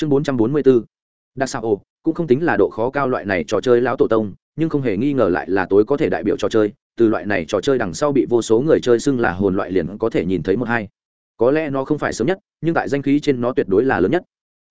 chương bốn trăm bốn mươi bốn. Đặc xạo ồ, cũng không tính là độ khó cao loại này trò chơi lão tổ tông, nhưng không hề nghi ngờ lại là tối có thể đại biểu trò chơi, từ loại này trò chơi đằng sau bị vô số người chơi xưng là hồn loại liền có thể nhìn thấy một hai. Có lẽ nó không phải sớm nhất, nhưng tại danh khí trên nó tuyệt đối là lớn nhất.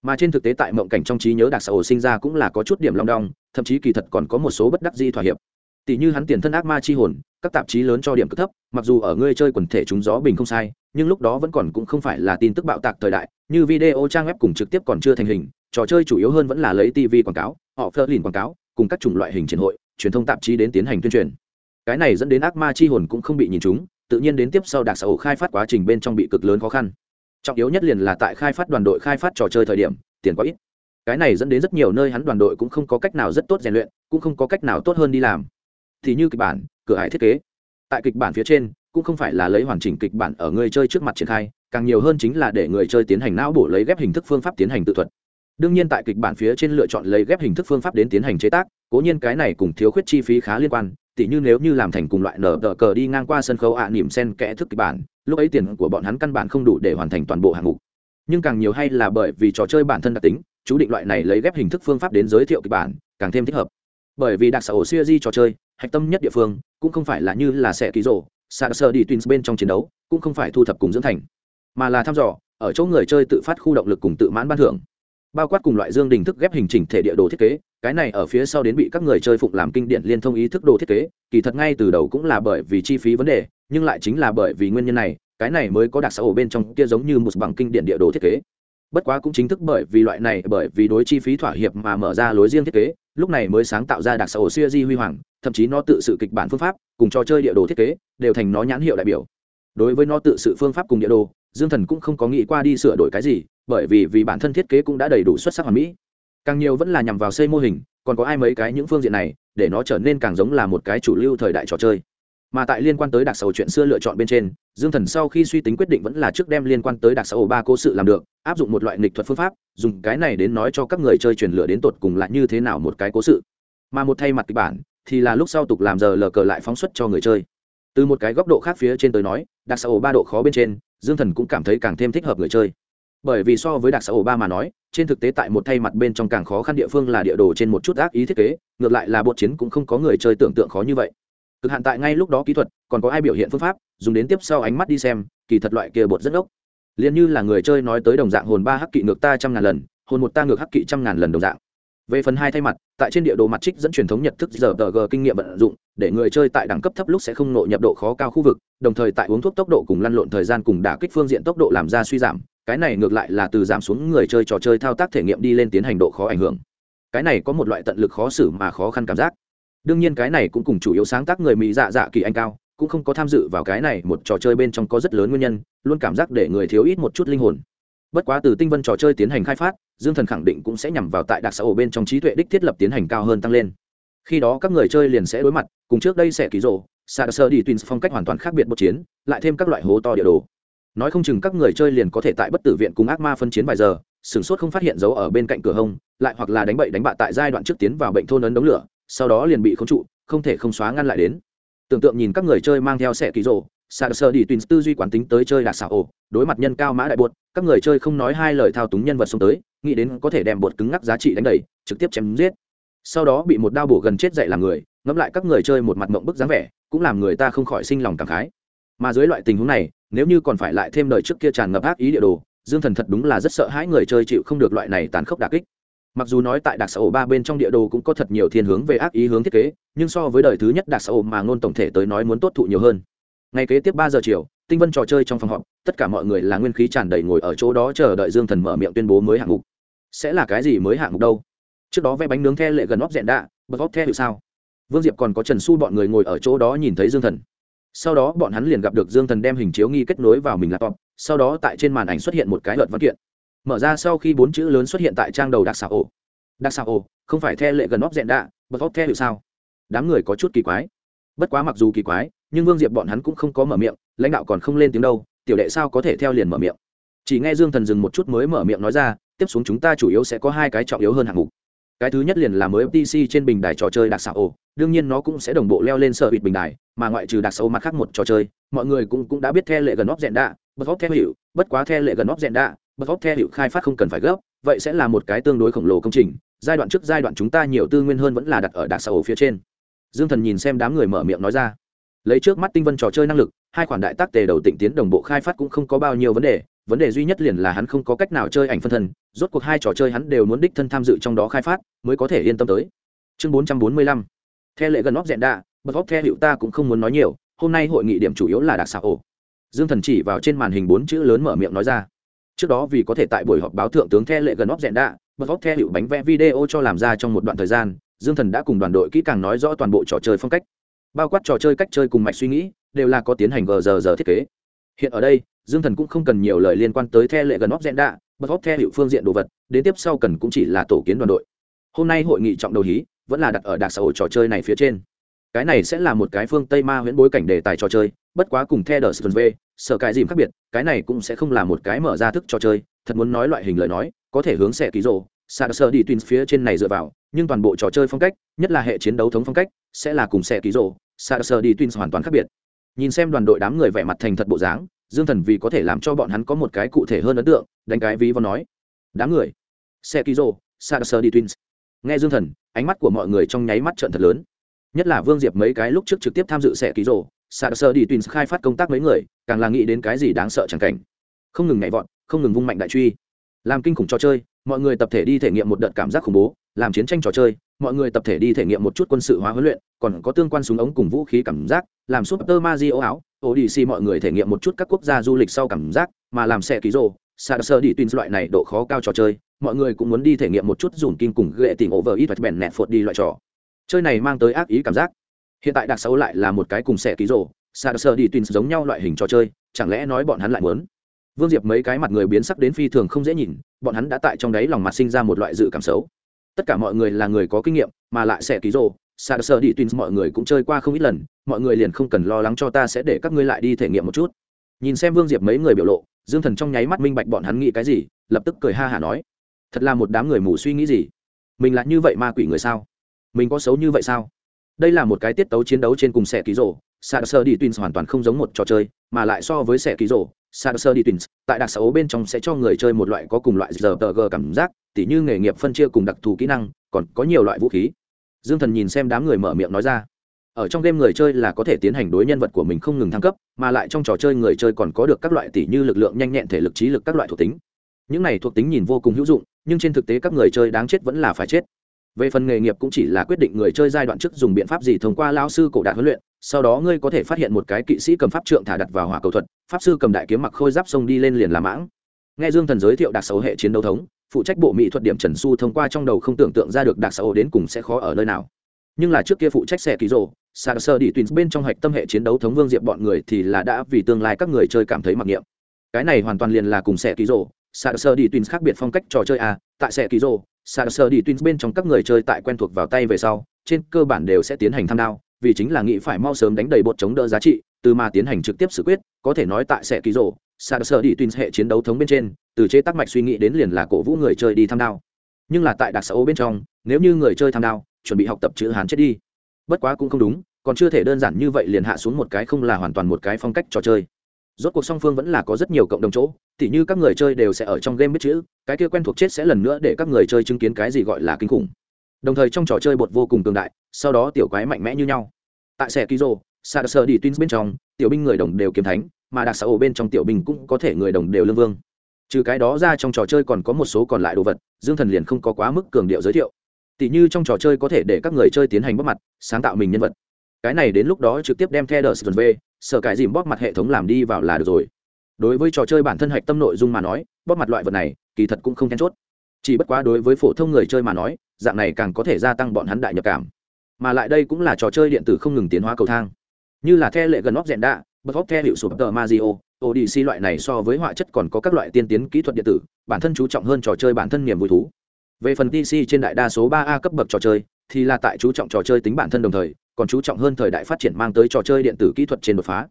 Mà trên thực tế tại mộng cảnh trong trí nhớ đặc xã hội sinh ra cũng là có chút điểm long đong, thậm chí kỳ thật còn có một số bất đắc di thỏa hiệp tỷ như hắn tiền thân ác ma chi hồn, các tạp chí lớn cho điểm cực thấp, mặc dù ở ngươi chơi quần thể chúng gió bình không sai, nhưng lúc đó vẫn còn cũng không phải là tin tức bạo tạc thời đại, như video trang web cùng trực tiếp còn chưa thành hình, trò chơi chủ yếu hơn vẫn là lấy tv quảng cáo, họ phơ lìn quảng cáo, cùng các chủng loại hình triển hội, truyền thông tạp chí đến tiến hành tuyên truyền. Cái này dẫn đến ác ma chi hồn cũng không bị nhìn chúng tự nhiên đến tiếp sau đặc xã hội khai phát quá trình bên trong bị cực lớn khó khăn. Trọng yếu nhất liền là tại khai phát đoàn đội khai phát trò chơi thời điểm, tiền quá ít. Cái này dẫn đến rất nhiều nơi hắn đoàn đội cũng không có cách nào rất tốt rèn luyện, cũng không có cách nào tốt hơn đi làm thì như kịch bản cửa hải thiết kế. Tại kịch bản phía trên cũng không phải là lấy hoàn chỉnh kịch bản ở người chơi trước mặt triển khai càng nhiều hơn chính là để người chơi tiến hành não bổ lấy ghép hình thức phương pháp tiến hành tự thuật. Đương nhiên tại kịch bản phía trên lựa chọn lấy ghép hình thức phương pháp đến tiến hành chế tác cố nhiên cái này cùng thiếu khuyết chi phí khá liên quan tỉ như nếu như làm thành cùng loại nở đỡ cờ đi ngang qua sân khấu ạ à, nỉm sen kẽ thức kịch bản lúc ấy tiền của bọn hắn căn bản không đủ để hoàn thành toàn bộ hạng mục. Nhưng càng nhiều hay là bởi vì trò chơi bản thân đặc tính chú định loại này lấy ghép hình thức phương pháp đến giới thiệu kịch bản càng thêm thích hợp. Bởi vì đặc xã ổ siêu di trò chơi hạch tâm nhất địa phương, cũng không phải là như là sẽ ký rổ sạc sơ đi twins bên trong chiến đấu, cũng không phải thu thập cùng dưỡng thành, mà là thăm dò, ở chỗ người chơi tự phát khu động lực cùng tự mãn ban thưởng. Bao quát cùng loại dương đình thức ghép hình chỉnh thể địa đồ thiết kế, cái này ở phía sau đến bị các người chơi phụng làm kinh điển liên thông ý thức đồ thiết kế, kỳ thật ngay từ đầu cũng là bởi vì chi phí vấn đề, nhưng lại chính là bởi vì nguyên nhân này, cái này mới có đặc xã ổ bên trong kia giống như một bằng kinh điển địa đồ thiết kế. Bất quá cũng chính thức bởi vì loại này, bởi vì đối chi phí thỏa hiệp mà mở ra lối riêng thiết kế lúc này mới sáng tạo ra đặc xã ổ siêu di huy hoàng, thậm chí nó tự sự kịch bản phương pháp cùng trò chơi địa đồ thiết kế đều thành nó nhãn hiệu đại biểu. Đối với nó tự sự phương pháp cùng địa đồ, dương thần cũng không có nghĩ qua đi sửa đổi cái gì, bởi vì vì bản thân thiết kế cũng đã đầy đủ xuất sắc hoàn mỹ. Càng nhiều vẫn là nhằm vào xây mô hình, còn có ai mấy cái những phương diện này, để nó trở nên càng giống là một cái chủ lưu thời đại trò chơi mà tại liên quan tới đặc sầu chuyện xưa lựa chọn bên trên, dương thần sau khi suy tính quyết định vẫn là trước đem liên quan tới đặc sầu ba cố sự làm được, áp dụng một loại nghịch thuật phương pháp, dùng cái này đến nói cho các người chơi truyền lửa đến tột cùng lại như thế nào một cái cố sự. Mà một thay mặt kịch bản, thì là lúc sau tục làm giờ lờ cờ lại phóng xuất cho người chơi. Từ một cái góc độ khác phía trên tới nói, đặc sầu ba độ khó bên trên, dương thần cũng cảm thấy càng thêm thích hợp người chơi. Bởi vì so với đặc xã ổ ba mà nói, trên thực tế tại một thay mặt bên trong càng khó khăn địa phương là địa đồ trên một chút ác ý thiết kế, ngược lại là bột chiến cũng không có người chơi tưởng tượng khó như vậy cực hạn tại ngay lúc đó kỹ thuật, còn có ai biểu hiện phương pháp, dùng đến tiếp sau ánh mắt đi xem, kỳ thật loại kia bột rất ốc liền như là người chơi nói tới đồng dạng hồn ba hắc kỵ ngược ta trăm ngàn lần, hồn một ta ngược hắc kỵ trăm ngàn lần đồng dạng. Về phần hai thay mặt, tại trên địa đồ mặt trích dẫn truyền thống nhật thức giờ tờ g kinh nghiệm vận dụng, để người chơi tại đẳng cấp thấp lúc sẽ không nộ nhập độ khó cao khu vực, đồng thời tại uống thuốc tốc độ cùng lăn lộn thời gian cùng đả kích phương diện tốc độ làm ra suy giảm, cái này ngược lại là từ giảm xuống người chơi trò chơi thao tác thể nghiệm đi lên tiến hành độ khó ảnh hưởng. Cái này có một loại tận lực khó xử mà khó khăn cảm giác đương nhiên cái này cũng cùng chủ yếu sáng tác người mỹ dạ dạ kỳ anh cao, cũng không có tham dự vào cái này một trò chơi bên trong có rất lớn nguyên nhân, luôn cảm giác để người thiếu ít một chút linh hồn. Bất quá từ tinh vân trò chơi tiến hành khai phát, dương thần khẳng định cũng sẽ nhằm vào tại đặc xã hội bên trong trí tuệ đích thiết lập tiến hành cao hơn tăng lên. Khi đó các người chơi liền sẽ đối mặt, cùng trước đây sẽ ký rộ sa sơ đi twins phong cách hoàn toàn khác biệt một chiến, lại thêm các loại hố to địa đồ. Nói không chừng các người chơi liền có thể tại bất tử viện cùng ác ma phân chiến vài giờ, sửng sốt không phát hiện dấu ở bên cạnh cửa hông, lại hoặc là đánh bậy đánh bạ tại giai đoạn trước tiến vào bệnh thôn ấn đống lửa sau đó liền bị khống trụ, không thể không xóa ngăn lại đến. Tưởng tượng nhìn các người chơi mang theo sẻ ký rộ sạc sơ đi tuyến tư duy quán tính tới chơi đạt xảo ổ, đối mặt nhân cao mã đại bột, các người chơi không nói hai lời thao túng nhân vật xông tới, nghĩ đến có thể đem bột cứng ngắc giá trị đánh đầy, trực tiếp chém giết. Sau đó bị một đao bổ gần chết dậy làm người, ngẫm lại các người chơi một mặt mộng bức dáng vẻ, cũng làm người ta không khỏi sinh lòng cảm khái. Mà dưới loại tình huống này, nếu như còn phải lại thêm đời trước kia tràn ngập ác ý địa đồ, dương thần thật đúng là rất sợ hãi người chơi chịu không được loại này tàn khốc đà kích mặc dù nói tại đặc xã ổ ba bên trong địa đồ cũng có thật nhiều thiên hướng về ác ý hướng thiết kế, nhưng so với đời thứ nhất đặc xã ổ mà ngôn tổng thể tới nói muốn tốt thụ nhiều hơn. Ngày kế tiếp ba giờ chiều, tinh vân trò chơi trong phòng họp, tất cả mọi người là nguyên khí tràn đầy ngồi ở chỗ đó chờ đợi dương thần mở miệng tuyên bố mới hạng mục. Sẽ là cái gì mới hạng mục đâu? Trước đó vẽ bánh nướng the lệ gần óc dẹn đạ, bật óc the hiệu sao? Vương diệp còn có trần su bọn người ngồi ở chỗ đó nhìn thấy dương thần. Sau đó bọn hắn liền gặp được dương thần đem hình chiếu nghi kết nối vào mình laptop, sau đó tại trên màn ảnh xuất hiện một cái luật văn kiện mở ra sau khi bốn chữ lớn xuất hiện tại trang đầu đặc xạ ổ. Đặc xạ ổ, không phải the lệ gần óc dẹn đạ bật óc the hiệu sao? Đám người có chút kỳ quái. Bất quá mặc dù kỳ quái, nhưng vương diệp bọn hắn cũng không có mở miệng, lãnh đạo còn không lên tiếng đâu, tiểu đệ sao có thể theo liền mở miệng? Chỉ nghe dương thần dừng một chút mới mở miệng nói ra, tiếp xuống chúng ta chủ yếu sẽ có hai cái trọng yếu hơn hạng mục. Cái thứ nhất liền là mới FTC trên bình đài trò chơi đặc xạ ổ, đương nhiên nó cũng sẽ đồng bộ leo lên sở hụt bình đài, mà ngoại trừ đặc sâu mặt khác một trò chơi, mọi người cũng cũng đã biết theo lệ gần óc dẹn đạ bất óc theo hiệu bất quá theo lệ gần óc dẹn đạ bật góp theo hiệu khai phát không cần phải gấp, vậy sẽ là một cái tương đối khổng lồ công trình, giai đoạn trước giai đoạn chúng ta nhiều tư nguyên hơn vẫn là đặt ở đặc xã ổ phía trên. Dương thần nhìn xem đám người mở miệng nói ra. Lấy trước mắt tinh vân trò chơi năng lực, hai khoản đại tác tề đầu tịnh tiến đồng bộ khai phát cũng không có bao nhiêu vấn đề vấn đề duy nhất liền là hắn không có cách nào chơi ảnh phân thân, rốt cuộc hai trò chơi hắn đều muốn đích thân tham dự trong đó khai phát, mới có thể yên tâm tới. Chương bốn trăm bốn mươi lăm. Theo lệ gần óc dẹn đạ, bật óc theo hiệu ta cũng không muốn nói nhiều, hôm nay hội nghị điểm chủ yếu là đặc xã ổ dương thần chỉ vào trên màn hình bốn chữ lớn mở miệng nói ra trước đó vì có thể tại buổi họp báo thượng tướng theo lệ gần óc dẹn đạ, bật óc theo hiệu bánh vẽ video cho làm ra trong một đoạn thời gian, dương thần đã cùng đoàn đội kỹ càng nói rõ toàn bộ trò chơi phong cách. Bao quát trò chơi cách chơi cùng mạch suy nghĩ, đều là có tiến hành gờ giờ giờ thiết kế. Hiện ở đây, dương thần cũng không cần nhiều lời liên quan tới the lệ gần óc dẹn đạ, bật óc theo hiệu phương diện đồ vật, đến tiếp sau cần cũng chỉ là tổ kiến đoàn đội. Hôm nay hội nghị trọng đầu hí, vẫn là đặt ở đặc xã hội trò chơi này phía trên. Cái này sẽ là một cái phương tây ma huyễn bối cảnh đề tài trò chơi bất quá cùng theo đờ sơn v sở cái dìm khác biệt, cái này cũng sẽ không là một cái mở ra thức trò chơi, thật muốn nói loại hình lời nói, có thể hướng xe ký rộ sa sơ đi tuyến phía trên này dựa vào, nhưng toàn bộ trò chơi phong cách, nhất là hệ chiến đấu thống phong cách, sẽ là cùng xe ký rộ sa sơ đi tuyến hoàn toàn khác biệt. Nhìn xem đoàn đội đám người vẻ mặt thành thật bộ dáng, dương thần vì có thể làm cho bọn hắn có một cái cụ thể hơn ấn tượng, đánh cái ví von nói. Đám người xe ký rộ sa sơ đi tuyến nghe dương thần, ánh mắt của mọi người trong nháy mắt trận thật lớn. Nhất là vương diệp mấy cái lúc trước trực tiếp tham dự xe ký rộ Sợ sơ đi tùy khai phát công tác mấy người, càng là nghĩ đến cái gì đáng sợ chẳng cảnh. Không ngừng nhảy vọt, không ngừng vung mạnh đại truy. Làm kinh khủng trò chơi, mọi người tập thể đi thể nghiệm một đợt cảm giác khủng bố. Làm chiến tranh trò chơi, mọi người tập thể đi thể nghiệm một chút quân sự hóa huấn luyện, còn có tương quan súng ống cùng vũ khí cảm giác. Làm super mario áo, odyssey mọi người thể nghiệm một chút các quốc gia du lịch sau cảm giác, mà làm xe ký rô sa sơ đi tuyến loại này độ khó cao trò chơi, mọi người cũng muốn đi thể nghiệm một chút dùn kinh cùng ghệ tình vờ ít bèn nẹt phột đi loại trò. Chơi này mang tới ác ý cảm giác hiện tại đặc xấu lại là một cái cùng xe ký rổ, xa sơ đi tuyến giống nhau loại hình trò chơi chẳng lẽ nói bọn hắn lại muốn? Vương diệp mấy cái mặt người biến sắc đến phi thường không dễ nhìn bọn hắn đã tại trong đáy lòng mặt sinh ra một loại dự cảm xấu. Tất cả mọi người là người có kinh nghiệm mà lại sẽ ký rồ xa sơ đi tuyến mọi người cũng chơi qua không ít lần mọi người liền không cần lo lắng cho ta sẽ để các ngươi lại đi thể nghiệm một chút. Nhìn xem vương diệp mấy người biểu lộ dương thần trong nháy mắt minh bạch bọn hắn nghĩ cái gì lập tức cười ha hả nói thật là một đám người mù suy nghĩ gì? Mình là như vậy ma quỷ người sao? Mình có xấu như vậy sao? Đây là một cái tiết tấu chiến đấu trên cùng xe ký rổ sạc sơ đi tuyến hoàn toàn không giống một trò chơi mà lại so với xe ký rổ sạc sơ đi Twins, tại đặc xấu bên trong sẽ cho người chơi một loại có cùng loại giờ tờ gờ cảm giác, tỉ như nghề nghiệp phân chia cùng đặc thù kỹ năng, còn có nhiều loại vũ khí. Dương Thần nhìn xem đám người mở miệng nói ra. Ở trong game người chơi là có thể tiến hành đối nhân vật của mình không ngừng thăng cấp, mà lại trong trò chơi người chơi còn có được các loại tỉ như lực lượng nhanh nhẹn thể lực trí lực các loại thuộc tính. Những này thuộc tính nhìn vô cùng hữu dụng, nhưng trên thực tế các người chơi đáng chết vẫn là phải chết. Về phần nghề nghiệp cũng chỉ là quyết định người chơi giai đoạn trước dùng biện pháp gì thông qua lão sư cổ đạt huấn luyện, sau đó ngươi có thể phát hiện một cái kỵ sĩ cầm pháp trượng thả đặt vào hỏa cầu thuật pháp sư cầm đại kiếm mặc khôi giáp sông đi lên liền làm mãng. Nghe dương thần giới thiệu đặc xấu hệ chiến đấu thống phụ trách bộ mỹ thuật điểm trần su thông qua trong đầu không tưởng tượng ra được đặc xấu đến cùng sẽ khó ở nơi nào. Nhưng là trước kia phụ trách xe ký rồ sa sơ đi tuyến bên trong hạch tâm hệ chiến đấu thống vương diệp bọn người thì là đã vì tương lai các người chơi cảm thấy mặc niệm. Cái này hoàn toàn liền là cùng xe ký rồ sa sơ đi tuyến khác biệt phong cách trò chơi a tại xe ký rồ sa sơ đi tuyến bên trong các người chơi tại quen thuộc vào tay về sau, trên cơ bản đều sẽ tiến hành tham đao, vì chính là nghĩ phải mau sớm đánh đầy bột chống đỡ giá trị, từ mà tiến hành trực tiếp xử quyết, có thể nói tại sẽ ký rổ sa sơ đi tuyến hệ chiến đấu thống bên trên, từ chế tác mạch suy nghĩ đến liền là cổ vũ người chơi đi tham đao. Nhưng là tại đặc xã ô bên trong, nếu như người chơi tham đao, chuẩn bị học tập chữ hán chết đi. Bất quá cũng không đúng, còn chưa thể đơn giản như vậy liền hạ xuống một cái không là hoàn toàn một cái phong cách trò chơi rốt cuộc song phương vẫn là có rất nhiều cộng đồng chỗ, tỉ như các người chơi đều sẽ ở trong game biết chữ, cái kia quen thuộc chết sẽ lần nữa để các người chơi chứng kiến cái gì gọi là kinh khủng. Đồng thời trong trò chơi bột vô cùng cường đại, sau đó tiểu quái mạnh mẽ như nhau. Tại xe ký rô sa sơ đi twins bên trong, tiểu binh người đồng đều kiếm thánh, mà đặc xã ổ bên trong tiểu binh cũng có thể người đồng đều lương vương. Trừ cái đó ra trong trò chơi còn có một số còn lại đồ vật, dương thần liền không có quá mức cường điệu giới thiệu. Tỷ như trong trò chơi có thể để các người chơi tiến hành bóc mặt, sáng tạo mình nhân vật. Cái này đến lúc đó trực tiếp đem theo đờ v sở cải dìm bóp mặt hệ thống làm đi vào là được rồi. Đối với trò chơi bản thân hạch tâm nội dung mà nói, bóp mặt loại vật này, kỳ thật cũng không then chốt. Chỉ bất quá đối với phổ thông người chơi mà nói, dạng này càng có thể gia tăng bọn hắn đại nhập cảm. Mà lại đây cũng là trò chơi điện tử không ngừng tiến hóa cầu thang. Như là the lệ gần óc rẽn đạ bật óc the hiệu sụp tờ odyssey loại này so với họa chất còn có các loại tiên tiến kỹ thuật điện tử, bản thân chú trọng hơn trò chơi bản thân niềm vui thú. Về phần pc trên đại đa số ba a cấp bậc trò chơi, thì là tại chú trọng trò chơi tính bản thân đồng thời còn chú trọng hơn thời đại phát triển mang tới trò chơi điện tử kỹ thuật trên đột phá.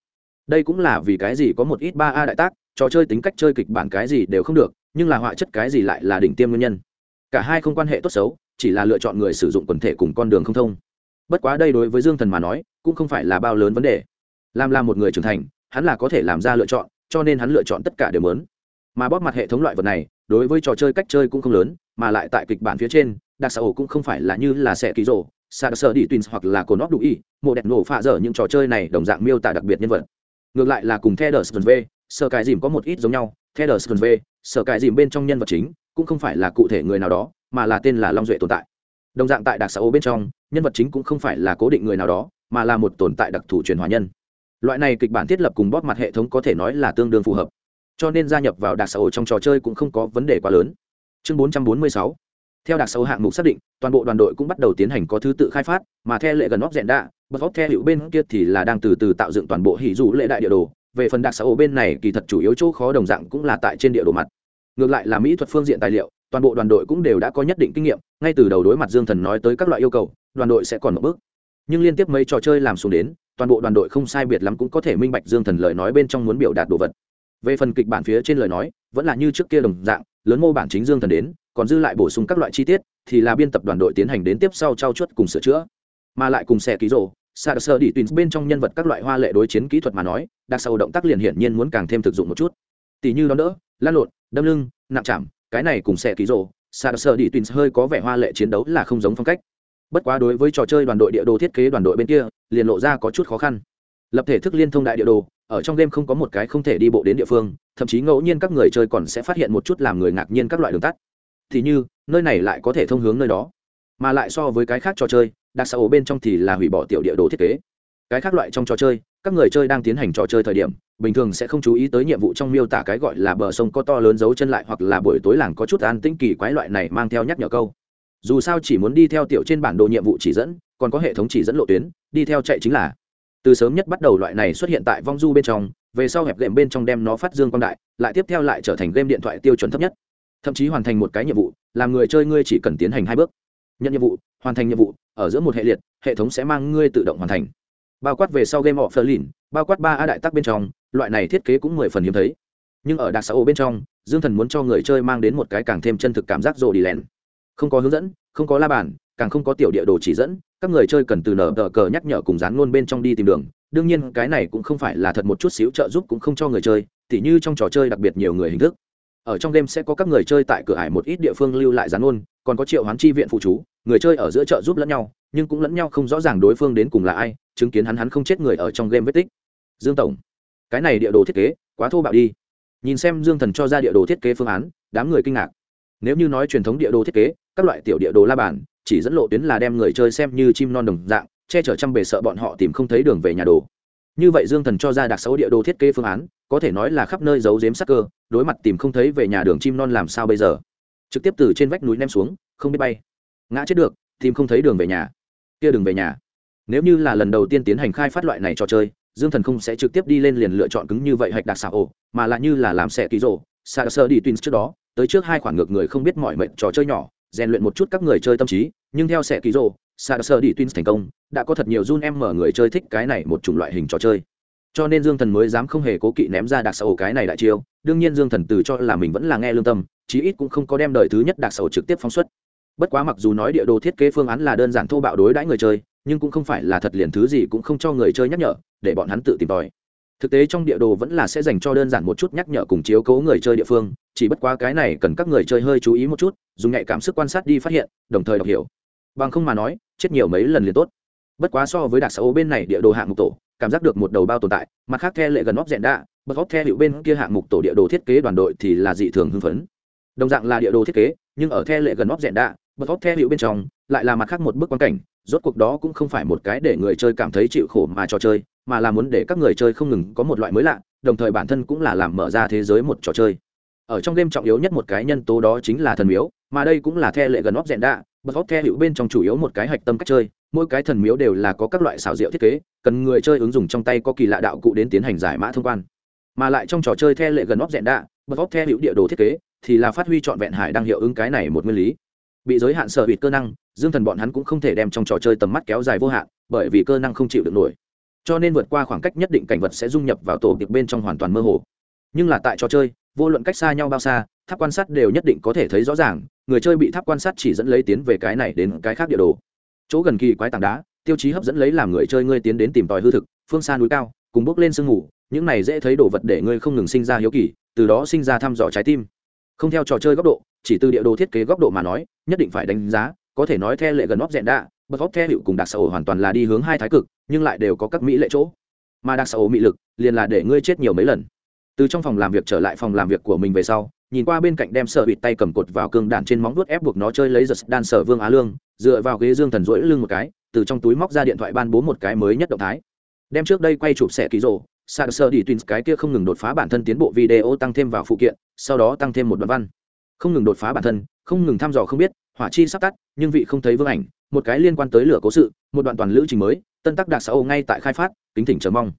Đây cũng là vì cái gì có một ít ba a đại tác, trò chơi tính cách chơi kịch bản cái gì đều không được, nhưng là họa chất cái gì lại là đỉnh tiêm nguyên nhân. Cả hai không quan hệ tốt xấu, chỉ là lựa chọn người sử dụng quần thể cùng con đường không thông. Bất quá đây đối với dương thần mà nói, cũng không phải là bao lớn vấn đề. Làm là một người trưởng thành, hắn là có thể làm ra lựa chọn, cho nên hắn lựa chọn tất cả đều lớn mà bóp mặt hệ thống loại vật này, đối với trò chơi cách chơi cũng không lớn, mà lại tại kịch bản phía trên đặc xã ổ cũng không phải là như là sẽ ký rổ sa sơ đi twins hoặc là cồn óc đủ y, mộ đẹp nổ phạ dở những trò chơi này đồng dạng miêu tả đặc biệt nhân vật. Ngược lại là cùng theo v sở cải dìm có một ít giống nhau. Theo v sở cải dìm bên trong nhân vật chính, cũng không phải là cụ thể người nào đó, mà là tên là long duệ tồn tại. Đồng dạng tại đặc xã ô bên trong, nhân vật chính cũng không phải là cố định người nào đó, mà là một tồn tại đặc thù truyền hóa nhân. Loại này kịch bản thiết lập cùng bóp mặt hệ thống có thể nói là tương đương phù hợp. Cho nên gia nhập vào đặc xã ô trong trò chơi cũng không có vấn đề quá lớn. Chương 446 theo đặc sâu hạng mục xác định, toàn bộ đoàn đội cũng bắt đầu tiến hành có thứ tự khai phát, mà theo lệ gần óc rẽn đạ bật óc theo hiệu bên kia thì là đang từ từ tạo dựng toàn bộ hỉ dụ lệ đại địa đồ. Về phần đặc sâu bên này kỳ thật chủ yếu chỗ khó đồng dạng cũng là tại trên địa đồ mặt. Ngược lại là mỹ thuật phương diện tài liệu, toàn bộ đoàn đội cũng đều đã có nhất định kinh nghiệm, ngay từ đầu đối mặt dương thần nói tới các loại yêu cầu, đoàn đội sẽ còn một bước. Nhưng liên tiếp mấy trò chơi làm xuống đến, toàn bộ đoàn đội không sai biệt lắm cũng có thể minh bạch dương thần lời nói bên trong muốn biểu đạt đồ vật. Về phần kịch bản phía trên lời nói, vẫn là như trước kia đồng dạng, lớn mô bản chính dương thần đến còn dư lại bổ sung các loại chi tiết, thì là biên tập đoàn đội tiến hành đến tiếp sau trao chuốt cùng sửa chữa. Mà lại cùng xe ký rổ xa sơ đi tuyến bên trong nhân vật các loại hoa lệ đối chiến kỹ thuật mà nói, đặc sâu động tác liền hiển nhiên muốn càng thêm thực dụng một chút. Tỷ như đón đỡ, lan lộn, đâm lưng, nặng chạm, cái này cùng xe ký rổ xa sơ đi tuyến hơi có vẻ hoa lệ chiến đấu là không giống phong cách. Bất quá đối với trò chơi đoàn đội địa đồ thiết kế đoàn đội bên kia, liền lộ ra có chút khó khăn. Lập thể thức liên thông đại địa đồ, ở trong game không có một cái không thể đi bộ đến địa phương, thậm chí ngẫu nhiên các người chơi còn sẽ phát hiện một chút làm người ngạc nhiên các loại đường tắt thì như, nơi này lại có thể thông hướng nơi đó. Mà lại so với cái khác trò chơi, đặc xã ổ bên trong thì là hủy bỏ tiểu địa đồ thiết kế. Cái khác loại trong trò chơi, các người chơi đang tiến hành trò chơi thời điểm, bình thường sẽ không chú ý tới nhiệm vụ trong miêu tả cái gọi là bờ sông có to lớn dấu chân lại hoặc là buổi tối làng có chút an tĩnh kỳ quái loại này mang theo nhắc nhở câu. Dù sao chỉ muốn đi theo tiểu trên bản đồ nhiệm vụ chỉ dẫn, còn có hệ thống chỉ dẫn lộ tuyến, đi theo chạy chính là. Từ sớm nhất bắt đầu loại này xuất hiện tại vong du bên trong, về sau hẹp game bên trong đem nó phát dương quang đại, lại tiếp theo lại trở thành game điện thoại tiêu chuẩn thấp nhất thậm chí hoàn thành một cái nhiệm vụ làm người chơi ngươi chỉ cần tiến hành hai bước. Nhận nhiệm vụ hoàn thành nhiệm vụ ở giữa một hệ liệt hệ thống sẽ mang ngươi tự động hoàn thành. Bao quát về sau game of Berlin, bao quát ba a đại tác bên trong loại này thiết kế cũng mười phần hiếm thấy. Nhưng ở đặc xã bên trong dương thần muốn cho người chơi mang đến một cái càng thêm chân thực cảm giác rồ đi lén không có hướng dẫn không có la bàn càng không có tiểu địa đồ chỉ dẫn các người chơi cần từ nở tờ cờ nhắc nhở cùng dán ngôn bên trong đi tìm đường. Đương nhiên cái này cũng không phải là thật một chút xíu trợ giúp cũng không cho người chơi tỉ như trong trò chơi đặc biệt nhiều người hình thức ở trong đêm sẽ có các người chơi tại cửa hải một ít địa phương lưu lại gián ôn, còn có triệu hoán chi viện phụ chú, người chơi ở giữa chợ giúp lẫn nhau, nhưng cũng lẫn nhau không rõ ràng đối phương đến cùng là ai, chứng kiến hắn hắn không chết người ở trong game vết tích. Dương tổng, cái này địa đồ thiết kế, quá thô bạo đi. Nhìn xem dương thần cho ra địa đồ thiết kế phương án, đám người kinh ngạc. Nếu như nói truyền thống địa đồ thiết kế, các loại tiểu địa đồ la bàn, chỉ dẫn lộ tuyến là đem người chơi xem như chim non đồng dạng, che chở trăm bề sợ bọn họ tìm không thấy đường về nhà đồ như vậy dương thần cho ra đặc xấu địa đồ thiết kế phương án, có thể nói là khắp nơi giấu giếm sắc cơ, đối mặt tìm không thấy về nhà đường chim non làm sao bây giờ? Trực tiếp từ trên vách núi ném xuống, không biết bay. Ngã chết được, tìm không thấy đường về nhà. Kia đường về nhà. Nếu như là lần đầu tiên tiến hành khai phát loại này trò chơi, dương thần không sẽ trực tiếp đi lên liền lựa chọn cứng như vậy hạch đặc xạ ổ, mà là như là làm xẻ ký rổ xa sơ đi tuyến trước đó, tới trước hai khoản ngược người không biết mọi mệnh trò chơi nhỏ, rèn luyện một chút các người chơi tâm trí, nhưng theo xẻ ký rổ xa sơ đi twins thành công, đã có thật nhiều run em mở người chơi thích cái này một chủng loại hình trò chơi. Cho nên dương thần mới dám không hề cố kỵ ném ra đặc sầu cái này đại chiêu, đương nhiên dương thần từ cho là mình vẫn là nghe lương tâm, chí ít cũng không có đem đời thứ nhất đặc sầu trực tiếp phóng xuất. Bất quá mặc dù nói địa đồ thiết kế phương án là đơn giản thô bạo đối đãi người chơi, nhưng cũng không phải là thật liền thứ gì cũng không cho người chơi nhắc nhở, để bọn hắn tự tìm tòi. Thực tế trong địa đồ vẫn là sẽ dành cho đơn giản một chút nhắc nhở cùng chiếu cố người chơi địa phương, chỉ bất quá cái này cần các người chơi hơi chú ý một chút, dùng nhạy cảm sức quan sát đi phát hiện, đồng thời đọc hiểu. Bằng không mà nói chết nhiều mấy lần liền tốt. Bất quá so với đặc xã bên này địa đồ hạng mục tổ, cảm giác được một đầu bao tồn tại, mặt khác the lệ gần óc rẽn đạ bật óc the hiệu bên kia hạng mục tổ địa đồ thiết kế đoàn đội thì là dị thường hưng phấn. Đồng dạng là địa đồ thiết kế, nhưng ở the lệ gần óc rẽn đạ bật óc the hiệu bên trong, lại là mặt khác một bức quan cảnh, rốt cuộc đó cũng không phải một cái để người chơi cảm thấy chịu khổ mà trò chơi, mà là muốn để các người chơi không ngừng có một loại mới lạ, đồng thời bản thân cũng là làm mở ra thế giới một trò chơi ở trong game trọng yếu nhất một cái nhân tố đó chính là thần miếu, mà đây cũng là the lệ gần óc dẹn đạ bật óc the hiệu bên trong chủ yếu một cái hạch tâm cách chơi, mỗi cái thần miếu đều là có các loại xảo diệu thiết kế, cần người chơi ứng dụng trong tay có kỳ lạ đạo cụ đến tiến hành giải mã thông quan. Mà lại trong trò chơi the lệ gần óc dẹn đạ bật óc the hữu địa đồ thiết kế, thì là phát huy trọn vẹn hải đang hiệu ứng cái này một nguyên lý. Bị giới hạn sở hụt cơ năng, dương thần bọn hắn cũng không thể đem trong trò chơi tầm mắt kéo dài vô hạn, bởi vì cơ năng không chịu được nổi. Cho nên vượt qua khoảng cách nhất định cảnh vật sẽ dung nhập vào tổ tiệc bên trong hoàn toàn mơ hồ. Nhưng là tại trò chơi vô luận cách xa nhau bao xa, tháp quan sát đều nhất định có thể thấy rõ ràng, người chơi bị tháp quan sát chỉ dẫn lấy tiến về cái này đến cái khác địa đồ. Chỗ gần kỳ quái tảng đá, tiêu chí hấp dẫn lấy làm người chơi ngươi tiến đến tìm tòi hư thực, phương xa núi cao, cùng bước lên sương ngủ những này dễ thấy đồ vật để ngươi không ngừng sinh ra hiếu kỳ, từ đó sinh ra thăm dò trái tim. Không theo trò chơi góc độ, chỉ từ địa đồ thiết kế góc độ mà nói, nhất định phải đánh giá, có thể nói theo lệ gần óc dẹn đạ bật óc theo hiệu cùng đặc xã hội hoàn toàn là đi hướng hai thái cực, nhưng lại đều có các mỹ lệ chỗ. Mà đặc xã hội mỹ lực, liền là để ngươi chết nhiều mấy lần từ trong phòng làm việc trở lại phòng làm việc của mình về sau, nhìn qua bên cạnh đem sợ bịt tay cầm cột vào cương đạn trên móng vuốt ép buộc nó chơi lấy giật đan sở vương á lương, dựa vào ghế dương thần rỗi lưng một cái, từ trong túi móc ra điện thoại ban bố một cái mới nhất động thái. Đem trước đây quay chụp xẻ ký rộ sạc sơ đi tuyến cái kia không ngừng đột phá bản thân tiến bộ video tăng thêm vào phụ kiện, sau đó tăng thêm một đoạn văn. Không ngừng đột phá bản thân, không ngừng thăm dò không biết, hỏa chi sắp tắt, nhưng vị không thấy vương ảnh, một cái liên quan tới lửa cố sự, một đoạn toàn lữ trình mới, tân tắc đạt xã ô ngay tại khai phát, kính thỉnh chờ mong.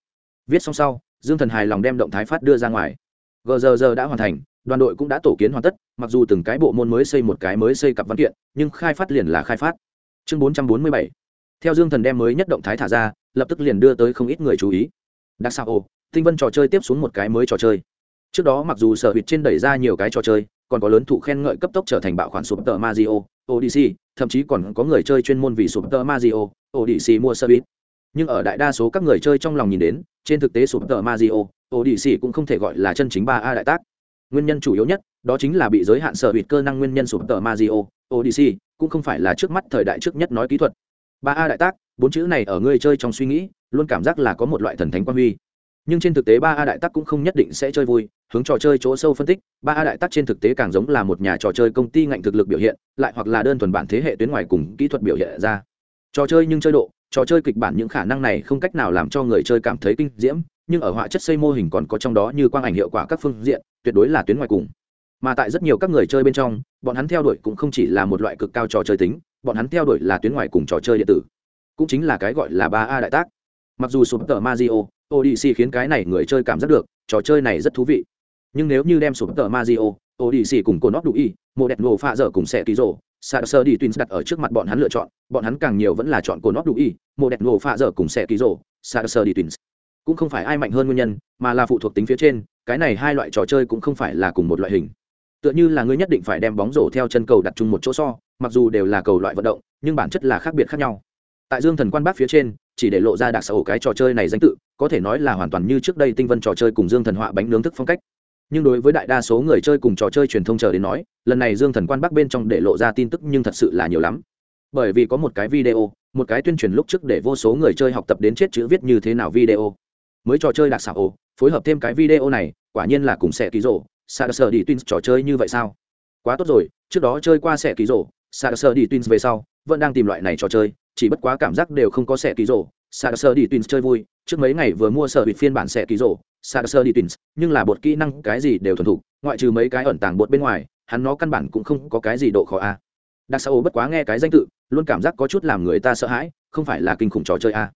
Viết xong sau dương thần hài lòng đem động thái phát đưa ra ngoài. Gờ giờ giờ đã hoàn thành đoàn đội cũng đã tổ kiến hoàn tất mặc dù từng cái bộ môn mới xây một cái mới xây cặp văn kiện nhưng khai phát liền là khai phát. Chương bốn trăm bốn mươi bảy. Theo dương thần đem mới nhất động thái thả ra lập tức liền đưa tới không ít người chú ý. Đặc sao ồ tinh vân trò chơi tiếp xuống một cái mới trò chơi. Trước đó mặc dù sở hữu trên đẩy ra nhiều cái trò chơi còn có lớn thụ khen ngợi cấp tốc trở thành bạo khoản sụp tờ Mario, Odyssey, thậm chí còn có người chơi chuyên môn vì sụp tờ Mario, Odyssey mua service. Nhưng ở đại đa số các người chơi trong lòng nhìn đến, trên thực tế sụp tờ Mario, Odyssey cũng không thể gọi là chân chính ba a đại tác. Nguyên nhân chủ yếu nhất, đó chính là bị giới hạn sở hụt cơ năng nguyên nhân sụp tờ Mario, Odyssey, cũng không phải là trước mắt thời đại trước nhất nói kỹ thuật. Ba a đại tác, bốn chữ này ở người chơi trong suy nghĩ, luôn cảm giác là có một loại thần thánh quan huy nhưng trên thực tế ba a đại tác cũng không nhất định sẽ chơi vui hướng trò chơi chỗ sâu phân tích ba a đại tác trên thực tế càng giống là một nhà trò chơi công ty ngạnh thực lực biểu hiện lại hoặc là đơn thuần bản thế hệ tuyến ngoài cùng kỹ thuật biểu hiện ra trò chơi nhưng chơi độ trò chơi kịch bản những khả năng này không cách nào làm cho người chơi cảm thấy kinh diễm, nhưng ở họa chất xây mô hình còn có trong đó như quang ảnh hiệu quả các phương diện, tuyệt đối là tuyến ngoài cùng. Mà tại rất nhiều các người chơi bên trong, bọn hắn theo đuổi cũng không chỉ là một loại cực cao trò chơi tính, bọn hắn theo đuổi là tuyến ngoài cùng trò chơi điện tử. Cũng chính là cái gọi là ba a đại tác. Mặc dù sụp tờ mazio odyssey khiến cái này người chơi cảm giác được, trò chơi này rất thú vị. Nhưng nếu như đem sụp tờ mazio odyssey cùng cồn óc đủ y một đẹp nổ pha dở cùng xe ký rổ sa sơ đi tuyến đặt ở trước mặt bọn hắn lựa chọn, bọn hắn càng nhiều vẫn là chọn cồn óc đủ y một đẹp nổ pha dở cùng xe ký rổ sa sơ đi tuyến cũng không phải ai mạnh hơn nguyên nhân, mà là phụ thuộc tính phía trên, cái này hai loại trò chơi cũng không phải là cùng một loại hình. Tựa như là ngươi nhất định phải đem bóng rổ theo chân cầu đặt chung một chỗ so, mặc dù đều là cầu loại vận động, nhưng bản chất là khác biệt khác nhau. Tại dương thần quan bác phía trên, chỉ để lộ ra đặc sở cái trò chơi này danh tự, có thể nói là hoàn toàn như trước đây tinh vân trò chơi cùng dương thần họa bánh nướng thức phong cách nhưng đối với đại đa số người chơi cùng trò chơi truyền thông chờ đến nói, lần này dương thần quan bắc bên trong để lộ ra tin tức nhưng thật sự là nhiều lắm. Bởi vì có một cái video, một cái tuyên truyền lúc trước để vô số người chơi học tập đến chết chữ viết như thế nào video. Mới trò chơi đặc xảo ồ phối hợp thêm cái video này, quả nhiên là cùng sẽ ký rổ sa sơ đi twins trò chơi như vậy sao? Quá tốt rồi, trước đó chơi qua sẽ ký rổ sa sơ đi twins về sau, vẫn đang tìm loại này trò chơi, chỉ bất quá cảm giác đều không có sẽ ký rổ sa sơ đi twins chơi vui, trước mấy ngày vừa mua sở bịt phiên bản sẽ ký rổ sơ đi twins nhưng là bột kỹ năng cái gì đều thuần thục, ngoại trừ mấy cái ẩn tàng bột bên ngoài, hắn nó căn bản cũng không có cái gì độ khó a. Đặc sao bất quá nghe cái danh tự, luôn cảm giác có chút làm người ta sợ hãi, không phải là kinh khủng trò chơi a.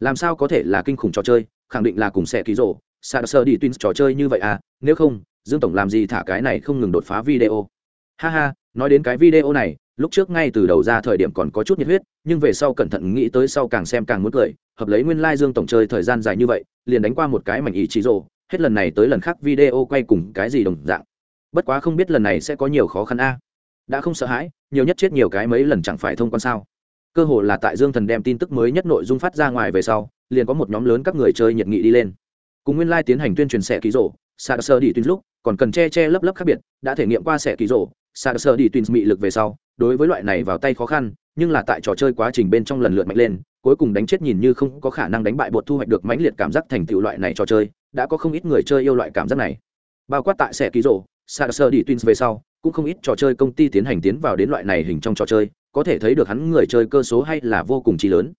Làm sao có thể là kinh khủng trò chơi, khẳng định là cùng sẽ ký rổ sa sơ đi twins trò chơi như vậy à nếu không, dương tổng làm gì thả cái này không ngừng đột phá video. Ha ha, nói đến cái video này lúc trước ngay từ đầu ra thời điểm còn có chút nhiệt huyết, nhưng về sau cẩn thận nghĩ tới sau càng xem càng muốn cười, hợp lấy nguyên lai、like、dương tổng chơi thời gian dài như vậy, liền đánh qua một cái mảnh ý chí rồ, hết lần này tới lần khác video quay cùng cái gì đồng dạng. Bất quá không biết lần này sẽ có nhiều khó khăn a. Đã không sợ hãi, nhiều nhất chết nhiều cái mấy lần chẳng phải thông quan sao. Cơ hồ là tại dương thần đem tin tức mới nhất nội dung phát ra ngoài về sau, liền có một nhóm lớn các người chơi nhiệt nghị đi lên. Cùng nguyên lai、like、tiến hành tuyên truyền sẻ ký rổ sạc sơ đi tuyến lúc, còn cần che che lấp lấp khác biệt, đã thể nghiệm qua sẻ ký rổ sạc sơ đi tuyến mị lực về sau, đối với loại này vào tay khó khăn, nhưng là tại trò chơi quá trình bên trong lần lượt mạnh lên, cuối cùng đánh chết nhìn như không có khả năng đánh bại bột thu hoạch được mãnh liệt cảm giác thành tựu loại này trò chơi, đã có không ít người chơi yêu loại cảm giác này. Bao quát tại xe ký rộ sạc sơ đi twins về sau, cũng không ít trò chơi công ty tiến hành tiến vào đến loại này hình trong trò chơi, có thể thấy được hắn người chơi cơ số hay là vô cùng chi lớn.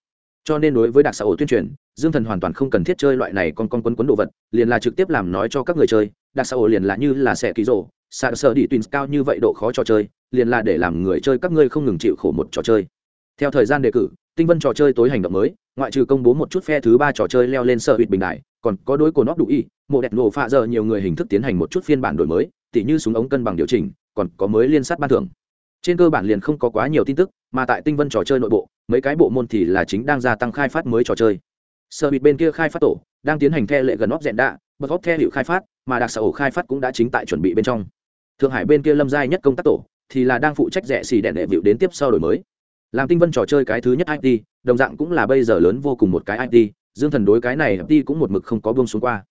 Cho nên đối với đặc xã hội tuyên truyền, dương thần hoàn toàn không cần thiết chơi loại này con con quấn quấn đồ vật, liền là trực tiếp làm nói cho các người chơi đặc sao liền là như là sẽ ký rổ sạc sợ đi tuyến cao như vậy độ khó trò chơi, liền là để làm người chơi các ngươi không ngừng chịu khổ một trò chơi. Theo thời gian đề cử, tinh vân trò chơi tối hành động mới, ngoại trừ công bố một chút phe thứ ba trò chơi leo lên sở hụt bình đại, còn có đối cổ nóc đủ y, mộ đẹp nổ pha giờ nhiều người hình thức tiến hành một chút phiên bản đổi mới, tỉ như súng ống cân bằng điều chỉnh, còn có mới liên sát ban thưởng. Trên cơ bản liền không có quá nhiều tin tức, mà tại tinh vân trò chơi nội bộ, mấy cái bộ môn thì là chính đang gia tăng khai phát mới trò chơi. Sở hụt bên kia khai phát tổ, đang tiến hành theo lệ gần óc dẹn đạ bật óc theo hiệu khai phát, mà đặc sở ổ khai phát cũng đã chính tại chuẩn bị bên trong. Thượng hải bên kia lâm giai nhất công tác tổ, thì là đang phụ trách rẻ xì đèn đệ vịu đến tiếp sau đổi mới. Làm tinh vân trò chơi cái thứ nhất it đồng dạng cũng là bây giờ lớn vô cùng một cái it dương thần đối cái này it cũng một mực không có buông xuống qua.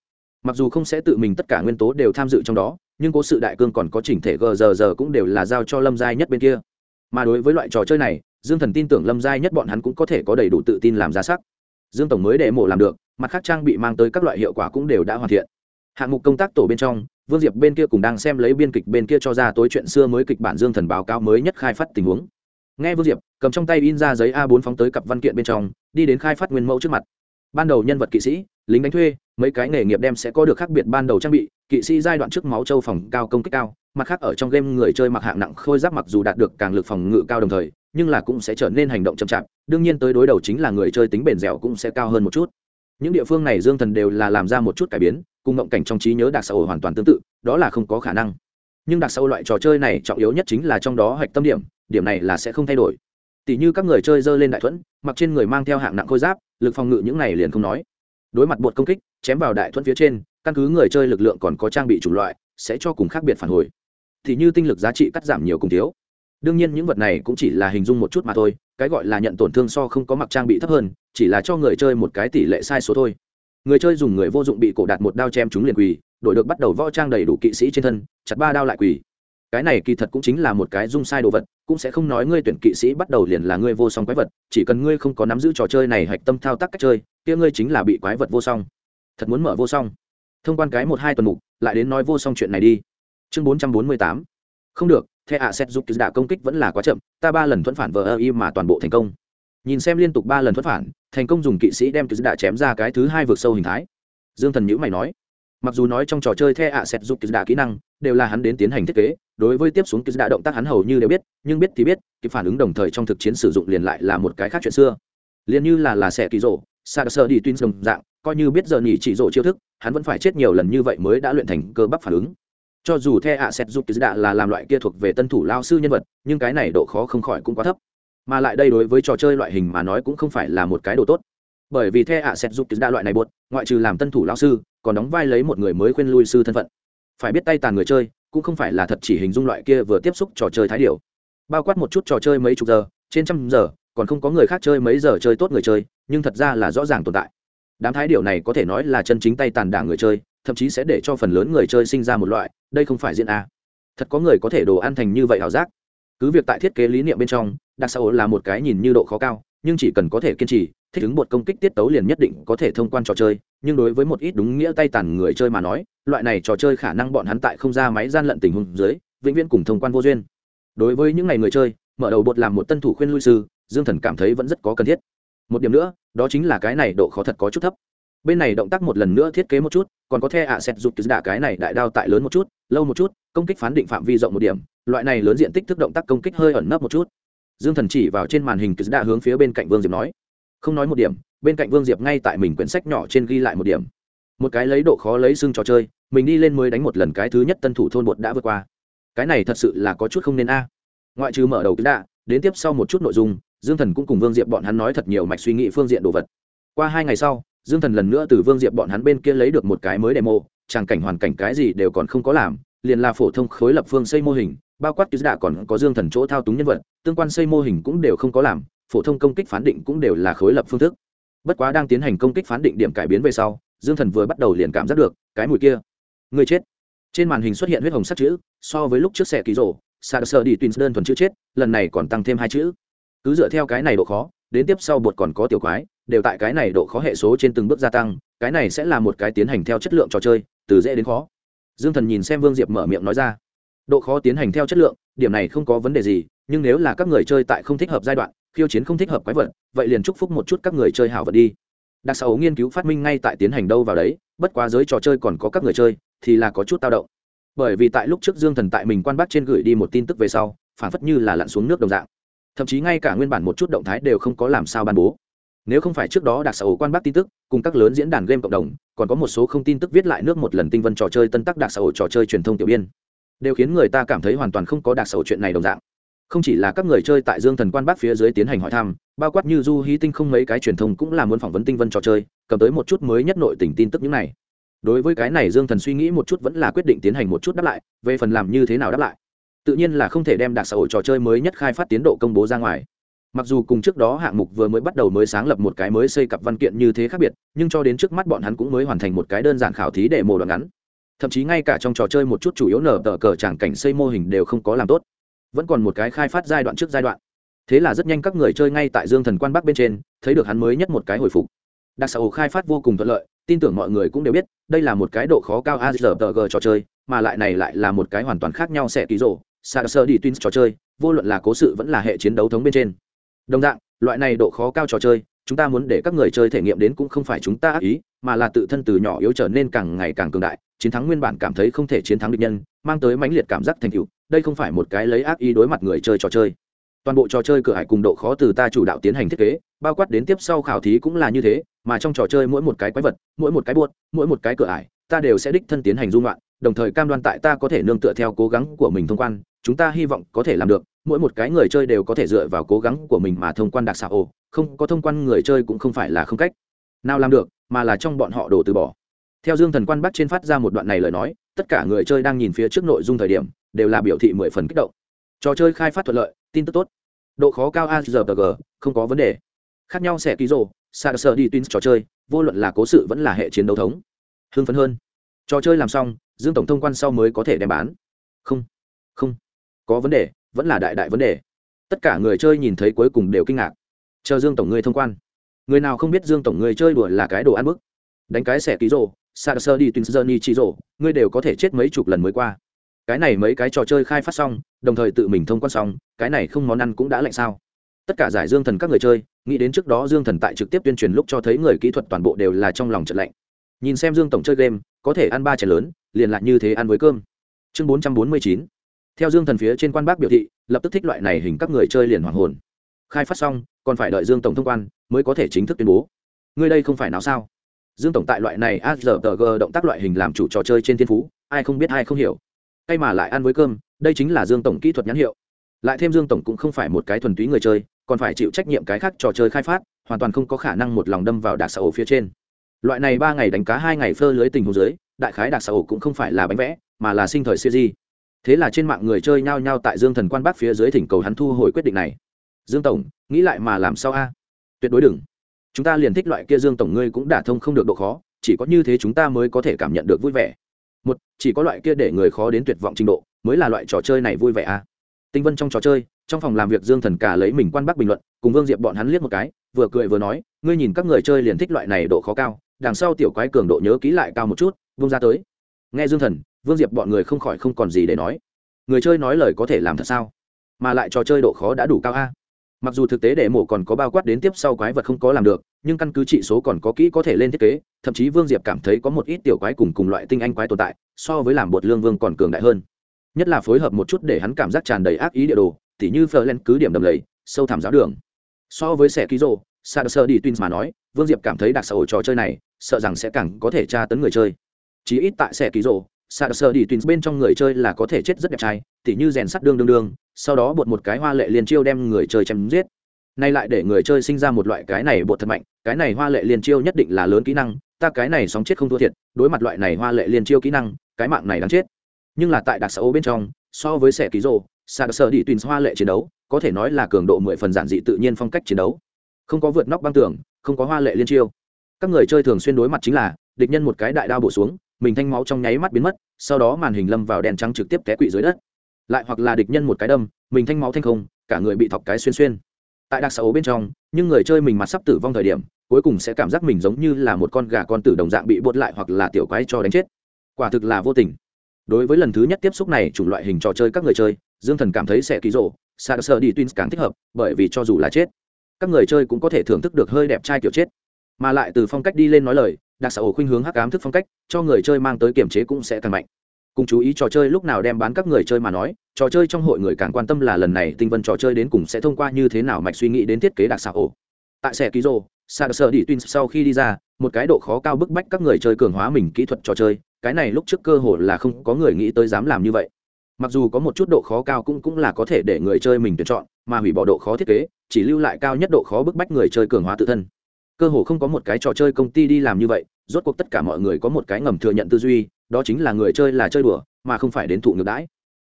Mặc dù không sẽ tự mình tất cả nguyên tố đều tham dự trong đó, nhưng cố sự đại cương còn có chỉnh thể gờ giờ giờ cũng đều là giao cho lâm giai nhất bên kia. Mà đối với loại trò chơi này, dương thần tin tưởng lâm giai nhất bọn hắn cũng có thể có đầy đủ tự tin làm ra sắc. Dương tổng mới để mổ làm được mặt khác trang bị mang tới các loại hiệu quả cũng đều đã hoàn thiện. Hạng mục công tác tổ bên trong, vương diệp bên kia cũng đang xem lấy biên kịch bên kia cho ra tối chuyện xưa mới kịch bản dương thần báo cáo mới nhất khai phát tình huống. Nghe vương diệp, cầm trong tay in ra giấy a 4 phóng tới cặp văn kiện bên trong, đi đến khai phát nguyên mẫu trước mặt. Ban đầu nhân vật kỵ sĩ, lính đánh thuê, mấy cái nghề nghiệp đem sẽ có được khác biệt ban đầu trang bị, kỵ sĩ giai đoạn trước máu châu phòng cao công kích cao, mặt khác ở trong game người chơi mặc hạng nặng khôi giáp mặc dù đạt được càng lực phòng ngự cao đồng thời, nhưng là cũng sẽ trở nên hành động chậm chạp, đương nhiên tới đối đầu chính là người chơi tính bền dẻo cũng sẽ cao hơn một chút những địa phương này dương thần đều là làm ra một chút cải biến, cùng ngộng cảnh trong trí nhớ đặc xã hội hoàn toàn tương tự, đó là không có khả năng. Nhưng đặc xã hội loại trò chơi này trọng yếu nhất chính là trong đó hạch tâm điểm điểm này là sẽ không thay đổi. Tỷ như các người chơi dơ lên đại thuẫn, mặc trên người mang theo hạng nặng khôi giáp, lực phòng ngự những này liền không nói. Đối mặt bột công kích, chém vào đại thuẫn phía trên, căn cứ người chơi lực lượng còn có trang bị chủng loại, sẽ cho cùng khác biệt phản hồi. Thì như tinh lực giá trị cắt giảm nhiều cùng thiếu. Đương nhiên những vật này cũng chỉ là hình dung một chút mà thôi cái gọi là nhận tổn thương so không có mặc trang bị thấp hơn, chỉ là cho người chơi một cái tỷ lệ sai số thôi. Người chơi dùng người vô dụng bị cổ đạt một đao chém chúng liền quỳ, đổi được bắt đầu võ trang đầy đủ kỵ sĩ trên thân, chặt ba đao lại quỳ. Cái này kỳ thật cũng chính là một cái dung sai đồ vật, cũng sẽ không nói ngươi tuyển kỵ sĩ bắt đầu liền là ngươi vô song quái vật, chỉ cần ngươi không có nắm giữ trò chơi này hạch tâm thao tác cách chơi, kia ngươi chính là bị quái vật vô song. Thật muốn mở vô song. Thông quan cái một hai tuần mục, lại đến nói vô song chuyện này đi. Chương bốn trăm bốn mươi tám. Không được the ạ xét giúp đả công kích vẫn là quá chậm, ta ba lần thuẫn phản vờ ơ y mà toàn bộ thành công. Nhìn xem liên tục ba lần thuẫn phản, thành công dùng kỵ sĩ đem cứ đả chém ra cái thứ hai vượt sâu hình thái. Dương thần nhữ mày nói, mặc dù nói trong trò chơi the ạ xét giúp đả kỹ năng đều là hắn đến tiến hành thiết kế, đối với tiếp xuống cứ đả động tác hắn hầu như đều biết, nhưng biết thì biết, kịp phản ứng đồng thời trong thực chiến sử dụng liền lại là một cái khác chuyện xưa. Liền như là là xẻ kỳ rộ xa sơ đi tuyên đồng dạng, coi như biết giờ nhỉ chỉ rộ chiêu thức, hắn vẫn phải chết nhiều lần như vậy mới đã luyện thành cơ bắp phản ứng cho dù the ạ xét giúp đạ là làm loại kia thuộc về tân thủ lao sư nhân vật, nhưng cái này độ khó không khỏi cũng quá thấp. Mà lại đây đối với trò chơi loại hình mà nói cũng không phải là một cái độ tốt. Bởi vì the ạ xét giúp đạ loại này buốt ngoại trừ làm tân thủ lao sư, còn đóng vai lấy một người mới khuyên lui sư thân phận. Phải biết tay tàn người chơi, cũng không phải là thật chỉ hình dung loại kia vừa tiếp xúc trò chơi thái điệu bao quát một chút trò chơi mấy chục giờ, trên trăm giờ, còn không có người khác chơi mấy giờ chơi tốt người chơi, nhưng thật ra là rõ ràng tồn tại. Đám thái điệu này có thể nói là chân chính tay tàn đảng người chơi, thậm chí sẽ để cho phần lớn người chơi sinh ra một loại đây không phải diễn a. Thật có người có thể đồ ăn thành như vậy ảo giác. Cứ việc tại thiết kế lý niệm bên trong đặc xã hội là một cái nhìn như độ khó cao, nhưng chỉ cần có thể kiên trì, thích ứng một công kích tiết tấu liền nhất định có thể thông quan trò chơi, nhưng đối với một ít đúng nghĩa tay tàn người chơi mà nói, loại này trò chơi khả năng bọn hắn tại không ra máy gian lận tình huống dưới, vĩnh viễn cùng thông quan vô duyên. Đối với những ngày người chơi, mở đầu bột làm một tân thủ khuyên lui sư, dương thần cảm thấy vẫn rất có cần thiết. Một điểm nữa, đó chính là cái này độ khó thật có chút thấp. Bên này động tác một lần nữa thiết kế một chút, còn có the ạ xét giúp đạ cái này đại đao tại lớn một chút lâu một chút, công kích phán định phạm vi rộng một điểm, loại này lớn diện tích thức động tác công kích hơi ẩn nấp một chút. Dương thần chỉ vào trên màn hình đạ hướng phía bên cạnh vương diệp nói. Không nói một điểm, bên cạnh vương diệp ngay tại mình quyển sách nhỏ trên ghi lại một điểm. Một cái lấy độ khó lấy xưng trò chơi, mình đi lên mới đánh một lần cái thứ nhất tân thủ thôn bột đã vượt qua. Cái này thật sự là có chút không nên a. À. Ngoại trừ mở đầu đạ đến tiếp sau một chút nội dung, dương thần cũng cùng vương diệp bọn hắn nói thật nhiều mạch suy nghĩ phương diện đồ vật. Qua hai ngày sau, dương thần lần nữa từ vương diệp bọn hắn bên kia lấy được một cái mới demo tràng cảnh hoàn cảnh cái gì đều còn không có làm, liền là phổ thông khối lập phương xây mô hình, bao quát tứ đạ còn có dương thần chỗ thao túng nhân vật, tương quan xây mô hình cũng đều không có làm, phổ thông công kích phán định cũng đều là khối lập phương thức. Bất quá đang tiến hành công kích phán định điểm cải biến về sau, dương thần vừa bắt đầu liền cảm giác được, cái mùi kia, người chết. Trên màn hình xuất hiện huyết hồng sắc chữ, so với lúc trước xe ký rổ sa sơ đi tuyến đơn thuần chữ chết, lần này còn tăng thêm hai chữ. Cứ dựa theo cái này độ khó, đến tiếp sau bột còn có tiểu quái đều tại cái này độ khó hệ số trên từng bước gia tăng, cái này sẽ là một cái tiến hành theo chất lượng trò chơi, từ dễ đến khó. Dương thần nhìn xem vương diệp mở miệng nói ra. Độ khó tiến hành theo chất lượng, điểm này không có vấn đề gì, nhưng nếu là các người chơi tại không thích hợp giai đoạn, khiêu chiến không thích hợp quái vật, vậy liền chúc phúc một chút các người chơi hảo vật đi. Đặc xã nghiên cứu phát minh ngay tại tiến hành đâu vào đấy, bất quá giới trò chơi còn có các người chơi, thì là có chút tao động. Bởi vì tại lúc trước dương thần tại mình quan bắt trên gửi đi một tin tức về sau, phản phất như là lặn xuống nước đồng dạng. Thậm chí ngay cả nguyên bản một chút động thái đều không có làm sao ban bố nếu không phải trước đó đặc sở quan bắc tin tức, cùng các lớn diễn đàn game cộng đồng, còn có một số không tin tức viết lại nước một lần tinh vân trò chơi tân tắc đặc xã trò chơi truyền thông tiểu biên. Đều khiến người ta cảm thấy hoàn toàn không có đặc sở chuyện này đồng dạng. Không chỉ là các người chơi tại dương thần quan bắc phía dưới tiến hành hỏi thăm, bao quát như du hí tinh không mấy cái truyền thông cũng là muốn phỏng vấn tinh vân trò chơi, cầm tới một chút mới nhất nội tình tin tức những này. Đối với cái này dương thần suy nghĩ một chút vẫn là quyết định tiến hành một chút đáp lại, về phần làm như thế nào đáp lại. Tự nhiên là không thể đem đặc xã hội trò chơi mới nhất khai phát tiến độ công bố ra ngoài mặc dù cùng trước đó hạng mục vừa mới bắt đầu mới sáng lập một cái mới xây cặp văn kiện như thế khác biệt, nhưng cho đến trước mắt bọn hắn cũng mới hoàn thành một cái đơn giản khảo thí để mổ đoạn ngắn. Thậm chí ngay cả trong trò chơi một chút chủ yếu nở tờ cờ tràng cảnh xây mô hình đều không có làm tốt. Vẫn còn một cái khai phát giai đoạn trước giai đoạn. Thế là rất nhanh các người chơi ngay tại dương thần quan bắc bên trên, thấy được hắn mới nhất một cái hồi phục. Đặc xã khai phát vô cùng thuận lợi, tin tưởng mọi người cũng đều biết, đây là một cái độ khó cao azrg trò chơi, mà lại này lại là một cái hoàn toàn khác nhau sẽ ký rộ sa sơ đi tuyến trò chơi, vô luận là cố sự vẫn là hệ chiến đấu thống bên trên đồng dạng, loại này độ khó cao trò chơi, chúng ta muốn để các người chơi thể nghiệm đến cũng không phải chúng ta ác ý, mà là tự thân từ nhỏ yếu trở nên càng ngày càng cường đại, chiến thắng nguyên bản cảm thấy không thể chiến thắng địch nhân, mang tới mãnh liệt cảm giác thành tựu, đây không phải một cái lấy ác ý đối mặt người chơi trò chơi. Toàn bộ trò chơi cửa hải cùng độ khó từ ta chủ đạo tiến hành thiết kế, bao quát đến tiếp sau khảo thí cũng là như thế, mà trong trò chơi mỗi một cái quái vật, mỗi một cái buốt, mỗi một cái cửa ải, ta đều sẽ đích thân tiến hành dung loạn, đồng thời cam đoan tại ta có thể nương tựa theo cố gắng của mình thông quan, chúng ta hy vọng có thể làm được mỗi một cái người chơi đều có thể dựa vào cố gắng của mình mà thông quan đặc xạ ồ không có thông quan người chơi cũng không phải là không cách nào làm được, mà là trong bọn họ đổ từ bỏ. Theo dương thần quan bắc trên phát ra một đoạn này lời nói, tất cả người chơi đang nhìn phía trước nội dung thời điểm, đều là biểu thị mười phần kích động. Trò chơi khai phát thuận lợi, tin tức tốt. Độ khó cao azrg không có vấn đề. Khác nhau sẽ ký rồ sa sơ đi twins trò chơi, vô luận là cố sự vẫn là hệ chiến đấu thống. Hưng phấn hơn. Trò chơi làm xong, dương tổng thông quan sau mới có thể đem bán. Không. Không. Có vấn đề vẫn là đại đại vấn đề. Tất cả người chơi nhìn thấy cuối cùng đều kinh ngạc. Chờ dương tổng ngươi thông quan. Người nào không biết dương tổng ngươi chơi đùa là cái đồ ăn bức. Đánh cái xẻ ký rồ sa sơ đi tin sơ ni chi rồ, ngươi đều có thể chết mấy chục lần mới qua. Cái này mấy cái trò chơi khai phát xong, đồng thời tự mình thông quan xong, cái này không món ăn cũng đã lạnh sao. Tất cả giải dương thần các người chơi, nghĩ đến trước đó dương thần tại trực tiếp tuyên truyền lúc cho thấy người kỹ thuật toàn bộ đều là trong lòng trận lạnh. Nhìn xem dương tổng chơi game, có thể ăn ba chén lớn, liền lại như thế ăn với cơm. Chương bốn trăm bốn mươi chín theo dương thần phía trên quan bác biểu thị, lập tức thích loại này hình các người chơi liền hoàng hồn. Khai phát xong, còn phải đợi dương tổng thông quan, mới có thể chính thức tuyên bố. Ngươi đây không phải nào sao? Dương tổng tại loại này azrg động tác loại hình làm chủ trò chơi trên thiên phú, ai không biết ai không hiểu. Tay mà lại ăn với cơm, đây chính là dương tổng kỹ thuật nhãn hiệu. Lại thêm dương tổng cũng không phải một cái thuần túy người chơi, còn phải chịu trách nhiệm cái khác trò chơi khai phát, hoàn toàn không có khả năng một lòng đâm vào đạc xã ổ phía trên. Loại này ba ngày đánh cá, hai ngày phơ lưới tình hồ dưới, đại khái đạc xã ổ cũng không phải là bánh vẽ, mà là sinh thời siêu di thế là trên mạng người chơi nhao nhao tại dương thần quan bác phía dưới thỉnh cầu hắn thu hồi quyết định này. Dương tổng, nghĩ lại mà làm sao a? Tuyệt đối đừng. Chúng ta liền thích loại kia dương tổng ngươi cũng đả thông không được độ khó, chỉ có như thế chúng ta mới có thể cảm nhận được vui vẻ. Một, chỉ có loại kia để người khó đến tuyệt vọng trình độ, mới là loại trò chơi này vui vẻ a. Tinh vân trong trò chơi, trong phòng làm việc dương thần cả lấy mình quan bác bình luận, cùng vương diệp bọn hắn liếc một cái, vừa cười vừa nói, ngươi nhìn các người chơi liền thích loại này độ khó cao, đằng sau tiểu quái cường độ nhớ ký lại cao một chút, vung ra tới. Nghe dương thần vương diệp bọn người không khỏi không còn gì để nói. Người chơi nói lời có thể làm thật sao? Mà lại trò chơi độ khó đã đủ cao a. Mặc dù thực tế để mổ còn có bao quát đến tiếp sau quái vật không có làm được, nhưng căn cứ trị số còn có kỹ có thể lên thiết kế, thậm chí vương diệp cảm thấy có một ít tiểu quái cùng cùng loại tinh anh quái tồn tại, so với làm bột lương vương còn cường đại hơn. Nhất là phối hợp một chút để hắn cảm giác tràn đầy ác ý địa đồ, tỉ như phờ len cứ điểm đầm lầy, sâu thẳm giáo đường. So với xe ký rô, sa sơ đi twins mà nói, vương diệp cảm thấy đặc xã hội trò chơi này, sợ rằng sẽ càng có thể tra tấn người chơi. Chí ít tại xe ký rô sa sơ đi tuyến bên trong người chơi là có thể chết rất đẹp trai, tỉ như rèn sắt đương đương đương, sau đó bột một cái hoa lệ liền chiêu đem người chơi chém giết. Nay lại để người chơi sinh ra một loại cái này bột thật mạnh, cái này hoa lệ liền chiêu nhất định là lớn kỹ năng, ta cái này sóng chết không thua thiệt, đối mặt loại này hoa lệ liền chiêu kỹ năng, cái mạng này đáng chết. Nhưng là tại đặc xã ô bên trong, so với xe ký rô sa sơ đi tuyến hoa lệ chiến đấu, có thể nói là cường độ mười phần giản dị tự nhiên phong cách chiến đấu. Không có vượt nóc băng tường, không có hoa lệ liên chiêu. Các người chơi thường xuyên đối mặt chính là, địch nhân một cái đại đao bổ xuống mình thanh máu trong nháy mắt biến mất, sau đó màn hình lâm vào đèn trắng trực tiếp té quỵ dưới đất. Lại hoặc là địch nhân một cái đâm, mình thanh máu thanh không, cả người bị thọc cái xuyên xuyên. Tại đặc xã ố bên trong nhưng người chơi mình mặt sắp tử vong thời điểm, cuối cùng sẽ cảm giác mình giống như là một con gà con tử đồng dạng bị bột lại hoặc là tiểu quái cho đánh chết. Quả thực là vô tình. Đối với lần thứ nhất tiếp xúc này, chủng loại hình trò chơi các người chơi, dương thần cảm thấy sẽ ký rộ sa sơ đi twins càng thích hợp, bởi vì cho dù là chết, các người chơi cũng có thể thưởng thức được hơi đẹp trai kiểu chết. Mà lại từ phong cách đi lên nói lời đặc xã ổ khuynh hướng hắc ám thức phong cách, cho người chơi mang tới kiểm chế cũng sẽ càng mạnh. Cùng chú ý trò chơi lúc nào đem bán các người chơi mà nói, trò chơi trong hội người càng quan tâm là lần này tinh vân trò chơi đến cùng sẽ thông qua như thế nào mạch suy nghĩ đến thiết kế đặc xã ổ tại xe ký rô sa sở đi tuyên sau khi đi ra, một cái độ khó cao bức bách các người chơi cường hóa mình kỹ thuật trò chơi, cái này lúc trước cơ hội là không có người nghĩ tới dám làm như vậy. Mặc dù có một chút độ khó cao cũng cũng là có thể để người chơi mình tuyển chọn, mà hủy bỏ độ khó thiết kế, chỉ lưu lại cao nhất độ khó bức bách người chơi cường hóa tự thân cơ hồ không có một cái trò chơi công ty đi làm như vậy, rốt cuộc tất cả mọi người có một cái ngầm thừa nhận tư duy, đó chính là người chơi là chơi đùa, mà không phải đến thụ ngược đãi.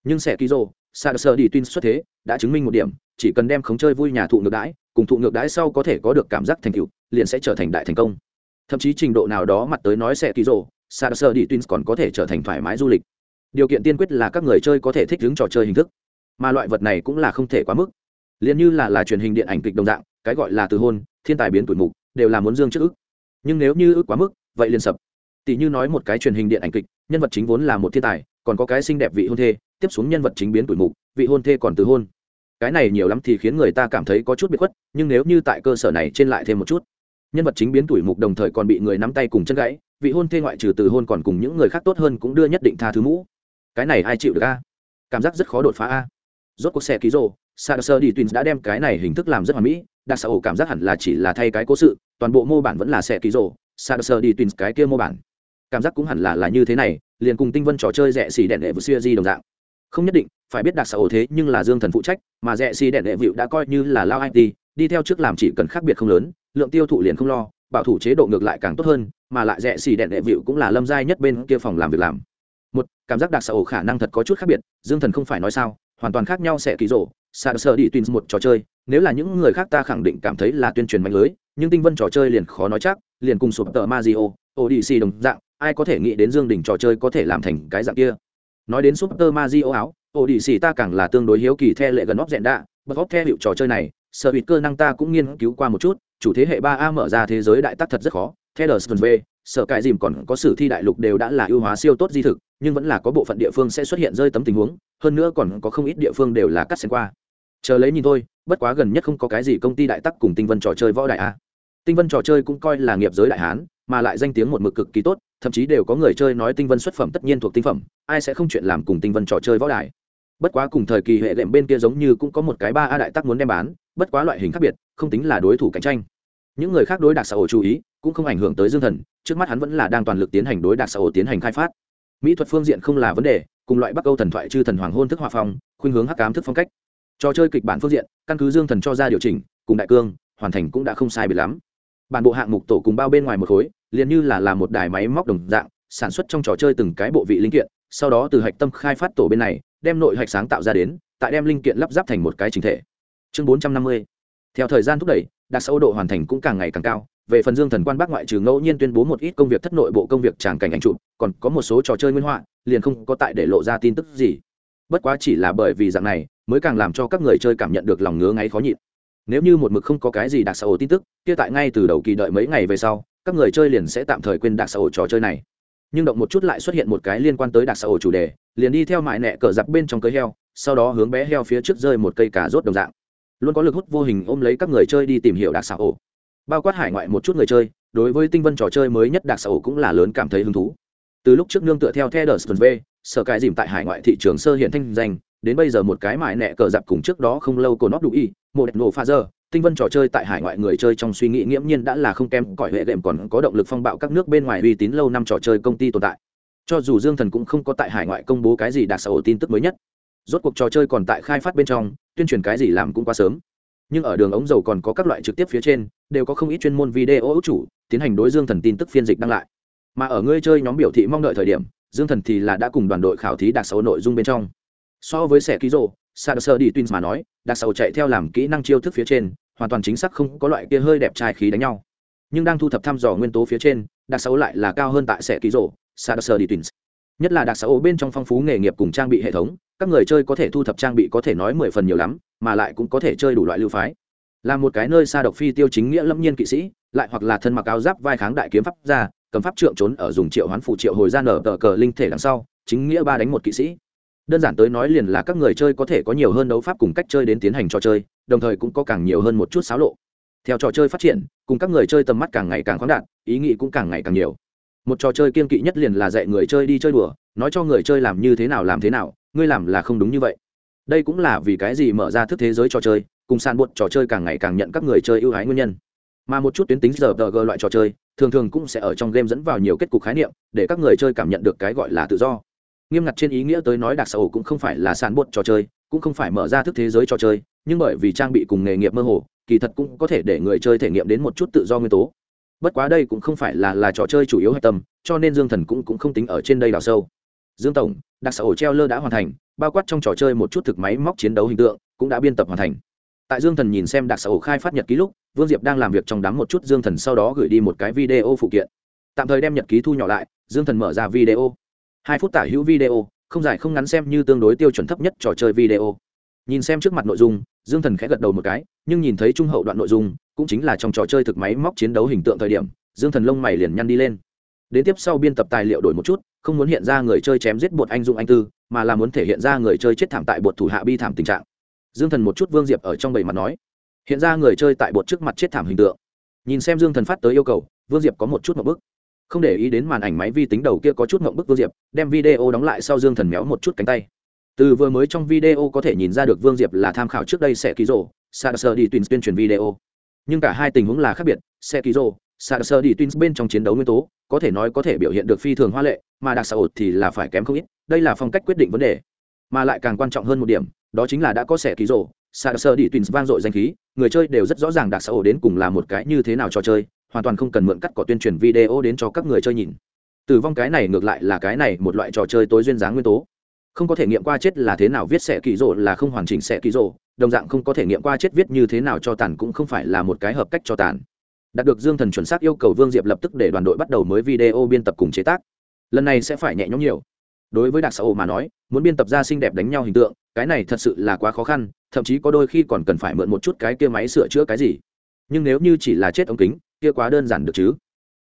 Nhưng sẽ ký rô sa sơ đi tuyên xuất thế, đã chứng minh một điểm, chỉ cần đem khống chơi vui nhà thụ ngược đãi, cùng thụ ngược đãi sau có thể có được cảm giác thành tựu, liền sẽ trở thành đại thành công. Thậm chí trình độ nào đó mặt tới nói sẽ ký rô sa sơ đi Tuyên còn có thể trở thành thoải mái du lịch. Điều kiện tiên quyết là các người chơi có thể thích ứng trò chơi hình thức, mà loại vật này cũng là không thể quá mức. Liền như là là truyền hình điện ảnh kịch đồng dạng, cái gọi là từ hôn, thiên tài biến tuổi mục đều là muốn dương trước ức. Nhưng nếu như ức quá mức vậy liền sập. Tỷ như nói một cái truyền hình điện ảnh kịch nhân vật chính vốn là một thiên tài còn có cái xinh đẹp vị hôn thê tiếp xuống nhân vật chính biến tuổi mục vị hôn thê còn từ hôn. Cái này nhiều lắm thì khiến người ta cảm thấy có chút bị khuất nhưng nếu như tại cơ sở này trên lại thêm một chút. Nhân vật chính biến tuổi mục đồng thời còn bị người nắm tay cùng chân gãy vị hôn thê ngoại trừ từ hôn còn cùng những người khác tốt hơn cũng đưa nhất định tha thứ mũ. Cái này ai chịu được a? Cảm giác rất khó đột phá a. Rốt cuộc xe ký rô Sarser đi tuyền đã đem cái này hình thức làm rất hoàn mỹ, đặc xã ổ cảm giác hẳn là chỉ là thay cái cố sự, toàn bộ mô bản vẫn là xe ký rồ, sơ đi tùy cái kia mô bản. Cảm giác cũng hẳn là là như thế này, liền cùng tinh vân trò chơi rẻ xì đèn đệ vừa xưa di đồng dạng. Không nhất định, phải biết đặc xã ổ thế nhưng là Dương Thần phụ trách, mà rẻ xì đèn đệ vịu đã coi như là lao IT, đi theo trước làm chỉ cần khác biệt không lớn, lượng tiêu thụ liền không lo, bảo thủ chế độ ngược lại càng tốt hơn, mà lại rẻ xì đèn đệ vịu cũng là lâm giai nhất bên kia phòng làm việc làm. Một, cảm giác đặc xã ổ khả năng thật có chút khác biệt, Dương Thần không phải nói sao, hoàn toàn khác nhau sẽ kỳ rộ sạc sở đi tuyến một trò chơi, nếu là những người khác ta khẳng định cảm thấy là tuyên truyền mạnh lưới, nhưng tinh vân trò chơi liền khó nói chắc, liền cùng sụp tờ mazio odc đồng dạng, ai có thể nghĩ đến dương đình trò chơi có thể làm thành cái dạng kia. Nói đến sụp tờ mazio áo odc ta càng là tương đối hiếu kỳ theo lệ gần óc dẹn đạ bật óc theo hiệu trò chơi này sợ hữu cơ năng ta cũng nghiên cứu qua một chút, chủ thế hệ ba a mở ra thế giới đại tác thật rất khó theo đờ v, sở cải dìm còn có sử thi đại lục đều đã là ưu hóa siêu tốt di thực, nhưng vẫn là có bộ phận địa phương sẽ xuất hiện rơi tấm tình huống, hơn nữa còn có không ít địa phương đều là cắt xen qua chờ lấy nhìn thôi, bất quá gần nhất không có cái gì công ty đại tắc cùng tinh vân trò chơi võ đại a. Tinh vân trò chơi cũng coi là nghiệp giới đại hán, mà lại danh tiếng một mực cực kỳ tốt, thậm chí đều có người chơi nói tinh vân xuất phẩm tất nhiên thuộc tinh phẩm, ai sẽ không chuyện làm cùng tinh vân trò chơi võ đại. Bất quá cùng thời kỳ hệ lệm bên kia giống như cũng có một cái ba a đại tắc muốn đem bán, bất quá loại hình khác biệt, không tính là đối thủ cạnh tranh. Những người khác đối đặc xã hội chú ý, cũng không ảnh hưởng tới dương thần, trước mắt hắn vẫn là đang toàn lực tiến hành đối đặc xã hội tiến hành khai phát. Mỹ thuật phương diện không là vấn đề, cùng loại bắc âu thần thoại chư thần hoàng hôn thức hòa phong, khuynh hướng hắc cám thức phong cách trò chơi kịch bản phương diện, căn cứ dương thần cho ra điều chỉnh, cùng đại cương, hoàn thành cũng đã không sai biệt lắm. Bản bộ hạng mục tổ cùng bao bên ngoài một khối, liền như là làm một đài máy móc đồng dạng, sản xuất trong trò chơi từng cái bộ vị linh kiện, sau đó từ hạch tâm khai phát tổ bên này, đem nội hạch sáng tạo ra đến, tại đem linh kiện lắp ráp thành một cái chính thể. Chương bốn trăm năm mươi. Theo thời gian thúc đẩy, đặc sâu độ hoàn thành cũng càng ngày càng cao, về phần dương thần quan bác ngoại trừ ngẫu nhiên tuyên bố một ít công việc thất nội bộ công việc tràng cảnh ảnh trụ còn có một số trò chơi nguyên họa, liền không có tại để lộ ra tin tức gì. Bất quá chỉ là bởi vì dạng này mới càng làm cho các người chơi cảm nhận được lòng ngứa ngáy khó nhịn. Nếu như một mực không có cái gì đặc xã hội tin tức, kia tại ngay từ đầu kỳ đợi mấy ngày về sau, các người chơi liền sẽ tạm thời quên đặc xã hội trò chơi này. Nhưng động một chút lại xuất hiện một cái liên quan tới đặc xã hội chủ đề, liền đi theo mại nẹ cờ giặc bên trong cưới heo, sau đó hướng bé heo phía trước rơi một cây cà rốt đồng dạng. Luôn có lực hút vô hình ôm lấy các người chơi đi tìm hiểu đặc xã ổ bao quát hải ngoại một chút người chơi, đối với tinh vân trò chơi mới nhất đặc xã ổ cũng là lớn cảm thấy hứng thú. Từ lúc trước nương tựa theo theo đờ v sở cái dìm tại hải ngoại thị trường sơ hiện thanh danh đến bây giờ một cái mại nẹ cờ dạp cùng trước đó không lâu cổ nót đủ y một đẹp nổ pha giờ tinh vân trò chơi tại hải ngoại người chơi trong suy nghĩ nghiễm nhiên đã là không kém, cõi hệ đệm còn có động lực phong bạo các nước bên ngoài uy tín lâu năm trò chơi công ty tồn tại. Cho dù dương thần cũng không có tại hải ngoại công bố cái gì đạt xã tin tức mới nhất. Rốt cuộc trò chơi còn tại khai phát bên trong, tuyên truyền cái gì làm cũng quá sớm. Nhưng ở đường ống dầu còn có các loại trực tiếp phía trên, đều có không ít chuyên môn video ấu chủ, tiến hành đối dương thần tin tức phiên dịch đăng lại. Mà ở ngươi chơi nhóm biểu thị mong đợi thời điểm, dương thần thì là đã cùng đoàn đội khảo thí đặc sầu nội dung bên trong so với xe ký rộ sa sơ đi twins mà nói, đặc sầu chạy theo làm kỹ năng chiêu thức phía trên, hoàn toàn chính xác không có loại kia hơi đẹp trai khí đánh nhau. Nhưng đang thu thập thăm dò nguyên tố phía trên, đặc sầu lại là cao hơn tại xe ký rộ sa sơ đi twins nhất là đặc sầu bên trong phong phú nghề nghiệp cùng trang bị hệ thống, các người chơi có thể thu thập trang bị có thể nói mười phần nhiều lắm, mà lại cũng có thể chơi đủ loại lưu phái. Là một cái nơi xa độc phi tiêu chính nghĩa lâm nhiên kỵ sĩ, lại hoặc là thân mặc áo giáp vai kháng đại kiếm pháp ra, cầm pháp trượng trốn ở dùng triệu hoán phụ triệu hồi ra nở tờ cờ linh thể đằng sau, chính nghĩa ba đánh một kỵ sĩ đơn giản tới nói liền là các người chơi có thể có nhiều hơn đấu pháp cùng cách chơi đến tiến hành trò chơi, đồng thời cũng có càng nhiều hơn một chút xáo lộ. Theo trò chơi phát triển, cùng các người chơi tầm mắt càng ngày càng khoáng đạt, ý nghĩ cũng càng ngày càng nhiều. Một trò chơi kiên kỵ nhất liền là dạy người chơi đi chơi đùa, nói cho người chơi làm như thế nào làm thế nào, ngươi làm là không đúng như vậy. Đây cũng là vì cái gì mở ra thức thế giới trò chơi, cùng sàn buộc trò chơi càng ngày càng nhận các người chơi ưu ái nguyên nhân. Mà một chút tuyến tính giờ tờ gờ loại trò chơi, thường thường cũng sẽ ở trong game dẫn vào nhiều kết cục khái niệm, để các người chơi cảm nhận được cái gọi là tự do nghiêm ngặt trên ý nghĩa tới nói đặc xã hội cũng không phải là sàn bột trò chơi cũng không phải mở ra thức thế giới trò chơi nhưng bởi vì trang bị cùng nghề nghiệp mơ hồ kỳ thật cũng có thể để người chơi thể nghiệm đến một chút tự do nguyên tố. Bất quá đây cũng không phải là là trò chơi chủ yếu hạch tâm cho nên dương thần cũng, cũng không tính ở trên đây đào sâu. Dương tổng đặc xã hội treo lơ đã hoàn thành bao quát trong trò chơi một chút thực máy móc chiến đấu hình tượng cũng đã biên tập hoàn thành. Tại dương thần nhìn xem đặc xã ổ khai phát nhật ký lúc vương diệp đang làm việc trong đám một chút dương thần sau đó gửi đi một cái video phụ kiện. Tạm thời đem nhật ký thu nhỏ lại dương thần mở ra video hai phút tả hữu video, không dài không ngắn xem như tương đối tiêu chuẩn thấp nhất trò chơi video. Nhìn xem trước mặt nội dung, dương thần khẽ gật đầu một cái, nhưng nhìn thấy trung hậu đoạn nội dung, cũng chính là trong trò chơi thực máy móc chiến đấu hình tượng thời điểm, dương thần lông mày liền nhăn đi lên. Đến tiếp sau biên tập tài liệu đổi một chút, không muốn hiện ra người chơi chém giết bột anh dung anh tư, mà là muốn thể hiện ra người chơi chết thảm tại bột thủ hạ bi thảm tình trạng. Dương thần một chút vương diệp ở trong bầy mặt nói, hiện ra người chơi tại bột trước mặt chết thảm hình tượng. Nhìn xem dương thần phát tới yêu cầu, vương diệp có một chút một bức không để ý đến màn ảnh máy vi tính đầu kia có chút ngộng bức vương diệp, đem video đóng lại sau dương thần méo một chút cánh tay. Từ vừa mới trong video có thể nhìn ra được vương diệp là tham khảo trước đây sẽ ký rổ sa sơ đi tuyến tuyên truyền video. Nhưng cả hai tình huống là khác biệt sẽ ký rổ sa sơ đi tuyến bên trong chiến đấu nguyên tố, có thể nói có thể biểu hiện được phi thường hoa lệ, mà đặc xã ột thì là phải kém không ít, đây là phong cách quyết định vấn đề. Mà lại càng quan trọng hơn một điểm, đó chính là đã có Sẻ ký rổ sa sơ đi tuyến vang dội danh khí, người chơi đều rất rõ ràng đặc xã ổ đến cùng là một cái như thế nào trò chơi hoàn toàn không cần mượn cắt cỏ tuyên truyền video đến cho các người chơi nhìn. Tử vong cái này ngược lại là cái này một loại trò chơi tối duyên dáng nguyên tố. Không có thể nghiệm qua chết là thế nào viết sẽ kỳ rộ là không hoàn chỉnh sẽ kỳ rộ đồng dạng không có thể nghiệm qua chết viết như thế nào cho tàn cũng không phải là một cái hợp cách cho tàn. Đạt được dương thần chuẩn xác yêu cầu vương diệp lập tức để đoàn đội bắt đầu mới video biên tập cùng chế tác. Lần này sẽ phải nhẹ nhõm nhiều. Đối với đặc xã hội mà nói, muốn biên tập ra xinh đẹp đánh nhau hình tượng, cái này thật sự là quá khó khăn, thậm chí có đôi khi còn cần phải mượn một chút cái kia máy sửa chữa cái gì. Nhưng nếu như chỉ là chết ống kính kia quá đơn giản được chứ?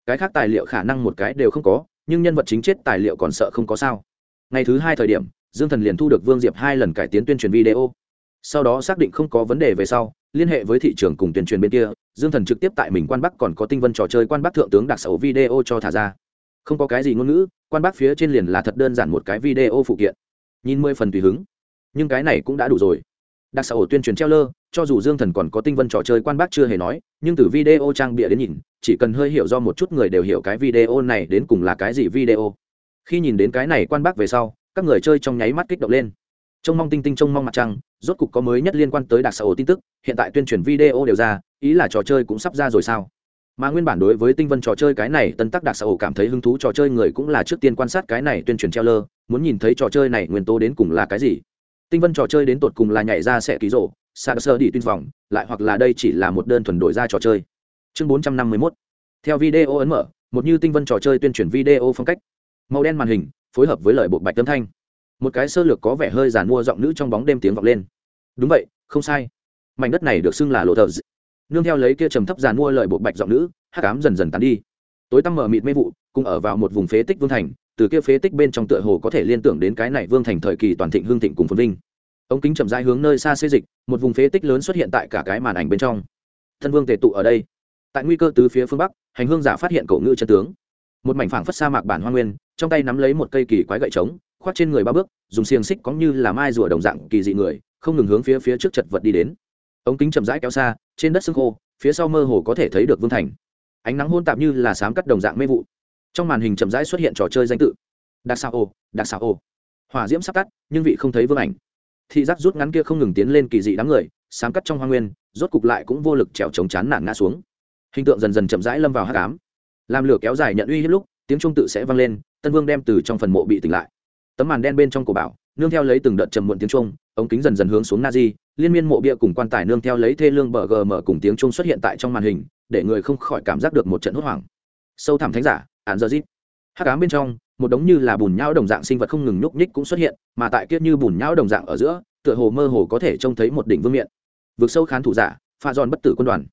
Cái khác tài liệu khả năng một cái đều không có, nhưng nhân vật chính chết tài liệu còn sợ không có sao. Ngày thứ hai thời điểm, dương thần liền thu được vương diệp hai lần cải tiến tuyên truyền video. Sau đó xác định không có vấn đề về sau, liên hệ với thị trường cùng tuyên truyền bên kia, dương thần trực tiếp tại mình quan bắc còn có tinh vân trò chơi quan bắc thượng tướng đặc sầu video cho thả ra. Không có cái gì ngôn ngữ, quan bắc phía trên liền là thật đơn giản một cái video phụ kiện. Nhìn mười phần tùy hứng. Nhưng cái này cũng đã đủ rồi đặc xã hội tuyên truyền treo lơ, cho dù dương thần còn có tinh vân trò chơi quan bác chưa hề nói, nhưng từ video trang bịa đến nhìn, chỉ cần hơi hiểu do một chút người đều hiểu cái video này đến cùng là cái gì video. Khi nhìn đến cái này quan bác về sau, các người chơi trong nháy mắt kích động lên. Trông mong tinh tinh trông mong mặt trăng, rốt cục có mới nhất liên quan tới đặc xã hội tin tức, hiện tại tuyên truyền video đều ra, ý là trò chơi cũng sắp ra rồi sao? Mà nguyên bản đối với tinh vân trò chơi cái này, tân tắc đặc xã hội cảm thấy hứng thú trò chơi người cũng là trước tiên quan sát cái này tuyên truyền treo lơ, muốn nhìn thấy trò chơi này nguyên tố đến cùng là cái gì tinh vân trò chơi đến tột cùng là nhảy ra sẽ ký rổ sạc sơ đi tuyên vòng lại hoặc là đây chỉ là một đơn thuần đổi ra trò chơi. Chương bốn trăm năm mươi mốt. Theo video ấn mở, một như tinh vân trò chơi tuyên truyền video phong cách. Màu đen màn hình, phối hợp với lời bộ bạch âm thanh. Một cái sơ lược có vẻ hơi giàn mua giọng nữ trong bóng đêm tiếng vọng lên. Đúng vậy, không sai. Mảnh đất này được xưng là lộ thờ nương theo lấy kia trầm thấp giàn mua lời bộ bạch giọng nữ hát cám dần dần tán đi. Tối tăm mở mịt mê vụ, cùng ở vào một vùng phế tích vương thành từ kia phế tích bên trong tựa hồ có thể liên tưởng đến cái này vương thành thời kỳ toàn thịnh hương thịnh cùng phồn vinh. Ống kính chậm rãi hướng nơi xa xê dịch, một vùng phế tích lớn xuất hiện tại cả cái màn ảnh bên trong. Thân vương tề tụ ở đây. Tại nguy cơ từ phía phương bắc, hành hương giả phát hiện cổ ngư chân tướng. Một mảnh phảng phất sa mạc bản hoa nguyên, trong tay nắm lấy một cây kỳ quái gậy trống, khoác trên người ba bước, dùng xiềng xích có như là mai rùa đồng dạng kỳ dị người, không ngừng hướng phía phía trước chật vật đi đến. Ống kính chậm rãi kéo xa, trên đất xương khô, phía sau mơ hồ có thể thấy được vương thành. Ánh nắng hôn tạp như là sám cắt đồng dạng mê vụ trong màn hình chậm rãi xuất hiện trò chơi danh tự. Đặc sao ô đặc sao ô hỏa diễm sắp tắt, nhưng vị không thấy vương ảnh. Thị giác rút ngắn kia không ngừng tiến lên kỳ dị đám người, sáng cắt trong hoa nguyên, rốt cục lại cũng vô lực trèo chống chán nản ngã xuống. Hình tượng dần dần chậm rãi lâm vào hát cám làm lửa kéo dài nhận uy hết lúc, tiếng trung tự sẽ vang lên, tân vương đem từ trong phần mộ bị tỉnh lại. Tấm màn đen bên trong cổ bảo, nương theo lấy từng đợt trầm muộn tiếng trung ống kính dần dần hướng xuống na di liên miên mộ bia cùng quan tài nương theo lấy thê lương bờ gm cùng tiếng trung xuất hiện tại trong màn hình, để người không khỏi cảm giác được một trận hốt hoảng. Sâu thẳm thánh giả án giờ dít, hắc ám bên trong một đống như là bùn nhão đồng dạng sinh vật không ngừng nhúc nhích cũng xuất hiện mà tại kia như bùn nhão đồng dạng ở giữa tựa hồ mơ hồ có thể trông thấy một đỉnh vương miện. Vượt sâu khán thủ giả pha giòn bất tử quân đoàn.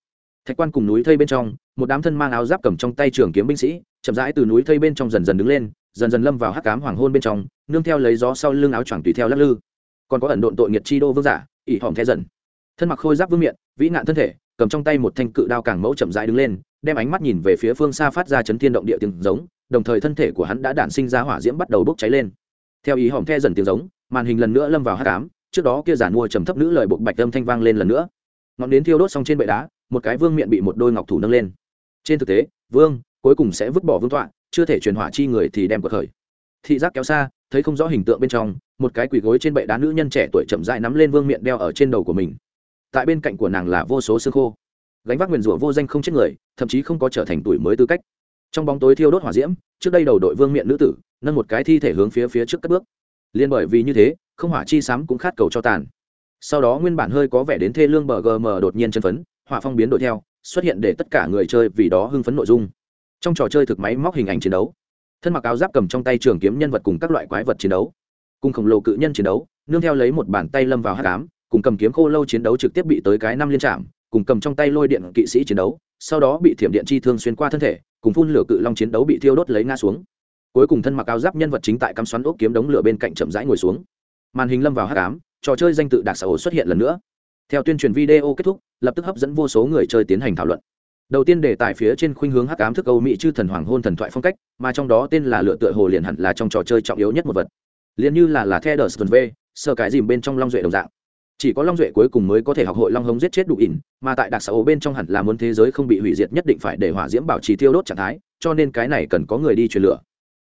Thạch quan cùng núi thây bên trong một đám thân mang áo giáp cầm trong tay trường kiếm binh sĩ chậm rãi từ núi thây bên trong dần dần đứng lên dần dần lâm vào hắc cám hoàng hôn bên trong nương theo lấy gió sau lưng áo choàng tùy theo lắc lư. Còn có ẩn độn tội nghiệt chi đô vương giả ỉ hòm the dần. Thân mặc khôi giáp vương miện vĩ nạn thân thể cầm trong tay một thanh cự đao càng mẫu chậm rãi đứng lên, đem ánh mắt nhìn về phía phương xa phát ra chấn thiên động địa tiếng giống, đồng thời thân thể của hắn đã đản sinh ra hỏa diễm bắt đầu bốc cháy lên. Theo ý hòm the dần tiếng giống, màn hình lần nữa lâm vào hắc ám, trước đó kia giản mua trầm thấp nữ lời buộc bạch âm thanh vang lên lần nữa. Ngọn đến thiêu đốt xong trên bệ đá, một cái vương miệng bị một đôi ngọc thủ nâng lên. Trên thực tế, vương, cuối cùng sẽ vứt bỏ vương tọa, chưa thể truyền hỏa chi người thì đem cuộc khởi. Thị giác kéo xa, thấy không rõ hình tượng bên trong, một cái quỳ gối trên bệ đá nữ nhân trẻ tuổi chậm dại nắm lên vương miệng đeo ở trên đầu của mình tại bên cạnh của nàng là vô số xương khô. Gánh vác nguyền rủa vô danh không chết người, thậm chí không có trở thành tuổi mới tư cách. Trong bóng tối thiêu đốt hỏa diễm, trước đây đầu đội vương miệng nữ tử, nâng một cái thi thể hướng phía phía trước các bước. Liên bởi vì như thế, không hỏa chi sám cũng khát cầu cho tàn. Sau đó nguyên bản hơi có vẻ đến thê lương bờ gm đột nhiên chân phấn, hỏa phong biến đổi theo, xuất hiện để tất cả người chơi vì đó hưng phấn nội dung. Trong trò chơi thực máy móc hình ảnh chiến đấu, thân mặc áo giáp cầm trong tay trường kiếm nhân vật cùng các loại quái vật chiến đấu, cùng khổng lồ cự nhân chiến đấu, nương theo lấy một bàn tay lâm vào hát cám cùng cầm kiếm khô lâu chiến đấu trực tiếp bị tới cái năm liên trạm, cùng cầm trong tay lôi điện kỵ sĩ chiến đấu, sau đó bị thiểm điện chi thương xuyên qua thân thể, cùng phun lửa cự long chiến đấu bị thiêu đốt lấy ngã xuống. Cuối cùng thân mặc áo giáp nhân vật chính tại cắm xoắn ốc kiếm đống lửa bên cạnh chậm rãi ngồi xuống. Màn hình lâm vào hát cám trò chơi danh tự đặc xã hội xuất hiện lần nữa. Theo tuyên truyền video kết thúc, lập tức hấp dẫn vô số người chơi tiến hành thảo luận. Đầu tiên đề tài phía trên khuynh hướng hắc ám thức âu mỹ chư thần hoàng hôn thần thoại phong cách, mà trong đó tên là lựa tựa hồ liền hẳn là trong trò chơi trọng yếu nhất một vật. Liền như là là the đờ v sơ cái dìm bên trong long duệ đồng dạng chỉ có long duệ cuối cùng mới có thể học hội long hống giết chết đủ ỉn, mà tại đặc xã hội bên trong hẳn là muốn thế giới không bị hủy diệt nhất định phải để hỏa diễm bảo trì tiêu đốt trạng thái, cho nên cái này cần có người đi truyền lửa.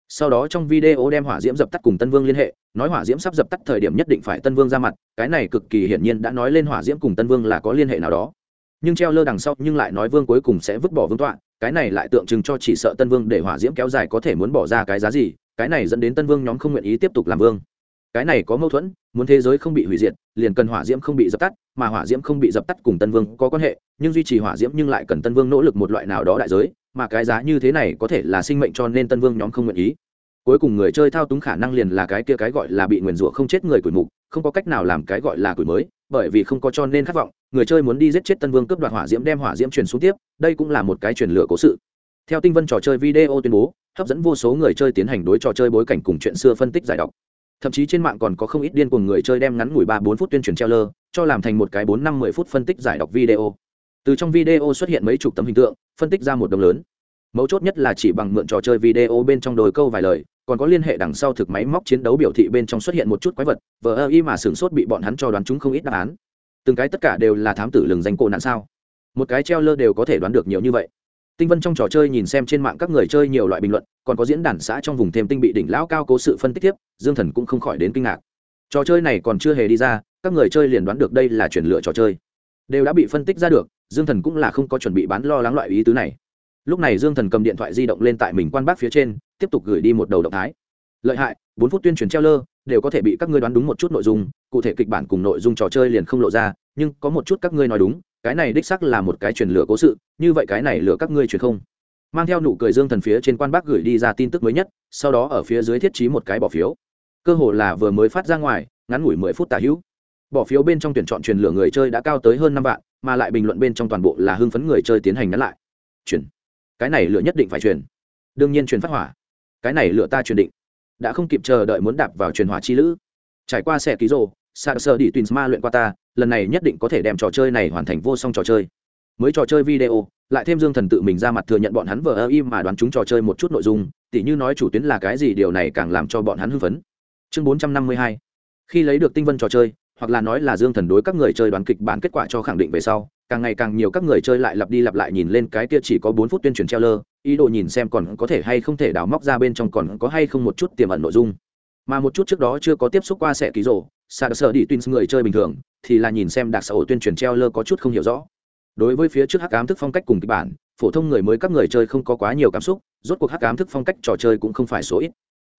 Sau đó trong video đem hỏa diễm dập tắt cùng tân vương liên hệ, nói hỏa diễm sắp dập tắt thời điểm nhất định phải tân vương ra mặt, cái này cực kỳ hiển nhiên đã nói lên hỏa diễm cùng tân vương là có liên hệ nào đó. Nhưng treo lơ đằng sau nhưng lại nói vương cuối cùng sẽ vứt bỏ vương tọa, cái này lại tượng trưng cho chỉ sợ tân vương để hỏa diễm kéo dài có thể muốn bỏ ra cái giá gì, cái này dẫn đến tân vương nhóm không nguyện ý tiếp tục làm vương cái này có mâu thuẫn, muốn thế giới không bị hủy diệt, liền cần hỏa diễm không bị dập tắt, mà hỏa diễm không bị dập tắt cùng tân vương có quan hệ, nhưng duy trì hỏa diễm nhưng lại cần tân vương nỗ lực một loại nào đó đại giới, mà cái giá như thế này có thể là sinh mệnh cho nên tân vương nhóm không nguyện ý. Cuối cùng người chơi thao túng khả năng liền là cái kia cái gọi là bị nguyền rủa không chết người củi mục, không có cách nào làm cái gọi là củi mới, bởi vì không có cho nên khát vọng, người chơi muốn đi giết chết tân vương cướp đoạt hỏa diễm đem hỏa diễm truyền xuống tiếp, đây cũng là một cái truyền lửa cố sự. Theo tinh vân trò chơi video tuyên bố, hấp dẫn vô số người chơi tiến hành đối trò chơi bối cảnh cùng chuyện xưa phân tích giải đọc thậm chí trên mạng còn có không ít điên cuồng người chơi đem ngắn ngủi ba bốn phút tuyên truyền treo lơ cho làm thành một cái bốn năm mười phút phân tích giải đọc video. Từ trong video xuất hiện mấy chục tấm hình tượng, phân tích ra một đồng lớn. Mấu chốt nhất là chỉ bằng mượn trò chơi video bên trong đồi câu vài lời, còn có liên hệ đằng sau thực máy móc chiến đấu biểu thị bên trong xuất hiện một chút quái vật, vờ ơ y mà sửng sốt bị bọn hắn cho đoán chúng không ít đáp án. Từng cái tất cả đều là thám tử lừng danh cổ nạn sao? Một cái treo lơ đều có thể đoán được nhiều như vậy tinh vân trong trò chơi nhìn xem trên mạng các người chơi nhiều loại bình luận, còn có diễn đàn xã trong vùng thêm tinh bị đỉnh lão cao cố sự phân tích tiếp, dương thần cũng không khỏi đến kinh ngạc. Trò chơi này còn chưa hề đi ra, các người chơi liền đoán được đây là chuyển lựa trò chơi. Đều đã bị phân tích ra được, dương thần cũng là không có chuẩn bị bán lo lắng loại ý tứ này. Lúc này dương thần cầm điện thoại di động lên tại mình quan bác phía trên, tiếp tục gửi đi một đầu động thái. Lợi hại, bốn phút tuyên truyền treo lơ, đều có thể bị các ngươi đoán đúng một chút nội dung, cụ thể kịch bản cùng nội dung trò chơi liền không lộ ra, nhưng có một chút các ngươi nói đúng cái này đích sắc là một cái truyền lửa cố sự, như vậy cái này lửa các ngươi truyền không? Mang theo nụ cười dương thần phía trên quan bác gửi đi ra tin tức mới nhất, sau đó ở phía dưới thiết trí một cái bỏ phiếu. Cơ hội là vừa mới phát ra ngoài, ngắn ngủi mười phút tả hữu. Bỏ phiếu bên trong tuyển chọn truyền lửa người chơi đã cao tới hơn năm vạn, mà lại bình luận bên trong toàn bộ là hưng phấn người chơi tiến hành ngắn lại. Chuyển cái này lửa nhất định phải truyền. Đương nhiên truyền phát hỏa. Cái này lửa ta truyền định. Đã không kịp chờ đợi muốn đạp vào truyền hỏa chi lữ. Trải qua xe ký rồ sa sơ đi twins ma luyện qua ta, lần này nhất định có thể đem trò chơi này hoàn thành vô song trò chơi. Mới trò chơi video, lại thêm dương thần tự mình ra mặt thừa nhận bọn hắn vờ ơ im mà đoán chúng trò chơi một chút nội dung, tỉ như nói chủ tuyến là cái gì, điều này càng làm cho bọn hắn hưng phấn. Chương bốn trăm năm mươi hai. Khi lấy được tinh vân trò chơi, hoặc là nói là dương thần đối các người chơi đoán kịch bản kết quả cho khẳng định về sau, càng ngày càng nhiều các người chơi lại lặp đi lặp lại nhìn lên cái kia chỉ có bốn phút tuyên truyền treo lơ ý đồ nhìn xem còn có thể hay không thể đào móc ra bên trong còn có hay không một chút tiềm ẩn nội dung. Mà một chút trước đó chưa có tiếp xúc qua sẽ ký rổ sạc sở đi tuyên người chơi bình thường, thì là nhìn xem đặc xã hội tuyên truyền treo lơ có chút không hiểu rõ. Đối với phía trước hắc ám thức phong cách cùng kịch bản, phổ thông người mới các người chơi không có quá nhiều cảm xúc, rốt cuộc hắc ám thức phong cách trò chơi cũng không phải số ít.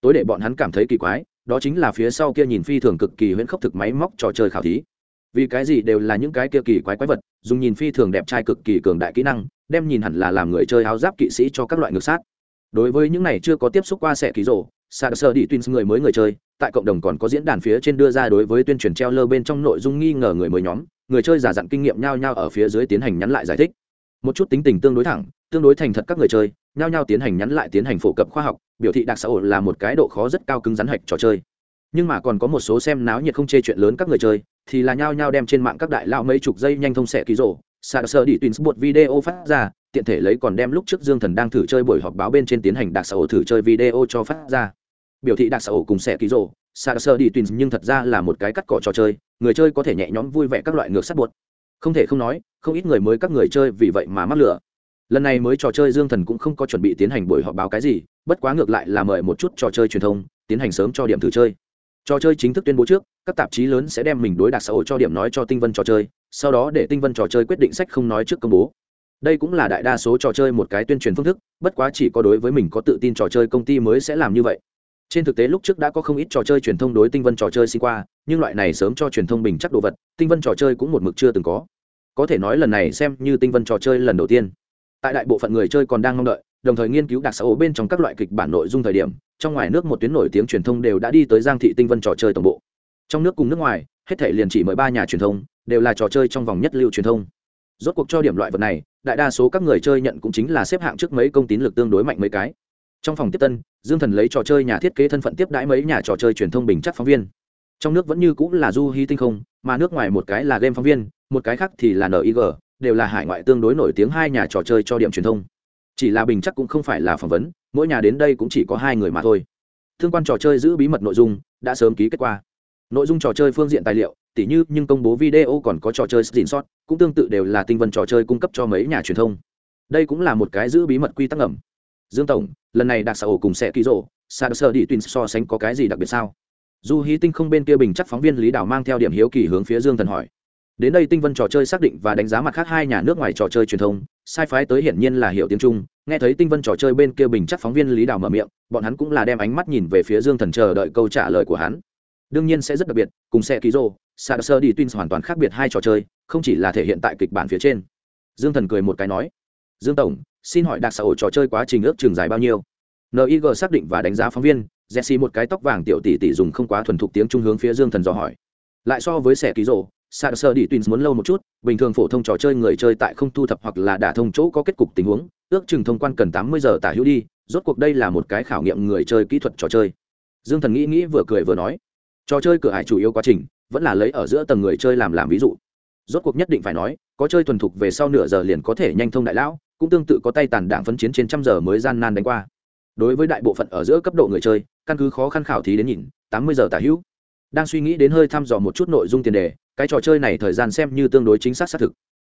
Tối để bọn hắn cảm thấy kỳ quái, đó chính là phía sau kia nhìn phi thường cực kỳ huyễn khốc thực máy móc trò chơi khảo thí. Vì cái gì đều là những cái kia kỳ quái quái vật, dùng nhìn phi thường đẹp trai cực kỳ cường đại kỹ năng, đem nhìn hẳn là làm người chơi áo giáp kỵ sĩ cho các loại ngược sát. Đối với những này chưa có tiếp xúc qua sẽ ký rộ sạc sơ đi tuyên người mới người chơi, tại cộng đồng còn có diễn đàn phía trên đưa ra đối với tuyên truyền treo lơ bên trong nội dung nghi ngờ người mới nhóm, người chơi giả dặn kinh nghiệm nhau nhau ở phía dưới tiến hành nhắn lại giải thích. Một chút tính tình tương đối thẳng, tương đối thành thật các người chơi nhau nhau tiến hành nhắn lại tiến hành phổ cập khoa học, biểu thị đặc xã hội là một cái độ khó rất cao cứng rắn hạch trò chơi. Nhưng mà còn có một số xem náo nhiệt không chê chuyện lớn các người chơi, thì là nhao nhao đem trên mạng các đại lao mấy chục giây nhanh thông xẻ ký rổ. Sạc sơ đi tuyến một video phát ra tiện thể lấy còn đem lúc trước dương thần đang thử chơi buổi họp báo bên trên tiến hành đặc xã hội thử chơi video cho phát ra. Biểu thị đặc xã hội cùng sẻ ký rộ sạc sơ đi tuyến nhưng thật ra là một cái cắt cỏ trò chơi, người chơi có thể nhẹ nhõm vui vẻ các loại ngược sắt buột không thể không nói, không ít người mới các người chơi vì vậy mà mắc lửa lần này mới trò chơi dương thần cũng không có chuẩn bị tiến hành buổi họp báo cái gì, bất quá ngược lại là mời một chút trò chơi truyền thông, tiến hành sớm cho điểm thử chơi. Trò chơi chính thức tuyên bố trước, các tạp chí lớn sẽ đem mình đối đặc xã hội cho điểm nói cho tinh vân trò chơi, sau đó để tinh vân trò chơi quyết định sách không nói trước công bố đây cũng là đại đa số trò chơi một cái tuyên truyền phương thức, bất quá chỉ có đối với mình có tự tin trò chơi công ty mới sẽ làm như vậy. Trên thực tế lúc trước đã có không ít trò chơi truyền thông đối tinh vân trò chơi xin qua, nhưng loại này sớm cho truyền thông bình chắc đồ vật, tinh vân trò chơi cũng một mực chưa từng có. Có thể nói lần này xem như tinh vân trò chơi lần đầu tiên. Tại đại bộ phận người chơi còn đang mong đợi, đồng thời nghiên cứu đặc xã hội bên trong các loại kịch bản nội dung thời điểm, trong ngoài nước một tuyến nổi tiếng truyền thông đều đã đi tới giang thị tinh vân trò chơi tổng bộ. Trong nước cùng nước ngoài, hết thể liền chỉ mời ba nhà truyền thông, đều là trò chơi trong vòng nhất lưu truyền thông. Rốt cuộc cho điểm loại vật này đại đa số các người chơi nhận cũng chính là xếp hạng trước mấy công tín lực tương đối mạnh mấy cái. Trong phòng tiếp tân, dương thần lấy trò chơi nhà thiết kế thân phận tiếp đãi mấy nhà trò chơi truyền thông bình chắc phóng viên. Trong nước vẫn như cũng là du hy tinh không, mà nước ngoài một cái là game phóng viên, một cái khác thì là nig đều là hải ngoại tương đối nổi tiếng hai nhà trò chơi cho điểm truyền thông. Chỉ là bình chắc cũng không phải là phỏng vấn, mỗi nhà đến đây cũng chỉ có hai người mà thôi. Thương quan trò chơi giữ bí mật nội dung, đã sớm ký kết quả nội dung trò chơi phương diện tài liệu tỉ như, nhưng công bố video còn có trò chơi xin sót cũng tương tự đều là tinh vân trò chơi cung cấp cho mấy nhà truyền thông. Đây cũng là một cái giữ bí mật quy tắc ẩm dương tổng, lần này đặc xã ổ cùng sẽ ký rộ sa sơ đi tuyên so sánh có cái gì đặc biệt sao? Du hí tinh không bên kia bình chắc phóng viên lý đảo mang theo điểm hiếu kỳ hướng phía dương thần hỏi. Đến đây tinh vân trò chơi xác định và đánh giá mặt khác hai nhà nước ngoài trò chơi truyền thông, sai phái tới hiển nhiên là hiểu tiếng trung, nghe thấy tinh vân trò chơi bên kia bình chắc phóng viên lý đảo mở miệng, bọn hắn cũng là đem ánh mắt nhìn về phía dương thần chờ đợi câu trả lời của hắn. Đương nhiên sẽ rất đặc biệt, cùng xe ký rô sa sơ đi tuyên hoàn toàn khác biệt hai trò chơi, không chỉ là thể hiện tại kịch bản phía trên. Dương thần cười một cái nói, dương tổng, xin hỏi đặc xã hội trò chơi quá trình ước trường dài bao nhiêu? Nig xác định và đánh giá phóng viên, jesse một cái tóc vàng tiểu tỷ tỷ dùng không quá thuần thục tiếng trung hướng phía dương thần dò hỏi. Lại so với sẻ ký rộ sa sơ đi tuyến muốn lâu một chút, bình thường phổ thông trò chơi người chơi tại không thu thập hoặc là đả thông chỗ có kết cục tình huống, ước chừng thông quan cần tám mươi giờ tả hữu đi, rốt cuộc đây là một cái khảo nghiệm người chơi kỹ thuật trò chơi. Dương thần nghĩ nghĩ vừa cười vừa nói, trò chơi cửa hải chủ yếu quá trình vẫn là lấy ở giữa tầng người chơi làm làm ví dụ. Rốt cuộc nhất định phải nói, có chơi thuần thục về sau nửa giờ liền có thể nhanh thông đại lão, cũng tương tự có tay tàn đảng phấn chiến trên trăm giờ mới gian nan đánh qua. Đối với đại bộ phận ở giữa cấp độ người chơi, căn cứ khó khăn khảo thí đến nhìn, tám mươi giờ tả hữu. Đang suy nghĩ đến hơi thăm dò một chút nội dung tiền đề, cái trò chơi này thời gian xem như tương đối chính xác xác thực.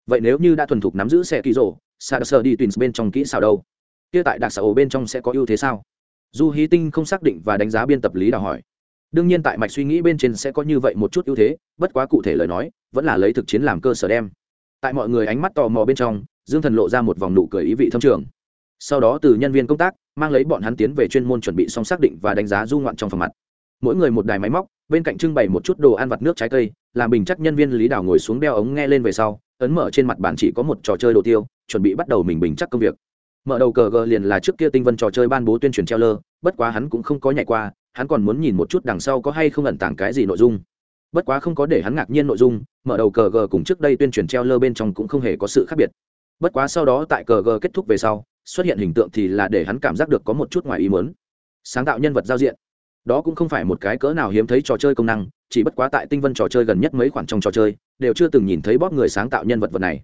Vậy nếu như đã thuần thục nắm giữ xe ký rổ sao sơ đi twins bên trong kỹ xào đâu? Kia tại đặc xã ổ bên trong sẽ có ưu thế sao? Du hí tinh không xác định và đánh giá biên tập lý đào hỏi đương nhiên tại mạch suy nghĩ bên trên sẽ có như vậy một chút ưu thế, bất quá cụ thể lời nói, vẫn là lấy thực chiến làm cơ sở đem. Tại mọi người ánh mắt tò mò bên trong, dương thần lộ ra một vòng nụ cười ý vị thâm trường. Sau đó từ nhân viên công tác, mang lấy bọn hắn tiến về chuyên môn chuẩn bị xong xác định và đánh giá du ngoạn trong phòng mặt. Mỗi người một đài máy móc, bên cạnh trưng bày một chút đồ ăn vặt nước trái cây, làm bình chắc nhân viên lý đảo ngồi xuống đeo ống nghe lên về sau, ấn mở trên mặt bàn chỉ có một trò chơi đồ tiêu, chuẩn bị bắt đầu mình bình chắc công việc. Mở đầu cờ gờ liền là trước kia tinh vân trò chơi ban bố tuyên truyền treo lơ bất quá hắn cũng không có nhảy qua hắn còn muốn nhìn một chút đằng sau có hay không ẩn tàng cái gì nội dung. Bất quá không có để hắn ngạc nhiên nội dung, mở đầu cờ gờ cùng trước đây tuyên truyền treo lơ bên trong cũng không hề có sự khác biệt. Bất quá sau đó tại cờ gờ kết thúc về sau, xuất hiện hình tượng thì là để hắn cảm giác được có một chút ngoài ý muốn. Sáng tạo nhân vật giao diện. Đó cũng không phải một cái cỡ nào hiếm thấy trò chơi công năng, chỉ bất quá tại tinh vân trò chơi gần nhất mấy khoản trong trò chơi, đều chưa từng nhìn thấy bóp người sáng tạo nhân vật vật này.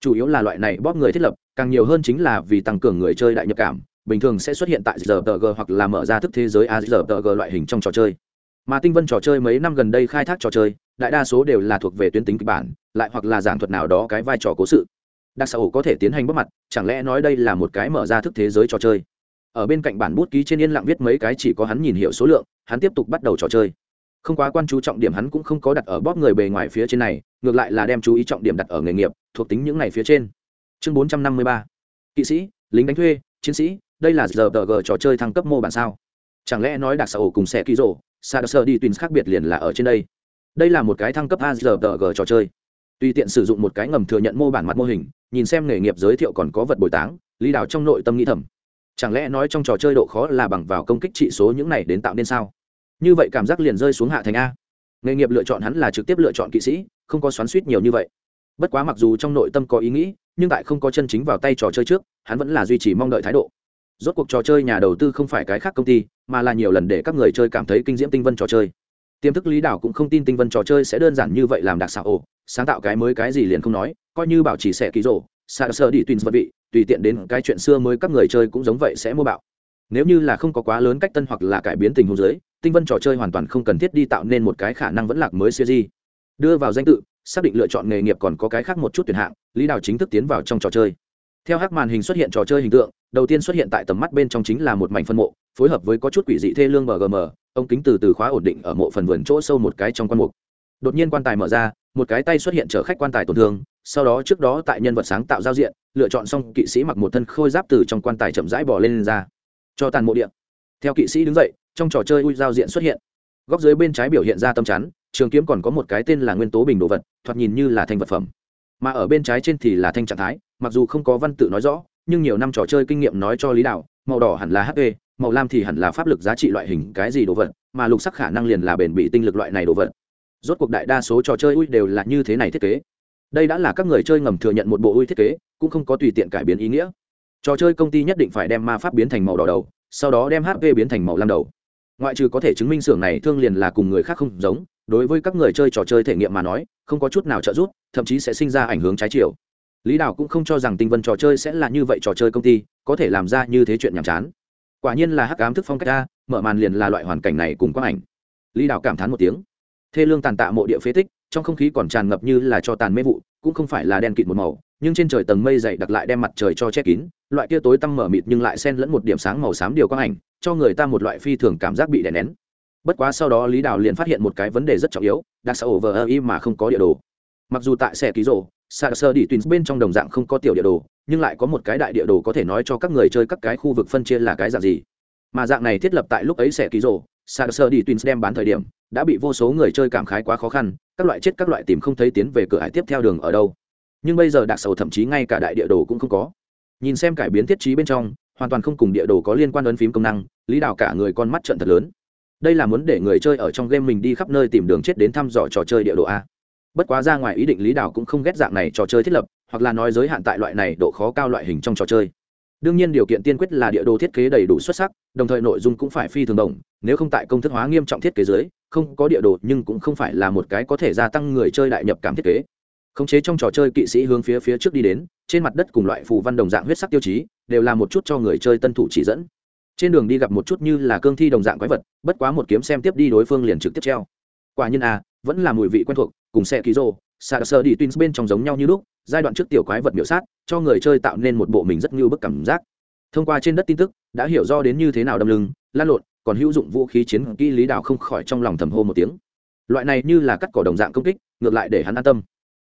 Chủ yếu là loại này bóp người thiết lập, càng nhiều hơn chính là vì tăng cường người chơi đại nhập cảm bình thường sẽ xuất hiện tại giờ g hoặc là mở ra thức thế giới a giờ g loại hình trong trò chơi. Mà tinh vân trò chơi mấy năm gần đây khai thác trò chơi, đại đa số đều là thuộc về tuyến tính kịch bản, lại hoặc là giảng thuật nào đó cái vai trò cố sự. Đặc xã ổ có thể tiến hành bóc mặt, chẳng lẽ nói đây là một cái mở ra thức thế giới trò chơi? Ở bên cạnh bản bút ký trên yên lặng viết mấy cái chỉ có hắn nhìn hiểu số lượng, hắn tiếp tục bắt đầu trò chơi. Không quá quan chú trọng điểm hắn cũng không có đặt ở bóp người bề ngoài phía trên này, ngược lại là đem chú ý trọng điểm đặt ở nghề nghiệp, thuộc tính những này phía trên. Chương bốn trăm năm mươi ba. Kỵ sĩ, lính đánh thuê, chiến sĩ đây là giờ tờ g trò chơi thăng cấp mô bản sao? Chẳng lẽ nói đặc xã ổ cùng xe ký rộ sa sơ đi tuyến khác biệt liền là ở trên đây? Đây là một cái thăng cấp a giờ tờ g trò chơi. Tùy tiện sử dụng một cái ngầm thừa nhận mô bản mặt mô hình, nhìn xem nghề nghiệp giới thiệu còn có vật bồi táng, lý đào trong nội tâm nghĩ thầm. Chẳng lẽ nói trong trò chơi độ khó là bằng vào công kích trị số những này đến tạo nên sao? Như vậy cảm giác liền rơi xuống hạ thành a. Nghề nghiệp lựa chọn hắn là trực tiếp lựa chọn kỵ sĩ, không có xoắn suýt nhiều như vậy. Bất quá mặc dù trong nội tâm có ý nghĩ, nhưng tại không có chân chính vào tay trò chơi trước, hắn vẫn là duy trì mong đợi thái độ rốt cuộc trò chơi nhà đầu tư không phải cái khác công ty, mà là nhiều lần để các người chơi cảm thấy kinh diễm tinh vân trò chơi. Tiềm thức lý đảo cũng không tin tinh vân trò chơi sẽ đơn giản như vậy làm đặc xạ ồ sáng tạo cái mới cái gì liền không nói, coi như bảo trì sẽ ký rổ xa sơ đi tùy vật vị, tùy tiện đến cái chuyện xưa mới các người chơi cũng giống vậy sẽ mua bạo. Nếu như là không có quá lớn cách tân hoặc là cải biến tình huống giới tinh vân trò chơi hoàn toàn không cần thiết đi tạo nên một cái khả năng vẫn lạc mới siêu di đưa vào danh tự, xác định lựa chọn nghề nghiệp còn có cái khác một chút tuyển hạng, lý đào chính thức tiến vào trong trò chơi theo hắc màn hình xuất hiện trò chơi hình tượng đầu tiên xuất hiện tại tầm mắt bên trong chính là một mảnh phân mộ phối hợp với có chút quỷ dị thê lương mgm ông kính từ từ khóa ổn định ở mộ phần vườn chỗ sâu một cái trong quan mục. Đột nhiên quan tài mở ra một cái tay xuất hiện chở khách quan tài tổn thương sau đó trước đó tại nhân vật sáng tạo giao diện lựa chọn xong kỵ sĩ mặc một thân khôi giáp từ trong quan tài chậm rãi bỏ lên, lên ra. Cho tàn mộ điện theo kỵ sĩ đứng dậy trong trò chơi ui giao diện xuất hiện. Góc dưới bên trái biểu hiện ra tâm chắn trường kiếm còn có một cái tên là nguyên tố bình đồ vật thoạt nhìn như là thanh vật phẩm mà ở bên trái trên thì là thanh trạng thái, mặc dù không có văn tự nói rõ, nhưng nhiều năm trò chơi kinh nghiệm nói cho lý đạo, màu đỏ hẳn là hp màu lam thì hẳn là pháp lực giá trị loại hình cái gì đồ vật, mà lục sắc khả năng liền là bền bị tinh lực loại này đồ vật. Rốt cuộc đại đa số trò chơi ui đều là như thế này thiết kế. Đây đã là các người chơi ngầm thừa nhận một bộ ui thiết kế, cũng không có tùy tiện cải biến ý nghĩa. Trò chơi công ty nhất định phải đem ma pháp biến thành màu đỏ đầu, sau đó đem hp biến thành màu lam đầu. Ngoại trừ có thể chứng minh xưởng này thương liền là cùng người khác không giống đối với các người chơi trò chơi thể nghiệm mà nói, không có chút nào trợ giúp, thậm chí sẽ sinh ra ảnh hưởng trái chiều. Lý đào cũng không cho rằng tinh vân trò chơi sẽ là như vậy trò chơi công ty, có thể làm ra như thế chuyện nhàm chán. Quả nhiên là hắc ám thức phong cách ta mở màn liền là loại hoàn cảnh này cùng quang ảnh. Lý đào cảm thán một tiếng. Thê lương tàn tạ mộ địa phế tích, trong không khí còn tràn ngập như là cho tàn mê vụ, cũng không phải là đen kịt một màu, nhưng trên trời tầng mây dày đặc lại đem mặt trời cho che kín, loại kia tối tăm mở mịt nhưng lại xen lẫn một điểm sáng màu xám điều quang ảnh, cho người ta một loại phi thường cảm giác bị đè nén bất quá sau đó lý đào liền phát hiện một cái vấn đề rất trọng yếu, đặc xã over ơ mà không có địa đồ. Mặc dù tại xe ký rộ xa sơ đi tuyến bên trong đồng dạng không có tiểu địa đồ, nhưng lại có một cái đại địa đồ có thể nói cho các người chơi các cái khu vực phân chia là cái dạng gì. Mà dạng này thiết lập tại lúc ấy xe ký rộ xa sơ đi tuyến đem bán thời điểm, đã bị vô số người chơi cảm khái quá khó khăn, các loại chết các loại tìm không thấy tiến về cửa hải tiếp theo đường ở đâu. Nhưng bây giờ đặc sầu thậm chí ngay cả đại địa đồ cũng không có. Nhìn xem cải biến thiết trí bên trong, hoàn toàn không cùng địa đồ có liên quan ấn phím công năng, lý đào cả người con mắt trận thật lớn đây là muốn để người chơi ở trong game mình đi khắp nơi tìm đường chết đến thăm dò trò chơi địa đồ a. Bất quá ra ngoài ý định lý đào cũng không ghét dạng này trò chơi thiết lập, hoặc là nói giới hạn tại loại này độ khó cao loại hình trong trò chơi. Đương nhiên điều kiện tiên quyết là địa đồ thiết kế đầy đủ xuất sắc, đồng thời nội dung cũng phải phi thường đồng, nếu không tại công thức hóa nghiêm trọng thiết kế giới không có địa đồ nhưng cũng không phải là một cái có thể gia tăng người chơi đại nhập cảm thiết kế. Khống chế trong trò chơi kỵ sĩ hướng phía phía trước đi đến, trên mặt đất cùng loại phù văn đồng dạng huyết sắc tiêu chí, đều là một chút cho người chơi tân thủ chỉ dẫn trên đường đi gặp một chút như là cương thi đồng dạng quái vật bất quá một kiếm xem tiếp đi đối phương liền trực tiếp treo. Quả nhiên à, vẫn là mùi vị quen thuộc cùng xe ký rô xa sơ đi twins bên trong giống nhau như lúc giai đoạn trước tiểu quái vật biểu sát cho người chơi tạo nên một bộ mình rất như bức cảm giác. Thông qua trên đất tin tức đã hiểu do đến như thế nào đâm lưng lan lộn còn hữu dụng vũ khí chiến kỹ lý đạo không khỏi trong lòng thầm hô một tiếng. Loại này như là cắt cỏ đồng dạng công kích ngược lại để hắn an tâm.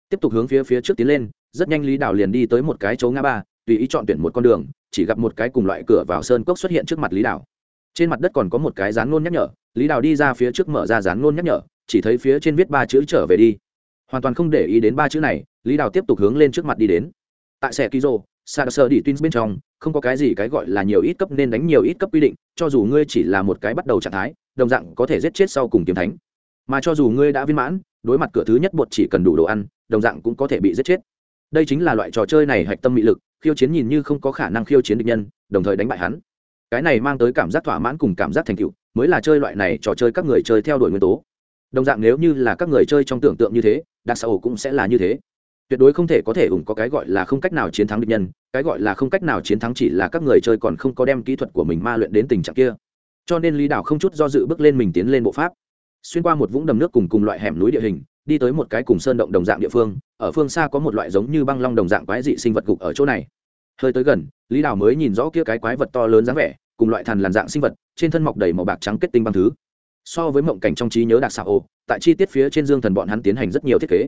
Tiếp tục hướng phía phía trước tiến lên rất nhanh lý đạo liền đi tới một cái chỗ ngã ba tùy ý chọn tuyển một con đường, chỉ gặp một cái cùng loại cửa vào sơn cốc xuất hiện trước mặt lý Đào. trên mặt đất còn có một cái rán ngôn nhắc nhở, lý Đào đi ra phía trước mở ra rán ngôn nhắc nhở, chỉ thấy phía trên viết ba chữ trở về đi. Hoàn toàn không để ý đến ba chữ này, lý Đào tiếp tục hướng lên trước mặt đi đến. Tại xe ký rô sa sơ đi tuyến bên trong, không có cái gì cái gọi là nhiều ít cấp nên đánh nhiều ít cấp quy định, cho dù ngươi chỉ là một cái bắt đầu trạng thái, đồng dạng có thể giết chết sau cùng kiếm thánh. Mà cho dù ngươi đã viên mãn, đối mặt cửa thứ nhất bột chỉ cần đủ đồ ăn, đồng dạng cũng có thể bị giết chết. Đây chính là loại trò chơi này hạch tâm mị lực khiêu chiến nhìn như không có khả năng khiêu chiến địch nhân, đồng thời đánh bại hắn. Cái này mang tới cảm giác thỏa mãn cùng cảm giác thành tựu, mới là chơi loại này trò chơi các người chơi theo đuổi nguyên tố. Đồng dạng nếu như là các người chơi trong tưởng tượng như thế đặc xã hội cũng sẽ là như thế. Tuyệt đối không thể có thể ủng có cái gọi là không cách nào chiến thắng địch nhân, cái gọi là không cách nào chiến thắng chỉ là các người chơi còn không có đem kỹ thuật của mình ma luyện đến tình trạng kia. Cho nên lý đảo không chút do dự bước lên mình tiến lên bộ pháp. Xuyên qua một vũng đầm nước cùng cùng loại hẻm núi địa hình đi tới một cái cùng sơn động đồng dạng địa phương, ở phương xa có một loại giống như băng long đồng dạng quái dị sinh vật gục ở chỗ này. Hơi tới gần, lý Đào mới nhìn rõ kia cái quái vật to lớn dáng vẻ, cùng loại thằn làn dạng sinh vật, trên thân mọc đầy màu bạc trắng kết tinh băng thứ. So với mộng cảnh trong trí nhớ đặc xạ ô tại chi tiết phía trên dương thần bọn hắn tiến hành rất nhiều thiết kế.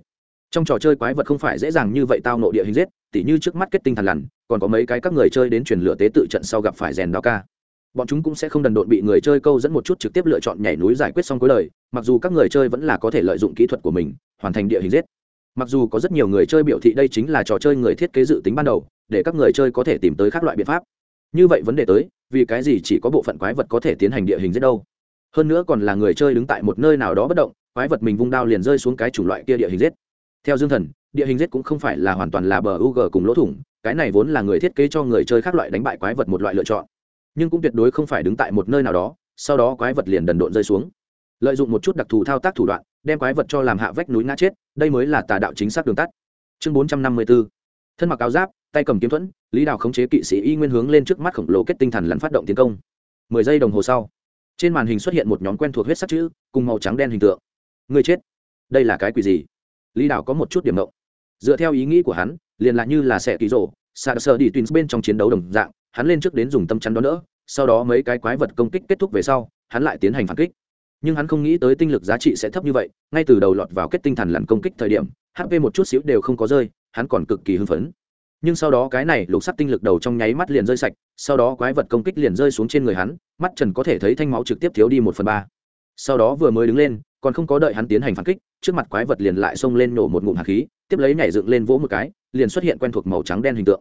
Trong trò chơi quái vật không phải dễ dàng như vậy tao nộ địa hình giết, tỉ như trước mắt kết tinh thằn lằn, còn có mấy cái các người chơi đến truyền lửa tế tự trận sau gặp phải rèn đao ca bọn chúng cũng sẽ không đần độn bị người chơi câu dẫn một chút trực tiếp lựa chọn nhảy núi giải quyết xong cuối lời mặc dù các người chơi vẫn là có thể lợi dụng kỹ thuật của mình, hoàn thành địa hình giết. Mặc dù có rất nhiều người chơi biểu thị đây chính là trò chơi người thiết kế dự tính ban đầu, để các người chơi có thể tìm tới các loại biện pháp. Như vậy vấn đề tới, vì cái gì chỉ có bộ phận quái vật có thể tiến hành địa hình giết đâu? Hơn nữa còn là người chơi đứng tại một nơi nào đó bất động, quái vật mình vung đao liền rơi xuống cái chủng loại kia địa hình giết. Theo dương thần, địa hình giết cũng không phải là hoàn toàn là bờ u g cùng lỗ thủng, cái này vốn là người thiết kế cho người chơi khác loại đánh bại quái vật một loại lựa chọn nhưng cũng tuyệt đối không phải đứng tại một nơi nào đó, sau đó quái vật liền đần độn rơi xuống. Lợi dụng một chút đặc thù thao tác thủ đoạn, đem quái vật cho làm hạ vách núi ngã chết, đây mới là tà đạo chính xác đường tắt. Chương bốn trăm năm mươi b ố thân mặc áo giáp, tay cầm kiếm thuẫn, lý đào khống chế kỵ sĩ y nguyên hướng lên trước mắt khổng lồ kết tinh thần lắn phát động tiến công. Mười giây đồng hồ sau, trên màn hình xuất hiện một nhóm quen thuộc huyết sắc chữ, cùng màu trắng đen hình tượng. Người chết. Đây là cái quỷ gì? Lý Đào có một chút điểm mộng dựa theo ý nghĩ của hắn, liền là như là sẽ ký rổ sạt sơ đi tuyến bên trong chiến đấu đồng dạng hắn lên trước đến dùng tâm chắn đó nữa sau đó mấy cái quái vật công kích kết thúc về sau, hắn lại tiến hành phản kích. Nhưng hắn không nghĩ tới tinh lực giá trị sẽ thấp như vậy, ngay từ đầu lọt vào kết tinh thần lặn công kích thời điểm hp một chút xíu đều không có rơi, hắn còn cực kỳ hưng phấn. Nhưng sau đó cái này lục sắc tinh lực đầu trong nháy mắt liền rơi sạch, sau đó quái vật công kích liền rơi xuống trên người hắn, mắt trần có thể thấy thanh máu trực tiếp thiếu đi một phần ba. Sau đó vừa mới đứng lên, còn không có đợi hắn tiến hành phản kích, trước mặt quái vật liền lại xông lên nổ một ngụm hạt khí, tiếp lấy nhảy dựng lên vỗ một cái, liền xuất hiện quen thuộc màu trắng đen hình tượng.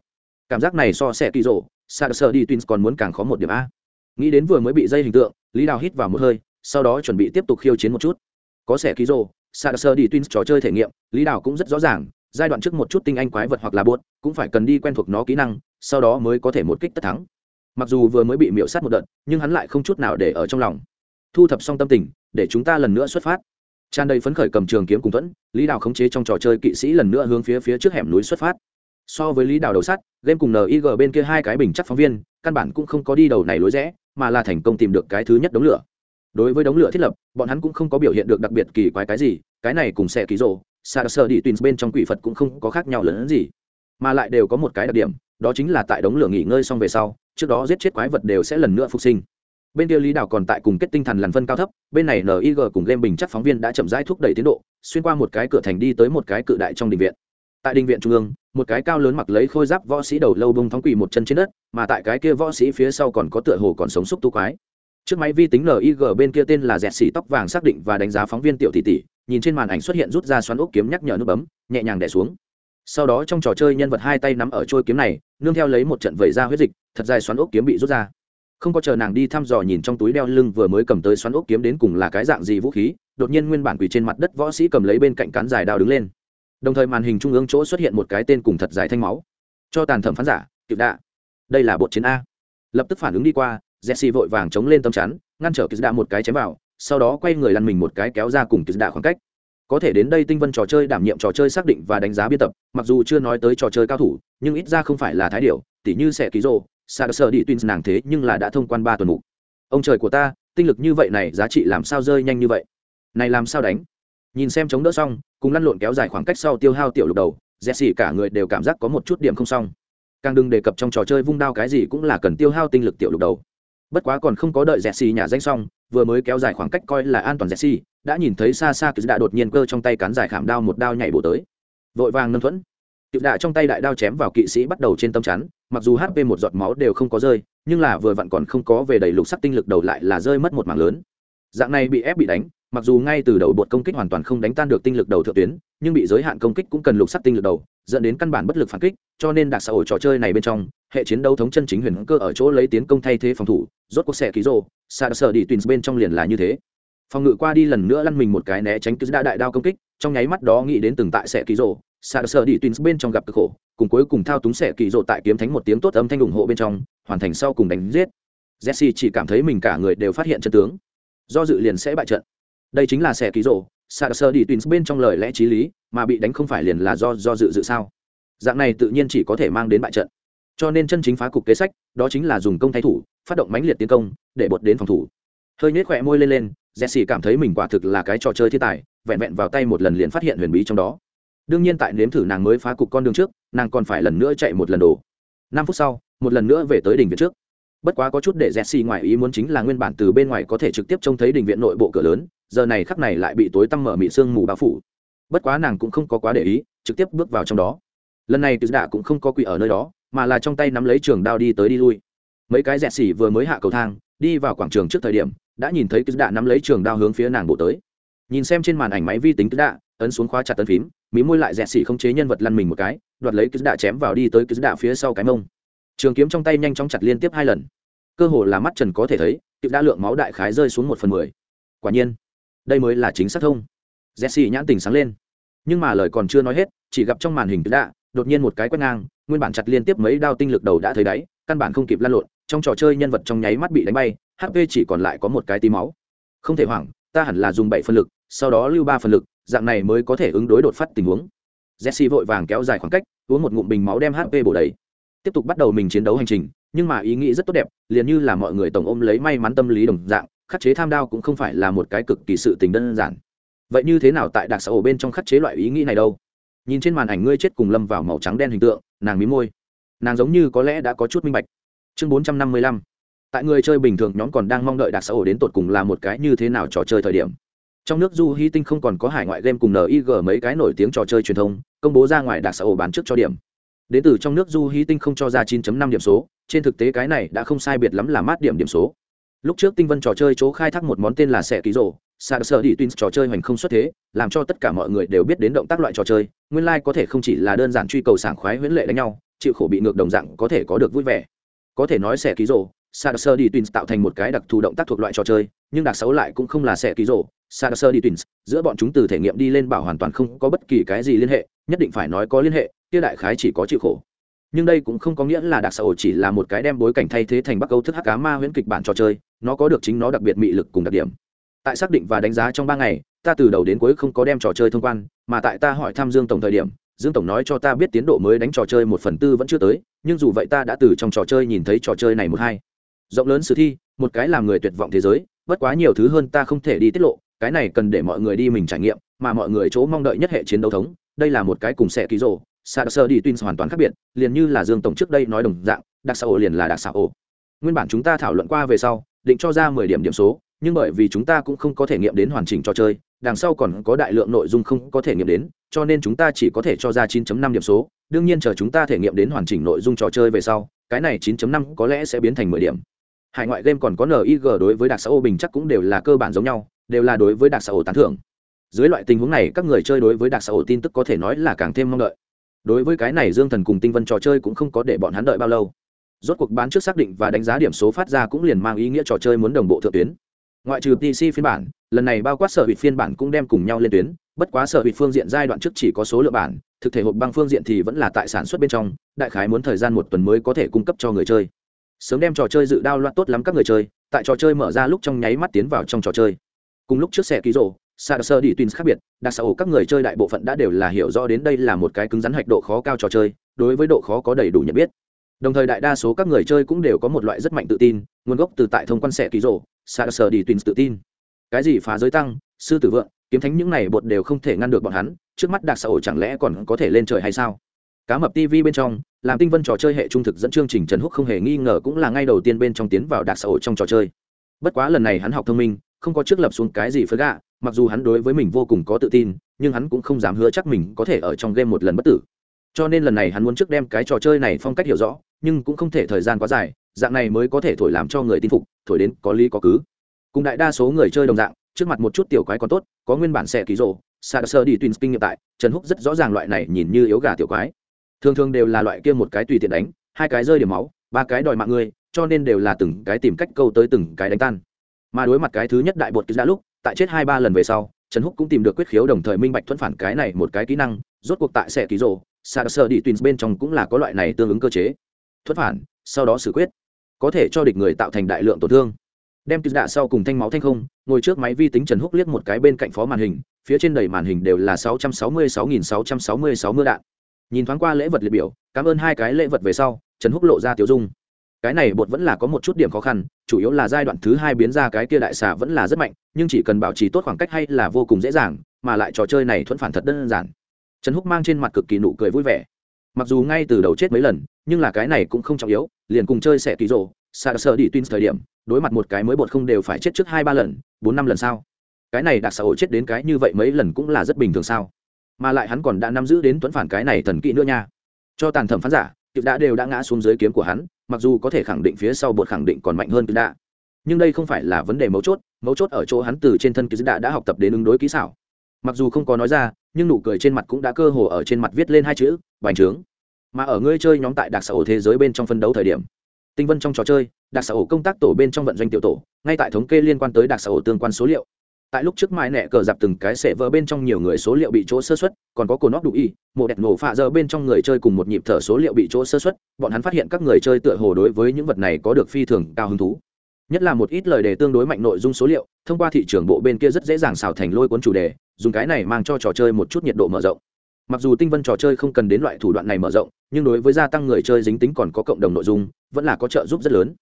Cảm giác này so sẻ kỳ rộ sa sơ đi twins còn muốn càng khó một điểm a. Nghĩ đến vừa mới bị dây hình tượng, lý đào hít vào một hơi, sau đó chuẩn bị tiếp tục khiêu chiến một chút. Có sẽ kỳ rộ sa sơ đi twins trò chơi thể nghiệm, lý đào cũng rất rõ ràng, giai đoạn trước một chút tinh anh quái vật hoặc là buốt cũng phải cần đi quen thuộc nó kỹ năng, sau đó mới có thể một kích tất thắng. Mặc dù vừa mới bị miễu sát một đợt, nhưng hắn lại không chút nào để ở trong lòng. Thu thập xong tâm tình, để chúng ta lần nữa xuất phát. Tràn đầy phấn khởi cầm trường kiếm cùng thuẫn, lý đào khống chế trong trò chơi kỵ sĩ lần nữa hướng phía phía trước hẻm núi xuất phát so với lý đào đầu sắt, game cùng nig bên kia hai cái bình chắc phóng viên, căn bản cũng không có đi đầu này lối rẽ, mà là thành công tìm được cái thứ nhất đống lửa. Đối với đống lửa thiết lập, bọn hắn cũng không có biểu hiện được đặc biệt kỳ quái cái gì, cái này cùng xe ký rộ sa sơ đi tùy bên trong quỷ phật cũng không có khác nhau lớn hơn gì. Mà lại đều có một cái đặc điểm, đó chính là tại đống lửa nghỉ ngơi xong về sau, trước đó giết chết quái vật đều sẽ lần nữa phục sinh. Bên kia lý đảo còn tại cùng kết tinh thần làn phân cao thấp, bên này nig cùng game bình chắc phóng viên đã chậm rãi thúc đẩy tiến độ, xuyên qua một cái cửa thành đi tới một cái cự đại trong đình viện tại đình viện trung ương, một cái cao lớn mặc lấy khôi giáp võ sĩ đầu lâu bông thóng quỳ một chân trên đất, mà tại cái kia võ sĩ phía sau còn có tựa hồ còn sống xúc tu quái. Trước máy vi tính nig bên kia tên là dẹt xỉ tóc vàng xác định và đánh giá phóng viên tiểu tỷ tỷ, nhìn trên màn ảnh xuất hiện rút ra xoắn ốc kiếm nhắc nhở nút bấm, nhẹ nhàng đẻ xuống. Sau đó trong trò chơi nhân vật hai tay nắm ở trôi kiếm này, nương theo lấy một trận vẩy ra huyết dịch, thật dài xoắn ốc kiếm bị rút ra. Không có chờ nàng đi thăm dò nhìn trong túi đeo lưng vừa mới cầm tới xoắn ốc kiếm đến cùng là cái dạng gì vũ khí, đột nhiên nguyên bản quỳ trên mặt đất võ sĩ cầm lấy bên cạnh cán dài đao đứng lên đồng thời màn hình trung ương chỗ xuất hiện một cái tên cùng thật dài thanh máu. Cho tàn thẩm phán giả cựu đạ. Đây là bột chiến a. Lập tức phản ứng đi qua, jesse vội vàng chống lên tâm chắn, ngăn trở cựu đạ một cái chém vào, sau đó quay người lăn mình một cái kéo ra cùng cựu đạ khoảng cách. Có thể đến đây tinh vân trò chơi đảm nhiệm trò chơi xác định và đánh giá biên tập, mặc dù chưa nói tới trò chơi cao thủ, nhưng ít ra không phải là thái điệu tỉ như sẽ ký rô sa sơ đi tuyên nàng thế nhưng là đã thông quan ba tuần mục. Ông trời của ta, tinh lực như vậy này giá trị làm sao rơi nhanh như vậy? Này làm sao đánh? Nhìn xem chống đỡ xong cùng lăn lộn kéo dài khoảng cách sau tiêu hao tiểu lục đầu, jesse cả người đều cảm giác có một chút điểm không xong. Càng đừng đề cập trong trò chơi vung đao cái gì cũng là cần tiêu hao tinh lực tiểu lục đầu. Bất quá còn không có đợi jesse nhà danh xong, vừa mới kéo dài khoảng cách coi là an toàn jesse, đã nhìn thấy xa xa cứ đã đột nhiên cơ trong tay cán dài khảm đao một đao nhảy bổ tới. Vội vàng nâng thuẫn. Cựu đạ trong tay đại đao chém vào kỵ sĩ bắt đầu trên tâm chắn, mặc dù hp một giọt máu đều không có rơi, nhưng là vừa vặn còn không có về đầy lục sắc tinh lực đầu lại là rơi mất một mảng lớn. Dạng này bị ép bị đánh mặc dù ngay từ đầu bột công kích hoàn toàn không đánh tan được tinh lực đầu thượng tuyến, nhưng bị giới hạn công kích cũng cần lục sắc tinh lực đầu, dẫn đến căn bản bất lực phản kích, cho nên đặc xã hội trò chơi này bên trong, hệ chiến đấu thống chân chính huyền cơ ở chỗ lấy tiến công thay thế phòng thủ, rốt cuộc xe ký rô xa sở đi twins bên trong liền là như thế. Phòng ngự qua đi lần nữa lăn mình một cái né tránh cứ đã đại đao công kích, trong nháy mắt đó nghĩ đến từng tại xe ký rô xa sở đi twins bên trong gặp cực khổ, cùng cuối cùng thao túng xe ký rô tại kiếm thánh một tiếng tốt âm thanh ủng hộ bên trong, hoàn thành sau cùng đánh giết. Jesse chỉ cảm thấy mình cả người đều phát hiện chân tướng. Do dự liền sẽ bại trận đây chính là xẻ ký rộ xạ sơ đi tuyến bên trong lời lẽ t lý, mà bị đánh không phải liền là do do dự dự sao? Dạng này tự nhiên chỉ có thể mang đến bại trận. Cho nên chân chính phá cục kế sách, đó chính là dùng công thay thủ, phát động mãnh liệt tiến công, để bột đến phòng thủ. Hơi nhếch khỏe môi lên lên, jesse cảm thấy mình quả thực là cái trò chơi thiên tài, vẹn vẹn vào tay một lần liền phát hiện huyền bí trong đó. Đương nhiên tại nếm thử nàng mới phá cục con đường trước, nàng còn phải lần nữa chạy một lần đồ. Năm phút sau, một lần nữa về tới đỉnh viện trước. Bất quá có chút để jesse ngoài ý muốn chính là nguyên bản từ bên ngoài có thể trực tiếp trông thấy đỉnh viện nội bộ cửa lớn giờ này khắc này lại bị tối tăm mở mị sương mù bao phủ. Bất quá nàng cũng không có quá để ý, trực tiếp bước vào trong đó. Lần này tứ đạ cũng không có quỷ ở nơi đó, mà là trong tay nắm lấy trường đao đi tới đi lui. Mấy cái dẹt xỉ vừa mới hạ cầu thang, đi vào quảng trường trước thời điểm, đã nhìn thấy tứ đạ nắm lấy trường đao hướng phía nàng bộ tới. Nhìn xem trên màn ảnh máy vi tính tứ đạ, ấn xuống khóa chặt tấn phím, mí môi lại dẹt xỉ không chế nhân vật lăn mình một cái, đoạt lấy tứ đạ chém vào đi tới tứ đạ phía sau cái mông. Trường kiếm trong tay nhanh chóng chặt liên tiếp hai lần. Cơ hồ là mắt trần có thể thấy, tứ đã lượng máu đại khái rơi xuống một phần mười. Quả nhiên đây mới là chính xác thông. Jesse nhãn tình sáng lên. Nhưng mà lời còn chưa nói hết, chỉ gặp trong màn hình cứ đạ, đột nhiên một cái quét ngang, nguyên bản chặt liên tiếp mấy đao tinh lực đầu đã thấy đáy, căn bản không kịp lăn lộn, trong trò chơi nhân vật trong nháy mắt bị đánh bay hp chỉ còn lại có một cái tí máu. Không thể hoảng, ta hẳn là dùng bảy phân lực, sau đó lưu ba phân lực, dạng này mới có thể ứng đối đột phát tình huống. Jesse vội vàng kéo dài khoảng cách, uống một ngụm bình máu đem hp bổ đầy. Tiếp tục bắt đầu mình chiến đấu hành trình, nhưng mà ý nghĩ rất tốt đẹp, liền như là mọi người tổng ôm lấy may mắn tâm lý đồng dạng khắc chế tham đao cũng không phải là một cái cực kỳ sự tình đơn giản. Vậy như thế nào tại đặc xã ổ bên trong khắc chế loại ý nghĩ này đâu? Nhìn trên màn ảnh ngươi chết cùng lâm vào màu trắng đen hình tượng, nàng mí môi. Nàng giống như có lẽ đã có chút minh bạch. Chương bốn trăm năm mươi lăm. Tại người chơi bình thường nhóm còn đang mong đợi đặc xã ổ đến tột cùng là một cái như thế nào trò chơi thời điểm. Trong nước du hy tinh không còn có hải ngoại game cùng nig mấy cái nổi tiếng trò chơi truyền thông, công bố ra ngoài đặc xã ổ bán trước cho điểm. Đến từ trong nước du hy tinh không cho ra 9.5 điểm số, trên thực tế cái này đã không sai biệt lắm là mát điểm điểm số lúc trước tinh vân trò chơi chỗ khai thác một món tên là sẻ ký rổ sạc sở đi twins trò chơi hoành không xuất thế, làm cho tất cả mọi người đều biết đến động tác loại trò chơi. Nguyên lai、like、có thể không chỉ là đơn giản truy cầu sảng khoái huyễn lệ đánh nhau, chịu khổ bị ngược đồng dạng có thể có được vui vẻ. Có thể nói sẻ ký rổ sạc sở đi twins tạo thành một cái đặc thù động tác thuộc loại trò chơi, nhưng đặc xấu lại cũng không là sẻ ký rổ sạc sở đi twins giữa bọn chúng từ thể nghiệm đi lên bảo hoàn toàn không có bất kỳ cái gì liên hệ, nhất định phải nói có liên hệ, kia đại khái chỉ có chịu khổ nhưng đây cũng không có nghĩa là đặc xã hội chỉ là một cái đem bối cảnh thay thế thành bắc âu thức hắc cá ma huyễn kịch bản trò chơi, nó có được chính nó đặc biệt mị lực cùng đặc điểm. Tại xác định và đánh giá trong ba ngày, ta từ đầu đến cuối không có đem trò chơi thông quan, mà tại ta hỏi thăm dương tổng thời điểm, dương tổng nói cho ta biết tiến độ mới đánh trò chơi một phần tư vẫn chưa tới, nhưng dù vậy ta đã từ trong trò chơi nhìn thấy trò chơi này một hai. Rộng lớn sử thi, một cái làm người tuyệt vọng thế giới, bất quá nhiều thứ hơn ta không thể đi tiết lộ, cái này cần để mọi người đi mình trải nghiệm, mà mọi người chỗ mong đợi nhất hệ chiến đấu thống, đây là một cái cùng sẽ ký xa đặc sơ đi tuyên hoàn toàn khác biệt, liền như là dương tổng trước đây nói đồng dạng đặc xã ổ liền là đặc xã ổ. Nguyên bản chúng ta thảo luận qua về sau, định cho ra mười điểm điểm số, nhưng bởi vì chúng ta cũng không có thể nghiệm đến hoàn chỉnh trò chơi, đằng sau còn có đại lượng nội dung không có thể nghiệm đến, cho nên chúng ta chỉ có thể cho ra 9.5 điểm số. Đương nhiên chờ chúng ta thể nghiệm đến hoàn chỉnh nội dung trò chơi về sau, cái này 9.5 có lẽ sẽ biến thành 10 điểm. Hải ngoại game còn có nig đối với đặc xã ổ bình chắc cũng đều là cơ bản giống nhau, đều là đối với đặc xã ổ tán thưởng. Dưới loại tình huống này, các người chơi đối với đặc xã ổ tin tức có thể nói là càng thêm mong đợi đối với cái này dương thần cùng tinh vân trò chơi cũng không có để bọn hắn đợi bao lâu. Rốt cuộc bán trước xác định và đánh giá điểm số phát ra cũng liền mang ý nghĩa trò chơi muốn đồng bộ thượng tuyến. Ngoại trừ pc phiên bản, lần này bao quát sở hủy phiên bản cũng đem cùng nhau lên tuyến, bất quá sở hủy phương diện giai đoạn trước chỉ có số lượng bản, thực thể hộp băng phương diện thì vẫn là tại sản xuất bên trong, đại khái muốn thời gian một tuần mới có thể cung cấp cho người chơi. Sớm đem trò chơi dự đao loạn tốt lắm các người chơi, tại trò chơi mở ra lúc trong nháy mắt tiến vào trong trò chơi. Cùng lúc trước xe ký rộ sa sơ đi twins khác biệt, đặc xã các người chơi đại bộ phận đã đều là hiểu rõ đến đây là một cái cứng rắn hạch độ khó cao trò chơi, đối với độ khó có đầy đủ nhận biết. Đồng thời đại đa số các người chơi cũng đều có một loại rất mạnh tự tin, nguồn gốc từ tại thông quan sẻ ký rổ sa sơ đi twins tự tin. Cái gì phá giới tăng, sư tử vượng, kiếm thánh những này bột đều không thể ngăn được bọn hắn, trước mắt đặc xã chẳng lẽ còn có thể lên trời hay sao? Cá mập tv bên trong, làm tinh vân trò chơi hệ trung thực dẫn chương trình trần húc không hề nghi ngờ cũng là ngay đầu tiên bên trong tiến vào đặc xã hội trong trò chơi. Bất quá lần này hắn học thông minh, không có trước lập xuống cái gì phớ gạ mặc dù hắn đối với mình vô cùng có tự tin, nhưng hắn cũng không dám hứa chắc mình có thể ở trong game một lần bất tử. Cho nên lần này hắn muốn trước đem cái trò chơi này phong cách hiểu rõ, nhưng cũng không thể thời gian quá dài, dạng này mới có thể thổi làm cho người tin phục, thổi đến có lý có cứ. Cùng đại đa số người chơi đồng dạng, trước mặt một chút tiểu quái còn tốt, có nguyên bản xe ký rộ sa sơ đi twins kinh nghiệm tại, trần húc rất rõ ràng loại này nhìn như yếu gà tiểu quái. Thường thường đều là loại kia một cái tùy tiện đánh, hai cái rơi điểm máu, ba cái đòi mạng người, cho nên đều là từng cái tìm cách câu tới từng cái đánh tan. Mà đối mặt cái thứ nhất đại bột đã lúc tại chết hai ba lần về sau, trần húc cũng tìm được quyết khiếu đồng thời minh bạch thuẫn phản cái này một cái kỹ năng, rốt cuộc tại xe ký rộ sa sơ đi twins bên trong cũng là có loại này tương ứng cơ chế. Thuẫn phản, sau đó xử quyết, có thể cho địch người tạo thành đại lượng tổn thương. Đem cứu đạ sau cùng thanh máu thanh không, ngồi trước máy vi tính trần húc liếc một cái bên cạnh phó màn hình, phía trên đầy màn hình đều là sáu trăm sáu mươi sáu nghìn sáu trăm sáu mươi sáu mưa đạn. Nhìn thoáng qua lễ vật liệt biểu, cảm ơn hai cái lễ vật về sau, trần húc lộ ra tiểu dung cái này bột vẫn là có một chút điểm khó khăn, chủ yếu là giai đoạn thứ hai biến ra cái kia đại xà vẫn là rất mạnh, nhưng chỉ cần bảo trì tốt khoảng cách hay là vô cùng dễ dàng, mà lại trò chơi này thuận phản thật đơn giản. Trần húc mang trên mặt cực kỳ nụ cười vui vẻ. Mặc dù ngay từ đầu chết mấy lần, nhưng là cái này cũng không trọng yếu, liền cùng chơi sẽ kỳ rộ xa sơ đi twins thời điểm, đối mặt một cái mới bột không đều phải chết trước hai ba lần, bốn năm lần sao? Cái này đặc xã hội chết đến cái như vậy mấy lần cũng là rất bình thường sao? Mà lại hắn còn đã nắm giữ đến tuấn phản cái này thần kỹ nữa nha. Cho tàn thẩm phán giả kiệt đã đều đã ngã xuống dưới kiếm của hắn, mặc dù có thể khẳng định phía sau bột khẳng định còn mạnh hơn kiệt đã nhưng đây không phải là vấn đề mấu chốt mấu chốt ở chỗ hắn từ trên thân kiệt đã đã học tập đến ứng đối kỹ xảo. Mặc dù không có nói ra, nhưng nụ cười trên mặt cũng đã cơ hồ ở trên mặt viết lên hai chữ, bành trướng. Mà ở ngươi chơi nhóm tại đặc xã hội thế giới bên trong phân đấu thời điểm, tinh vân trong trò chơi, đặc xã ổ công tác tổ bên trong vận doanh tiểu tổ, ngay tại thống kê liên quan tới đặc xã ổ tương quan số liệu tại lúc trước mai nẹ cờ dạp từng cái sệ vỡ bên trong nhiều người số liệu bị chỗ sơ xuất, còn có cổ nóc đủ y một đẹp nổ phạ giờ bên trong người chơi cùng một nhịp thở số liệu bị chỗ sơ xuất, bọn hắn phát hiện các người chơi tựa hồ đối với những vật này có được phi thường cao hứng thú. Nhất là một ít lời đề tương đối mạnh nội dung số liệu, thông qua thị trường bộ bên kia rất dễ dàng xào thành lôi cuốn chủ đề, dùng cái này mang cho trò chơi một chút nhiệt độ mở rộng. Mặc dù tinh vân trò chơi không cần đến loại thủ đoạn này mở rộng, nhưng đối với gia tăng người chơi dính tính còn có cộng đồng nội dung, vẫn là có trợ giúp rất lớn.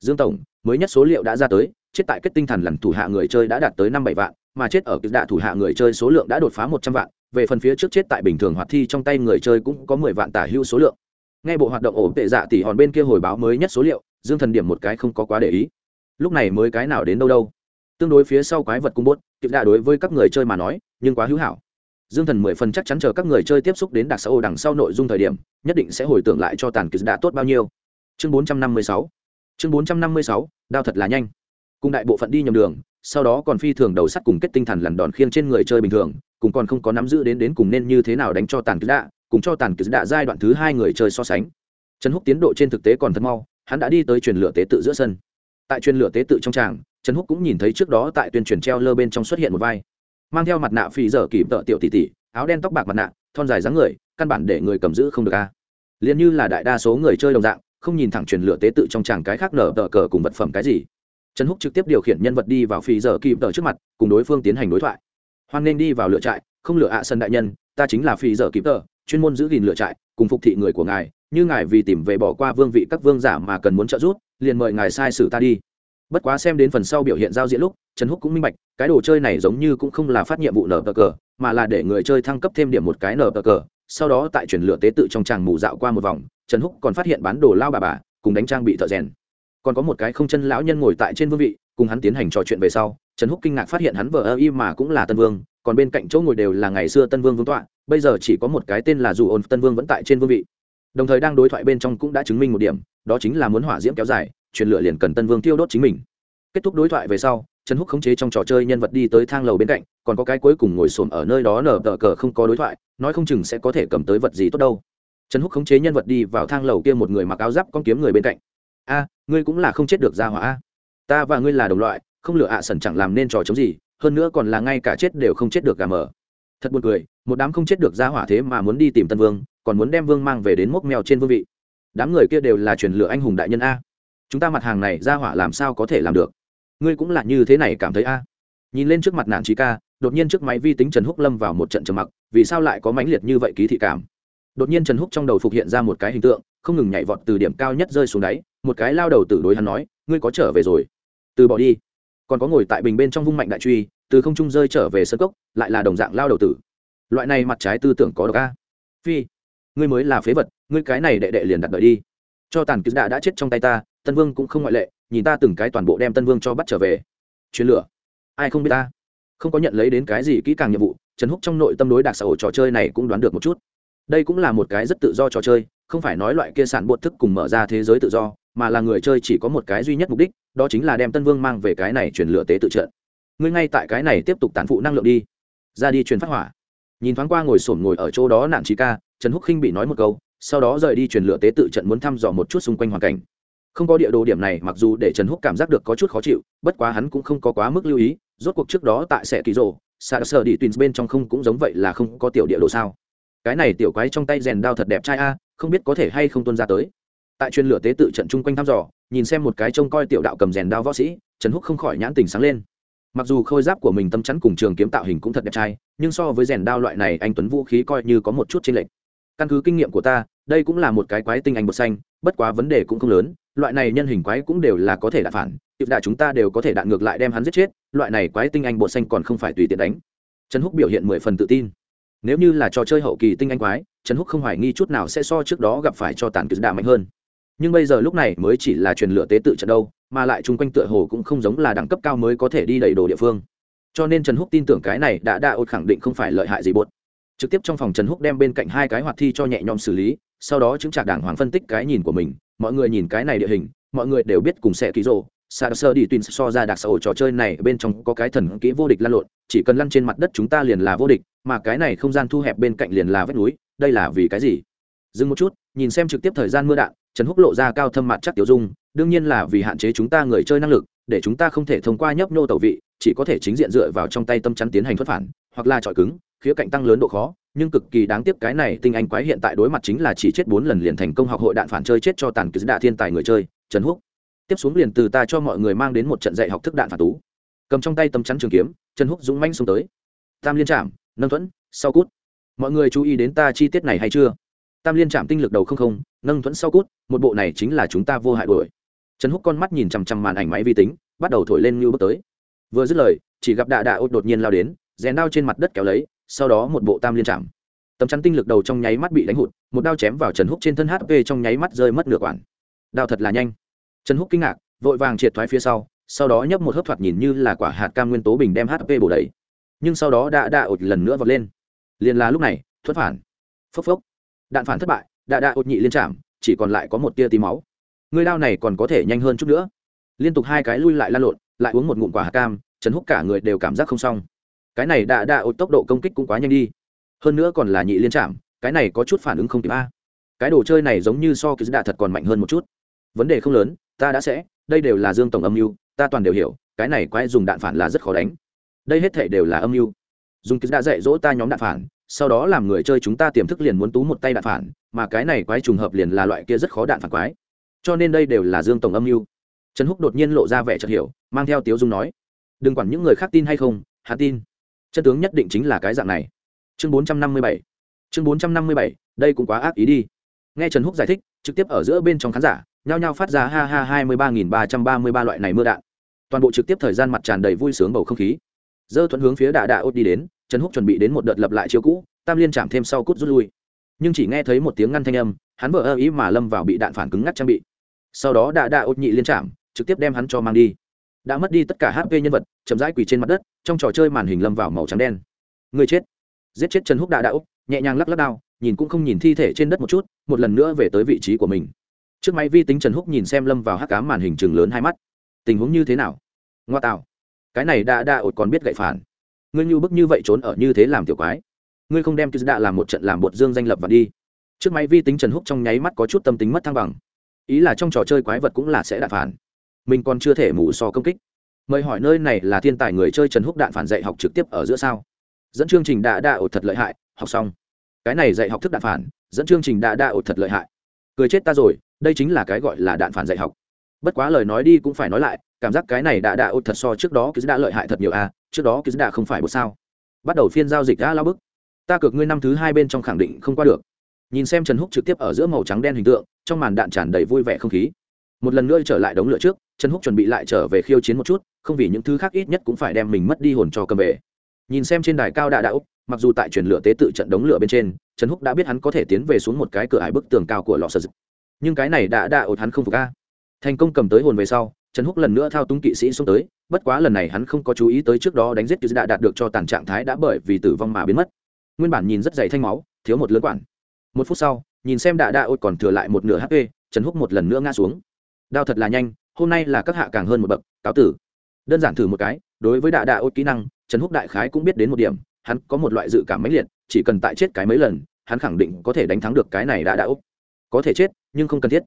Dương tổng, mới nhất số liệu đã ra tới chết tại kết tinh thần lần thủ hạ người chơi đã đạt tới năm bảy vạn, mà chết ở kịch đạ thủ hạ người chơi số lượng đã đột phá một trăm vạn, về phần phía trước chết tại bình thường hoạt thi trong tay người chơi cũng có mười vạn tả hưu số lượng. Nghe bộ hoạt động ổ tệ dạ tỷ hòn bên kia hồi báo mới nhất số liệu, dương thần điểm một cái không có quá để ý. Lúc này mới cái nào đến đâu đâu. Tương đối phía sau quái vật cung bốt kịp đạ đối với các người chơi mà nói, nhưng quá hữu hảo. Dương thần mười phần chắc chắn chờ các người chơi tiếp xúc đến đặc xã ô đằng sau nội dung thời điểm, nhất định sẽ hồi tưởng lại cho tàn kịp đạ tốt bao nhiêu. Chương bốn trăm năm mươi sáu. Chương bốn trăm năm mươi sáu, đao thật là nhanh cùng đại bộ phận đi nhầm đường, sau đó còn phi thường đầu sắt cùng kết tinh thần lằn đòn khiêng trên người chơi bình thường, cùng còn không có nắm giữ đến đến cùng nên như thế nào đánh cho tàn kỳ đạ cùng cho tàn kỳ đạ giai đoạn thứ hai người chơi so sánh. Trần húc tiến độ trên thực tế còn thật mau, hắn đã đi tới truyền lửa tế tự giữa sân. Tại truyền lửa tế tự trong tràng, trần húc cũng nhìn thấy trước đó tại tuyên truyền treo lơ bên trong xuất hiện một vai. Mang theo mặt nạ phì dở kịp tợ tiểu tỷ tỷ, áo đen tóc bạc mặt nạ, thon dài dáng người, căn bản để người cầm giữ không được a. Liền như là đại đa số người chơi đồng dạng, không nhìn thẳng truyền lửa tế tự trong tràng cái khác nở tờ cờ cùng vật phẩm cái gì trần húc trực tiếp điều khiển nhân vật đi vào phì dở kịp tờ trước mặt cùng đối phương tiến hành đối thoại. Hoan nên đi vào lựa trại không lựa ạ sân đại nhân ta chính là phì dở kịp tờ, chuyên môn giữ gìn lựa trại cùng phục thị người của ngài như ngài vì tìm về bỏ qua vương vị các vương giả mà cần muốn trợ giúp liền mời ngài sai sử ta đi. Bất quá xem đến phần sau biểu hiện giao diễn lúc trần húc cũng minh bạch cái đồ chơi này giống như cũng không là phát nhiệm vụ nở cờ cờ mà là để người chơi thăng cấp thêm điểm một cái nở cờ cờ. Sau đó tại chuyển lửa tế tự trong tràng mù dạo qua một vòng trần húc còn phát hiện bán đồ lao bà bà cùng đánh trang bị thợ rèn còn có một cái không chân lão nhân ngồi tại trên vương vị, cùng hắn tiến hành trò chuyện về sau, trần húc kinh ngạc phát hiện hắn vợ ơ y mà cũng là tân vương, còn bên cạnh chỗ ngồi đều là ngày xưa tân vương vương tọa, bây giờ chỉ có một cái tên là dù ồn tân vương vẫn tại trên vương vị. Đồng thời đang đối thoại bên trong cũng đã chứng minh một điểm, đó chính là muốn hỏa diễm kéo dài, truyền lửa liền cần tân vương tiêu đốt chính mình. Kết thúc đối thoại về sau, trần húc khống chế trong trò chơi nhân vật đi tới thang lầu bên cạnh, còn có cái cuối cùng ngồi xổm ở nơi đó nở tờ cờ không có đối thoại, nói không chừng sẽ có thể cầm tới vật gì tốt đâu. Trần húc khống chế nhân vật đi vào thang lầu kia một người mặc áo giáp con kiếm người bên cạnh a, ngươi cũng là không chết được ra hỏa a. Ta và ngươi là đồng loại, không lựa ạ à chẳng làm nên trò chống gì, hơn nữa còn là ngay cả chết đều không chết được gà mờ. Thật buồn cười, một đám không chết được ra hỏa thế mà muốn đi tìm tân vương, còn muốn đem vương mang về đến mốc mèo trên vương vị. Đám người kia đều là truyền lửa anh hùng đại nhân a. Chúng ta mặt hàng này ra hỏa làm sao có thể làm được? Ngươi cũng là như thế này cảm thấy a? Nhìn lên trước mặt nạn trí ca, đột nhiên trước máy vi tính trần húc lâm vào một trận trầm mặc, vì sao lại có mãnh liệt như vậy ký thị cảm? Đột nhiên trần húc trong đầu phục hiện ra một cái hình tượng không ngừng nhảy vọt từ điểm cao nhất rơi xuống đáy, một cái lao đầu tử đối hắn nói, ngươi có trở về rồi? Từ bỏ đi. Còn có ngồi tại bình bên trong vung mạnh đại truy, từ không trung rơi trở về sân cốc, lại là đồng dạng lao đầu tử. Loại này mặt trái tư tưởng có độc a. Phi, ngươi mới là phế vật, ngươi cái này đệ đệ liền đặt đợi đi. Cho tàn cứu đã đã chết trong tay ta, tân vương cũng không ngoại lệ, nhìn ta từng cái toàn bộ đem tân vương cho bắt trở về. Chuyến lửa. Ai không biết ta? Không có nhận lấy đến cái gì kỹ càng nhiệm vụ, trần húc trong nội tâm đối đặc xã hội trò chơi này cũng đoán được một chút. Đây cũng là một cái rất tự do trò chơi không phải nói loại kia sản bột thức cùng mở ra thế giới tự do, mà là người chơi chỉ có một cái duy nhất mục đích, đó chính là đem tân vương mang về cái này chuyển lửa tế tự trận. Ngươi ngay tại cái này tiếp tục tán phụ năng lượng đi. Ra đi truyền phát hỏa. Nhìn thoáng qua ngồi sổm ngồi ở chỗ đó nạn trí ca, trần húc khinh bị nói một câu, sau đó rời đi truyền lửa tế tự trận muốn thăm dò một chút xung quanh hoàn cảnh. Không có địa đồ điểm này, mặc dù để trần húc cảm giác được có chút khó chịu, bất quá hắn cũng không có quá mức lưu ý, rốt cuộc trước đó tại sẽ kỳ rồ xa sơ đi twins bên trong không cũng giống vậy là không có tiểu địa đồ sao. Cái này tiểu quái trong tay rèn đao thật đẹp trai a không biết có thể hay không tuân ra tới. Tại chuyên lửa tế tự trận chung quanh thăm dò, nhìn xem một cái trông coi tiểu đạo cầm rèn đao võ sĩ, trần húc không khỏi nhãn tình sáng lên. Mặc dù khôi giáp của mình tâm chắn cùng trường kiếm tạo hình cũng thật đẹp trai, nhưng so với rèn đao loại này anh tuấn vũ khí coi như có một chút chênh lệch. Căn cứ kinh nghiệm của ta, đây cũng là một cái quái tinh anh bột xanh, bất quá vấn đề cũng không lớn, loại này nhân hình quái cũng đều là có thể đạn phản tiệp đại chúng ta đều có thể đạn ngược lại đem hắn giết chết, loại này quái tinh anh bột xanh còn không phải tùy tiện đánh. Trần húc biểu hiện mười phần tự tin nếu như là trò chơi hậu kỳ tinh anh quái, trần húc không hoài nghi chút nào sẽ so trước đó gặp phải cho tàn cực đà mạnh hơn nhưng bây giờ lúc này mới chỉ là truyền lửa tế tự trận đâu, mà lại chung quanh tựa hồ cũng không giống là đẳng cấp cao mới có thể đi đầy đồ địa phương cho nên trần húc tin tưởng cái này đã đa ột khẳng định không phải lợi hại gì buốt. trực tiếp trong phòng trần húc đem bên cạnh hai cái hoạt thi cho nhẹ nhõm xử lý, sau đó chứng trả đảng hoàng phân tích cái nhìn của mình, mọi người nhìn cái này địa hình, mọi người đều biết cùng sẽ ký rồ, sa sơ đi tuyên so ra đặc xã hội trò chơi này bên trong có cái thần kỹ vô địch lăn lộn, chỉ cần lăn trên mặt đất chúng ta liền là vô địch mà cái này không gian thu hẹp bên cạnh liền là vách núi, đây là vì cái gì? Dừng một chút, nhìn xem trực tiếp thời gian mưa đạn, trần húc lộ ra cao thâm mặt chắc tiểu dung, đương nhiên là vì hạn chế chúng ta người chơi năng lực, để chúng ta không thể thông qua nhấp nô tẩu vị, chỉ có thể chính diện dựa vào trong tay tâm chắn tiến hành thoát phản, hoặc là trọi cứng, khía cạnh tăng lớn độ khó, nhưng cực kỳ đáng tiếc cái này tinh anh quái hiện tại đối mặt chính là chỉ chết bốn lần liền thành công học hội đạn phản chơi chết cho tàn kýt đạ thiên tài người chơi, trần húc. Tiếp xuống liền từ ta cho mọi người mang đến một trận dạy học thức đạn phản tú. Cầm trong tay tấm chắn trường kiếm, trần húc dũng manh xuống tới. Tam liên trạm nâng thuẫn, sau cút. Mọi người chú ý đến ta chi tiết này hay chưa? Tam liên trạm tinh lực đầu không không, nâng thuẫn sau cút, một bộ này chính là chúng ta vô hại đuổi. Trần húc con mắt nhìn chằm chằm màn ảnh máy vi tính, bắt đầu thổi lên như bước tới. Vừa dứt lời, chỉ gặp đạ đạ ốt đột nhiên lao đến, rèn đao trên mặt đất kéo lấy, sau đó một bộ tam liên trạm tấm chắn tinh lực đầu trong nháy mắt bị đánh hụt, một đao chém vào trần húc trên thân hp trong nháy mắt rơi mất nửa quản đao thật là nhanh. Trần húc kinh ngạc, vội vàng triệt thoái phía sau sau đó nhấp một hớp thoạt nhìn như là quả hạt cam nguyên tố bình đem hp bổ đầy nhưng sau đó đã đạ ột lần nữa vọt lên. Liền là lúc này thuất phản. Phốc phốc. Đạn phản thất bại, đã đạ ột nhị liên chạm chỉ còn lại có một tia tí máu. Người đao này còn có thể nhanh hơn chút nữa. Liên tục hai cái lui lại lan lộn, lại uống một ngụm quả hạt cam, trần húc cả người đều cảm giác không xong. Cái này đã đạ ột tốc độ công kích cũng quá nhanh đi. Hơn nữa còn là nhị liên chạm cái này có chút phản ứng không kịp a. Cái đồ chơi này giống như so với đạ thật còn mạnh hơn một chút. Vấn đề không lớn, ta đã sẽ, đây đều là dương tổng âm mưu, ta toàn đều hiểu, cái này quái dùng đạn phản là rất khó đánh đây hết thể đều là âm mưu. Dùng cứ đã dạy dỗ ta nhóm đạn phản, sau đó làm người chơi chúng ta tiềm thức liền muốn tú một tay đạn phản, mà cái này quái trùng hợp liền là loại kia rất khó đạn phản quái. Cho nên đây đều là dương tổng âm mưu. Trần húc đột nhiên lộ ra vẻ chợt hiểu, mang theo tiếu dung nói, đừng quản những người khác tin hay không, hắn tin. Chân tướng nhất định chính là cái dạng này. Chương bốn trăm năm mươi bảy. Chương bốn trăm năm mươi bảy, đây cũng quá ác ý đi. Nghe trần húc giải thích, trực tiếp ở giữa bên trong khán giả, nhao nhao phát ra ha ha hai mươi ba nghìn ba trăm ba mươi ba loại này mưa đạn. Toàn bộ trực tiếp thời gian mặt tràn đầy vui sướng bầu không khí dơ thuận hướng phía đà đà ốt đi đến, trần húc chuẩn bị đến một đợt lập lại chiếu cũ, tam liên chạm thêm sau cút rút lui. Nhưng chỉ nghe thấy một tiếng ngăn thanh âm, hắn vỡ ơ ý mà lâm vào bị đạn phản cứng ngắt trang bị. Sau đó đà đà ốt nhị liên chạm, trực tiếp đem hắn cho mang đi. Đã mất đi tất cả hp nhân vật, chậm rãi quỳ trên mặt đất, trong trò chơi màn hình lâm vào màu trắng đen. Người chết. Giết chết trần húc đà đà ốt nhẹ nhàng lắc lắc đao, nhìn cũng không nhìn thi thể trên đất một chút, một lần nữa về tới vị trí của mình. Trước máy vi tính trần húc nhìn xem lâm vào hắc cám màn hình chừng lớn hai mắt. Tình huống như thế nào? Ngoa tạo cái này đã đã ột còn biết gậy phản. Ngươi như bức như vậy trốn ở như thế làm tiểu quái. Ngươi không đem cứ đã làm một trận làm bột dương danh lập và đi. Trước máy vi tính trần húc trong nháy mắt có chút tâm tính mất thăng bằng. Ý là trong trò chơi quái vật cũng là sẽ đạn phản. Mình còn chưa thể mù so công kích. Mời hỏi nơi này là thiên tài người chơi trần húc đạn phản dạy học trực tiếp ở giữa sao? Dẫn chương trình đã đạ ột thật lợi hại, học xong. Cái này dạy học thức đạn phản, dẫn chương trình đã đạ ột thật lợi hại. Cười chết ta rồi, đây chính là cái gọi là đạn phản dạy học bất quá lời nói đi cũng phải nói lại, cảm giác cái này đã đã ốt thật so trước đó cứ đã lợi hại thật nhiều à trước đó cứ đã không phải một sao. Bắt đầu phiên giao dịch đã lao bức. Ta cược ngươi năm thứ hai bên trong khẳng định không qua được. Nhìn xem trần húc trực tiếp ở giữa màu trắng đen hình tượng, trong màn đạn tràn đầy vui vẻ không khí. Một lần nữa trở lại đống lửa trước, trần húc chuẩn bị lại trở về khiêu chiến một chút, không vì những thứ khác ít nhất cũng phải đem mình mất đi hồn cho cầm về. Nhìn xem trên đài cao đạ đạo mặc dù tại truyền lửa tế tự trận đống lửa bên trên, trần húc đã biết hắn có thể tiến về xuống một cái cửa ải bức tường cao của lò sơ dực nhưng cái này đã đạ ột hắn không phục a thành công cầm tới hồn về sau, trần húc lần nữa thao túng kỵ sĩ xuống tới, bất quá lần này hắn không có chú ý tới trước đó đánh giết kỵ đã đạt được cho tàn trạng thái đã bởi vì tử vong mà biến mất. Nguyên bản nhìn rất dày thanh máu, thiếu một lớn quản. Một phút sau, nhìn xem đạ đạ ột còn thừa lại một nửa hp trần húc một lần nữa ngã xuống. Đao thật là nhanh, hôm nay là các hạ càng hơn một bậc, cáo tử. Đơn giản thử một cái, đối với đạ đạ ột kỹ năng, trần húc đại khái cũng biết đến một điểm, hắn có một loại dự cảm mãnh liệt, chỉ cần tại chết cái mấy lần, hắn khẳng định có thể đánh thắng được cái này đạ đạ ột có thể chết, nhưng không cần thiết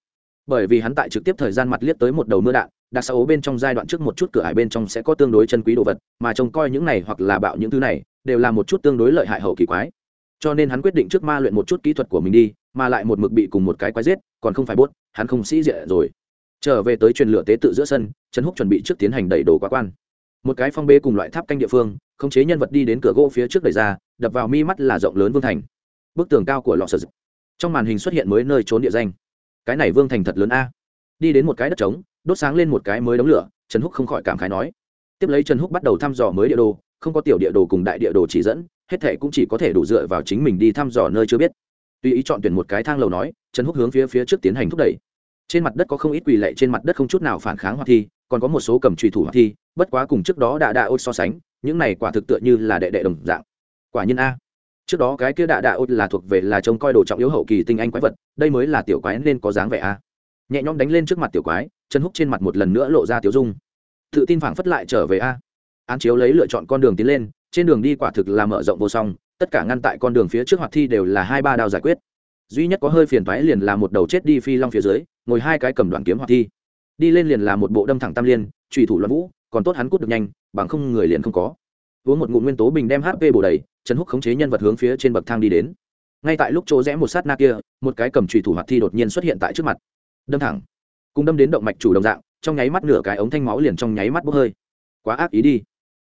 bởi vì hắn tại trực tiếp thời gian mặt liếc tới một đầu mưa đạn, đặc xã ố bên trong giai đoạn trước một chút cửa hải bên trong sẽ có tương đối chân quý đồ vật, mà trông coi những này hoặc là bạo những thứ này, đều là một chút tương đối lợi hại hậu kỳ quái. Cho nên hắn quyết định trước ma luyện một chút kỹ thuật của mình đi, mà lại một mực bị cùng một cái quái giết, còn không phải bốt hắn không sĩ diện rồi. Trở về tới truyền lửa tế tự giữa sân, trần húc chuẩn bị trước tiến hành đẩy đồ quá quan. Một cái phong bê cùng loại tháp canh địa phương, khống chế nhân vật đi đến cửa gỗ phía trước đẩy ra, đập vào mi mắt là rộng lớn vương thành. Bức tường cao của lò sờ trong màn hình xuất hiện mới nơi trốn địa danh cái này vương thành thật lớn a. Đi đến một cái đất trống, đốt sáng lên một cái mới đống lửa, trần húc không khỏi cảm khái nói. Tiếp lấy trần húc bắt đầu thăm dò mới địa đồ, không có tiểu địa đồ cùng đại địa đồ chỉ dẫn, hết thệ cũng chỉ có thể đủ dựa vào chính mình đi thăm dò nơi chưa biết. Tuy ý chọn tuyển một cái thang lầu nói, trần húc hướng phía phía trước tiến hành thúc đẩy. Trên mặt đất có không ít quỳ lệ trên mặt đất không chút nào phản kháng hoặc thi, còn có một số cầm trùy thủ hoặc thi, bất quá cùng trước đó đã đa ôi so sánh, những này quả thực tựa như là đệ đệ đồng dạng. Quả nhiên a trước đó cái kia đạ đạ ốt là thuộc về là trông coi đồ trọng yếu hậu kỳ tinh anh quái vật, đây mới là tiểu quái nên có dáng vẻ a. Nhẹ nhõm đánh lên trước mặt tiểu quái, chân húc trên mặt một lần nữa lộ ra tiểu dung. Tự tin phảng phất lại trở về a. Án chiếu lấy lựa chọn con đường tiến lên, trên đường đi quả thực là mở rộng vô song, tất cả ngăn tại con đường phía trước hoạt thi đều là hai ba đao giải quyết. Duy nhất có hơi phiền toái liền là một đầu chết đi phi long phía dưới, ngồi hai cái cầm đoàn kiếm hoạt thi. Đi lên liền là một bộ đâm thẳng tam liên trùy thủ loạn vũ, còn tốt hắn cút được nhanh, bằng không người liền không có. Uống một ngụm nguyên tố bình đem hp bổ đầy trần húc khống chế nhân vật hướng phía trên bậc thang đi đến. Ngay tại lúc chỗ rẽ một sát na kia, một cái cầm trùy thủ hoạt thi đột nhiên xuất hiện tại trước mặt. Đâm thẳng. Cùng đâm đến động mạch chủ đồng dạng, trong nháy mắt nửa cái ống thanh máu liền trong nháy mắt bốc hơi. Quá ác ý đi.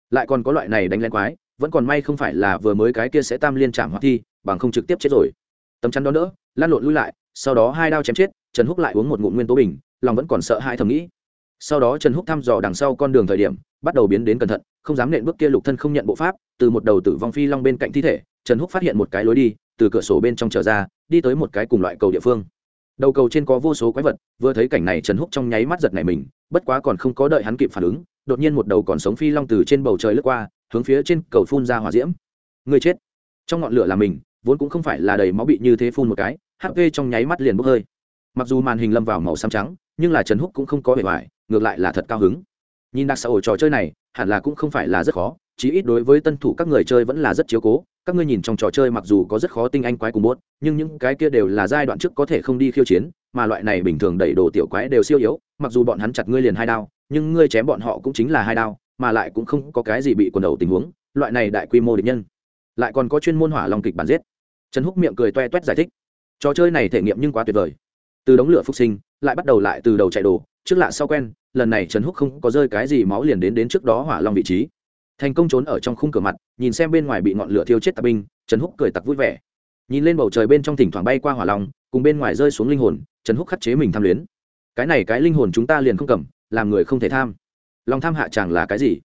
Lại còn có loại này đánh lên quái, vẫn còn may không phải là vừa mới cái kia sẽ tam liên chạm hoạt thi, bằng không trực tiếp chết rồi. Tấm chắn đó nữa lan lộn lui lại, sau đó hai đao chém chết, trần húc lại uống một ngụm nguyên tố bình, lòng vẫn còn sợ hai thầm nghĩ. Sau đó trần húc thăm dò đằng sau con đường thời điểm, bắt đầu biến đến cẩn thận không dám nện bước kia lục thân không nhận bộ pháp, từ một đầu tử vong phi long bên cạnh thi thể, trần húc phát hiện một cái lối đi, từ cửa sổ bên trong trở ra, đi tới một cái cùng loại cầu địa phương. Đầu cầu trên có vô số quái vật, vừa thấy cảnh này trần húc trong nháy mắt giật này mình, bất quá còn không có đợi hắn kịp phản ứng, đột nhiên một đầu còn sống phi long từ trên bầu trời lướt qua, hướng phía trên cầu phun ra hỏa diễm. Người chết. Trong ngọn lửa là mình, vốn cũng không phải là đầy máu bị như thế phun một cái hp trong nháy mắt liền bốc hơi. Mặc dù màn hình lâm vào màu xám trắng, nhưng là trần húc cũng không có vẻ vải ngược lại là thật cao hứng nhìn đặc xã hội trò chơi này, hẳn là cũng không phải là rất khó, chí ít đối với tân thủ các người chơi vẫn là rất chiếu cố. Các ngươi nhìn trong trò chơi mặc dù có rất khó tinh anh quái cùng bốt nhưng những cái kia đều là giai đoạn trước có thể không đi khiêu chiến, mà loại này bình thường đẩy đồ tiểu quái đều siêu yếu, mặc dù bọn hắn chặt ngươi liền hai đao, nhưng ngươi chém bọn họ cũng chính là hai đao, mà lại cũng không có cái gì bị quần đầu tình huống, loại này đại quy mô địch nhân. Lại còn có chuyên môn hỏa long kịch bản giết. Trần húc miệng cười toe toét giải thích. Trò chơi này thể nghiệm nhưng quá tuyệt vời. Từ đống lửa phục sinh, lại bắt đầu lại từ đầu chạy đồ, trước lạ sau quen lần này trần húc không có rơi cái gì máu liền đến đến trước đó hỏa long vị trí. Thành công trốn ở trong khung cửa mặt, nhìn xem bên ngoài bị ngọn lửa thiêu chết tạp binh, trần húc cười tặc vui vẻ. Nhìn lên bầu trời bên trong thỉnh thoảng bay qua hỏa long, cùng bên ngoài rơi xuống linh hồn, trần húc khắc chế mình tham luyến. Cái này cái linh hồn chúng ta liền không cầm, làm người không thể tham. Lòng tham hạ chẳng là cái gì.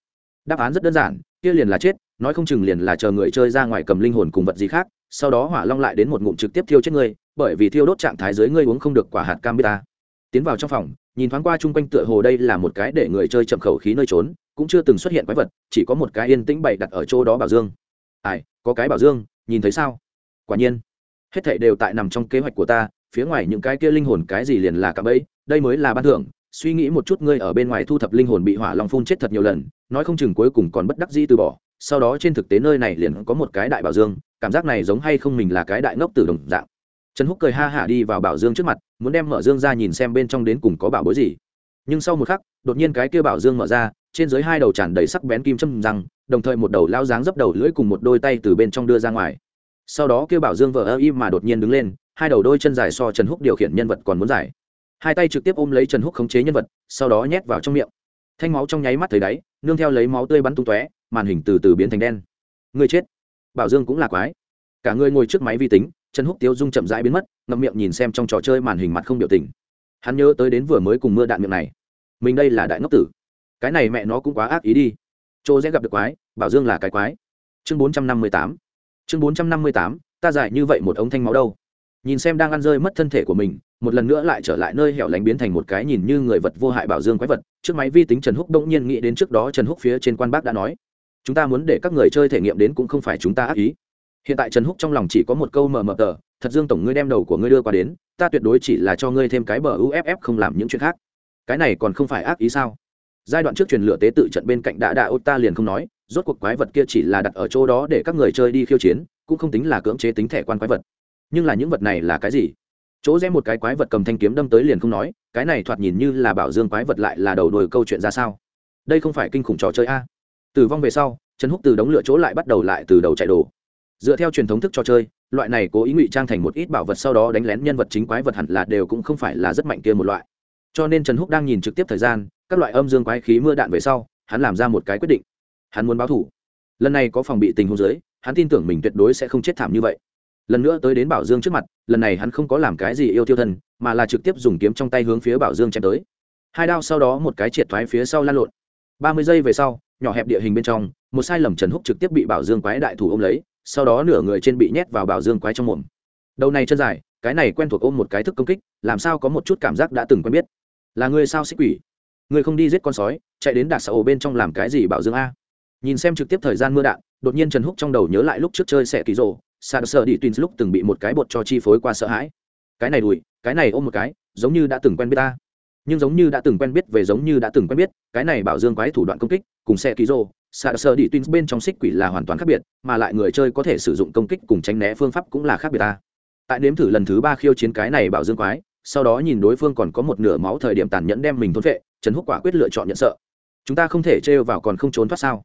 Đáp án rất đơn giản, kia liền là chết, nói không chừng liền là chờ người chơi ra ngoài cầm linh hồn cùng vật gì khác, sau đó hỏa long lại đến một ngụm trực tiếp thiêu chết ngươi, bởi vì thiêu đốt trạng thái dưới ngươi uống không được quả hạt cam bê ta tiến vào trong phòng nhìn thoáng qua chung quanh tựa hồ đây là một cái để người chơi chậm khẩu khí nơi trốn, cũng chưa từng xuất hiện quái vật, chỉ có một cái yên tĩnh bày đặt ở chỗ đó bảo dương. Ai, có cái bảo dương, nhìn thấy sao? Quả nhiên, hết thảy đều tại nằm trong kế hoạch của ta, phía ngoài những cái kia linh hồn cái gì liền là cả bẫy, đây mới là ban thưởng, suy nghĩ một chút ngươi ở bên ngoài thu thập linh hồn bị hỏa long phun chết thật nhiều lần, nói không chừng cuối cùng còn bất đắc dĩ từ bỏ, sau đó trên thực tế nơi này liền có một cái đại bảo dương, cảm giác này giống hay không mình là cái đại ngốc từ đồng dạng trần húc cười ha hả đi vào bảo dương trước mặt, muốn đem mở dương ra nhìn xem bên trong đến cùng có bảo bối gì. Nhưng sau một khắc, đột nhiên cái kia bảo dương mở ra, trên dưới hai đầu tràn đầy sắc bén kim châm răng, đồng thời một đầu lao dáng dấp đầu lưỡi cùng một đôi tay từ bên trong đưa ra ngoài. Sau đó kêu bảo dương vợ ơ im mà đột nhiên đứng lên, hai đầu đôi chân dài so trần húc điều khiển nhân vật còn muốn dài. Hai tay trực tiếp ôm lấy trần húc khống chế nhân vật, sau đó nhét vào trong miệng. Thanh máu trong nháy mắt thấy đáy, nương theo lấy máu tươi bắn tung tóe, màn hình từ từ biến thành đen. Người chết. Bảo dương cũng là quái. Cả người ngồi trước máy vi tính trần húc tiêu dung chậm rãi biến mất, ngậm miệng nhìn xem trong trò chơi màn hình mặt không biểu tình. Hắn nhớ tới đến vừa mới cùng mưa đạn miệng này. Mình đây là đại ngốc tử. Cái này mẹ nó cũng quá ác ý đi. Chỗ sẽ gặp được quái, bảo dương là cái quái. Chương bốn trăm năm mươi tám. Chương bốn trăm năm mươi tám, ta giải như vậy một ống thanh máu đâu? Nhìn xem đang ăn rơi mất thân thể của mình, một lần nữa lại trở lại nơi hẻo lánh biến thành một cái nhìn như người vật vô hại bảo dương quái vật, trước máy vi tính trần húc bỗng nhiên nghĩ đến trước đó trần húc phía trên quan bác đã nói. Chúng ta muốn để các người chơi thể nghiệm đến cũng không phải chúng ta ác ý hiện tại trần húc trong lòng chỉ có một câu mờ mờ tờ, thật dương tổng ngươi đem đầu của ngươi đưa qua đến, ta tuyệt đối chỉ là cho ngươi thêm cái bờ uff không làm những chuyện khác. Cái này còn không phải ác ý sao? Giai đoạn trước truyền lửa tế tự trận bên cạnh đã đạ ô ta liền không nói, rốt cuộc quái vật kia chỉ là đặt ở chỗ đó để các người chơi đi khiêu chiến, cũng không tính là cưỡng chế tính thẻ quan quái vật. Nhưng là những vật này là cái gì? Chỗ rẽ một cái quái vật cầm thanh kiếm đâm tới liền không nói, cái này thoạt nhìn như là bảo dương quái vật lại là đầu đuôi câu chuyện ra sao? Đây không phải kinh khủng trò chơi a. Tử vong về sau, trần húc từ đống lửa chỗ lại bắt đầu lại từ đầu chạy đồ dựa theo truyền thống thức trò chơi, loại này cố ý ngụy trang thành một ít bảo vật sau đó đánh lén nhân vật chính quái vật hẳn là đều cũng không phải là rất mạnh kia một loại. Cho nên trần húc đang nhìn trực tiếp thời gian, các loại âm dương quái khí mưa đạn về sau, hắn làm ra một cái quyết định. Hắn muốn báo thủ. Lần này có phòng bị tình huống giới hắn tin tưởng mình tuyệt đối sẽ không chết thảm như vậy. Lần nữa tới đến bảo dương trước mặt, lần này hắn không có làm cái gì yêu tiêu thân, mà là trực tiếp dùng kiếm trong tay hướng phía bảo dương chém tới. Hai đao sau đó một cái triệt thoái phía sau lan lộn. Ba mươi giây về sau, nhỏ hẹp địa hình bên trong, một sai lầm trần húc trực tiếp bị bảo dương quái đại thủ ôm lấy sau đó nửa người trên bị nhét vào bảo dương quái trong mồm. Đầu này chân dài, cái này quen thuộc ôm một cái thức công kích, làm sao có một chút cảm giác đã từng quen biết. Là người sao xích quỷ? Người không đi giết con sói, chạy đến đạt xã ổ bên trong làm cái gì bảo dương a? Nhìn xem trực tiếp thời gian mưa đạn, đột nhiên trần húc trong đầu nhớ lại lúc trước chơi xẻ kỳ rồ sạc sợ đi tuyến lúc từng bị một cái bột cho chi phối qua sợ hãi. Cái này đùi, cái này ôm một cái, giống như đã từng quen biết ta nhưng giống như đã từng quen biết về giống như đã từng quen biết, cái này bảo dương quái thủ đoạn công kích, cùng xe ký rô sợ sợ đi tuyến bên trong xích quỷ là hoàn toàn khác biệt, mà lại người chơi có thể sử dụng công kích cùng tránh né phương pháp cũng là khác biệt ta. Tại nếm thử lần thứ ba khiêu chiến cái này bảo dương quái, sau đó nhìn đối phương còn có một nửa máu thời điểm tàn nhẫn đem mình thôn vệ, trần húc quả quyết lựa chọn nhận sợ. Chúng ta không thể trêu vào còn không trốn thoát sao?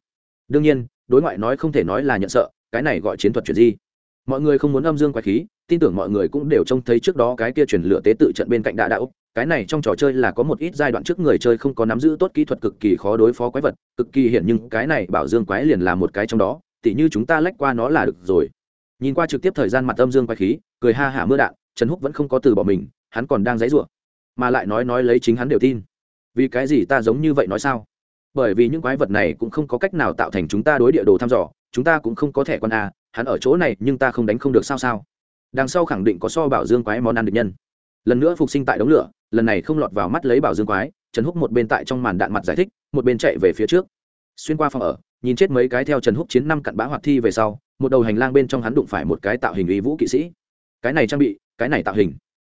Đương nhiên, đối ngoại nói không thể nói là nhận sợ, cái này gọi chiến thuật chuyển di. Mọi người không muốn âm dương quái khí, tin tưởng mọi người cũng đều trông thấy trước đó cái kia chuyển lửa tế tự trận bên cạnh đạ đạo cái này trong trò chơi là có một ít giai đoạn trước người chơi không có nắm giữ tốt kỹ thuật cực kỳ khó đối phó quái vật, cực kỳ hiển nhưng cái này bảo dương quái liền là một cái trong đó, tỉ như chúng ta lách qua nó là được rồi. Nhìn qua trực tiếp thời gian mặt âm dương quái khí, cười ha hả mưa đạn, trần húc vẫn không có từ bỏ mình, hắn còn đang dãy rủa mà lại nói nói lấy chính hắn đều tin. Vì cái gì ta giống như vậy nói sao? Bởi vì những quái vật này cũng không có cách nào tạo thành chúng ta đối địa đồ thăm dò, chúng ta cũng không có thẻ con a, hắn ở chỗ này nhưng ta không đánh không được sao sao? Đằng sau khẳng định có so bảo dương quái món ăn được nhân. Lần nữa phục sinh tại đống lửa lần này không lọt vào mắt lấy bảo dương quái, trần húc một bên tại trong màn đạn mặt giải thích, một bên chạy về phía trước. Xuyên qua phòng ở, nhìn chết mấy cái theo trần húc chiến năm cặn bã hoạt thi về sau, một đầu hành lang bên trong hắn đụng phải một cái tạo hình uy vũ kỵ sĩ. Cái này trang bị, cái này tạo hình.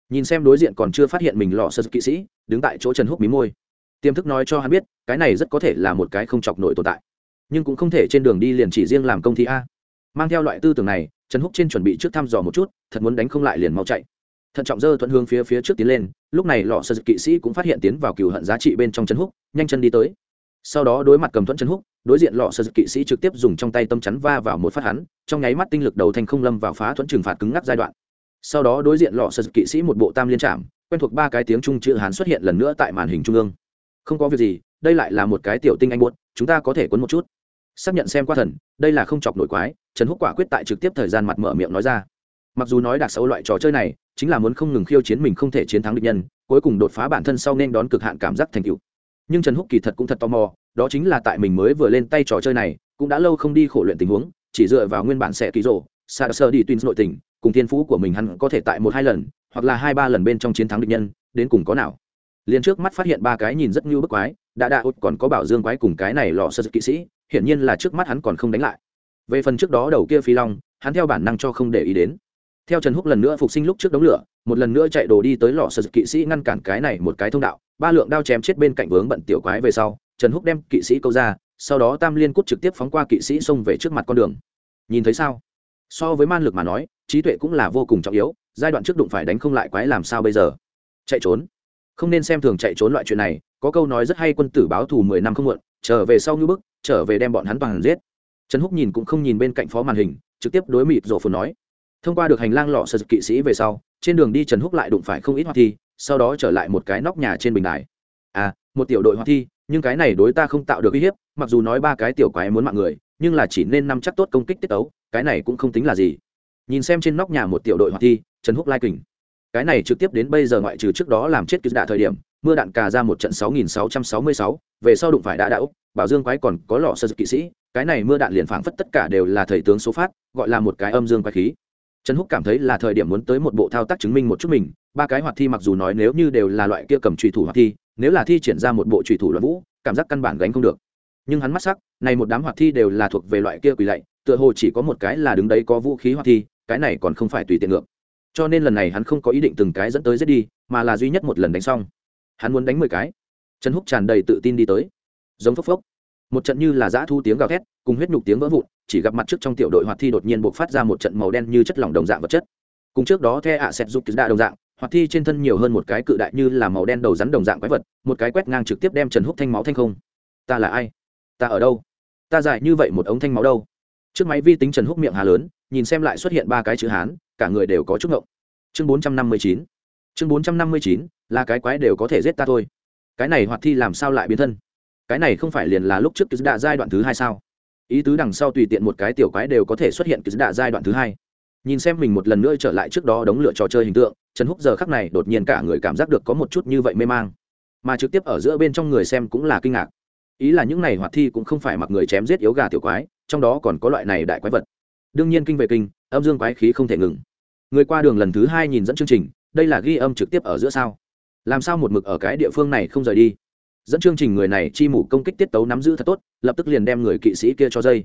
Nhìn xem đối diện còn chưa phát hiện mình lọ sơ kỵ sĩ, đứng tại chỗ trần húc mí môi. Tiềm thức nói cho hắn biết, cái này rất có thể là một cái không chọc nổi tồn tại. Nhưng cũng không thể trên đường đi liền chỉ riêng làm công thi a. Mang theo loại tư tưởng này, trần húc trên chuẩn bị trước thăm dò một chút, thật muốn đánh không lại liền mau chạy thận trọng dơ thuận hướng phía phía trước tiến lên, lúc này lọ sơ kỵ sĩ cũng phát hiện tiến vào cựu hận giá trị bên trong chân húc, nhanh chân đi tới. Sau đó đối mặt cầm thuẫn chân húc, đối diện lọ sơ kỵ sĩ trực tiếp dùng trong tay tâm chắn va vào một phát hắn, trong nháy mắt tinh lực đầu thanh không lâm vào phá thuẫn trừng phạt cứng ngắc giai đoạn. Sau đó đối diện lọ sơ kỵ sĩ một bộ tam liên trạm quen thuộc ba cái tiếng trung chữ hán xuất hiện lần nữa tại màn hình trung ương. Không có việc gì, đây lại là một cái tiểu tinh anh buốt, chúng ta có thể quấn một chút. Xác nhận xem qua thần, đây là không chọc nổi quái trần húc quả quyết tại trực tiếp thời gian mặt mở miệng nói ra. Mặc dù nói đặc sâu loại trò chơi này chính là muốn không ngừng khiêu chiến mình không thể chiến thắng địch nhân, cuối cùng đột phá bản thân sau nên đón cực hạn cảm giác thành tựu. Nhưng trần húc kỳ thật cũng thật tò mò, đó chính là tại mình mới vừa lên tay trò chơi này, cũng đã lâu không đi khổ luyện tình huống, chỉ dựa vào nguyên bản sẽ ký rộ xa sơ đi tuyên nội tình, cùng thiên phú của mình hắn có thể tại một hai lần, hoặc là hai ba lần bên trong chiến thắng địch nhân, đến cùng có nào. Liền trước mắt phát hiện ba cái nhìn rất như bức quái, đã đã út còn có bảo dương quái cùng cái này lọ sơ kỵ sĩ, hiển nhiên là trước mắt hắn còn không đánh lại. Về phần trước đó đầu kia phi long, hắn theo bản năng cho không để ý đến theo trần húc lần nữa phục sinh lúc trước đống lửa, một lần nữa chạy đồ đi tới lò sơ kỵ sĩ ngăn cản cái này một cái thông đạo. Ba lượng đao chém chết bên cạnh vướng bận tiểu quái về sau, trần húc đem kỵ sĩ câu ra, sau đó tam liên cút trực tiếp phóng qua kỵ sĩ xông về trước mặt con đường. Nhìn thấy sao? So với man lực mà nói, trí tuệ cũng là vô cùng trọng yếu, giai đoạn trước đụng phải đánh không lại quái làm sao bây giờ? Chạy trốn. Không nên xem thường chạy trốn loại chuyện này, có câu nói rất hay quân tử báo thù mười năm không muộn, trở về sau như bức, trở về đem bọn hắn toàn giết. Trần húc nhìn cũng không nhìn bên cạnh phó màn hình, trực tiếp đối mịt rổ phồn nói thông qua được hành lang lọ sơ kỵ sĩ về sau trên đường đi trần húc lại đụng phải không ít hoa thi sau đó trở lại một cái nóc nhà trên bình đài. À một tiểu đội hoa thi nhưng cái này đối ta không tạo được uy hiếp mặc dù nói ba cái tiểu quái muốn mạng người nhưng là chỉ nên nắm chắc tốt công kích tiết tấu cái này cũng không tính là gì. Nhìn xem trên nóc nhà một tiểu đội hoa thi trần húc lai kình. Cái này trực tiếp đến bây giờ ngoại trừ trước đó làm chết cứu đạ dạ thời điểm mưa đạn cà ra một trận 6666, về sau đụng phải đã đã úc bảo dương quái còn có lọ sơ kỵ sĩ cái này mưa đạn liền phảng phất tất cả đều là thầy tướng số phát gọi là một cái âm dương quái khí trần húc cảm thấy là thời điểm muốn tới một bộ thao tác chứng minh một chút mình, ba cái hoạt thi mặc dù nói nếu như đều là loại kia cầm trùy thủ hoạt thi, nếu là thi triển ra một bộ trùy thủ loạn vũ, cảm giác căn bản gánh không được. Nhưng hắn mắt sắc, này một đám hoạt thi đều là thuộc về loại kia quỳ lạy, tựa hồ chỉ có một cái là đứng đấy có vũ khí hoạt thi, cái này còn không phải tùy tiện ngược. Cho nên lần này hắn không có ý định từng cái dẫn tới giết đi, mà là duy nhất một lần đánh xong. Hắn muốn đánh mười cái. Trần húc tràn đầy tự tin đi tới. Giống phốc phốc một trận như là giã thu tiếng gào thét, cùng huyết nhục tiếng vỡ vụn, chỉ gặp mặt trước trong tiểu đội hoạt thi đột nhiên buộc phát ra một trận màu đen như chất lỏng đồng dạng vật chất. Cùng trước đó the ạ xét giúp đa đồng dạng, hoạt thi trên thân nhiều hơn một cái cự đại như là màu đen đầu rắn đồng dạng quái vật, một cái quét ngang trực tiếp đem trần húc thanh máu thanh không. Ta là ai? Ta ở đâu? Ta dài như vậy một ống thanh máu đâu? Trước máy vi tính trần húc miệng hà lớn, nhìn xem lại xuất hiện ba cái chữ hán, cả người đều có chút ngộng. Chương bốn trăm năm mươi chín. Chương bốn trăm năm mươi chín, là cái quái đều có thể giết ta thôi. Cái này hoạt thi làm sao lại biến thân? Cái này không phải liền là lúc trước cứ đạ giai đoạn thứ hai sao? Ý tứ đằng sau tùy tiện một cái tiểu quái đều có thể xuất hiện cứ đạ giai đoạn thứ hai. Nhìn xem mình một lần nữa trở lại trước đó đóng lửa trò chơi hình tượng, trần húc giờ khắc này đột nhiên cả người cảm giác được có một chút như vậy mê mang. Mà trực tiếp ở giữa bên trong người xem cũng là kinh ngạc. Ý là những này hoạt thi cũng không phải mặc người chém giết yếu gà tiểu quái, trong đó còn có loại này đại quái vật. Đương nhiên kinh về kinh, âm dương quái khí không thể ngừng. Người qua đường lần thứ hai nhìn dẫn chương trình, đây là ghi âm trực tiếp ở giữa sao? Làm sao một mực ở cái địa phương này không rời đi? Dẫn chương trình người này chi mủ công kích tiết tấu nắm giữ thật tốt, lập tức liền đem người kỵ sĩ kia cho dây.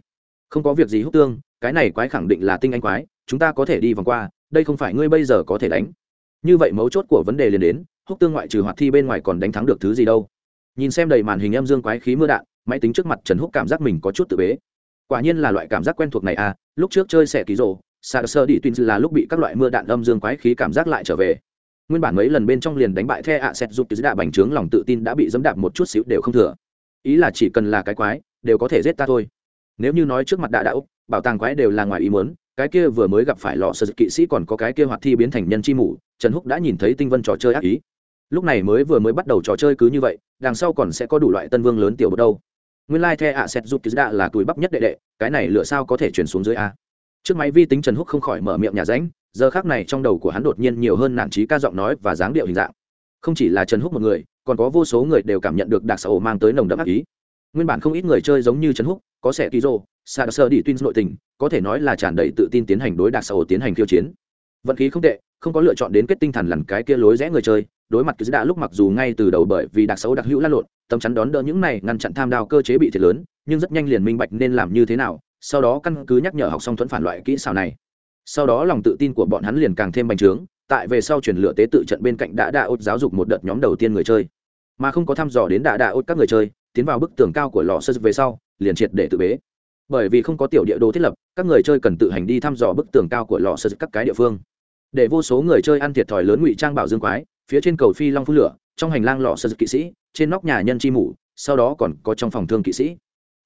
Không có việc gì húc tương, cái này quái khẳng định là tinh anh quái, chúng ta có thể đi vòng qua, đây không phải ngươi bây giờ có thể đánh. Như vậy mấu chốt của vấn đề liền đến, húc tương ngoại trừ hoạt thi bên ngoài còn đánh thắng được thứ gì đâu. Nhìn xem đầy màn hình âm dương quái khí mưa đạn, máy tính trước mặt trần húc cảm giác mình có chút tự bế. Quả nhiên là loại cảm giác quen thuộc này à lúc trước chơi xẻ ký rộ xa sơ đi tuyên là lúc bị các loại mưa đạn âm dương quái khí cảm giác lại trở về nguyên bản mấy lần bên trong liền đánh bại the ạ xét giúp từ đạ bành trướng lòng tự tin đã bị dẫm đạp một chút xíu đều không thừa. Ý là chỉ cần là cái quái, đều có thể giết ta thôi. Nếu như nói trước mặt đạ đã úc, bảo tàng quái đều là ngoài ý muốn, cái kia vừa mới gặp phải lọ sơ kỵ sĩ còn có cái kia hoạt thi biến thành nhân chi mủ trần húc đã nhìn thấy tinh vân trò chơi ác ý. Lúc này mới vừa mới bắt đầu trò chơi cứ như vậy, đằng sau còn sẽ có đủ loại tân vương lớn tiểu bột đâu. Nguyên lai、like、the ạ xét giúp đạ là túi bắp nhất đệ đệ, cái này lựa sao có thể chuyển xuống dưới a? Trước máy vi tính trần húc không khỏi mở miệng nhà ránh, giờ khác này trong đầu của hắn đột nhiên nhiều hơn nản trí ca giọng nói và dáng điệu hình dạng. Không chỉ là trần húc một người, còn có vô số người đều cảm nhận được đặc xã ổ mang tới nồng đậm ác ý. Nguyên bản không ít người chơi giống như trần húc, có sẻ ký rô sa sơ đi tuyên nội tình, có thể nói là tràn đầy tự tin tiến hành đối đặc xã ổ tiến hành khiêu chiến. Vận khí không tệ, không có lựa chọn đến kết tinh thần lằn cái kia lối rẽ người chơi, đối mặt cứ đã lúc mặc dù ngay từ đầu bởi vì đặc xấu đặc hữu lan lộn tấm chắn đón đỡ những này ngăn chặn tham đao cơ chế bị thiệt lớn, nhưng rất nhanh liền minh bạch nên làm như thế nào sau đó căn cứ nhắc nhở học xong thuẫn phản loại kỹ xảo này. Sau đó lòng tự tin của bọn hắn liền càng thêm bành trướng, tại về sau chuyển lựa tế tự trận bên cạnh đã đạ ốt giáo dục một đợt nhóm đầu tiên người chơi. Mà không có thăm dò đến đạ đạ ốt các người chơi, tiến vào bức tường cao của lò sơ về sau, liền triệt để tự bế. Bởi vì không có tiểu địa đồ thiết lập, các người chơi cần tự hành đi thăm dò bức tường cao của lò sơ các cái địa phương. Để vô số người chơi ăn thiệt thòi lớn ngụy trang bảo dương quái, phía trên cầu phi long phun lửa, trong hành lang lò sơ kỵ sĩ, trên nóc nhà nhân chi mủ, sau đó còn có trong phòng thương kỵ sĩ.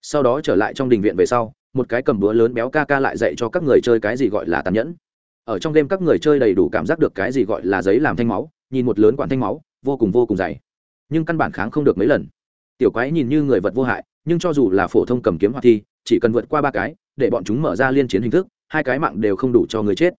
Sau đó trở lại trong đình viện về sau một cái cầm búa lớn béo ca ca lại dạy cho các người chơi cái gì gọi là tàn nhẫn. Ở trong đêm các người chơi đầy đủ cảm giác được cái gì gọi là giấy làm thanh máu, nhìn một lớn quản thanh máu, vô cùng vô cùng dày. Nhưng căn bản kháng không được mấy lần. Tiểu quái nhìn như người vật vô hại, nhưng cho dù là phổ thông cầm kiếm hoạt thi, chỉ cần vượt qua ba cái, để bọn chúng mở ra liên chiến hình thức, hai cái mạng đều không đủ cho người chết.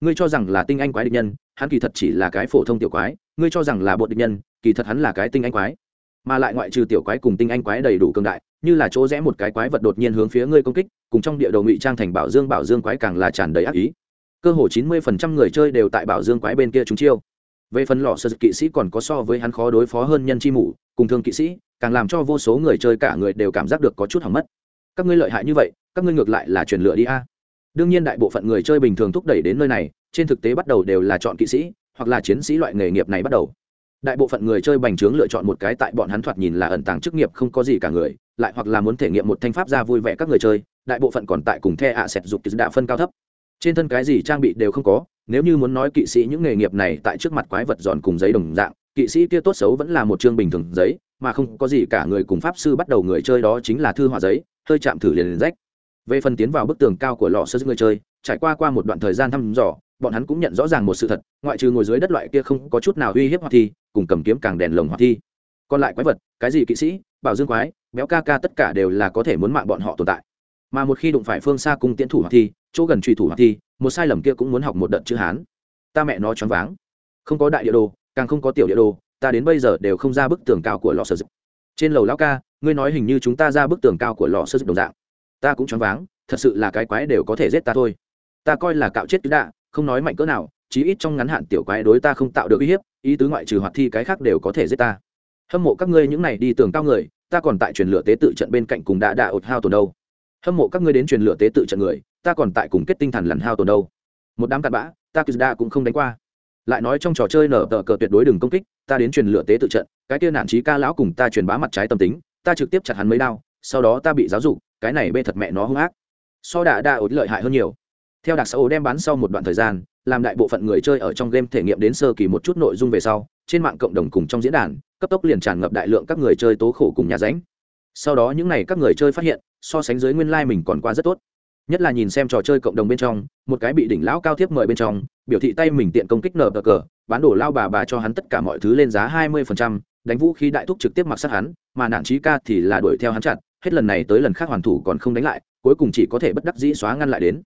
Ngươi cho rằng là tinh anh quái địch nhân, hắn kỳ thật chỉ là cái phổ thông tiểu quái, ngươi cho rằng là bột địch nhân, kỳ thật hắn là cái tinh anh quái. Mà lại ngoại trừ tiểu quái cùng tinh anh quái đầy đủ cường đại, như là chỗ rẽ một cái quái vật đột nhiên hướng phía ngươi công kích cùng trong địa đồ ngụy trang thành bảo dương bảo dương quái càng là tràn đầy ác ý. Cơ hồ chín mươi phần trăm người chơi đều tại bảo dương quái bên kia chúng chiêu. Về phần lọ sơ kỵ sĩ còn có so với hắn khó đối phó hơn nhân chi mủ, cùng thương kỵ sĩ, càng làm cho vô số người chơi cả người đều cảm giác được có chút hỏng mất. Các ngươi lợi hại như vậy, các ngươi ngược lại là chuyển lựa đi a. Đương nhiên đại bộ phận người chơi bình thường thúc đẩy đến nơi này, trên thực tế bắt đầu đều là chọn kỵ sĩ, hoặc là chiến sĩ loại nghề nghiệp này bắt đầu. Đại bộ phận người chơi bành trướng lựa chọn một cái tại bọn hắn thoạt nhìn là ẩn tàng chức nghiệp không có gì cả người, lại hoặc là muốn thể nghiệm một thanh pháp ra vui vẻ các người chơi đại bộ phận còn tại cùng the ạ à sẹt dục đã phân cao thấp. Trên thân cái gì trang bị đều không có, nếu như muốn nói kỵ sĩ những nghề nghiệp này tại trước mặt quái vật giòn cùng giấy đồng dạng, kỵ sĩ kia tốt xấu vẫn là một chương bình thường giấy, mà không có gì cả người cùng pháp sư bắt đầu người chơi đó chính là thư họa giấy, hơi chạm thử liền liền rách. Về phần tiến vào bức tường cao của lò sơ người chơi, trải qua qua một đoạn thời gian thăm dò, bọn hắn cũng nhận rõ ràng một sự thật, ngoại trừ ngồi dưới đất loại kia không có chút nào uy hiếp hoặc thi, cùng cầm kiếm càng đèn lồng hoặc thi. Còn lại quái vật, cái gì kỵ sĩ, bảo dương quái, béo ca ca tất cả đều là có thể muốn mạng bọn họ tồn tại mà một khi đụng phải phương xa cung tiến thủ hoặc thi, chỗ gần truy thủ hoặc thi, một sai lầm kia cũng muốn học một đợt chữ hán. Ta mẹ nó choáng váng. Không có đại địa đồ, càng không có tiểu địa đồ, ta đến bây giờ đều không ra bức tường cao của lò sơ dực. Trên lầu lão ca, ngươi nói hình như chúng ta ra bức tường cao của lò sơ dực đồng dạng. Ta cũng choáng váng, thật sự là cái quái đều có thể giết ta thôi. Ta coi là cạo chết cứ đạ, không nói mạnh cỡ nào, chí ít trong ngắn hạn tiểu quái đối ta không tạo được uy hiếp, ý tứ ngoại trừ hoạt thi cái khác đều có thể giết ta. Hâm mộ các ngươi những này đi tường cao người, ta còn tại truyền lửa tế tự trận bên cạnh cùng đã đạ ột hao tồn đâu hâm mộ các ngươi đến truyền lửa tế tự trận người, ta còn tại cùng kết tinh thần lằn hao tồn đâu. Một đám cặn bã, ta cứ đa cũng không đánh qua. Lại nói trong trò chơi nở tờ cờ tuyệt đối đừng công kích, ta đến truyền lửa tế tự trận, cái kia nản trí ca lão cùng ta truyền bá mặt trái tâm tính, ta trực tiếp chặt hắn mấy đao, sau đó ta bị giáo dục, cái này bê thật mẹ nó hung ác. So đã đa ổn lợi hại hơn nhiều. Theo đặc xã ổ đem bán sau một đoạn thời gian, làm đại bộ phận người chơi ở trong game thể nghiệm đến sơ kỳ một chút nội dung về sau, trên mạng cộng đồng cùng trong diễn đàn, cấp tốc liền tràn ngập đại lượng các người chơi tố khổ cùng nhà ránh. Sau đó những n à y các người chơi phát hiện so sánh dưới nguyên lai、like、mình còn qua rất tốt. Nhất là nhìn xem trò chơi cộng đồng bên trong, một cái bị đỉnh lão cao thiếp mời bên trong, biểu thị tay mình tiện công kích nở bờ cờ, bán đổ lao bà bà cho hắn tất cả mọi thứ lên giá hai mươi phần trăm, đánh vũ khí đại thúc trực tiếp mặc sát hắn, mà nản trí ca thì là đuổi theo hắn chặt, hết lần này tới lần khác hoàn thủ còn không đánh lại, cuối cùng chỉ có thể bất đắc dĩ xóa ngăn lại đến.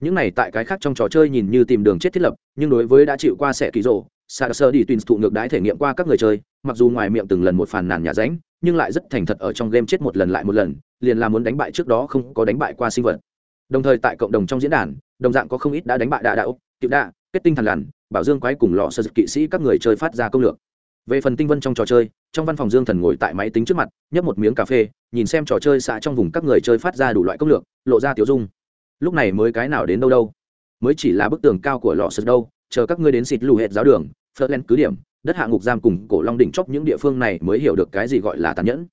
Những này tại cái khác trong trò chơi nhìn như tìm đường chết thiết lập, nhưng đối với đã chịu qua sẽ kỳ rộ sa sơ đi tuyên thụ ngược đãi thể nghiệm qua các người chơi, mặc dù ngoài miệng từng lần một phàn nàn nhà ránh, nhưng lại rất thành thật ở trong game chết một lần lại một lần liền là muốn đánh bại trước đó không có đánh bại qua sinh vật. Đồng thời tại cộng đồng trong diễn đàn, đồng dạng có không ít đã đánh bại đạ đạo cựu đạ kết tinh thần lằn, bảo dương quái cùng lọ sơ kỵ sĩ các người chơi phát ra công lược. Về phần tinh vân trong trò chơi, trong văn phòng dương thần ngồi tại máy tính trước mặt, nhấp một miếng cà phê, nhìn xem trò chơi xạ trong vùng các người chơi phát ra đủ loại công lược, lộ ra tiểu dung. Lúc này mới cái nào đến đâu đâu? Mới chỉ là bức tường cao của lọ sơ đâu, chờ các ngươi đến xịt lù hệt giáo đường phớt lên cứ điểm, đất hạ ngục giam cùng cổ long đỉnh chóp những địa phương này mới hiểu được cái gì gọi là tàn nhẫn.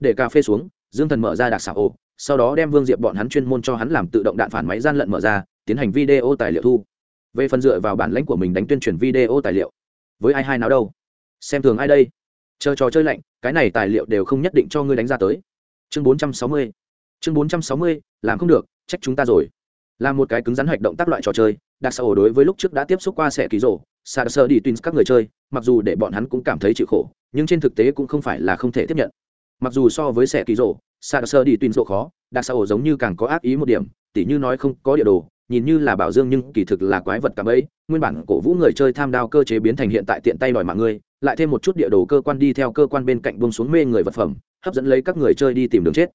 Để cà phê xuống dương thần mở ra đặc xảo ổ, sau đó đem vương diệp bọn hắn chuyên môn cho hắn làm tự động đạn phản máy gian lận mở ra, tiến hành video tài liệu thu. Về phần dựa vào bản lãnh của mình đánh tuyên truyền video tài liệu, với ai hai nào đâu? Xem thường ai đây? Chờ trò chơi lạnh, cái này tài liệu đều không nhất định cho ngươi đánh ra tới. Chương 460 chương 460 làm không được, trách chúng ta rồi. Là một cái cứng rắn hoạch động tác loại trò chơi, đặc xã đối với lúc trước đã tiếp xúc qua sẽ ký rổ xa sơ đi tuyến các người chơi, mặc dù để bọn hắn cũng cảm thấy chịu khổ, nhưng trên thực tế cũng không phải là không thể tiếp nhận mặc dù so với xe ký rổ xa sơ đi tuyên rộ khó đặc xã giống như càng có ác ý một điểm, tỉ như nói không có địa đồ, nhìn như là bảo dương nhưng kỳ thực là quái vật cảm ấy. Nguyên bản cổ vũ người chơi tham đao cơ chế biến thành hiện tại tiện tay đòi mạng ngươi lại thêm một chút địa đồ cơ quan đi theo cơ quan bên cạnh bông xuống mê người vật phẩm, hấp dẫn lấy các người chơi đi tìm đường chết.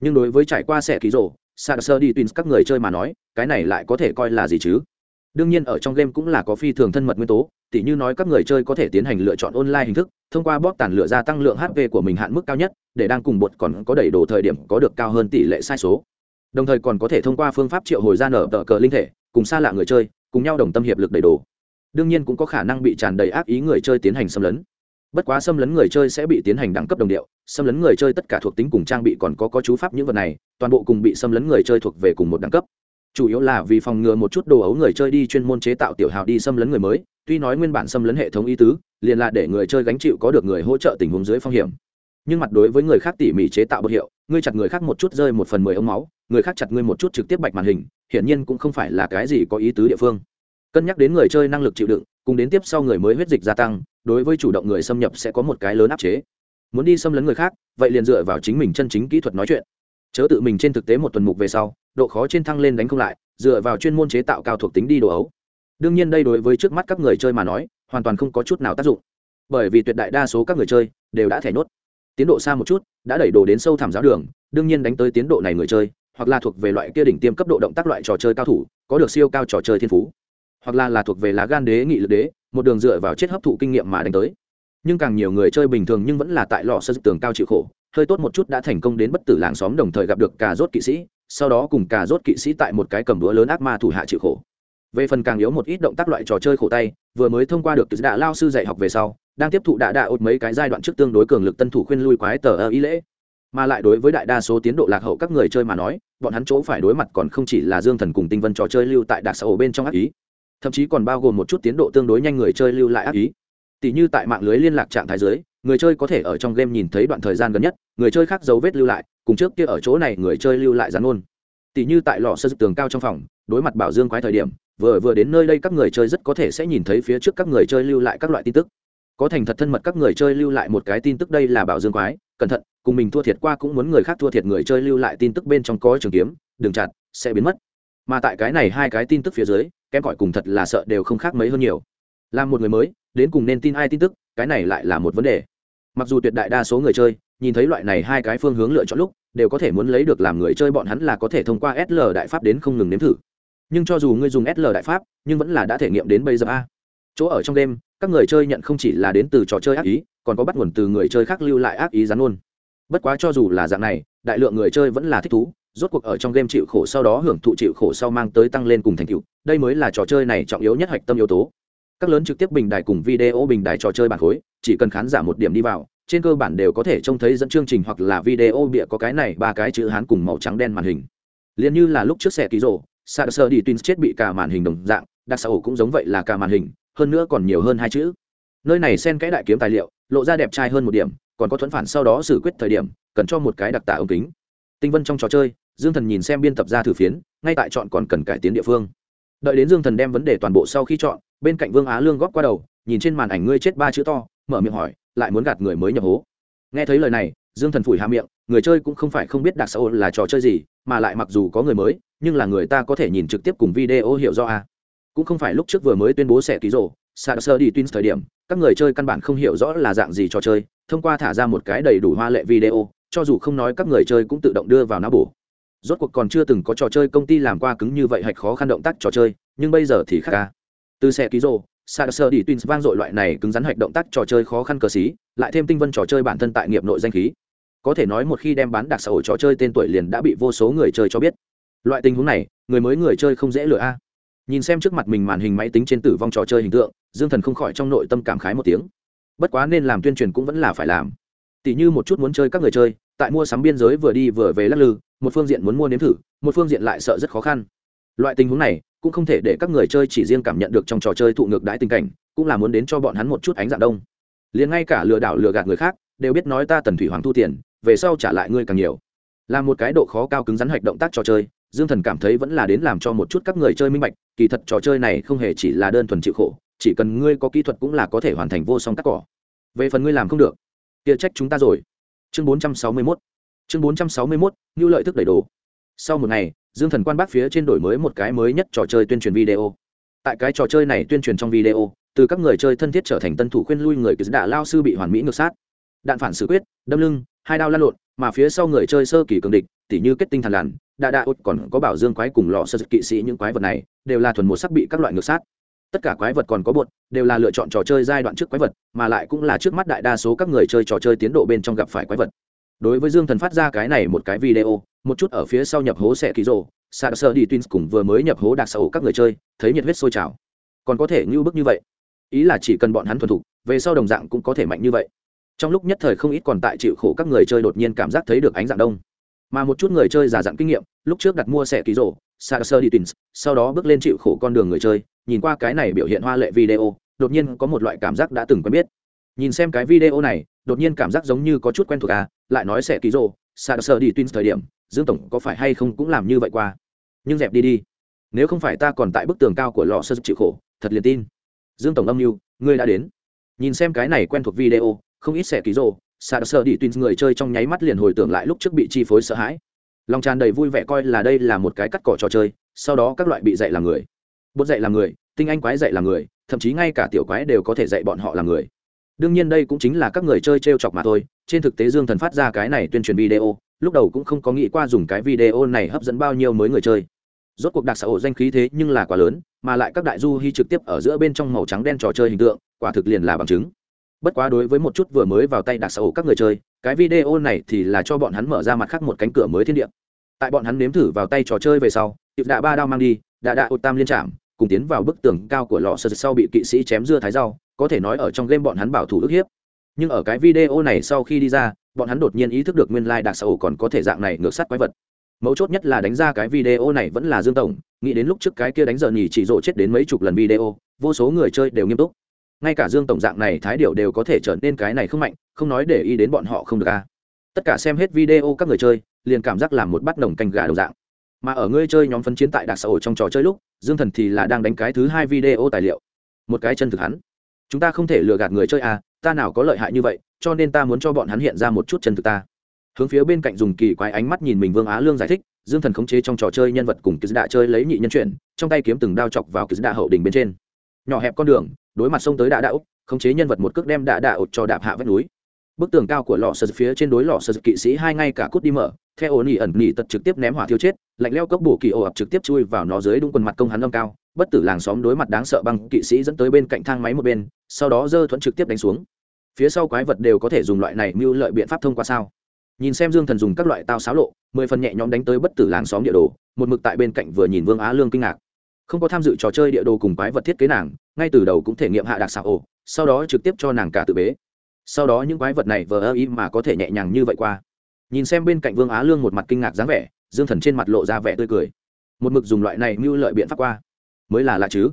Nhưng đối với trải qua xe ký rổ xa sơ đi twins các người chơi mà nói, cái này lại có thể coi là gì chứ? Đương nhiên ở trong game cũng là có phi thường thân mật nguyên tố, tỉ như nói các người chơi có thể tiến hành lựa chọn online hình thức, thông qua bóp tàn lửa gia tăng lượng hp của mình hạn mức cao nhất, để đang cùng bột còn có đầy đủ thời điểm có được cao hơn tỷ lệ sai số. Đồng thời còn có thể thông qua phương pháp triệu hồi ra nở tờ cờ linh thể, cùng xa lạ người chơi, cùng nhau đồng tâm hiệp lực đầy đủ đương nhiên cũng có khả năng bị tràn đầy ác ý người chơi tiến hành xâm lấn. Bất quá xâm lấn người chơi sẽ bị tiến hành đẳng cấp đồng điệu, xâm lấn người chơi tất cả thuộc tính cùng trang bị còn có có chú pháp những vật này, toàn bộ cùng bị xâm lấn người chơi thuộc về cùng một đẳng cấp chủ yếu là vì phòng ngừa một chút đồ ấu người chơi đi chuyên môn chế tạo tiểu hào đi xâm lấn người mới, tuy nói nguyên bản xâm lấn hệ thống ý tứ, liền là để người chơi gánh chịu có được người hỗ trợ tình huống dưới phong hiểm. Nhưng mặt đối với người khác tỉ mỉ chế tạo bậc hiệu, ngươi chặt người khác một chút rơi một phần mười ống máu, người khác chặt ngươi một chút trực tiếp bạch màn hình, hiển nhiên cũng không phải là cái gì có ý tứ địa phương. Cân nhắc đến người chơi năng lực chịu đựng, cùng đến tiếp sau người mới huyết dịch gia tăng, đối với chủ động người xâm nhập sẽ có một cái lớn áp chế. Muốn đi xâm lấn người khác, vậy liền dựa vào chính mình chân chính kỹ thuật nói chuyện. Chớ tự mình trên thực tế một tuần mục về sau độ khó trên thăng lên đánh không lại, dựa vào chuyên môn chế tạo cao thuộc tính đi đồ ấu. Đương nhiên đây đối với trước mắt các người chơi mà nói, hoàn toàn không có chút nào tác dụng. Bởi vì tuyệt đại đa số các người chơi đều đã thẻ nốt tiến độ xa một chút, đã đẩy đồ đến sâu thẳm giáo đường, đương nhiên đánh tới tiến độ này người chơi, hoặc là thuộc về loại kia đỉnh tiêm cấp độ động tác loại trò chơi cao thủ, có được siêu cao trò chơi thiên phú. Hoặc là là thuộc về lá gan đế, nghị lực đế, một đường dựa vào chết hấp thụ kinh nghiệm mà đánh tới. Nhưng càng nhiều người chơi bình thường nhưng vẫn là tại lò sơ tường cao chịu khổ, hơi tốt một chút đã thành công đến bất tử làng xóm đồng thời gặp được cà rốt kỵ sĩ sau đó cùng cà rốt kỵ sĩ tại một cái cầm đũa lớn ác ma thủ hạ chịu khổ. Về phần càng yếu một ít động tác loại trò chơi khổ tay, vừa mới thông qua được đạ dạ lao sư dạy học về sau, đang tiếp thụ đạ đạ ột mấy cái giai đoạn trước tương đối cường lực tân thủ khuyên lui quái tờ ơ ý lễ. Mà lại đối với đại đa số tiến độ lạc hậu các người chơi mà nói, bọn hắn chỗ phải đối mặt còn không chỉ là dương thần cùng tinh vân trò chơi lưu tại đặc xã hội bên trong ác ý, thậm chí còn bao gồm một chút tiến độ tương đối nhanh người chơi lưu lại ác ý. Tỷ như tại mạng lưới liên lạc trạng thái giới người chơi có thể ở trong game nhìn thấy đoạn thời gian gần nhất, người chơi khác dấu vết lưu lại cùng trước kia ở chỗ này người chơi lưu lại gián luôn. tỷ như tại lò sơ dực tường cao trong phòng, đối mặt bảo dương quái thời điểm, vừa vừa đến nơi đây các người chơi rất có thể sẽ nhìn thấy phía trước các người chơi lưu lại các loại tin tức. Có thành thật thân mật các người chơi lưu lại một cái tin tức đây là bảo dương quái, cẩn thận, cùng mình thua thiệt qua cũng muốn người khác thua thiệt người chơi lưu lại tin tức bên trong có trường kiếm, đường chặt, sẽ biến mất. Mà tại cái này hai cái tin tức phía dưới, kém gọi cùng thật là sợ đều không khác mấy hơn nhiều. Làm một người mới, đến cùng nên tin ai tin tức, cái này lại là một vấn đề. Mặc dù tuyệt đại đa số người chơi nhìn thấy loại này hai cái phương hướng lựa chọn lúc, đều có thể muốn lấy được làm người chơi bọn hắn là có thể thông qua sl đại pháp đến không ngừng nếm thử. Nhưng cho dù ngươi dùng sl đại pháp, nhưng vẫn là đã thể nghiệm đến bây giờ a. Chỗ ở trong đêm, các người chơi nhận không chỉ là đến từ trò chơi ác ý, còn có bắt nguồn từ người chơi khác lưu lại ác ý rắn luôn. Bất quá cho dù là dạng này, đại lượng người chơi vẫn là thích thú, rốt cuộc ở trong game chịu khổ sau đó hưởng thụ chịu khổ sau mang tới tăng lên cùng thành tựu, đây mới là trò chơi này trọng yếu nhất hạch tâm yếu tố. Các lớn trực tiếp bình đài cùng video bình đài trò chơi bản khối, chỉ cần khán giả một điểm đi vào trên cơ bản đều có thể trông thấy dẫn chương trình hoặc là video bịa có cái này ba cái chữ hán cùng màu trắng đen màn hình. Liền như là lúc trước xe ký rổ sa sơ đi twins chết bị cả màn hình đồng dạng đặc xã cũng giống vậy là cả màn hình, hơn nữa còn nhiều hơn hai chữ. Nơi này xen cái đại kiếm tài liệu, lộ ra đẹp trai hơn một điểm, còn có thuẫn phản sau đó xử quyết thời điểm, cần cho một cái đặc tả ống kính. Tinh vân trong trò chơi, dương thần nhìn xem biên tập ra thử phiến, ngay tại chọn còn cần cải tiến địa phương. Đợi đến dương thần đem vấn đề toàn bộ sau khi chọn, bên cạnh vương á lương góp qua đầu, nhìn trên màn ảnh ngươi chết ba chữ to, mở miệng hỏi lại muốn gạt người mới nhập hố. Nghe thấy lời này, dương thần phủi hà miệng, người chơi cũng không phải không biết đặc xã hội là trò chơi gì, mà lại mặc dù có người mới, nhưng là người ta có thể nhìn trực tiếp cùng video hiểu do a. Cũng không phải lúc trước vừa mới tuyên bố sẽ ký rổ sa sơ đi tuyên thời điểm, các người chơi căn bản không hiểu rõ là dạng gì trò chơi, thông qua thả ra một cái đầy đủ hoa lệ video, cho dù không nói các người chơi cũng tự động đưa vào não bổ. Rốt cuộc còn chưa từng có trò chơi công ty làm qua cứng như vậy hạch khó khăn động tác trò chơi, nhưng bây giờ thì khác ca từ xe ký rồ sa sơ đi twins vang dội loại này cứng rắn hạch động tác trò chơi khó khăn cờ xí, lại thêm tinh vân trò chơi bản thân tại nghiệp nội danh khí. Có thể nói một khi đem bán đặc xã hội trò chơi tên tuổi liền đã bị vô số người chơi cho biết. Loại tình huống này, người mới người chơi không dễ lựa a. Nhìn xem trước mặt mình màn hình máy tính trên tử vong trò chơi hình tượng, dương thần không khỏi trong nội tâm cảm khái một tiếng. Bất quá nên làm tuyên truyền cũng vẫn là phải làm. Tỷ như một chút muốn chơi các người chơi, tại mua sắm biên giới vừa đi vừa về lắc lư, một phương diện muốn mua nếm thử, một phương diện lại sợ rất khó khăn. Loại tình huống này cũng không thể để các người chơi chỉ riêng cảm nhận được trong trò chơi thụ ngược đãi tình cảnh, cũng là muốn đến cho bọn hắn một chút ánh dạng đông. Liền ngay cả lừa đảo lừa gạt người khác, đều biết nói ta tần thủy hoàng thu tiền, về sau trả lại ngươi càng nhiều. Là một cái độ khó cao cứng rắn hoạch động tác trò chơi, dương thần cảm thấy vẫn là đến làm cho một chút các người chơi minh bạch, kỳ thật trò chơi này không hề chỉ là đơn thuần chịu khổ, chỉ cần ngươi có kỹ thuật cũng là có thể hoàn thành vô song cắt cỏ. Về phần ngươi làm không được, kia trách chúng ta rồi. Chương 461 chương 461 như lợi thức đầy đủ sau một ngày dương thần quan bác phía trên đổi mới một cái mới nhất trò chơi tuyên truyền video. Tại cái trò chơi này tuyên truyền trong video, từ các người chơi thân thiết trở thành tân thủ khuyên lui người cứ đạ lao sư bị hoàn mỹ ngược sát. Đạn phản xử quyết, đâm lưng, hai đao lan lộn, mà phía sau người chơi sơ kỳ cường địch, tỉ như kết tinh thần làn đa đa út còn có bảo dương quái cùng lò sơ kỵ sĩ những quái vật này, đều là thuần một sắc bị các loại ngược sát. Tất cả quái vật còn có bột, đều là lựa chọn trò chơi giai đoạn trước quái vật, mà lại cũng là trước mắt đại đa số các người chơi trò chơi tiến độ bên trong gặp phải quái vật đối với dương thần phát ra cái này một cái video, một chút ở phía sau nhập hố sẽ ký rồ, sa sơ đi twins cùng vừa mới nhập hố đặc sầu các người chơi, thấy nhiệt huyết sôi trào. Còn có thể ngưu bức như vậy. Ý là chỉ cần bọn hắn thuần thục, về sau đồng dạng cũng có thể mạnh như vậy. Trong lúc nhất thời không ít còn tại chịu khổ các người chơi đột nhiên cảm giác thấy được ánh dạng đông. Mà một chút người chơi giả dặn kinh nghiệm, lúc trước đặt mua xe ký rổ sa sơ đi twins, sau đó bước lên chịu khổ con đường người chơi, nhìn qua cái này biểu hiện hoa lệ video, đột nhiên có một loại cảm giác đã từng quen biết. Nhìn xem cái video này, đột nhiên cảm giác giống như có chút quen thuộc à lại nói sẽ ký rổ sa sơ đi twins thời điểm, dương tổng có phải hay không cũng làm như vậy qua. Nhưng dẹp đi đi. Nếu không phải ta còn tại bức tường cao của lò sơ chịu khổ, thật liền tin. Dương tổng âm mưu, ngươi đã đến. Nhìn xem cái này quen thuộc video, không ít sẽ ký rồ xa sơ đi tuyến người chơi trong nháy mắt liền hồi tưởng lại lúc trước bị chi phối sợ hãi. Lòng tràn đầy vui vẻ coi là đây là một cái cắt cỏ trò chơi, sau đó các loại bị dạy làm người. Bột dạy làm người, tinh anh quái dạy làm người, thậm chí ngay cả tiểu quái đều có thể dạy bọn họ làm người đương nhiên đây cũng chính là các người chơi t r e o chọc mà thôi, trên thực tế dương thần phát ra cái này tuyên truyền video, lúc đầu cũng không có nghĩ qua dùng cái video này hấp dẫn bao nhiêu mới người chơi. Rốt cuộc đặc xã hội danh khí thế nhưng là quá lớn, mà lại các đại du hy trực tiếp ở giữa bên trong màu trắng đen trò chơi hình tượng, quả thực liền là bằng chứng. Bất quá đối với một chút vừa mới vào tay đặc xã hội các người chơi, cái video này thì là cho bọn hắn mở ra mặt khác một cánh cửa mới thiên địa. Tại bọn hắn nếm thử vào tay trò chơi về sau, tiệp đạ ba đao mang đi, đạ đạ ô tam liên trạm cùng tiến vào bức tường cao của lò sơ sau bị kỵ sĩ chém dưa thái rau, có thể nói ở trong game bọn hắn bảo thủ ức hiếp. Nhưng ở cái video này sau khi đi ra, bọn hắn đột nhiên ý thức được nguyên lai đặc xã hội còn có thể dạng này ngược sát quái vật. Mấu chốt nhất là đánh ra cái video này vẫn là dương tổng, nghĩ đến lúc trước cái kia đánh giờ nhì chỉ rộ chết đến mấy chục lần video, vô số người chơi đều nghiêm túc. Ngay cả dương tổng dạng này thái điệu đều có thể trở nên cái này không mạnh, không nói để ý đến bọn họ không được a tất cả xem hết video các người chơi, liền cảm giác làm một bát nồng canh gà đầu dạng. Mà ở ngươi chơi nhóm phân chiến tại đặc xã hội trong trò chơi lúc dương thần thì là đang đánh cái thứ hai video tài liệu. Một cái chân thực hắn. Chúng ta không thể lừa gạt người chơi à ta nào có lợi hại như vậy, cho nên ta muốn cho bọn hắn hiện ra một chút chân thực ta. Hướng phía bên cạnh dùng kỳ quái ánh mắt nhìn mình vương á lương giải thích, dương thần khống chế trong trò chơi nhân vật cùng ký đạ chơi lấy nhị nhân chuyển, trong tay kiếm từng đao chọc vào ký đạ hậu đình bên trên. Nhỏ hẹp con đường, đối mặt sông tới đạ đạo khống chế nhân vật một cước đem đạ đạ ột cho đạp hạ vách núi bức tường cao của lò sơ phía trên đối lò sơ kỵ sĩ hai ngay cả cút đi mở. Theo ổn ỉ ẩn nỉ tật trực tiếp ném hỏa thiêu chết, lạnh leo cốc bổ kỳ ồ ập trực tiếp chui vào nó dưới đúng quần mặt công hắn âm cao. Bất tử làng xóm đối mặt đáng sợ băng kỵ sĩ dẫn tới bên cạnh thang máy một bên, sau đó dơ thuẫn trực tiếp đánh xuống. Phía sau quái vật đều có thể dùng loại này mưu lợi biện pháp thông qua sao? Nhìn xem dương thần dùng các loại tao xáo lộ, mười phần nhẹ nhõm đánh tới bất tử làng xóm địa đồ, một mực tại bên cạnh vừa nhìn vương á lương kinh ngạc. Không có tham dự trò chơi địa đồ cùng quái vật thiết kế nàng, ngay từ đầu cũng thể nghiệm hạ đặc xạ ổ, sau đó trực tiếp cho nàng cả tự bế sau đó những quái vật này vờ ơ ý mà có thể nhẹ nhàng như vậy qua. Nhìn xem bên cạnh vương á lương một mặt kinh ngạc dáng vẻ, dương thần trên mặt lộ ra vẻ tươi cười. Một mực dùng loại này mưu lợi biện pháp qua, mới là lạ chứ.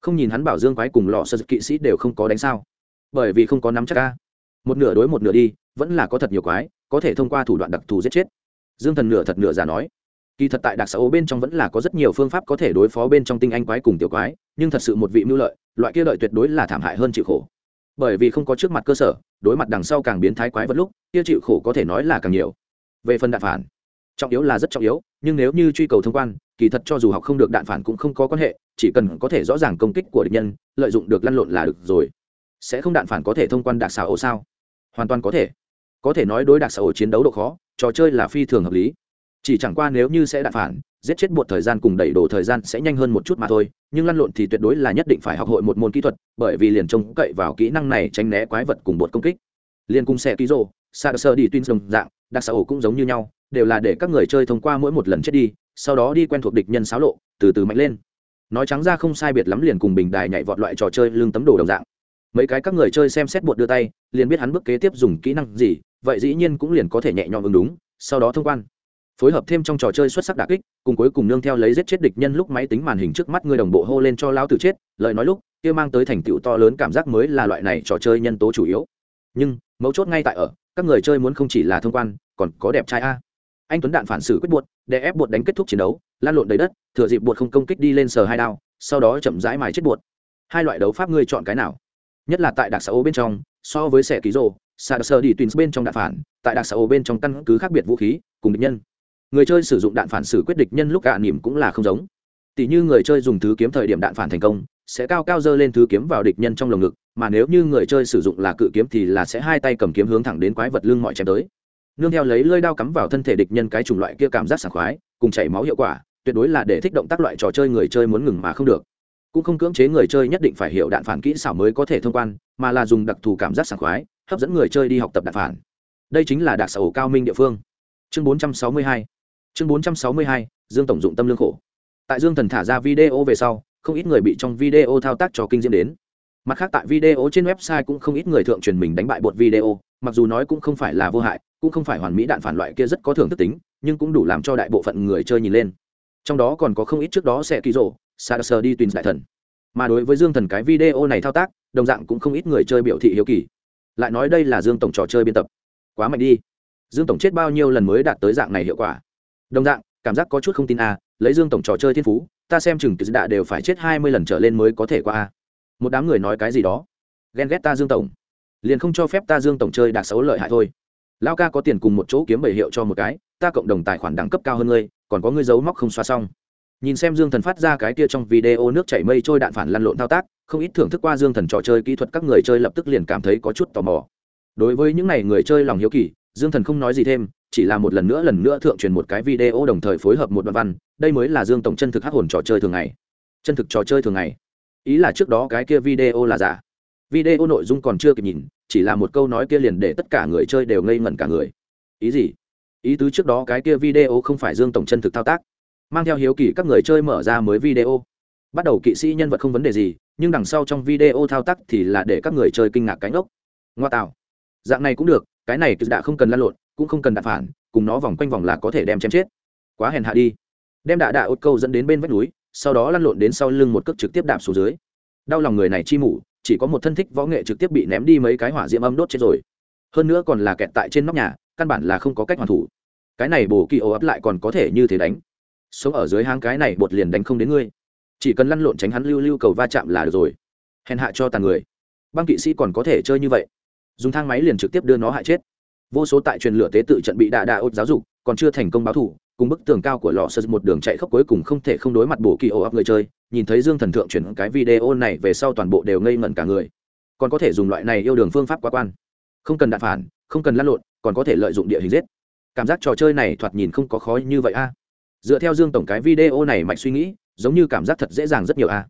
Không nhìn hắn bảo dương quái cùng lò sơ kỵ sĩ đều không có đánh sao. Bởi vì không có nắm chắc ca một nửa đối một nửa đi, vẫn là có thật nhiều quái, có thể thông qua thủ đoạn đặc thù giết chết. Dương thần nửa thật nửa giả nói. Kỳ thật tại đặc xã ô bên trong vẫn là có rất nhiều phương pháp có thể đối phó bên trong tinh anh quái cùng tiểu quái, nhưng thật sự một vị mưu lợi, loại kia lợi tuyệt đối là thảm hại hơn chịu khổ. Bởi vì không có trước mặt cơ sở đối mặt đằng sau càng biến thái quái vật lúc, kia chịu khổ có thể nói là càng nhiều. Về phần đạn phản, trọng yếu là rất trọng yếu, nhưng nếu như truy cầu thông quan, kỳ thật cho dù học không được đạn phản cũng không có quan hệ, chỉ cần có thể rõ ràng công kích của địch nhân, lợi dụng được lăn lộn là được rồi. Sẽ không đạn phản có thể thông quan đặc xà ổ sao? Hoàn toàn có thể. Có thể nói đối đặc xà ổ chiến đấu độ khó, trò chơi là phi thường hợp lý chỉ chẳng qua nếu như sẽ đạn phản, giết chết một thời gian cùng đẩy đổ thời gian sẽ nhanh hơn một chút mà thôi, nhưng lăn lộn thì tuyệt đối là nhất định phải học hội một môn kỹ thuật, bởi vì liền trông cậy vào kỹ năng này tránh né quái vật cùng bột công kích. Liền cùng xe ký rô sa sơ đi tuyên đồng dạng đặc xã ổ cũng giống như nhau, đều là để các người chơi thông qua mỗi một lần chết đi, sau đó đi quen thuộc địch nhân xáo lộ, từ từ mạnh lên. Nói trắng ra không sai biệt lắm liền cùng bình đài nhảy vọt loại trò chơi lương tấm đồ đồng dạng. Mấy cái các người chơi xem xét bột đưa tay, liền biết hắn bước kế tiếp dùng kỹ năng gì, vậy dĩ nhiên cũng liền có thể nhẹ nhõm ứng đúng, sau đó thông quan phối hợp thêm trong trò chơi xuất sắc đà kích, cùng cuối cùng nương theo lấy giết chết địch nhân lúc máy tính màn hình trước mắt người đồng bộ hô lên cho lao tử chết, lời nói lúc, kia mang tới thành tựu to lớn cảm giác mới là loại này trò chơi nhân tố chủ yếu. Nhưng, mấu chốt ngay tại ở, các người chơi muốn không chỉ là thông quan, còn có đẹp trai a. Anh tuấn đạn phản xử quyết buộc, để ép buộc đánh kết thúc chiến đấu, lan lộn đầy đất, thừa dịp buộc không công kích đi lên sờ hai đao, sau đó chậm rãi mài chết buộc. Hai loại đấu pháp ngươi chọn cái nào? Nhất là tại đặc xã ô bên trong, so với xe ký rô sa sơ đi twins bên trong đạn phản, tại đặc xã ô bên trong căn cứ khác biệt vũ khí, cùng địch nhân người chơi sử dụng đạn phản xử quyết địch nhân lúc gạ nỉm cũng là không giống. Tỷ như người chơi dùng thứ kiếm thời điểm đạn phản thành công, sẽ cao cao dơ lên thứ kiếm vào địch nhân trong lồng ngực, mà nếu như người chơi sử dụng là cự kiếm thì là sẽ hai tay cầm kiếm hướng thẳng đến quái vật lưng mọi chém tới. Nương theo lấy lơi đao cắm vào thân thể địch nhân cái chủng loại kia cảm giác sảng khoái, cùng chảy máu hiệu quả, tuyệt đối là để thích động tác loại trò chơi người chơi muốn ngừng mà không được. Cũng không cưỡng chế người chơi nhất định phải hiểu đạn phản kỹ xảo mới có thể thông quan, mà là dùng đặc thù cảm giác sảng khoái, hấp dẫn người chơi đi học tập đạn phản. Đây chính là đặc sở cao minh địa phương. Chương 462 chương bốn trăm sáu mươi hai, dương tổng dụng tâm lương khổ. Tại dương thần thả ra video về sau, không ít người bị trong video thao tác cho kinh diễm đến. Mặt khác tại video trên website cũng không ít người thượng truyền mình đánh bại bột video, mặc dù nói cũng không phải là vô hại, cũng không phải hoàn mỹ đạn phản loại kia rất có thưởng thức tính, nhưng cũng đủ làm cho đại bộ phận người chơi nhìn lên. Trong đó còn có không ít trước đó sẽ ký rộ sa sơ đi tùy đại thần. Mà đối với dương thần cái video này thao tác, đồng dạng cũng không ít người chơi biểu thị hiếu kỳ. Lại nói đây là dương tổng trò chơi biên tập. Quá mạnh đi. Dương tổng chết bao nhiêu lần mới đạt tới dạng này hiệu quả? Đồng dạng, cảm giác có chút không tin a lấy dương tổng trò chơi thiên phú, ta xem chừng kiz đã đều phải chết hai mươi lần trở lên mới có thể qua a một đám người nói cái gì đó. Ghen ghét ta dương tổng. Liền không cho phép ta dương tổng chơi đạt xấu lợi hại thôi. Lao ca có tiền cùng một chỗ kiếm bảy hiệu cho một cái, ta cộng đồng tài khoản đẳng cấp cao hơn ngươi, còn có ngươi giấu móc không xóa xong. Nhìn xem dương thần phát ra cái kia trong video nước chảy mây trôi đạn phản lăn lộn thao tác, không ít thưởng thức qua dương thần trò chơi kỹ thuật các người chơi lập tức liền cảm thấy có chút tò mò. Đối với những n à y người chơi lòng hiếu kỳ, dương thần không nói gì thêm chỉ là một lần nữa lần nữa thượng truyền một cái video đồng thời phối hợp một đoạn văn, đây mới là dương tổng chân thực hắc hồn trò chơi thường ngày. Chân thực trò chơi thường ngày. Ý là trước đó cái kia video là giả. Video nội dung còn chưa kịp nhìn, chỉ là một câu nói kia liền để tất cả người chơi đều ngây ngẩn cả người. Ý gì? Ý tứ trước đó cái kia video không phải dương tổng chân thực thao tác. Mang theo hiếu kỳ các người chơi mở ra mới video. Bắt đầu kỵ sĩ nhân vật không vấn đề gì, nhưng đằng sau trong video thao tác thì là để các người chơi kinh ngạc cánh ốc. Ngoa tạo. Dạng này cũng được, cái này đã không cần lăn lộn cũng không cần đạn phản, cùng nó vòng quanh vòng là có thể đem chém chết. Quá hèn hạ đi. Đem đạ đạ ốt câu dẫn đến bên vách núi, sau đó lăn lộn đến sau lưng một cước trực tiếp đạp xuống dưới. Đau lòng người này chi mủ, chỉ có một thân thích võ nghệ trực tiếp bị ném đi mấy cái hỏa diễm âm đốt chết rồi. Hơn nữa còn là kẹt tại trên nóc nhà, căn bản là không có cách hoàn thủ. Cái này bổ kỳ ổ ấp lại còn có thể như thế đánh. Sống ở dưới hang cái này bột liền đánh không đến ngươi. Chỉ cần lăn lộn tránh hắn lưu lưu cầu va chạm là được rồi. Hèn hạ cho tàn người. Băng kỵ sĩ còn có thể chơi như vậy. Dùng thang máy liền trực tiếp đưa nó hại chết vô số tại truyền lửa tế tự trận bị đạ đạ ốt giáo dục, còn chưa thành công báo thủ, cùng bức tường cao của lò sơ một đường chạy khốc cuối cùng không thể không đối mặt bổ kỳ ổ ấp người chơi, nhìn thấy dương thần thượng chuyển cái video này về sau toàn bộ đều ngây ngẩn cả người. Còn có thể dùng loại này yêu đường phương pháp quá quan. Không cần đạn phản, không cần lăn lộn, còn có thể lợi dụng địa hình giết. Cảm giác trò chơi này thoạt nhìn không có khó như vậy a. Dựa theo dương tổng cái video này mạch suy nghĩ, giống như cảm giác thật dễ dàng rất nhiều a.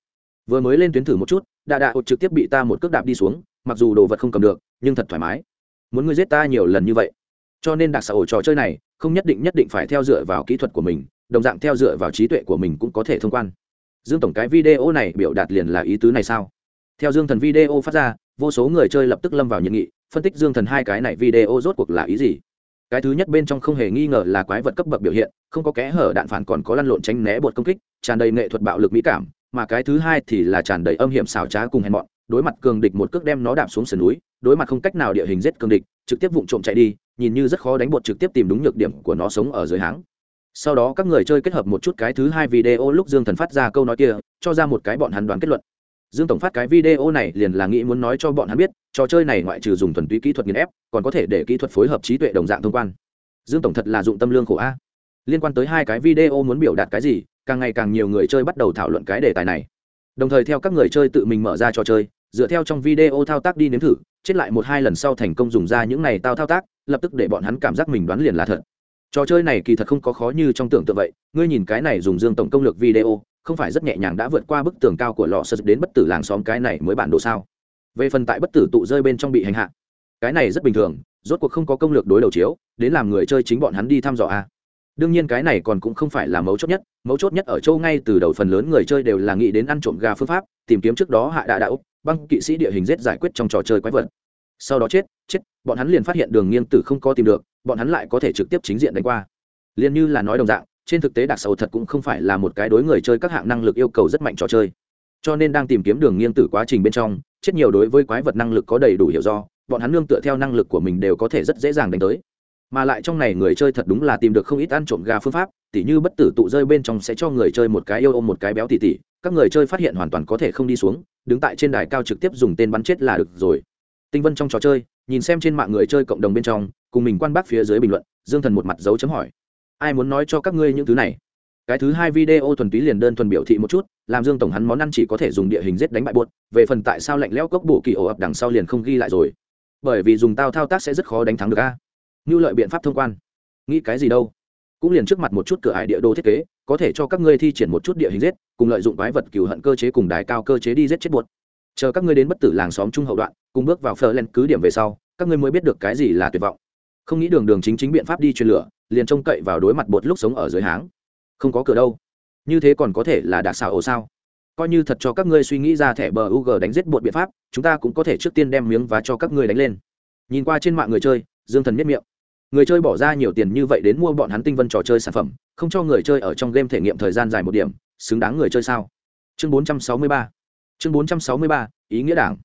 Vừa mới lên tuyến thử một chút đà đà ột trực tiếp bị ta một cước đạp đi xuống, mặc dù đồ vật không cầm được, nhưng thật thoải mái muốn ngươi giết ta nhiều lần như vậy. Cho nên đặc xã ổ trò chơi này, không nhất định nhất định phải theo dựa vào kỹ thuật của mình, đồng dạng theo dựa vào trí tuệ của mình cũng có thể thông quan. Dương tổng cái video này biểu đạt liền là ý tứ này sao? Theo dương thần video phát ra, vô số người chơi lập tức lâm vào nhiệt nghị phân tích dương thần hai cái này video rốt cuộc là ý gì? Cái thứ nhất bên trong không hề nghi ngờ là quái vật cấp bậc biểu hiện, không có kẽ hở đạn phản còn có lăn lộn tránh né bột công kích, tràn đầy nghệ thuật bạo lực mỹ cảm, mà cái thứ hai thì là tràn đầy âm hiểm xảo trá cùng hèn mọn đối mặt cường địch một cước đem nó đạp xuống sườn núi, đối mặt không cách nào địa hình giết cường địch, trực tiếp vụng trộm chạy đi, nhìn như rất khó đánh bột trực tiếp tìm đúng nhược điểm của nó sống ở dưới háng. Sau đó các người chơi kết hợp một chút cái thứ hai video lúc dương thần phát ra câu nói kia, cho ra một cái bọn hắn đoán kết luận. Dương tổng phát cái video này liền là nghĩ muốn nói cho bọn hắn biết, trò chơi này ngoại trừ dùng thuần túy kỹ thuật nghiền ép, còn có thể để kỹ thuật phối hợp trí tuệ đồng dạng thông quan. Dương tổng thật là dụng tâm lương khổ a. Liên quan tới hai cái video muốn biểu đạt cái gì, càng ngày càng nhiều người chơi bắt đầu thảo luận cái đề tài này. Đồng thời theo các người chơi tự mình mở ra trò chơi dựa theo trong video thao tác đi nếm thử, chết lại một hai lần sau thành công dùng ra những này tao thao tác, lập tức để bọn hắn cảm giác mình đoán liền là thật. Trò chơi này kỳ thật không có khó như trong tưởng tượng vậy, ngươi nhìn cái này dùng dương tổng công lược video, không phải rất nhẹ nhàng đã vượt qua bức tường cao của lò sơ đến bất tử làng xóm cái này mới bản đồ sao? Về phần tại bất tử tụ rơi bên trong bị hành hạ, cái này rất bình thường, rốt cuộc không có công lược đối đầu chiếu, đến làm người chơi chính bọn hắn đi thăm dò a. Đương nhiên cái này còn cũng không phải là mấu chốt nhất, mấu chốt nhất ở châu ngay từ đầu phần lớn người chơi đều là nghĩ đến ăn trộm gà phương pháp, tìm kiếm trước đó hạ đạ đạo băng kỵ sĩ địa hình rết giải quyết trong trò chơi quái vật. Sau đó chết chết, bọn hắn liền phát hiện đường nghiêng tử không có tìm được, bọn hắn lại có thể trực tiếp chính diện đánh qua. Liền như là nói đồng dạng, trên thực tế đặc sầu thật cũng không phải là một cái đối người chơi các hạng năng lực yêu cầu rất mạnh trò chơi. Cho nên đang tìm kiếm đường nghiêng tử quá trình bên trong, chết nhiều đối với quái vật năng lực có đầy đủ hiểu do, bọn hắn nương tựa theo năng lực của mình đều có thể rất dễ dàng đánh tới. Mà lại trong này người chơi thật đúng là tìm được không ít ăn trộm gà phương pháp, tỉ như bất tử tụ rơi bên trong sẽ cho người chơi một cái yêu ôm một cái béo tỉ tỉ các người chơi phát hiện hoàn toàn có thể không đi xuống, đứng tại trên đài cao trực tiếp dùng tên bắn chết là được rồi. Tinh vân trong trò chơi, nhìn xem trên mạng người chơi cộng đồng bên trong, cùng mình quan bác phía dưới bình luận, dương thần một mặt dấu chấm hỏi. Ai muốn nói cho các ngươi những thứ này? Cái thứ hai video thuần túy liền đơn thuần biểu thị một chút, làm dương tổng hắn món ăn chỉ có thể dùng địa hình giết đánh bại buốt về phần tại sao lạnh lẽo cốc bổ kỳ ổ ập đằng sau liền không ghi lại rồi. Bởi vì dùng tao thao tác sẽ rất khó đánh thắng được a. Như lợi biện pháp thông quan. Nghĩ cái gì đâu? Cũng liền trước mặt một chút cửa ải địa đồ thiết kế, có thể cho các ngươi thi triển một chút địa hình giết cùng lợi dụng quái vật cừu hận cơ chế cùng đài cao cơ chế đi giết chết buột chờ các ngươi đến bất tử làng xóm trung hậu đoạn, cùng bước vào phờ lên cứ điểm về sau, các ngươi mới biết được cái gì là tuyệt vọng. Không nghĩ đường đường chính chính biện pháp đi truyền lửa, liền trông cậy vào đối mặt bột lúc sống ở dưới háng. Không có cửa đâu. Như thế còn có thể là đặc xảo ổ sao? Coi như thật cho các ngươi suy nghĩ ra thẻ bờ UG đánh giết buột biện pháp, chúng ta cũng có thể trước tiên đem miếng và cho các ngươi đánh lên. Nhìn qua trên mạng người chơi, dương thần nhếch miệng. Người chơi bỏ ra nhiều tiền như vậy đến mua bọn hắn tinh vân trò chơi sản phẩm, không cho người chơi ở trong game thể nghiệm thời gian dài một điểm xứng đáng người chơi sao chương 463 chương 463 ý nghĩa đảng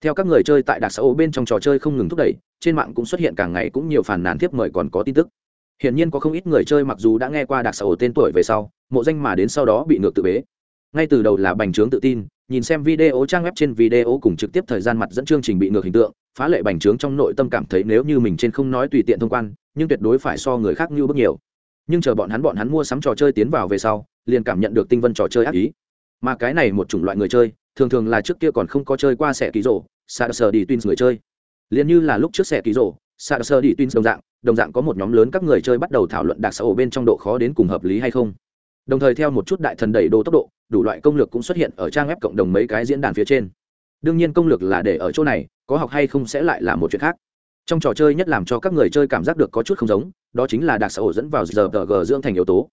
theo các người chơi tại đặc xã ô bên trong trò chơi không ngừng thúc đẩy trên mạng cũng xuất hiện càng ngày cũng nhiều phản nàn tiếp mời còn có tin tức Hiển nhiên có không ít người chơi mặc dù đã nghe qua đặc xã ổ tên tuổi về sau, mộ danh mà đến sau đó bị ngược tự bế. Ngay từ đầu là bành trướng tự tin, nhìn xem video trang web trên video cùng trực tiếp thời gian mặt dẫn chương trình bị ngược hình tượng, phá lệ bành trướng trong nội tâm cảm thấy nếu như mình trên không nói tùy tiện thông quan, nhưng tuyệt đối phải so người khác như bước nhiều. Nhưng chờ bọn hắn bọn hắn mua sắm trò chơi tiến vào về sau, liền cảm nhận được tinh vân trò chơi ác ý. Mà cái này một chủng loại người chơi, thường thường là trước kia còn không có chơi qua sẻ ký rổ, xa sờ đi tuyên người chơi. Liên như là lúc trước sẻ ký rổ, xa sờ đi tuyên đồng dạng, đồng dạng có một nhóm lớn các người chơi bắt đầu thảo luận đặc xã ổ bên trong độ khó đến cùng hợp lý hay không đồng thời theo một chút đại thần đẩy đồ tốc độ đủ loại công lược cũng xuất hiện ở trang web cộng đồng mấy cái diễn đàn phía trên đương nhiên công lược là để ở chỗ này có học hay không sẽ lại là một chuyện khác trong trò chơi nhất làm cho các người chơi cảm giác được có chút không giống đó chính là đặc xã ổ dẫn vào giờ g dưỡng thành yếu tố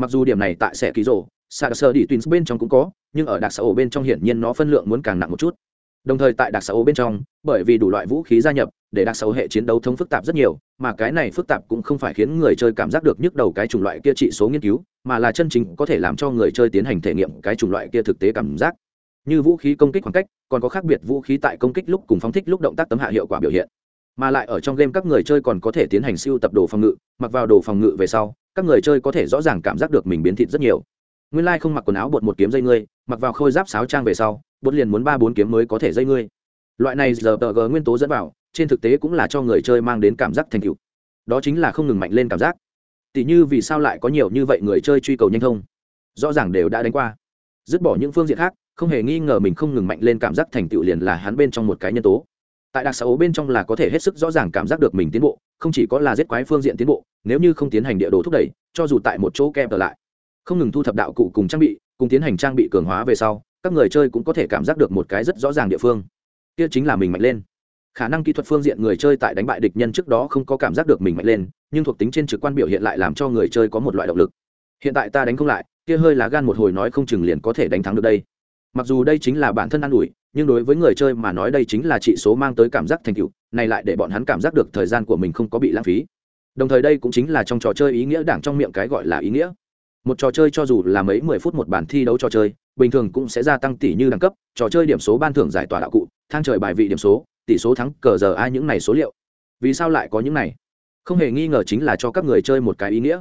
mặc dù điểm này tại sẽ ký rổ xa sơ đi tuyến bên trong cũng có, nhưng ở đặc xã ổ bên trong hiển nhiên nó phân lượng muốn càng nặng một chút. Đồng thời tại đặc xã ổ bên trong, bởi vì đủ loại vũ khí gia nhập, để đặc xã ổ hệ chiến đấu thông phức tạp rất nhiều, mà cái này phức tạp cũng không phải khiến người chơi cảm giác được nhức đầu cái chủng loại kia trị số nghiên cứu, mà là chân chính có thể làm cho người chơi tiến hành thể nghiệm cái chủng loại kia thực tế cảm giác. Như vũ khí công kích khoảng cách, còn có khác biệt vũ khí tại công kích lúc cùng phóng thích lúc động tác tấm hạ hiệu quả biểu hiện. Mà lại ở trong game các người chơi còn có thể tiến hành siêu tập đồ phòng ngự, mặc vào đồ phòng ngự về sau các người chơi có thể rõ ràng cảm giác được mình biến thịt rất nhiều. Nguyên lai không mặc quần áo bột một kiếm dây ngươi, mặc vào khôi giáp sáo trang về sau, bột liền muốn ba bốn kiếm mới có thể dây ngươi. Loại này giờ tờ g nguyên tố dẫn vào, trên thực tế cũng là cho người chơi mang đến cảm giác thành tựu. Đó chính là không ngừng mạnh lên cảm giác. Tỷ như vì sao lại có nhiều như vậy người chơi truy cầu nhanh thông? Rõ ràng đều đã đánh qua. Dứt bỏ những phương diện khác, không hề nghi ngờ mình không ngừng mạnh lên cảm giác thành tựu liền là hắn bên trong một cái nhân tố. Tại đặc xấu bên trong là có thể hết sức rõ ràng cảm giác được mình tiến bộ không chỉ có là giết quái phương diện tiến bộ, nếu như không tiến hành địa đồ thúc đẩy, cho dù tại một chỗ kem trở lại, không ngừng thu thập đạo cụ cùng trang bị, cùng tiến hành trang bị cường hóa về sau, các người chơi cũng có thể cảm giác được một cái rất rõ ràng địa phương. Kia chính là mình mạnh lên. Khả năng kỹ thuật phương diện người chơi tại đánh bại địch nhân trước đó không có cảm giác được mình mạnh lên, nhưng thuộc tính trên trực quan biểu hiện lại làm cho người chơi có một loại động lực. Hiện tại ta đánh không lại, kia hơi lá gan một hồi nói không chừng liền có thể đánh thắng được đây. Mặc dù đây chính là bản thân an ủi nhưng đối với người chơi mà nói đây chính là trị số mang tới cảm giác thành tựu, này lại để bọn hắn cảm giác được thời gian của mình không có bị lãng phí. Đồng thời đây cũng chính là trong trò chơi ý nghĩa đảng trong miệng cái gọi là ý nghĩa. Một trò chơi cho dù là mấy mười phút một bản thi đấu trò chơi, bình thường cũng sẽ gia tăng tỷ như đẳng cấp, trò chơi điểm số ban thưởng giải tỏa đạo cụ, thang trời bài vị điểm số, tỷ số thắng cờ giờ ai những này số liệu. Vì sao lại có những này? Không hề nghi ngờ chính là cho các người chơi một cái ý nghĩa.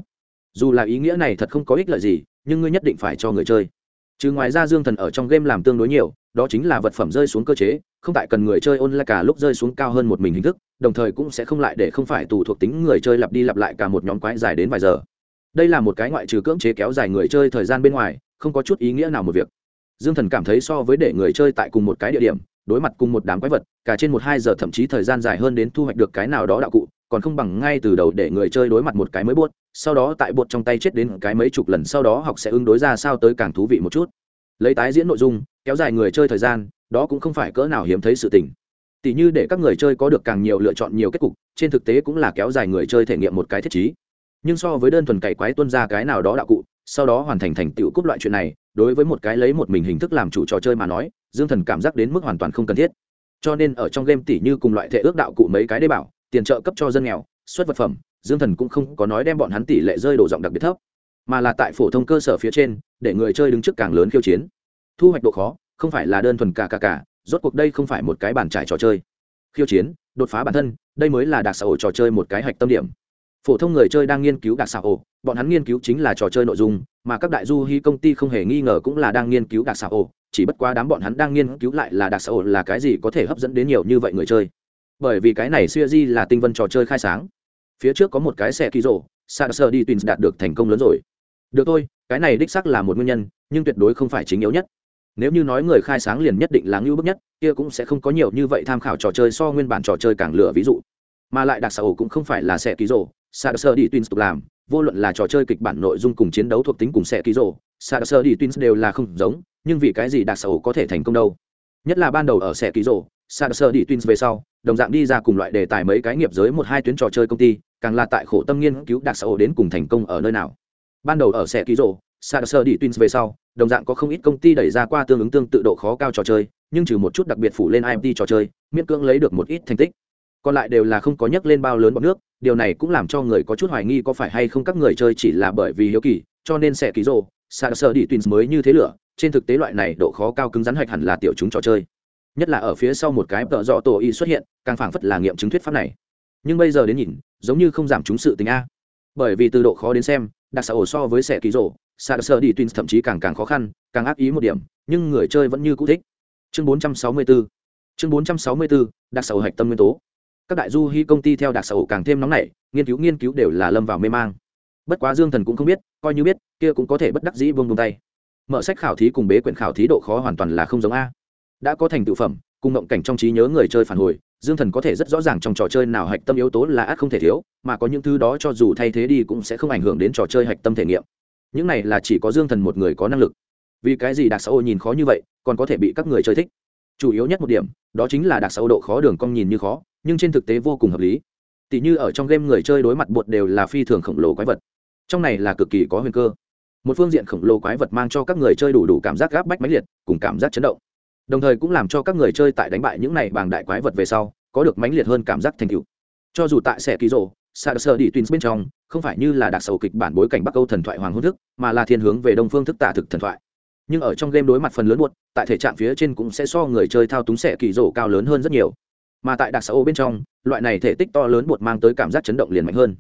Dù là ý nghĩa này thật không có ích lợi gì, nhưng ngươi nhất định phải cho người chơi. Trừ ngoài ra dương thần ở trong game làm tương đối nhiều đó chính là vật phẩm rơi xuống cơ chế, không tại cần người chơi ôn lại cả lúc rơi xuống cao hơn một mình hình thức, đồng thời cũng sẽ không lại để không phải tù thuộc tính người chơi lặp đi lặp lại cả một nhóm quái dài đến vài giờ. Đây là một cái ngoại trừ cưỡng chế kéo dài người chơi thời gian bên ngoài, không có chút ý nghĩa nào một việc. Dương thần cảm thấy so với để người chơi tại cùng một cái địa điểm, đối mặt cùng một đám quái vật, cả trên một hai giờ thậm chí thời gian dài hơn đến thu hoạch được cái nào đó đạo cụ, còn không bằng ngay từ đầu để người chơi đối mặt một cái mới buốt sau đó tại buột trong tay chết đến cái mấy chục lần, sau đó học sẽ ứng đối ra sao tới càng thú vị một chút. Lấy tái diễn nội dung kéo dài người chơi thời gian, đó cũng không phải cỡ nào hiếm thấy sự tình. Tỷ như để các người chơi có được càng nhiều lựa chọn nhiều kết cục, trên thực tế cũng là kéo dài người chơi thể nghiệm một cái thiết chí nhưng so với đơn thuần cày quái tuân ra cái nào đó đạo cụ, sau đó hoàn thành thành tựu cúp loại chuyện này, đối với một cái lấy một mình hình thức làm chủ trò chơi mà nói, dương thần cảm giác đến mức hoàn toàn không cần thiết. Cho nên ở trong game tỷ như cùng loại thể ước đạo cụ mấy cái đê bảo, tiền trợ cấp cho dân nghèo, xuất vật phẩm, dương thần cũng không có nói đem bọn hắn tỷ lệ rơi đổ giọng đặc biệt thấp, mà là tại phổ thông cơ sở phía trên, để người chơi đứng trước càng lớn khiêu chiến thu hoạch độ khó, không phải là đơn thuần cả cả cả, rốt cuộc đây không phải một cái bàn trải trò chơi. Khiêu chiến, đột phá bản thân, đây mới là đặc xã hội trò chơi một cái hạch tâm điểm. Phổ thông người chơi đang nghiên cứu đặc xã hội bọn hắn nghiên cứu chính là trò chơi nội dung, mà các đại du hy công ty không hề nghi ngờ cũng là đang nghiên cứu đặc xã hội chỉ bất quá đám bọn hắn đang nghiên cứu lại là đặc xã hội là cái gì có thể hấp dẫn đến nhiều như vậy người chơi. Bởi vì cái này siêu di là tinh vân trò chơi khai sáng. Phía trước có một cái xe ký rộ sa sơ đi twins đạt được thành công lớn rồi. Được thôi, cái này đích sắc là một nguyên nhân, nhưng tuyệt đối không phải chính yếu nhất nếu như nói người khai sáng liền nhất định là ngưu bức nhất, kia cũng sẽ không có nhiều như vậy tham khảo trò chơi so nguyên bản trò chơi càng lửa ví dụ. Mà lại đặc xã ổ cũng không phải là xe ký rộ sa sơ đi twins tục làm, vô luận là trò chơi kịch bản nội dung cùng chiến đấu thuộc tính cùng xe ký rộ sa sơ đi twins đều là không giống, nhưng vì cái gì đặc xã ổ có thể thành công đâu? Nhất là ban đầu ở xe ký rộ sa sơ đi twins về sau, đồng dạng đi ra cùng loại đề tài mấy cái nghiệp giới một hai tuyến trò chơi công ty, càng là tại khổ tâm nghiên cứu đặc xã đến cùng thành công ở nơi nào. Ban đầu ở xe ký rộ sa sơ đi twins về sau đồng dạng có không ít công ty đẩy ra qua tương ứng tương tự độ khó cao trò chơi, nhưng trừ một chút đặc biệt phủ lên imt trò chơi, miễn cưỡng lấy được một ít thành tích. Còn lại đều là không có nhắc lên bao lớn bọc nước, điều này cũng làm cho người có chút hoài nghi có phải hay không các người chơi chỉ là bởi vì hiếu kỳ, cho nên sẽ ký rồ sa sơ đi tuyến mới như thế lửa, trên thực tế loại này độ khó cao cứng rắn hạch hẳn là tiểu chúng trò chơi. Nhất là ở phía sau một cái tợ dọ tổ y xuất hiện, càng phảng phất là nghiệm chứng thuyết pháp này. Nhưng bây giờ đến nhìn, giống như không giảm chúng sự tình a. Bởi vì từ độ khó đến xem, đặc xã ổ so với sẻ ký rổ xa sơ đi twins thậm chí càng càng khó khăn, càng ác ý một điểm, nhưng người chơi vẫn như cũ thích. Chương 464 chương 464 đặc sầu hạch tâm nguyên tố. Các đại du hy công ty theo đặc sầu càng thêm nóng nảy, nghiên cứu nghiên cứu đều là lâm vào mê mang. Bất quá dương thần cũng không biết, coi như biết, kia cũng có thể bất đắc dĩ vương buông tay. Mở sách khảo thí cùng bế quyển khảo thí độ khó hoàn toàn là không giống a. Đã có thành tựu phẩm, cùng ngộng cảnh trong trí nhớ người chơi phản hồi, dương thần có thể rất rõ ràng trong trò chơi nào hạch tâm yếu tố là át không thể thiếu, mà có những thứ đó cho dù thay thế đi cũng sẽ không ảnh hưởng đến trò chơi hạch tâm thể nghiệm những này là chỉ có dương thần một người có năng lực. Vì cái gì đặc xã hội nhìn khó như vậy, còn có thể bị các người chơi thích? Chủ yếu nhất một điểm, đó chính là đặc xã hội độ khó đường cong nhìn như khó, nhưng trên thực tế vô cùng hợp lý. Tỷ như ở trong game người chơi đối mặt bột đều là phi thường khổng lồ quái vật. Trong này là cực kỳ có huyền cơ. Một phương diện khổng lồ quái vật mang cho các người chơi đủ đủ cảm giác gáp bách mãnh liệt, cùng cảm giác chấn động. Đồng thời cũng làm cho các người chơi tại đánh bại những này bằng đại quái vật về sau, có được mãnh liệt hơn cảm giác thành tựu. Cho dù tại xe ký rộ Sạc sơ đi tuyến bên trong, không phải như là đặc sầu kịch bản bối cảnh bắc âu thần thoại hoàng hôn thức, mà là thiên hướng về đông phương thức tả thực thần thoại. Nhưng ở trong game đối mặt phần lớn buốt tại thể trạng phía trên cũng sẽ so người chơi thao túng sẽ kỳ rổ cao lớn hơn rất nhiều. Mà tại đặc xã ô bên trong, loại này thể tích to lớn bột mang tới cảm giác chấn động liền mạnh hơn.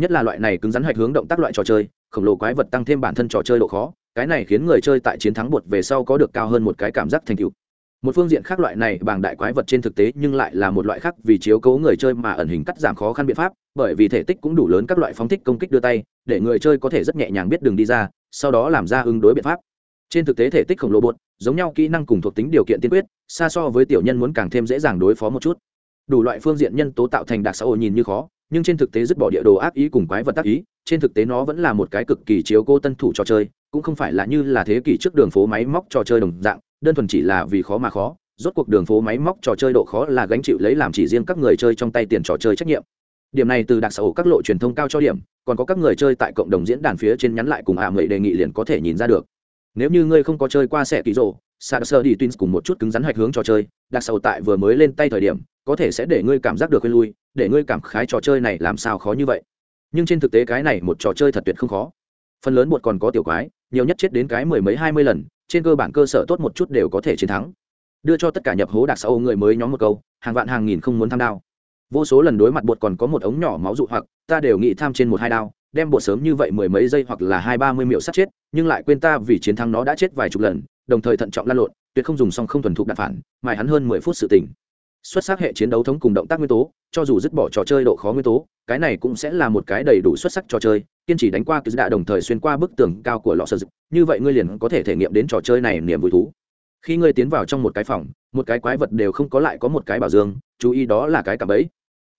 Nhất là loại này cứng rắn hoạch hướng động tác loại trò chơi, khổng lồ quái vật tăng thêm bản thân trò chơi độ khó, cái này khiến người chơi tại chiến thắng buột về sau có được cao hơn một cái cảm giác thành tựu một phương diện khác loại này bằng đại quái vật trên thực tế nhưng lại là một loại khác vì chiếu cố người chơi mà ẩn hình cắt giảm khó khăn biện pháp, bởi vì thể tích cũng đủ lớn các loại phóng thích công kích đưa tay, để người chơi có thể rất nhẹ nhàng biết đường đi ra, sau đó làm ra ứng đối biện pháp. Trên thực tế thể tích khổng lồ bột, giống nhau kỹ năng cùng thuộc tính điều kiện tiên quyết, xa so với tiểu nhân muốn càng thêm dễ dàng đối phó một chút. Đủ loại phương diện nhân tố tạo thành đặc xã hội nhìn như khó, nhưng trên thực tế dứt bỏ địa đồ ác ý cùng quái vật tác ý, trên thực tế nó vẫn là một cái cực kỳ chiếu cô tân thủ trò chơi, cũng không phải là như là thế kỷ trước đường phố máy móc trò chơi đồng dạng đơn thuần chỉ là vì khó mà khó, rốt cuộc đường phố máy móc trò chơi độ khó là gánh chịu lấy làm chỉ riêng các người chơi trong tay tiền trò chơi trách nhiệm. Điểm này từ đặc xã hội các lộ truyền thông cao cho điểm, còn có các người chơi tại cộng đồng diễn đàn phía trên nhắn lại cùng hạ à đề nghị liền có thể nhìn ra được. Nếu như ngươi không có chơi qua sẻ ký rộ sạc sơ đi twins cùng một chút cứng rắn hạch hướng trò chơi, đặc sầu tại vừa mới lên tay thời điểm, có thể sẽ để ngươi cảm giác được quên lui, để ngươi cảm khái trò chơi này làm sao khó như vậy. Nhưng trên thực tế cái này một trò chơi thật tuyệt không khó. Phần lớn bột còn có tiểu quái, nhiều nhất chết đến cái mười mấy hai mươi lần trên cơ bản cơ sở tốt một chút đều có thể chiến thắng. Đưa cho tất cả nhập hố đặc sau, người mới nhóm một câu, hàng vạn hàng nghìn không muốn tham đao. Vô số lần đối mặt bột còn có một ống nhỏ máu dụ hoặc, ta đều nghĩ tham trên một hai đao, đem bột sớm như vậy mười mấy giây hoặc là hai ba mươi miệu sát chết, nhưng lại quên ta vì chiến thắng nó đã chết vài chục lần, đồng thời thận trọng lan lộn, tuyệt không dùng xong không thuần thục đạn phản, mài hắn hơn mười phút sự tỉnh. Xuất sắc hệ chiến đấu thống cùng động tác nguyên tố cho dù dứt bỏ trò chơi độ khó nguyên tố, cái này cũng sẽ là một cái đầy đủ xuất sắc trò chơi, kiên trì đánh qua cứ đã đồng thời xuyên qua bức tường cao của lọ sơ dực, như vậy ngươi liền có thể thể nghiệm đến trò chơi này niềm vui thú. Khi ngươi tiến vào trong một cái phòng, một cái quái vật đều không có lại có một cái bảo dương, chú ý đó là cái cạm bẫy.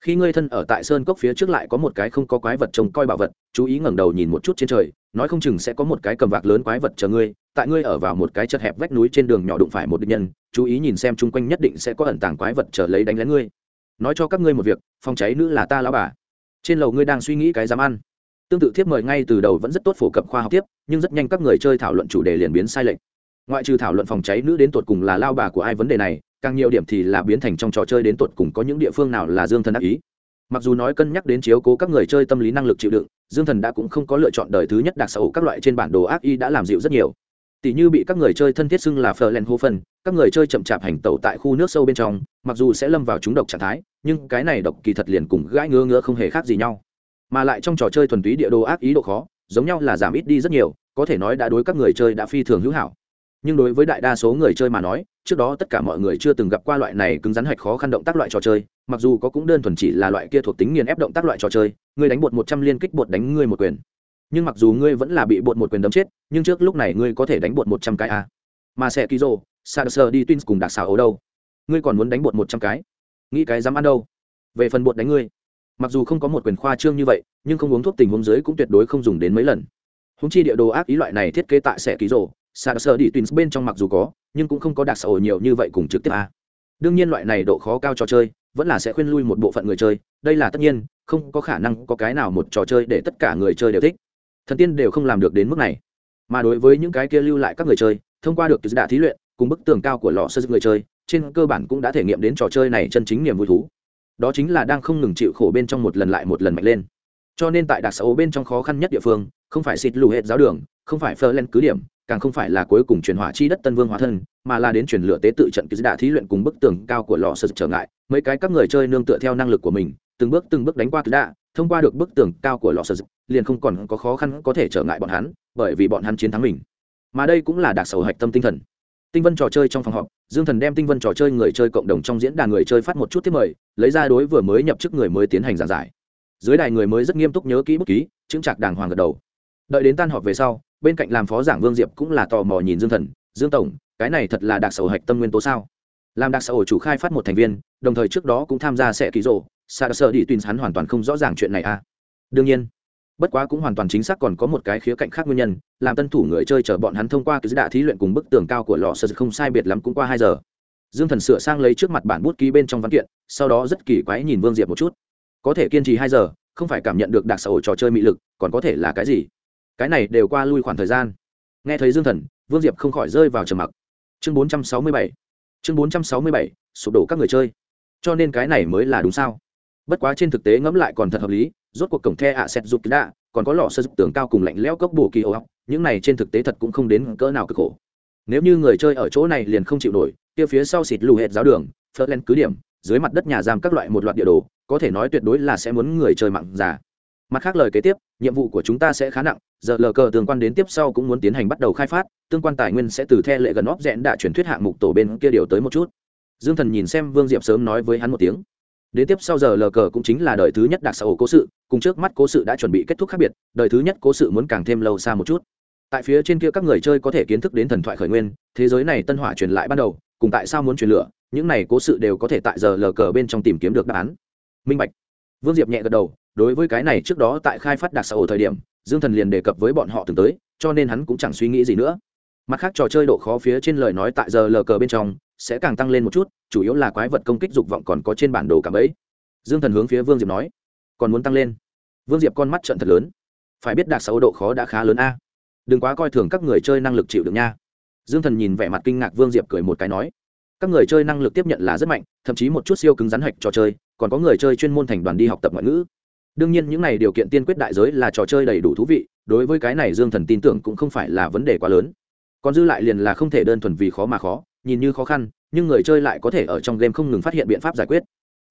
Khi ngươi thân ở tại sơn cốc phía trước lại có một cái không có quái vật trông coi bảo vật, chú ý ngẩng đầu nhìn một chút trên trời, nói không chừng sẽ có một cái cầm vạc lớn quái vật chờ ngươi, tại ngươi ở vào một cái chật hẹp vách núi trên đường nhỏ đụng phải một địch nhân, chú ý nhìn xem chung quanh nhất định sẽ có ẩn tàng quái vật chờ lấy đánh lén ngươi nói cho các ngươi một việc, phòng cháy nữ là ta lão bà. Trên lầu ngươi đang suy nghĩ cái dám ăn. Tương tự thiếp mời ngay từ đầu vẫn rất tốt phổ cập khoa học tiếp, nhưng rất nhanh các người chơi thảo luận chủ đề liền biến sai lệch. Ngoại trừ thảo luận phòng cháy nữ đến tột cùng là lao bà của ai vấn đề này, càng nhiều điểm thì là biến thành trong trò chơi đến tột cùng có những địa phương nào là dương thần ác ý. Mặc dù nói cân nhắc đến chiếu cố các người chơi tâm lý năng lực chịu đựng, dương thần đã cũng không có lựa chọn đời thứ nhất đặc xã các loại trên bản đồ ác y đã làm dịu rất nhiều tỷ như bị các người chơi thân thiết xưng là phờ len hô phân các người chơi chậm chạp hành tẩu tại khu nước sâu bên trong, mặc dù sẽ lâm vào chúng độc trạng thái, nhưng cái này độc kỳ thật liền cùng gãi ngứa ngứa không hề khác gì nhau. Mà lại trong trò chơi thuần túy địa đồ ác ý độ khó, giống nhau là giảm ít đi rất nhiều, có thể nói đã đối các người chơi đã phi thường hữu hảo. Nhưng đối với đại đa số người chơi mà nói, trước đó tất cả mọi người chưa từng gặp qua loại này cứng rắn hạch khó khăn động tác loại trò chơi, mặc dù có cũng đơn thuần chỉ là loại kia thuộc tính nghiền ép động tác loại trò chơi, người đánh bột một trăm liên kích bột đánh ngươi một quyền nhưng mặc dù ngươi vẫn là bị bột một quyền đấm chết, nhưng trước lúc này ngươi có thể đánh bột một trăm cái a mà sẽ ký rô sơ đi twins cùng đặc xà ấu đâu? Ngươi còn muốn đánh bột một trăm cái? Nghĩ cái dám ăn đâu? Về phần bột đánh ngươi. Mặc dù không có một quyền khoa trương như vậy, nhưng không uống thuốc tình huống dưới cũng tuyệt đối không dùng đến mấy lần. Húng chi địa đồ ác ý loại này thiết kế tại sẽ ký rô sơ đi twins bên trong mặc dù có, nhưng cũng không có đặc xã nhiều như vậy cùng trực tiếp a đương nhiên loại này độ khó cao cho chơi, vẫn là sẽ khuyên lui một bộ phận người chơi, đây là tất nhiên, không có khả năng có cái nào một trò chơi để tất cả người chơi đều thích thần tiên đều không làm được đến mức này. Mà đối với những cái kia lưu lại các người chơi, thông qua được đạ thí luyện, cùng bức tường cao của lò sơ người chơi, trên cơ bản cũng đã thể nghiệm đến trò chơi này chân chính niềm vui thú. Đó chính là đang không ngừng chịu khổ bên trong một lần lại một lần mạnh lên. Cho nên tại đặc xấu bên trong khó khăn nhất địa phương, không phải xịt lù hệ giáo đường, không phải phơ lên cứ điểm, càng không phải là cuối cùng chuyển hỏa chi đất tân vương hóa thân, mà là đến chuyển lửa tế tự trận ký đạ thí luyện cùng bức tường cao của lò sơ trở ngại, mấy cái các người chơi nương tựa theo năng lực của mình, từng bước từng bước đánh qua ký đạ thông qua được bức tường cao của lò sơ liền không còn có khó khăn có thể trở ngại bọn hắn, bởi vì bọn hắn chiến thắng mình. Mà đây cũng là đặc sầu hạch tâm tinh thần. Tinh vân trò chơi trong phòng họp, dương thần đem tinh vân trò chơi người chơi cộng đồng trong diễn đàn người chơi phát một chút tiếp mời, lấy ra đối vừa mới nhập chức người mới tiến hành giảng giải. Dưới đài người mới rất nghiêm túc nhớ kỹ bút ký chứng chặt đàng hoàng gật đầu. Đợi đến tan họp về sau, bên cạnh làm phó giảng vương diệp cũng là tò mò nhìn dương thần, dương tổng, cái này thật là đặc sầu hạch tâm nguyên tố sao? Làm đặc sầu chủ khai phát một thành viên, đồng thời trước đó cũng tham gia sẽ ký rộ sa sợ đi tuyên hắn hoàn toàn không rõ ràng chuyện này à. Đương nhiên, bất quá cũng hoàn toàn chính xác còn có một cái khía cạnh khác nguyên nhân, làm tân thủ người chơi chờ bọn hắn thông qua cái đạ thí luyện cùng bức tường cao của lò sơ không sai biệt lắm cũng qua hai giờ. Dương thần sửa sang lấy trước mặt bản bút ký bên trong văn kiện, sau đó rất kỳ quái nhìn vương diệp một chút. Có thể kiên trì hai giờ, không phải cảm nhận được đặc xã hội trò chơi mị lực, còn có thể là cái gì? Cái này đều qua lui khoảng thời gian. Nghe thấy dương thần, vương diệp không khỏi rơi vào trầm mặc. Chương bốn trăm sáu mươi bảy, chương bốn trăm sáu mươi bảy, sụp đổ các người chơi. Cho nên cái này mới là đúng sao? Bất quá trên thực tế ngẫm lại còn thật hợp lý, rốt cuộc cổng the ạ xét giúp đạ còn có lò sơ giúp tường cao cùng lạnh lẽo cốc bù kỳ ô những này trên thực tế thật cũng không đến cỡ nào cực khổ. Nếu như người chơi ở chỗ này liền không chịu nổi, kia phía sau xịt lù hệt giáo đường, phớt lên cứ điểm, dưới mặt đất nhà giam các loại một loạt địa đồ, có thể nói tuyệt đối là sẽ muốn người chơi mặn già. Mặt khác lời kế tiếp, nhiệm vụ của chúng ta sẽ khá nặng, giờ lờ cờ tương quan đến tiếp sau cũng muốn tiến hành bắt đầu khai phát, tương quan tài nguyên sẽ từ the lệ gần óc rẽn đã chuyển thuyết hạng mục tổ bên kia điều tới một chút. Dương thần nhìn xem vương diệp sớm nói với hắn một tiếng đến tiếp sau giờ lờ cờ cũng chính là đời thứ nhất đặc xã hội cố sự, cùng trước mắt cố sự đã chuẩn bị kết thúc khác biệt, đời thứ nhất cố sự muốn càng thêm lâu xa một chút. Tại phía trên kia các người chơi có thể kiến thức đến thần thoại khởi nguyên, thế giới này tân hỏa truyền lại ban đầu, cùng tại sao muốn truyền lửa, những này cố sự đều có thể tại giờ lờ cờ bên trong tìm kiếm được đáp án. Minh bạch. Vương diệp nhẹ gật đầu, đối với cái này trước đó tại khai phát đặc xã hội thời điểm, dương thần liền đề cập với bọn họ từng tới, cho nên hắn cũng chẳng suy nghĩ gì nữa. Mặt khác trò chơi độ khó phía trên lời nói tại giờ lờ cờ bên trong sẽ càng tăng lên một chút, chủ yếu là quái vật công kích dục vọng còn có trên bản đồ cả ấy. Dương thần hướng phía vương diệp nói, còn muốn tăng lên. Vương diệp con mắt trận thật lớn. Phải biết đạt sáu độ khó đã khá lớn a. Đừng quá coi thường các người chơi năng lực chịu được nha. Dương thần nhìn vẻ mặt kinh ngạc vương diệp cười một cái nói, các người chơi năng lực tiếp nhận là rất mạnh, thậm chí một chút siêu cứng rắn hạch trò chơi, còn có người chơi chuyên môn thành đoàn đi học tập ngoại ngữ. Đương nhiên những này điều kiện tiên quyết đại giới là trò chơi đầy đủ thú vị, đối với cái này dương thần tin tưởng cũng không phải là vấn đề quá lớn. Còn dư lại liền là không thể đơn thuần vì khó mà khó nhìn như khó khăn, nhưng người chơi lại có thể ở trong game không ngừng phát hiện biện pháp giải quyết.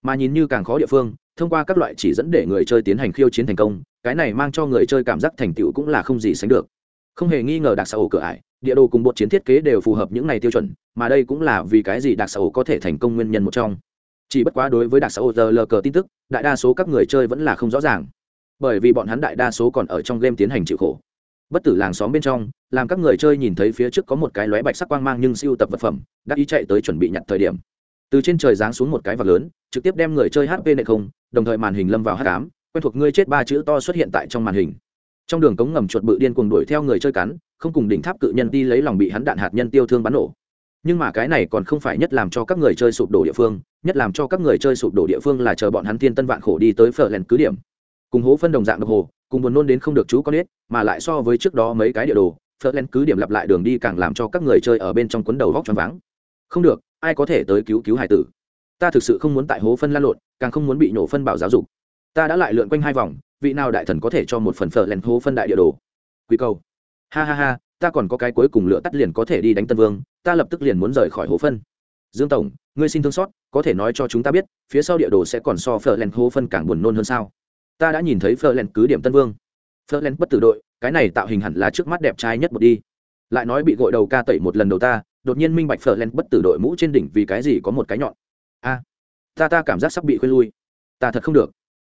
Mà nhìn như càng khó địa phương, thông qua các loại chỉ dẫn để người chơi tiến hành khiêu chiến thành công, cái này mang cho người chơi cảm giác thành tựu cũng là không gì sánh được. Không hề nghi ngờ đặc xã ổ cửa ải, địa đồ cùng bột chiến thiết kế đều phù hợp những này tiêu chuẩn, mà đây cũng là vì cái gì đặc xã ổ có thể thành công nguyên nhân một trong. Chỉ bất quá đối với đặc xã ổ giờ lờ cờ tin tức, đại đa số các người chơi vẫn là không rõ ràng. Bởi vì bọn hắn đại đa số còn ở trong game tiến hành chịu khổ bất tử làng xóm bên trong, làm các người chơi nhìn thấy phía trước có một cái lóe bạch sắc quang mang nhưng siêu tập vật phẩm đã ý chạy tới chuẩn bị nhặt thời điểm. Từ trên trời giáng xuống một cái vật lớn, trực tiếp đem người chơi hp nệ không, đồng thời màn hình lâm vào h tám quen thuộc ngươi chết ba chữ to xuất hiện tại trong màn hình. Trong đường cống ngầm chuột bự điên cuồng đuổi theo người chơi cắn, không cùng đỉnh tháp cự nhân đi lấy lòng bị hắn đạn hạt nhân tiêu thương bắn nổ. Nhưng mà cái này còn không phải nhất làm cho các người chơi sụp đổ địa phương, nhất làm cho các người chơi sụp đổ địa phương là chờ bọn hắn thiên tân vạn khổ đi tới phở lèn cứ điểm. Cùng hố phân đồng dạng độc hồ cùng buồn nôn đến không được chú con biết mà lại so với trước đó mấy cái địa đồ phớt lên cứ điểm lặp lại đường đi càng làm cho các người chơi ở bên trong cuốn đầu vóc choáng váng. Không được, ai có thể tới cứu cứu hải tử? Ta thực sự không muốn tại hố phân lan lộn, càng không muốn bị nổ phân bảo giáo dục. Ta đã lại lượn quanh hai vòng, vị nào đại thần có thể cho một phần phở lên hố phân đại địa đồ? Quy cầu. Ha ha ha, ta còn có cái cuối cùng lựa tắt liền có thể đi đánh tân vương, ta lập tức liền muốn rời khỏi hố phân. Dương tổng, ngươi xin thương xót, có thể nói cho chúng ta biết, phía sau địa đồ sẽ còn so phở lên hố phân càng buồn nôn hơn sao? Ta đã nhìn thấy phở cứ điểm tân vương. Phở bất tử đội, cái này tạo hình hẳn là trước mắt đẹp trai nhất một đi. Lại nói bị gội đầu ca tẩy một lần đầu ta, đột nhiên minh bạch phở bất tử đội mũ trên đỉnh vì cái gì có một cái nhọn. A, ta ta cảm giác sắp bị khuyên lui. Ta thật không được.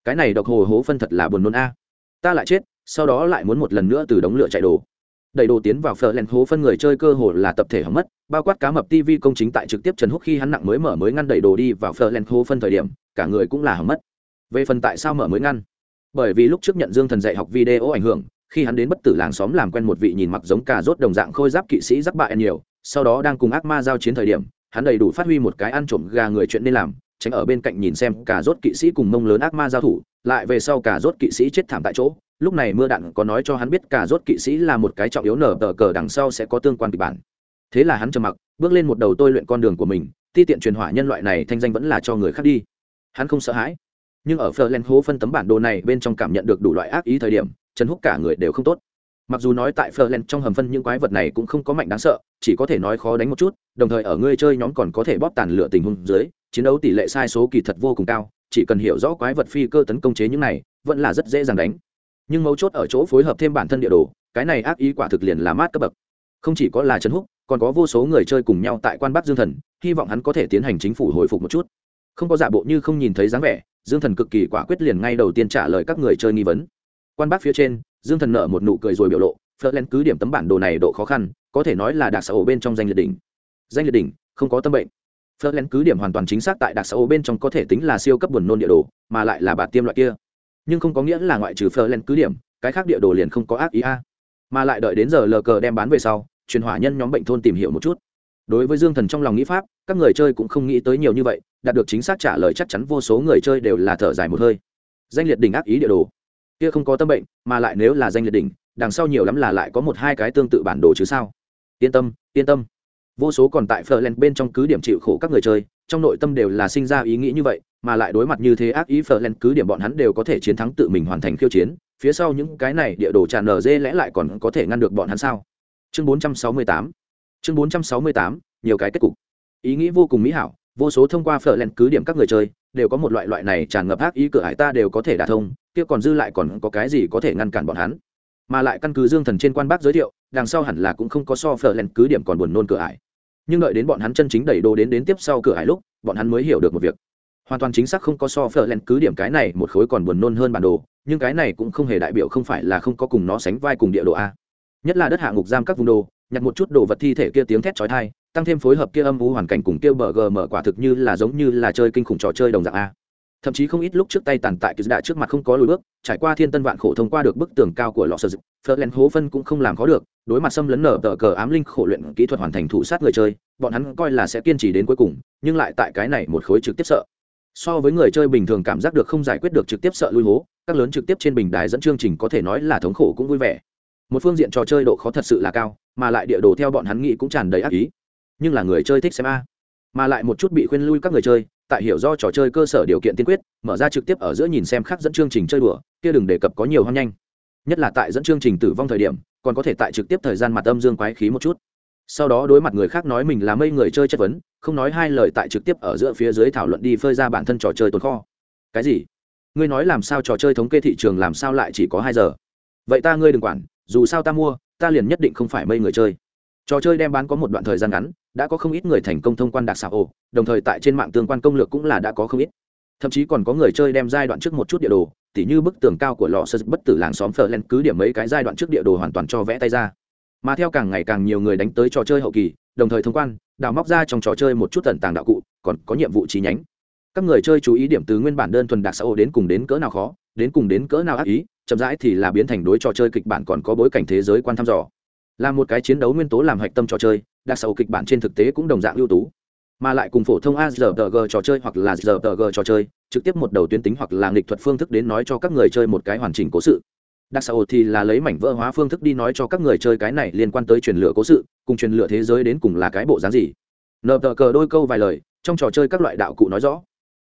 Cái này độc hồ hố phân thật là buồn nôn a. Ta lại chết, sau đó lại muốn một lần nữa từ đống lửa chạy đồ. Đẩy đồ tiến vào phở len hố phân người chơi cơ hồ là tập thể hỏng mất, bao quát cá mập tv công chính tại trực tiếp trần húc khi hắn nặng mới mở mới ngăn đẩy đồ đi vào phở len hố phân thời điểm, cả người cũng là hỏng mất. Về phần tại sao mở mới ngăn? Bởi vì lúc trước nhận dương thần dạy học video ảnh hưởng, khi hắn đến bất tử làng xóm làm quen một vị nhìn mặc giống cà rốt đồng dạng khôi giáp kỵ sĩ giáp bại nhiều, sau đó đang cùng ác ma giao chiến thời điểm, hắn đầy đủ phát huy một cái ăn trộm gà người chuyện nên làm, tránh ở bên cạnh nhìn xem cả rốt kỵ sĩ cùng mông lớn ác ma giao thủ, lại về sau cả rốt kỵ sĩ chết thảm tại chỗ, lúc này mưa đạn có nói cho hắn biết cả rốt kỵ sĩ là một cái trọng yếu nở tờ cờ đằng sau sẽ có tương quan kịch bản. Thế là hắn trầm mặc, bước lên một đầu tôi luyện con đường của mình, ti tiện truyền hỏa nhân loại này thanh danh vẫn là cho người khác đi. Hắn không sợ hãi nhưng ở phờ len hố phân tấm bản đồ này bên trong cảm nhận được đủ loại ác ý thời điểm, trần húc cả người đều không tốt. Mặc dù nói tại phờ len trong hầm phân những quái vật này cũng không có mạnh đáng sợ, chỉ có thể nói khó đánh một chút, đồng thời ở ngươi chơi nhóm còn có thể bóp tàn lửa tình huống dưới, chiến đấu tỷ lệ sai số kỳ thật vô cùng cao, chỉ cần hiểu rõ quái vật phi cơ tấn công chế những này, vẫn là rất dễ dàng đánh. Nhưng mấu chốt ở chỗ phối hợp thêm bản thân địa đồ, cái này ác ý quả thực liền là mát cấp bậc. Không chỉ có là trần húc, còn có vô số người chơi cùng nhau tại quan bắc dương thần, hy vọng hắn có thể tiến hành chính phủ hồi phục một chút. Không có giả bộ như không nhìn thấy dáng vẻ dương thần cực kỳ quả quyết liền ngay đầu tiên trả lời các người chơi nghi vấn. Quan bác phía trên, dương thần nợ một nụ cười rồi biểu lộ phớt lên cứ điểm tấm bản đồ này độ khó khăn, có thể nói là đặc xã ổ bên trong danh liệt đỉnh. Danh liệt đỉnh, không có tâm bệnh. Phớt lên cứ điểm hoàn toàn chính xác tại đặc xã ổ bên trong có thể tính là siêu cấp buồn nôn địa đồ, mà lại là bạt tiêm loại kia. Nhưng không có nghĩa là ngoại trừ phớt lên cứ điểm, cái khác địa đồ liền không có ác ý a. Mà lại đợi đến giờ lờ cờ đem bán về sau, truyền hỏa nhân nhóm bệnh thôn tìm hiểu một chút đối với dương thần trong lòng nghĩ pháp, các người chơi cũng không nghĩ tới nhiều như vậy, đạt được chính xác trả lời chắc chắn vô số người chơi đều là thở dài một hơi. Danh liệt đỉnh ác ý địa đồ. Kia không có tâm bệnh, mà lại nếu là danh liệt đỉnh, đằng sau nhiều lắm là lại có một hai cái tương tự bản đồ chứ sao? Yên tâm yên tâm. Vô số còn tại phờ len bên trong cứ điểm chịu khổ các người chơi, trong nội tâm đều là sinh ra ý nghĩ như vậy, mà lại đối mặt như thế ác ý phờ len cứ điểm bọn hắn đều có thể chiến thắng tự mình hoàn thành khiêu chiến, phía sau những cái này địa đồ tràn nở dê lẽ lại còn có thể ngăn được bọn hắn sao? Chương 468 chương 468 nhiều cái kết cục. Ý nghĩ vô cùng mỹ hảo, vô số thông qua phở len cứ điểm các người chơi, đều có một loại loại này tràn ngập ác ý cửa hải ta đều có thể đả thông, kia còn dư lại còn có cái gì có thể ngăn cản bọn hắn? Mà lại căn cứ dương thần trên quan bác giới thiệu, đằng sau hẳn là cũng không có so phở len cứ điểm còn buồn nôn cửa hải. Nhưng đợi đến bọn hắn chân chính đẩy đồ đến đến tiếp sau cửa hải lúc, bọn hắn mới hiểu được một việc. Hoàn toàn chính xác không có so phở len cứ điểm cái này một khối còn buồn nôn hơn bản đồ, nhưng cái này cũng không hề đại biểu không phải là không có cùng nó sánh vai cùng địa đồ a. Nhất là đất hạ ngục giam các vùng đồ nhặt một chút đồ vật thi thể kia tiếng thét chói tai, tăng thêm phối hợp kia âm u hoàn cảnh cùng kia bờ gờ mở quả thực như là giống như là chơi kinh khủng trò chơi đồng dạng a. Thậm chí không ít lúc trước tay tàn tại kia đã trước mặt không có lùi bước, trải qua thiên tân vạn khổ thông qua được bức tường cao của lọ sở dực Flerlen hố phân cũng không làm khó được, đối mặt xâm lấn nở tờ cờ ám linh khổ luyện kỹ thuật hoàn thành thủ sát người chơi, bọn hắn coi là sẽ kiên trì đến cuối cùng, nhưng lại tại cái này một khối trực tiếp sợ. So với người chơi bình thường cảm giác được không giải quyết được trực tiếp sợ lui hố, các lớn trực tiếp trên bình đài dẫn chương trình có thể nói là thống khổ cũng vui vẻ. Một phương diện trò chơi độ khó thật sự là cao mà lại địa đồ theo bọn hắn nghĩ cũng tràn đầy ác ý. Nhưng là người chơi thích xem a. Mà lại một chút bị khuyên lui các người chơi, tại hiểu do trò chơi cơ sở điều kiện tiên quyết, mở ra trực tiếp ở giữa nhìn xem khác dẫn chương trình chơi đùa, kia đừng đề cập có nhiều hoang nhanh. Nhất là tại dẫn chương trình tử vong thời điểm, còn có thể tại trực tiếp thời gian mặt âm dương quái khí một chút. Sau đó đối mặt người khác nói mình là mây người chơi chất vấn, không nói hai lời tại trực tiếp ở giữa phía dưới thảo luận đi phơi ra bản thân trò chơi tồn kho. Cái gì? Ngươi nói làm sao trò chơi thống kê thị trường làm sao lại chỉ có hai giờ? Vậy ta ngươi đừng quản, dù sao ta mua ta liền nhất định không phải mây người chơi. Trò chơi đem bán có một đoạn thời gian ngắn, đã có không ít người thành công thông quan đặc xạ ồ đồng thời tại trên mạng tương quan công lược cũng là đã có không ít. Thậm chí còn có người chơi đem giai đoạn trước một chút địa đồ, tỉ như bức tường cao của lò sơ bất tử làng xóm phở lên, cứ điểm mấy cái giai đoạn trước địa đồ hoàn toàn cho vẽ tay ra. Mà theo càng ngày càng nhiều người đánh tới trò chơi hậu kỳ, đồng thời thông quan, đào móc ra trong trò chơi một chút tần tàng đạo cụ, còn có nhiệm vụ chi nhánh. Các người chơi chú ý điểm từ nguyên bản đơn thuần đặc xã hội đến cùng đến cỡ nào khó, đến cùng đến cỡ nào ác ý chậm rãi thì là biến thành đối trò chơi kịch bản còn có bối cảnh thế giới quan thăm dò. Là một cái chiến đấu nguyên tố làm hạch tâm trò chơi, đặc sầu kịch bản trên thực tế cũng đồng dạng ưu tú. Mà lại cùng phổ thông azrg trò chơi hoặc là rg trò chơi, trực tiếp một đầu tuyến tính hoặc là nghịch thuật phương thức đến nói cho các người chơi một cái hoàn chỉnh cố sự. Đặc Souls thì là lấy mảnh vỡ hóa phương thức đi nói cho các người chơi cái này liên quan tới truyền lửa cố sự, cùng truyền lửa thế giới đến cùng là cái bộ dáng gì. Nợ tờ cờ đôi câu vài lời, trong trò chơi các loại đạo cụ nói rõ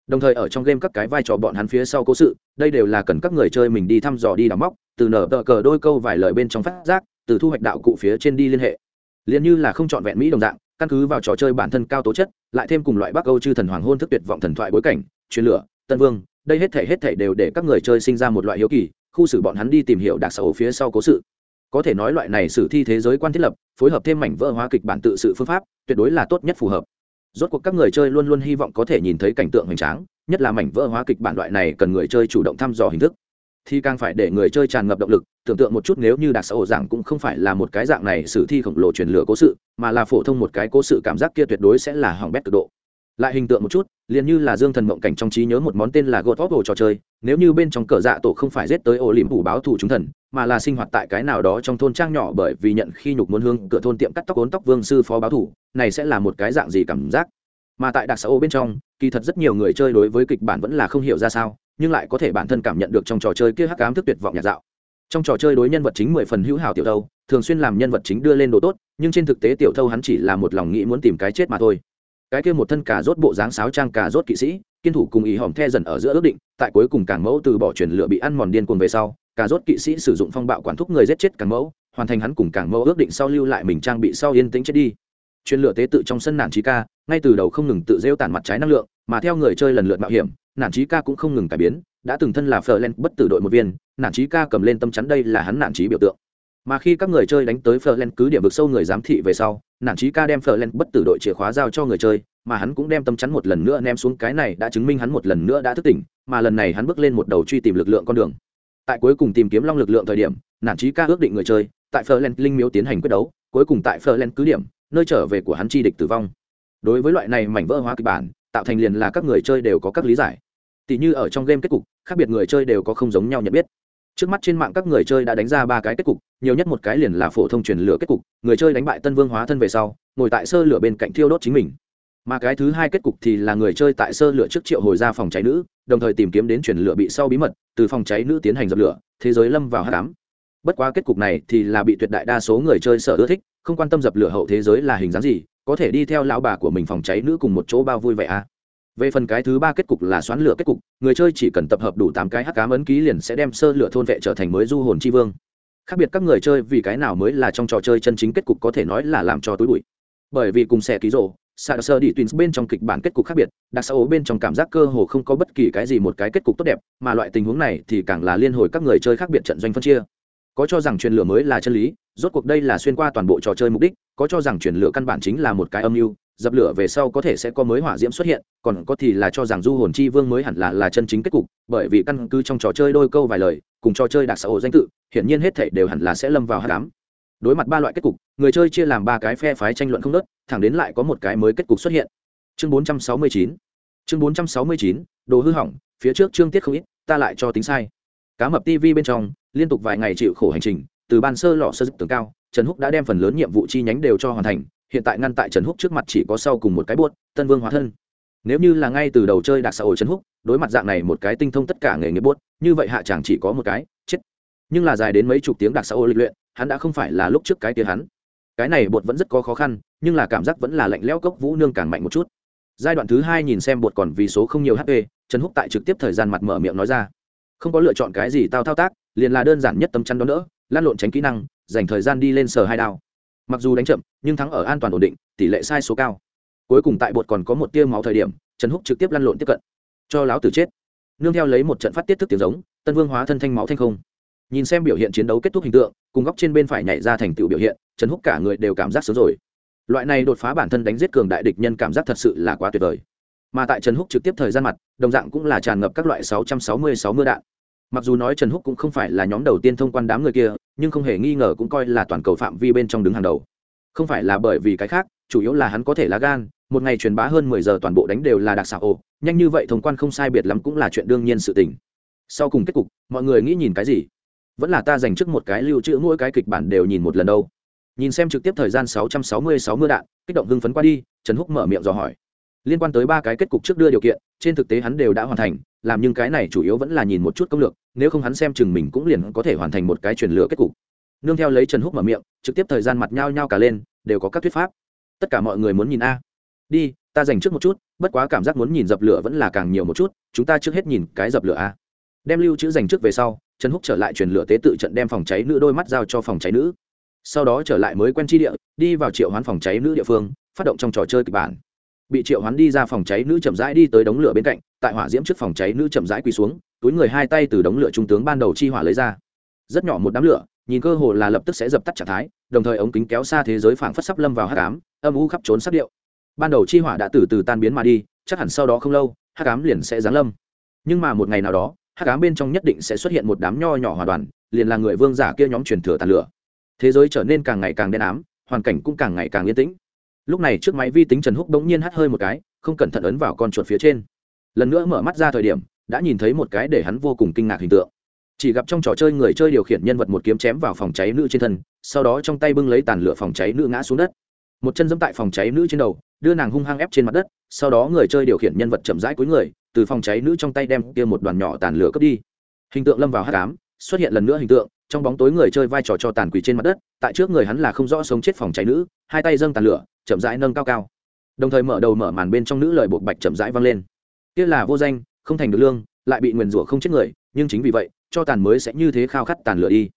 đồng thời ở trong game các cái vai trò bọn hắn phía sau cố sự, đây đều là cần các người chơi mình đi thăm dò đi đắm móc, từ nở tờ cờ đôi câu vài lời bên trong phát giác, từ thu hoạch đạo cụ phía trên đi liên hệ. Liền như là không chọn vẹn mỹ đồng dạng, căn cứ vào trò chơi bản thân cao tố chất, lại thêm cùng loại bắc âu chư thần hoàng hôn thức tuyệt vọng thần thoại bối cảnh, truyền lửa, tân vương, đây hết thể hết thể đều để các người chơi sinh ra một loại hiếu kỳ, khu xử bọn hắn đi tìm hiểu đặc sở phía sau cố sự. Có thể nói loại này sử thi thế giới quan thiết lập, phối hợp thêm mảnh vỡ hóa kịch bản tự sự phương pháp, tuyệt đối là tốt nhất phù hợp rốt cuộc các người chơi luôn luôn hy vọng có thể nhìn thấy cảnh tượng hoành tráng, nhất là mảnh vỡ hóa kịch bản loại này cần người chơi chủ động thăm dò hình thức. Thì càng phải để người chơi tràn ngập động lực, tưởng tượng một chút nếu như đặc xã hội giảng cũng không phải là một cái dạng này sử thi khổng lồ truyền lửa cố sự, mà là phổ thông một cái cố sự cảm giác kia tuyệt đối sẽ là hỏng bét cực độ lại hình tượng một chút, liền như là dương thần mộng cảnh trong trí nhớ một món tên là gột vóc trò chơi, nếu như bên trong cờ dạ tổ không phải giết tới ổ liềm phủ báo thù chúng thần, mà là sinh hoạt tại cái nào đó trong thôn trang nhỏ bởi vì nhận khi nhục muốn hương cửa thôn tiệm cắt tóc ốn tóc vương sư phó báo thủ này sẽ là một cái dạng gì cảm giác? Mà tại đặc xã ô bên trong, kỳ thật rất nhiều người chơi đối với kịch bản vẫn là không hiểu ra sao, nhưng lại có thể bản thân cảm nhận được trong trò chơi kia hắc ám thức tuyệt vọng nhạt dạo. Trong trò chơi đối nhân vật chính mười phần hữu hảo tiểu thâu, thường xuyên làm nhân vật chính đưa lên đồ tốt, nhưng trên thực tế tiểu thâu hắn chỉ là một lòng nghĩ muốn tìm cái chết mà thôi cái kia một thân cà rốt bộ dáng sáo trang cà rốt kỵ sĩ, kiên thủ cùng ý hòm the dần ở giữa ước định, tại cuối cùng càng mẫu từ bỏ chuyển lựa bị ăn mòn điên cuồng về sau, cà rốt kỵ sĩ sử dụng phong bạo quản thúc người giết chết càng mẫu, hoàn thành hắn cùng càng mẫu ước định sau lưu lại mình trang bị sau yên tĩnh chết đi. Chuyên lựa tế tự trong sân nản trí ca, ngay từ đầu không ngừng tự rêu tản mặt trái năng lượng, mà theo người chơi lần lượt mạo hiểm, nản trí ca cũng không ngừng cải biến, đã từng thân là phờ len bất tử đội một viên, nản trí ca cầm lên tâm chắn đây là hắn nản trí biểu tượng mà khi các người chơi đánh tới phờ len cứ điểm vực sâu người giám thị về sau, nản trí ca đem phờ len bất tử đội chìa khóa giao cho người chơi, mà hắn cũng đem tâm chắn một lần nữa ném xuống. Cái này đã chứng minh hắn một lần nữa đã thức tỉnh, mà lần này hắn bước lên một đầu truy tìm lực lượng con đường. Tại cuối cùng tìm kiếm long lực lượng thời điểm, nản trí ca ước định người chơi, tại phờ len linh miếu tiến hành quyết đấu, cuối cùng tại phờ len cứ điểm, nơi trở về của hắn chi địch tử vong. Đối với loại này mảnh vỡ hóa kịch bản, tạo thành liền là các người chơi đều có các lý giải. Tỷ như ở trong game kết cục, khác biệt người chơi đều có không giống nhau nhận biết. Trước mắt trên mạng các người chơi đã đánh ra ba cái kết cục nhiều nhất một cái liền là phổ thông truyền lửa kết cục, người chơi đánh bại tân vương hóa thân về sau, ngồi tại sơ lửa bên cạnh thiêu đốt chính mình. Mà cái thứ hai kết cục thì là người chơi tại sơ lửa trước triệu hồi ra phòng cháy nữ, đồng thời tìm kiếm đến truyền lửa bị sau bí mật, từ phòng cháy nữ tiến hành dập lửa, thế giới lâm vào h tám bất quá kết cục này thì là bị tuyệt đại đa số người chơi sở ưa thích, không quan tâm dập lửa hậu thế giới là hình dáng gì, có thể đi theo lão bà của mình phòng cháy nữ cùng một chỗ bao vui vẻ à. Về phần cái thứ ba kết cục là xoán lửa kết cục, người chơi chỉ cần tập hợp đủ tám cái hắc cám ấn ký liền sẽ đem sơ lửa thôn vệ trở thành mới du hồn tri vương khác biệt các người chơi vì cái nào mới là trong trò chơi chân chính kết cục có thể nói là làm cho túi bụi bởi vì cùng xe ký rộ Sạ sơ đi tuyến bên trong kịch bản kết cục khác biệt, đặc xã bên trong cảm giác cơ hồ không có bất kỳ cái gì một cái kết cục tốt đẹp, mà loại tình huống này thì càng là liên hồi các người chơi khác biệt trận doanh phân chia. Có cho rằng truyền lửa mới là chân lý, rốt cuộc đây là xuyên qua toàn bộ trò chơi mục đích, có cho rằng truyền lửa căn bản chính là một cái âm mưu, dập lửa về sau có thể sẽ có mới hỏa diễm xuất hiện, còn có thì là cho rằng du hồn chi vương mới hẳn là là chân chính kết cục, bởi vì căn cứ trong trò chơi đôi câu vài lời, cùng trò chơi đặc xã hội danh tự, hiển nhiên hết thể đều hẳn là sẽ lâm vào hát đám đối mặt ba loại kết cục, người chơi chia làm ba cái phe phái tranh luận không nớt thẳng đến lại có một cái mới kết cục xuất hiện. Chương 469 chương 469 đồ hư hỏng, phía trước chương tiết không ít, ta lại cho tính sai. Cá mập tv bên trong, liên tục vài ngày chịu khổ hành trình, từ ban sơ lọ sơ dứt tường cao, trần húc đã đem phần lớn nhiệm vụ chi nhánh đều cho hoàn thành hiện tại ngăn tại trần húc trước mặt chỉ có sau cùng một cái buốt, tân vương hóa thân. Nếu như là ngay từ đầu chơi đặc xã hội trần húc, đối mặt dạng này một cái tinh thông tất cả nghề nghiệp buốt, như vậy hạ chàng chỉ có một cái, chết. Nhưng là dài đến mấy chục tiếng đặc xã hội lịch luyện, hắn đã không phải là lúc trước cái tia hắn. Cái này bột vẫn rất có khó khăn, nhưng là cảm giác vẫn là lạnh lẽo cốc vũ nương càng mạnh một chút. Giai đoạn thứ hai nhìn xem bột còn vì số không nhiều hp trần húc tại trực tiếp thời gian mặt mở miệng nói ra. Không có lựa chọn cái gì tao thao tác, liền là đơn giản nhất tấm chăn đó nữa lan lộn tránh kỹ năng, dành thời gian đi lên sờ hai đao mặc dù đánh chậm, nhưng thắng ở an toàn ổn định, tỷ lệ sai số cao. Cuối cùng tại bột còn có một tia máu thời điểm, trần húc trực tiếp lăn lộn tiếp cận. Cho láo tử chết. Nương theo lấy một trận phát tiết thức tiếng giống, tân vương hóa thân thanh máu thanh không. Nhìn xem biểu hiện chiến đấu kết thúc hình tượng, cùng góc trên bên phải nhảy ra thành tựu biểu hiện, trần húc cả người đều cảm giác sớm rồi. Loại này đột phá bản thân đánh giết cường đại địch nhân cảm giác thật sự là quá tuyệt vời. Mà tại trần húc trực tiếp thời gian mặt, đồng dạng cũng là tràn ngập các loại sáu trăm sáu mươi sáu mưa đạn. Mặc dù nói trần húc cũng không phải là nhóm đầu tiên thông quan đám người kia nhưng không hề nghi ngờ cũng coi là toàn cầu phạm vi bên trong đứng hàng đầu. Không phải là bởi vì cái khác, chủ yếu là hắn có thể lá gan, một ngày truyền bá hơn mười giờ toàn bộ đánh đều là đặc xạ ồ, nhanh như vậy thông quan không sai biệt lắm cũng là chuyện đương nhiên sự tình. Sau cùng kết cục, mọi người nghĩ nhìn cái gì? Vẫn là ta dành trước một cái lưu trữ mỗi cái kịch bản đều nhìn một lần đâu. Nhìn xem trực tiếp thời gian sáu trăm sáu mươi sáu mưa đạn, kích động hưng phấn qua đi, trần húc mở miệng dò hỏi. Liên quan tới ba cái kết cục trước đưa điều kiện, trên thực tế hắn đều đã hoàn thành làm nhưng cái này chủ yếu vẫn là nhìn một chút công lược, nếu không hắn xem chừng mình cũng liền có thể hoàn thành một cái truyền lửa kết cục. Nương theo lấy trần húc mở miệng, trực tiếp thời gian mặt nhao nhao cả lên, đều có các thuyết pháp. Tất cả mọi người muốn nhìn a. Đi, ta dành trước một chút, bất quá cảm giác muốn nhìn dập lửa vẫn là càng nhiều một chút, chúng ta trước hết nhìn cái dập lửa a. Đem lưu chữ dành trước về sau, trần húc trở lại truyền lửa tế tự trận đem phòng cháy nữ đôi mắt giao cho phòng cháy nữ. Sau đó trở lại mới quen tri địa, đi vào triệu hoán phòng cháy nữ địa phương, phát động trong trò chơi kịch bản bị triệu hoán đi ra phòng cháy nữ chậm rãi đi tới đống lửa bên cạnh, tại hỏa diễm trước phòng cháy nữ chậm rãi quỳ xuống, túi người hai tay từ đống lửa trung tướng ban đầu chi hỏa lấy ra. Rất nhỏ một đám lửa, nhìn cơ hồ là lập tức sẽ dập tắt trạng thái, đồng thời ống kính kéo xa thế giới phảng phất sắp lâm vào hát cám âm u khắp trốn sắc điệu. Ban đầu chi hỏa đã từ từ tan biến mà đi, chắc hẳn sau đó không lâu hát cám liền sẽ giáng lâm. Nhưng mà một ngày nào đó hát cám bên trong nhất định sẽ xuất hiện một đám nho nhỏ hòa đoàn, liền là người vương giả kia nhóm truyền thừa tàn lửa. Thế giới trở nên càng ngày càng đen ám, hoàn cảnh cũng càng ngày càng yên tĩnh lúc này trước máy vi tính trần húc bỗng nhiên hắt hơi một cái, không cẩn thận ấn vào con chuột phía trên. Lần nữa mở mắt ra thời điểm, đã nhìn thấy một cái để hắn vô cùng kinh ngạc hình tượng. Chỉ gặp trong trò chơi người chơi điều khiển nhân vật một kiếm chém vào phòng cháy nữ trên thân, sau đó trong tay bưng lấy tàn lửa phòng cháy nữ ngã xuống đất. Một chân dẫm tại phòng cháy nữ trên đầu, đưa nàng hung hăng ép trên mặt đất, sau đó người chơi điều khiển nhân vật chậm rãi cuối người, từ phòng cháy nữ trong tay đem kia một đoàn nhỏ tàn lửa cướp đi. Hình tượng lâm vào hát cám xuất hiện lần nữa hình tượng, trong bóng tối người chơi vai trò cho tàn quỷ trên mặt đất, tại trước người hắn là không rõ sống chết phòng cháy nữ, hai tay dâng tàn lửa chậm rãi nâng cao cao. Đồng thời mở đầu mở màn bên trong nữ lời buộc bạch chậm rãi vang lên. Kia là vô danh, không thành được lương, lại bị nguyền rủa không chết người, nhưng chính vì vậy, cho tàn mới sẽ như thế khao khát tàn lửa đi.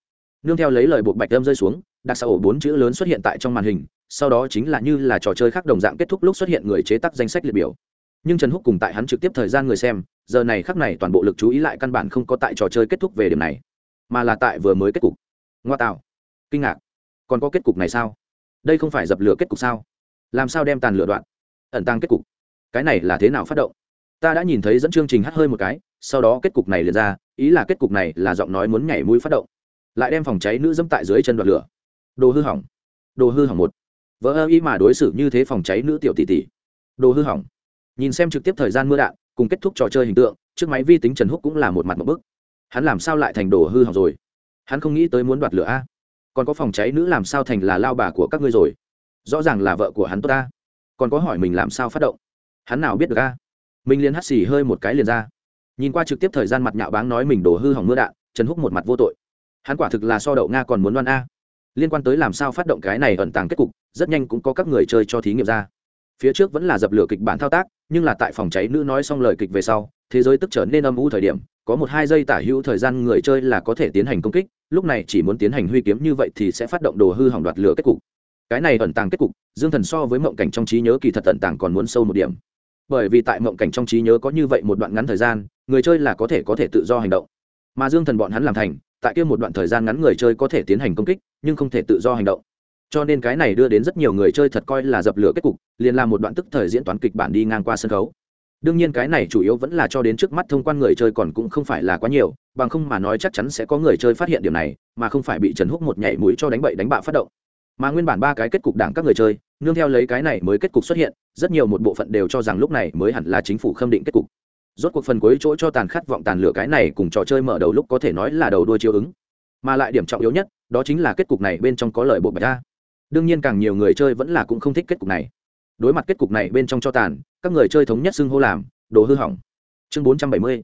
Nương theo lấy lời buộc bạch âm rơi xuống, đặc xã ổ bốn chữ lớn xuất hiện tại trong màn hình, sau đó chính là như là trò chơi khác đồng dạng kết thúc lúc xuất hiện người chế tác danh sách liệt biểu. Nhưng trần húc cùng tại hắn trực tiếp thời gian người xem, giờ này khắc này toàn bộ lực chú ý lại căn bản không có tại trò chơi kết thúc về điểm này, mà là tại vừa mới kết cục. Ngoa tạo. Kinh ngạc. Còn có kết cục này sao? Đây không phải dập lửa kết cục sao? Làm sao đem tàn lửa đoạn, ẩn tăng kết cục, cái này là thế nào phát động? Ta đã nhìn thấy dẫn chương trình hát hơi một cái, sau đó kết cục này liền ra, ý là kết cục này là giọng nói muốn nhảy mũi phát động, lại đem phòng cháy nữ dẫm tại dưới chân đoạt lửa. Đồ hư hỏng, đồ hư hỏng một. Vỡ ơ ý mà đối xử như thế phòng cháy nữ tiểu tỷ tỷ. Đồ hư hỏng. Nhìn xem trực tiếp thời gian mưa đạn, cùng kết thúc trò chơi hình tượng chiếc máy vi tính trần húc cũng là một mặt một bức. Hắn làm sao lại thành đồ hư hỏng rồi? Hắn không nghĩ tới muốn đoạt lửa a. Còn có phòng cháy nữ làm sao thành là lao bà của các ngươi rồi? Rõ ràng là vợ của hắn tốt ta. Còn có hỏi mình làm sao phát động? Hắn nào biết được a? Mình liền hắt xì hơi một cái liền ra. Nhìn qua trực tiếp thời gian mặt nhạo báng nói mình đổ hư hỏng mưa đạn, trần húc một mặt vô tội. Hắn quả thực là so đậu nga còn muốn đoan a. Liên quan tới làm sao phát động cái này ẩn tàng kết cục, rất nhanh cũng có các người chơi cho thí nghiệm ra. Phía trước vẫn là dập lửa kịch bản thao tác, nhưng là tại phòng cháy nữ nói xong lời kịch về sau, thế giới tức trở nên âm u thời điểm, có một hai giây tả hữu thời gian người chơi là có thể tiến hành công kích, lúc này chỉ muốn tiến hành huy kiếm như vậy thì sẽ phát động đồ hư hỏng đoạt lửa kết cục cái này ẩn tàng kết cục, dương thần so với mộng cảnh trong trí nhớ kỳ thật ẩn tàng còn muốn sâu một điểm. Bởi vì tại mộng cảnh trong trí nhớ có như vậy một đoạn ngắn thời gian, người chơi là có thể có thể tự do hành động. Mà dương thần bọn hắn làm thành, tại kia một đoạn thời gian ngắn người chơi có thể tiến hành công kích, nhưng không thể tự do hành động. Cho nên cái này đưa đến rất nhiều người chơi thật coi là dập lửa kết cục, liền làm một đoạn tức thời diễn toán kịch bản đi ngang qua sân khấu. Đương nhiên cái này chủ yếu vẫn là cho đến trước mắt thông quan người chơi còn cũng không phải là quá nhiều, bằng không mà nói chắc chắn sẽ có người chơi phát hiện điều này, mà không phải bị trần húc một nhảy mũi cho đánh bậy đánh bạ phát động mà nguyên bản ba cái kết cục đảng các người chơi, nương theo lấy cái này mới kết cục xuất hiện, rất nhiều một bộ phận đều cho rằng lúc này mới hẳn là chính phủ khâm định kết cục. Rốt cuộc phần cuối chỗ cho tàn khát vọng tàn lửa cái này cùng trò chơi mở đầu lúc có thể nói là đầu đuôi chiếu ứng. Mà lại điểm trọng yếu nhất, đó chính là kết cục này bên trong có lời bộ bạch ra. Đương nhiên càng nhiều người chơi vẫn là cũng không thích kết cục này. Đối mặt kết cục này bên trong cho tàn, các người chơi thống nhất xưng hô làm, đồ hư hỏng. Chương 470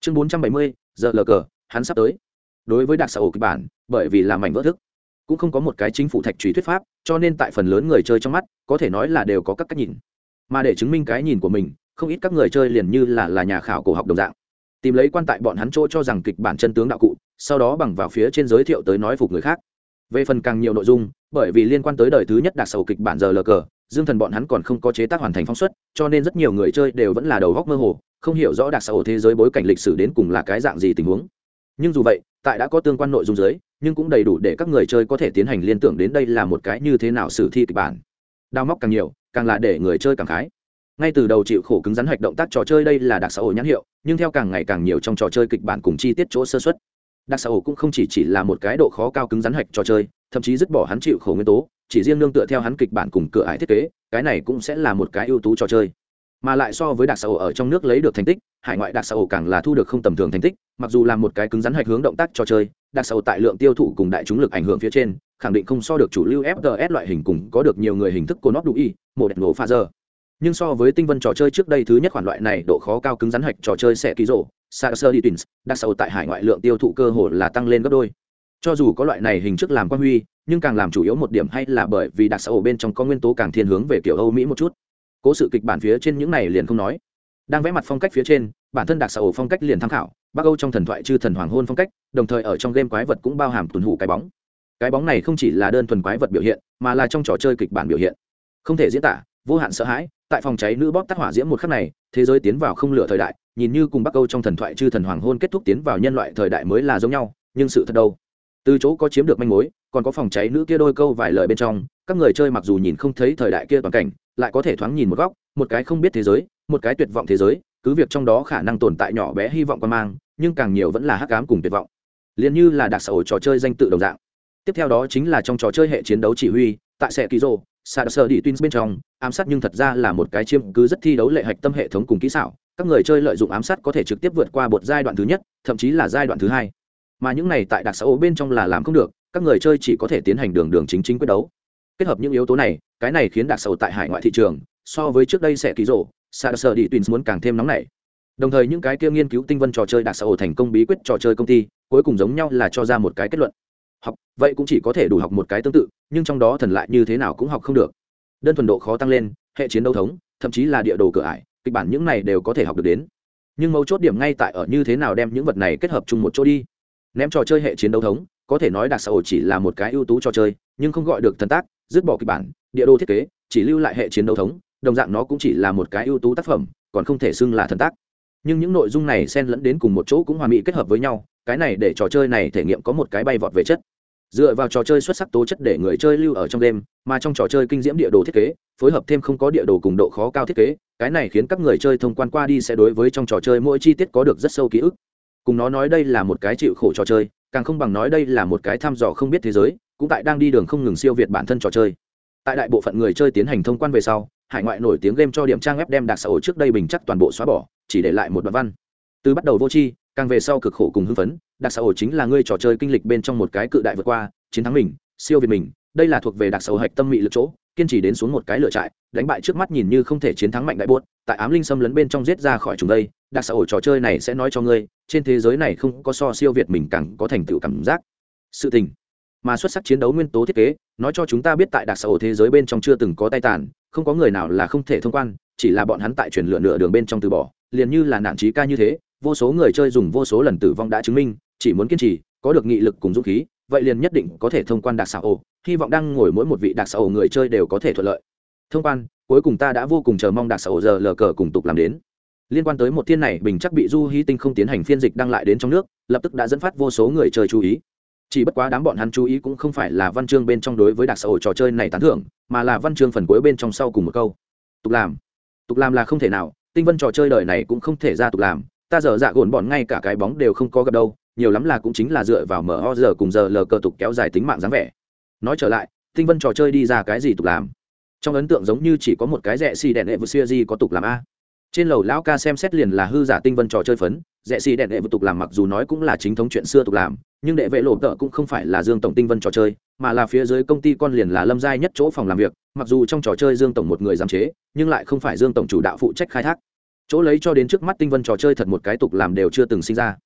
chương 470 giờ lờ cờ, hắn sắp tới. Đối với đặc xã hội kịch bản, bởi vì là mảnh vỡ thức cũng không có một cái chính phủ thạch trùy thuyết pháp, cho nên tại phần lớn người chơi trong mắt, có thể nói là đều có các cách nhìn. Mà để chứng minh cái nhìn của mình, không ít các người chơi liền như là là nhà khảo cổ học đồng dạng. Tìm lấy quan tại bọn hắn chỗ cho rằng kịch bản chân tướng đạo cụ, sau đó bằng vào phía trên giới thiệu tới nói phục người khác. Về phần càng nhiều nội dung, bởi vì liên quan tới đời thứ nhất đặc sầu kịch bản giờ lờ cờ, dương thần bọn hắn còn không có chế tác hoàn thành phóng xuất, cho nên rất nhiều người chơi đều vẫn là đầu góc mơ hồ, không hiểu rõ đặc sầu thế giới bối cảnh lịch sử đến cùng là cái dạng gì tình huống nhưng dù vậy, tại đã có tương quan nội dung dưới, nhưng cũng đầy đủ để các người chơi có thể tiến hành liên tưởng đến đây là một cái như thế nào sử thi kịch bản. Đao móc càng nhiều, càng là để người chơi càng khái. Ngay từ đầu chịu khổ cứng rắn hoạch động tác trò chơi đây là đặc xã hội nhãn hiệu, nhưng theo càng ngày càng nhiều trong trò chơi kịch bản cùng chi tiết chỗ sơ xuất đặc xã hội cũng không chỉ chỉ là một cái độ khó cao cứng rắn hạch trò chơi, thậm chí dứt bỏ hắn chịu khổ nguyên tố, chỉ riêng nương tựa theo hắn kịch bản cùng cửa ải thiết kế, cái này cũng sẽ là một cái ưu tú trò chơi. Mà lại so với đặc xã hội ở trong nước lấy được thành tích hải ngoại đặc xã hội càng là thu được không tầm thường thành tích mặc dù là một cái cứng rắn hạch hướng động tác trò chơi đặc xã hội tại lượng tiêu thụ cùng đại chúng lực ảnh hưởng phía trên khẳng định không so được chủ lưu fts loại hình cùng có được nhiều người hình thức cô nóc đủ y một đẹp nổ pha giờ nhưng so với tinh vân trò chơi trước đây thứ nhất khoản loại này độ khó cao cứng rắn hạch trò chơi sẽ ký rộ Sarser đi tins đặc sầu tại hải ngoại lượng tiêu thụ cơ hội là tăng lên gấp đôi. Cho dù có loại này hình thức làm quan huy, nhưng càng làm chủ yếu một điểm hay là bởi vì đặc sâu bên trong có nguyên tố càng thiên hướng về kiểu Âu Mỹ một chút. Cố sự kịch bản phía trên những này liền không nói. Đang vẽ mặt phong cách phía trên, bản thân đặc xã phong cách liền tham khảo, Bắc Âu trong thần thoại chư thần hoàng hôn phong cách, đồng thời ở trong game quái vật cũng bao hàm tuần hủ cái bóng. Cái bóng này không chỉ là đơn thuần quái vật biểu hiện, mà là trong trò chơi kịch bản biểu hiện. Không thể diễn tả, vô hạn sợ hãi, tại phòng cháy nữ bóp tắt hỏa diễm một khắc này, thế giới tiến vào không lửa thời đại, nhìn như cùng bắc âu trong thần thoại chư thần hoàng hôn kết thúc tiến vào nhân loại thời đại mới là giống nhau nhưng sự thật đâu từ chỗ có chiếm được manh mối còn có phòng cháy nữ kia đôi câu vài lời bên trong các người chơi mặc dù nhìn không thấy thời đại kia toàn cảnh lại có thể thoáng nhìn một góc một cái không biết thế giới một cái tuyệt vọng thế giới, cứ việc trong đó khả năng tồn tại nhỏ bé hy vọng quan mang, nhưng càng nhiều vẫn là hắc ám cùng tuyệt vọng. Liền như là đặc xã hội trò chơi danh tự đồng dạng. Tiếp theo đó chính là trong trò chơi hệ chiến đấu chỉ huy, tại xe ký rô sa sơ đi tuyến bên trong, ám sát nhưng thật ra là một cái chiêm cứ rất thi đấu lệ hạch tâm hệ thống cùng kỹ xảo, các người chơi lợi dụng ám sát có thể trực tiếp vượt qua một giai đoạn thứ nhất, thậm chí là giai đoạn thứ hai. Mà những này tại đặc xã bên trong là làm không được, các người chơi chỉ có thể tiến hành đường đường chính chính quyết đấu. Kết hợp những yếu tố này, cái này khiến đặc xã tại hải ngoại thị trường, so với trước đây sẽ ký rổ sa sở đi tuyến muốn càng thêm nóng nảy. Đồng thời những cái kia nghiên cứu tinh vân trò chơi đặc xã hội thành công bí quyết trò chơi công ty, cuối cùng giống nhau là cho ra một cái kết luận. Học, vậy cũng chỉ có thể đủ học một cái tương tự, nhưng trong đó thần lại như thế nào cũng học không được. Đơn thuần độ khó tăng lên, hệ chiến đấu thống, thậm chí là địa đồ cửa ải, kịch bản những này đều có thể học được đến. Nhưng mấu chốt điểm ngay tại ở như thế nào đem những vật này kết hợp chung một chỗ đi. Ném trò chơi hệ chiến đấu thống, có thể nói đặc xã hội chỉ là một cái ưu tú trò chơi, nhưng không gọi được thần tác, dứt bỏ kịch bản, địa đồ thiết kế, chỉ lưu lại hệ chiến đấu thống đồng dạng nó cũng chỉ là một cái ưu tú tác phẩm, còn không thể xưng là thần tác. Nhưng những nội dung này xen lẫn đến cùng một chỗ cũng hòa mỹ kết hợp với nhau, cái này để trò chơi này thể nghiệm có một cái bay vọt về chất. Dựa vào trò chơi xuất sắc tố chất để người chơi lưu ở trong đêm, mà trong trò chơi kinh diễm địa đồ thiết kế, phối hợp thêm không có địa đồ cùng độ khó cao thiết kế, cái này khiến các người chơi thông quan qua đi sẽ đối với trong trò chơi mỗi chi tiết có được rất sâu ký ức. Cùng nó nói đây là một cái chịu khổ trò chơi, càng không bằng nói đây là một cái thăm dò không biết thế giới, cũng tại đang đi đường không ngừng siêu việt bản thân trò chơi. Tại đại bộ phận người chơi tiến hành thông quan về sau hải ngoại nổi tiếng game cho điểm trang web đem đặc xã hội trước đây bình chắc toàn bộ xóa bỏ, chỉ để lại một đoạn văn. Từ bắt đầu vô tri, càng về sau cực khổ cùng hưng phấn, đặc xã hội chính là ngươi trò chơi kinh lịch bên trong một cái cự đại vượt qua, chiến thắng mình, siêu việt mình, đây là thuộc về đặc xã hội hạch tâm mị lực chỗ, kiên trì đến xuống một cái lựa trại, đánh bại trước mắt nhìn như không thể chiến thắng mạnh đại buốt, tại ám linh xâm lấn bên trong giết ra khỏi chúng đây, đặc xã hội trò chơi này sẽ nói cho ngươi, trên thế giới này không có so siêu việt mình càng có thành tựu cảm giác. Sự tình. Mà xuất sắc chiến đấu nguyên tố thiết kế, nói cho chúng ta biết tại đặc xã hội thế giới bên trong chưa từng có tay tàn không có người nào là không thể thông quan, chỉ là bọn hắn tại chuyển lựa nửa đường bên trong từ bỏ, liền như là nạn trí ca như thế, vô số người chơi dùng vô số lần tử vong đã chứng minh, chỉ muốn kiên trì, có được nghị lực cùng dũng khí, vậy liền nhất định có thể thông quan đặc xã ổ. Hy vọng đang ngồi mỗi một vị đặc xã ổ người chơi đều có thể thuận lợi. Thông quan, cuối cùng ta đã vô cùng chờ mong đặc xã ổ giờ lờ cờ cùng tục làm đến. Liên quan tới một thiên này, bình chắc bị du hy tinh không tiến hành phiên dịch đăng lại đến trong nước, lập tức đã dẫn phát vô số người chơi chú ý chỉ bất quá đám bọn hắn chú ý cũng không phải là văn chương bên trong đối với đặc xã hội trò chơi này tán thưởng, mà là văn chương phần cuối bên trong sau cùng một câu. Tục làm. Tục làm là không thể nào, tinh vân trò chơi đời này cũng không thể ra tục làm, ta dở dạ gồn bọn ngay cả cái bóng đều không có gặp đâu, nhiều lắm là cũng chính là dựa vào mở ho giờ cùng giờ lờ cờ tục kéo dài tính mạng dáng vẻ. Nói trở lại, tinh vân trò chơi đi ra cái gì tục làm? Trong ấn tượng giống như chỉ có một cái rẻ xì đèn hệ vượt siêu di có tục làm a. Trên lầu lão ca xem xét liền là hư giả tinh vân trò chơi phấn Rẽ xì đèn đệ vật tục làm mặc dù nói cũng là chính thống chuyện xưa tục làm, nhưng đệ vệ lộ tợ cũng không phải là dương tổng tinh vân trò chơi, mà là phía dưới công ty con liền là lâm giai nhất chỗ phòng làm việc, mặc dù trong trò chơi dương tổng một người giám chế, nhưng lại không phải dương tổng chủ đạo phụ trách khai thác. Chỗ lấy cho đến trước mắt tinh vân trò chơi thật một cái tục làm đều chưa từng sinh ra.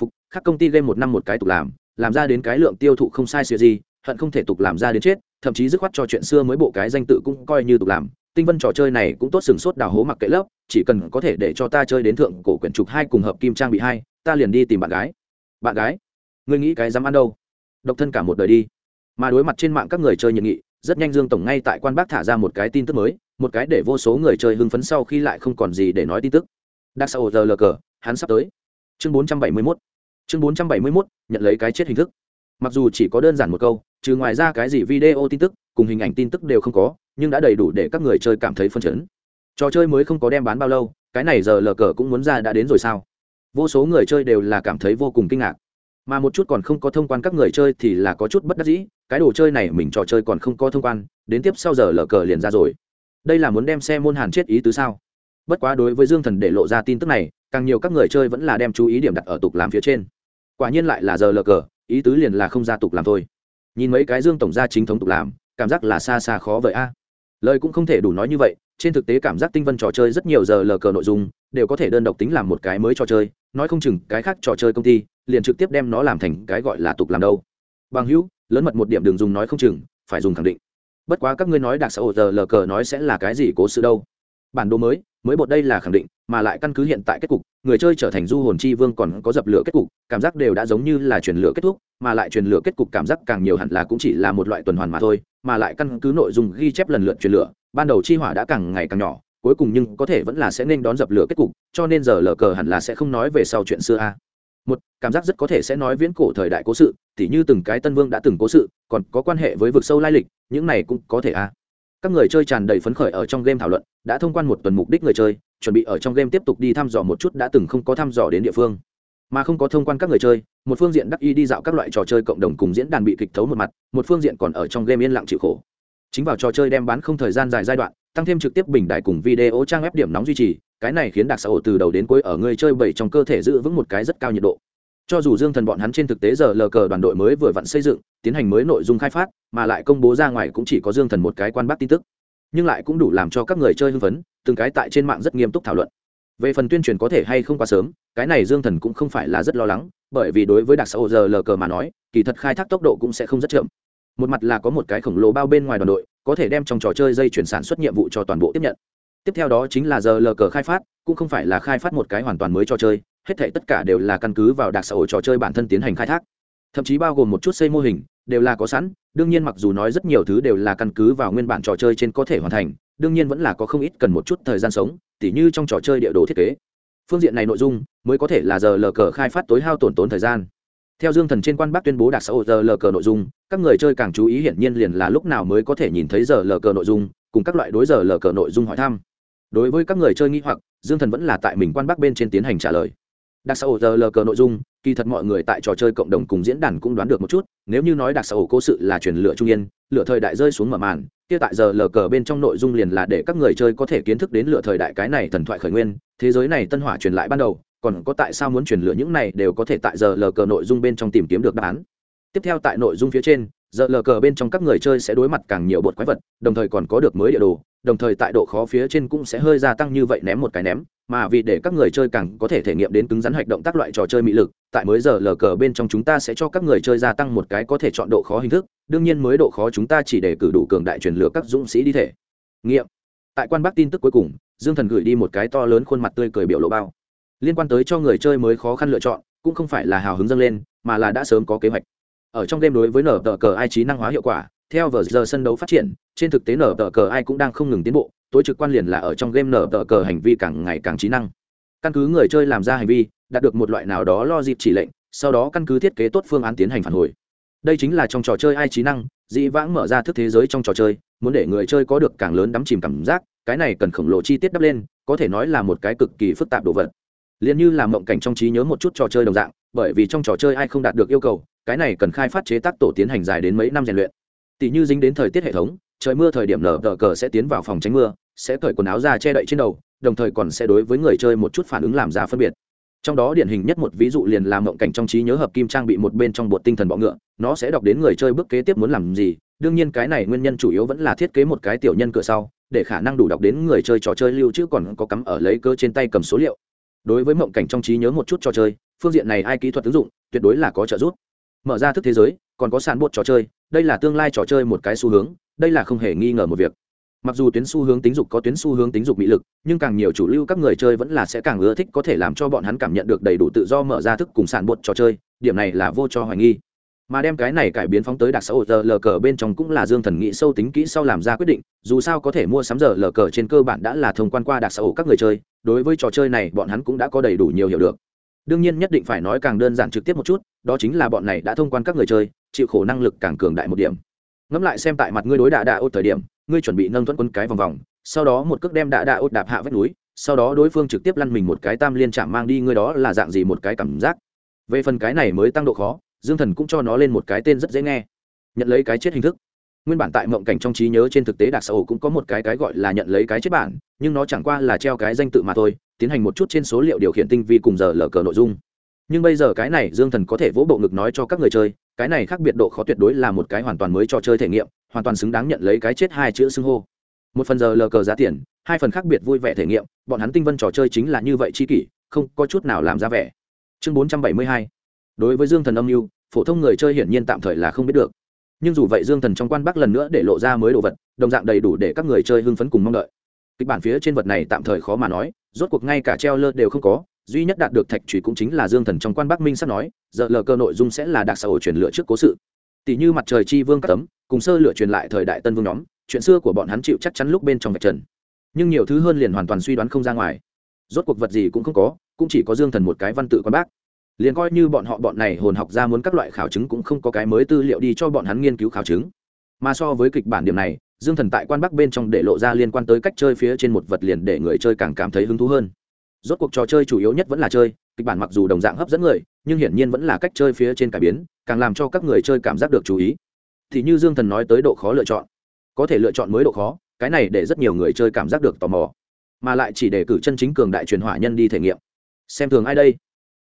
Phục các công ty game một năm một cái tục làm làm ra đến cái lượng tiêu thụ không sai xịa gì, hận không thể tục làm ra đến chết, thậm chí dứt khoát cho chuyện xưa mới bộ cái danh tự cũng coi như tục làm tinh vân trò chơi này cũng tốt sừng sốt đào hố mặc kệ lớp, chỉ cần có thể để cho ta chơi đến thượng cổ quyển trục hai cùng hợp kim trang bị hai, ta liền đi tìm bạn gái. Bạn gái, ngươi nghĩ cái dám ăn đâu? Độc thân cả một đời đi. Mà đối mặt trên mạng các người chơi nhiệt nghị, rất nhanh dương tổng ngay tại quan bác thả ra một cái tin tức mới, một cái để vô số người chơi hưng phấn sau khi lại không còn gì để nói tin tức. Đặc sao giờ lờ cờ hắn sắp tới. Chương 471 chương 471 nhận lấy cái chết hình thức. Mặc dù chỉ có đơn giản một câu, trừ ngoài ra cái gì video tin tức, cùng hình ảnh tin tức đều không có nhưng đã đầy đủ để các người chơi cảm thấy phân chấn. Trò chơi mới không có đem bán bao lâu, cái này giờ lờ cờ cũng muốn ra đã đến rồi sao? Vô số người chơi đều là cảm thấy vô cùng kinh ngạc. Mà một chút còn không có thông quan các người chơi thì là có chút bất đắc dĩ, cái đồ chơi này mình trò chơi còn không có thông quan, đến tiếp sau giờ lờ cờ liền ra rồi. Đây là muốn đem xe môn hàn chết ý tứ sao? Bất quá đối với dương thần để lộ ra tin tức này, càng nhiều các người chơi vẫn là đem chú ý điểm đặt ở tục làm phía trên. Quả nhiên lại là giờ lờ cờ, ý tứ liền là không ra tục làm thôi. Nhìn mấy cái dương tổng gia chính thống tục làm, cảm giác là xa xa khó vậy a lời cũng không thể đủ nói như vậy, trên thực tế cảm giác tinh vân trò chơi rất nhiều giờ lờ cờ nội dung, đều có thể đơn độc tính làm một cái mới trò chơi, nói không chừng cái khác trò chơi công ty, liền trực tiếp đem nó làm thành cái gọi là tục làm đâu. Bằng hữu, lớn mật một điểm đường dùng nói không chừng, phải dùng khẳng định. Bất quá các ngươi nói đặc xã hội giờ lờ cờ nói sẽ là cái gì cố sự đâu? Bản đồ mới mới bột đây là khẳng định, mà lại căn cứ hiện tại kết cục, người chơi trở thành du hồn chi vương còn có dập lửa kết cục, cảm giác đều đã giống như là truyền lửa kết thúc, mà lại truyền lửa kết cục cảm giác càng nhiều hẳn là cũng chỉ là một loại tuần hoàn mà thôi, mà lại căn cứ nội dung ghi chép lần lượt truyền lửa, ban đầu chi hỏa đã càng ngày càng nhỏ, cuối cùng nhưng có thể vẫn là sẽ nên đón dập lửa kết cục, cho nên giờ lờ cờ hẳn là sẽ không nói về sau chuyện xưa a. Một, cảm giác rất có thể sẽ nói viễn cổ thời đại cố sự, tỉ như từng cái tân vương đã từng cố sự, còn có quan hệ với vực sâu lai lịch, những này cũng có thể a các người chơi tràn đầy phấn khởi ở trong game thảo luận, đã thông quan một tuần mục đích người chơi, chuẩn bị ở trong game tiếp tục đi thăm dò một chút đã từng không có thăm dò đến địa phương. Mà không có thông quan các người chơi, một phương diện đắc y đi dạo các loại trò chơi cộng đồng cùng diễn đàn bị kịch thấu một mặt, một phương diện còn ở trong game yên lặng chịu khổ. Chính vào trò chơi đem bán không thời gian dài giai đoạn, tăng thêm trực tiếp bình đại cùng video trang web điểm nóng duy trì, cái này khiến đặc xã hội từ đầu đến cuối ở người chơi bảy trong cơ thể giữ vững một cái rất cao nhiệt độ cho dù dương thần bọn hắn trên thực tế giờ lờ cờ đoàn đội mới vừa vặn xây dựng, tiến hành mới nội dung khai phát, mà lại công bố ra ngoài cũng chỉ có dương thần một cái quan bác tin tức. Nhưng lại cũng đủ làm cho các người chơi hưng phấn, từng cái tại trên mạng rất nghiêm túc thảo luận. Về phần tuyên truyền có thể hay không quá sớm, cái này dương thần cũng không phải là rất lo lắng, bởi vì đối với đặc xã hội giờ lờ cờ mà nói, kỳ thật khai thác tốc độ cũng sẽ không rất chậm. Một mặt là có một cái khổng lồ bao bên ngoài đoàn đội, có thể đem trong trò chơi dây chuyển sản xuất nhiệm vụ cho toàn bộ tiếp nhận. Tiếp theo đó chính là giờ lờ cờ khai phát, cũng không phải là khai phát một cái hoàn toàn mới trò chơi hết thể tất cả đều là căn cứ vào đặc xã hội trò chơi bản thân tiến hành khai thác. Thậm chí bao gồm một chút xây mô hình, đều là có sẵn, đương nhiên mặc dù nói rất nhiều thứ đều là căn cứ vào nguyên bản trò chơi trên có thể hoàn thành, đương nhiên vẫn là có không ít cần một chút thời gian sống, tỉ như trong trò chơi địa đồ thiết kế. Phương diện này nội dung mới có thể là giờ lờ cờ khai phát tối hao tổn tốn thời gian. Theo dương thần trên quan bắc tuyên bố đặc xã hội giờ lờ cờ nội dung, các người chơi càng chú ý hiển nhiên liền là lúc nào mới có thể nhìn thấy giờ lờ cờ nội dung, cùng các loại đối giờ lờ cờ nội dung hỏi thăm. Đối với các người chơi nghi hoặc, dương thần vẫn là tại mình quan bắc bên trên tiến hành trả lời đặc xã ổ giờ lờ cờ nội dung, kỳ thật mọi người tại trò chơi cộng đồng cùng diễn đàn cũng đoán được một chút, nếu như nói đặc xã ổ cố sự là truyền lửa trung yên, lửa thời đại rơi xuống mở màn, kia tại giờ lờ cờ bên trong nội dung liền là để các người chơi có thể kiến thức đến lửa thời đại cái này thần thoại khởi nguyên, thế giới này tân hỏa truyền lại ban đầu, còn có tại sao muốn truyền lửa những này đều có thể tại giờ lờ cờ nội dung bên trong tìm kiếm được đáp án. Tiếp theo tại nội dung phía trên giờ lờ cờ bên trong các người chơi sẽ đối mặt càng nhiều bột quái vật, đồng thời còn có được mới địa đồ, đồng thời tại độ khó phía trên cũng sẽ hơi gia tăng như vậy ném một cái ném, mà vì để các người chơi càng có thể thể nghiệm đến cứng rắn hoạt động tác loại trò chơi mỹ lực, tại mới giờ lờ cờ bên trong chúng ta sẽ cho các người chơi gia tăng một cái có thể chọn độ khó hình thức, đương nhiên mới độ khó chúng ta chỉ để cử đủ cường đại truyền lửa các dũng sĩ đi thể. Nghiệm. Tại quan bắc tin tức cuối cùng, dương thần gửi đi một cái to lớn khuôn mặt tươi cười biểu lộ bao. Liên quan tới cho người chơi mới khó khăn lựa chọn, cũng không phải là hào hứng dâng lên, mà là đã sớm có kế hoạch ở trong game đối với nở tờ cờ ai trí năng hóa hiệu quả, theo vờ giờ sân đấu phát triển, trên thực tế nở tờ cờ ai cũng đang không ngừng tiến bộ, tối trực quan liền là ở trong game nở tờ cờ hành vi càng ngày càng trí năng. Căn cứ người chơi làm ra hành vi, đạt được một loại nào đó lo dịp chỉ lệnh, sau đó căn cứ thiết kế tốt phương án tiến hành phản hồi. Đây chính là trong trò chơi ai trí năng, dĩ vãng mở ra thức thế giới trong trò chơi, muốn để người chơi có được càng lớn đắm chìm cảm giác, cái này cần khổng lồ chi tiết đắp lên, có thể nói là một cái cực kỳ phức tạp đồ vật liền như là mộng cảnh trong trí nhớ một chút trò chơi đồng dạng, bởi vì trong trò chơi ai không đạt được yêu cầu, cái này cần khai phát chế tác tổ tiến hành dài đến mấy năm rèn luyện. Tỷ như dính đến thời tiết hệ thống, trời mưa thời điểm nở đờ cờ sẽ tiến vào phòng tránh mưa, sẽ cởi quần áo ra che đậy trên đầu, đồng thời còn sẽ đối với người chơi một chút phản ứng làm ra phân biệt. Trong đó điển hình nhất một ví dụ liền là mộng cảnh trong trí nhớ hợp kim trang bị một bên trong bột tinh thần bọ ngựa, nó sẽ đọc đến người chơi bước kế tiếp muốn làm gì, đương nhiên cái này nguyên nhân chủ yếu vẫn là thiết kế một cái tiểu nhân cửa sau, để khả năng đủ đọc đến người chơi trò chơi lưu trữ còn có cắm ở lấy cơ trên tay cầm số liệu đối với mộng cảnh trong trí nhớ một chút trò chơi, phương diện này ai kỹ thuật ứng dụng, tuyệt đối là có trợ giúp. Mở ra thức thế giới, còn có sàn bột trò chơi, đây là tương lai trò chơi một cái xu hướng, đây là không hề nghi ngờ một việc. Mặc dù tuyến xu hướng tính dục có tuyến xu hướng tính dục bị lực, nhưng càng nhiều chủ lưu các người chơi vẫn là sẽ càng ưa thích có thể làm cho bọn hắn cảm nhận được đầy đủ tự do mở ra thức cùng sàn bột trò chơi, điểm này là vô cho hoài nghi mà đem cái này cải biến phóng tới đặc xã hội giờ lờ cờ bên trong cũng là dương thần nghĩ sâu tính kỹ sau làm ra quyết định, dù sao có thể mua sắm giờ lờ cờ trên cơ bản đã là thông quan qua đặc xã hội các người chơi, đối với trò chơi này bọn hắn cũng đã có đầy đủ nhiều hiểu được. Đương nhiên nhất định phải nói càng đơn giản trực tiếp một chút, đó chính là bọn này đã thông quan các người chơi, chịu khổ năng lực càng cường đại một điểm. Ngẫm lại xem tại mặt ngươi đối đạ đạ ốt thời điểm, ngươi chuẩn bị nâng thuẫn quân cái vòng vòng, sau đó một cước đem đạ đạ ốt đạp hạ vách núi, sau đó đối phương trực tiếp lăn mình một cái tam liên chạm mang đi, ngươi đó là dạng gì một cái cảm giác? Về phần cái này mới tăng độ khó dương thần cũng cho nó lên một cái tên rất dễ nghe. Nhận lấy cái chết hình thức. Nguyên bản tại mộng cảnh trong trí nhớ trên thực tế đặc xã hội cũng có một cái cái gọi là nhận lấy cái chết bản, nhưng nó chẳng qua là treo cái danh tự mà thôi, tiến hành một chút trên số liệu điều khiển tinh vi cùng giờ lờ cờ nội dung. Nhưng bây giờ cái này dương thần có thể vỗ bộ ngực nói cho các người chơi, cái này khác biệt độ khó tuyệt đối là một cái hoàn toàn mới trò chơi thể nghiệm, hoàn toàn xứng đáng nhận lấy cái chết hai chữ xưng hô. Một phần giờ lờ cờ giá tiền, hai phần khác biệt vui vẻ thể nghiệm, bọn hắn tinh vân trò chơi chính là như vậy chi kỷ, không có chút nào làm ra vẻ. Chương bốn trăm bảy mươi hai. Đối với dương thần âm mưu phổ thông người chơi hiển nhiên tạm thời là không biết được. Nhưng dù vậy dương thần trong quan bắc lần nữa để lộ ra mới đồ vật, đồng dạng đầy đủ để các người chơi hưng phấn cùng mong đợi. Kịch bản phía trên vật này tạm thời khó mà nói, rốt cuộc ngay cả treo lơ đều không có, duy nhất đạt được thạch trùy cũng chính là dương thần trong quan bắc minh sắp nói, giờ lờ cơ nội dung sẽ là đặc xã hội truyền lựa trước cố sự. Tỷ như mặt trời chi vương các tấm, cùng sơ lựa truyền lại thời đại tân vương nhóm, chuyện xưa của bọn hắn chịu chắc chắn lúc bên trong vạch trần. Nhưng nhiều thứ hơn liền hoàn toàn suy đoán không ra ngoài. Rốt cuộc vật gì cũng không có, cũng chỉ có dương thần một cái văn tự quan bác liền coi như bọn họ bọn này hồn học ra muốn các loại khảo chứng cũng không có cái mới tư liệu đi cho bọn hắn nghiên cứu khảo chứng. Mà so với kịch bản điểm này, dương thần tại quan bắc bên trong để lộ ra liên quan tới cách chơi phía trên một vật liền để người chơi càng cảm thấy hứng thú hơn. Rốt cuộc trò chơi chủ yếu nhất vẫn là chơi, kịch bản mặc dù đồng dạng hấp dẫn người, nhưng hiển nhiên vẫn là cách chơi phía trên cải biến, càng làm cho các người chơi cảm giác được chú ý. Thì như dương thần nói tới độ khó lựa chọn. Có thể lựa chọn mới độ khó, cái này để rất nhiều người chơi cảm giác được tò mò. Mà lại chỉ để cử chân chính cường đại truyền hỏa nhân đi thể nghiệm. Xem thường ai đây?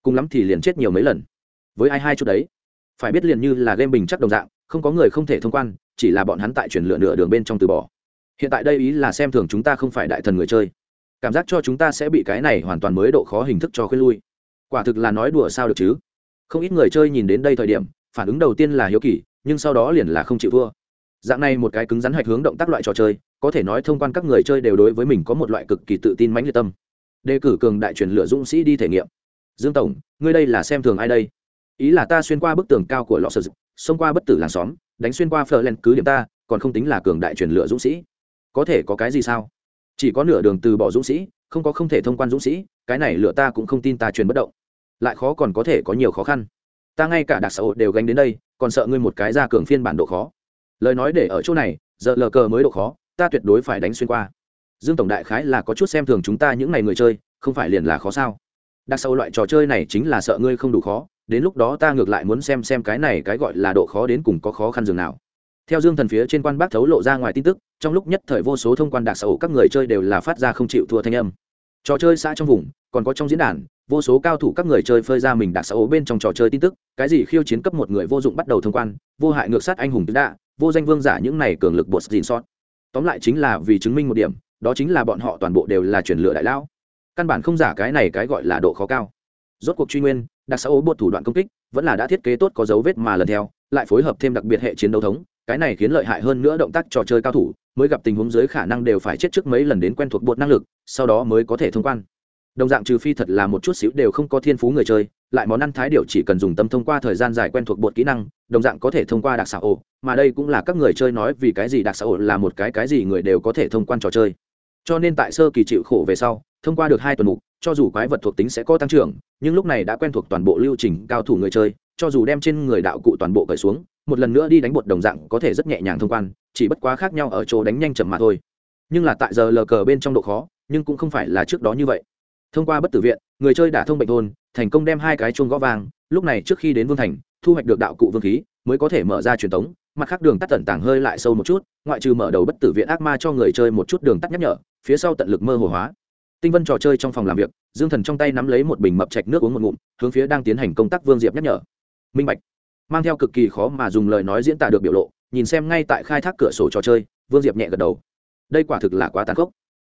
Cùng lắm thì liền chết nhiều mấy lần. Với ai hai chút đấy? Phải biết liền như là game bình chắc đồng dạng, không có người không thể thông quan, chỉ là bọn hắn tại chuyển lựa nửa đường bên trong từ bỏ. Hiện tại đây ý là xem thường chúng ta không phải đại thần người chơi. Cảm giác cho chúng ta sẽ bị cái này hoàn toàn mới độ khó hình thức cho khuyên lui. Quả thực là nói đùa sao được chứ? Không ít người chơi nhìn đến đây thời điểm, phản ứng đầu tiên là hiếu kỳ, nhưng sau đó liền là không chịu thua. Dạng này một cái cứng rắn hạch hướng động tác loại trò chơi, có thể nói thông quan các người chơi đều đối với mình có một loại cực kỳ tự tin mãnh liệt tâm. Đề cử cường đại truyền lửa dũng sĩ đi thể nghiệm dương tổng, ngươi đây là xem thường ai đây? Ý là ta xuyên qua bức tường cao của lọ sợ dực xông qua bất tử làng xóm, đánh xuyên qua phờ len cứ điểm ta, còn không tính là cường đại truyền lựa dũng sĩ. Có thể có cái gì sao? Chỉ có nửa đường từ bỏ dũng sĩ, không có không thể thông quan dũng sĩ, cái này lựa ta cũng không tin ta truyền bất động. Lại khó còn có thể có nhiều khó khăn. Ta ngay cả đặc xã hội đều gánh đến đây, còn sợ ngươi một cái ra cường phiên bản độ khó. Lời nói để ở chỗ này, giờ lờ cờ mới độ khó, ta tuyệt đối phải đánh xuyên qua. Dương tổng đại khái là có chút xem thường chúng ta những ngày người chơi, không phải liền là khó sao? Đặc sâu loại trò chơi này chính là sợ ngươi không đủ khó, đến lúc đó ta ngược lại muốn xem xem cái này cái gọi là độ khó đến cùng có khó khăn dường nào. Theo dương thần phía trên quan bác thấu lộ ra ngoài tin tức, trong lúc nhất thời vô số thông quan đặc sầu các người chơi đều là phát ra không chịu thua thanh âm. Trò chơi xã trong vùng, còn có trong diễn đàn, vô số cao thủ các người chơi phơi ra mình đặc sầu bên trong trò chơi tin tức, cái gì khiêu chiến cấp một người vô dụng bắt đầu thông quan, vô hại ngược sát anh hùng tứ đạ, vô danh vương giả những này cường lực bột dìn sót. Tóm lại chính là vì chứng minh một điểm, đó chính là bọn họ toàn bộ đều là chuyển lựa đại lão căn bản không giả cái này cái gọi là độ khó cao. Rốt cuộc truy nguyên, đặc xã ố bột thủ đoạn công kích, vẫn là đã thiết kế tốt có dấu vết mà lần theo, lại phối hợp thêm đặc biệt hệ chiến đấu thống, cái này khiến lợi hại hơn nữa động tác trò chơi cao thủ, mới gặp tình huống dưới khả năng đều phải chết trước mấy lần đến quen thuộc bột năng lực, sau đó mới có thể thông quan. Đồng dạng trừ phi thật là một chút xíu đều không có thiên phú người chơi, lại món ăn thái điều chỉ cần dùng tâm thông qua thời gian dài quen thuộc bột kỹ năng, đồng dạng có thể thông qua đặc xã ổ mà đây cũng là các người chơi nói vì cái gì đặc xã ổ là một cái cái gì người đều có thể thông quan trò chơi cho nên tại sơ kỳ chịu khổ về sau, thông qua được hai tuần mục, cho dù quái vật thuộc tính sẽ có tăng trưởng, nhưng lúc này đã quen thuộc toàn bộ lưu trình cao thủ người chơi, cho dù đem trên người đạo cụ toàn bộ cởi xuống, một lần nữa đi đánh bột đồng dạng có thể rất nhẹ nhàng thông quan, chỉ bất quá khác nhau ở chỗ đánh nhanh chậm mà thôi. Nhưng là tại giờ lờ cờ bên trong độ khó, nhưng cũng không phải là trước đó như vậy. Thông qua bất tử viện, người chơi đã thông bệnh thôn, thành công đem hai cái chuông gõ vàng lúc này trước khi đến vương thành, thu hoạch được đạo cụ vương khí, mới có thể mở ra truyền thống mặt khác đường tắt tận tảng hơi lại sâu một chút, ngoại trừ mở đầu bất tử viện ác ma cho người chơi một chút đường tắt nhắc nhở, phía sau tận lực mơ hồ hóa. Tinh vân trò chơi trong phòng làm việc, dương thần trong tay nắm lấy một bình mập chạch nước uống một ngụm, hướng phía đang tiến hành công tác vương diệp nhắc nhở. Minh bạch. Mang theo cực kỳ khó mà dùng lời nói diễn tả được biểu lộ, nhìn xem ngay tại khai thác cửa sổ trò chơi, vương diệp nhẹ gật đầu. Đây quả thực là quá tàn khốc.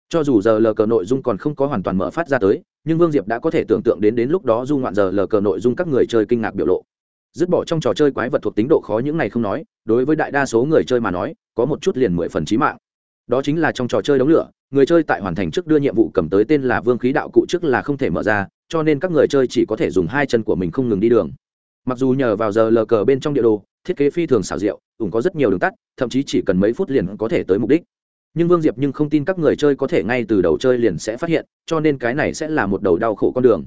Cho dù giờ lờ cờ nội dung còn không có hoàn toàn mở phát ra tới, nhưng vương diệp đã có thể tưởng tượng đến đến lúc đó du ngoạn giờ lờ cờ nội dung các người chơi kinh ngạc biểu lộ dứt bỏ trong trò chơi quái vật thuộc tính độ khó những này không nói, đối với đại đa số người chơi mà nói, có một chút liền mười phần trí mạng. Đó chính là trong trò chơi đống lửa, người chơi tại hoàn thành trước đưa nhiệm vụ cầm tới tên là vương khí đạo cụ trước là không thể mở ra, cho nên các người chơi chỉ có thể dùng hai chân của mình không ngừng đi đường. Mặc dù nhờ vào giờ lờ cờ bên trong địa đồ, thiết kế phi thường xảo diệu ủng có rất nhiều đường tắt, thậm chí chỉ cần mấy phút liền có thể tới mục đích. Nhưng vương diệp nhưng không tin các người chơi có thể ngay từ đầu chơi liền sẽ phát hiện, cho nên cái này sẽ là một đầu đau khổ con đường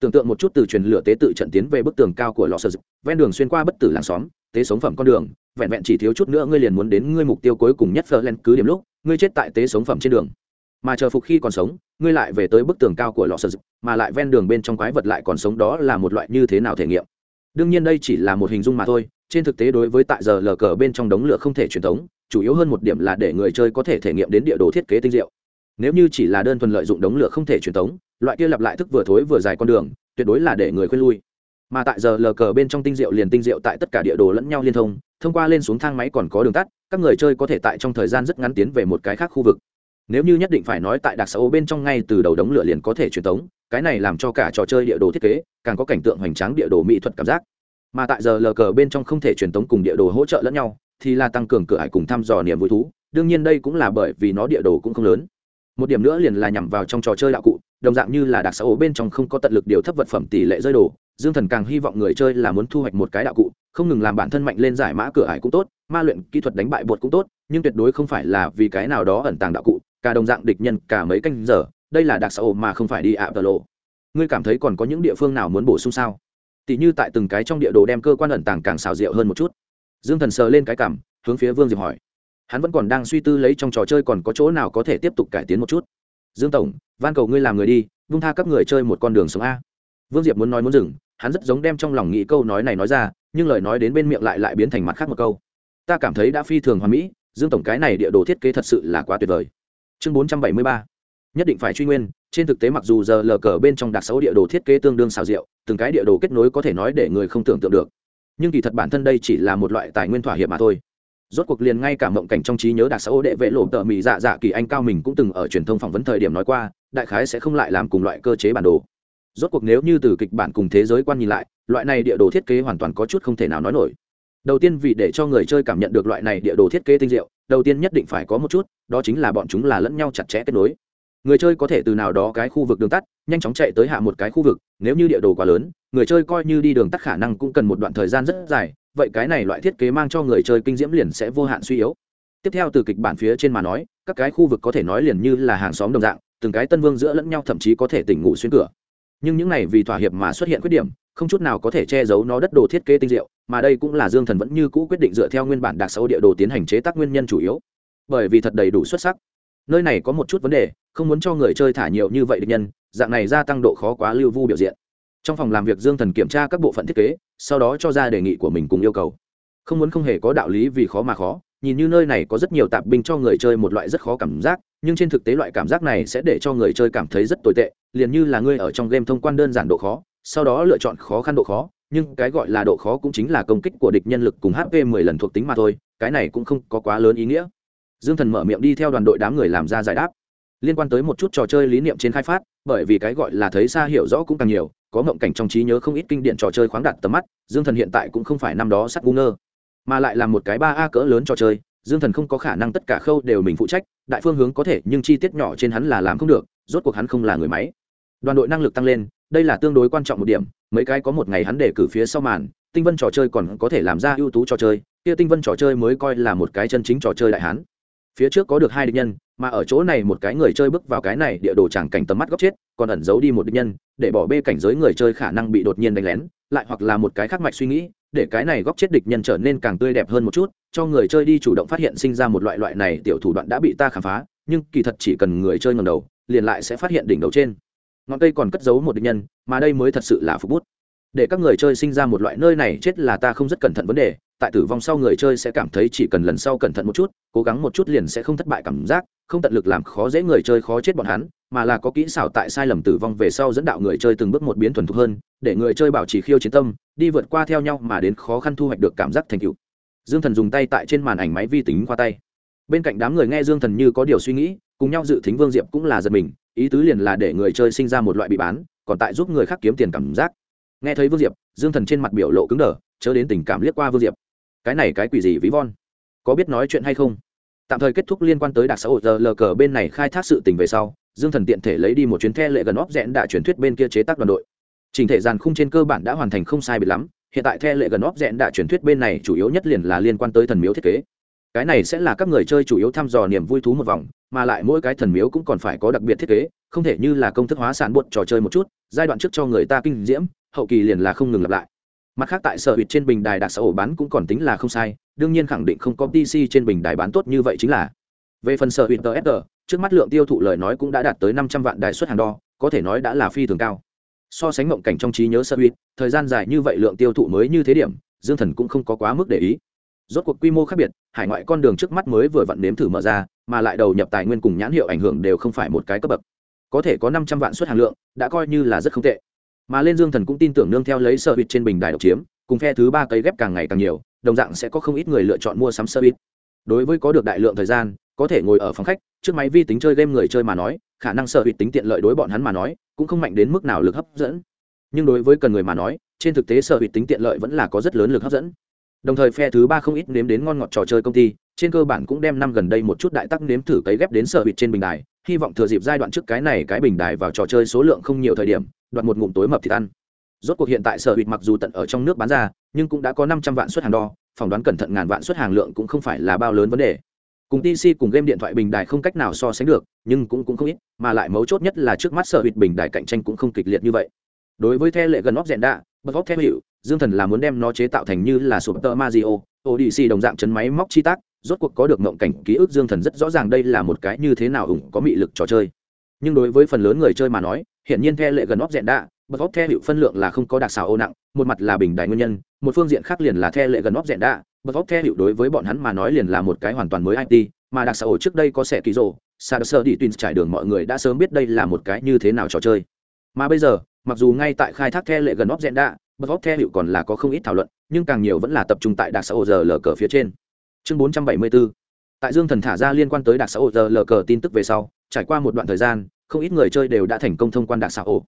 tưởng tượng một chút từ truyền lửa tế tự trận tiến về bức tường cao của lò sơ dực, ven đường xuyên qua bất tử làng xóm, tế sống phẩm con đường, vẹn vẹn chỉ thiếu chút nữa ngươi liền muốn đến ngươi mục tiêu cuối cùng nhất phơ len cứ điểm lúc, ngươi chết tại tế sống phẩm trên đường. Mà chờ phục khi còn sống, ngươi lại về tới bức tường cao của lò sơ dực, mà lại ven đường bên trong quái vật lại còn sống đó là một loại như thế nào thể nghiệm? Đương nhiên đây chỉ là một hình dung mà thôi, trên thực tế đối với tại giờ lờ cờ bên trong đống lửa không thể truyền thống, chủ yếu hơn một điểm là để người chơi có thể thể nghiệm đến địa đồ thiết kế tinh diệu nếu như chỉ là đơn thuần lợi dụng đống lửa không thể truyền tống, loại kia lặp lại thức vừa thối vừa dài con đường tuyệt đối là để người khuyên lui. Mà tại giờ lờ cờ bên trong tinh diệu liền tinh diệu tại tất cả địa đồ lẫn nhau liên thông thông qua lên xuống thang máy còn có đường tắt các người chơi có thể tại trong thời gian rất ngắn tiến về một cái khác khu vực. Nếu như nhất định phải nói tại đặc xã ô bên trong ngay từ đầu đống lửa liền có thể truyền tống cái này làm cho cả trò chơi địa đồ thiết kế càng có cảnh tượng hoành tráng địa đồ mỹ thuật cảm giác. Mà tại giờ lờ cờ bên trong không thể truyền tống cùng địa đồ hỗ trợ lẫn nhau thì là tăng cường cửa hải cùng thăm dò niềm vui thú đương nhiên đây cũng là bởi vì nó địa đồ cũng không lớn một điểm nữa liền là nhằm vào trong trò chơi đạo cụ, đồng dạng như là đặc xã ố bên trong không có tận lực điều thấp vật phẩm tỷ lệ rơi đồ, dương thần càng hy vọng người chơi là muốn thu hoạch một cái đạo cụ, không ngừng làm bản thân mạnh lên giải mã cửa ải cũng tốt, ma luyện kỹ thuật đánh bại bột cũng tốt, nhưng tuyệt đối không phải là vì cái nào đó ẩn tàng đạo cụ, cả đồng dạng địch nhân, cả mấy canh giờ, đây là đặc xã ố mà không phải đi ạ, tờ lộ. Ngươi cảm thấy còn có những địa phương nào muốn bổ sung sao? Tỷ như tại từng cái trong địa đồ đem cơ quan ẩn tàng càng xào rượu hơn một chút. Dương thần sờ lên cái cảm, hướng phía vương diệp hỏi hắn vẫn còn đang suy tư lấy trong trò chơi còn có chỗ nào có thể tiếp tục cải tiến một chút. Dương tổng, van cầu ngươi làm người đi, vung tha các người chơi một con đường sống a. Vương diệp muốn nói muốn dừng, hắn rất giống đem trong lòng nghĩ câu nói này nói ra, nhưng lời nói đến bên miệng lại lại biến thành mặt khác một câu. Ta cảm thấy đã phi thường hoàn mỹ, dương tổng cái này địa đồ thiết kế thật sự là quá tuyệt vời. Chương bốn trăm bảy mươi ba. Nhất định phải truy nguyên, trên thực tế mặc dù giờ lờ cờ bên trong đặc xấu địa đồ thiết kế tương đương xào rượu, từng cái địa đồ kết nối có thể nói để người không tưởng tượng được. Nhưng kỳ thật bản thân đây chỉ là một loại tài nguyên thỏa hiệp mà thôi rốt cuộc liền ngay cả mộng cảnh trong trí nhớ đặc xã ô đệ vệ lộ tợ mỹ dạ dạ kỳ anh cao mình cũng từng ở truyền thông phỏng vấn thời điểm nói qua, đại khái sẽ không lại làm cùng loại cơ chế bản đồ. Rốt cuộc nếu như từ kịch bản cùng thế giới quan nhìn lại, loại này địa đồ thiết kế hoàn toàn có chút không thể nào nói nổi. Đầu tiên vì để cho người chơi cảm nhận được loại này địa đồ thiết kế tinh diệu, đầu tiên nhất định phải có một chút, đó chính là bọn chúng là lẫn nhau chặt chẽ kết nối. Người chơi có thể từ nào đó cái khu vực đường tắt, nhanh chóng chạy tới hạ một cái khu vực, nếu như địa đồ quá lớn người chơi coi như đi đường tắt khả năng cũng cần một đoạn thời gian rất dài, vậy cái này loại thiết kế mang cho người chơi kinh diễm liền sẽ vô hạn suy yếu. Tiếp theo từ kịch bản phía trên mà nói, các cái khu vực có thể nói liền như là hàng xóm đồng dạng, từng cái tân vương giữa lẫn nhau thậm chí có thể tỉnh ngủ xuyên cửa. Nhưng những này vì thỏa hiệp mà xuất hiện khuyết điểm, không chút nào có thể che giấu nó đất đồ thiết kế tinh diệu, mà đây cũng là dương thần vẫn như cũ quyết định dựa theo nguyên bản đặc sâu địa đồ tiến hành chế tác nguyên nhân chủ yếu. Bởi vì thật đầy đủ xuất sắc. Nơi này có một chút vấn đề, không muốn cho người chơi thả nhiều như vậy địch nhân, dạng này gia tăng độ khó quá lưu vu biểu diện trong phòng làm việc dương thần kiểm tra các bộ phận thiết kế, sau đó cho ra đề nghị của mình cùng yêu cầu. Không muốn không hề có đạo lý vì khó mà khó, nhìn như nơi này có rất nhiều tạp binh cho người chơi một loại rất khó cảm giác, nhưng trên thực tế loại cảm giác này sẽ để cho người chơi cảm thấy rất tồi tệ, liền như là ngươi ở trong game thông quan đơn giản độ khó, sau đó lựa chọn khó khăn độ khó, nhưng cái gọi là độ khó cũng chính là công kích của địch nhân lực cùng hp 10 lần thuộc tính mà thôi, cái này cũng không có quá lớn ý nghĩa. Dương thần mở miệng đi theo đoàn đội đám người làm ra giải đáp. Liên quan tới một chút trò chơi lý niệm trên khai phát, bởi vì cái gọi là thấy xa hiểu rõ cũng càng nhiều có mộng cảnh trong trí nhớ không ít kinh điển trò chơi khoáng đạt tầm mắt, dương thần hiện tại cũng không phải năm đó sắt ngu ngơ, mà lại là một cái ba a cỡ lớn trò chơi, dương thần không có khả năng tất cả khâu đều mình phụ trách, đại phương hướng có thể, nhưng chi tiết nhỏ trên hắn là làm không được, rốt cuộc hắn không là người máy. Đoàn đội năng lực tăng lên, đây là tương đối quan trọng một điểm, mấy cái có một ngày hắn để cử phía sau màn, tinh vân trò chơi còn có thể làm ra ưu tú trò chơi, kia tinh vân trò chơi mới coi là một cái chân chính trò chơi đại hán. Phía trước có được hai địch nhân mà ở chỗ này một cái người chơi bước vào cái này, địa đồ chẳng cảnh tầm mắt góc chết, còn ẩn giấu đi một địch nhân, để bỏ bê cảnh giới người chơi khả năng bị đột nhiên đánh lén, lại hoặc là một cái khác mạch suy nghĩ, để cái này góc chết địch nhân trở nên càng tươi đẹp hơn một chút, cho người chơi đi chủ động phát hiện sinh ra một loại loại này tiểu thủ đoạn đã bị ta khám phá, nhưng kỳ thật chỉ cần người chơi ngầm đầu, liền lại sẽ phát hiện đỉnh đầu trên. Ngọn cây còn cất giấu một địch nhân, mà đây mới thật sự là phục bút để các người chơi sinh ra một loại nơi này chết là ta không rất cẩn thận vấn đề, tại tử vong sau người chơi sẽ cảm thấy chỉ cần lần sau cẩn thận một chút, cố gắng một chút liền sẽ không thất bại cảm giác, không tận lực làm khó dễ người chơi khó chết bọn hắn, mà là có kỹ xảo tại sai lầm tử vong về sau dẫn đạo người chơi từng bước một biến thuần thục hơn, để người chơi bảo trì khiêu chiến tâm, đi vượt qua theo nhau mà đến khó khăn thu hoạch được cảm giác thành tựu. Dương thần dùng tay tại trên màn ảnh máy vi tính qua tay. Bên cạnh đám người nghe dương thần như có điều suy nghĩ, cùng nhau dự tính vương diệp cũng là giật mình, ý tứ liền là để người chơi sinh ra một loại bị bán, còn tại giúp người khác kiếm tiền cảm giác nghe thấy vương diệp, dương thần trên mặt biểu lộ cứng đờ, chớ đến tình cảm liếc qua vương diệp. Cái này cái quỷ gì ví von? Có biết nói chuyện hay không? Tạm thời kết thúc liên quan tới đặc xã hội giờ lờ cờ bên này khai thác sự tình về sau, dương thần tiện thể lấy đi một chuyến the lệ gần óc rẽn đã truyền thuyết bên kia chế tác đoàn đội. Trình thể dàn khung trên cơ bản đã hoàn thành không sai biệt lắm, hiện tại the lệ gần óc rẽn đã truyền thuyết bên này chủ yếu nhất liền là liên quan tới thần miếu thiết kế. Cái này sẽ là các người chơi chủ yếu thăm dò niềm vui thú một vòng, mà lại mỗi cái thần miếu cũng còn phải có đặc biệt thiết kế, không thể như là công thức hóa sản buộc trò chơi một chút, giai đoạn trước cho người ta kinh diễm hậu kỳ liền là không ngừng lặp lại. Mặt khác tại sở hụt trên bình đài đặc xã ổ bán cũng còn tính là không sai, đương nhiên khẳng định không có pc trên bình đài bán tốt như vậy chính là. Về phần sở hụt ts trước mắt lượng tiêu thụ lời nói cũng đã đạt tới năm trăm vạn đài xuất hàng đo, có thể nói đã là phi thường cao. So sánh mộng cảnh trong trí nhớ sở hụt thời gian dài như vậy lượng tiêu thụ mới như thế điểm, dương thần cũng không có quá mức để ý. Rốt cuộc quy mô khác biệt, hải ngoại con đường trước mắt mới vừa vặn nếm thử mở ra, mà lại đầu nhập tài nguyên cùng nhãn hiệu ảnh hưởng đều không phải một cái cấp bậc. Có thể có năm trăm vạn suất hàng lượng, đã coi như là rất không tệ mà lên dương thần cũng tin tưởng nương theo lấy sơ bịt trên bình đài độc chiếm, cùng phe thứ ba cấy ghép càng ngày càng nhiều, đồng dạng sẽ có không ít người lựa chọn mua sắm sơ bịt đối với có được đại lượng thời gian, có thể ngồi ở phòng khách, trước máy vi tính chơi game người chơi mà nói, khả năng sơ bịt tính tiện lợi đối bọn hắn mà nói, cũng không mạnh đến mức nào lực hấp dẫn. Nhưng đối với cần người mà nói, trên thực tế sơ bịt tính tiện lợi vẫn là có rất lớn lực hấp dẫn. Đồng thời phe thứ ba không ít nếm đến ngon ngọt trò chơi công ty, trên cơ bản cũng đem năm gần đây một chút đại tắc nếm thử cấy ghép đến sở bịt trên bình đài hy vọng thừa dịp giai đoạn trước cái này cái bình đài vào trò chơi số lượng không nhiều thời điểm, đoạt một ngụm tối mập thịt ăn. Rốt cuộc hiện tại sở hụt mặc dù tận ở trong nước bán ra, nhưng cũng đã có năm trăm vạn suất hàng đo, phỏng đoán cẩn thận ngàn vạn suất hàng lượng cũng không phải là bao lớn vấn đề. Cùng tc cùng game điện thoại bình đài không cách nào so sánh được, nhưng cũng cũng không ít, mà lại mấu chốt nhất là trước mắt sở hụt bình đài cạnh tranh cũng không kịch liệt như vậy. Đối với theo lệ gần óc rèn đạ, bật óc theo hiệu dương thần là muốn đem nó chế tạo thành như là sụp tơ mario odc đồng dạng chấn máy móc chi tác rốt cuộc có được mộng cảnh ký ức dương thần rất rõ ràng đây là một cái như thế nào ủng có mị lực trò chơi. Nhưng đối với phần lớn người chơi mà nói hiện nhiên theo lệ gần óc dẹn đạ, bật óc the hiệu phân lượng là không có đặc xào ô nặng, một mặt là bình đại nguyên nhân, một phương diện khác liền là theo lệ gần óc dẹn đạ, bật óc the hiệu đối với bọn hắn mà nói liền là một cái hoàn toàn mới it mà đặc xào trước đây có sẻ kỳ rồ sa sơ đi tuyên trải đường mọi người đã sớm biết đây là một cái như thế nào trò chơi. Mà bây giờ, mặc dù ngay tại khai thác the lệ gần óc dẹn đạ, bật óc the hiệu còn là có không ít thảo luận, nhưng càng nhiều vẫn là tập trung tại đặc xã giờ lờ cờ phía trên chương bốn trăm bảy mươi bốn tại dương thần thả ra liên quan tới đặc xã ổ giờ lờ cờ tin tức về sau, trải qua một đoạn thời gian, không ít người chơi đều đã thành công thông quan đặc xã ổ.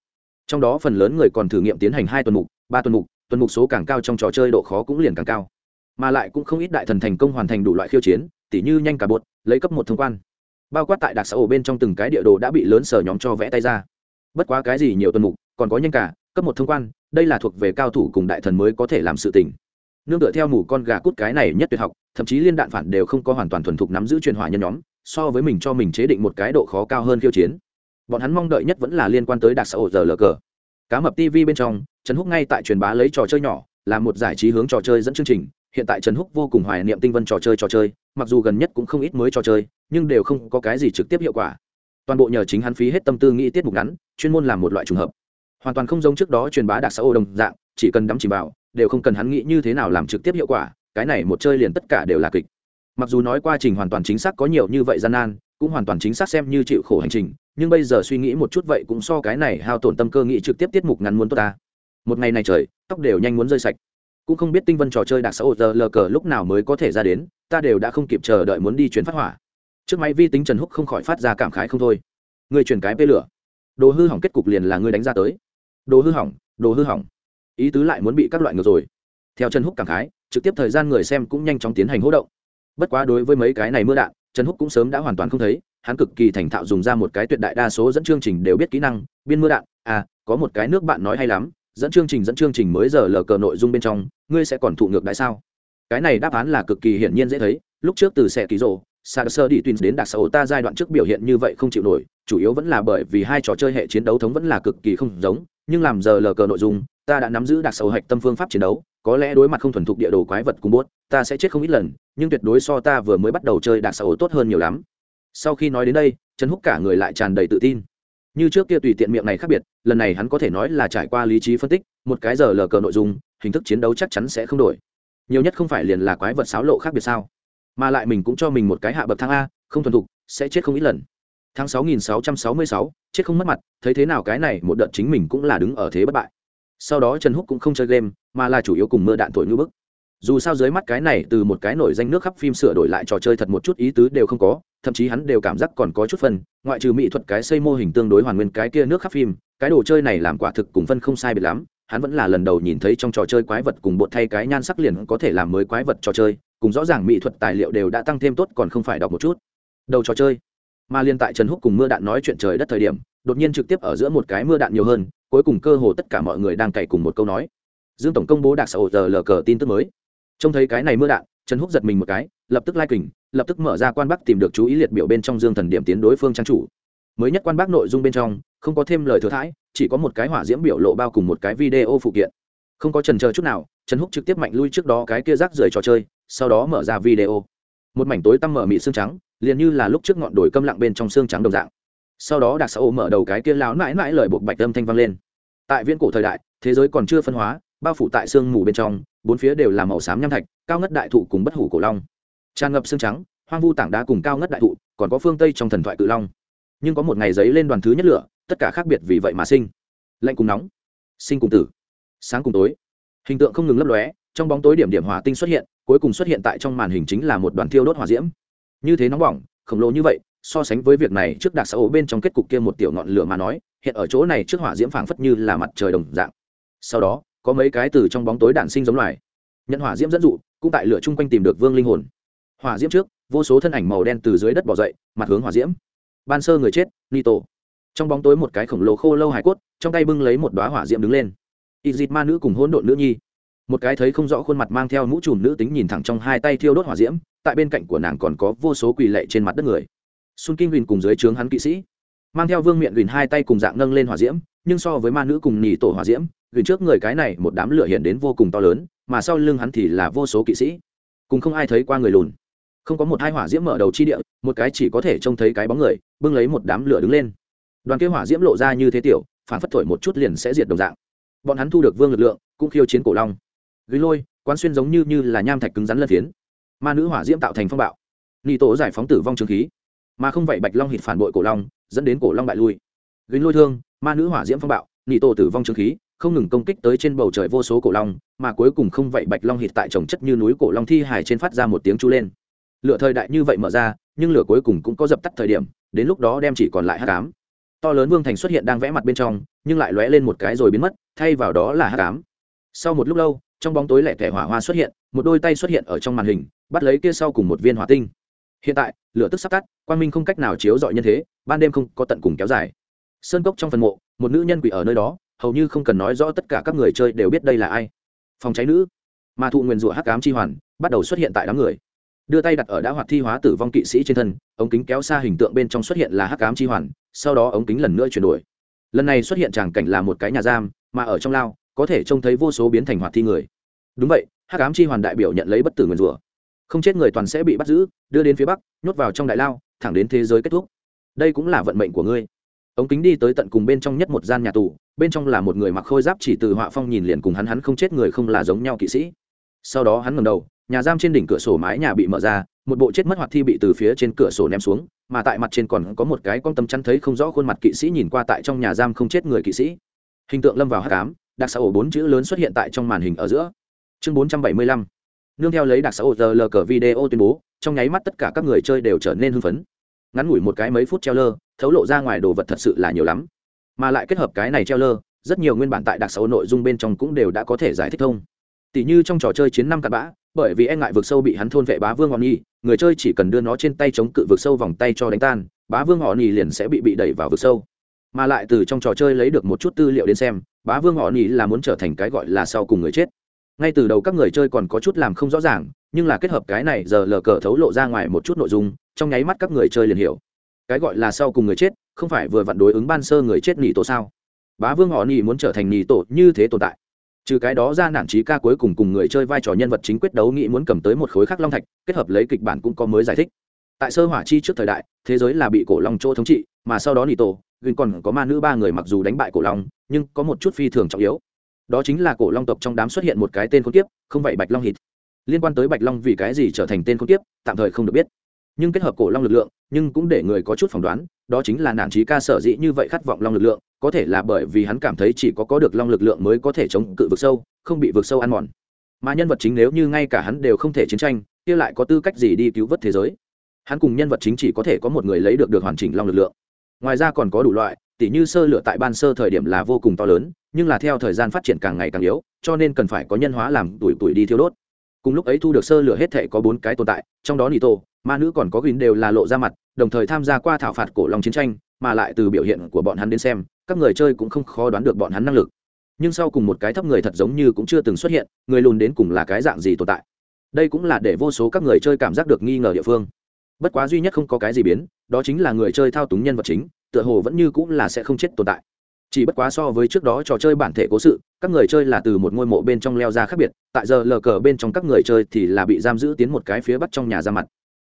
Trong đó phần lớn người còn thử nghiệm tiến hành hai tuần mục, ba tuần mục tuần mục số càng cao trong trò chơi độ khó cũng liền càng cao. Mà lại cũng không ít đại thần thành công hoàn thành đủ loại khiêu chiến, tỉ như nhanh cả bột, lấy cấp một thông quan. Bao quát tại đặc xã ổ bên trong từng cái địa đồ đã bị lớn sở nhóm cho vẽ tay ra. Bất quá cái gì nhiều tuần mục, còn có nhanh cả, cấp một thông quan, đây là thuộc về cao thủ cùng đại thần mới có thể làm sự tình nương tựa theo mủ con gà cút cái này nhất tuyệt học, thậm chí liên đạn phản đều không có hoàn toàn thuần thục nắm giữ truyền hỏa nhân nhóm, so với mình cho mình chế định một cái độ khó cao hơn khiêu chiến. Bọn hắn mong đợi nhất vẫn là liên quan tới đặc xã ổ giờ lờ cờ cá mập tv bên trong, trần húc ngay tại truyền bá lấy trò chơi nhỏ là một giải trí hướng trò chơi dẫn chương trình. Hiện tại trần húc vô cùng hoài niệm tinh vân trò chơi trò chơi, mặc dù gần nhất cũng không ít mới trò chơi, nhưng đều không có cái gì trực tiếp hiệu quả. Toàn bộ nhờ chính hắn phí hết tâm tư nghĩ tiết mục ngắn, chuyên môn làm một loại trùng hợp. Hoàn toàn không giống trước đó truyền bá đặc xã ô đồng dạng, chỉ cần đắm chìm vào đều không cần hắn nghĩ như thế nào làm trực tiếp hiệu quả, cái này một chơi liền tất cả đều là kịch. Mặc dù nói quá trình hoàn toàn chính xác có nhiều như vậy gian nan, cũng hoàn toàn chính xác xem như chịu khổ hành trình, nhưng bây giờ suy nghĩ một chút vậy cũng so cái này hao tổn tâm cơ nghĩ trực tiếp tiết mục ngắn muốn tốt ta. Một ngày này trời, tóc đều nhanh muốn rơi sạch. Cũng không biết tinh vân trò chơi đặc xã hội giờ lờ cờ lúc nào mới có thể ra đến, ta đều đã không kịp chờ đợi muốn đi chuyến phát hỏa. Trước máy vi tính trần húc không khỏi phát ra cảm khái không thôi. Người truyền cái bê lửa. Đồ hư hỏng kết cục liền là người đánh ra tới. Đồ hư hỏng, đồ hư hỏng ý tứ lại muốn bị các loại ngược rồi. Theo trần húc cảm khái, trực tiếp thời gian người xem cũng nhanh chóng tiến hành hỗ động. Bất quá đối với mấy cái này mưa đạn, trần húc cũng sớm đã hoàn toàn không thấy, hắn cực kỳ thành thạo dùng ra một cái tuyệt đại đa số dẫn chương trình đều biết kỹ năng, biên mưa đạn à có một cái nước bạn nói hay lắm, dẫn chương trình dẫn chương trình mới giờ lờ cờ nội dung bên trong, ngươi sẽ còn thụ ngược đại sao? Cái này đáp án là cực kỳ hiển nhiên dễ thấy, lúc trước từ xe ký rộ sạc sơ đi tuyến đến đặc xã ta giai đoạn trước biểu hiện như vậy không chịu nổi, chủ yếu vẫn là bởi vì hai trò chơi hệ chiến đấu thống vẫn là cực kỳ không giống, nhưng làm giờ lờ cờ nội dung ta đã nắm giữ đặc sầu hạch tâm phương pháp chiến đấu, có lẽ đối mặt không thuần thục địa đồ quái vật cùng bốt, ta sẽ chết không ít lần, nhưng tuyệt đối so ta vừa mới bắt đầu chơi đặc sầu tốt hơn nhiều lắm. Sau khi nói đến đây, trần húc cả người lại tràn đầy tự tin. Như trước kia tùy tiện miệng này khác biệt, lần này hắn có thể nói là trải qua lý trí phân tích, một cái giờ lờ cờ nội dung, hình thức chiến đấu chắc chắn sẽ không đổi. Nhiều nhất không phải liền là quái vật xáo lộ khác biệt sao? Mà lại mình cũng cho mình một cái hạ bậc thang a, không thuần thục, sẽ chết không ít lần. Tháng sáu nghìn sáu trăm sáu mươi sáu, chết không mất mặt, thấy thế nào cái này, một đợt chính mình cũng là đứng ở thế bất bại sau đó trần húc cũng không chơi game, mà là chủ yếu cùng mưa đạn thổi ngư bức. Dù sao dưới mắt cái này từ một cái nổi danh nước khắp phim sửa đổi lại trò chơi thật một chút ý tứ đều không có, thậm chí hắn đều cảm giác còn có chút phần, ngoại trừ mỹ thuật cái xây mô hình tương đối hoàn nguyên cái kia nước khắp phim, cái đồ chơi này làm quả thực cùng phân không sai biệt lắm, hắn vẫn là lần đầu nhìn thấy trong trò chơi quái vật cùng bột thay cái nhan sắc liền có thể làm mới quái vật trò chơi, cùng rõ ràng mỹ thuật tài liệu đều đã tăng thêm tốt còn không phải đọc một chút. Đầu trò chơi mà liên tại trần húc cùng mưa đạn nói chuyện trời đất thời điểm, đột nhiên trực tiếp ở giữa một cái mưa đạn nhiều hơn, cuối cùng cơ hồ tất cả mọi người đang cày cùng một câu nói. Dương tổng công bố đặc xã hội giờ lờ cờ tin tức mới. Trông thấy cái này mưa đạn, trần húc giật mình một cái, lập tức like kình, lập tức mở ra quan bắc tìm được chú ý liệt biểu bên trong dương thần điểm tiến đối phương trang chủ. Mới nhất quan bắc nội dung bên trong, không có thêm lời thừa thãi, chỉ có một cái hỏa diễm biểu lộ bao cùng một cái video phụ kiện. Không có trần chờ chút nào, trần húc trực tiếp mạnh lui trước đó cái kia rác rưởi trò chơi, sau đó mở ra video. Một mảnh tối tăm mở mị xương trắng liền như là lúc trước ngọn đồi câm lặng bên trong xương trắng đồng dạng. Sau đó đặc xã ô mở đầu cái kia láo mãi mãi lời buộc bạch âm thanh vang lên. Tại viễn cổ thời đại, thế giới còn chưa phân hóa, bao phủ tại sương mù bên trong, bốn phía đều là màu xám nham thạch, cao ngất đại thụ cùng bất hủ cổ long. Tràn ngập xương trắng, hoang vu tảng đá cùng cao ngất đại thụ, còn có phương tây trong thần thoại cự long. Nhưng có một ngày giấy lên đoàn thứ nhất lửa, tất cả khác biệt vì vậy mà sinh. Lạnh cùng nóng, sinh cùng tử, sáng cùng tối. Hình tượng không ngừng lấp lóe, trong bóng tối điểm điểm hỏa tinh xuất hiện, cuối cùng xuất hiện tại trong màn hình chính là một đoàn thiêu đốt hỏa diễm như thế nóng bỏng, khổng lồ như vậy, so sánh với việc này trước đặc xã ố bên trong kết cục kia một tiểu ngọn lửa mà nói, hiện ở chỗ này trước hỏa diễm phảng phất như là mặt trời đồng dạng. Sau đó, có mấy cái từ trong bóng tối đản sinh giống loài. Nhận hỏa diễm dẫn dụ, cũng tại lửa chung quanh tìm được vương linh hồn. Hỏa diễm trước, vô số thân ảnh màu đen từ dưới đất bỏ dậy, mặt hướng hỏa diễm. Ban sơ người chết, nito. Trong bóng tối một cái khổng lồ khô lâu hải cốt, trong tay bưng lấy một đoá hỏa diễm đứng lên. Y dịt ma nữ cùng hỗn độn nữ nhi. Một cái thấy không rõ khuôn mặt mang theo mũ trùm nữ tính nhìn thẳng trong hai tay thiêu đốt hỏa diễm tại bên cạnh của nàng còn có vô số quỳ lệ trên mặt đất người. Xuân kim huỳnh cùng dưới trướng hắn kỵ sĩ, mang theo vương miện huỳnh hai tay cùng dạng nâng lên hỏa diễm, nhưng so với ma nữ cùng nhì tổ hỏa diễm huỳnh trước người cái này một đám lửa hiện đến vô cùng to lớn, mà sau lưng hắn thì là vô số kỵ sĩ. Cùng không ai thấy qua người lùn. Không có một hai hỏa diễm mở đầu chi địa, một cái chỉ có thể trông thấy cái bóng người, bưng lấy một đám lửa đứng lên. Đoàn kế hỏa diễm lộ ra như thế tiểu, phản phất thổi một chút liền sẽ diệt đồng dạng. Bọn hắn thu được vương lực lượng, cũng khiêu chiến cổ long. Ghi lôi, quán xuyên giống như như là nham thạch cứng rắn lân phiến ma nữ hỏa diễm tạo thành phong bạo. Nị tổ giải phóng tử vong trường khí, mà không vậy bạch long hít phản bội cổ long, dẫn đến cổ long bại lui. Gánh lôi thương, ma nữ hỏa diễm phong bạo, nị tổ tử vong trường khí, không ngừng công kích tới trên bầu trời vô số cổ long, mà cuối cùng không vậy bạch long hít tại trồng chất như núi cổ long thi hải trên phát ra một tiếng chu lên. Lửa thời đại như vậy mở ra, nhưng lửa cuối cùng cũng có dập tắt thời điểm, đến lúc đó đem chỉ còn lại hát cám to lớn vương thành xuất hiện đang vẽ mặt bên trong, nhưng lại lóe lên một cái rồi biến mất, thay vào đó là hát cám sau một lúc lâu trong bóng tối lẻ thẻ hỏa hoa xuất hiện, một đôi tay xuất hiện ở trong màn hình, bắt lấy kia sau cùng một viên hỏa tinh. Hiện tại, lửa tức sắp tắt, quang minh không cách nào chiếu dọi nhân thế, ban đêm không có tận cùng kéo dài. Sơn cốc trong phần mộ, một nữ nhân quỷ ở nơi đó, hầu như không cần nói rõ tất cả các người chơi đều biết đây là ai. Phòng cháy nữ mà thụ nguyền rủa hắc ám chi hoàn, bắt đầu xuất hiện tại đám người. Đưa tay đặt ở đã hoạt thi hóa tử vong kỵ sĩ trên thân, ống kính kéo xa hình tượng bên trong xuất hiện là hắc ám chi hoàn, sau đó ống kính lần nữa chuyển đổi. Lần này xuất hiện tràng cảnh là một cái nhà giam, mà ở trong lao có thể trông thấy vô số biến thành hoạt thi người. Đúng vậy, hắc ám chi hoàn đại biểu nhận lấy bất tử nguyền rủa. Không chết người toàn sẽ bị bắt giữ, đưa đến phía bắc, nhốt vào trong đại lao, thẳng đến thế giới kết thúc. Đây cũng là vận mệnh của ngươi. Ống kính đi tới tận cùng bên trong nhất một gian nhà tù, bên trong là một người mặc khôi giáp chỉ từ họa phong nhìn liền cùng hắn hắn không chết người không là giống nhau kỵ sĩ. Sau đó hắn ngầm đầu, nhà giam trên đỉnh cửa sổ mái nhà bị mở ra, một bộ chết mất hoạt thi bị từ phía trên cửa sổ ném xuống, mà tại mặt trên còn có một cái con tâm chăn thấy không rõ khuôn mặt kỵ sĩ nhìn qua tại trong nhà giam không chết người kỵ sĩ. Hình tượng lâm vào hát cám đặc xã ổ bốn chữ lớn xuất hiện tại trong màn hình ở giữa. Chương bốn trăm bảy mươi lăm. Nương theo lấy đặc xã ổ giờ lờ cờ video tuyên bố, trong nháy mắt tất cả các người chơi đều trở nên hưng phấn. Ngắn ngủi một cái mấy phút treo lơ thấu lộ ra ngoài đồ vật thật sự là nhiều lắm. Mà lại kết hợp cái này treo lơ rất nhiều nguyên bản tại đặc xấu nội dung bên trong cũng đều đã có thể giải thích thông. Tỷ như trong trò chơi chiến năm cặp bã, bởi vì e ngại vực sâu bị hắn thôn vệ bá vương họ nhi người chơi chỉ cần đưa nó trên tay chống cự vực sâu vòng tay cho đánh tan, bá vương họ nhi liền sẽ bị bị đẩy vào vực sâu. Mà lại từ trong trò chơi lấy được một chút tư liệu đến xem bá vương họ nỉ là muốn trở thành cái gọi là sau cùng người chết. Ngay từ đầu các người chơi còn có chút làm không rõ ràng, nhưng là kết hợp cái này giờ lờ cờ thấu lộ ra ngoài một chút nội dung, trong nháy mắt các người chơi liền hiểu. Cái gọi là sau cùng người chết, không phải vừa vặn đối ứng ban sơ người chết nỉ tổ sao? Bá vương họ nỉ muốn trở thành nỉ tổ như thế tồn tại. Trừ cái đó ra nản trí ca cuối cùng cùng người chơi vai trò nhân vật chính quyết đấu nghĩ muốn cầm tới một khối khắc long thạch, kết hợp lấy kịch bản cũng có mới giải thích. Tại sơ hỏa chi trước thời đại, thế giới là bị cổ long chỗ thống trị, mà sau đó nỉ tổ, gần còn có ma nữ ba người mặc dù đánh bại cổ long nhưng có một chút phi thường trọng yếu. Đó chính là cổ long tộc trong đám xuất hiện một cái tên khốn kiếp, không vậy bạch long hít liên quan tới bạch long vì cái gì trở thành tên khốn kiếp, tạm thời không được biết. Nhưng kết hợp cổ long lực lượng, nhưng cũng để người có chút phỏng đoán, đó chính là nản trí ca sở dĩ như vậy khát vọng long lực lượng, có thể là bởi vì hắn cảm thấy chỉ có có được long lực lượng mới có thể chống cự vực sâu, không bị vực sâu ăn mòn. Mà nhân vật chính nếu như ngay cả hắn đều không thể chiến tranh, kia lại có tư cách gì đi cứu vớt thế giới? Hắn cùng nhân vật chính chỉ có thể có một người lấy được được hoàn chỉnh long lực lượng. Ngoài ra còn có đủ loại tỉ như sơ lửa tại ban sơ thời điểm là vô cùng to lớn, nhưng là theo thời gian phát triển càng ngày càng yếu, cho nên cần phải có nhân hóa làm tuổi tuổi đi thiêu đốt. Cùng lúc ấy thu được sơ lửa hết thể có bốn cái tồn tại, trong đó nito ma nữ còn có gìn đều là lộ ra mặt, đồng thời tham gia qua thảo phạt cổ long chiến tranh, mà lại từ biểu hiện của bọn hắn đến xem, các người chơi cũng không khó đoán được bọn hắn năng lực. Nhưng sau cùng một cái thấp người thật giống như cũng chưa từng xuất hiện, người lùn đến cùng là cái dạng gì tồn tại? Đây cũng là để vô số các người chơi cảm giác được nghi ngờ địa phương. Bất quá duy nhất không có cái gì biến, đó chính là người chơi thao túng nhân vật chính tựa hồ vẫn như cũng là sẽ không chết tồn tại. Chỉ bất quá so với trước đó trò chơi bản thể cố sự, các người chơi là từ một ngôi mộ bên trong leo ra khác biệt, tại giờ lờ cờ bên trong các người chơi thì là bị giam giữ tiến một cái phía bắc trong nhà ra mặt.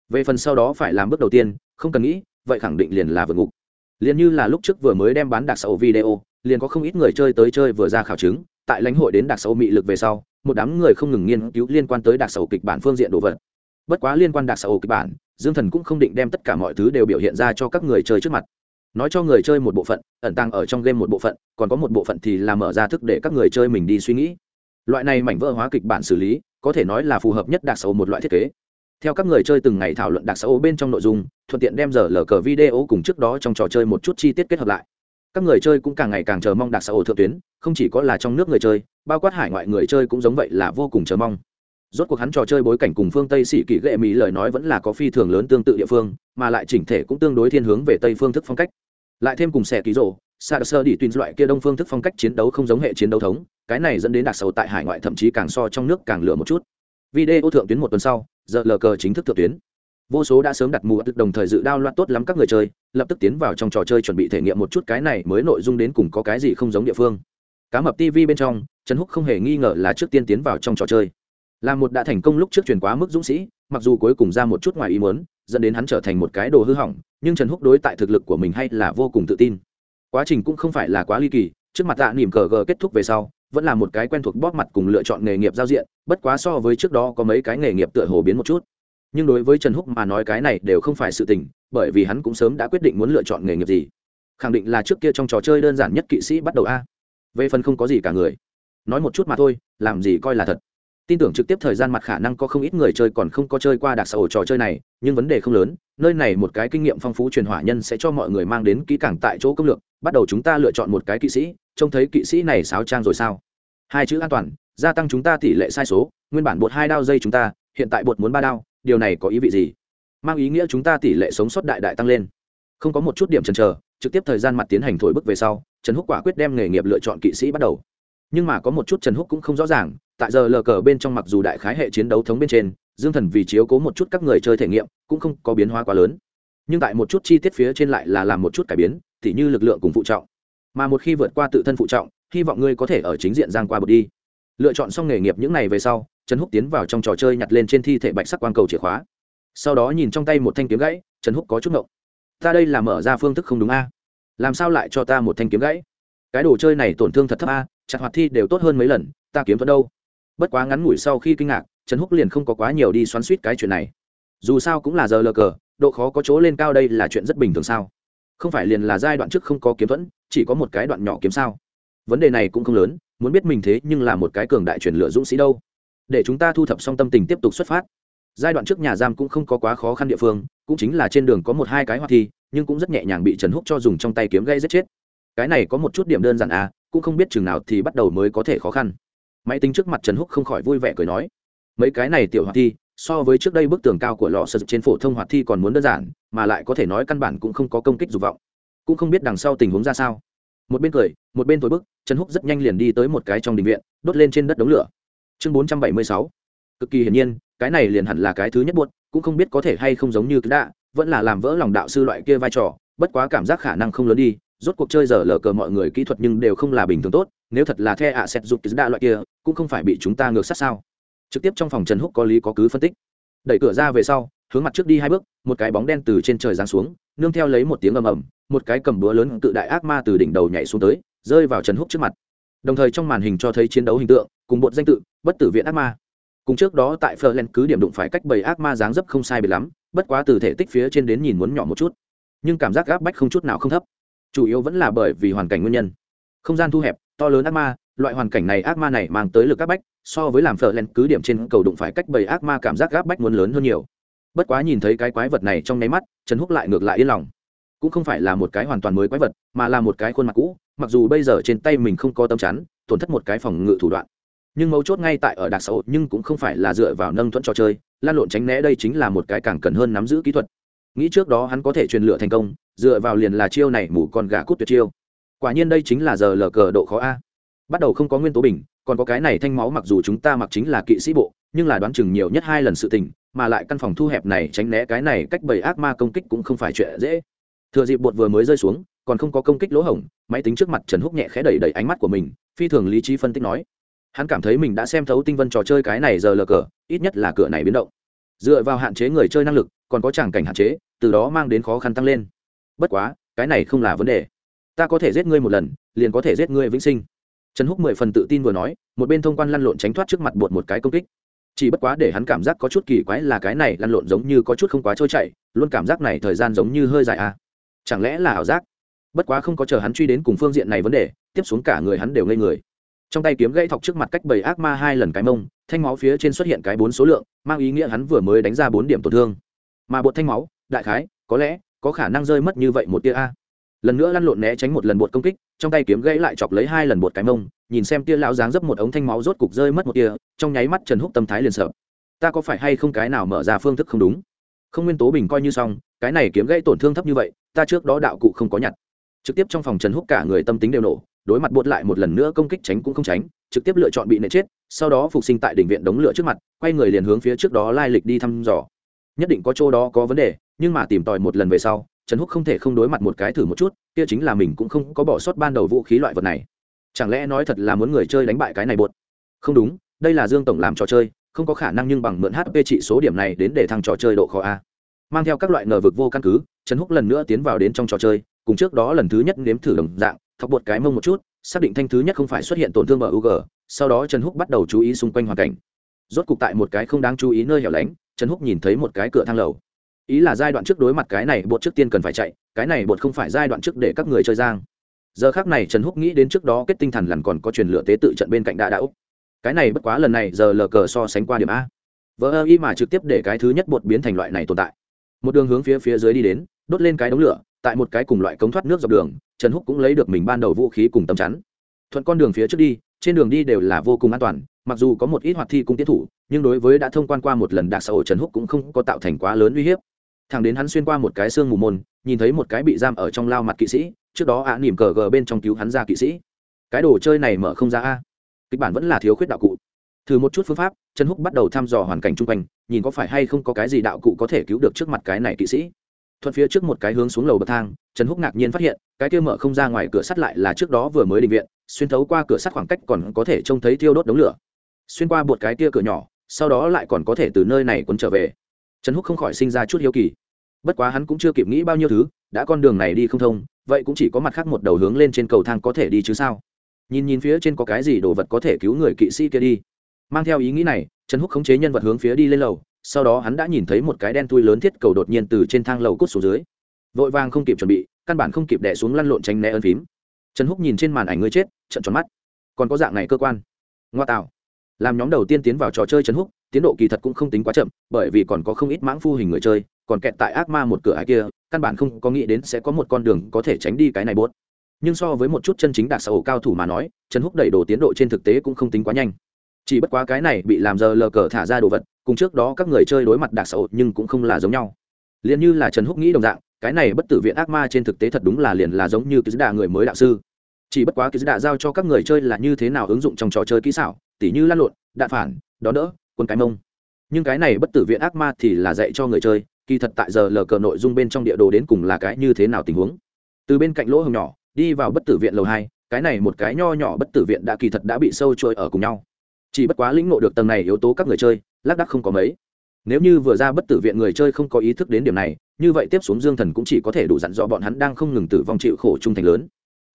Về phần sau đó phải làm bước đầu tiên, không cần nghĩ, vậy khẳng định liền là vượt ngục. Liền như là lúc trước vừa mới đem bán đặc sầu video, liền có không ít người chơi tới chơi vừa ra khảo chứng, tại lãnh hội đến đặc sầu mị lực về sau, một đám người không ngừng nghiên cứu liên quan tới đặc sầu kịch bản phương diện đồ vật. Bất quá liên quan đặc sầu kịch bản, dương thần cũng không định đem tất cả mọi thứ đều biểu hiện ra cho các người chơi trước mặt nói cho người chơi một bộ phận, ẩn tăng ở trong game một bộ phận, còn có một bộ phận thì là mở ra thức để các người chơi mình đi suy nghĩ. Loại này mảnh vỡ hóa kịch bản xử lý, có thể nói là phù hợp nhất đặc sầu một loại thiết kế. Theo các người chơi từng ngày thảo luận đặc sầu bên trong nội dung, thuận tiện đem giờ lờ cờ video cùng trước đó trong trò chơi một chút chi tiết kết hợp lại. Các người chơi cũng càng ngày càng chờ mong đặc sầu thượng tuyến, không chỉ có là trong nước người chơi, bao quát hải ngoại người chơi cũng giống vậy là vô cùng chờ mong rốt cuộc hắn trò chơi bối cảnh cùng phương tây sĩ kỷ ghệ mỹ lời nói vẫn là có phi thường lớn tương tự địa phương, mà lại chỉnh thể cũng tương đối thiên hướng về tây phương thức phong cách. Lại thêm cùng xe ký rộ xa sơ đi tuyên loại kia đông phương thức phong cách chiến đấu không giống hệ chiến đấu thống, cái này dẫn đến đặc sầu tại hải ngoại thậm chí càng so trong nước càng lửa một chút. Video thượng tuyến một tuần sau, giờ lờ cờ chính thức thượng tuyến. Vô số đã sớm đặt mùa đồng thời dự đao loạn tốt lắm các người chơi, lập tức tiến vào trong trò chơi chuẩn bị thể nghiệm một chút cái này mới nội dung đến cùng có cái gì không giống địa phương. Cá mập tv bên trong, trần húc không hề nghi ngờ là trước tiên tiến vào trong trò chơi là một đã thành công lúc trước truyền quá mức dũng sĩ, mặc dù cuối cùng ra một chút ngoài ý muốn, dẫn đến hắn trở thành một cái đồ hư hỏng, nhưng trần húc đối tại thực lực của mình hay là vô cùng tự tin. Quá trình cũng không phải là quá ly kỳ, trước mặt tạ nỉm cờ gờ kết thúc về sau, vẫn là một cái quen thuộc bóp mặt cùng lựa chọn nghề nghiệp giao diện, bất quá so với trước đó có mấy cái nghề nghiệp tựa hồ biến một chút. Nhưng đối với trần húc mà nói cái này đều không phải sự tình, bởi vì hắn cũng sớm đã quyết định muốn lựa chọn nghề nghiệp gì. Khẳng định là trước kia trong trò chơi đơn giản nhất kỵ sĩ bắt đầu a. Về phần không có gì cả người. Nói một chút mà thôi, làm gì coi là thật tin tưởng trực tiếp thời gian mặt khả năng có không ít người chơi còn không có chơi qua đặc xã hội trò chơi này, nhưng vấn đề không lớn, nơi này một cái kinh nghiệm phong phú truyền hỏa nhân sẽ cho mọi người mang đến kỹ càng tại chỗ công lược, bắt đầu chúng ta lựa chọn một cái kỵ sĩ, trông thấy kỵ sĩ này sáo trang rồi sao? Hai chữ an toàn, gia tăng chúng ta tỷ lệ sai số, nguyên bản bột hai đao dây chúng ta, hiện tại bột muốn ba đao, điều này có ý vị gì? Mang ý nghĩa chúng ta tỷ lệ sống sót đại đại tăng lên. Không có một chút điểm chần chờ, trực tiếp thời gian mặt tiến hành thổi bức về sau, trần húc quả quyết đem nghề nghiệp lựa chọn kỵ sĩ bắt đầu. Nhưng mà có một chút trần húc cũng không rõ ràng tại giờ lờ cờ bên trong mặc dù đại khái hệ chiến đấu thống bên trên, dương thần vì chiếu cố một chút các người chơi thể nghiệm, cũng không có biến hóa quá lớn. Nhưng tại một chút chi tiết phía trên lại là làm một chút cải biến t h như lực lượng cùng phụ trọng. Mà một khi vượt qua tự thân phụ trọng, hy vọng ngươi có thể ở chính diện giang qua bờ đi. Lựa chọn xong nghề nghiệp những này về sau, trần húc tiến vào trong trò chơi nhặt lên trên thi thể bạch sắc quang cầu chìa khóa. Sau đó nhìn trong tay một thanh kiếm gãy, trần húc có chút ngộng. Ta đây là mở ra phương thức không đúng a? Làm sao lại cho ta một thanh kiếm gãy? Cái đồ chơi này tổn thương thật thấp a, chặt hoạt thi đều tốt hơn mấy lần, ta kiếm thuận đâu? Bất quá ngắn ngủi sau khi kinh ngạc, trần húc liền không có quá nhiều đi xoắn suýt cái chuyện này. Dù sao cũng là giờ lờ cờ, độ khó có chỗ lên cao đây là chuyện rất bình thường sao? Không phải liền là giai đoạn trước không có kiếm thuẫn, chỉ có một cái đoạn nhỏ kiếm sao? Vấn đề này cũng không lớn, muốn biết mình thế nhưng là một cái cường đại truyền lựa dũng sĩ đâu. Để chúng ta thu thập xong tâm tình tiếp tục xuất phát. Giai đoạn trước nhà giam cũng không có quá khó khăn địa phương, cũng chính là trên đường có một hai cái hoạt thi, nhưng cũng rất nhẹ nhàng bị trần húc cho dùng trong tay kiếm gây giết chết. Cái này có một chút điểm đơn giản à cũng không biết chừng nào thì bắt đầu mới có thể khó khăn máy tính trước mặt trần húc không khỏi vui vẻ cười nói mấy cái này tiểu hoạt thi so với trước đây bức tường cao của lò sơ trên phổ thông hoạt thi còn muốn đơn giản mà lại có thể nói căn bản cũng không có công kích dục vọng. Cũng không biết đằng sau tình huống ra sao. Một bên cười một bên thổi bức trần húc rất nhanh liền đi tới một cái trong đình viện đốt lên trên đất đống lửa. Chương bốn trăm bảy mươi sáu. Cực kỳ hiển nhiên cái này liền hẳn là cái thứ nhất buốt cũng không biết có thể hay không giống như cái đã, vẫn là làm vỡ lòng đạo sư loại kia vai trò bất quá cảm giác khả năng không lớn đi rốt cuộc chơi giờ lờ cờ mọi người kỹ thuật nhưng đều không là bình thường tốt nếu thật là the ạ xét dục đa loại kia cũng không phải bị chúng ta ngược sát sao. Trực tiếp trong phòng trần húc có lý có cứ phân tích. Đẩy cửa ra về sau hướng mặt trước đi hai bước một cái bóng đen từ trên trời giáng xuống nương theo lấy một tiếng ầm ầm một cái cầm búa lớn cự đại ác ma từ đỉnh đầu nhảy xuống tới rơi vào trần húc trước mặt. Đồng thời trong màn hình cho thấy chiến đấu hình tượng cùng bột danh tự bất tử viện ác ma. Cùng trước đó tại Ferland cứ điểm đụng phải cách bầy ác ma dáng dấp không sai biệt lắm, bất quá từ thể tích phía trên đến nhìn muốn nhỏ một chút, nhưng cảm giác áp bách không chút nào không thấp. Chủ yếu vẫn là bởi vì hoàn cảnh nguyên nhân. Không gian thu hẹp, to lớn ác ma, loại hoàn cảnh này ác ma này mang tới lực áp bách, so với làm phở len cứ điểm trên cầu đụng phải cách bầy ác ma cảm giác áp bách muốn lớn hơn nhiều. Bất quá nhìn thấy cái quái vật này trong nháy mắt, Trần Húc lại ngược lại yên lòng. Cũng không phải là một cái hoàn toàn mới quái vật, mà là một cái khuôn mặt cũ, mặc dù bây giờ trên tay mình không có tâm chắn, tổn thất một cái phòng ngự thủ đoạn nhưng mấu chốt ngay tại ở đặc xã hội nhưng cũng không phải là dựa vào nâng thuận trò chơi lan lộn tránh né đây chính là một cái càng cần hơn nắm giữ kỹ thuật nghĩ trước đó hắn có thể truyền lựa thành công, dựa vào liền là chiêu này mủ con gà cút tuyệt chiêu. Quả nhiên đây chính là giờ lờ cờ độ khó a. Bắt đầu không có nguyên tố bình, còn có cái này thanh máu mặc dù chúng ta mặc chính là kỵ sĩ bộ, nhưng là đoán chừng nhiều nhất hai lần sự tình, mà lại căn phòng thu hẹp này tránh né cái này cách bầy ác ma công kích cũng không phải chuyện dễ. Thừa dịp bột vừa mới rơi xuống, còn không có công kích lỗ hổng, máy tính trước mặt trần húc nhẹ khẽ đẩy đẩy ánh mắt của mình, phi thường lý trí phân tích nói. Hắn cảm thấy mình đã xem thấu tinh vân trò chơi cái này giờ lờ cờ, ít nhất là cửa này biến động dựa vào hạn chế người chơi năng lực, còn có tràng cảnh hạn chế, từ đó mang đến khó khăn tăng lên. Bất quá, cái này không là vấn đề. Ta có thể giết ngươi một lần, liền có thể giết ngươi vĩnh sinh. Trần húc mười phần tự tin vừa nói, một bên thông quan lăn lộn tránh thoát trước mặt bột một cái công kích. Chỉ bất quá để hắn cảm giác có chút kỳ quái là cái này lăn lộn giống như có chút không quá trôi chảy, luôn cảm giác này thời gian giống như hơi dài à. Chẳng lẽ là ảo giác? Bất quá không có chờ hắn truy đến cùng phương diện này vấn đề, tiếp xuống cả người hắn đều ngây người trong tay kiếm gãy thọc trước mặt cách bầy ác ma hai lần cái mông, thanh máu phía trên xuất hiện cái bốn số lượng, mang ý nghĩa hắn vừa mới đánh ra bốn điểm tổn thương. Mà bột thanh máu, đại khái, có lẽ, có khả năng rơi mất như vậy một tia a. Lần nữa lăn lộn né tránh một lần bột công kích, trong tay kiếm gãy lại chọc lấy hai lần bột cái mông, nhìn xem tia lão dáng dấp một ống thanh máu rốt cục rơi mất một tia, trong nháy mắt trần húc tâm thái liền sợ. Ta có phải hay không cái nào mở ra phương thức không đúng? Không nguyên tố bình coi như xong, cái này kiếm gãy tổn thương thấp như vậy, ta trước đó đạo cụ không có nhặt. Trực tiếp trong phòng trần húc cả người tâm tính đều nổ đối mặt bột lại một lần nữa công kích tránh cũng không tránh, trực tiếp lựa chọn bị nệ chết, sau đó phục sinh tại đỉnh viện đống lửa trước mặt, quay người liền hướng phía trước đó lai lịch đi thăm dò. Nhất định có chỗ đó có vấn đề, nhưng mà tìm tòi một lần về sau, trần húc không thể không đối mặt một cái thử một chút, kia chính là mình cũng không có bỏ sót ban đầu vũ khí loại vật này. Chẳng lẽ nói thật là muốn người chơi đánh bại cái này bột không đúng, đây là dương tổng làm trò chơi, không có khả năng nhưng bằng mượn hp trị số điểm này đến để thăng trò chơi độ khó a. Mang theo các loại ngờ vực vô căn cứ, trần húc lần nữa tiến vào đến trong trò chơi cùng trước đó lần thứ nhất nếm thử đồng dạng thọc bột cái mông một chút xác định thanh thứ nhất không phải xuất hiện tổn thương ở UG, sau đó Trần Húc bắt đầu chú ý xung quanh hoàn cảnh. Rốt cục tại một cái không đáng chú ý nơi hẻo lánh, Trần Húc nhìn thấy một cái cửa thang lầu. Ý là giai đoạn trước đối mặt cái này bột trước tiên cần phải chạy, cái này bột không phải giai đoạn trước để các người chơi giang. Giờ khắc này Trần Húc nghĩ đến trước đó kết tinh thần lần còn có truyền lựa tế tự trận bên cạnh đã đã Úc. cái này bất quá lần này giờ lờ cờ so sánh qua điểm a vỡ ơ y mà trực tiếp để cái thứ nhất bột biến thành loại này tồn tại một đường hướng phía phía dưới đi đến đốt lên cái đống lửa tại một cái cùng loại cống thoát nước dọc đường, trần húc cũng lấy được mình ban đầu vũ khí cùng tấm chắn. Thuận con đường phía trước đi, trên đường đi đều là vô cùng an toàn, mặc dù có một ít hoạt thi cung tiến thủ, nhưng đối với đã thông quan qua một lần đạc xã hội trần húc cũng không có tạo thành quá lớn uy hiếp. Thằng đến hắn xuyên qua một cái xương mù môn, nhìn thấy một cái bị giam ở trong lao mặt kỵ sĩ, trước đó ạ nỉm cờ gờ bên trong cứu hắn ra kỵ sĩ. Cái đồ chơi này mở không ra a. Kịch bản vẫn là thiếu khuyết đạo cụ. Thử một chút phương pháp, trần húc bắt đầu thăm dò hoàn cảnh chung quanh, nhìn có phải hay không có cái gì đạo cụ có thể cứu được trước mặt cái này kỵ sĩ thuận phía trước một cái hướng xuống lầu bậc thang, trần húc ngạc nhiên phát hiện, cái kia mở không ra ngoài cửa sắt lại là trước đó vừa mới định viện, xuyên thấu qua cửa sắt khoảng cách còn có thể trông thấy thiêu đốt đống lửa. Xuyên qua một cái kia cửa nhỏ, sau đó lại còn có thể từ nơi này quấn trở về. Trần húc không khỏi sinh ra chút hiếu kỳ. Bất quá hắn cũng chưa kịp nghĩ bao nhiêu thứ, đã con đường này đi không thông, vậy cũng chỉ có mặt khác một đầu hướng lên trên cầu thang có thể đi chứ sao? Nhìn nhìn phía trên có cái gì đồ vật có thể cứu người kỵ sĩ kia đi. Mang theo ý nghĩ này, trần húc khống chế nhân vật hướng phía đi lên lầu sau đó hắn đã nhìn thấy một cái đen tui lớn thiết cầu đột nhiên từ trên thang lầu cút xuống dưới. Vội vàng không kịp chuẩn bị, căn bản không kịp đẻ xuống lăn lộn tránh né ân phím. Trần húc nhìn trên màn ảnh người chết trận tròn mắt. Còn có dạng này cơ quan? Ngoa tạo. Làm nhóm đầu tiên tiến vào trò chơi trần húc, tiến độ kỳ thật cũng không tính quá chậm, bởi vì còn có không ít mãng phu hình người chơi, còn kẹt tại ác ma một cửa ải kia, căn bản không có nghĩ đến sẽ có một con đường có thể tránh đi cái này bốt nhưng so với một chút chân chính đặc xã hội cao thủ mà nói, trần húc đẩy đồ tiến độ trên thực tế cũng không tính quá nhanh chỉ bất quá cái này bị làm giờ lờ cờ thả ra đồ vật, cùng trước đó các người chơi đối mặt đặc sầu nhưng cũng không là giống nhau. Liền như là trần húc nghĩ đồng dạng, cái này bất tử viện ác ma trên thực tế thật đúng là liền là giống như ký đà người mới đạo sư. Chỉ bất quá ký đà giao cho các người chơi là như thế nào ứng dụng trong trò chơi kỹ xảo, tỉ như lan lộn, đạn phản, đón đỡ, quân cái mông. Nhưng cái này bất tử viện ác ma thì là dạy cho người chơi, kỳ thật tại giờ lờ cờ nội dung bên trong địa đồ đến cùng là cái như thế nào tình huống. Từ bên cạnh lỗ hồng nhỏ, đi vào bất tử viện lầu hai, cái này một cái nho nhỏ bất tử viện đã kỳ thật đã bị sâu trôi ở cùng nhau chỉ bất quá lĩnh ngộ được tầng này yếu tố các người chơi, lác đắc không có mấy. Nếu như vừa ra bất tử viện người chơi không có ý thức đến điểm này, như vậy tiếp xuống dương thần cũng chỉ có thể đủ dặn dò bọn hắn đang không ngừng tử vong chịu khổ trung thành lớn.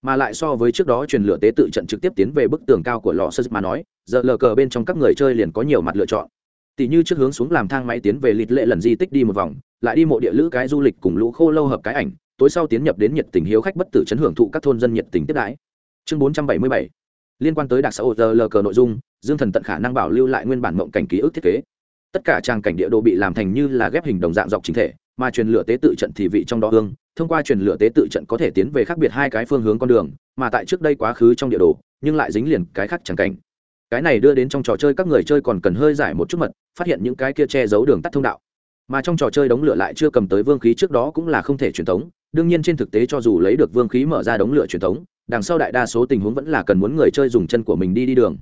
Mà lại so với trước đó truyền lửa tế tự trận trực tiếp tiến về bức tường cao của lò sơ mà nói, giờ lờ cờ bên trong các người chơi liền có nhiều mặt lựa chọn. Tỷ như trước hướng xuống làm thang máy tiến về lịt lệ lần di tích đi một vòng, lại đi mộ địa lữ cái du lịch cùng lũ khô lâu hợp cái ảnh, tối sau tiến nhập đến nhiệt tình hiếu khách bất tử chấn hưởng thụ các thôn dân nhiệt tình tiếp đãi. Chương bốn trăm bảy mươi bảy. Liên quan tới đặc xã hội giờ lờ cờ nội dung dương thần tận khả năng bảo lưu lại nguyên bản mộng cảnh ký ức thiết kế. Tất cả trang cảnh địa đồ bị làm thành như là ghép hình đồng dạng dọc chính thể, mà truyền lửa tế tự trận thì vị trong đó hương, thông qua truyền lửa tế tự trận có thể tiến về khác biệt hai cái phương hướng con đường, mà tại trước đây quá khứ trong địa đồ, nhưng lại dính liền cái khác chẳng cảnh. Cái này đưa đến trong trò chơi các người chơi còn cần hơi giải một chút mật, phát hiện những cái kia che giấu đường tắt thông đạo. Mà trong trò chơi đống lửa lại chưa cầm tới vương khí trước đó cũng là không thể truyền thống, đương nhiên trên thực tế cho dù lấy được vương khí mở ra đống lửa truyền thống, đằng sau đại đa số tình huống vẫn là cần muốn người chơi dùng chân của mình đi đi đường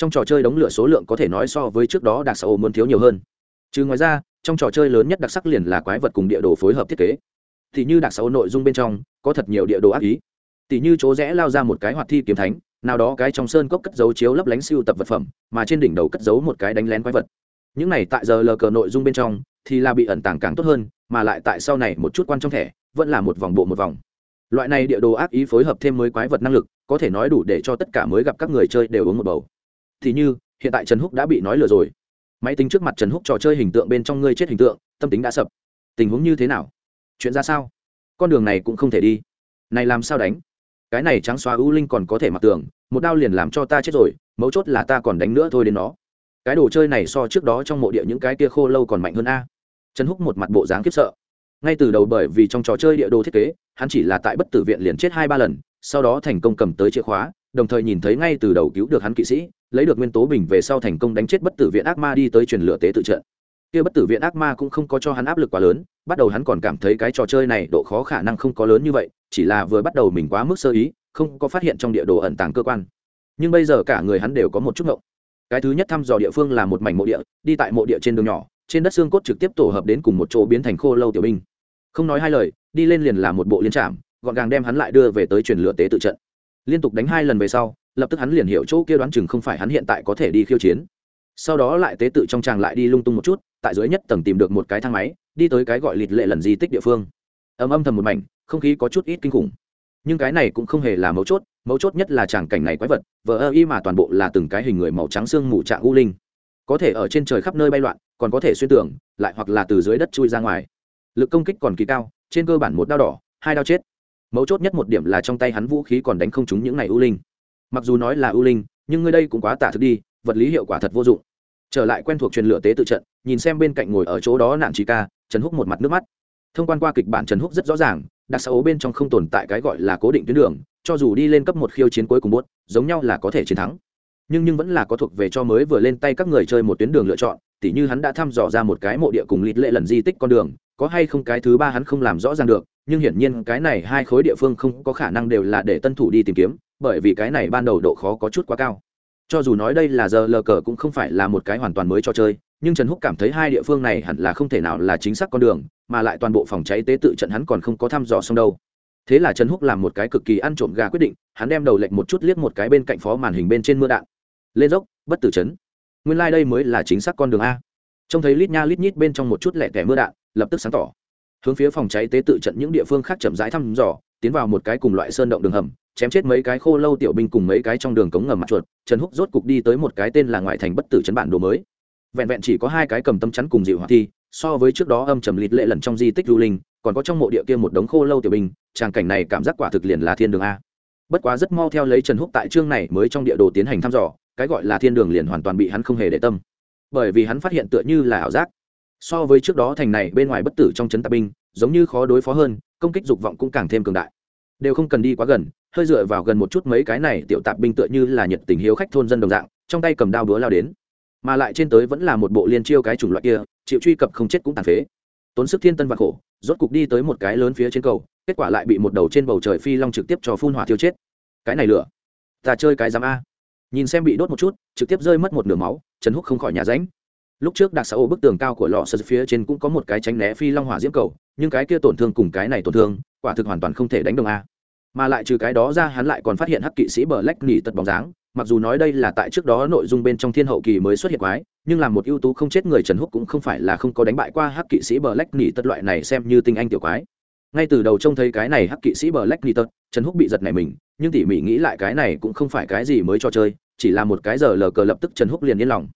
trong trò chơi đống lửa số lượng có thể nói so với trước đó đặc xã muốn thiếu nhiều hơn. Chứ ngoài ra, trong trò chơi lớn nhất đặc sắc liền là quái vật cùng địa đồ phối hợp thiết kế. Thì như đặc xã nội dung bên trong, có thật nhiều địa đồ ác ý. Tỷ như chỗ rẽ lao ra một cái hoạt thi kiếm thánh, nào đó cái trong sơn cốc cất dấu chiếu lấp lánh siêu tập vật phẩm, mà trên đỉnh đầu cất dấu một cái đánh lén quái vật. Những này tại giờ lờ cờ nội dung bên trong, thì là bị ẩn tàng càng tốt hơn, mà lại tại sau này một chút quan trong thẻ, vẫn là một vòng bộ một vòng. Loại này địa đồ ác ý phối hợp thêm mới quái vật năng lực, có thể nói đủ để cho tất cả mới gặp các người chơi đều uống một bầu thì như, hiện tại trần húc đã bị nói lừa rồi. Máy tính trước mặt trần húc trò chơi hình tượng bên trong ngươi chết hình tượng, tâm tính đã sập. Tình huống như thế nào? Chuyện ra sao? Con đường này cũng không thể đi. Này làm sao đánh? Cái này trắng xóa ưu linh còn có thể mặc tường một đao liền làm cho ta chết rồi, mấu chốt là ta còn đánh nữa thôi đến nó. Cái đồ chơi này so trước đó trong mộ địa những cái kia khô lâu còn mạnh hơn a. Trần húc một mặt bộ dáng khiếp sợ. Ngay từ đầu bởi vì trong trò chơi địa đồ thiết kế, hắn chỉ là tại bất tử viện liền chết hai ba lần, sau đó thành công cầm tới chìa khóa, đồng thời nhìn thấy ngay từ đầu cứu được hắn kỵ sĩ lấy được nguyên tố bình về sau thành công đánh chết bất tử viện ác ma đi tới truyền lửa tế tự trận. Kia bất tử viện ác ma cũng không có cho hắn áp lực quá lớn, bắt đầu hắn còn cảm thấy cái trò chơi này độ khó khả năng không có lớn như vậy, chỉ là vừa bắt đầu mình quá mức sơ ý, không có phát hiện trong địa đồ ẩn tàng cơ quan. Nhưng bây giờ cả người hắn đều có một chút ngộng. Cái thứ nhất thăm dò địa phương là một mảnh mộ địa, đi tại mộ địa trên đường nhỏ, trên đất xương cốt trực tiếp tổ hợp đến cùng một chỗ biến thành khô lâu tiểu binh. Không nói hai lời, đi lên liền là một bộ liên trạm, gọn gàng đem hắn lại đưa về tới truyền lửa tế tự trận. Liên tục đánh hai lần về sau lập tức hắn liền hiểu chỗ kia đoán chừng không phải hắn hiện tại có thể đi khiêu chiến. Sau đó lại tế tự trong tràng lại đi lung tung một chút, tại dưới nhất tầng tìm được một cái thang máy, đi tới cái gọi lịt lệ lần di tích địa phương. Âm âm thầm một mảnh, không khí có chút ít kinh khủng. Nhưng cái này cũng không hề là mấu chốt mấu chốt nhất là tràng cảnh này quái vật, vờ ơ y mà toàn bộ là từng cái hình người màu trắng xương mù trạng u linh. Có thể ở trên trời khắp nơi bay loạn, còn có thể xuyên tưởng lại hoặc là từ dưới đất chui ra ngoài. Lực công kích còn kỳ cao, trên cơ bản một đao đỏ, hai đao chết. Mấu chốt nhất một điểm là trong tay hắn vũ khí còn đánh không trúng những này u linh mặc dù nói là ưu linh, nhưng ngươi đây cũng quá tả thực đi, vật lý hiệu quả thật vô dụng. Trở lại quen thuộc truyền lửa tế tự trận, nhìn xem bên cạnh ngồi ở chỗ đó nạn trí ca, trần húc một mặt nước mắt. Thông quan qua kịch bản trần húc rất rõ ràng, đặc xấu bên trong không tồn tại cái gọi là cố định tuyến đường, cho dù đi lên cấp một khiêu chiến cuối cùng bốt giống nhau là có thể chiến thắng. Nhưng nhưng vẫn là có thuộc về cho mới vừa lên tay các người chơi một tuyến đường lựa chọn, tỉ như hắn đã thăm dò ra một cái mộ địa cùng lịt lệ lần di tích con đường, có hay không cái thứ ba hắn không làm rõ ràng được, nhưng hiển nhiên cái này hai khối địa phương không có khả năng đều là để tân thủ đi tìm kiếm bởi vì cái này ban đầu độ khó có chút quá cao. Cho dù nói đây là giờ lờ cờ cũng không phải là một cái hoàn toàn mới cho chơi, nhưng trần húc cảm thấy hai địa phương này hẳn là không thể nào là chính xác con đường, mà lại toàn bộ phòng cháy tế tự trận hắn còn không có thăm dò xong đâu. Thế là trần húc làm một cái cực kỳ ăn trộm gà quyết định, hắn đem đầu lệnh một chút liếc một cái bên cạnh phó màn hình bên trên mưa đạn. Lên dốc, bất tử chấn. Nguyên lai、like、đây mới là chính xác con đường a. Trông thấy lít nha lít nhít bên trong một chút lẻ tẻ mưa đạn, lập tức sáng tỏ. Hướng phía phòng cháy tế tự trận những địa phương khác chậm rãi thăm dò tiến vào một cái cùng loại sơn động đường hầm, chém chết mấy cái khô lâu tiểu binh cùng mấy cái trong đường cống ngầm mặt chuột, trần húc rốt cục đi tới một cái tên là ngoại thành bất tử chấn bản đồ mới. Vẹn vẹn chỉ có hai cái cầm tâm chắn cùng dịu hỏa thi, so với trước đó âm trầm lịt lệ lần trong di tích du linh, còn có trong mộ địa kia một đống khô lâu tiểu binh, tràng cảnh này cảm giác quả thực liền là thiên đường a. Bất quá rất mau theo lấy trần húc tại chương này mới trong địa đồ tiến hành thăm dò, cái gọi là thiên đường liền hoàn toàn bị hắn không hề để tâm. Bởi vì hắn phát hiện tựa như là ảo giác. So với trước đó thành này bên ngoài bất tử trong trấn tạp binh giống như khó đối phó hơn, công kích dục vọng cũng càng thêm cường đại. Đều không cần đi quá gần, hơi dựa vào gần một chút mấy cái này tiểu tạp binh tựa như là nhiệt tình hiếu khách thôn dân đồng dạng, trong tay cầm đao búa lao đến. Mà lại trên tới vẫn là một bộ liên chiêu cái chủng loại kia, chịu truy cập không chết cũng tàn phế. Tốn sức thiên tân và khổ, rốt cục đi tới một cái lớn phía trên cầu, kết quả lại bị một đầu trên bầu trời phi long trực tiếp cho phun hỏa tiêu chết. Cái này lửa, ta chơi cái giám a. Nhìn xem bị đốt một chút, trực tiếp rơi mất một nửa máu, trần húc không khỏi nhà ránh lúc trước đặc xã ô bức tường cao của lò sơ phía trên cũng có một cái tránh né phi long hỏa diễm cầu, nhưng cái kia tổn thương cùng cái này tổn thương, quả thực hoàn toàn không thể đánh đồng a. Mà lại trừ cái đó ra, hắn lại còn phát hiện hắc kỵ sĩ bờ lách nỉ tật bóng dáng, mặc dù nói đây là tại trước đó nội dung bên trong thiên hậu kỳ mới xuất hiện quái, nhưng là một ưu tú không chết người trần húc cũng không phải là không có đánh bại qua hắc kỵ sĩ bờ lách nỉ tật loại này xem như tinh anh tiểu quái. Ngay từ đầu trông thấy cái này hắc kỵ sĩ bờ lách nỉ tật, trần húc bị giật này mình, nhưng tỉ mỉ nghĩ lại cái này cũng không phải cái gì mới cho chơi, chỉ là một cái giờ lờ cờ lập tức trần húc liền yên lòng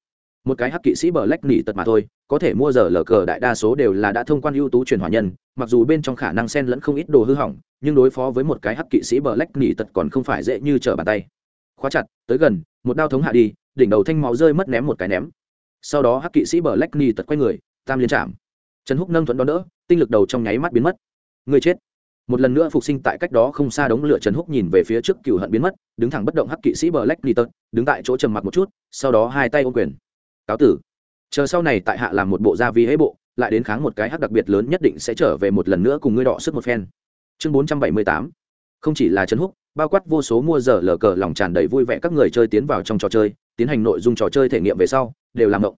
một cái hắc kỵ sĩ bờ lách nỉ tật mà thôi, có thể mua giờ lờ cờ đại đa số đều là đã thông quan ưu tú truyền hỏa nhân, mặc dù bên trong khả năng sen lẫn không ít đồ hư hỏng, nhưng đối phó với một cái hắc kỵ sĩ bờ lách nỉ tật còn không phải dễ như trở bàn tay. Khóa chặt, tới gần, một đao thống hạ đi, đỉnh đầu thanh máu rơi mất ném một cái ném. Sau đó hắc kỵ sĩ bờ lách nỉ tật quay người, tam liên chạm. Trần húc nâng thuận đón đỡ, tinh lực đầu trong nháy mắt biến mất. Người chết. Một lần nữa phục sinh tại cách đó không xa đống lửa trần húc nhìn về phía trước cựu hận biến mất, đứng thẳng bất động hắc kỵ sĩ bờ lách nỉ tật, đứng tại chỗ trầm mặc một chút, sau đó hai tay ô quyền cáo tử. Chờ sau này tại hạ làm một bộ gia vi hễ bộ, lại đến kháng một cái hắc đặc biệt lớn nhất định sẽ trở về một lần nữa cùng ngươi đọ sức một phen. Chương bốn trăm bảy mươi tám. Không chỉ là trấn húc, bao quát vô số mua giờ lờ cờ lòng tràn đầy vui vẻ các người chơi tiến vào trong trò chơi, tiến hành nội dung trò chơi thể nghiệm về sau, đều làm động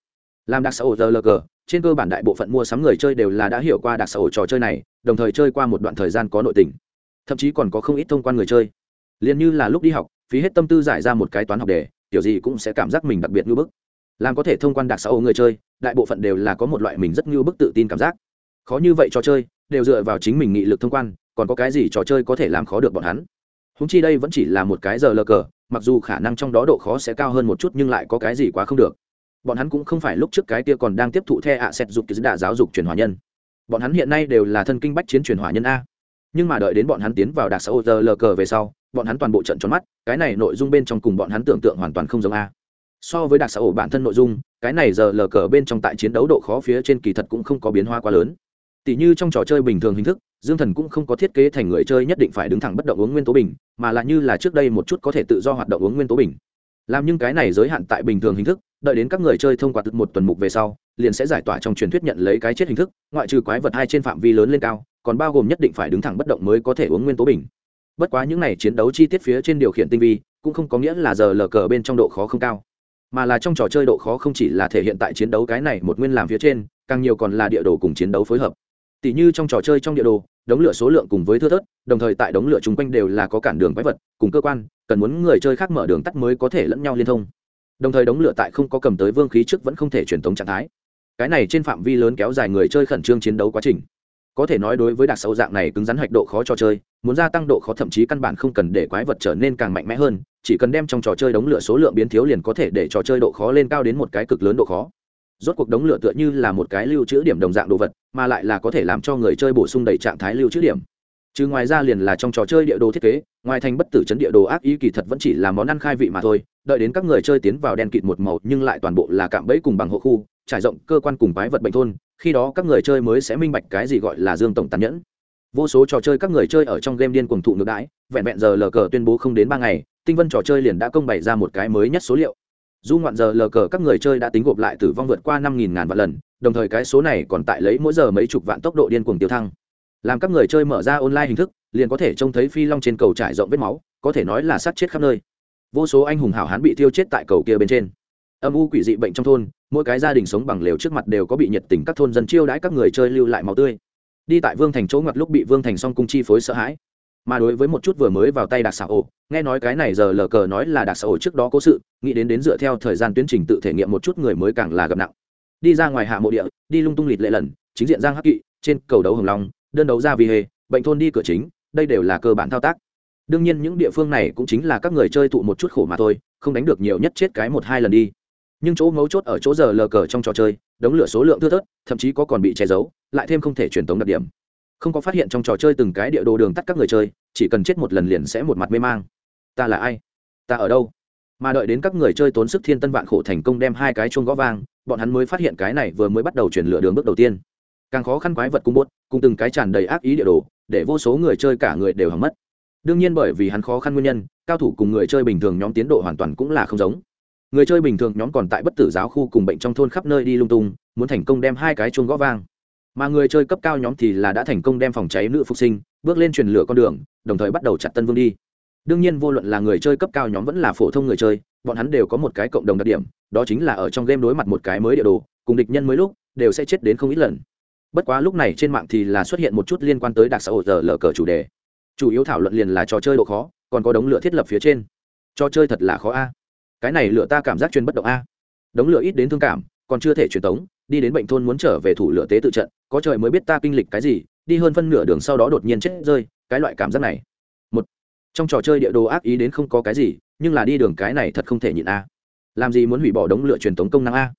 làm đặc xã hội giờ lờ cờ, trên cơ bản đại bộ phận mua sắm người chơi đều là đã hiểu qua đặc xã hội trò chơi này, đồng thời chơi qua một đoạn thời gian có nội tình. Thậm chí còn có không ít thông quan người chơi. Liền như là lúc đi học, phí hết tâm tư giải ra một cái toán học đề, kiểu gì cũng sẽ cảm giác mình đặc biệt ngưỡng bức làm có thể thông quan đặc xã hội người chơi, đại bộ phận đều là có một loại mình rất như bức tự tin cảm giác. Khó như vậy trò chơi, đều dựa vào chính mình nghị lực thông quan, còn có cái gì trò chơi có thể làm khó được bọn hắn? Húng chi đây vẫn chỉ là một cái giờ lờ cờ, mặc dù khả năng trong đó độ khó sẽ cao hơn một chút nhưng lại có cái gì quá không được. Bọn hắn cũng không phải lúc trước cái kia còn đang tiếp thụ the ạ à xét dục đạ giáo dục truyền hòa nhân. Bọn hắn hiện nay đều là thân kinh bách chiến truyền hòa nhân a. Nhưng mà đợi đến bọn hắn tiến vào đặc xã hội giờ lờ cờ về sau, bọn hắn toàn bộ trận tròn mắt, cái này nội dung bên trong cùng bọn hắn tưởng tượng hoàn toàn không giống a so với đặc xã hội bản thân nội dung, cái này giờ lờ cờ bên trong tại chiến đấu độ khó phía trên kỳ thật cũng không có biến hóa quá lớn. Tỷ như trong trò chơi bình thường hình thức, dương thần cũng không có thiết kế thành người chơi nhất định phải đứng thẳng bất động uống nguyên tố bình, mà là như là trước đây một chút có thể tự do hoạt động uống nguyên tố bình. Làm nhưng cái này giới hạn tại bình thường hình thức, đợi đến các người chơi thông qua một tuần mục về sau, liền sẽ giải tỏa trong truyền thuyết nhận lấy cái chết hình thức, ngoại trừ quái vật hai trên phạm vi lớn lên cao, còn bao gồm nhất định phải đứng thẳng bất động mới có thể uống nguyên tố bình. Bất quá những này chiến đấu chi tiết phía trên điều khiển tinh vi, cũng không có nghĩa là giờ lờ cờ bên trong độ khó không cao mà là trong trò chơi độ khó không chỉ là thể hiện tại chiến đấu cái này một nguyên làm phía trên, càng nhiều còn là địa đồ cùng chiến đấu phối hợp. Tỷ như trong trò chơi trong địa đồ, đống lửa số lượng cùng với thưa thớt, đồng thời tại đống lửa chung quanh đều là có cản đường quái vật, cùng cơ quan, cần muốn người chơi khác mở đường tắt mới có thể lẫn nhau liên thông. Đồng thời đống lửa tại không có cầm tới vương khí trước vẫn không thể truyền tống trạng thái. Cái này trên phạm vi lớn kéo dài người chơi khẩn trương chiến đấu quá trình. Có thể nói đối với đặc sâu dạng này cứng rắn hạch độ khó cho chơi, muốn gia tăng độ khó thậm chí căn bản không cần để quái vật trở nên càng mạnh mẽ hơn chỉ cần đem trong trò chơi đống lửa số lượng biến thiếu liền có thể để trò chơi độ khó lên cao đến một cái cực lớn độ khó. Rốt cuộc đống lửa tựa như là một cái lưu trữ điểm đồng dạng đồ vật, mà lại là có thể làm cho người chơi bổ sung đầy trạng thái lưu trữ điểm. Chứ ngoài ra liền là trong trò chơi địa đồ thiết kế, ngoài thành bất tử chấn địa đồ ác ý kỳ thật vẫn chỉ là món ăn khai vị mà thôi, đợi đến các người chơi tiến vào đen kịt một màu nhưng lại toàn bộ là cạm bẫy cùng bằng hộ khu, trải rộng cơ quan cùng quái vật bệnh thôn, khi đó các người chơi mới sẽ minh bạch cái gì gọi là dương tổng tàn nhẫn. Vô số trò chơi các người chơi ở trong game điên cuồng thụ ngược đãi, vẹn vẹn giờ lờ cờ tuyên bố không đến ba ngày tinh vân trò chơi liền đã công bày ra một cái mới nhất số liệu. Du ngoạn giờ lờ cờ các người chơi đã tính gộp lại tử vong vượt qua năm nghìn ngàn vạn lần, đồng thời cái số này còn tại lấy mỗi giờ mấy chục vạn tốc độ điên cuồng tiêu thăng. Làm các người chơi mở ra online hình thức, liền có thể trông thấy phi long trên cầu trải rộng vết máu, có thể nói là sát chết khắp nơi. Vô số anh hùng hảo hán bị tiêu chết tại cầu kia bên trên. Âm u quỷ dị bệnh trong thôn, mỗi cái gia đình sống bằng lều trước mặt đều có bị nhiệt tình các thôn dân chiêu đãi các người chơi lưu lại máu tươi. Đi tại vương thành chỗ ngoặt lúc bị vương thành song cung chi phối sợ hãi mà đối với một chút vừa mới vào tay đặc xảo ổ, nghe nói cái này giờ lờ cờ nói là đặc xảo ổ trước đó cố sự, nghĩ đến đến dựa theo thời gian tuyến trình tự thể nghiệm một chút người mới càng là gặp nặng. Đi ra ngoài hạ mộ địa, đi lung tung lịt lệ lần, chính diện giang hắc kỵ, trên cầu đấu hồng long, đơn đấu ra vì hề, bệnh thôn đi cửa chính, đây đều là cơ bản thao tác. Đương nhiên những địa phương này cũng chính là các người chơi thụ một chút khổ mà thôi, không đánh được nhiều nhất chết cái một hai lần đi. Nhưng chỗ mấu chốt ở chỗ giờ lờ cờ trong trò chơi, đống lửa số lượng thưa thớt, thậm chí có còn bị che giấu, lại thêm không thể truyền tống đặc điểm không có phát hiện trong trò chơi từng cái địa đồ đường tắt các người chơi, chỉ cần chết một lần liền sẽ một mặt mê mang. Ta là ai? Ta ở đâu? Mà đợi đến các người chơi tốn sức thiên tân vạn khổ thành công đem hai cái chuông gõ vang, bọn hắn mới phát hiện cái này vừa mới bắt đầu chuyển lửa đường bước đầu tiên. Càng khó khăn quái vật cung bốt cùng từng cái tràn đầy ác ý địa đồ, để vô số người chơi cả người đều hỏng mất. Đương nhiên bởi vì hắn khó khăn nguyên nhân, cao thủ cùng người chơi bình thường nhóm tiến độ hoàn toàn cũng là không giống. Người chơi bình thường nhóm còn tại bất tử giáo khu cùng bệnh trong thôn khắp nơi đi lung tung, muốn thành công đem hai cái chuông gõ vang mà người chơi cấp cao nhóm thì là đã thành công đem phòng cháy nữ phục sinh, bước lên truyền lửa con đường, đồng thời bắt đầu chặt tân vương đi. Đương nhiên vô luận là người chơi cấp cao nhóm vẫn là phổ thông người chơi, bọn hắn đều có một cái cộng đồng đặc điểm, đó chính là ở trong game đối mặt một cái mới địa đồ, cùng địch nhân mới lúc, đều sẽ chết đến không ít lần. Bất quá lúc này trên mạng thì là xuất hiện một chút liên quan tới đặc xã hội giờ lờ cờ chủ đề. Chủ yếu thảo luận liền là trò chơi độ khó, còn có đống lửa thiết lập phía trên. Trò chơi thật là khó a. Cái này lửa ta cảm giác chuyên bất động a. Đống lửa ít đến thương cảm, còn chưa thể truyền tống đi đến bệnh thôn muốn trở về thủ lửa tế tự trận, có trời mới biết ta kinh lịch cái gì, đi hơn phân nửa đường sau đó đột nhiên chết rơi, cái loại cảm giác này. Một, trong trò chơi địa đồ ác ý đến không có cái gì, nhưng là đi đường cái này thật không thể nhịn a. Làm gì muốn hủy bỏ đống lửa truyền thống công năng a?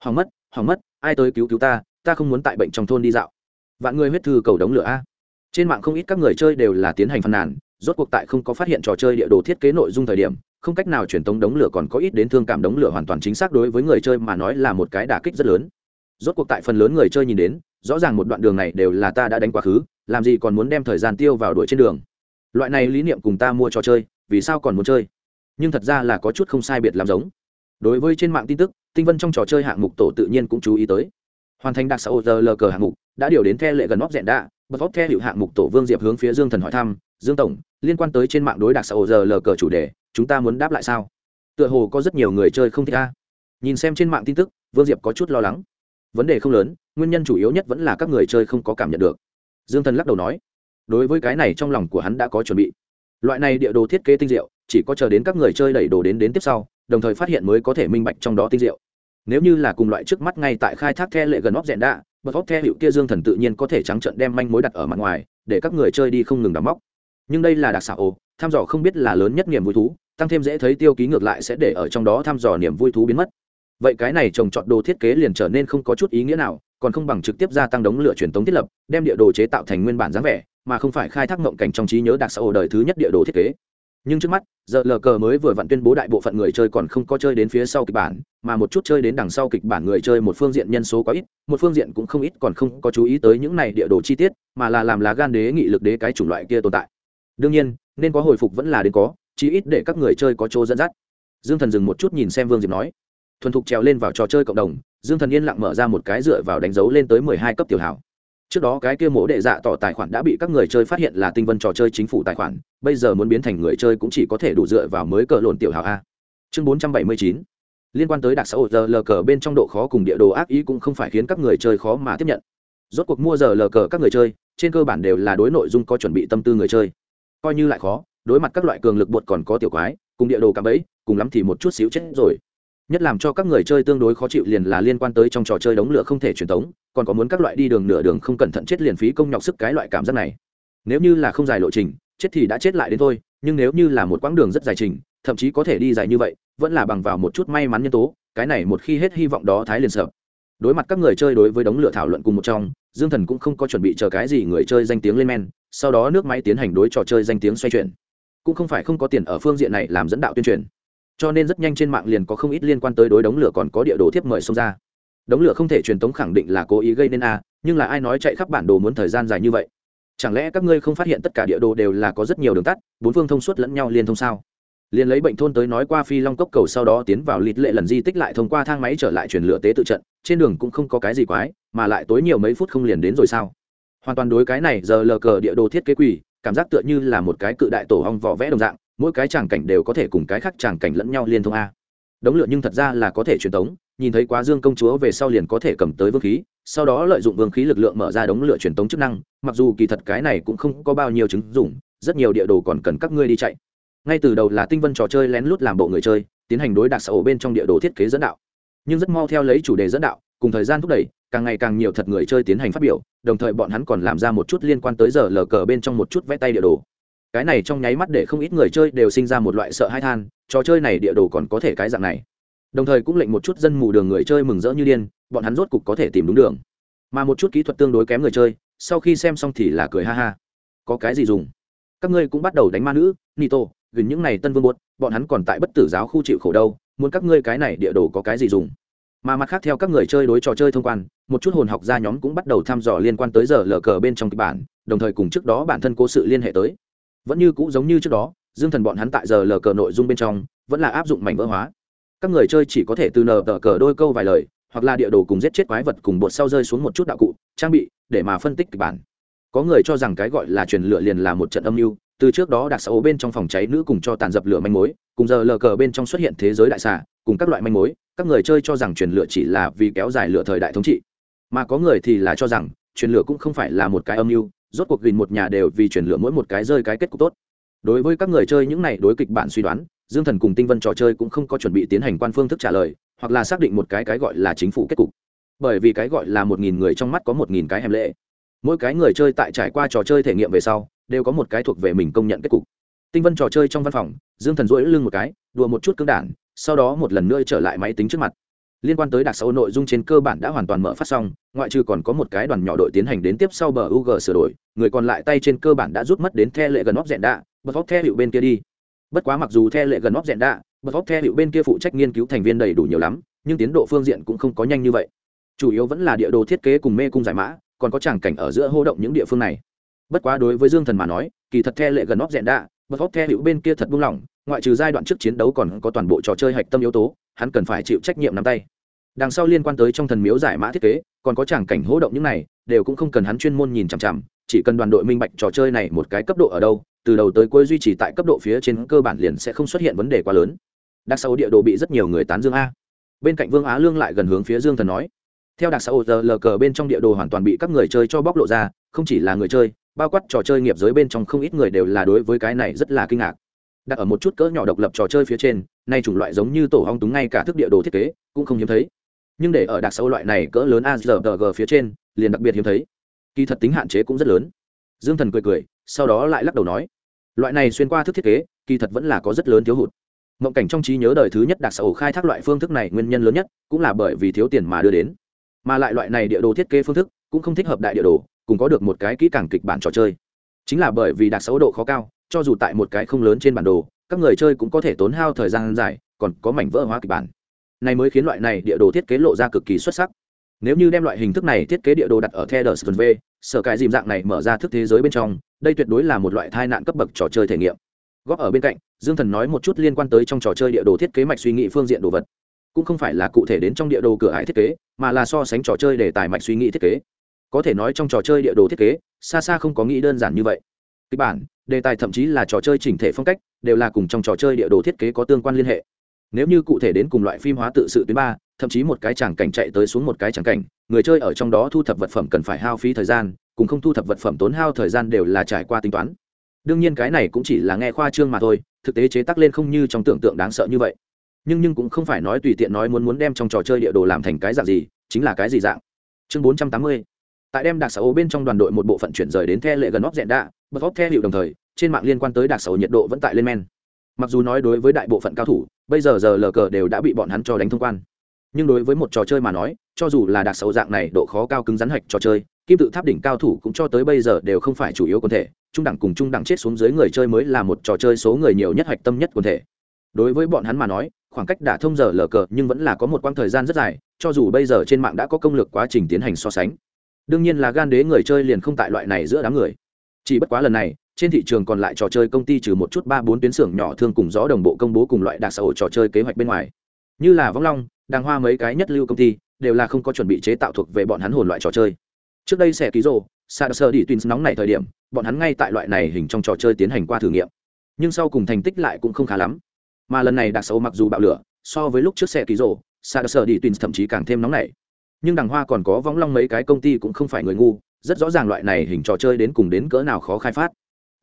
Hỏng mất hỏng mất, ai tới cứu cứu ta ta không muốn tại bệnh trong thôn đi dạo. Vạn người huyết thư cầu đống lửa a. Trên mạng không ít các người chơi đều là tiến hành phàn nàn, rốt cuộc tại không có phát hiện trò chơi địa đồ thiết kế nội dung thời điểm, không cách nào truyền tống đống lửa còn có ít đến thương cảm đống lửa hoàn toàn chính xác đối với người chơi mà nói là một cái đả kích rất lớn rốt cuộc tại phần lớn người chơi nhìn đến, rõ ràng một đoạn đường này đều là ta đã đánh quá khứ, làm gì còn muốn đem thời gian tiêu vào đuổi trên đường. Loại này lý niệm cùng ta mua trò chơi, vì sao còn muốn chơi? Nhưng thật ra là có chút không sai biệt làm giống. Đối với trên mạng tin tức, tinh vân trong trò chơi hạng mục tổ tự nhiên cũng chú ý tới. Hoàn thành đặc xã giờ lờ cờ hạng mục, đã điều đến the lệ gần óc dẹn đạ, bật vóc theo hiệu hạng mục tổ vương diệp hướng phía dương thần hỏi thăm, dương tổng, liên quan tới trên mạng đối đặc xã giờ lờ cờ chủ đề, chúng ta muốn đáp lại sao? Tựa hồ có rất nhiều người chơi không thích ta nhìn xem trên mạng tin tức, vương diệp có chút lo lắng vấn đề không lớn, nguyên nhân chủ yếu nhất vẫn là các người chơi không có cảm nhận được. Dương thần lắc đầu nói, đối với cái này trong lòng của hắn đã có chuẩn bị. Loại này địa đồ thiết kế tinh diệu, chỉ có chờ đến các người chơi đẩy đồ đến đến tiếp sau, đồng thời phát hiện mới có thể minh bạch trong đó tinh diệu. Nếu như là cùng loại trước mắt ngay tại khai thác the lệ gần óc rẽn đạ, bật óc the hiệu kia dương thần tự nhiên có thể trắng trận đem manh mối đặt ở mặt ngoài, để các người chơi đi không ngừng đắm móc. Nhưng đây là đặc xảo ồ thăm dò không biết là lớn nhất niềm vui thú, tăng thêm dễ thấy tiêu ký ngược lại sẽ để ở trong đó thăm dò niềm vui thú biến mất vậy cái này trồng trọt đồ thiết kế liền trở nên không có chút ý nghĩa nào, còn không bằng trực tiếp gia tăng đống lửa truyền thống thiết lập, đem địa đồ chế tạo thành nguyên bản dáng vẻ, mà không phải khai thác ngộng cảnh trong trí nhớ đặc xã hội đời thứ nhất địa đồ thiết kế. Nhưng trước mắt, giờ lờ cờ mới vừa vặn tuyên bố đại bộ phận người chơi còn không có chơi đến phía sau kịch bản, mà một chút chơi đến đằng sau kịch bản người chơi một phương diện nhân số quá ít, một phương diện cũng không ít còn không có chú ý tới những này địa đồ chi tiết, mà là làm lá gan đế nghị lực đế cái chủng loại kia tồn tại. Đương nhiên, nên có hồi phục vẫn là đến có, chí ít để các người chơi có chỗ dẫn dắt. Dương thần dừng một chút nhìn xem vương diệp nói thuần thục trèo lên vào trò chơi cộng đồng, dương thần yên lặng mở ra một cái dựa vào đánh dấu lên tới mười hai cấp tiểu hảo trước đó cái kia mổ đệ dạ tỏ tài khoản đã bị các người chơi phát hiện là tinh vân trò chơi chính phủ tài khoản, bây giờ muốn biến thành người chơi cũng chỉ có thể đủ dựa vào mới cờ lộn tiểu hảo a. Chương bốn trăm bảy mươi chín. Liên quan tới đặc xã hội giờ lờ cờ bên trong độ khó cùng địa đồ ác ý cũng không phải khiến các người chơi khó mà tiếp nhận. Rốt cuộc mua giờ lờ cờ các người chơi, trên cơ bản đều là đối nội dung có chuẩn bị tâm tư người chơi. Coi như lại khó, đối mặt các loại cường lực bột còn có tiểu quái, cùng địa đồ cạm bẫy, cùng lắm thì một chút xíu chết rồi nhất làm cho các người chơi tương đối khó chịu liền là liên quan tới trong trò chơi đống lửa không thể truyền tống, còn có muốn các loại đi đường nửa đường không cẩn thận chết liền phí công nhọc sức cái loại cảm giác này. Nếu như là không dài lộ trình, chết thì đã chết lại đến thôi, nhưng nếu như là một quãng đường rất dài trình, thậm chí có thể đi dài như vậy, vẫn là bằng vào một chút may mắn nhân tố, cái này một khi hết hy vọng đó thái liền sợ. Đối mặt các người chơi đối với đống lửa thảo luận cùng một trong, dương thần cũng không có chuẩn bị chờ cái gì người chơi danh tiếng lên men, sau đó nước máy tiến hành đối trò chơi danh tiếng xoay chuyển. Cũng không phải không có tiền ở phương diện này làm dẫn đạo tuyên truyền cho nên rất nhanh trên mạng liền có không ít liên quan tới đối đống lửa còn có địa đồ thiếp mời xông ra. Đống lửa không thể truyền tống khẳng định là cố ý gây nên a, nhưng là ai nói chạy khắp bản đồ muốn thời gian dài như vậy? Chẳng lẽ các ngươi không phát hiện tất cả địa đồ đều là có rất nhiều đường tắt, bốn phương thông suốt lẫn nhau liên thông sao? Liền lấy bệnh thôn tới nói qua phi long cốc cầu sau đó tiến vào lịt lệ lần di tích lại thông qua thang máy trở lại truyền lửa tế tự trận, trên đường cũng không có cái gì quái, mà lại tối nhiều mấy phút không liền đến rồi sao? Hoàn toàn đối cái này giờ lờ cờ địa đồ thiết kế quỷ, cảm giác tựa như là một cái cự đại tổ hong vỏ vẽ đồng dạng mỗi cái tràng cảnh đều có thể cùng cái khác tràng cảnh lẫn nhau liên thông a. Đống lửa nhưng thật ra là có thể truyền tống, nhìn thấy quá dương công chúa về sau liền có thể cầm tới vương khí, sau đó lợi dụng vương khí lực lượng mở ra đống lửa truyền tống chức năng, mặc dù kỳ thật cái này cũng không có bao nhiêu chứng dụng, rất nhiều địa đồ còn cần các ngươi đi chạy. Ngay từ đầu là tinh vân trò chơi lén lút làm bộ người chơi, tiến hành đối đặc xã hội bên trong địa đồ thiết kế dẫn đạo. Nhưng rất mau theo lấy chủ đề dẫn đạo, cùng thời gian thúc đẩy, càng ngày càng nhiều thật người chơi tiến hành phát biểu, đồng thời bọn hắn còn làm ra một chút liên quan tới giờ lờ cờ bên trong một chút vẽ tay địa đồ cái này trong nháy mắt để không ít người chơi đều sinh ra một loại sợ hãi than, trò chơi này địa đồ còn có thể cái dạng này. Đồng thời cũng lệnh một chút dân mù đường người chơi mừng rỡ như điên, bọn hắn rốt cục có thể tìm đúng đường. Mà một chút kỹ thuật tương đối kém người chơi, sau khi xem xong thì là cười ha ha. Có cái gì dùng? Các ngươi cũng bắt đầu đánh ma nữ, nito, gần những này tân vương buốt, bọn hắn còn tại bất tử giáo khu chịu khổ đâu, muốn các ngươi cái này địa đồ có cái gì dùng? Mà mặt khác theo các người chơi đối trò chơi thông quan, một chút hồn học gia nhóm cũng bắt đầu thăm dò liên quan tới giờ lờ cờ bên trong kịch bản, đồng thời cùng trước đó bản thân cố sự liên hệ tới vẫn như cũ giống như trước đó, dương thần bọn hắn tại giờ lờ cờ nội dung bên trong, vẫn là áp dụng mảnh vỡ hóa. Các người chơi chỉ có thể từ nờ tờ cờ đôi câu vài lời, hoặc là địa đồ cùng giết chết quái vật cùng bột sau rơi xuống một chút đạo cụ, trang bị, để mà phân tích kịch bản. Có người cho rằng cái gọi là truyền lửa liền là một trận âm mưu, từ trước đó đặc xấu bên trong phòng cháy nữ cùng cho tàn dập lửa manh mối, cùng giờ lờ cờ bên trong xuất hiện thế giới đại xà, cùng các loại manh mối, các người chơi cho rằng truyền lửa chỉ là vì kéo dài lửa thời đại thống trị. Mà có người thì là cho rằng truyền lửa cũng không phải là một cái âm mưu rốt cuộc gìn một nhà đều vì truyền lửa mỗi một cái rơi cái kết cục tốt. Đối với các người chơi những này đối kịch bản suy đoán, dương thần cùng tinh vân trò chơi cũng không có chuẩn bị tiến hành quan phương thức trả lời, hoặc là xác định một cái cái gọi là chính phủ kết cục. Bởi vì cái gọi là một nghìn người trong mắt có một nghìn cái hèm lệ. Mỗi cái người chơi tại trải qua trò chơi thể nghiệm về sau, đều có một cái thuộc về mình công nhận kết cục. Tinh vân trò chơi trong văn phòng, dương thần rỗi lưng một cái, đùa một chút cứng đản, sau đó một lần nữa trở lại máy tính trước mặt liên quan tới đặc sâu nội dung trên cơ bản đã hoàn toàn mở phát xong, ngoại trừ còn có một cái đoàn nhỏ đội tiến hành đến tiếp sau bờ ug sửa đổi, người còn lại tay trên cơ bản đã rút mất đến the lệ gần óc dẹn đạ bật óc the hiệu bên kia đi. Bất quá mặc dù the lệ gần óc dẹn đạ bật óc the hiệu bên kia phụ trách nghiên cứu thành viên đầy đủ nhiều lắm, nhưng tiến độ phương diện cũng không có nhanh như vậy. Chủ yếu vẫn là địa đồ thiết kế cùng mê cung giải mã, còn có tràng cảnh ở giữa hô động những địa phương này. Bất quá đối với dương thần mà nói, kỳ thật the lệ gần óc dẹn đạ bật óc the hiệu bên kia thật buông lỏng, ngoại trừ giai đoạn trước chiến đấu còn có toàn bộ trò chơi hạch tâm yếu tố, hắn cần phải chịu trách nhiệm nắm tay đằng sau liên quan tới trong thần miếu giải mã thiết kế, còn có tràng cảnh hỗ động những này, đều cũng không cần hắn chuyên môn nhìn chằm chằm, chỉ cần đoàn đội minh bạch trò chơi này một cái cấp độ ở đâu, từ đầu tới cuối duy trì tại cấp độ phía trên cơ bản liền sẽ không xuất hiện vấn đề quá lớn. Đặc sau địa đồ bị rất nhiều người tán dương a. Bên cạnh vương á lương lại gần hướng phía dương thần nói. Theo đặc xã giờ lờ cờ bên trong địa đồ hoàn toàn bị các người chơi cho bóc lộ ra, không chỉ là người chơi, bao quát trò chơi nghiệp giới bên trong không ít người đều là đối với cái này rất là kinh ngạc. Đặt ở một chút cỡ nhỏ độc lập trò chơi phía trên, nay chủng loại giống như tổ hong túng ngay cả thức địa đồ thiết kế, cũng không hiếm thấy nhưng để ở đặc sâu loại này cỡ lớn azrg phía trên, liền đặc biệt hiếm thấy. Kỳ thật tính hạn chế cũng rất lớn. Dương thần cười cười, sau đó lại lắc đầu nói, loại này xuyên qua thức thiết kế, kỳ thật vẫn là có rất lớn thiếu hụt. Mộng cảnh trong trí nhớ đời thứ nhất đặc sầu khai thác loại phương thức này nguyên nhân lớn nhất cũng là bởi vì thiếu tiền mà đưa đến. Mà lại loại này địa đồ thiết kế phương thức cũng không thích hợp đại địa đồ cũng có được một cái kỹ càng kịch bản trò chơi. Chính là bởi vì đặc sầu độ khó cao, cho dù tại một cái không lớn trên bản đồ, các người chơi cũng có thể tốn hao thời gian dài, còn có mảnh vỡ hóa kịch bản này mới khiến loại này địa đồ thiết kế lộ ra cực kỳ xuất sắc nếu như đem loại hình thức này thiết kế địa đồ đặt ở The Theater V, sở cái dìm dạng này mở ra thức thế giới bên trong, đây tuyệt đối là một loại tai nạn cấp bậc trò chơi thể nghiệm. Góp ở bên cạnh, Dương Thần nói một chút liên quan tới trong trò chơi địa đồ thiết kế mạch suy nghĩ phương diện đồ vật. Cũng không phải là cụ thể đến trong địa đồ cửa ải thiết kế, mà là so sánh trò chơi để tài mạch suy nghĩ thiết kế. Có thể nói trong trò chơi địa đồ thiết kế, xa xa không có nghĩ đơn giản như vậy. Kịch bản, đề tài thậm chí là trò chơi chỉnh thể phong cách, đều là cùng trong trò chơi địa đồ thiết kế có tương quan liên hệ nếu như cụ thể đến cùng loại phim hóa tự sự tuyến ba, thậm chí một cái tràng cảnh chạy tới xuống một cái tràng cảnh, người chơi ở trong đó thu thập vật phẩm cần phải hao phí thời gian, cùng không thu thập vật phẩm tốn hao thời gian đều là trải qua tính toán. Đương nhiên cái này cũng chỉ là nghe khoa trương mà thôi, thực tế chế tác lên không như trong tưởng tượng đáng sợ như vậy. Nhưng nhưng cũng không phải nói tùy tiện nói muốn muốn đem trong trò chơi địa đồ làm thành cái dạng gì, chính là cái gì dạng. Chương bốn trăm tám mươi. Tại đem đặc xã ô bên trong đoàn đội một bộ phận chuyển rời đến the lệ gần óc dẹn đạ bật óc the hiệu đồng thời, trên mạng liên quan tới đặc xã ô nhiệt độ vẫn tại lên men. Mặc dù nói đối với đại bộ phận cao thủ bây giờ giờ lờ cờ đều đã bị bọn hắn cho đánh thông quan. Nhưng đối với một trò chơi mà nói, cho dù là đặc sầu dạng này độ khó cao cứng rắn hạch trò chơi, kim tự tháp đỉnh cao thủ cũng cho tới bây giờ đều không phải chủ yếu quân thể, trung đẳng cùng trung đẳng chết xuống dưới người chơi mới là một trò chơi số người nhiều nhất hạch tâm nhất quần thể. Đối với bọn hắn mà nói, khoảng cách đã thông giờ lờ cờ nhưng vẫn là có một quãng thời gian rất dài, cho dù bây giờ trên mạng đã có công lược quá trình tiến hành so sánh. Đương nhiên là gan đế người chơi liền không tại loại này giữa đám người. Chỉ bất quá lần này trên thị trường còn lại trò chơi công ty trừ một chút ba bốn tuyến xưởng nhỏ thương cùng gió đồng bộ công bố cùng loại đặc xã hội trò chơi kế hoạch bên ngoài. Như là vong long, đàng hoa mấy cái nhất lưu công ty, đều là không có chuẩn bị chế tạo thuộc về bọn hắn hồn loại trò chơi. Trước đây sẽ ký rồ sa sơ đi tuyến nóng này thời điểm, bọn hắn ngay tại loại này hình trong trò chơi tiến hành qua thử nghiệm. Nhưng sau cùng thành tích lại cũng không khá lắm. Mà lần này đặc sâu mặc dù bạo lửa, so với lúc trước xe ký rồ sa sơ đi tuyến thậm chí càng thêm nóng này nhưng đằng hoa còn có vong long mấy cái công ty cũng không phải người ngu, rất rõ ràng loại này hình trò chơi đến cùng đến cỡ nào khó khai phát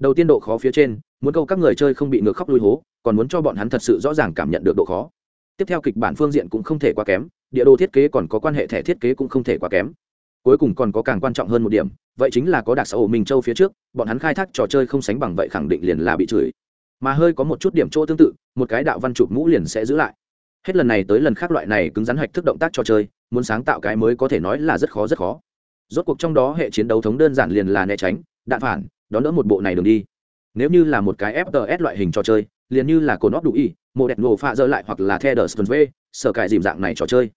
đầu tiên độ khó phía trên, muốn câu các người chơi không bị ngược khóc lui hố, còn muốn cho bọn hắn thật sự rõ ràng cảm nhận được độ khó. Tiếp theo kịch bản phương diện cũng không thể quá kém, địa đồ thiết kế còn có quan hệ thẻ thiết kế cũng không thể quá kém. Cuối cùng còn có càng quan trọng hơn một điểm, vậy chính là có đặc xã hội minh châu phía trước, bọn hắn khai thác trò chơi không sánh bằng vậy khẳng định liền là bị chửi. Mà hơi có một chút điểm chỗ tương tự, một cái đạo văn chụp mũ liền sẽ giữ lại. Hết lần này tới lần khác loại này cứng rắn hạch thức động tác trò chơi, muốn sáng tạo cái mới có thể nói là rất khó rất khó. Rốt cuộc trong đó hệ chiến đấu thống đơn giản liền là né tránh, đạn phản đón đỡ một bộ này đường đi. Nếu như là một cái fts loại hình trò chơi, liền như là cồn óc đủ y, mộ đẹp ngộ pha dơ lại hoặc là the đờ sơn v, sở cải dìm dạng này trò chơi.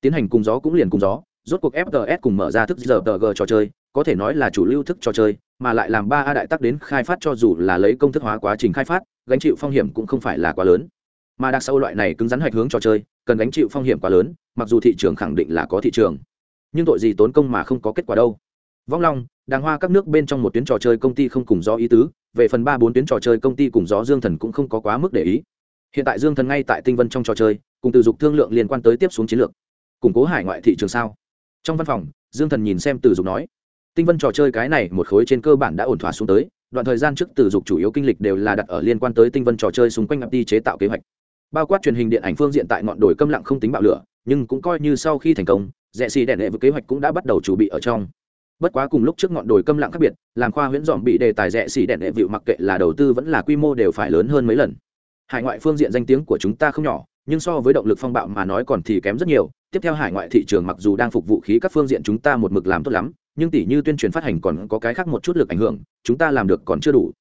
Tiến hành cùng gió cũng liền cùng gió, rốt cuộc fts cùng mở ra thức giờ tờ g trò chơi, có thể nói là chủ lưu thức trò chơi, mà lại làm ba a đại tắc đến khai phát cho dù là lấy công thức hóa quá trình khai phát, gánh chịu phong hiểm cũng không phải là quá lớn. Mà đặc sâu loại này cứng rắn hoạch hướng trò chơi, cần gánh chịu phong hiểm quá lớn, mặc dù thị trường khẳng định là có thị trường, nhưng tội gì tốn công mà không có kết quả đâu. Vong long đàng hoa các nước bên trong một tuyến trò chơi công ty không cùng do ý tứ, về phần ba bốn tuyến trò chơi công ty cùng gió dương thần cũng không có quá mức để ý. Hiện tại dương thần ngay tại tinh vân trong trò chơi, cùng từ dục thương lượng liên quan tới tiếp xuống chiến lược. Củng cố hải ngoại thị trường sao? Trong văn phòng, dương thần nhìn xem từ dục nói, tinh vân trò chơi cái này một khối trên cơ bản đã ổn thỏa xuống tới, đoạn thời gian trước từ dục chủ yếu kinh lịch đều là đặt ở liên quan tới tinh vân trò chơi xung quanh ngập đi chế tạo kế hoạch. Bao quát truyền hình điện ảnh phương diện tại ngọn đồi câm lặng không tính bạo lửa, nhưng cũng coi như sau khi thành công, rẽ xì đèn đệ với kế hoạch cũng đã bắt đầu chuẩn bị ở trong bất quá cùng lúc trước ngọn đồi câm lặng khác biệt, làm khoa huyễn dòm bị đề tài rẽ xì đèn đệ vịu mặc kệ là đầu tư vẫn là quy mô đều phải lớn hơn mấy lần. Hải ngoại phương diện danh tiếng của chúng ta không nhỏ, nhưng so với động lực phong bạo mà nói còn thì kém rất nhiều. Tiếp theo hải ngoại thị trường mặc dù đang phục vụ khí các phương diện chúng ta một mực làm tốt lắm, nhưng tỷ như tuyên truyền phát hành còn có cái khác một chút lực ảnh hưởng, chúng ta làm được còn chưa đủ.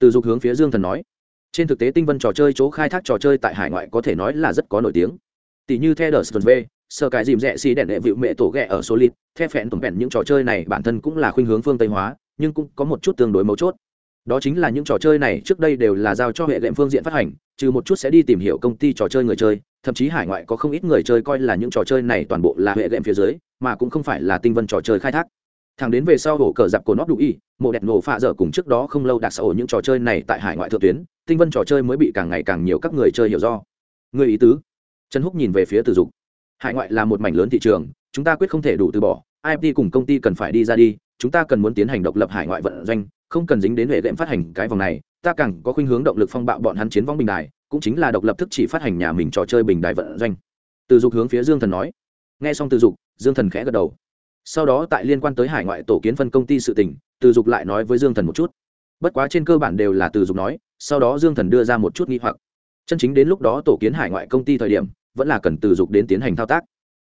Từ dục hướng phía dương thần nói, trên thực tế tinh vân trò chơi chỗ khai thác trò chơi tại hải ngoại có thể nói là rất có nổi tiếng. Tỷ như theo đờ v sở cái dìm rẽ xì đèn đệ vịu mẹ tổ ghẹ ở số lít the phẹn tổng vẹn những trò chơi này bản thân cũng là khuynh hướng phương tây hóa, nhưng cũng có một chút tương đối mấu chốt. Đó chính là những trò chơi này trước đây đều là giao cho hệ lệm phương diện phát hành, trừ một chút sẽ đi tìm hiểu công ty trò chơi người chơi, thậm chí hải ngoại có không ít người chơi coi là những trò chơi này toàn bộ là hệ lệm phía dưới, mà cũng không phải là tinh vân trò chơi khai thác. Thằng đến về sau hổ cờ dạp cổ nóc đủ y, mộ đẹp nổ phạ dở cùng trước đó không lâu đạt xã hội những trò chơi này tại hải ngoại thượng tuyến, tinh vân trò chơi mới bị càng ngày càng nhiều các người chơi hiểu do. Người ý tứ. Trần húc nhìn về phía từ dục hải ngoại là một mảnh lớn thị trường, chúng ta quyết không thể đủ từ bỏ. Imt cùng công ty cần phải đi ra đi, chúng ta cần muốn tiến hành độc lập hải ngoại vận doanh, không cần dính đến hệ đệm phát hành cái vòng này. Ta càng có khuynh hướng động lực phong bạo bọn hắn chiến vong bình đài, cũng chính là độc lập thức chỉ phát hành nhà mình trò chơi bình đài vận doanh. Từ dục hướng phía dương thần nói. Nghe xong từ dục, dương thần khẽ gật đầu. Sau đó tại liên quan tới hải ngoại tổ kiến phân công ty sự tỉnh từ dục lại nói với dương thần một chút. Bất quá trên cơ bản đều là từ dục nói, sau đó dương thần đưa ra một chút nghi hoặc. Chân chính đến lúc đó tổ kiến hải ngoại công ty thời điểm vẫn là cần từ dục đến tiến hành thao tác.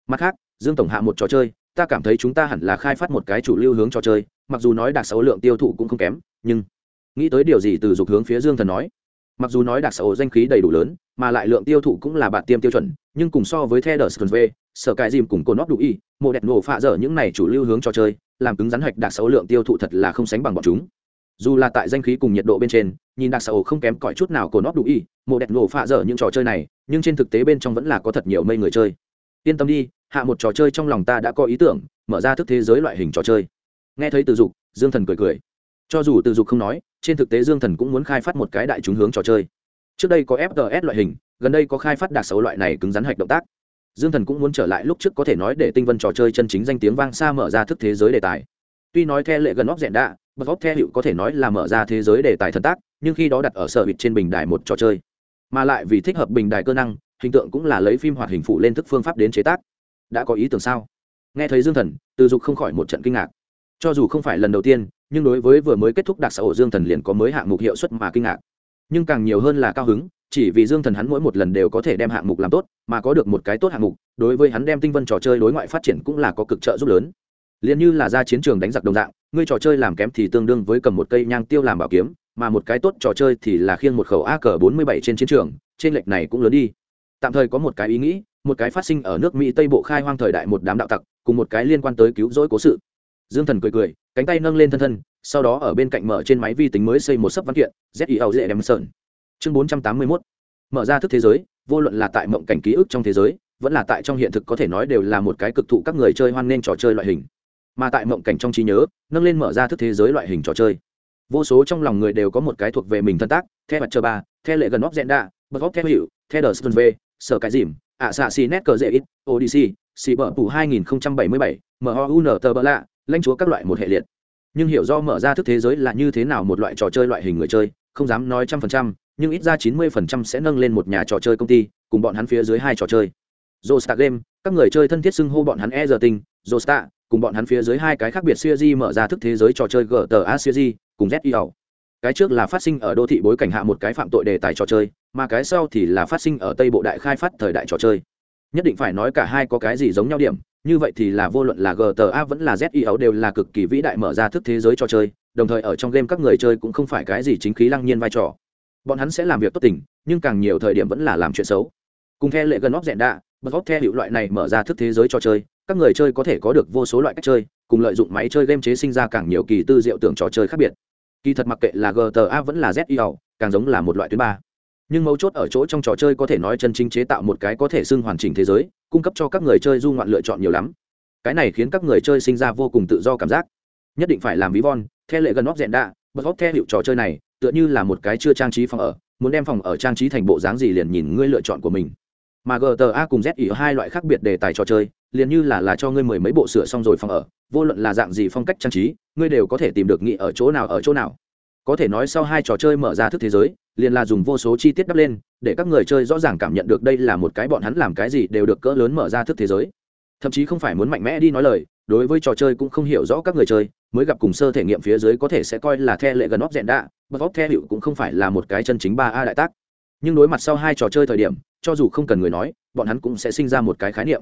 Mặt khác, dương tổng hạ một trò chơi, ta cảm thấy chúng ta hẳn là khai phát một cái chủ lưu hướng trò chơi, mặc dù nói đạt số lượng tiêu thụ cũng không kém, nhưng nghĩ tới điều gì từ dục hướng phía dương thần nói. Mặc dù nói đạt số danh khí đầy đủ lớn, mà lại lượng tiêu thụ cũng là bạn tiêm tiêu chuẩn, nhưng cùng so với theo đờ v, sở cài dìm cùng cồn óc đủ y, mộ đẹp nổ phạ dở những này chủ lưu hướng trò chơi, làm cứng rắn hạch đạt số lượng tiêu thụ thật là không sánh bằng bọn chúng dù là tại danh khí cùng nhiệt độ bên trên, nhìn đặc xã không kém cỏi chút nào của óc đủ y, mộ đẹp nổ phạ dở những trò chơi này, nhưng trên thực tế bên trong vẫn là có thật nhiều mây người chơi. Yên tâm đi, hạ một trò chơi trong lòng ta đã có ý tưởng, mở ra thức thế giới loại hình trò chơi. Nghe thấy từ dục, dương thần cười cười. Cho dù từ dục không nói, trên thực tế dương thần cũng muốn khai phát một cái đại chúng hướng trò chơi. Trước đây có fts loại hình, gần đây có khai phát đặc xấu loại này cứng rắn hạch động tác. Dương thần cũng muốn trở lại lúc trước có thể nói để tinh vân trò chơi chân chính danh tiếng vang xa mở ra thức thế giới đề tài. Tuy nói theo lệ gần óc dẹn đạ bật góp theo hiệu có thể nói là mở ra thế giới đề tài thần tác, nhưng khi đó đặt ở sở hữu trên bình đài một trò chơi. Mà lại vì thích hợp bình đài cơ năng, hình tượng cũng là lấy phim hoạt hình phụ lên thức phương pháp đến chế tác. Đã có ý tưởng sao? Nghe thấy dương thần, từ dục không khỏi một trận kinh ngạc. Cho dù không phải lần đầu tiên, nhưng đối với vừa mới kết thúc đặc xã hội dương thần liền có mới hạng mục hiệu suất mà kinh ngạc. Nhưng càng nhiều hơn là cao hứng, chỉ vì dương thần hắn mỗi một lần đều có thể đem hạng mục làm tốt, mà có được một cái tốt hạng mục, đối với hắn đem tinh vân trò chơi đối ngoại phát triển cũng là có cực trợ giúp lớn liền như là ra chiến trường đánh giặc đồng dạng, ngươi trò chơi làm kém thì tương đương với cầm một cây nhang tiêu làm bảo kiếm, mà một cái tốt trò chơi thì là khiêng một khẩu ak 47 trên chiến trường, trên lệch này cũng lớn đi. Tạm thời có một cái ý nghĩ, một cái phát sinh ở nước mỹ tây bộ khai hoang thời đại một đám đạo tặc, cùng một cái liên quan tới cứu rỗi cố sự. Dương thần cười cười, cánh tay nâng lên thân thân, sau đó ở bên cạnh mở trên máy vi tính mới xây một sấp văn kiện zio dễ đem sơn chương 481 mở ra thức thế giới, vô luận là tại mộng cảnh ký ức trong thế giới, vẫn là tại trong hiện thực có thể nói đều là một cái cực thụ các người chơi hoan nghênh trò chơi loại hình mà tại mộng cảnh trong trí nhớ nâng lên mở ra thức thế giới loại hình trò chơi. Vô số trong lòng người đều có một cái thuộc về mình thân tác theo mặt chờ ba theo lệ gần óc dẹn đa bật óc theo hiệu theo đờ sơn v sở cái dìm ạ xạ xì nét cờ dễ ít odyssey xì bờ phủ 2077 mun tờ bờ lạ lãnh chúa các loại một hệ liệt. Nhưng hiểu do mở ra thức thế giới là như thế nào một loại trò chơi loại hình người chơi không dám nói trăm phần trăm nhưng ít ra chín mươi phần trăm sẽ nâng lên một nhà trò chơi công ty cùng bọn hắn phía dưới hai trò chơi. Joestar Game, các người chơi thân thiết xưng hô bọn hắn E giờ tình, Joestar, cùng bọn hắn phía dưới hai cái khác biệt siêu di mở ra thức thế giới trò chơi GTA siêu di cùng zio Cái trước là phát sinh ở đô thị bối cảnh hạ một cái phạm tội đề tài trò chơi, mà cái sau thì là phát sinh ở Tây Bộ đại khai phát thời đại trò chơi. Nhất định phải nói cả hai có cái gì giống nhau điểm, như vậy thì là vô luận là GTA vẫn là zio đều là cực kỳ vĩ đại mở ra thức thế giới trò chơi, đồng thời ở trong game các người chơi cũng không phải cái gì chính khí lăng nhiên vai trò. Bọn hắn sẽ làm việc tốt tình, nhưng càng nhiều thời điểm vẫn là làm chuyện xấu. Cùng theo lệ gần óc rẽn đạ, bật góp theo hiệu loại này mở ra thức thế giới trò chơi các người chơi có thể có được vô số loại cách chơi, cùng lợi dụng máy chơi game chế sinh ra càng nhiều kỳ tư diệu tưởng trò chơi khác biệt. Kỳ thật mặc kệ là gta vẫn là zio càng giống là một loại thứ ba. Nhưng mấu chốt ở chỗ trong trò chơi có thể nói chân chính chế tạo một cái có thể xưng hoàn chỉnh thế giới, cung cấp cho các người chơi du ngoạn lựa chọn nhiều lắm. Cái này khiến các người chơi sinh ra vô cùng tự do cảm giác. Nhất định phải làm ví von, theo lệ gần óc dẹn đạ, bật góp theo hiệu trò chơi này, tựa như là một cái chưa trang trí phòng ở, muốn đem phòng ở trang trí thành bộ dáng gì liền nhìn ngươi lựa chọn của mình mà gta cùng z hai loại khác biệt đề tài trò chơi, liền như là là cho ngươi mười mấy bộ sửa xong rồi phòng ở, vô luận là dạng gì phong cách trang trí, ngươi đều có thể tìm được nghị ở chỗ nào ở chỗ nào. Có thể nói sau hai trò chơi mở ra thức thế giới, liền là dùng vô số chi tiết đắp lên, để các người chơi rõ ràng cảm nhận được đây là một cái bọn hắn làm cái gì đều được cỡ lớn mở ra thức thế giới. Thậm chí không phải muốn mạnh mẽ đi nói lời, đối với trò chơi cũng không hiểu rõ các người chơi, mới gặp cùng sơ thể nghiệm phía dưới có thể sẽ coi là the lệ gần óc dẹn đạ bật óc the hiệu cũng không phải là một cái chân chính ba a đại tác nhưng đối mặt sau hai trò chơi thời điểm, cho dù không cần người nói, bọn hắn cũng sẽ sinh ra một cái khái niệm.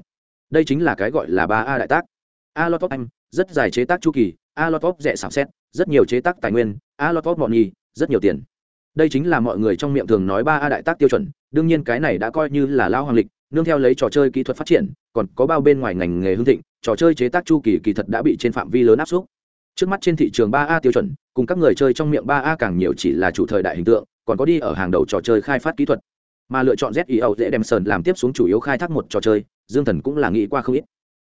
Đây chính là cái gọi là ba a đại tác. A lotop anh rất dài chế tác chu kỳ, a lotop rẻ xảo xét rất nhiều chế tác tài nguyên, a lotop bọn nhì rất nhiều tiền. Đây chính là mọi người trong miệng thường nói ba a đại tác tiêu chuẩn, đương nhiên cái này đã coi như là lao hoàng lịch, nương theo lấy trò chơi kỹ thuật phát triển, còn có bao bên ngoài ngành nghề hương thịnh, trò chơi chế tác chu kỳ kỳ thật đã bị trên phạm vi lớn áp suất. Trước mắt trên thị trường ba a tiêu chuẩn, cùng các người chơi trong miệng ba a càng nhiều chỉ là chủ thời đại hình tượng còn có đi ở hàng đầu trò chơi khai phát kỹ thuật. Mà lựa chọn zio dễ đem sơn làm tiếp xuống chủ yếu khai thác một trò chơi, dương thần cũng là nghĩ qua không ít.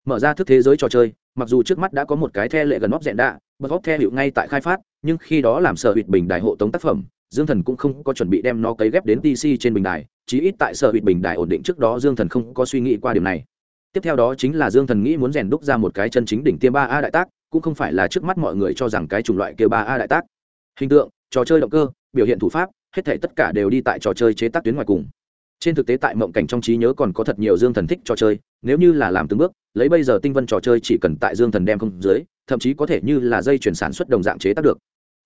Mở ra thức thế giới trò chơi, mặc dù trước mắt đã có một cái the lệ gần óc dẹn đạ bật óc theo hiệu ngay tại khai phát, nhưng khi đó làm sở hụt bình đài hộ tống tác phẩm, dương thần cũng không có chuẩn bị đem nó cấy ghép đến tc trên bình đài, chí ít tại sở hụt bình đài ổn định trước đó dương thần không có suy nghĩ qua điều này. Tiếp theo đó chính là dương thần nghĩ muốn rèn đúc ra một cái chân chính đỉnh tiêm ba a đại tác, cũng không phải là trước mắt mọi người cho rằng cái chủng loại kia ba a đại tác. Hình tượng, trò chơi động cơ, biểu hiện thủ pháp hết thể tất cả đều đi tại trò chơi chế tác tuyến ngoài cùng. Trên thực tế tại mộng cảnh trong trí nhớ còn có thật nhiều dương thần thích trò chơi, nếu như là làm từng bước, lấy bây giờ tinh vân trò chơi chỉ cần tại dương thần đem không dưới, thậm chí có thể như là dây chuyển sản xuất đồng dạng chế tác được.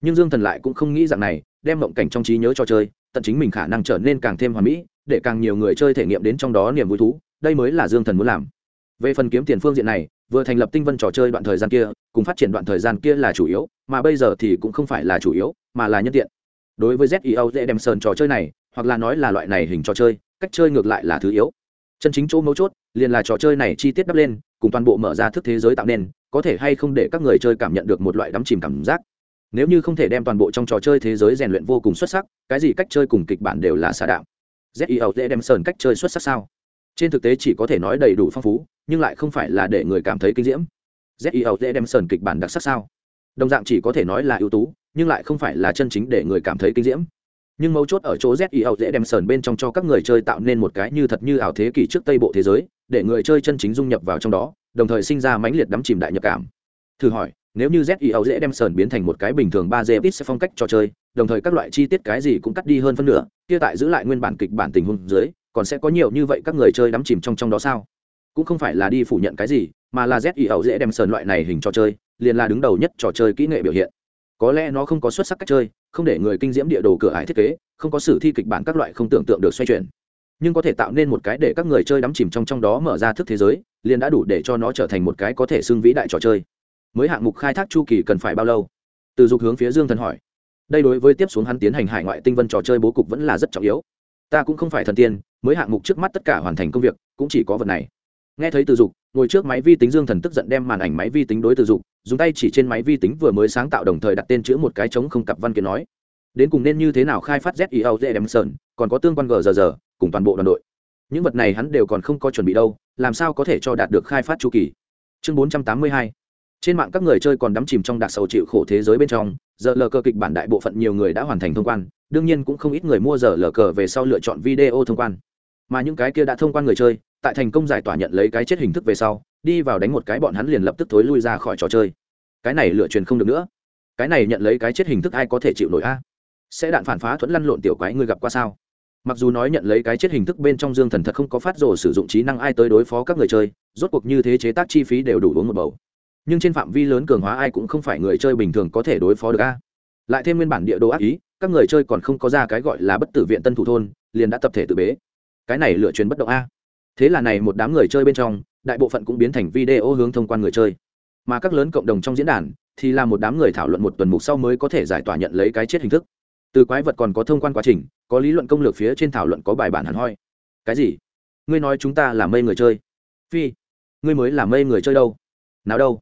Nhưng dương thần lại cũng không nghĩ rằng này, đem mộng cảnh trong trí nhớ trò chơi, tận chính mình khả năng trở nên càng thêm hoàn mỹ, để càng nhiều người chơi thể nghiệm đến trong đó niềm vui thú, đây mới là dương thần muốn làm. Về phần kiếm tiền phương diện này, vừa thành lập tinh vân trò chơi đoạn thời gian kia, cùng phát triển đoạn thời gian kia là chủ yếu, mà bây giờ thì cũng không phải là chủ yếu, mà là nhân tiện đối với zeo dễ đem sơn trò chơi này, hoặc là nói là loại này hình trò chơi, cách chơi ngược lại là thứ yếu. Chân chính chỗ mấu chốt, liền là trò chơi này chi tiết đắp lên, cùng toàn bộ mở ra thức thế giới tạo nên, có thể hay không để các người chơi cảm nhận được một loại đắm chìm cảm giác. Nếu như không thể đem toàn bộ trong trò chơi thế giới rèn luyện vô cùng xuất sắc, cái gì cách chơi cùng kịch bản đều là xà đạo zeo dễ đem sơn cách chơi xuất sắc sao? Trên thực tế chỉ có thể nói đầy đủ phong phú, nhưng lại không phải là để người cảm thấy kinh diễm. Zeo dễ đem sơn kịch bản đặc sắc sao? Đồng dạng chỉ có thể nói là ưu tú, nhưng lại không phải là chân chính để người cảm thấy kinh diễm. Nhưng mấu chốt ở chỗ zio dễ đem sờn bên trong cho các người chơi tạo nên một cái như thật như ảo thế kỷ trước tây bộ thế giới, để người chơi chân chính dung nhập vào trong đó, đồng thời sinh ra mãnh liệt đắm chìm đại nhập cảm. Thử hỏi, nếu như zio dễ đem sờn biến thành một cái bình thường ba d ít sẽ phong cách trò chơi, đồng thời các loại chi tiết cái gì cũng cắt đi hơn phân nửa, kia tại giữ lại nguyên bản kịch bản tình huống dưới, còn sẽ có nhiều như vậy các người chơi đắm chìm trong trong đó sao? Cũng không phải là đi phủ nhận cái gì, mà là zio dễ đem sờn loại này hình trò chơi liền là đứng đầu nhất trò chơi kỹ nghệ biểu hiện. Có lẽ nó không có xuất sắc cách chơi, không để người kinh diễm địa đồ cửa ải thiết kế, không có sử thi kịch bản các loại không tưởng tượng được xoay chuyển. Nhưng có thể tạo nên một cái để các người chơi đắm chìm trong trong đó mở ra thức thế giới, liền đã đủ để cho nó trở thành một cái có thể xưng vĩ đại trò chơi. Mới hạng mục khai thác chu kỳ cần phải bao lâu? Từ dục hướng phía dương thần hỏi. Đây đối với tiếp xuống hắn tiến hành hải ngoại tinh vân trò chơi bố cục vẫn là rất trọng yếu. Ta cũng không phải thần tiên, mới hạng mục trước mắt tất cả hoàn thành công việc, cũng chỉ có vật này. Nghe thấy từ dục, ngồi trước máy vi tính dương thần tức giận đem màn ảnh máy vi tính đối từ dục dùng tay chỉ trên máy vi tính vừa mới sáng tạo đồng thời đặt tên chữ một cái trống không cặp văn kiện nói. Đến cùng nên như thế nào khai phát zio dễ đem sơn còn có tương quan gờ cùng toàn bộ đoàn đội. Những vật này hắn đều còn không có chuẩn bị đâu, làm sao có thể cho đạt được khai phát chu kỳ? Chương bốn trăm tám mươi hai. Trên mạng các người chơi còn đắm chìm trong đặc sầu chịu khổ thế giới bên trong, giờ lờ cờ kịch bản đại bộ phận nhiều người đã hoàn thành thông quan, đương nhiên cũng không ít người mua giờ lờ cờ về sau lựa chọn video thông quan mà những cái kia đã thông quan người chơi, tại thành công giải tỏa nhận lấy cái chết hình thức về sau, đi vào đánh một cái bọn hắn liền lập tức thối lui ra khỏi trò chơi. Cái này lựa truyền không được nữa. Cái này nhận lấy cái chết hình thức ai có thể chịu nổi a? Sẽ đạn phản phá thuẫn lăn lộn tiểu quái ngươi gặp qua sao? Mặc dù nói nhận lấy cái chết hình thức bên trong dương thần thật không có phát rồ sử dụng trí năng ai tới đối phó các người chơi, rốt cuộc như thế chế tác chi phí đều đủ uống một bầu. Nhưng trên phạm vi lớn cường hóa ai cũng không phải người chơi bình thường có thể đối phó được a. Lại thêm nguyên bản địa đồ ác ý, các người chơi còn không có ra cái gọi là bất tử viện tân thủ thôn, liền đã tập thể tự bế cái này lựa truyền bất động a. Thế là này một đám người chơi bên trong, đại bộ phận cũng biến thành video hướng thông quan người chơi. Mà các lớn cộng đồng trong diễn đàn thì là một đám người thảo luận một tuần mục sau mới có thể giải tỏa nhận lấy cái chết hình thức. Từ quái vật còn có thông quan quá trình, có lý luận công lược phía trên thảo luận có bài bản hẳn hoi. Cái gì? Ngươi nói chúng ta là mây người chơi. Phi, ngươi mới là mây người chơi đâu? Nào đâu?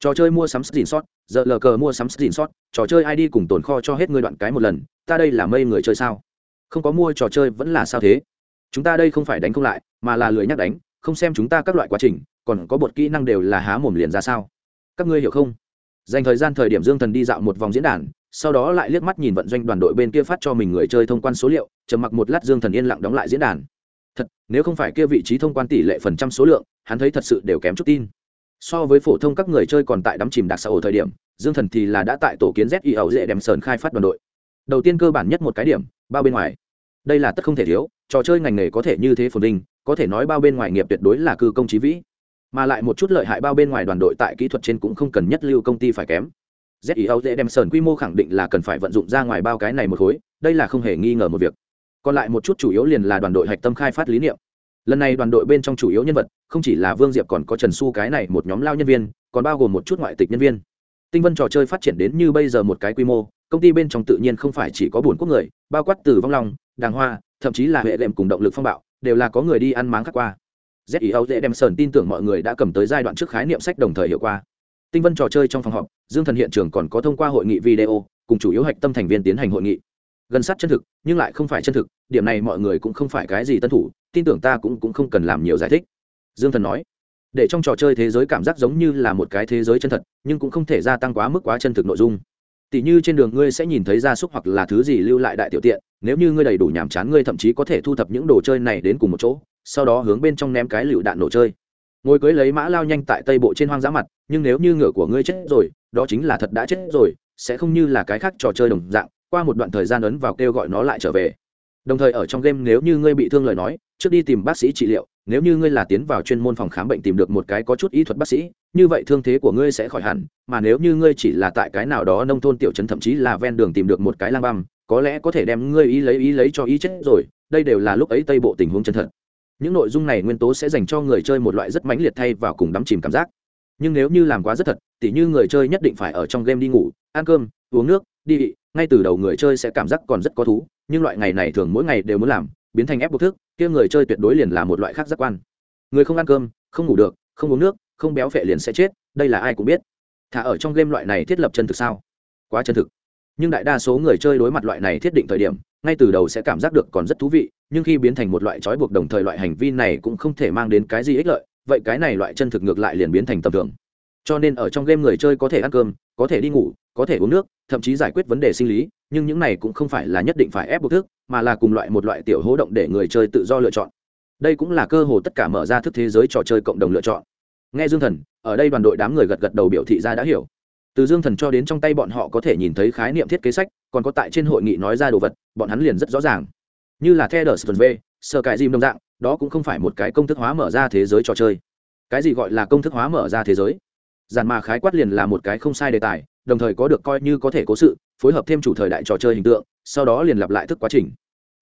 Trò chơi mua sắm dìn sót giờ lờ cờ mua sắm dìn sót trò chơi id cùng tồn kho cho hết ngươi đoạn cái một lần, ta đây là mây người chơi sao? Không có mua trò chơi vẫn là sao thế? Chúng ta đây không phải đánh không lại, mà là lười nhắc đánh, không xem chúng ta các loại quá trình, còn có bột kỹ năng đều là há mồm liền ra sao? Các ngươi hiểu không? Dành thời gian thời điểm dương thần đi dạo một vòng diễn đàn, sau đó lại liếc mắt nhìn vận doanh đoàn đội bên kia phát cho mình người chơi thông quan số liệu, trầm mặc một lát dương thần yên lặng đóng lại diễn đàn. Thật, nếu không phải kia vị trí thông quan tỷ lệ phần trăm số lượng, hắn thấy thật sự đều kém chút tin. So với phổ thông các người chơi còn tại đắm chìm đặc xã hội thời điểm, dương thần thì là đã tại tổ kiến z y ẩu dễ đem sơn khai phát đoàn đội. Đầu tiên cơ bản nhất một cái điểm, bao bên ngoài đây là tất không thể thiếu, trò chơi ngành nghề có thể như thế phồn vinh, có thể nói bao bên ngoài nghiệp tuyệt đối là cư công trí vĩ. Mà lại một chút lợi hại bao bên ngoài đoàn đội tại kỹ thuật trên cũng không cần nhất lưu công ty phải kém. Zio dễ đem sơn quy mô khẳng định là cần phải vận dụng ra ngoài bao cái này một khối, đây là không hề nghi ngờ một việc. Còn lại một chút chủ yếu liền là đoàn đội hạch tâm khai phát lý niệm. Lần này đoàn đội bên trong chủ yếu nhân vật, không chỉ là vương diệp còn có trần su cái này một nhóm lao nhân viên, còn bao gồm một chút ngoại tịch nhân viên. Tinh vân trò chơi phát triển đến như bây giờ một cái quy mô, công ty bên trong tự nhiên không phải chỉ có buồn quốc người, bao quát từ vong lòng đàng hoa thậm chí là hệ đệm cùng động lực phong bạo đều là có người đi ăn máng khác qua. Zio dễ đem sơn tin tưởng mọi người đã cầm tới giai đoạn trước khái niệm sách đồng thời hiệu qua. Tinh vân trò chơi trong phòng họp dương thần hiện trường còn có thông qua hội nghị video cùng chủ yếu hạch tâm thành viên tiến hành hội nghị. Gần sát chân thực nhưng lại không phải chân thực điểm này mọi người cũng không phải cái gì tân thủ tin tưởng ta cũng, cũng không cần làm nhiều giải thích. Dương thần nói để trong trò chơi thế giới cảm giác giống như là một cái thế giới chân thật nhưng cũng không thể gia tăng quá mức quá chân thực nội dung tỷ như trên đường ngươi sẽ nhìn thấy gia súc hoặc là thứ gì lưu lại đại tiểu tiện, nếu như ngươi đầy đủ nhàm chán ngươi thậm chí có thể thu thập những đồ chơi này đến cùng một chỗ, sau đó hướng bên trong ném cái lựu đạn nổ chơi. Ngồi cưới lấy mã lao nhanh tại tây bộ trên hoang dã mặt, nhưng nếu như ngựa của ngươi chết rồi, đó chính là thật đã chết rồi, sẽ không như là cái khác trò chơi đồng dạng, qua một đoạn thời gian ấn vào kêu gọi nó lại trở về. Đồng thời ở trong game nếu như ngươi bị thương lời nói trước đi tìm bác sĩ trị liệu, nếu như ngươi là tiến vào chuyên môn phòng khám bệnh tìm được một cái có chút y thuật bác sĩ, như vậy thương thế của ngươi sẽ khỏi hẳn, mà nếu như ngươi chỉ là tại cái nào đó nông thôn tiểu trấn thậm chí là ven đường tìm được một cái lang băm, có lẽ có thể đem ngươi ý lấy ý lấy cho ý chết rồi, đây đều là lúc ấy tây bộ tình huống chân thật. Những nội dung này nguyên tố sẽ dành cho người chơi một loại rất mãnh liệt thay vào cùng đắm chìm cảm giác. Nhưng nếu như làm quá rất thật, tỉ như người chơi nhất định phải ở trong game đi ngủ, ăn cơm, uống nước, đi, ngay từ đầu người chơi sẽ cảm giác còn rất có thú, nhưng loại ngày này thường mỗi ngày đều muốn làm, biến thành ép buộc thức kia người chơi tuyệt đối liền là một loại khác giác quan. Người không ăn cơm, không ngủ được, không uống nước, không béo phệ liền sẽ chết, đây là ai cũng biết. Thả ở trong game loại này thiết lập chân thực sao? Quá chân thực. Nhưng đại đa số người chơi đối mặt loại này thiết định thời điểm, ngay từ đầu sẽ cảm giác được còn rất thú vị, nhưng khi biến thành một loại trói buộc đồng thời loại hành vi này cũng không thể mang đến cái gì ích lợi, vậy cái này loại chân thực ngược lại liền biến thành tầm thường. Cho nên ở trong game người chơi có thể ăn cơm, có thể đi ngủ, có thể uống nước, thậm chí giải quyết vấn đề sinh lý nhưng những này cũng không phải là nhất định phải ép buộc thức, mà là cùng loại một loại tiểu hố động để người chơi tự do lựa chọn. Đây cũng là cơ hồ tất cả mở ra thức thế giới trò chơi cộng đồng lựa chọn. Nghe dương thần, ở đây đoàn đội đám người gật gật đầu biểu thị ra đã hiểu. Từ dương thần cho đến trong tay bọn họ có thể nhìn thấy khái niệm thiết kế sách, còn có tại trên hội nghị nói ra đồ vật, bọn hắn liền rất rõ ràng. Như là theo đờ sờ v sơ cải dìm đồng dạng, đó cũng không phải một cái công thức hóa mở ra thế giới trò chơi. Cái gì gọi là công thức hóa mở ra thế giới? Giản mà khái quát liền là một cái không sai đề tài, đồng thời có được coi như có thể cố sự phối hợp thêm chủ thời đại trò chơi hình tượng, sau đó liền lặp lại thức quá trình.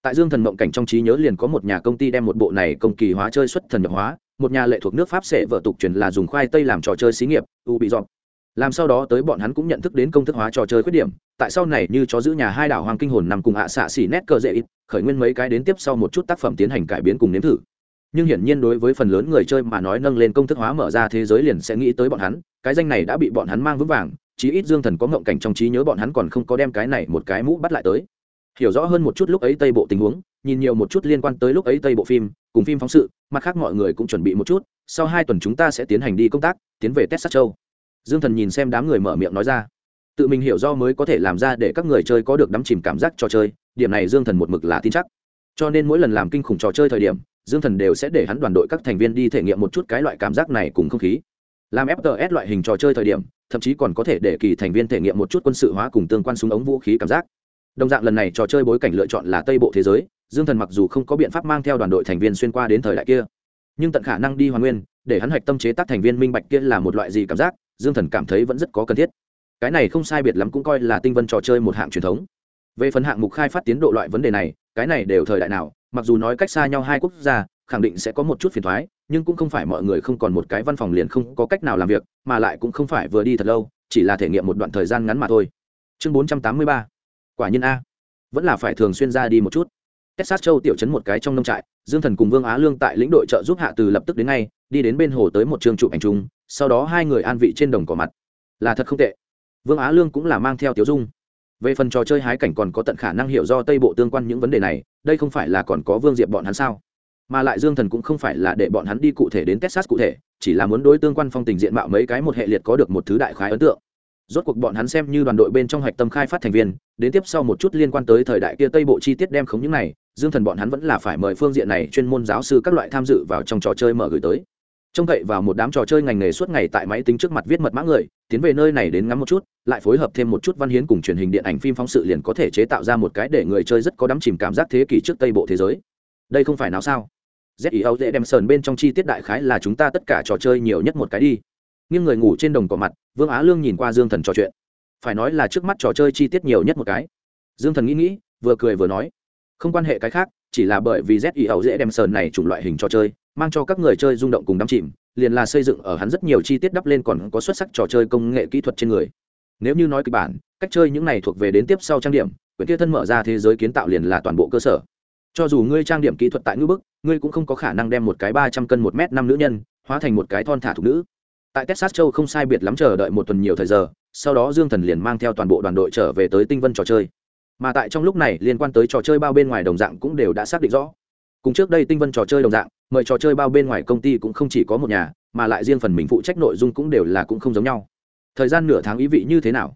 Tại dương thần mộng cảnh trong trí nhớ liền có một nhà công ty đem một bộ này công kỳ hóa chơi xuất thần nhập hóa, một nhà lệ thuộc nước pháp sẽ vợ tục truyền là dùng khoai tây làm trò chơi xí nghiệp, u bị dọn làm sau đó tới bọn hắn cũng nhận thức đến công thức hóa trò chơi khuyết điểm, tại sau này như chó giữ nhà hai đảo hoàng kinh hồn nằm cùng hạ xạ xỉ nét cờ dễ ít, khởi nguyên mấy cái đến tiếp sau một chút tác phẩm tiến hành cải biến cùng nếm thử. Nhưng hiển nhiên đối với phần lớn người chơi mà nói nâng lên công thức hóa mở ra thế giới liền sẽ nghĩ tới bọn hắn, cái danh này đã bị bọn hắn mang vững vàng chí ít dương thần có ngộng cảnh trong trí nhớ bọn hắn còn không có đem cái này một cái mũ bắt lại tới. Hiểu rõ hơn một chút lúc ấy tây bộ tình huống, nhìn nhiều một chút liên quan tới lúc ấy tây bộ phim, cùng phim phóng sự, mặt khác mọi người cũng chuẩn bị một chút, sau hai tuần chúng ta sẽ tiến hành đi công tác, tiến về test sát châu. Dương thần nhìn xem đám người mở miệng nói ra. Tự mình hiểu do mới có thể làm ra để các người chơi có được đắm chìm cảm giác trò chơi, điểm này dương thần một mực là tin chắc. Cho nên mỗi lần làm kinh khủng trò chơi thời điểm, dương thần đều sẽ để hắn đoàn đội các thành viên đi thể nghiệm một chút cái loại cảm giác này cùng không khí làm fts loại hình trò chơi thời điểm, thậm chí còn có thể để kỳ thành viên thể nghiệm một chút quân sự hóa cùng tương quan súng ống vũ khí cảm giác. Đồng dạng lần này trò chơi bối cảnh lựa chọn là tây bộ thế giới, dương thần mặc dù không có biện pháp mang theo đoàn đội thành viên xuyên qua đến thời đại kia, nhưng tận khả năng đi hoàn nguyên, để hắn hạch tâm chế tác thành viên minh bạch kia là một loại gì cảm giác, dương thần cảm thấy vẫn rất có cần thiết. Cái này không sai biệt lắm cũng coi là tinh vân trò chơi một hạng truyền thống. Về phần hạng mục khai phát tiến độ loại vấn đề này, cái này đều thời đại nào, mặc dù nói cách xa nhau hai quốc gia, khẳng định sẽ có một chút phiền thoái nhưng cũng không phải mọi người không còn một cái văn phòng liền không có cách nào làm việc mà lại cũng không phải vừa đi thật lâu chỉ là thể nghiệm một đoạn thời gian ngắn mà thôi chương bốn trăm tám mươi ba quả nhiên a vẫn là phải thường xuyên ra đi một chút Texas Châu tiểu trấn một cái trong nông trại, Dương Thần cùng Vương Á Lương tại lĩnh đội trợ giúp hạ từ lập tức đến ngay, đi đến bên hồ tới một trường chụp ảnh chung, sau đó hai người an vị trên đồng cỏ mặt. Là thật không tệ. Vương Á Lương cũng là mang theo tiểu dung. Về phần trò chơi hái cảnh còn có tận khả năng hiểu do Tây Bộ tương quan những vấn đề này, đây không phải là còn có Vương Diệp bọn hắn sao? Mà lại Dương Thần cũng không phải là để bọn hắn đi cụ thể đến Texas cụ thể, chỉ là muốn đối tương quan phong tình diện mạo mấy cái một hệ liệt có được một thứ đại khái ấn tượng. Rốt cuộc bọn hắn xem như đoàn đội bên trong hạch tâm khai phát thành viên đến tiếp sau một chút liên quan tới thời đại kia tây bộ chi tiết đem khống những này dương thần bọn hắn vẫn là phải mời phương diện này chuyên môn giáo sư các loại tham dự vào trong trò chơi mở gửi tới. Trông cậy vào một đám trò chơi ngành nghề suốt ngày tại máy tính trước mặt viết mật mã người tiến về nơi này đến ngắm một chút lại phối hợp thêm một chút văn hiến cùng truyền hình điện ảnh phim phóng sự liền có thể chế tạo ra một cái để người chơi rất có đắm chìm cảm giác thế kỷ trước tây bộ thế giới. Đây không phải nào sao? Zio dễ đem sờn bên trong chi tiết đại khái là chúng ta tất cả trò chơi nhiều nhất một cái đi. Nhưng người ngủ trên đồng cỏ mặt, vương á lương nhìn qua dương thần trò chuyện. Phải nói là trước mắt trò chơi chi tiết nhiều nhất một cái. Dương thần nghĩ nghĩ, vừa cười vừa nói, không quan hệ cái khác, chỉ là bởi vì z ý dễ đem sờn này chủng loại hình trò chơi, mang cho các người chơi rung động cùng đắm chìm, liền là xây dựng ở hắn rất nhiều chi tiết đắp lên còn có xuất sắc trò chơi công nghệ kỹ thuật trên người. Nếu như nói kịch bản, cách chơi những này thuộc về đến tiếp sau trang điểm, quyển kia thân mở ra thế giới kiến tạo liền là toàn bộ cơ sở cho dù ngươi trang điểm kỹ thuật tại ngữ bức, ngươi cũng không có khả năng đem một cái ba trăm cân một m năm nữ nhân hóa thành một cái thon thả thục nữ. Tại texas châu không sai biệt lắm chờ đợi một tuần nhiều thời giờ, sau đó dương thần liền mang theo toàn bộ đoàn đội trở về tới tinh vân trò chơi. Mà tại trong lúc này, liên quan tới trò chơi bao bên ngoài đồng dạng cũng đều đã xác định rõ. Cùng trước đây tinh vân trò chơi đồng dạng, mời trò chơi bao bên ngoài công ty cũng không chỉ có một nhà, mà lại riêng phần mình phụ trách nội dung cũng đều là cũng không giống nhau. Thời gian nửa tháng ý vị như thế nào?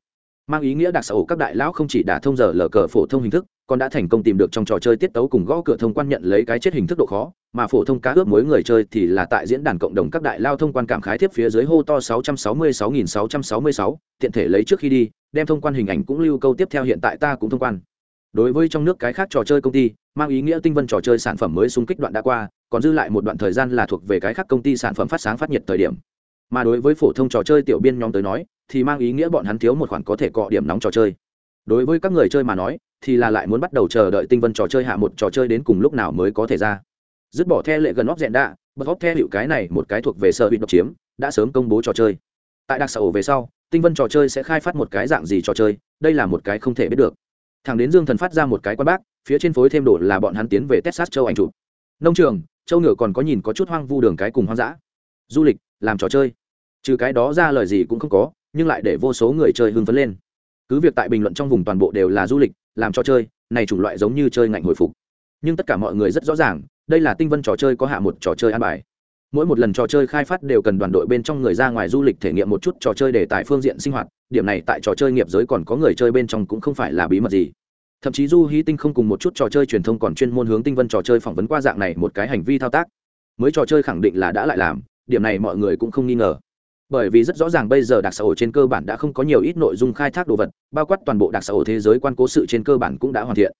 Mang ý nghĩa đặc xã hội các đại lão không chỉ đã thông giờ lờ cờ phổ thông hình thức còn đã thành công tìm được trong trò chơi tiết tấu cùng gõ cửa thông quan nhận lấy cái chết hình thức độ khó mà phổ thông cá ướp mỗi người chơi thì là tại diễn đàn cộng đồng các đại lao thông quan cảm khái tiếp phía dưới hô to 666.666, tiện thể lấy trước khi đi đem thông quan hình ảnh cũng lưu câu tiếp theo hiện tại ta cũng thông quan. Đối với trong nước cái khác trò chơi công ty mang ý nghĩa tinh vân trò chơi sản phẩm mới xung kích đoạn đã qua còn dư lại một đoạn thời gian là thuộc về cái khác công ty sản phẩm phát sáng phát nhiệt thời điểm. Mà đối với phổ thông trò chơi tiểu biên nhóm tới nói thì mang ý nghĩa bọn hắn thiếu một khoản có thể cọ điểm nóng trò chơi. Đối với các người chơi mà nói, thì là lại muốn bắt đầu chờ đợi tinh vân trò chơi hạ một trò chơi đến cùng lúc nào mới có thể ra. Dứt bỏ the lệ gần óc dẹn đạ, bật óc theo hiệu cái này một cái thuộc về sở bị độc chiếm, đã sớm công bố trò chơi. Tại đặc sở về sau, tinh vân trò chơi sẽ khai phát một cái dạng gì trò chơi, đây là một cái không thể biết được. Thằng đến dương thần phát ra một cái quan bác, phía trên phối thêm đồ là bọn hắn tiến về texas châu ảnh chụp. Nông trường, châu ngựa còn có nhìn có chút hoang vu đường cái cùng hoang dã. Du lịch, làm trò chơi. Trừ cái đó ra lời gì cũng không có nhưng lại để vô số người chơi hưng phấn lên. Cứ việc tại bình luận trong vùng toàn bộ đều là du lịch, làm trò chơi, này chủng loại giống như chơi ngạnh hồi phục. Nhưng tất cả mọi người rất rõ ràng, đây là tinh vân trò chơi có hạ một trò chơi an bài. Mỗi một lần trò chơi khai phát đều cần đoàn đội bên trong người ra ngoài du lịch thể nghiệm một chút trò chơi để tại phương diện sinh hoạt, điểm này tại trò chơi nghiệp giới còn có người chơi bên trong cũng không phải là bí mật gì. Thậm chí du hí tinh không cùng một chút trò chơi truyền thông còn chuyên môn hướng tinh vân trò chơi phỏng vấn qua dạng này một cái hành vi thao tác. Mới trò chơi khẳng định là đã lại làm, điểm này mọi người cũng không nghi ngờ bởi vì rất rõ ràng bây giờ đặc xã hội trên cơ bản đã không có nhiều ít nội dung khai thác đồ vật, bao quát toàn bộ đặc xã hội thế giới quan cố sự trên cơ bản cũng đã hoàn thiện.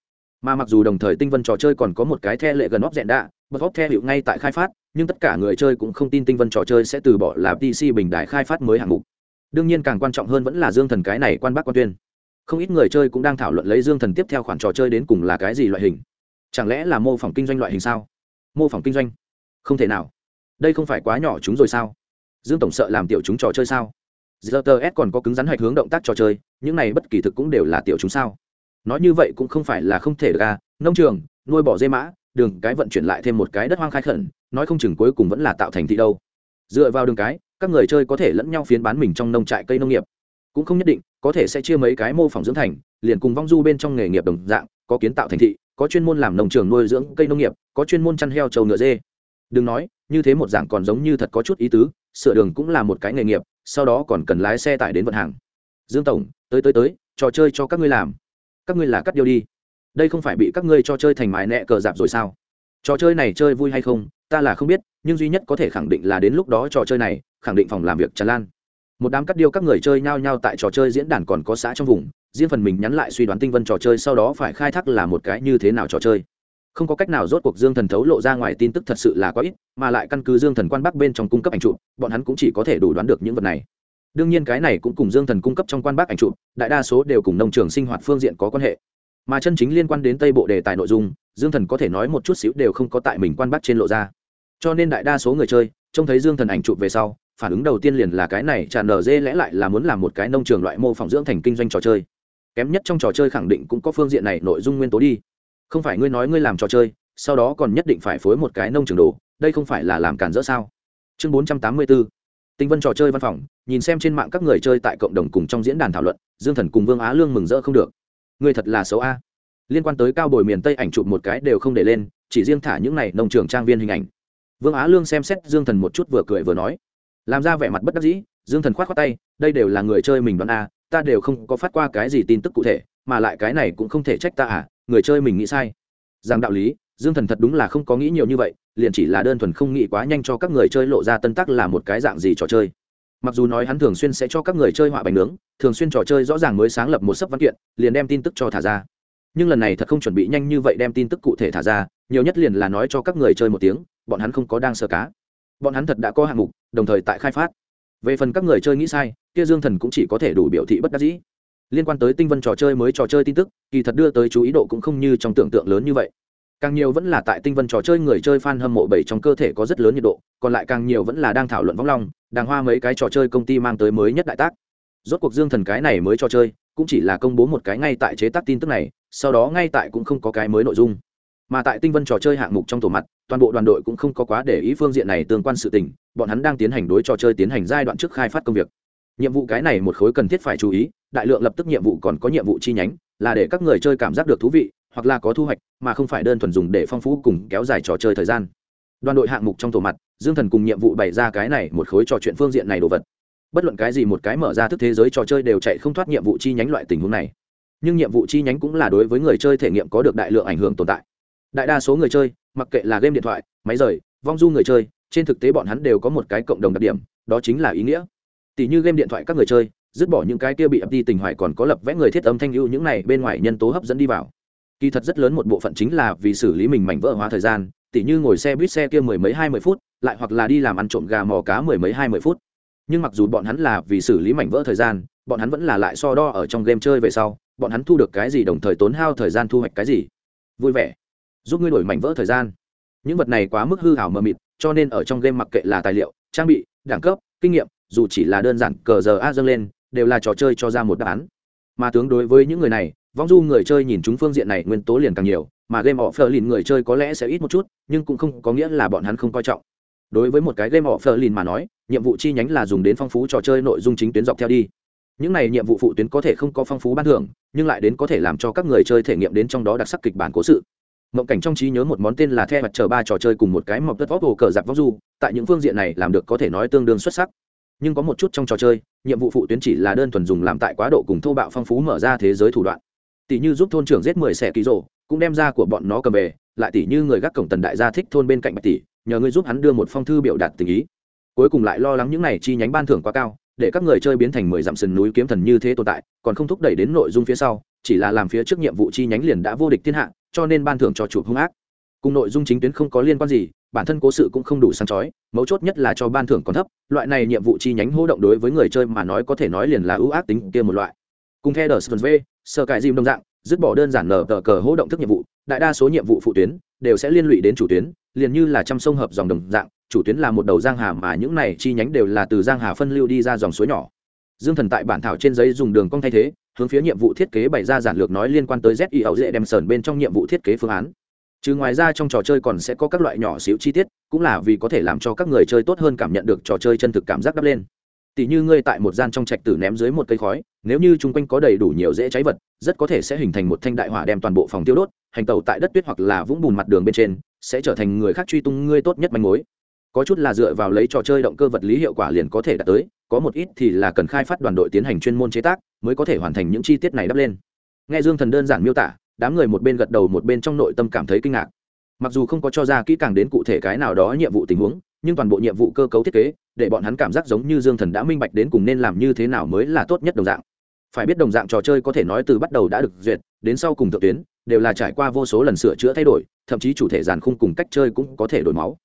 Mà mặc dù đồng thời tinh vân trò chơi còn có một cái the lệ gần óc dẹn đạ, bật óc the hiệu ngay tại khai phát, nhưng tất cả người chơi cũng không tin tinh vân trò chơi sẽ từ bỏ là pc bình đại khai phát mới hạng mục. Đương nhiên càng quan trọng hơn vẫn là dương thần cái này quan bác quan tuyên. Không ít người chơi cũng đang thảo luận lấy dương thần tiếp theo khoản trò chơi đến cùng là cái gì loại hình. Chẳng lẽ là mô phỏng kinh doanh loại hình sao? Mô phỏng kinh doanh? Không thể nào. Đây không phải quá nhỏ chúng rồi sao? Dương tổng sợ làm tiểu chúng trò chơi sao? Gts còn có cứng rắn hạch hướng động tác trò chơi, những này bất kỳ thực cũng đều là tiểu chúng sao? Nói như vậy cũng không phải là không thể ra à? nông trường, nuôi bỏ dê mã, đường cái vận chuyển lại thêm một cái đất hoang khai khẩn, nói không chừng cuối cùng vẫn là tạo thành thị đâu. Dựa vào đường cái, các người chơi có thể lẫn nhau phiến bán mình trong nông trại cây nông nghiệp. Cũng không nhất định, có thể sẽ chia mấy cái mô phỏng dưỡng thành, liền cùng vong du bên trong nghề nghiệp đồng dạng, có kiến tạo thành thị, có chuyên môn làm nông trường nuôi dưỡng cây nông nghiệp, có chuyên môn chăn heo trâu ngựa dê. Đừng nói, như thế một dạng còn giống như thật có chút ý tứ sửa đường cũng là một cái nghề nghiệp, sau đó còn cần lái xe tải đến vận hàng. Dương tổng, tới tới tới, trò chơi cho các ngươi làm. Các ngươi là cắt điêu đi. Đây không phải bị các ngươi cho chơi thành mái nẹ cờ dạp rồi sao? Trò chơi này chơi vui hay không, ta là không biết, nhưng duy nhất có thể khẳng định là đến lúc đó trò chơi này, khẳng định phòng làm việc tràn lan. Một đám cắt điêu các người chơi nhao nhao tại trò chơi diễn đàn còn có xã trong vùng, riêng phần mình nhắn lại suy đoán tinh vân trò chơi sau đó phải khai thác là một cái như thế nào trò chơi không có cách nào rốt cuộc dương thần thấu lộ ra ngoài tin tức thật sự là quá ít, mà lại căn cứ dương thần quan bắc bên trong cung cấp ảnh chụp, bọn hắn cũng chỉ có thể đủ đoán được những vật này. Đương nhiên cái này cũng cùng dương thần cung cấp trong quan bắc ảnh chụp, đại đa số đều cùng nông trường sinh hoạt phương diện có quan hệ. Mà chân chính liên quan đến tây bộ đề tài nội dung, dương thần có thể nói một chút xíu đều không có tại mình quan bắc trên lộ ra. Cho nên đại đa số người chơi, trông thấy dương thần ảnh chụp về sau, phản ứng đầu tiên liền là cái này tràn nở dê lẽ lại là muốn làm một cái nông trường loại mô phỏng dưỡng thành kinh doanh trò chơi. Kém nhất trong trò chơi khẳng định cũng có phương diện này nội dung nguyên tố đi không phải ngươi nói ngươi làm trò chơi, sau đó còn nhất định phải phối một cái nông trường đồ, đây không phải là làm cản rỡ sao? Chương bốn trăm tám mươi bốn tinh vân trò chơi văn phòng, nhìn xem trên mạng các người chơi tại cộng đồng cùng trong diễn đàn thảo luận, dương thần cùng vương á lương mừng rỡ không được. Ngươi thật là xấu a. Liên quan tới cao bồi miền tây ảnh chụp một cái đều không để lên, chỉ riêng thả những này nông trường trang viên hình ảnh. Vương á lương xem xét dương thần một chút vừa cười vừa nói. Làm ra vẻ mặt bất đắc dĩ, dương thần k h o á t khoác tay, đây đều là người chơi mình đoán a, ta đều không có phát qua cái gì tin tức cụ thể, mà lại cái này cũng không thể trách ta à người chơi mình nghĩ sai. Rằng đạo lý, dương thần thật đúng là không có nghĩ nhiều như vậy, liền chỉ là đơn thuần không nghĩ quá nhanh cho các người chơi lộ ra tân tắc là một cái dạng gì trò chơi. Mặc dù nói hắn thường xuyên sẽ cho các người chơi họa bánh nướng, thường xuyên trò chơi rõ ràng mới sáng lập một sấp văn kiện, liền đem tin tức cho thả ra. Nhưng lần này thật không chuẩn bị nhanh như vậy đem tin tức cụ thể thả ra, nhiều nhất liền là nói cho các người chơi một tiếng, bọn hắn không có đang sơ cá. Bọn hắn thật đã có hạng mục, đồng thời tại khai phát. Về phần các người chơi nghĩ sai, kia dương thần cũng chỉ có thể đủ biểu thị bất đắc dĩ liên quan tới tinh vân trò chơi mới trò chơi tin tức, kỳ thật đưa tới chú ý độ cũng không như trong tưởng tượng lớn như vậy. Càng nhiều vẫn là tại tinh vân trò chơi người chơi fan hâm mộ bảy trong cơ thể có rất lớn nhiệt độ, còn lại càng nhiều vẫn là đang thảo luận vong long đàng hoa mấy cái trò chơi công ty mang tới mới nhất đại tác. Rốt cuộc dương thần cái này mới trò chơi, cũng chỉ là công bố một cái ngay tại chế tác tin tức này, sau đó ngay tại cũng không có cái mới nội dung. Mà tại tinh vân trò chơi hạng mục trong tổ mặt, toàn bộ đoàn đội cũng không có quá để ý phương diện này tương quan sự tình, bọn hắn đang tiến hành đối trò chơi tiến hành giai đoạn trước khai phát công việc. Nhiệm vụ cái này một khối cần thiết phải chú ý đại lượng lập tức nhiệm vụ còn có nhiệm vụ chi nhánh, là để các người chơi cảm giác được thú vị, hoặc là có thu hoạch, mà không phải đơn thuần dùng để phong phú cùng kéo dài trò chơi thời gian. Đoàn đội hạng mục trong tổ mặt, dương thần cùng nhiệm vụ bày ra cái này một khối trò chuyện phương diện này đồ vật. Bất luận cái gì một cái mở ra thức thế giới trò chơi đều chạy không thoát nhiệm vụ chi nhánh loại tình huống này. Nhưng nhiệm vụ chi nhánh cũng là đối với người chơi thể nghiệm có được đại lượng ảnh hưởng tồn tại. Đại đa số người chơi, mặc kệ là game điện thoại, máy rời, vong du người chơi, trên thực tế bọn hắn đều có một cái cộng đồng đặc điểm, đó chính là ý nghĩa. Tỷ như game điện thoại các người chơi dứt bỏ những cái kia bị ập đi tình hoài còn có lập vẽ người thiết âm thanh ưu những này bên ngoài nhân tố hấp dẫn đi vào. Kỳ thật rất lớn một bộ phận chính là vì xử lý mình mảnh vỡ hóa thời gian tỷ như ngồi xe buýt xe kia mười mấy hai mươi phút, lại hoặc là đi làm ăn trộm gà mò cá mười mấy hai mươi phút. Nhưng mặc dù bọn hắn là vì xử lý mảnh vỡ thời gian, bọn hắn vẫn là lại so đo ở trong game chơi về sau, bọn hắn thu được cái gì đồng thời tốn hao thời gian thu hoạch cái gì. Vui vẻ. Giúp ngươi đổi mảnh vỡ thời gian. Những vật này quá mức hư hảo mờ mịt, cho nên ở trong game mặc kệ là tài liệu, trang bị, đẳng cấp, kinh nghiệm, dù chỉ là đơn giản cờ giờ a dâng lên đều là trò chơi cho ra một đáp án. Mà tướng đối với những người này, vong du người chơi nhìn chúng phương diện này nguyên tố liền càng nhiều, mà game offer lìn người chơi có lẽ sẽ ít một chút, nhưng cũng không có nghĩa là bọn hắn không coi trọng. Đối với một cái game offer lìn mà nói, nhiệm vụ chi nhánh là dùng đến phong phú trò chơi nội dung chính tuyến dọc theo đi. Những này nhiệm vụ phụ tuyến có thể không có phong phú ban thưởng, nhưng lại đến có thể làm cho các người chơi thể nghiệm đến trong đó đặc sắc kịch bản cố sự. Mộng cảnh trong trí nhớ một món tên là the mặt chờ ba trò chơi cùng một cái mọc đất vóc hồ cờ giặc vóc du, tại những phương diện này làm được có thể nói tương đương xuất sắc nhưng có một chút trong trò chơi, nhiệm vụ phụ tuyến chỉ là đơn thuần dùng làm tại quá độ cùng thô bạo phong phú mở ra thế giới thủ đoạn. Tỷ như giúp thôn trưởng giết mười xẻ ký rổ cũng đem ra của bọn nó cầm về, lại tỷ như người gác cổng tần đại gia thích thôn bên cạnh bạch tỷ, nhờ ngươi giúp hắn đưa một phong thư biểu đạt tình ý. Cuối cùng lại lo lắng những này chi nhánh ban thưởng quá cao, để các người chơi biến thành mười dặm sườn núi kiếm thần như thế tồn tại, còn không thúc đẩy đến nội dung phía sau, chỉ là làm phía trước nhiệm vụ chi nhánh liền đã vô địch thiên hạ, cho nên ban thưởng cho chủ hung ác. Cùng nội dung chính tuyến không có liên quan gì bản thân cố sự cũng không đủ sáng chói, mấu chốt nhất là cho ban thưởng còn thấp, loại này nhiệm vụ chi nhánh hỗ động đối với người chơi mà nói có thể nói liền là ưu ác tính kia một loại. Cùng theo đờ v sơ cải dìm đồng dạng, dứt bỏ đơn giản nở tờ cờ hỗ động thức nhiệm vụ, đại đa số nhiệm vụ phụ tuyến đều sẽ liên lụy đến chủ tuyến, liền như là trăm sông hợp dòng đồng dạng, chủ tuyến là một đầu giang hà mà những này chi nhánh đều là từ giang hà phân lưu đi ra dòng suối nhỏ. Dương thần tại bản thảo trên giấy dùng đường cong thay thế, hướng phía nhiệm vụ thiết kế bày ra giản lược nói liên quan tới z y ẩu dễ đem sờn bên trong nhiệm vụ thiết kế phương án chứ ngoài ra trong trò chơi còn sẽ có các loại nhỏ xíu chi tiết, cũng là vì có thể làm cho các người chơi tốt hơn cảm nhận được trò chơi chân thực cảm giác đắp lên. Tỷ như ngươi tại một gian trong trạch tử ném dưới một cây khói, nếu như chung quanh có đầy đủ nhiều dễ cháy vật, rất có thể sẽ hình thành một thanh đại hỏa đem toàn bộ phòng tiêu đốt, hành tàu tại đất tuyết hoặc là vũng bùn mặt đường bên trên, sẽ trở thành người khác truy tung ngươi tốt nhất manh mối. Có chút là dựa vào lấy trò chơi động cơ vật lý hiệu quả liền có thể đạt tới, có một ít thì là cần khai phát đoàn đội tiến hành chuyên môn chế tác, mới có thể hoàn thành những chi tiết này đắp lên. Nghe dương thần đơn giản miêu tả đám người một bên gật đầu một bên trong nội tâm cảm thấy kinh ngạc. Mặc dù không có cho ra kỹ càng đến cụ thể cái nào đó nhiệm vụ tình huống, nhưng toàn bộ nhiệm vụ cơ cấu thiết kế, để bọn hắn cảm giác giống như dương thần đã minh bạch đến cùng nên làm như thế nào mới là tốt nhất đồng dạng. Phải biết đồng dạng trò chơi có thể nói từ bắt đầu đã được duyệt, đến sau cùng thượng tuyến, đều là trải qua vô số lần sửa chữa thay đổi, thậm chí chủ thể giàn khung cùng cách chơi cũng có thể đổi máu.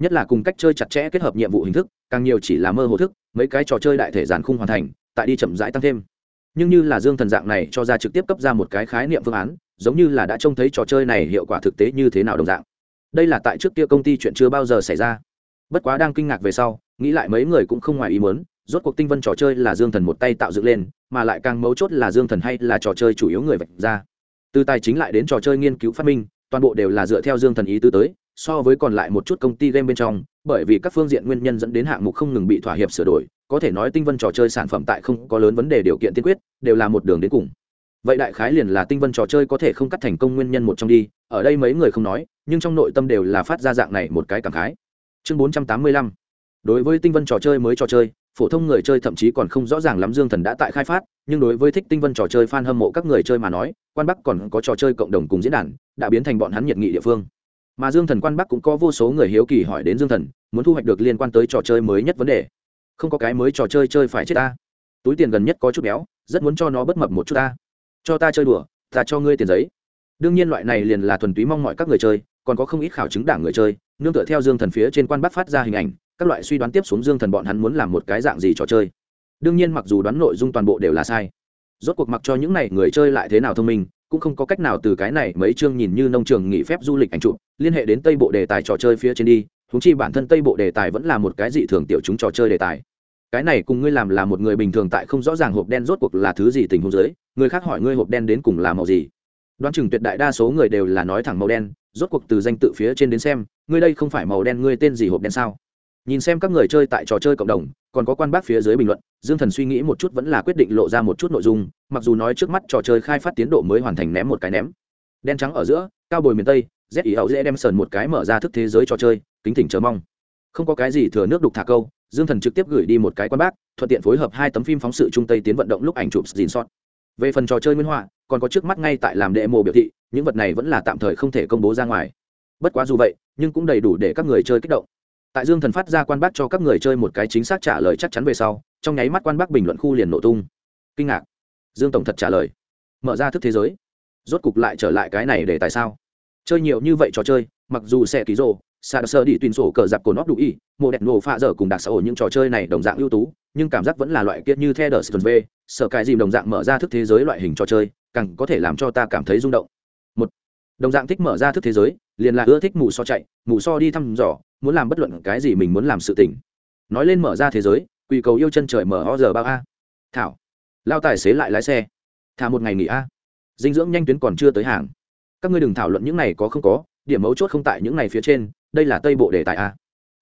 Nhất là cùng cách chơi chặt chẽ kết hợp nhiệm vụ hình thức, càng nhiều chỉ là mơ hồ thức, mấy cái trò chơi đại thể giàn khung hoàn thành, tại đi chậm rãi tăng thêm. Nhưng như là dương thần dạng này cho ra trực tiếp cấp ra một cái khái niệm phương án giống như là đã trông thấy trò chơi này hiệu quả thực tế như thế nào đồng dạng. Đây là tại trước kia công ty chuyện chưa bao giờ xảy ra. Bất quá đang kinh ngạc về sau, nghĩ lại mấy người cũng không ngoài ý muốn, rốt cuộc tinh vân trò chơi là dương thần một tay tạo dựng lên, mà lại càng mấu chốt là dương thần hay là trò chơi chủ yếu người vạch ra. Từ tài chính lại đến trò chơi nghiên cứu phát minh, toàn bộ đều là dựa theo dương thần ý tứ tới, so với còn lại một chút công ty game bên trong, bởi vì các phương diện nguyên nhân dẫn đến hạng mục không ngừng bị thỏa hiệp sửa đổi, có thể nói tinh vân trò chơi sản phẩm tại không có lớn vấn đề điều kiện tiên quyết, đều là một đường đến cùng vậy đại khái liền là tinh vân trò chơi có thể không cắt thành công nguyên nhân một trong đi, ở đây mấy người không nói, nhưng trong nội tâm đều là phát ra dạng này một cái cảm khái. Chương bốn trăm tám mươi lăm. Đối với tinh vân trò chơi mới trò chơi, phổ thông người chơi thậm chí còn không rõ ràng lắm dương thần đã tại khai phát, nhưng đối với thích tinh vân trò chơi f a n hâm mộ các người chơi mà nói, quan bắc còn có trò chơi cộng đồng cùng diễn đàn, đã biến thành bọn hắn nhiệt nghị địa phương. Mà dương thần quan bắc cũng có vô số người hiếu kỳ hỏi đến dương thần, muốn thu hoạch được liên quan tới trò chơi mới nhất vấn đề. Không có cái mới trò chơi chơi phải chết ta. Túi tiền gần nhất có chút béo, rất muốn cho nó bất mập một chút ta cho ta chơi đùa, ta cho ngươi tiền giấy. Đương nhiên loại này liền là thuần túy mong mọi các người chơi, còn có không ít khảo chứng đảng người chơi, nương tựa theo dương thần phía trên quan bắc phát ra hình ảnh, các loại suy đoán tiếp xuống dương thần bọn hắn muốn làm một cái dạng gì trò chơi. Đương nhiên mặc dù đoán nội dung toàn bộ đều là sai, rốt cuộc mặc cho những này người chơi lại thế nào thông minh, cũng không có cách nào từ cái này mấy chương nhìn như nông trường nghỉ phép du lịch ảnh chụp, liên hệ đến tây bộ đề tài trò chơi phía trên đi húng chi bản thân tây bộ đề tài vẫn là một cái dị thường tiểu chúng trò chơi đề tài cái này cùng ngươi làm là một người bình thường tại không rõ ràng hộp đen rốt cuộc là thứ gì tình huống dưới, người khác hỏi ngươi hộp đen đến cùng là màu gì. Đoán chừng tuyệt đại đa số người đều là nói thẳng màu đen, rốt cuộc từ danh tự phía trên đến xem, ngươi đây không phải màu đen ngươi tên gì hộp đen sao? Nhìn xem các người chơi tại trò chơi cộng đồng, còn có quan bác phía dưới bình luận, dương thần suy nghĩ một chút vẫn là quyết định lộ ra một chút nội dung, mặc dù nói trước mắt trò chơi khai phát tiến độ mới hoàn thành ném một cái ném. Đen trắng ở giữa, cao bồi miền tây, z ý hậu dễ đem sờn một cái mở ra thức thế giới trò chơi, kính thỉnh chờ mong. Không có cái gì thừa nước đục thả câu dương thần trực tiếp gửi đi một cái quan bác, thuận tiện phối hợp hai tấm phim phóng sự trung tây tiến vận động lúc ảnh chụp dìn sót về phần trò chơi nguyên họa, còn có trước mắt ngay tại làm đệ mộ biểu thị, những vật này vẫn là tạm thời không thể công bố ra ngoài. Bất quá dù vậy, nhưng cũng đầy đủ để các người chơi kích động. Tại dương thần phát ra quan bác cho các người chơi một cái chính xác trả lời chắc chắn về sau, trong nháy mắt quan bác bình luận khu liền nổ tung. Kinh ngạc. Dương tổng thật trả lời. Mở ra thức thế giới. Rốt cục lại trở lại cái này để tại sao? Chơi nhiều như vậy trò chơi, mặc dù sẽ ký rồ xa sơ đi tuyên sổ cờ dạp của nó đủ y, mộ đẹp nổ pha dở cùng đặc xã hội những trò chơi này đồng dạng ưu tú, nhưng cảm giác vẫn là loại kiệt như the đờ v, sợ cái gì đồng dạng mở ra thức thế giới loại hình trò chơi, càng có thể làm cho ta cảm thấy rung động. Một, đồng dạng thích mở ra thức thế giới, liền là ưa thích mù so chạy, mù so đi thăm dò, muốn làm bất luận cái gì mình muốn làm sự tỉnh nói lên mở ra thế giới quy cầu yêu chân trời mở ho giờ bao a. Thảo, lao tài xế lại lái xe. Thả một ngày nghỉ a. Dinh dưỡng nhanh tuyến còn chưa tới hàng. Các ngươi đừng thảo luận những này có không có, điểm mấu chốt không tại những này phía trên đây là tây bộ đề tài a.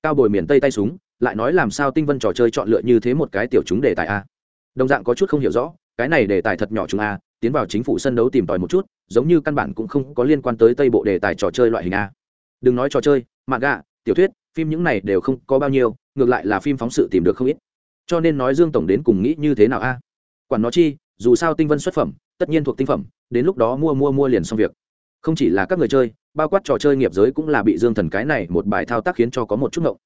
Cao bồi miền tây tay súng, lại nói làm sao tinh vân trò chơi chọn lựa như thế một cái tiểu chúng đề tài a. Đồng dạng có chút không hiểu rõ, cái này đề tài thật nhỏ chúng a, tiến vào chính phủ sân đấu tìm tòi một chút, giống như căn bản cũng không có liên quan tới tây bộ đề tài trò chơi loại hình a. Đừng nói trò chơi, mạng gạ, tiểu thuyết, phim những này đều không có bao nhiêu, ngược lại là phim phóng sự tìm được không ít. Cho nên nói dương tổng đến cùng nghĩ như thế nào a? Quản nó chi, dù sao tinh vân xuất phẩm, tất nhiên thuộc tinh phẩm, đến lúc đó mua mua mua liền xong việc. Không chỉ là các người chơi bao quát trò chơi nghiệp giới cũng là bị dương thần cái này một bài thao tác khiến cho có một chút ngộng.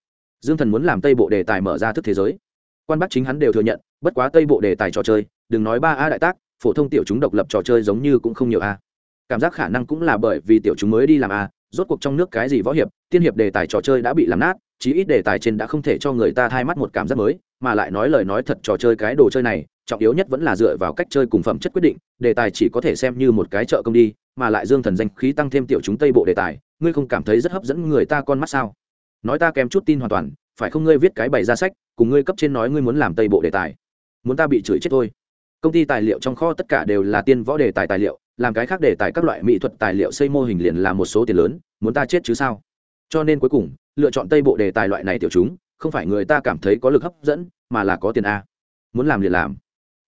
Dương thần muốn làm tây bộ đề tài mở ra thức thế giới. Quan bắc chính hắn đều thừa nhận, bất quá tây bộ đề tài trò chơi, đừng nói ba a đại tác, phổ thông tiểu chúng độc lập trò chơi giống như cũng không nhiều a. Cảm giác khả năng cũng là bởi vì tiểu chúng mới đi làm a, rốt cuộc trong nước cái gì võ hiệp, tiên hiệp đề tài trò chơi đã bị làm nát, chí ít đề tài trên đã không thể cho người ta thay mắt một cảm giác mới, mà lại nói lời nói thật trò chơi cái đồ chơi này trọng yếu nhất vẫn là dựa vào cách chơi cùng phẩm chất quyết định, đề tài chỉ có thể xem như một cái chợ công đi, mà lại dương thần danh khí tăng thêm tiểu chúng tây bộ đề tài, ngươi không cảm thấy rất hấp dẫn người ta con mắt sao? Nói ta kém chút tin hoàn toàn, phải không ngươi viết cái bày ra sách, cùng ngươi cấp trên nói ngươi muốn làm tây bộ đề tài? Muốn ta bị chửi chết thôi. Công ty tài liệu trong kho tất cả đều là tiên võ đề tài tài liệu, làm cái khác đề tài các loại mỹ thuật tài liệu xây mô hình liền là một số tiền lớn, muốn ta chết chứ sao? Cho nên cuối cùng, lựa chọn tây bộ đề tài loại này tiểu chúng, không phải người ta cảm thấy có lực hấp dẫn, mà là có tiền a. Muốn làm liền làm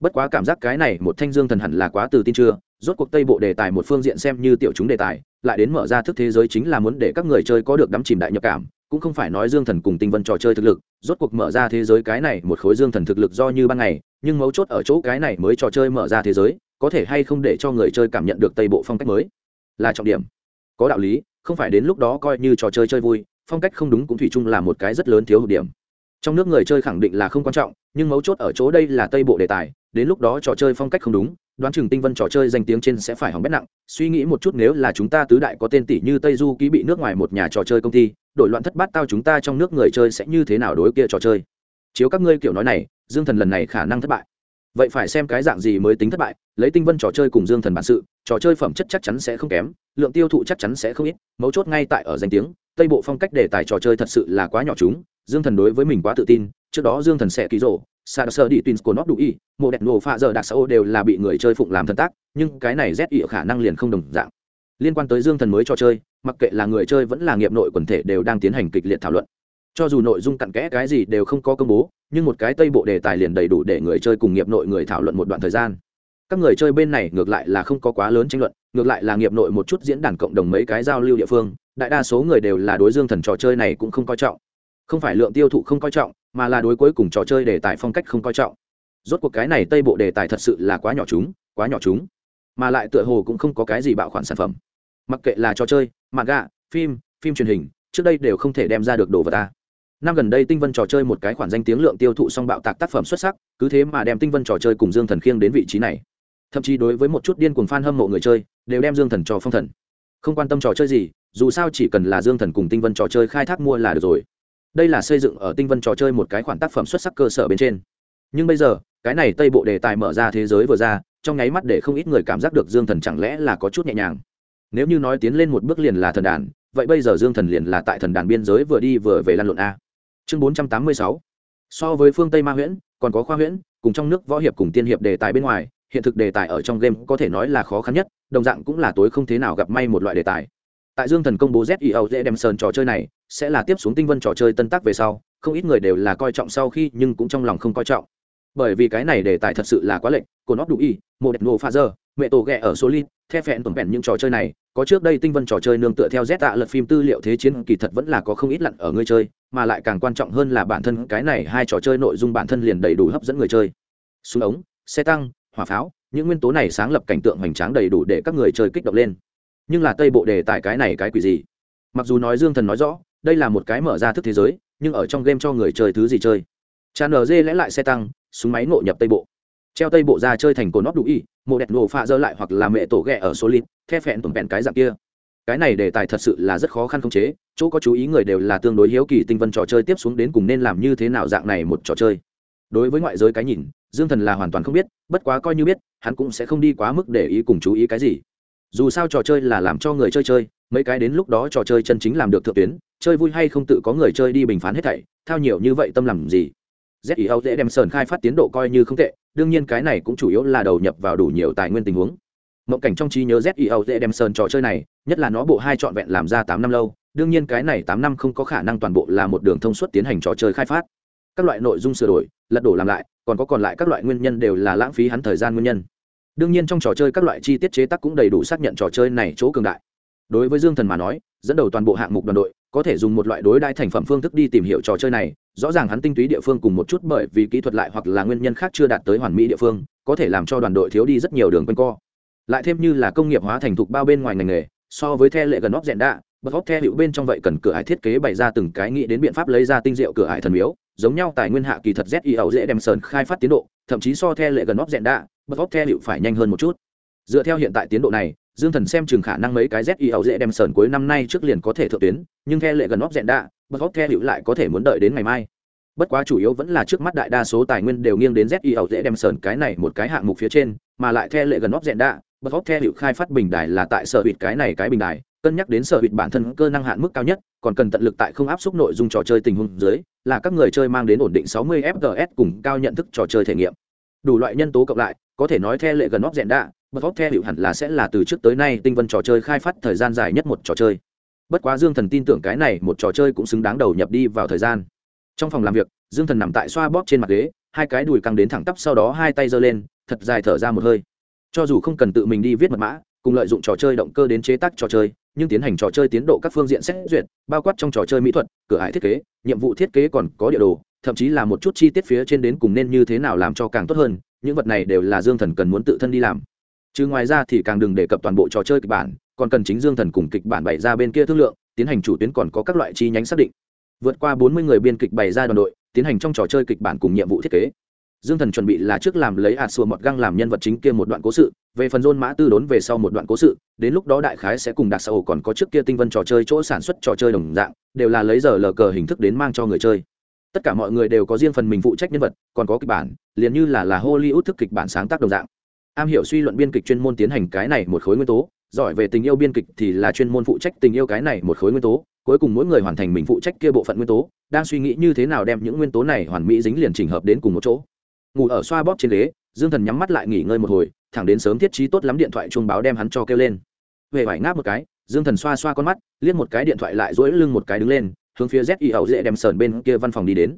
bất quá cảm giác cái này một thanh dương thần hẳn là quá từ tin chưa, rốt cuộc tây bộ đề tài một phương diện xem như tiểu chúng đề tài, lại đến mở ra thức thế giới chính là muốn để các người chơi có được đắm chìm đại nhập cảm, cũng không phải nói dương thần cùng tinh vân trò chơi thực lực, rốt cuộc mở ra thế giới cái này một khối dương thần thực lực do như ban ngày, nhưng mấu chốt ở chỗ cái này mới trò chơi mở ra thế giới, có thể hay không để cho người chơi cảm nhận được tây bộ phong cách mới, là trọng điểm. Có đạo lý, không phải đến lúc đó coi như trò chơi chơi vui, phong cách không đúng cũng thủy chung là một cái rất lớn thiếu hụt điểm. Trong nước người chơi khẳng định là không quan trọng nhưng mấu chốt ở chỗ đây là tây bộ đề tài, đến lúc đó trò chơi phong cách không đúng, đoán chừng tinh vân trò chơi danh tiếng trên sẽ phải hỏng bét nặng, suy nghĩ một chút nếu là chúng ta tứ đại có tên tỷ như tây du ký bị nước ngoài một nhà trò chơi công ty, đổi loạn thất bát tao chúng ta trong nước người chơi sẽ như thế nào đối kia trò chơi? Chiếu các ngươi kiểu nói này, dương thần lần này khả năng thất bại. Vậy phải xem cái dạng gì mới tính thất bại, lấy tinh vân trò chơi cùng dương thần bản sự, trò chơi phẩm chất chắc chắn sẽ không kém, lượng tiêu thụ chắc chắn sẽ không ít, mấu chốt ngay tại ở danh tiếng, tây bộ phong cách đề tài trò chơi thật sự là quá nhỏ chúng, dương thần đối với mình quá tự tin trước đó dương thần sẽ ký rổ, sa sơ đi tins của nó đủ y một đẹp nổ pha giờ đặc xã ô đều là bị người chơi phụng làm thần tác, nhưng cái này rét ỉa khả năng liền không đồng dạng. Liên quan tới dương thần mới cho chơi, mặc kệ là người chơi vẫn là nghiệp nội quần thể đều đang tiến hành kịch liệt thảo luận. Cho dù nội dung cặn kẽ cái gì đều không có công bố, nhưng một cái tây bộ đề tài liền đầy đủ để người chơi cùng nghiệp nội người thảo luận một đoạn thời gian. Các người chơi bên này ngược lại là không có quá lớn tranh luận, ngược lại là nghiệp nội một chút diễn đàn cộng đồng mấy cái giao lưu địa phương, đại đa số người đều là đối dương thần trò chơi này cũng không coi trọng. Không phải lượng tiêu thụ không coi trọng mà là đối cuối cùng trò chơi đề tài phong cách không coi trọng. Rốt cuộc cái này tây bộ đề tài thật sự là quá nhỏ chúng, quá nhỏ chúng. Mà lại tựa hồ cũng không có cái gì bạo khoản sản phẩm. Mặc kệ là trò chơi mạng gạ phim phim truyền hình, trước đây đều không thể đem ra được đồ vật ta. Năm gần đây tinh vân trò chơi một cái khoản danh tiếng lượng tiêu thụ song bạo tạc tác phẩm xuất sắc, cứ thế mà đem tinh vân trò chơi cùng dương thần khiêng đến vị trí này. Thậm chí đối với một chút điên cuồng f a n hâm mộ người chơi, đều đem dương thần trò phong thần. Không quan tâm trò chơi gì, dù sao chỉ cần là dương thần cùng tinh vân trò chơi khai thác mua là được rồi đây là xây dựng ở tinh vân trò chơi một cái khoản tác phẩm xuất sắc cơ sở bên trên. Nhưng bây giờ, cái này tây bộ đề tài mở ra thế giới vừa ra, trong nháy mắt để không ít người cảm giác được dương thần chẳng lẽ là có chút nhẹ nhàng. Nếu như nói tiến lên một bước liền là thần đàn, vậy bây giờ dương thần liền là tại thần đàn biên giới vừa đi vừa về lan lộn a. Chương bốn trăm tám mươi sáu. So với phương tây ma huyễn, còn có khoa huyễn, cùng trong nước võ hiệp cùng tiên hiệp đề tài bên ngoài, hiện thực đề tài ở trong game có thể nói là khó khăn nhất, đồng dạng cũng là tối không thế nào gặp may một loại đề tài. Tại dương thần công bố zio dễ đem sơn trò chơi này sẽ là tiếp xuống tinh vân trò chơi tân tác về sau, không ít người đều là coi trọng sau khi nhưng cũng trong lòng không coi trọng. Bởi vì cái này đề tài thật sự là quá lệnh của nó đủ y, một đẹp nổ pha giờ mẹ tổ ghẹ ở số lit the phẹn tổn vẹn những trò chơi này, có trước đây tinh vân trò chơi nương tựa theo z tạ lật phim tư liệu thế chiến kỳ thật vẫn là có không ít lặn ở người chơi, mà lại càng quan trọng hơn là bản thân cái này hai trò chơi nội dung bản thân liền đầy đủ hấp dẫn người chơi. Súng ống, xe tăng, hỏa pháo, những nguyên tố này sáng lập cảnh tượng hoành tráng đầy đủ để các người chơi kích động lên. Nhưng là tây bộ đề tài cái này cái quỷ gì? Mặc dù nói dương thần nói rõ đây là một cái mở ra thức thế giới, nhưng ở trong game cho người chơi thứ gì chơi. Tràn nở dê lẽ lại xe tăng, súng máy ngộ nhập tây bộ. Treo tây bộ ra chơi thành cồn nóc đủ y, mộ đẹp nổ pha dơ lại hoặc là mẹ tổ ghẹ ở số lít the phẹn tổn vẹn cái dạng kia. Cái này đề tài thật sự là rất khó khăn khống chế, chỗ có chú ý người đều là tương đối hiếu kỳ tinh vân trò chơi tiếp xuống đến cùng nên làm như thế nào dạng này một trò chơi. Đối với ngoại giới cái nhìn, dương thần là hoàn toàn không biết, bất quá coi như biết, hắn cũng sẽ không đi quá mức để ý cùng chú ý cái gì. Dù sao trò chơi là làm cho người chơi chơi, mấy cái đến lúc đó trò chơi chân chính làm được thượng tuyến chơi vui hay không tự có người chơi đi bình phán hết thảy, thao nhiều như vậy tâm làm gì? Zio dễ đem sơn khai phát tiến độ coi như không tệ, đương nhiên cái này cũng chủ yếu là đầu nhập vào đủ nhiều tài nguyên tình huống. Mộng cảnh trong trí nhớ zio dễ đem sơn trò chơi này, nhất là nó bộ hai trọn vẹn làm ra tám năm lâu, đương nhiên cái này tám năm không có khả năng toàn bộ là một đường thông suốt tiến hành trò chơi khai phát. Các loại nội dung sửa đổi, lật đổ làm lại, còn có còn lại các loại nguyên nhân đều là lãng phí hắn thời gian nguyên nhân. Đương nhiên trong trò chơi các loại chi tiết chế tác cũng đầy đủ xác nhận trò chơi này chỗ cường đại. Đối với dương thần mà nói, dẫn đầu toàn bộ hạng mục đoàn đội có thể dùng một loại đối đai thành phẩm phương thức đi tìm hiểu trò chơi này, rõ ràng hắn tinh túy địa phương cùng một chút bởi vì kỹ thuật lại hoặc là nguyên nhân khác chưa đạt tới hoàn mỹ địa phương, có thể làm cho đoàn đội thiếu đi rất nhiều đường quanh co. Lại thêm như là công nghiệp hóa thành thục bao bên ngoài ngành nghề, so với the lệ gần óc rẽn đạ bật óc the hữu bên trong vậy cần cửa hải thiết kế bày ra từng cái nghĩ đến biện pháp lấy ra tinh diệu cửa hải thần miếu, giống nhau tài nguyên hạ kỳ thật z i ẩu dễ đem sơn khai phát tiến độ, thậm chí so the lệ gần óc rẽn đạ bật óc the hữu phải nhanh hơn một chút. Dựa theo hiện tại tiến độ này dương thần xem chừng khả năng mấy cái z y ẩu dễ đem sơn cuối năm nay trước liền có thể thượng tuyến, nhưng the lệ gần óc dẹn đạ bất óc the hữu lại có thể muốn đợi đến ngày mai. Bất quá chủ yếu vẫn là trước mắt đại đa số tài nguyên đều nghiêng đến z y ẩu dễ đem sơn cái này một cái hạng mục phía trên, mà lại the lệ gần óc dẹn đạ bất óc the hữu khai phát bình đài là tại sở hụt cái này cái bình đài, cân nhắc đến sở hụt bản thân cơ năng hạn mức cao nhất, còn cần tận lực tại không áp suất nội dung trò chơi tình huống dưới, là các người chơi mang đến ổn định 60 fps cùng cao nhận thức trò chơi thể nghiệm. Đủ loại nhân tố cộng lại, có thể nói theo lệ gần óc dẹn đạ bật óc theo hiệu hẳn là sẽ là từ trước tới nay tinh vân trò chơi khai phát thời gian dài nhất một trò chơi. Bất quá dương thần tin tưởng cái này một trò chơi cũng xứng đáng đầu nhập đi vào thời gian. Trong phòng làm việc, dương thần nằm tại xoa bóp trên mặt ghế, hai cái đùi căng đến thẳng tắp sau đó hai tay giơ lên, thật dài thở ra một hơi. Cho dù không cần tự mình đi viết mật mã, cùng lợi dụng trò chơi động cơ đến chế tác trò chơi, nhưng tiến hành trò chơi tiến độ các phương diện xét duyệt, bao quát trong trò chơi mỹ thuật, cửa hải thiết kế, nhiệm vụ thiết kế còn có địa đồ, thậm chí là một chút chi tiết phía trên đến cùng nên như thế nào làm cho càng tốt hơn, những vật này đều là dương thần cần muốn tự thân đi làm chứ ngoài ra thì càng đừng đề cập toàn bộ trò chơi kịch bản, còn cần chính dương thần cùng kịch bản bày ra bên kia thương lượng, tiến hành chủ tuyến còn có các loại chi nhánh xác định. Vượt qua bốn mươi người biên kịch bày ra đoàn đội, tiến hành trong trò chơi kịch bản cùng nhiệm vụ thiết kế. Dương thần chuẩn bị là trước làm lấy hạt xua mọt găng làm nhân vật chính kia một đoạn cố sự, về phần dôn mã tư đốn về sau một đoạn cố sự, đến lúc đó đại khái sẽ cùng đặc xã hội còn có trước kia tinh vân trò chơi chỗ sản xuất trò chơi đồng dạng, đều là lấy giờ lờ cờ hình thức đến mang cho người chơi. Tất cả mọi người đều có riêng phần mình phụ trách nhân vật, còn có kịch bản, liền như là là hollywood thức kịch bản sáng tác đồng dạng am hiểu suy luận biên kịch chuyên môn tiến hành cái này một khối nguyên tố, giỏi về tình yêu biên kịch thì là chuyên môn phụ trách tình yêu cái này một khối nguyên tố, cuối cùng mỗi người hoàn thành mình phụ trách kia bộ phận nguyên tố, đang suy nghĩ như thế nào đem những nguyên tố này hoàn mỹ dính liền chỉnh hợp đến cùng một chỗ. Ngủ ở xoa bóp trên ghế, dương thần nhắm mắt lại nghỉ ngơi một hồi, thẳng đến sớm thiết trí tốt lắm điện thoại chuông báo đem hắn cho kêu lên. Huệ vải ngáp một cái, dương thần xoa xoa con mắt, liếc một cái điện thoại lại dỗi lưng một cái đứng lên, hướng phía z y ẩu dễ đem sờn bên kia văn phòng đi đến.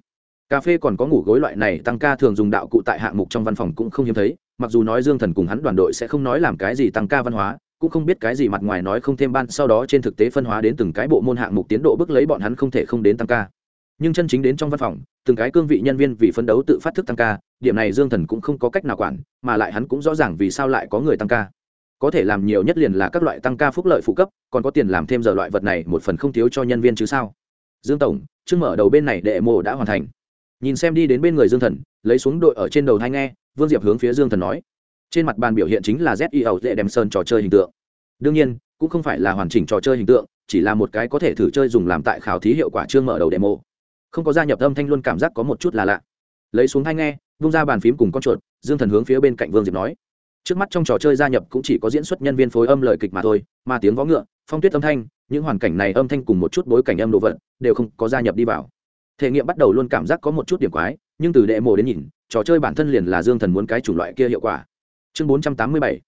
Cà phê còn có ngủ gối loại này, tăng ca thường dùng đạo cụ tại hạng mục trong văn phòng cũng không hiếm thấy mặc dù nói dương thần cùng hắn đoàn đội sẽ không nói làm cái gì tăng ca văn hóa, cũng không biết cái gì mặt ngoài nói không thêm ban, sau đó trên thực tế phân hóa đến từng cái bộ môn hạng mục tiến độ bước lấy bọn hắn không thể không đến tăng ca. Nhưng chân chính đến trong văn phòng, từng cái cương vị nhân viên vì phấn đấu tự phát thức tăng ca, điểm này dương thần cũng không có cách nào quản, mà lại hắn cũng rõ ràng vì sao lại có người tăng ca. Có thể làm nhiều nhất liền là các loại tăng ca phúc lợi phụ cấp, còn có tiền làm thêm giờ loại vật này một phần không thiếu cho nhân viên chứ sao? Dương tổng, chương mở đầu bên này đệ mộ đã hoàn thành. Nhìn xem đi đến bên người dương thần, lấy xuống đội ở trên đầu thai nghe vương diệp hướng phía dương thần nói. Trên mặt bàn biểu hiện chính là z ẩu dễ đem sơn trò chơi hình tượng. Đương nhiên, cũng không phải là hoàn chỉnh trò chơi hình tượng, chỉ là một cái có thể thử chơi dùng làm tại khảo thí hiệu quả chương mở đầu demo. Không có gia nhập âm thanh luôn cảm giác có một chút là lạ. Lấy xuống hai nghe, vung ra bàn phím cùng con chuột, dương thần hướng phía bên cạnh vương diệp nói. Trước mắt trong trò chơi gia nhập cũng chỉ có diễn xuất nhân viên phối âm lời kịch mà thôi, mà tiếng vó ngựa, phong tuyết âm thanh, những hoàn cảnh này âm thanh cùng một chút bối cảnh âm đồ vật, đều không có gia nhập đi vào. Thể nghiệm bắt đầu luôn cảm giác có một chút điểm quái nhưng từ đệ mộ đến nhìn, trò chơi bản thân liền là dương thần muốn cái chủng loại kia hiệu quả. Chương bốn trăm tám mươi bảy.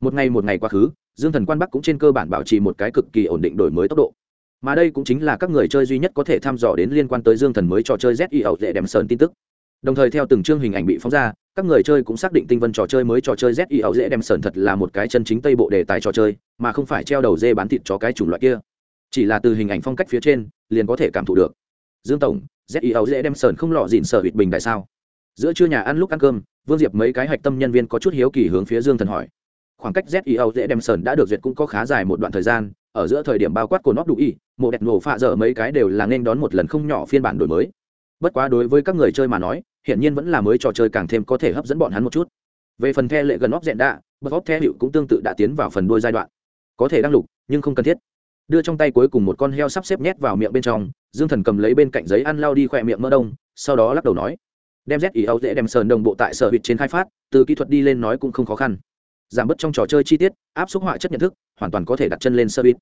Một ngày một ngày quá khứ, dương thần quan bắc cũng trên cơ bản bảo trì một cái cực kỳ ổn định đổi mới tốc độ. Mà đây cũng chính là các người chơi duy nhất có thể thăm dò đến liên quan tới dương thần mới trò chơi z i ẩu dễ đem sơn tin tức. Đồng thời theo từng chương hình ảnh bị phóng ra, các người chơi cũng xác định tinh vân trò chơi mới trò chơi z i ẩu dễ đem sơn thật là một cái chân chính tây bộ đề tài trò chơi, mà không phải treo đầu dê bán thịt cho cái chủng loại kia. Chỉ là từ hình ảnh phong cách phía trên, liền có thể cảm thụ được dương tổng, z i ẩu dễ đem sờn không lọ dịn sở hụt bình đại sao? Giữa trưa nhà ăn lúc ăn cơm, vương diệp mấy cái hạch tâm nhân viên có chút hiếu kỳ hướng phía dương thần hỏi. Khoảng cách zio dễ đem sờn đã được duyệt cũng có khá dài một đoạn thời gian, ở giữa thời điểm bao quát của nó đủ y, mộ đẹp nổ phạ dở mấy cái đều là nên đón một lần không nhỏ phiên bản đổi mới. Bất quá đối với các người chơi mà nói hiện nhiên vẫn là mới trò chơi càng thêm có thể hấp dẫn bọn hắn một chút. Về phần the lệ gần óc dẹn đạ bất óc the hiệu cũng tương tự đã tiến vào phần đuôi giai đoạn. Có thể đăng lục, nhưng không cần thiết đưa trong tay cuối cùng một con heo sắp xếp nhét vào miệng bên trong, dương thần cầm lấy bên cạnh giấy ăn lao đi khỏe miệng mỡ đông, sau đó lắc đầu nói, đem z ý ấu dễ đem sờn đồng bộ tại sở hụt trên khai phát, từ kỹ thuật đi lên nói cũng không khó khăn. Giảm bớt trong trò chơi chi tiết, áp xúc họa chất nhận thức, hoàn toàn có thể đặt chân lên sơ bít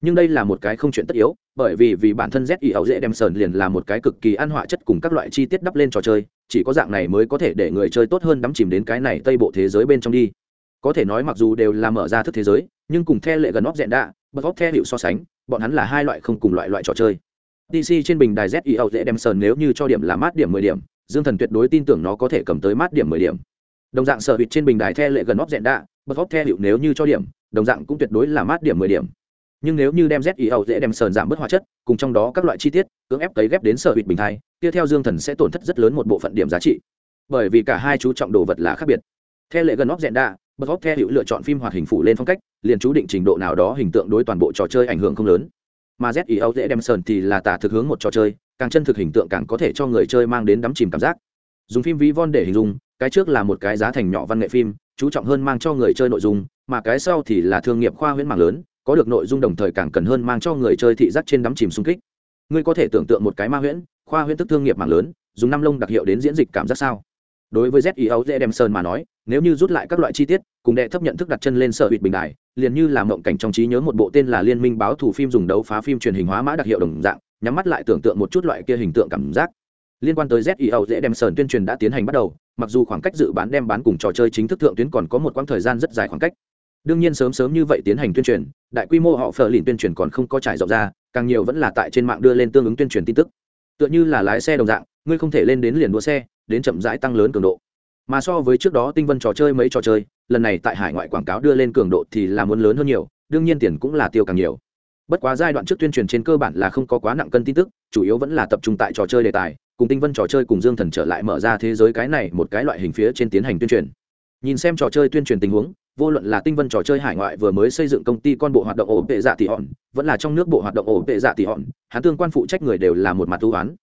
nhưng đây là một cái không chuyện tất yếu, bởi vì vì bản thân z ý ấu dễ đem sờn liền là một cái cực kỳ ăn họa chất cùng các loại chi tiết đắp lên trò chơi, chỉ có dạng này mới có thể để người chơi tốt hơn đắm chìm đến cái này tây bộ thế giới bên trong đi. Có thể nói mặc dù đều là mở ra thức thế giới nhưng cùng theo lệ gần óc dẹn đạ bật óc theo hiệu so sánh bọn hắn là hai loại không cùng loại loại trò chơi DC trên bình đài ZEO dễ đem sờn nếu như cho điểm là mát điểm 10 điểm, Dương Thần tuyệt đối tin tưởng nó có thể cầm tới mát điểm 10 điểm. Đồng dạng sở hụt trên bình đài the lệ gần óc dẹn đạ, bật óc theo hiệu nếu như cho điểm, đồng dạng cũng tuyệt đối là mát điểm 10 điểm. Nhưng nếu như đem ZEO dễ đem sờn giảm bớt hóa chất, cùng trong đó các loại chi tiết, cưỡng ép cấy ghép đến sở hụt bình thai, kia theo Dương Thần sẽ tổn thất rất lớn một bộ phận điểm giá trị. Bởi vì cả hai chú trọng đồ vật là khác biệt. Theo lệ gần óc dẹn đạ, bật óc theo hiệu lựa chọn phim hoạt hình phụ lên phong cách, liền chú định trình độ nào đó hình tượng đối toàn bộ trò chơi ảnh hưởng không lớn. Mà z dễ đem sơn thì là tả thực hướng một trò chơi, càng chân thực hình tượng càng có thể cho người chơi mang đến đắm chìm cảm giác. Dùng phim ví von để hình dung, cái trước là một cái giá thành nhỏ văn nghệ phim, chú trọng hơn mang cho người chơi nội dung, mà cái sau thì là thương nghiệp khoa huyễn mạng lớn, có được nội dung đồng thời càng cần hơn mang cho người chơi thị giác trên đắm chìm xung kích. Ngươi có thể tưởng tượng một cái ma huyễn, khoa huyễn tức thương nghiệp mạng lớn, dùng năm lông đặc hiệu đến diễn dịch cảm giác sao? Đối với zio dễ đem sơn mà nói nếu như rút lại các loại chi tiết, cùng đệ thấp nhận thức đặt chân lên sở hụt bình đài, liền như là mộng cảnh trong trí nhớ một bộ tên là liên minh báo thủ phim dùng đấu phá phim truyền hình hóa mã đặc hiệu đồng dạng, nhắm mắt lại tưởng tượng một chút loại kia hình tượng cảm giác. Liên quan tới ZEO dễ đem sơn tuyên truyền đã tiến hành bắt đầu, mặc dù khoảng cách dự bán đem bán cùng trò chơi chính thức thượng tuyến còn có một quãng thời gian rất dài khoảng cách. Đương nhiên sớm sớm như vậy tiến hành tuyên truyền, đại quy mô họ phờ lìn tuyên truyền còn không có trải rộng ra, càng nhiều vẫn là tại trên mạng đưa lên tương ứng tuyên truyền tin tức. Tựa như là lái xe đồng dạng, ngươi không thể lên đến liền đua xe, đến chậm rãi tăng lớn cường độ mà so với trước đó tinh vân trò chơi mấy trò chơi, lần này tại hải ngoại quảng cáo đưa lên cường độ thì là muốn lớn hơn nhiều, đương nhiên tiền cũng là tiêu càng nhiều. Bất quá giai đoạn trước tuyên truyền trên cơ bản là không có quá nặng cân tin tức, chủ yếu vẫn là tập trung tại trò chơi đề tài, cùng tinh vân trò chơi cùng dương thần trở lại mở ra thế giới cái này một cái loại hình phía trên tiến hành tuyên truyền. Nhìn xem trò chơi tuyên truyền tình huống, vô luận là tinh vân trò chơi hải ngoại vừa mới xây dựng công ty con bộ hoạt động ổ vệ dạ tỷ hòn, vẫn là trong nước bộ hoạt động ổ vệ dạ tỷ hòn hắn tương quan phụ trách người đều là một mặt tu oán.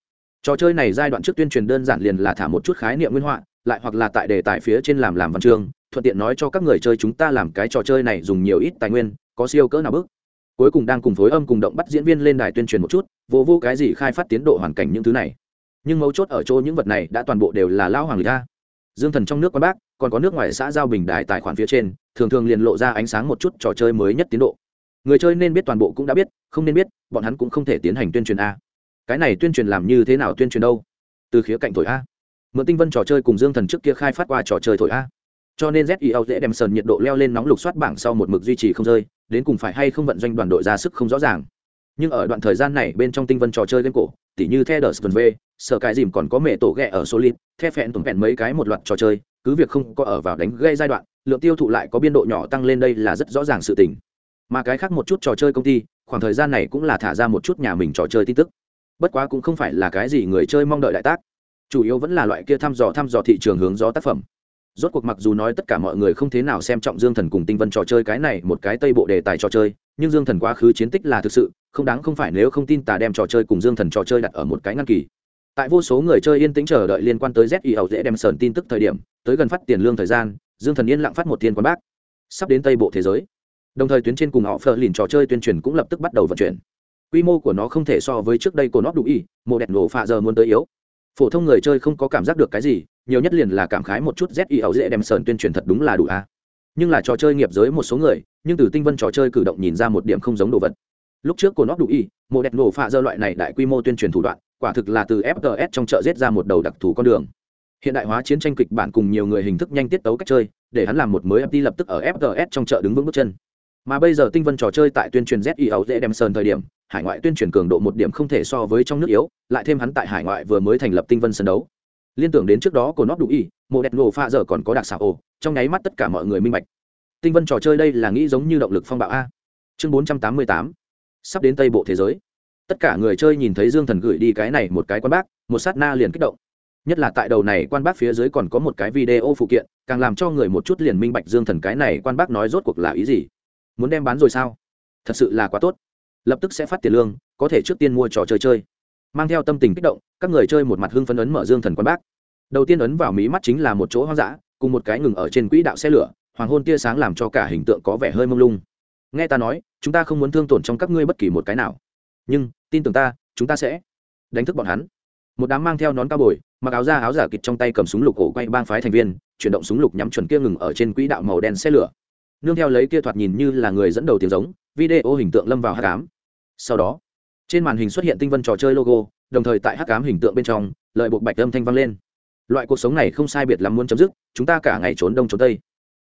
Trò chơi này giai đoạn trước tuyên truyền đơn giản liền là thả một chút khái niệm nguyên họa lại hoặc là tại đề tài phía trên làm làm văn chương, thuận tiện nói cho các người chơi chúng ta làm cái trò chơi này dùng nhiều ít tài nguyên, có siêu cỡ nào bước cuối cùng đang cùng phối âm cùng động bắt diễn viên lên đài tuyên truyền một chút, vô vô cái gì khai phát tiến độ hoàn cảnh những thứ này. Nhưng mấu chốt ở chỗ những vật này đã toàn bộ đều là lao hoàng lịch a dương thần trong nước quan bác, còn có nước ngoài xã giao bình đại tài khoản phía trên, thường thường liền lộ ra ánh sáng một chút trò chơi mới nhất tiến độ. Người chơi nên biết toàn bộ cũng đã biết, không nên biết, bọn hắn cũng không thể tiến hành tuyên truyền a. Cái này tuyên truyền làm như thế nào tuyên truyền đâu? Từ khía cạnh thổi a mượn tinh vân trò chơi cùng dương thần trước kia khai phát qua trò chơi thổi a. Cho nên zio dễ đem sờn nhiệt độ leo lên nóng lục soát bảng sau một mực duy trì không rơi, đến cùng phải hay không vận doanh đoàn đội ra sức không rõ ràng. Nhưng ở đoạn thời gian này bên trong tinh vân trò chơi game cổ, tỉ như the đờ v, sở cái dìm còn có mẹ tổ ghẹ ở số lít the phẹn tổn phẹn mấy cái một loạt trò chơi, cứ việc không có ở vào đánh gây giai đoạn, lượng tiêu thụ lại có biên độ nhỏ tăng lên đây là rất rõ ràng sự tình. Mà cái khác một chút trò chơi công ty, khoảng thời gian này cũng là thả ra một chút nhà mình trò chơi tin tức. Bất quá cũng không phải là cái gì người chơi mong đợi đại tác chủ yếu vẫn là loại kia thăm dò thăm dò thị trường hướng gió tác phẩm. Rốt cuộc mặc dù nói tất cả mọi người không thế nào xem trọng dương thần cùng tinh vân trò chơi cái này một cái tây bộ đề tài trò chơi, nhưng dương thần quá khứ chiến tích là thực sự, không đáng không phải nếu không tin tà đem trò chơi cùng dương thần trò chơi đặt ở một cái ngăn kỳ. Tại vô số người chơi yên tĩnh chờ đợi liên quan tới z hậu dễ đem sờn tin tức thời điểm, tới gần phát tiền lương thời gian, dương thần yên lặng phát một tiền quan bác. Sắp đến tây bộ thế giới. Đồng thời tuyến trên cùng họ phờ lìn trò chơi tuyên truyền cũng lập tức bắt đầu vận chuyển. Quy mô của nó không thể so với trước đây của nó đủ y, mộ đẹp nổ phạ giờ muốn tới yếu phổ thông người chơi không có cảm giác được cái gì, nhiều nhất liền là cảm khái một chút z y ẩu dễ đem sờn tuyên truyền thật đúng là đủ a nhưng là trò chơi nghiệp giới một số người, nhưng từ tinh vân trò chơi cử động nhìn ra một điểm không giống đồ vật. Lúc trước của nó đủ y mộ đẹp nổ phạ dơ loại này đại quy mô tuyên truyền thủ đoạn, quả thực là từ fts trong chợ rết ra một đầu đặc thù con đường. Hiện đại hóa chiến tranh kịch bản cùng nhiều người hình thức nhanh tiết tấu cách chơi, để hắn làm một mới FT lập tức ở fts trong chợ đứng vững bước chân mà bây giờ tinh vân trò chơi tại tuyên truyền zi ẩu dễ đem sơn thời điểm, hải ngoại tuyên truyền cường độ một điểm không thể so với trong nước yếu, lại thêm hắn tại hải ngoại vừa mới thành lập tinh vân sân đấu. Liên tưởng đến trước đó của nó đủ y, mộ đẹp nổ pha giờ còn có đặc xảo ồ trong nháy mắt tất cả mọi người minh bạch. Tinh vân trò chơi đây là nghĩ giống như động lực phong bạo a. Chương bốn trăm tám mươi tám. Sắp đến tây bộ thế giới. Tất cả người chơi nhìn thấy dương thần gửi đi cái này một cái quan bác, một sát na liền kích động. Nhất là tại đầu này quan bác phía dưới còn có một cái video phụ kiện, càng làm cho người một chút liền minh bạch dương thần cái này quan bác nói rốt cuộc là ý gì muốn đem bán rồi sao? Thật sự là quá tốt. Lập tức sẽ phát tiền lương, có thể trước tiên mua trò chơi chơi. Mang theo tâm tình kích động, các người chơi một mặt hưng phấn ấn mở dương thần quan bác. Đầu tiên ấn vào mí mắt chính là một chỗ hoang dã, cùng một cái ngừng ở trên quỹ đạo xe lửa, hoàng hôn tia sáng làm cho cả hình tượng có vẻ hơi mông lung. Nghe ta nói, chúng ta không muốn thương tổn trong các ngươi bất kỳ một cái nào. Nhưng, tin tưởng ta, chúng ta sẽ đánh thức bọn hắn. Một đám mang theo nón cao bồi, mặc áo da áo giả kịch trong tay cầm súng lục cổ quay bang phái thành viên, chuyển động súng lục nhắm chuẩn kia ngừng ở trên quỹ đạo màu đen xe lửa nương theo lấy kia thoạt nhìn như là người dẫn đầu tiếng giống, video hình tượng lâm vào hát cám sau đó, trên màn hình xuất hiện tinh vân trò chơi logo, đồng thời tại hát cám hình tượng bên trong, lợi buộc bạch âm thanh vang lên. Loại cuộc sống này không sai biệt lắm muốn chấm dứt, chúng ta cả ngày trốn đông trốn tây.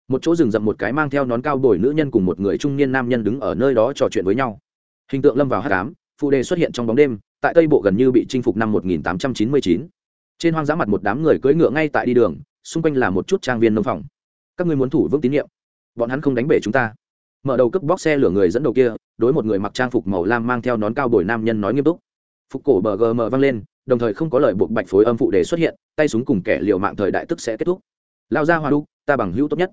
Một chỗ rừng rậm một cái mang theo nón cao bồi nữ nhân cùng một người trung niên nam nhân đứng ở nơi đó trò chuyện với nhau. Hình tượng lâm vào hát cám phụ đề xuất hiện trong bóng đêm, tại tây bộ gần như bị chinh phục năm 1899. trên hoang dã mặt một đám người cưỡi ngựa ngay tại đi đường, xung quanh là một chút trang viên nông phòng. Các ngươi muốn thủ vững tín nhiệm bọn hắn không đánh bể chúng ta. Mở đầu cướp bóc xe lửa người dẫn đầu kia, đối một người mặc trang phục màu lam mang theo nón cao bồi nam nhân nói nghiêm túc. Phục cổ bờ gm vang lên, đồng thời không có lời buộc bạch phối âm phụ để xuất hiện, tay súng cùng kẻ liệu mạng thời đại tức sẽ kết thúc. Lao ra hoa đu, ta bằng hữu tốt nhất.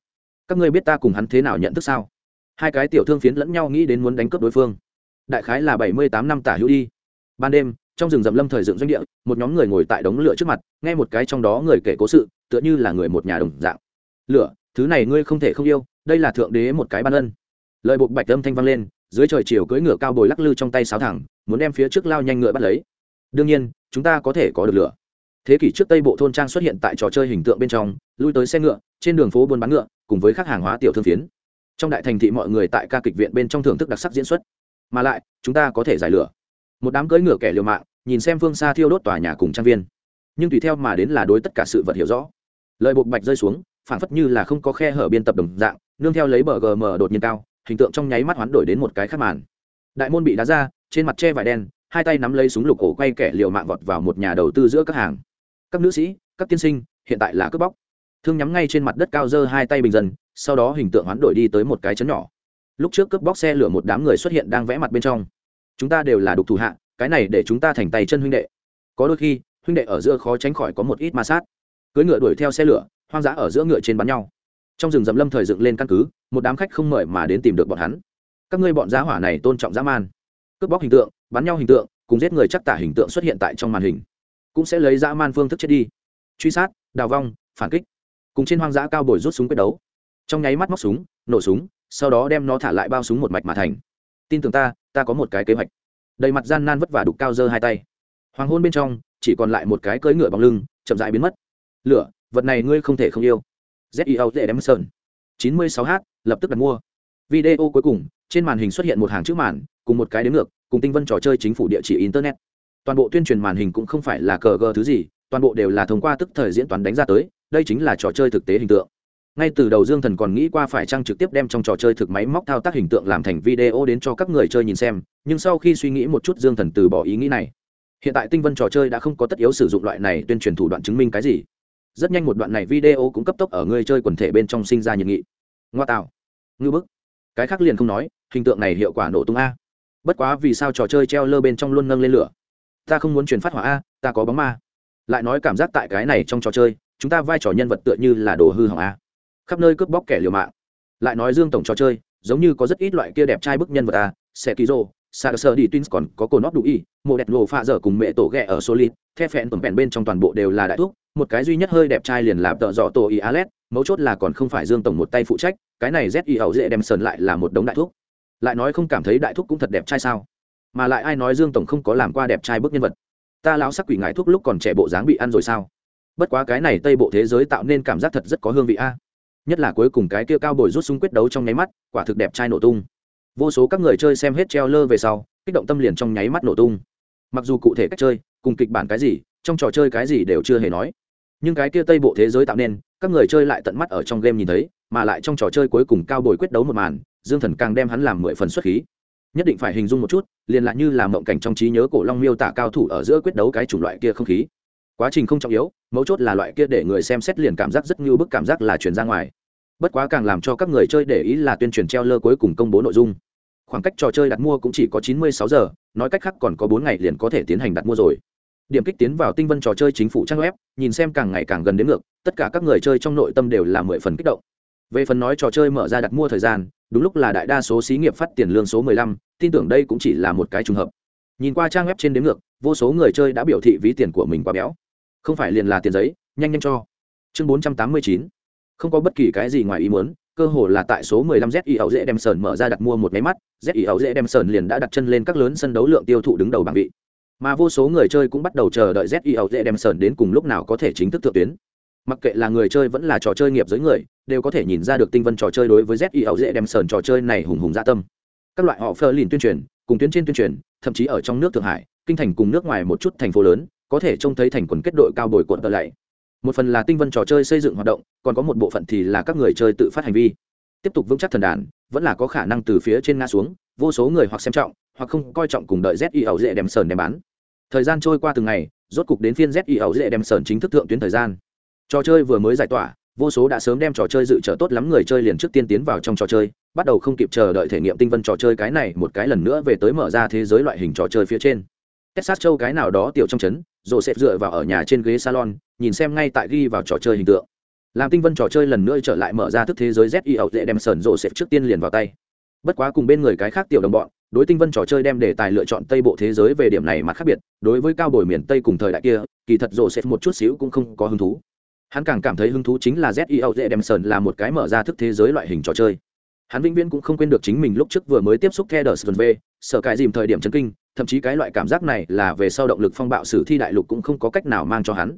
Các ngươi biết ta cùng hắn thế nào nhận thức sao? Hai cái tiểu thương phiến lẫn nhau nghĩ đến muốn đánh cướp đối phương. Đại khái là bảy mươi tám năm tả hữu đi. Ban đêm, trong rừng rậm lâm thời dựng doanh địa, một nhóm người ngồi tại đống lửa trước mặt, nghe một cái trong đó người kể cố sự, tựa như là người một nhà đồng dạng. Lửa, thứ này ngươi không thể không yêu đây là thượng đế một cái ban ân. Lời buộc bạch âm thanh vang lên, dưới trời chiều cưỡi ngựa cao bồi lắc lư trong tay sáo thẳng, muốn đem phía trước lao nhanh ngựa bắt lấy. Đương nhiên, chúng ta có thể có được lửa. Thế kỷ trước tây bộ thôn trang xuất hiện tại trò chơi hình tượng bên trong, lui tới xe ngựa, trên đường phố buôn bán ngựa, cùng với các hàng hóa tiểu thương phiến. Trong đại thành thị mọi người tại ca kịch viện bên trong thưởng thức đặc sắc diễn xuất. Mà lại, chúng ta có thể giải lửa. Một đám cưỡi ngựa kẻ liều mạng, nhìn xem phương xa thiêu đốt tòa nhà cùng trang viên. Nhưng tùy theo mà đến là đối tất cả sự vật hiểu rõ. Lợi bột bạch rơi xuống phản phất như là không có khe hở biên tập đồng dạng, nương theo lấy bờ gm đột nhiên cao, hình tượng trong nháy mắt hoán đổi đến một cái khác màn. Đại môn bị đá ra, trên mặt che vải đen, hai tay nắm lấy súng lục cổ quay kẻ liều mạng vọt vào một nhà đầu tư giữa các hàng. Các nữ sĩ, các tiên sinh, hiện tại là cướp bóc. Thương nhắm ngay trên mặt đất cao dơ hai tay bình dân, sau đó hình tượng hoán đổi đi tới một cái chấn nhỏ. Lúc trước cướp bóc xe lửa một đám người xuất hiện đang vẽ mặt bên trong. Chúng ta đều là đục thủ hạ, cái này để chúng ta thành tay chân huynh đệ. Có đôi khi, huynh đệ ở giữa khó tránh khỏi có một ít ma sát. Cưới ngựa đuổi theo xe lửa hoang dã ở giữa ngựa trên bắn nhau. Trong rừng rậm lâm thời dựng lên căn cứ, một đám khách không mời mà đến tìm được bọn hắn. Các ngươi bọn giá hỏa này tôn trọng dã man. Cướp bóc hình tượng, bắn nhau hình tượng, cùng giết người chắc tả hình tượng xuất hiện tại trong màn hình. Cũng sẽ lấy dã man phương thức chết đi. Truy sát, đào vong, phản kích. Cùng trên hoang dã cao bồi rút súng quyết đấu. Trong nháy mắt móc súng, nổ súng, sau đó đem nó thả lại bao súng một mạch mà thành. Tin tưởng ta ta có một cái kế hoạch. Đầy mặt gian nan vất vả đục cao dơ hai tay. Hoàng hôn bên trong, chỉ còn lại một cái cưỡi ngựa bằng lưng, chậm dại biến mất. Lửa vật này ngươi không thể không yêu. Zio dễ đem sơn chín mươi sáu h, lập tức đặt mua. Video cuối cùng, trên màn hình xuất hiện một hàng chữ màn, cùng một cái đến ngược, cùng tinh vân trò chơi chính phủ địa chỉ internet. Toàn bộ tuyên truyền màn hình cũng không phải là cờ gờ thứ gì, toàn bộ đều là thông qua tức thời diễn toán đánh ra tới, đây chính là trò chơi thực tế hình tượng. Ngay từ đầu dương thần còn nghĩ qua phải chăng trực tiếp đem trong trò chơi thực máy móc thao tác hình tượng làm thành video đến cho các người chơi nhìn xem, nhưng sau khi suy nghĩ một chút dương thần từ bỏ ý nghĩ này. Hiện tại tinh vân trò chơi đã không có tất yếu sử dụng loại này tuyên truyền thủ đoạn chứng minh cái gì rất nhanh một đoạn này video cũng cấp tốc ở người chơi quần thể bên trong sinh ra nhiệt nghị. Ngoa tạo. Ngư bức. Cái khác liền không nói, hình tượng này hiệu quả nổ tung a. Bất quá vì sao trò chơi treo lơ bên trong luôn nâng lên lửa? Ta không muốn truyền phát hỏa a, ta có bóng ma. Lại nói cảm giác tại cái này trong trò chơi, chúng ta vai trò nhân vật tựa như là đồ hư hỏng a. Khắp nơi cướp bóc kẻ liều mạng. Lại nói dương tổng trò chơi, giống như có rất ít loại kia đẹp trai bức nhân vật a xe ký rô sa sơ đi twins còn có cồn nóc đủ y mộ đẹp lộ pha dở cùng mẹ tổ ghẹ ở solid, the phẹn tổng phẹn bên trong toàn bộ đều là đại thuốc một cái duy nhất hơi đẹp trai liền là tợ dọ tổ y alet mấu chốt là còn không phải dương tổng một tay phụ trách, cái này z y hậu dễ đem sờn lại là một đống đại thuốc lại nói không cảm thấy đại thuốc cũng thật đẹp trai sao? Mà lại ai nói dương tổng không có làm qua đẹp trai bức nhân vật? Ta lão sắc quỷ ngại thuốc lúc còn trẻ bộ dáng bị ăn rồi sao? Bất quá cái này tây bộ thế giới tạo nên cảm giác thật rất có hương vị a. Nhất là cuối cùng cái kia cao bồi rút súng quyết đấu trong nháy mắt, quả thực đẹp trai nổ tung. Vô số các người chơi xem hết treo lơ về sau, kích động tâm liền trong nháy mắt nổ tung. Mặc dù cụ thể cách chơi, cùng kịch bản cái gì, trong trò chơi cái gì đều chưa hề nói nhưng cái kia tây bộ thế giới tạo nên, các người chơi lại tận mắt ở trong game nhìn thấy, mà lại trong trò chơi cuối cùng cao bồi quyết đấu một màn, dương thần càng đem hắn làm mười phần xuất khí. Nhất định phải hình dung một chút, liền lại như là mộng cảnh trong trí nhớ cổ long miêu tả cao thủ ở giữa quyết đấu cái chủng loại kia không khí. Quá trình không trọng yếu, mấu chốt là loại kia để người xem xét liền cảm giác rất như bức cảm giác là truyền ra ngoài. Bất quá càng làm cho các người chơi để ý là tuyên truyền treo lơ cuối cùng công bố nội dung. Khoảng cách trò chơi đặt mua cũng chỉ có 96 giờ, nói cách khác còn có bốn ngày liền có thể tiến hành đặt mua rồi điểm kích tiến vào tinh vân trò chơi chính phủ trang web nhìn xem càng ngày càng gần đến ngược tất cả các người chơi trong nội tâm đều là mười phần kích động. Về phần nói trò chơi mở ra đặt mua thời gian đúng lúc là đại đa số xí nghiệp phát tiền lương số 15, tin tưởng đây cũng chỉ là một cái trùng hợp. Nhìn qua trang web trên đến ngược vô số người chơi đã biểu thị ví tiền của mình quá béo. Không phải liền là tiền giấy nhanh nhanh cho. Chương 489 không có bất kỳ cái gì ngoài ý muốn cơ hồ là tại số 15 ZI ẩu dễ đem sờn mở ra đặt mua một máy mắt, ZI ẩu dễ đem sờn liền đã đặt chân lên các lớn sân đấu lượng tiêu thụ đứng đầu bảng vị. Mà vô số người chơi cũng bắt đầu chờ đợi ZI dễ đem sờn đến cùng lúc nào có thể chính thức thượng tuyến. Mặc kệ là người chơi vẫn là trò chơi nghiệp giới người, đều có thể nhìn ra được tinh vân trò chơi đối với ZI dễ đem sờn trò chơi này hùng hùng dạ tâm. Các loại họ phơ lìn tuyên truyền, cùng tuyến trên tuyên truyền, thậm chí ở trong nước Thượng Hải, kinh thành cùng nước ngoài một chút thành phố lớn, có thể trông thấy thành quần kết đội cao bồi cuộn tờ lại một phần là tinh vân trò chơi xây dựng hoạt động còn có một bộ phận thì là các người chơi tự phát hành vi tiếp tục vững chắc thần đàn vẫn là có khả năng từ phía trên ngã xuống vô số người hoặc xem trọng hoặc không coi trọng cùng đợi z ẩu dễ đem sờn đem bán. Thời gian trôi qua từng ngày, rốt cục đến phiên z ẩu dễ đem sờn chính thức thượng tuyến thời gian. Trò chơi vừa mới giải tỏa, vô số đã sớm đem trò chơi dự trở tốt lắm người chơi liền trước tiên tiến vào trong trò chơi, bắt đầu không kịp chờ đợi thể nghiệm tinh vân trò chơi cái này một cái lần nữa về tới mở ra thế giới loại hình trò chơi phía trên. Texas châu cái nào đó tiểu trong trấn rồi sẽ dựa vào ở nhà trên ghế salon, nhìn xem ngay tại ghi vào trò chơi hình tượng. Làm tinh vân trò chơi lần nữa trở lại mở ra thức thế giới z i ẩu dễ đem sờn rộ xếp trước tiên liền vào tay. Bất quá cùng bên người cái khác tiểu đồng bọn đối tinh vân trò chơi đem đề tài lựa chọn tây bộ thế giới về điểm này mà khác biệt, đối với cao bồi miền tây cùng thời đại kia, kỳ thật rộ xếp một chút xíu cũng không có hứng thú. Hắn càng cảm thấy hứng thú chính là z i dễ đem sơn là một cái mở ra thức thế giới loại hình trò chơi. Hắn vĩnh viễn cũng không quên được chính mình lúc trước vừa mới tiếp xúc theo đờ sơn v, sợ cái dìm thời điểm chấn kinh, thậm chí cái loại cảm giác này là về sau động lực phong bạo sử thi đại lục cũng không có cách nào mang cho hắn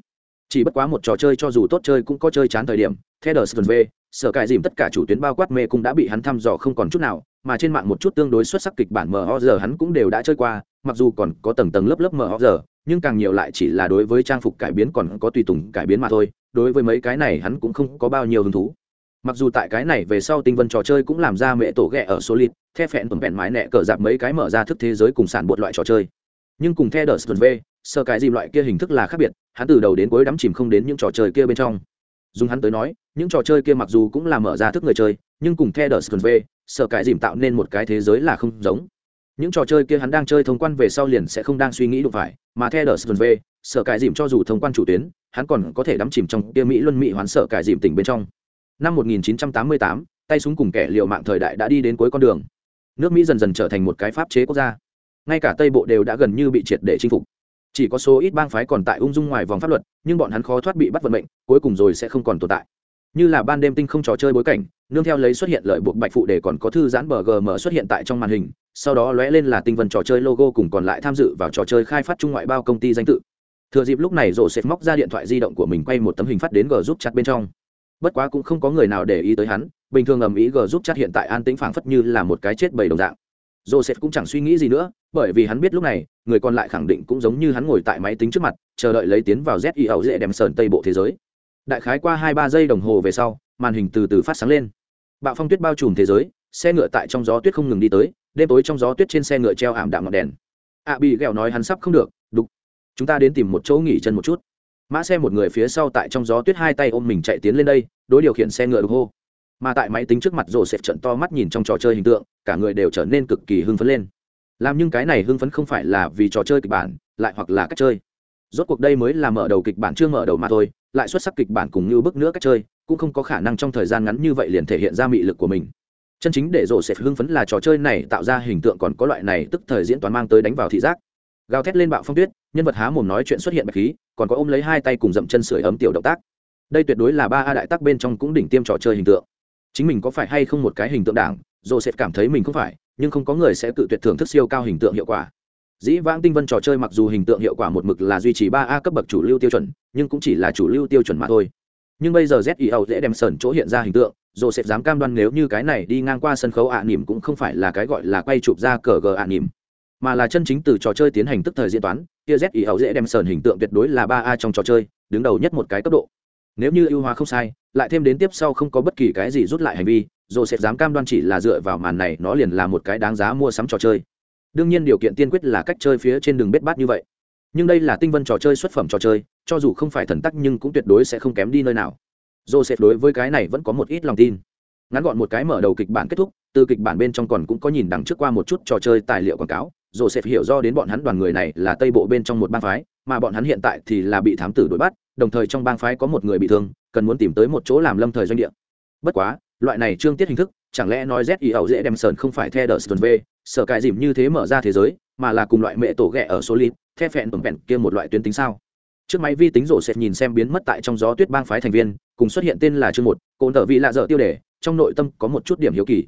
chỉ bất quá một trò chơi cho dù tốt chơi cũng có chơi chán thời điểm theo đờ sơn v, sở cài dìm tất cả chủ tuyến bao quát mê cũng đã bị hắn thăm dò không còn chút nào, mà trên mạng một chút tương đối xuất sắc kịch bản mờ giờ hắn cũng đều đã chơi qua, mặc dù còn có tầng tầng lớp lớp mờ giờ, nhưng càng nhiều lại chỉ là đối với trang phục cải biến còn có tùy tùng cải biến mà thôi, đối với mấy cái này hắn cũng không có bao nhiêu hứng thú. Mặc dù tại cái này về sau tinh vân trò chơi cũng làm ra mẹ tổ ghẹ ở số lít the phẹn tuần vẹn mái nẹ cờ dạp mấy cái mở ra thức thế giới cùng sản bột loại trò chơi. Nhưng cùng the đờ sơn v sơ cái gì loại kia hình thức là khác biệt hắn từ đầu đến cuối đắm chìm không đến những trò chơi kia bên trong. Dùng hắn tới nói những trò chơi kia mặc dù cũng là mở ra thức người chơi nhưng cùng the đờ sơn về sơ cái dìm tạo nên một cái thế giới là không giống. Những trò chơi kia hắn đang chơi thông quan về sau liền sẽ không đang suy nghĩ đụng phải mà theo đờ sơn về sở cải dìm cho dù thông quan chủ tuyến hắn còn có thể đắm chìm trong kia mỹ luân mỹ hoán sở cải dìm tỉnh bên trong. Năm 1988, tay súng cùng kẻ liệu mạng thời đại đã đi đến cuối con đường. Nước mỹ dần dần trở thành một cái pháp chế quốc gia. Ngay cả tây bộ đều đã gần như bị triệt để chinh phục chỉ có số ít bang phái còn tại ung dung ngoài vòng pháp luật, nhưng bọn hắn khó thoát bị bắt vận mệnh, cuối cùng rồi sẽ không còn tồn tại. Như là ban đêm tinh không trò chơi bối cảnh, nương theo lấy xuất hiện lợi buộc bạch phụ để còn có thư giãn bờ gm xuất hiện tại trong màn hình, sau đó lóe lên là tinh vân trò chơi logo cùng còn lại tham dự vào trò chơi khai phát trung ngoại bao công ty danh tự. Thừa dịp lúc này rổ xếp móc ra điện thoại di động của mình quay một tấm hình phát đến g giúp chặt bên trong. Bất quá cũng không có người nào để ý tới hắn, bình thường ầm ĩ g giúp chặt hiện tại an tĩnh phảng phất như là một cái chết bầy đồng dạng joseph cũng chẳng suy nghĩ gì nữa, bởi vì hắn biết lúc này, người còn lại khẳng định cũng giống như hắn ngồi tại máy tính trước mặt, chờ đợi lấy tiến vào z ẩu dễ đem sờn tây bộ thế giới. Đại khái qua hai ba giây đồng hồ về sau, màn hình từ từ phát sáng lên. Bạo phong tuyết bao trùm thế giới, xe ngựa tại trong gió tuyết không ngừng đi tới, đêm tối trong gió tuyết trên xe ngựa treo ảm đạm ngọn đèn. Ạ bị ghẹo nói hắn sắp không được, đục. Chúng ta đến tìm một chỗ nghỉ chân một chút. Mã xe một người phía sau tại trong gió tuyết hai tay ôm mình chạy tiến lên đây, đối điều khiển xe ngựa đục hô mà tại máy tính trước mặt rổ sẽ trận to mắt nhìn trong trò chơi hình tượng, cả người đều trở nên cực kỳ hưng phấn lên. Làm nhưng cái này hưng phấn không phải là vì trò chơi kịch bản, lại hoặc là cách chơi. Rốt cuộc đây mới là mở đầu kịch bản chưa mở đầu mà thôi, lại xuất sắc kịch bản cùng như bức nữa cách chơi, cũng không có khả năng trong thời gian ngắn như vậy liền thể hiện ra mị lực của mình. Chân chính để rổ sẽ hưng phấn là trò chơi này tạo ra hình tượng còn có loại này tức thời diễn toán mang tới đánh vào thị giác. Gào thét lên bạo phong tuyết, nhân vật há mồm nói chuyện xuất hiện bạch khí, còn có ôm lấy hai tay cùng dậm chân sưởi ấm tiểu động tác. Đây tuyệt đối là ba a đại tác bên trong cũng đỉnh tiêm trò chơi hình tượng chính mình có phải hay không một cái hình tượng đảng joseph cảm thấy mình không phải, nhưng không có người sẽ tự tuyệt thưởng thức siêu cao hình tượng hiệu quả. Dĩ vãng tinh vân trò chơi mặc dù hình tượng hiệu quả một mực là duy trì ba a cấp bậc chủ lưu tiêu chuẩn, nhưng cũng chỉ là chủ lưu tiêu chuẩn mà thôi. Nhưng bây giờ zio dễ đem sờn chỗ hiện ra hình tượng joseph dám cam đoan nếu như cái này đi ngang qua sân khấu ạ à nỉm cũng không phải là cái gọi là quay chụp ra cờ gờ ạ à nỉm mà là chân chính từ trò chơi tiến hành tức thời diễn toán, kia zio dễ đem sờn hình tượng tuyệt đối là ba a trong trò chơi, đứng đầu nhất một cái cấp độ. Nếu như ưu hóa không sai lại thêm đến tiếp sau không có bất kỳ cái gì rút lại hành vi rồi sẽ dám cam đoan chỉ là dựa vào màn này, nó liền là một cái đáng giá mua sắm trò chơi. Đương nhiên điều kiện tiên quyết là cách chơi phía trên đường bết bát như vậy. Nhưng đây là tinh vân trò chơi xuất phẩm trò chơi, cho dù không phải thần tắc nhưng cũng tuyệt đối sẽ không kém đi nơi nào. Joseph đối với cái này vẫn có một ít lòng tin. Ngắn gọn một cái mở đầu kịch bản kết thúc, từ kịch bản bên trong còn cũng có nhìn đằng trước qua một chút trò chơi tài liệu quảng cáo, joseph hiểu do đến bọn hắn đoàn người này là tây bộ bên trong một bang phái, mà bọn hắn hiện tại thì là bị thám tử đuổi bắt đồng thời trong bang phái có một người bị thương, cần muốn tìm tới một chỗ làm lâm thời doanh địa. Bất quá, loại này trương tiết hình thức, chẳng lẽ nói z y ẩu dễ đem sờn không phải theo đờ sơn v sở cài dìm như thế mở ra thế giới, mà là cùng loại mẹ tổ ghẹ ở số lít the phẹn tổng vẹn kia một loại tuyến tính sao? Trước máy vi tính rổ sẽ nhìn xem biến mất tại trong gió tuyết bang phái thành viên, cùng xuất hiện tên là chương một cồn tờ vị lạ dở tiêu đề, trong nội tâm có một chút điểm hiếu kỳ.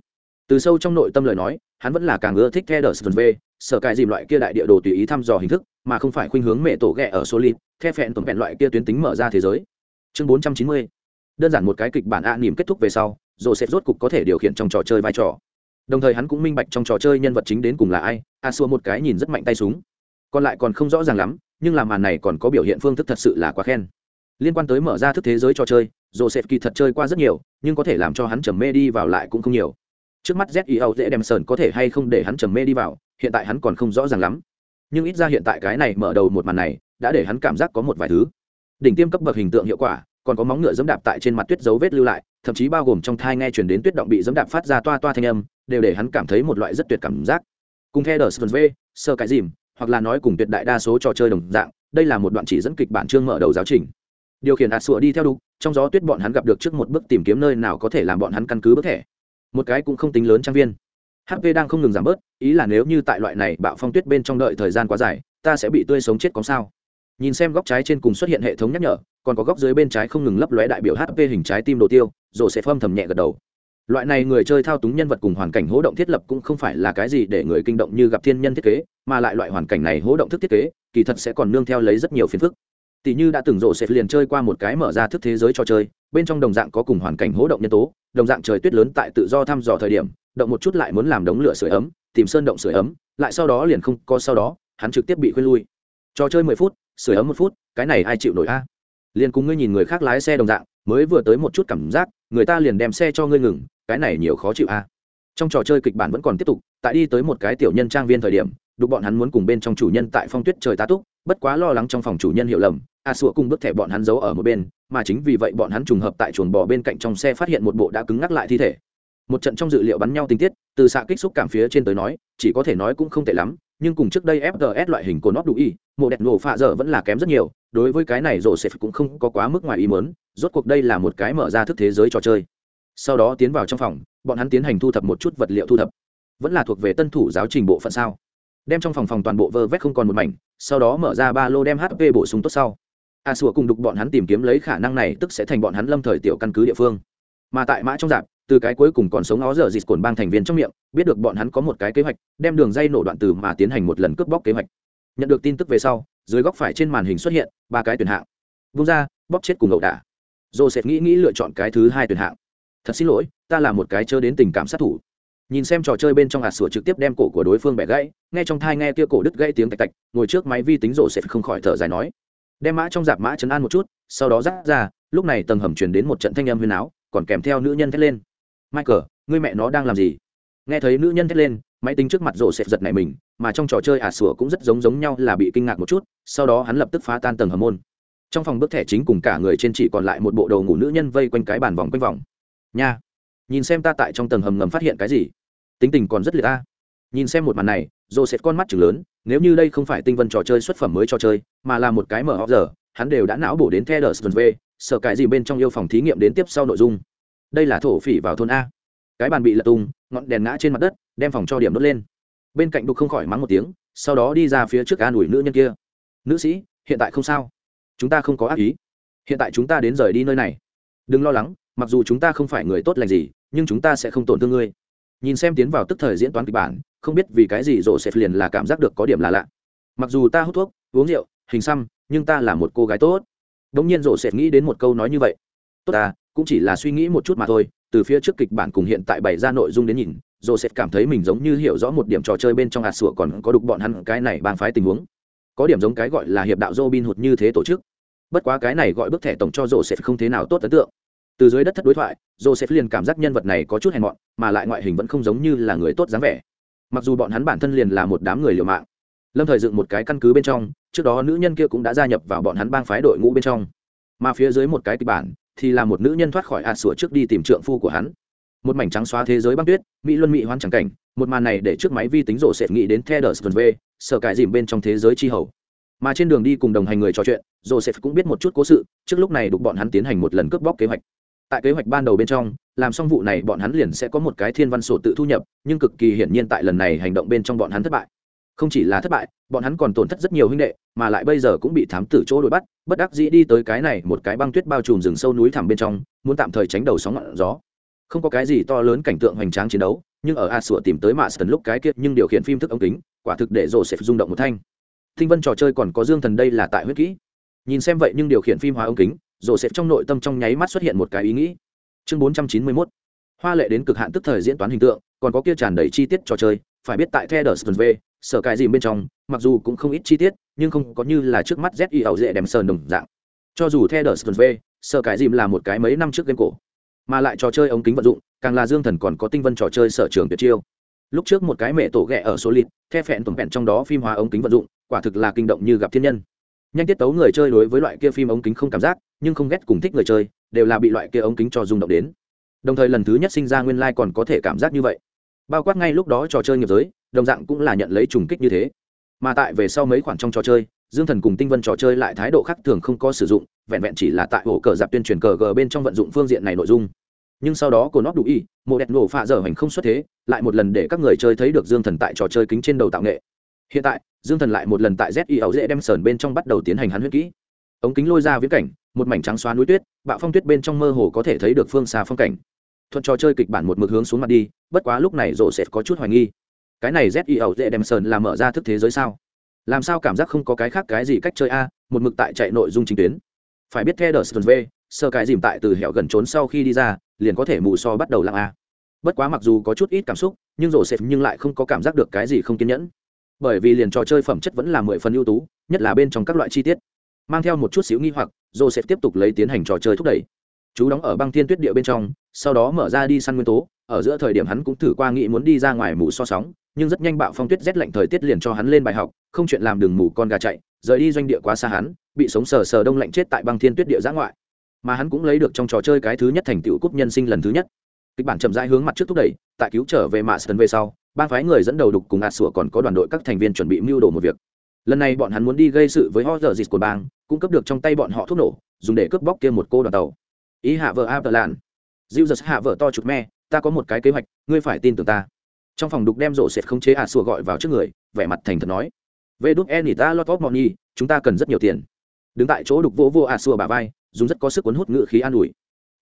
Từ sâu trong nội tâm lời nói, hắn vẫn là càng ưa thích theo đờ sơn v sở cài dìm loại kia đại địa đồ tùy ý thăm dò hình thức, mà không phải khuynh hướng mẹ tổ ghẹ ở số lít theo phẹn tổng vẹn loại kia tuyến tính mở ra thế giới. Chương bốn trăm chín mươi. Đơn giản một cái kịch bản a à kết thúc về sau rồi sẽ rốt cục có thể điều khiển trong trò chơi vai trò. Đồng thời hắn cũng minh bạch trong trò chơi nhân vật chính đến cùng là ai, a xua một cái nhìn rất mạnh tay súng. Còn lại còn không rõ ràng lắm, nhưng làm màn này còn có biểu hiện phương thức thật sự là quá khen. Liên quan tới mở ra thức thế giới trò chơi, joseph kỳ thật chơi qua rất nhiều, nhưng có thể làm cho hắn trầm mê đi vào lại cũng không nhiều. Trước mắt zio dễ đem sờn có thể hay không để hắn trầm mê đi vào hiện tại hắn còn không rõ ràng lắm. Nhưng ít ra hiện tại cái này mở đầu một màn này, đã để hắn cảm giác có một vài thứ. Đỉnh tiêm cấp bậc hình tượng hiệu quả, còn có móng ngựa dẫm đạp tại trên mặt tuyết dấu vết lưu lại, thậm chí bao gồm trong thai nghe chuyển đến tuyết động bị dẫm đạp phát ra toa toa thanh âm, đều để hắn cảm thấy một loại rất tuyệt cảm giác. Cùng theo đờ sơn v, sơ cái dìm, hoặc là nói cùng tuyệt đại đa số trò chơi đồng dạng, đây là một đoạn chỉ dẫn kịch bản chương mở đầu giáo trình. Điều khiển ạt sụa đi theo đục, trong gió tuyết bọn hắn gặp được trước một bước tìm kiếm nơi nào có thể làm bọn hắn căn cứ bước thẻ một cái cũng không tính lớn trang viên hp đang không ngừng giảm bớt, ý là nếu như tại loại này bạo phong tuyết bên trong đợi thời gian quá dài, ta sẽ bị tươi sống chết có sao. Nhìn xem góc trái trên cùng xuất hiện hệ thống nhắc nhở, còn có góc dưới bên trái không ngừng lấp lóe đại biểu hp hình trái tim đồ tiêu rồi sẽ phâm thầm nhẹ gật đầu. Loại này người chơi thao túng nhân vật cùng hoàn cảnh hố động thiết lập cũng không phải là cái gì để người kinh động như gặp thiên nhân thiết kế, mà lại loại hoàn cảnh này hố động thức thiết kế, kỳ thật sẽ còn nương theo lấy rất nhiều phiền phức. Tỷ như đã từng rộ sẽ liền chơi qua một cái mở ra thức thế giới cho chơi, bên trong đồng dạng có cùng hoàn cảnh hố động nhân tố, đồng dạng trời tuyết lớn tại tự do thăm dò thời điểm động một chút lại muốn làm đống lửa sưởi ấm, tìm sơn động sưởi ấm, lại sau đó liền không có sau đó, hắn trực tiếp bị khuyên lui. Trò chơi mười phút sửa ấm một phút, cái này ai chịu nổi a? Liền cùng ngươi nhìn người khác lái xe đồng dạng, mới vừa tới một chút cảm giác, người ta liền đem xe cho ngươi ngừng, cái này nhiều khó chịu a. À. trong trò chơi kịch bản vẫn còn tiếp tục, tại đi tới một cái tiểu nhân trang viên thời điểm, đục bọn hắn muốn cùng bên trong chủ nhân tại phong tuyết trời tá túc, bất quá lo lắng trong phòng chủ nhân hiểu lầm, a sủa cùng bước thẻ bọn hắn giấu ở một bên, mà chính vì vậy bọn hắn trùng hợp tại chuồng bò bên cạnh trong xe phát hiện một bộ đã cứng ngắc lại thi thể một trận trong dự liệu bắn nhau tình tiết, từ xạ kích xúc cảm phía trên tới nói, chỉ có thể nói cũng không tệ lắm, nhưng cùng trước đây FGS loại hình của nó đủ y mộ đẹp nổ phạ dở vẫn là kém rất nhiều, đối với cái này rổ sẽ cũng không có quá mức ngoài ý mớn rốt cuộc đây là một cái mở ra thức thế giới trò chơi. Sau đó tiến vào trong phòng, bọn hắn tiến hành thu thập một chút vật liệu thu thập. Vẫn là thuộc về tân thủ giáo trình bộ phận sao? Đem trong phòng phòng toàn bộ vơ vét không còn một mảnh, sau đó mở ra ba lô đem hp bổ sung tốt sau. A sủa cùng đục bọn hắn tìm kiếm lấy khả năng này tức sẽ thành bọn hắn lâm thời tiểu căn cứ địa phương. Mà tại mã trong dạp từ cái cuối cùng còn sống ó giờ dịt cồn bang thành viên trong miệng, biết được bọn hắn có một cái kế hoạch, đem đường dây nổ đoạn từ mà tiến hành một lần cướp bóc kế hoạch. Nhận được tin tức về sau, dưới góc phải trên màn hình xuất hiện, ba cái tuyển hạng. Vung ra bóc chết cùng ẩu đả. Joseph nghĩ nghĩ lựa chọn cái thứ hai tuyển hạng. Thật xin lỗi, ta là một cái chơ đến tình cảm sát thủ. Nhìn xem trò chơi bên trong hạt sủa trực tiếp đem cổ của đối phương bẻ gãy, nghe trong thai nghe kia cổ đứt gãy tiếng tạch tạch, ngồi trước máy vi tính rổ sẽ không khỏi thở dài nói. Đem mã trong dạp mã chấn an một chút, sau đó rác ra, lúc này tầng hầm chuyển đến một trận thanh âm huyền áo, còn kèm theo nữ nhân thét lên michael người mẹ nó đang làm gì? Nghe thấy nữ nhân thét lên máy tính trước mặt rổ xẹp giật này mình mà trong trò chơi ả sủa cũng rất giống giống nhau là bị kinh ngạc một chút sau đó hắn lập tức phá tan tầng hầm môn. Trong phòng bức thẻ chính cùng cả người trên chỉ còn lại một bộ đầu ngủ nữ nhân vây quanh cái bàn vòng quanh vòng. Nha nhìn xem ta tại trong tầng hầm ngầm phát hiện cái gì? Tính tình còn rất liệt ta nhìn xem một màn này joseph con mắt chừng lớn nếu như đây không phải tinh vân trò chơi xuất phẩm mới trò chơi mà là một cái mở hóc giờ hắn đều đã não bổ đến theo đờ về, sợ cái gì bên trong yêu phòng thí nghiệm đến tiếp sau nội dung đây là thổ phỉ vào thôn a. Cái bàn bị lật tung, ngọn đèn ngã trên mặt đất, đem phòng cho điểm đốt lên. Bên cạnh đục không khỏi mắng một tiếng, sau đó đi ra phía trước an ủi nữ nhân kia. Nữ sĩ, hiện tại không sao. Chúng ta không có ác ý. Hiện tại chúng ta đến rời đi nơi này. Đừng lo lắng, mặc dù chúng ta không phải người tốt lành gì, nhưng chúng ta sẽ không tổn thương ngươi. Nhìn xem tiến vào tức thời diễn toán kịch bản, không biết vì cái gì rộ sẽ liền là cảm giác được có điểm là lạ. Mặc dù ta hút thuốc, uống rượu, hình xăm, nhưng ta là một cô gái tốt. Đ ỗ n g nhiên rộ sẽ nghĩ đến một câu nói như vậy. Tốt ta cũng chỉ là suy nghĩ một chút mà thôi, từ phía trước kịch bản cùng hiện tại bày ra nội dung đến nhìn, joseph sẽ cảm thấy mình giống như hiểu rõ một điểm trò chơi bên trong hạt sủa còn có đục bọn hắn cái này bàn phái tình huống. Có điểm giống cái gọi là hiệp đạo Robin hụt như thế tổ chức. Bất quá cái này gọi bức thẻ tổng cho joseph sẽ không thế nào tốt ấn tượng. Từ dưới đất thất đối thoại, joseph liền cảm giác nhân vật này có chút hèn mọn, mà lại ngoại hình vẫn không giống như là người tốt dáng vẻ. Mặc dù bọn hắn bản thân liền là một đám người liều mạng, lâm thời dựng một cái căn cứ bên trong, trước đó nữ nhân kia cũng đã gia nhập vào bọn hắn bang phái đội ngũ bên trong. Mà phía dưới một cái kịch bản thì là một nữ nhân thoát khỏi ạt sủa trước đi tìm trượng phu của hắn. Một mảnh trắng xóa thế giới băng tuyết, mỹ luân mỹ hoan trắng cảnh, một màn này để trước máy vi tính rổ sệt nghĩ đến the đờ v sợ cải dìm bên trong thế giới chi hầu. Mà trên đường đi cùng đồng hành người trò chuyện joseph cũng biết một chút cố sự, trước lúc này đục bọn hắn tiến hành một lần cướp bóc kế hoạch. Tại kế hoạch ban đầu bên trong, làm xong vụ này bọn hắn liền sẽ có một cái thiên văn sổ tự thu nhập, nhưng cực kỳ hiển nhiên tại lần này hành động bên trong bọn hắn thất bại không chỉ là thất bại, bọn hắn còn tổn thất rất nhiều huynh đệ, mà lại bây giờ cũng bị thám tử chỗ đuổi bắt, bất đắc dĩ đi tới cái này một cái băng tuyết bao trùm rừng sâu núi thẳm bên trong, muốn tạm thời tránh đầu sóng ngọn gió. Không có cái gì to lớn cảnh tượng hoành tráng chiến đấu, nhưng ở a sủa tìm tới mạ sần lúc cái kiệt nhưng điều khiển phim thức ống kính, quả thực để rổ sẽ rung động một thanh. Thinh vân trò chơi còn có dương thần đây là tại huyết kỹ. Nhìn xem vậy nhưng điều khiển phim hóa ống kính rổ sẽ trong nội tâm trong nháy mắt xuất hiện một cái ý nghĩ. Chương bốn trăm chín mươi mốt. Hoa lệ đến cực hạn tức thời diễn toán hình tượng, còn có kia tràn đầy chi tiết trò chơi, phải biết tại the đờ v sở cài gì bên trong, mặc dù cũng không ít chi tiết, nhưng không có như là trước mắt z y ẩu dễ đem sờn đồng dạng. Cho dù theo đờ v sở cài dìm là một cái mấy năm trước game cổ, mà lại trò chơi ống kính vận dụng, càng là dương thần còn có tinh vân trò chơi sở trường tuyệt chiêu. Lúc trước một cái mẹ tổ ghẹ ở số lịt the phẹn tổng phẹn trong đó phim hóa ống kính vận dụng, quả thực là kinh động như gặp thiên nhân. Nhanh tiết tấu người chơi đối với loại kia phim ống kính không cảm giác, nhưng không ghét cùng thích người chơi, đều là bị loại kia ống kính cho rung động đến. Đồng thời lần thứ nhất sinh ra nguyên lai、like、còn có thể cảm giác như vậy. Bao quát ngay lúc đó trò chơi nghiệp giới đồng dạng cũng là nhận lấy trùng kích như thế. Mà tại về sau mấy khoản trong trò chơi, dương thần cùng tinh vân trò chơi lại thái độ khác thường không có sử dụng, vẹn vẹn chỉ là tại ổ cờ dạp tuyên truyền cờ g bên trong vận dụng phương diện này nội dung. Nhưng sau đó cô nót đủ y một đẹp nổ phạ dở hành không xuất thế, lại một lần để các người chơi thấy được dương thần tại trò chơi kính trên đầu tạo nghệ. Hiện tại, dương thần lại một lần tại z i ấu dễ đem sờn bên trong bắt đầu tiến hành hắn huyết kỹ. Ống kính lôi ra viễn cảnh, một mảnh trắng xóa núi tuyết, bạo phong tuyết bên trong mơ hồ có thể thấy được phương xa phong cảnh. Thuận trò chơi kịch bản một mực hướng xuống mặt đi, bất quá lúc này rộ sẽ có chút hoài nghi cái này z i dễ đem sờn là mở ra thức thế giới sao? Làm sao cảm giác không có cái khác cái gì cách chơi a? Một mực tại chạy nội dung chính tuyến. Phải biết theo đờ sơn v, sơ cái dìm tại từ hẻo gần trốn sau khi đi ra, liền có thể mù so bắt đầu lặng a. Bất quá mặc dù có chút ít cảm xúc, nhưng rổ xẹp nhưng lại không có cảm giác được cái gì không kiên nhẫn. Bởi vì liền trò chơi phẩm chất vẫn là mười phần ưu tú, nhất là bên trong các loại chi tiết. Mang theo một chút xíu nghi hoặc joseph tiếp tục lấy tiến hành trò chơi thúc đẩy. Chú đóng ở băng thiên tuyết địa bên trong, sau đó mở ra đi săn nguyên tố, ở giữa thời điểm hắn cũng thử qua nghĩ muốn đi ra ngoài mù so sóng nhưng rất nhanh bạo phong tuyết rét lạnh thời tiết liền cho hắn lên bài học, không chuyện làm đường mù con gà chạy, rời đi doanh địa quá xa hắn, bị sống sờ sờ đông lạnh chết tại băng thiên tuyết địa giã ngoại. Mà hắn cũng lấy được trong trò chơi cái thứ nhất thành tựu cúp nhân sinh lần thứ nhất. Kịch bản chậm rãi hướng mặt trước thúc đẩy, tại cứu trở về mạ sơn về sau, ba phái người dẫn đầu đục cùng ạt sủa còn có đoàn đội các thành viên chuẩn bị mưu đồ một việc. Lần này bọn hắn muốn đi gây sự với ho giờ dịt của bang, cung cấp được trong tay bọn họ thuốc nổ, dùng để cướp bóc kia một cô đoàn tàu. Ý hạ vợ a vợ làn dịu giật hạ vợ to chụp me, ta có một cái kế hoạch, ngươi phải tin tưởng ta trong phòng đục đem rổ sệt không chế à xua gọi vào trước người, vẻ mặt thành thật nói vê đúc en ta lot of money chúng ta cần rất nhiều tiền. Đứng tại chỗ đục vỗ vô ạt sùa bà vai, dùng rất có sức cuốn hút ngự khí an ủi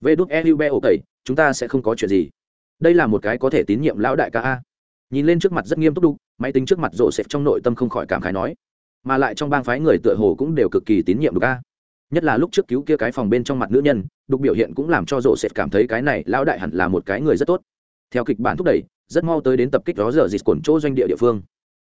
vê đúc e u b tẩy chúng ta sẽ không có chuyện gì. Đây là một cái có thể tín nhiệm lão đại ca a. Nhìn lên trước mặt rất nghiêm túc đục, máy tính trước mặt rổ sệt trong nội tâm không khỏi cảm khái nói, mà lại trong bang phái người tựa hồ cũng đều cực kỳ tín nhiệm đục a. Nhất là lúc trước cứu kia cái phòng bên trong mặt nữ nhân, đục biểu hiện cũng làm cho rổ sệt cảm thấy cái này lão đại hẳn là một cái người rất tốt. Theo kịch bản thúc đẩy rất mau tới đến tập kích đó giờ dịch cổn chỗ doanh địa địa phương.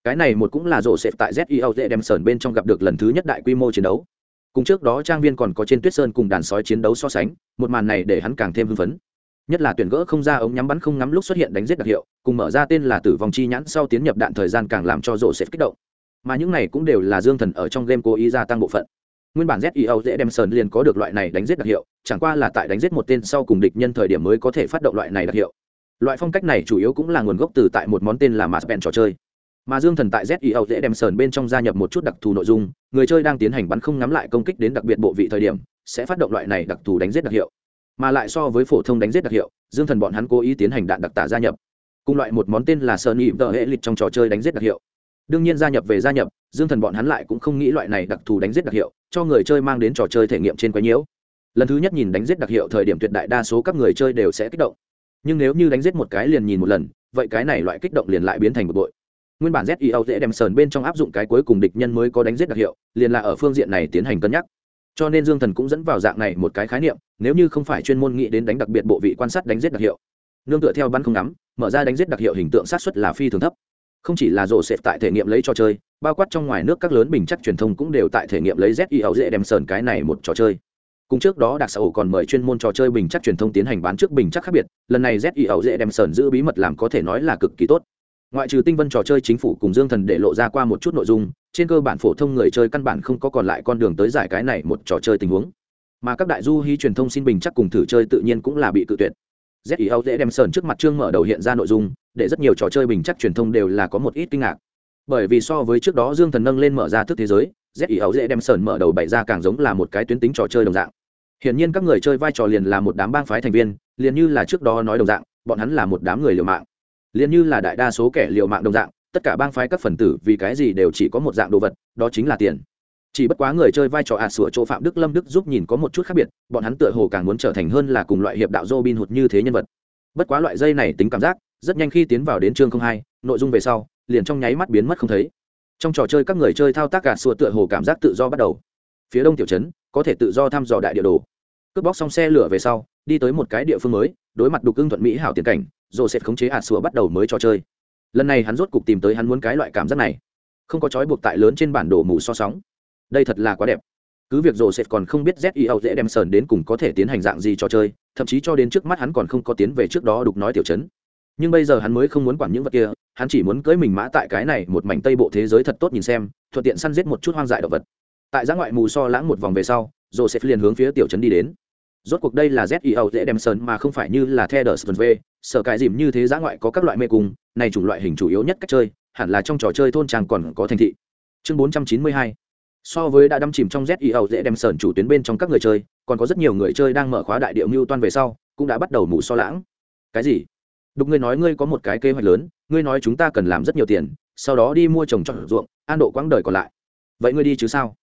Cái này một cũng là rổ xẹp tại zio dễ đem sờn bên trong gặp được lần thứ nhất đại quy mô chiến đấu. Cùng trước đó trang viên còn có trên tuyết sơn cùng đàn sói chiến đấu so sánh, một màn này để hắn càng thêm hưng phấn. Nhất là tuyển gỡ không ra ống nhắm bắn không ngắm lúc xuất hiện đánh giết đặc hiệu, cùng mở ra tên là tử vong chi nhãn sau tiến nhập đạn thời gian càng làm cho rổ sẽ kích động. Mà những này cũng đều là dương thần ở trong game cố ý gia tăng bộ phận. Nguyên bản zio dễ đem sơn liền có được loại này đánh giết đặc hiệu, chẳng qua là tại đánh giết một tên sau cùng địch nhân thời điểm mới có thể phát động loại này đặc hiệu loại phong cách này chủ yếu cũng là nguồn gốc từ tại một món tên là mạt bèn trò chơi. Mà dương thần tại zio dễ đem sờn bên trong gia nhập một chút đặc thù nội dung, người chơi đang tiến hành bắn không ngắm lại công kích đến đặc biệt bộ vị thời điểm, sẽ phát động loại này đặc thù đánh giết đặc hiệu. Mà lại so với phổ thông đánh giết đặc hiệu, dương thần bọn hắn cố ý tiến hành đạn đặc tả gia nhập. Cùng loại một món tên là sơn nhị tờ hệ lịch trong trò chơi đánh giết đặc hiệu. Đương nhiên gia nhập về gia nhập, dương thần bọn hắn lại cũng không nghĩ loại này đặc thù đánh giết đặc hiệu, cho người chơi mang đến trò chơi thể nghiệm trên quái nhiễu. Lần thứ nhất nhìn đánh giết đặc hiệu thời điểm tuyệt đại đa số các người chơi đều sẽ kích động nhưng nếu như đánh giết một cái liền nhìn một lần, vậy cái này loại kích động liền lại biến thành một bội. Nguyên bản zio dễ đem sờn bên trong áp dụng cái cuối cùng địch nhân mới có đánh giết đặc hiệu, liền là ở phương diện này tiến hành cân nhắc. Cho nên dương thần cũng dẫn vào dạng này một cái khái niệm, nếu như không phải chuyên môn nghĩ đến đánh đặc biệt bộ vị quan sát đánh giết đặc hiệu, nương tựa theo bắn không ngắm, mở ra đánh giết đặc hiệu hình tượng sát xuất là phi thường thấp. Không chỉ là rổ sệt tại thể nghiệm lấy trò chơi, bao quát trong ngoài nước các lớn bình chắc truyền thông cũng đều tại thể nghiệm lấy zio dễ đem sờn cái này một trò chơi cùng trước đó đặc xã hội còn mời chuyên môn trò chơi bình chắc truyền thông tiến hành bán trước bình chắc khác biệt, lần này zio dễ đem sờn giữ bí mật làm có thể nói là cực kỳ tốt. Ngoại trừ tinh vân trò chơi chính phủ cùng dương thần để lộ ra qua một chút nội dung, trên cơ bản phổ thông người chơi căn bản không có còn lại con đường tới giải cái này một trò chơi tình huống. Mà các đại du hy truyền thông xin bình chắc cùng thử chơi tự nhiên cũng là bị cự tuyệt. Zio dễ đem sờn trước mặt trương mở đầu hiện ra nội dung, để rất nhiều trò chơi bình chắc truyền thông đều là có một ít kinh ngạc. Bởi vì so với trước đó dương thần nâng lên mở ra thức thế giới zio dễ đem sờn mở đầu bày ra càng giống là một cái tuyến tính trò chơi đồng dạng hiển nhiên các người chơi vai trò liền là một đám bang phái thành viên, liền như là trước đó nói đồng dạng, bọn hắn là một đám người liều mạng. Liền như là đại đa số kẻ liều mạng đồng dạng, tất cả bang phái các phần tử vì cái gì đều chỉ có một dạng đồ vật, đó chính là tiền. Chỉ bất quá người chơi vai trò ạt sửa chỗ phạm đức lâm đức giúp nhìn có một chút khác biệt, bọn hắn tựa hồ càng muốn trở thành hơn là cùng loại hiệp đạo dô bin hụt như thế nhân vật. Bất quá loại dây này tính cảm giác, rất nhanh khi tiến vào đến chương không hai, nội dung về sau, liền trong nháy mắt biến mất không thấy. Trong trò chơi các người chơi thao tác gạt sủa tựa hồ cảm giác tự do bắt đầu phía đông tiểu trấn, có thể tự do thăm dò đại địa đồ. Cướp bóc xong xe lửa về sau, đi tới một cái địa phương mới, đối mặt đục ưng thuận mỹ hảo tiền cảnh, rồi sẽ khống chế hạt sủa bắt đầu mới trò chơi. Lần này hắn rốt cục tìm tới hắn muốn cái loại cảm giác này. Không có trói buộc tại lớn trên bản đồ mù so sóng. Đây thật là quá đẹp. Cứ việc rồ sẽ còn không biết zio dễ đem sờn đến cùng có thể tiến hành dạng gì trò chơi, thậm chí cho đến trước mắt hắn còn không có tiến về trước đó đục nói tiểu chấn nhưng bây giờ hắn mới không muốn quản những vật kia, hắn chỉ muốn cưới mình mã tại cái này một mảnh tây bộ thế giới thật tốt nhìn xem, thuận tiện săn giết một chút hoang dại động vật tại giã ngoại mù so lãng một vòng về sau, joseph liền hướng phía tiểu trấn đi đến. Rốt cuộc đây là zio dễ đem sơn mà không phải như là the đờ v sở cải dìm như thế giã ngoại có các loại mê cung, này chủng loại hình chủ yếu nhất cách chơi, hẳn là trong trò chơi thôn trang còn có thành thị. Chương 492 so với đã đâm chìm trong zio dễ đem sơn chủ tuyến bên trong các người chơi, còn có rất nhiều người chơi đang mở khóa đại điệu mưu toan về sau, cũng đã bắt đầu mù so lãng. Cái gì? Đục ngươi nói ngươi có một cái kế hoạch lớn, ngươi nói chúng ta cần làm rất nhiều tiền, sau đó đi mua trồng trọt ruộng, an độ quãng đời còn lại. Vậy ngươi đi chứ sao?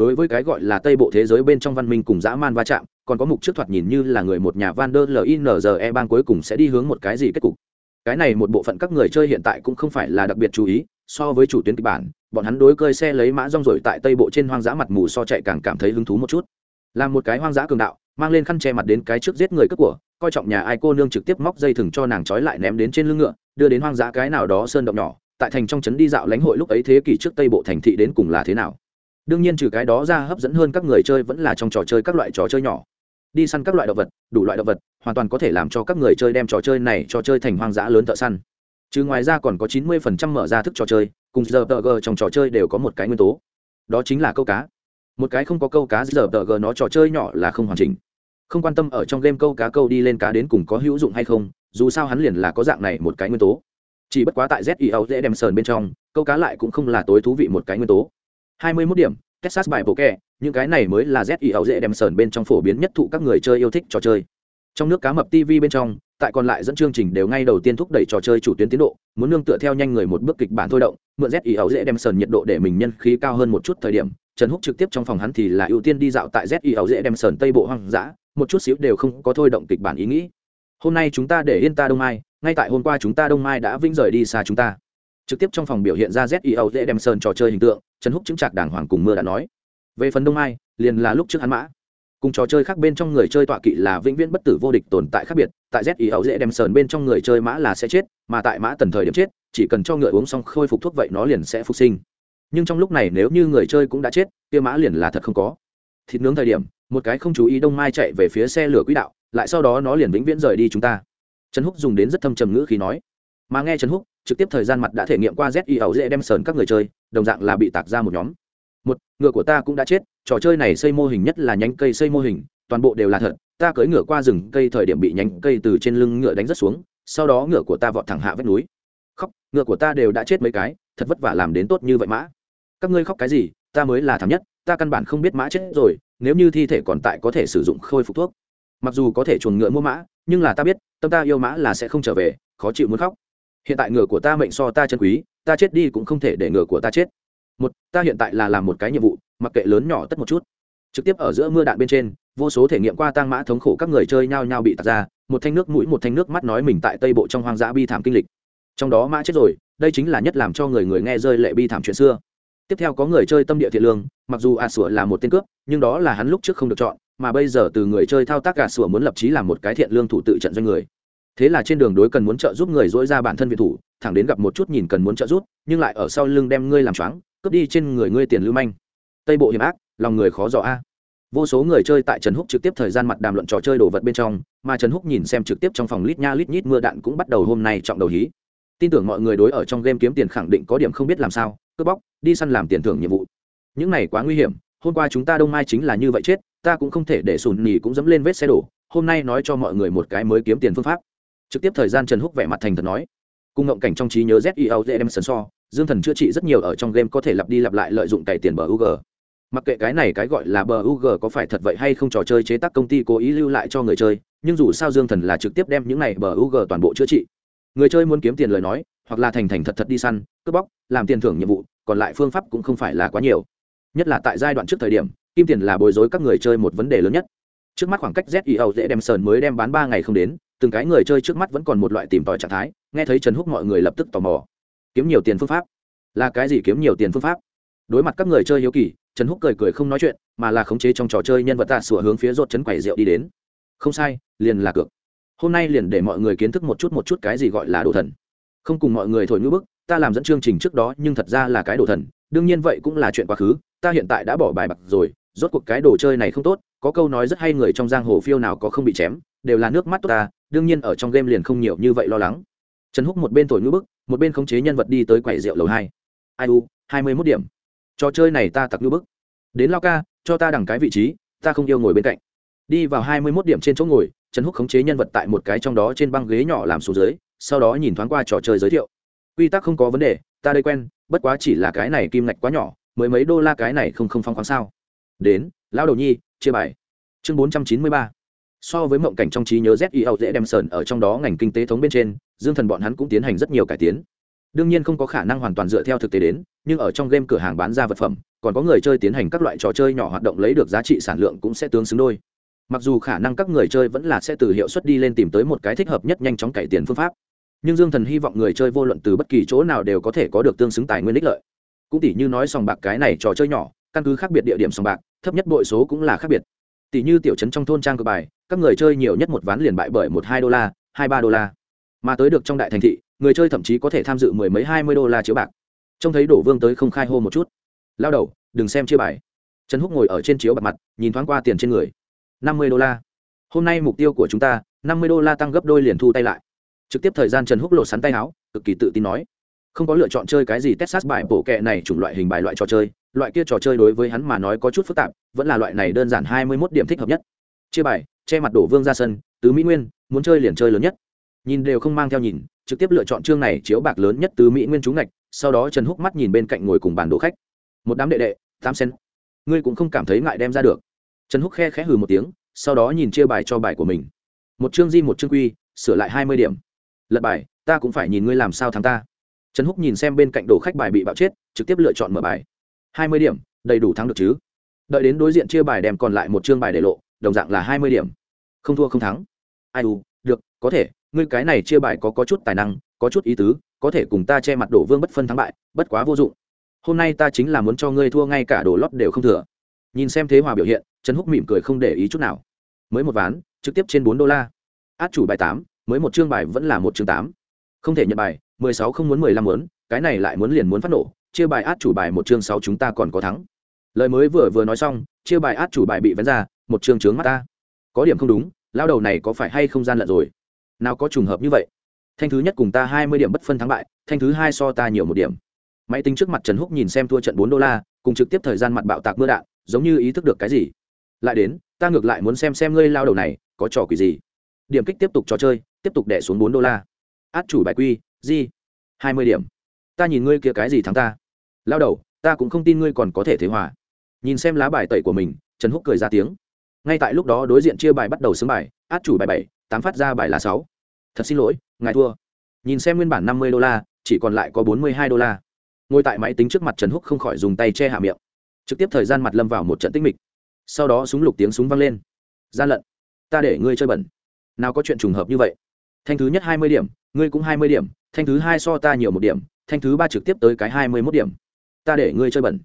Đối với cái gọi là tây bộ thế giới bên trong văn minh cùng dã man va chạm, còn có mục trước thoạt nhìn như là người một nhà van der linze bang cuối cùng sẽ đi hướng một cái gì kết cục. Cái này một bộ phận các người chơi hiện tại cũng không phải là đặc biệt chú ý, so với chủ tuyến kịch bản, bọn hắn đối cơi xe lấy mã rong rồi tại tây bộ trên hoang dã mặt mù so chạy càng cảm thấy hứng thú một chút. Làm một cái hoang dã cường đạo, mang lên khăn che mặt đến cái trước giết người cướp của, coi trọng nhà ai cô nương trực tiếp móc dây thừng cho nàng trói lại ném đến trên lưng ngựa, đưa đến hoang dã cái nào đó sơn động nhỏ, tại thành trong trấn đi dạo lãnh hội lúc ấy thế kỷ trước tây bộ thành thị đến cùng là thế nào đương nhiên trừ cái đó ra hấp dẫn hơn các người chơi vẫn là trong trò chơi các loại trò chơi nhỏ. Đi săn các loại động vật, đủ loại động vật, hoàn toàn có thể làm cho các người chơi đem trò chơi này trò chơi thành hoang dã lớn thợ săn. Chứ ngoài ra còn có 90% mở ra thức trò chơi, cùng giờ tờ g trong trò chơi đều có một cái nguyên tố. Đó chính là câu cá. Một cái không có câu cá giờ tờ g nó trò chơi nhỏ là không hoàn chỉnh. Không quan tâm ở trong game câu cá câu đi lên cá đến cùng có hữu dụng hay không, dù sao hắn liền là có dạng này một cái nguyên tố. Chỉ bất quá tại zio dễ đem sờn bên trong, câu cá lại cũng không là tối thú vị một cái nguyên tố hai mươi 21 điểm texas bài bộ kè, những cái này mới là zio dễ đem sờn bên trong phổ biến nhất thụ các người chơi yêu thích trò chơi. Trong nước cá mập tv bên trong tại còn lại dẫn chương trình đều ngay đầu tiên thúc đẩy trò chơi chủ tuyến tiến độ muốn nương tựa theo nhanh người một bước kịch bản thôi động mượn ZI ảo dễ đem sờn nhiệt độ để mình nhân khí cao hơn một chút thời điểm trần húc trực tiếp trong phòng hắn thì là ưu tiên đi dạo tại ZI ảo dễ đem sờn tây bộ hoang dã một chút xíu đều không có thôi động kịch bản ý nghĩ. Hôm nay chúng ta để yên ta đông mai ngay tại hôm qua chúng ta đông mai đã vĩnh rời đi xa chúng ta trực tiếp trong phòng biểu hiện ra z dễ đem sơn trò chơi hình tượng, trần húc chứng trạc đàng hoàng cùng mưa đã nói. Về phần đông mai, liền là lúc trước hắn mã. Cùng trò chơi khác bên trong người chơi tọa kỵ là vĩnh viễn bất tử vô địch tồn tại khác biệt, tại z dễ đem sơn bên trong người chơi mã là sẽ chết, mà tại mã tần thời điểm chết, chỉ cần cho ngựa uống xong khôi phục thuốc vậy nó liền sẽ phục sinh. Nhưng trong lúc này nếu như người chơi cũng đã chết, kia mã liền là thật không có. Thịt nướng thời điểm, một cái không chú ý đông mai chạy về phía xe lửa quỹ đạo, lại sau đó nó liền vĩnh viễn rời đi chúng ta. Trần húc dùng đến rất thâm trầm ngữ khi nói. Mà nghe trần húc trực tiếp thời gian mặt đã thể nghiệm qua z y ẩu dễ đem sờn các người chơi, đồng dạng là bị tạc ra một nhóm. Một, ngựa của ta cũng đã chết, trò chơi này xây mô hình nhất là nhánh cây xây mô hình, toàn bộ đều là thật, ta cưỡi ngựa qua rừng cây thời điểm bị nhánh cây từ trên lưng ngựa đánh rất xuống, sau đó ngựa của ta vọt thẳng hạ vách núi. Khóc, ngựa của ta đều đã chết mấy cái, thật vất vả làm đến tốt như vậy mã. Các ngươi khóc cái gì, ta mới là thảm nhất, ta căn bản không biết mã chết rồi, nếu như thi thể còn tại có thể sử dụng khôi phục thuốc. Mặc dù có thể chuồn ngựa mua mã, nhưng là ta biết, tâm ta yêu mã là sẽ không trở về, khó chịu muốn khóc hiện tại ngựa của ta mệnh so ta chân quý, ta chết đi cũng không thể để ngựa của ta chết. Một, ta hiện tại là làm một cái nhiệm vụ, mặc kệ lớn nhỏ tất một chút. Trực tiếp ở giữa mưa đạn bên trên, vô số thể nghiệm qua tang mã thống khổ các người chơi nhao nhao bị tạt ra, một thanh nước mũi, một thanh nước mắt nói mình tại tây bộ trong hoang dã bi thảm kinh lịch. Trong đó mã chết rồi, đây chính là nhất làm cho người người nghe rơi lệ bi thảm chuyện xưa. Tiếp theo có người chơi tâm địa thiện lương, mặc dù a sủa là một tên cướp, nhưng đó là hắn lúc trước không được chọn, mà bây giờ từ người chơi thao tác gà sủa muốn lập trí làm một cái thiện lương thủ tự trận doanh người thế là trên đường đối cần muốn trợ giúp người dỗi ra bản thân viện thủ, thẳng đến gặp một chút nhìn cần muốn trợ giúp, nhưng lại ở sau lưng đem ngươi làm choáng, cướp đi trên người ngươi tiền lưu manh. Tây bộ hiểm ác, lòng người khó dò a. Vô số người chơi tại trần húc trực tiếp thời gian mặt đàm luận trò chơi đồ vật bên trong, mà trần húc nhìn xem trực tiếp trong phòng lít nha lít nhít mưa đạn cũng bắt đầu hôm nay trọng đầu hí. Tin tưởng mọi người đối ở trong game kiếm tiền khẳng định có điểm không biết làm sao, cướp bóc, đi săn làm tiền thưởng nhiệm vụ. Những này quá nguy hiểm, hôm qua chúng ta đông mai chính là như vậy chết, ta cũng không thể để sùn nhì cũng dẫm lên vết xe đổ, hôm nay nói cho mọi người một cái mới kiếm tiền phương pháp trực tiếp thời gian trần húc vẻ mặt thành thật nói. Cùng ngộng cảnh trong trí nhớ zio dm sần so, dương thần chữa trị rất nhiều ở trong game có thể lặp đi lặp lại lợi dụng cày tiền bờ ug mặc kệ cái này cái gọi là bờ ug có phải thật vậy hay không trò chơi chế tác công ty cố ý lưu lại cho người chơi, nhưng dù sao dương thần là trực tiếp đem những này bờ ug toàn bộ chữa trị. Người chơi muốn kiếm tiền lời nói, hoặc là thành thành thật thật đi săn, cướp bóc, làm tiền thưởng nhiệm vụ, còn lại phương pháp cũng không phải là quá nhiều. Nhất là tại giai đoạn trước thời điểm, kim tiền là bối rối các người chơi một vấn đề lớn nhất. Trước mắt khoảng cách zio dễ đem sờn mới đem bán ba ngày không đến từng cái người chơi trước mắt vẫn còn một loại tìm tòi trạng thái, nghe thấy trần húc mọi người lập tức tò mò. Kiếm nhiều tiền phương pháp? Là cái gì kiếm nhiều tiền phương pháp? Đối mặt các người chơi hiếu kỳ, trần húc cười cười không nói chuyện, mà là khống chế trong trò chơi nhân vật tạ sửa hướng phía rột chấn quầy rượu đi đến. Không sai, liền là cược. Hôm nay liền để mọi người kiến thức một chút một chút cái gì gọi là đồ thần. Không cùng mọi người thổi ngữ bức, ta làm dẫn chương trình trước đó, nhưng thật ra là cái đồ thần, đương nhiên vậy cũng là chuyện quá khứ, ta hiện tại đã bỏ bài bạc rồi, rốt cuộc cái đồ chơi này không tốt, có câu nói rất hay người trong giang hồ phiêu nào có không bị chém, đều là nước mắt tốt ta đương nhiên ở trong game liền không nhiều như vậy lo lắng. Trần húc một bên thổi ngữ bức, một bên khống chế nhân vật đi tới quầy rượu lầu hai. Ai u, hai mươi mốt điểm. Trò chơi này ta tặc ngữ bức. Đến lao ca, cho ta đằng cái vị trí, ta không yêu ngồi bên cạnh. Đi vào hai mươi mốt điểm trên chỗ ngồi, trần húc khống chế nhân vật tại một cái trong đó trên băng ghế nhỏ làm xuống dưới, sau đó nhìn thoáng qua trò chơi giới thiệu. Quy tắc không có vấn đề, ta đây quen, bất quá chỉ là cái này kim ngạch quá nhỏ, mới mấy đô la cái này không không phong khoáng sao. Đến, lão đầu nhi, chia bài. Chương bốn trăm chín mươi ba so với mộng cảnh trong trí nhớ zio dễ đem sờn ở trong đó ngành kinh tế thống bên trên, dương thần bọn hắn cũng tiến hành rất nhiều cải tiến. Đương nhiên không có khả năng hoàn toàn dựa theo thực tế đến, nhưng ở trong game cửa hàng bán ra vật phẩm, còn có người chơi tiến hành các loại trò chơi nhỏ hoạt động lấy được giá trị sản lượng cũng sẽ tương xứng đôi. Mặc dù khả năng các người chơi vẫn là sẽ từ hiệu suất đi lên tìm tới một cái thích hợp nhất nhanh chóng cải tiền phương pháp, nhưng dương thần hy vọng người chơi vô luận từ bất kỳ chỗ nào đều có thể có được tương xứng tài nguyên ích lợi. Cũng tỷ như nói sòng bạc cái này trò chơi nhỏ, căn cứ khác biệt địa điểm sòng bạc, thấp nhất bội số cũng là khác biệt tỷ như tiểu trấn trong thôn trang cờ bài, các người chơi nhiều nhất một ván liền bại bởi một hai đô la, hai ba đô la. Mà tới được trong đại thành thị, người chơi thậm chí có thể tham dự mười mấy hai mươi đô la chiếu bạc. Trông thấy đổ vương tới không khai hô một chút. Lao đầu, đừng xem chia bài. Trần húc ngồi ở trên chiếu bạc mặt, nhìn thoáng qua tiền trên người. Năm mươi đô la. Hôm nay mục tiêu của chúng ta, năm mươi đô la tăng gấp đôi liền thu tay lại. Trực tiếp thời gian trần húc lộ sắn tay áo, cực kỳ tự tin nói. Không có lựa chọn chơi cái gì texas bài bổ kẹ này chủng loại hình bài loại trò chơi loại kia trò chơi đối với hắn mà nói có chút phức tạp, vẫn là loại này đơn giản hai mươi 21 điểm thích hợp nhất. Chia bài, che mặt đổ vương ra sân, tứ mỹ nguyên, muốn chơi liền chơi lớn nhất. Nhìn đều không mang theo nhìn, trực tiếp lựa chọn chương này chiếu bạc lớn nhất tứ mỹ nguyên chúng ngạch, sau đó trần húc mắt nhìn bên cạnh ngồi cùng bàn đồ khách. Một đám đệ đệ, tám sen. Ngươi cũng không cảm thấy ngại đem ra được. Trần húc khe khẽ hừ một tiếng, sau đó nhìn chia bài cho bài của mình. Một chương di một chương quy sửa lại hai mươi điểm. Lật bài, ta cũng phải nhìn ngươi làm sao thắng ta. Trần húc nhìn xem bên cạnh đồ khách bài bị bạo chết, trực tiếp lựa chọn mở bài hai mươi điểm, đầy đủ thắng được chứ? Đợi đến đối diện chia bài đem còn lại một chương bài để lộ, đồng dạng là hai mươi điểm. Không thua không thắng. Ai u, được, có thể, ngươi cái này chia bài có có chút tài năng, có chút ý tứ, có thể cùng ta che mặt đổ vương bất phân thắng bại, bất quá vô dụng. Hôm nay ta chính là muốn cho ngươi thua ngay cả đồ lót đều không thừa. Nhìn xem thế hòa biểu hiện, trần húc mỉm cười không để ý chút nào. Mới một ván, trực tiếp trên bốn đô la. Át chủ bài tám, mới một chương bài vẫn là một chương tám. Không thể nhận bài, mười sáu không muốn mười lăm muốn, cái này lại muốn liền muốn phát nổ chia bài át chủ bài một chương sáu chúng ta còn có thắng. Lời mới vừa vừa nói xong, chia bài át chủ bài bị vén ra, một chương trướng mắt ta. Có điểm không đúng, lao đầu này có phải hay không gian lận rồi? Nào có trùng hợp như vậy? Thanh thứ nhất cùng ta hai mươi điểm bất phân thắng bại, thanh thứ hai so ta nhiều một điểm. Máy tính trước mặt trần húc nhìn xem thua trận bốn đô la, cùng trực tiếp thời gian mặt bạo tạc mưa đạn, giống như ý thức được cái gì? Lại đến, ta ngược lại muốn xem xem ngươi lao đầu này, có trò quỷ gì? Điểm kích tiếp tục trò chơi, tiếp tục đẻ xuống bốn đô la. Át chủ bài quy di hai mươi điểm ta nhìn ngươi kia cái gì thắng ta? Lao đầu, ta cũng không tin ngươi còn có thể thế hòa. Nhìn xem lá bài tẩy của mình, trần húc cười ra tiếng. Ngay tại lúc đó đối diện chia bài bắt đầu xứng bài, át chủ bài bảy, tám phát ra bài là sáu. Thật xin lỗi, ngài thua. Nhìn xem nguyên bản năm mươi đô la, chỉ còn lại có bốn mươi hai đô la. Ngồi tại máy tính trước mặt trần húc không khỏi dùng tay che hạ miệng. Trực tiếp thời gian mặt lâm vào một trận tích mịch. Sau đó súng lục tiếng súng vang lên. Gian lận. Ta để ngươi chơi bẩn. Nào có chuyện trùng hợp như vậy. Thanh thứ nhất hai mươi điểm, ngươi cũng hai mươi điểm, thanh thứ hai so ta nhiều một điểm thanh thứ ba trực tiếp tới cái hai mươi mốt điểm. Ta để ngươi chơi bẩn.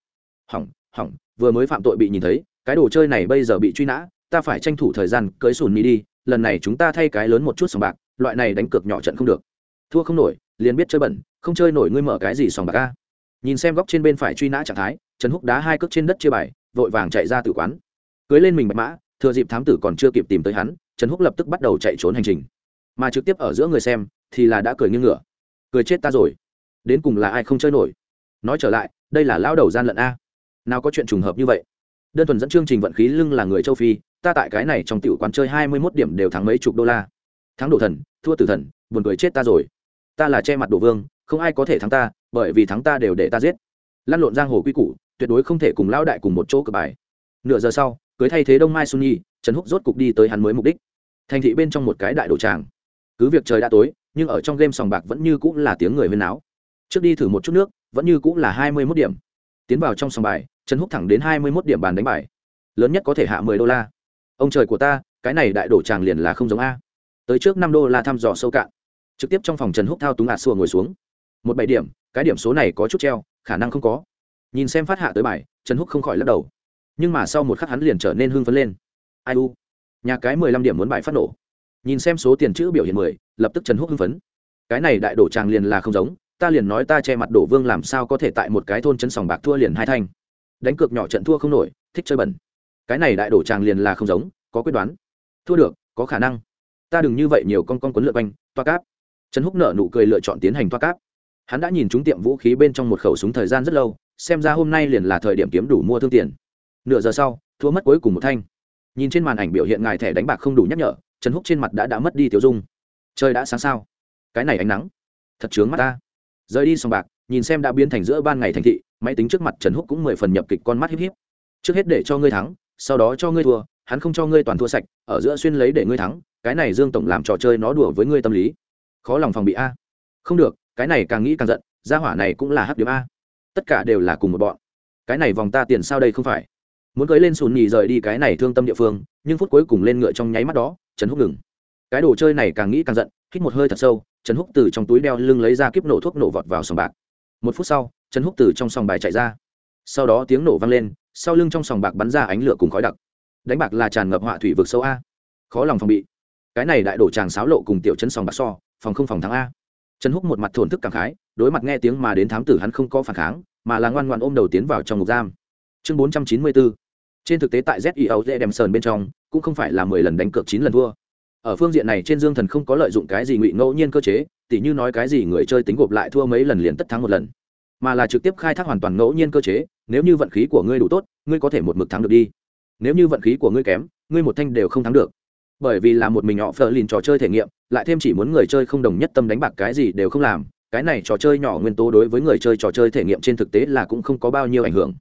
Hỏng hỏng, vừa mới phạm tội bị nhìn thấy, cái đồ chơi này bây giờ bị truy nã, ta phải tranh thủ thời gian cưới sùn mi đi, lần này chúng ta thay cái lớn một chút sòng bạc, loại này đánh cược nhỏ trận không được. Thua không nổi, liền biết chơi bẩn, không chơi nổi ngươi mở cái gì sòng bạc ca nhìn xem góc trên bên phải truy nã trạng thái, trần húc đá hai cước trên đất chia bài, vội vàng chạy ra từ quán. Cưới lên mình bạch mã, thừa dịp thám tử còn chưa kịp tìm tới hắn, trần húc lập tức bắt đầu chạy trốn hành trình. Mà trực tiếp ở giữa người xem, thì là đã cười nghiêng ngửa cười chết ta rồi đến cùng là ai không chơi nổi. Nói trở lại, đây là lao đầu gian lận a. Nào có chuyện trùng hợp như vậy? Đơn thuần dẫn chương trình vận khí lưng là người châu phi, ta tại cái này trong tiểu quán chơi hai mươi 21 điểm đều thắng mấy chục đô la. Thắng đồ thần, thua tử thần, buồn cười chết ta rồi. Ta là che mặt đổ vương, không ai có thể thắng ta, bởi vì thắng ta đều để ta giết. Lăn lộn giang hồ quy củ, tuyệt đối không thể cùng lao đại cùng một chỗ cờ bài nửa giờ sau, cưới thay thế đông mai xuân nhi, trần húc rốt cục đi tới hắn mới mục đích. Thành thị bên trong một cái đại đồ tràng. Cứ việc trời đã tối, nhưng ở trong game sòng bạc vẫn như cũng là tiếng người huyên náo trước đi thử một chút nước, vẫn như cũng là hai mươi mốt điểm. Tiến vào trong sòng bài, trần húc thẳng đến hai mươi mốt điểm bàn đánh bài. Lớn nhất có thể hạ mười đô la. Ông trời của ta, cái này đại đổ tràng liền là không giống a. Tới trước năm đô la thăm dò sâu cạn. Trực tiếp trong phòng trần húc thao túng ạt xua ngồi xuống. Một bảy điểm, cái điểm số này có chút treo, khả năng không có. Nhìn xem phát hạ tới bài, trần húc không khỏi lắc đầu. Nhưng mà sau một khắc hắn liền trở nên hưng phấn lên. Ai u? Nhà cái mười lăm điểm muốn bài phát nổ. Nhìn xem số tiền chữ biểu hiện mười, lập tức trần húc hưng phấn. Cái này đại đổ tràng liền là không giống ta liền nói ta che mặt đổ vương làm sao có thể tại một cái thôn chân sòng bạc thua liền hai thanh. Đánh cược nhỏ trận thua không nổi, thích chơi bẩn. Cái này đại đổ tràng liền là không giống, có quyết đoán. Thua được, có khả năng. Ta đừng như vậy nhiều con con quấn lượt quanh, toa cáp. Trần húc nợ nụ cười lựa chọn tiến hành toa cáp. Hắn đã nhìn chúng tiệm vũ khí bên trong một khẩu súng thời gian rất lâu, xem ra hôm nay liền là thời điểm kiếm đủ mua thương tiền. Nửa giờ sau, thua mất cuối cùng một thanh. Nhìn trên màn ảnh biểu hiện ngài thẻ đánh bạc không đủ nhắc nhở, trần húc trên mặt đã đã mất đi tiểu dung. Trời đã sáng sao? Cái này ánh nắng. Thật chướng mắt ta rời đi sòng bạc, nhìn xem đã biến thành giữa ban ngày thành thị, máy tính trước mặt trần húc cũng mười phần nhập kịch con mắt híp híp. Trước hết để cho ngươi thắng, sau đó cho ngươi thua, hắn không cho ngươi toàn thua sạch, ở giữa xuyên lấy để ngươi thắng, cái này dương tổng làm trò chơi nó đùa với ngươi tâm lý. Khó lòng phòng bị a. Không được, cái này càng nghĩ càng giận, gia hỏa này cũng là hấp điểm a. Tất cả đều là cùng một bọn. Cái này vòng ta tiền sao đây không phải? Muốn cưới lên sùn nhì rời đi cái này thương tâm địa phương, nhưng phút cuối cùng lên ngựa trong nháy mắt đó, trần húc ngừng. Cái đồ chơi này càng nghĩ càng giận, hít một hơi thật sâu trần húc từ trong túi đeo lưng lấy ra kiếp nổ thuốc nổ vọt vào sòng bạc. Một phút sau, trần húc từ trong sòng bài chạy ra. Sau đó tiếng nổ vang lên, sau lưng trong sòng bạc bắn ra ánh lửa cùng khói đặc. Đánh bạc là tràn ngập họa thủy vực sâu a. Khó lòng phòng bị. Cái này đại đổ tràng sáo lộ cùng tiểu chân sòng bạc so, phòng không phòng thắng a. Trần húc một mặt thổn thức cảm khái, đối mặt nghe tiếng mà đến thám tử hắn không có phản kháng, mà là ngoan ngoan ôm đầu tiến vào trong ngục giam. Chương bốn trăm chín mươi bốn. Trên thực tế tại zio dễ đem sờn bên trong, cũng không phải là mười lần đánh cược chín lần thua ở phương diện này trên dương thần không có lợi dụng cái gì ngụy ngẫu nhiên cơ chế, tỉ như nói cái gì người chơi tính gộp lại thua mấy lần liền tất thắng một lần, mà là trực tiếp khai thác hoàn toàn ngẫu nhiên cơ chế, nếu như vận khí của ngươi đủ tốt, ngươi có thể một mực thắng được đi. Nếu như vận khí của ngươi kém, ngươi một thanh đều không thắng được. Bởi vì là một mình họ phờ lìn trò chơi thể nghiệm, lại thêm chỉ muốn người chơi không đồng nhất tâm đánh bạc cái gì đều không làm, cái này trò chơi nhỏ nguyên tố đối với người chơi trò chơi thể nghiệm trên thực tế là cũng không có bao nhiêu ảnh hưởng.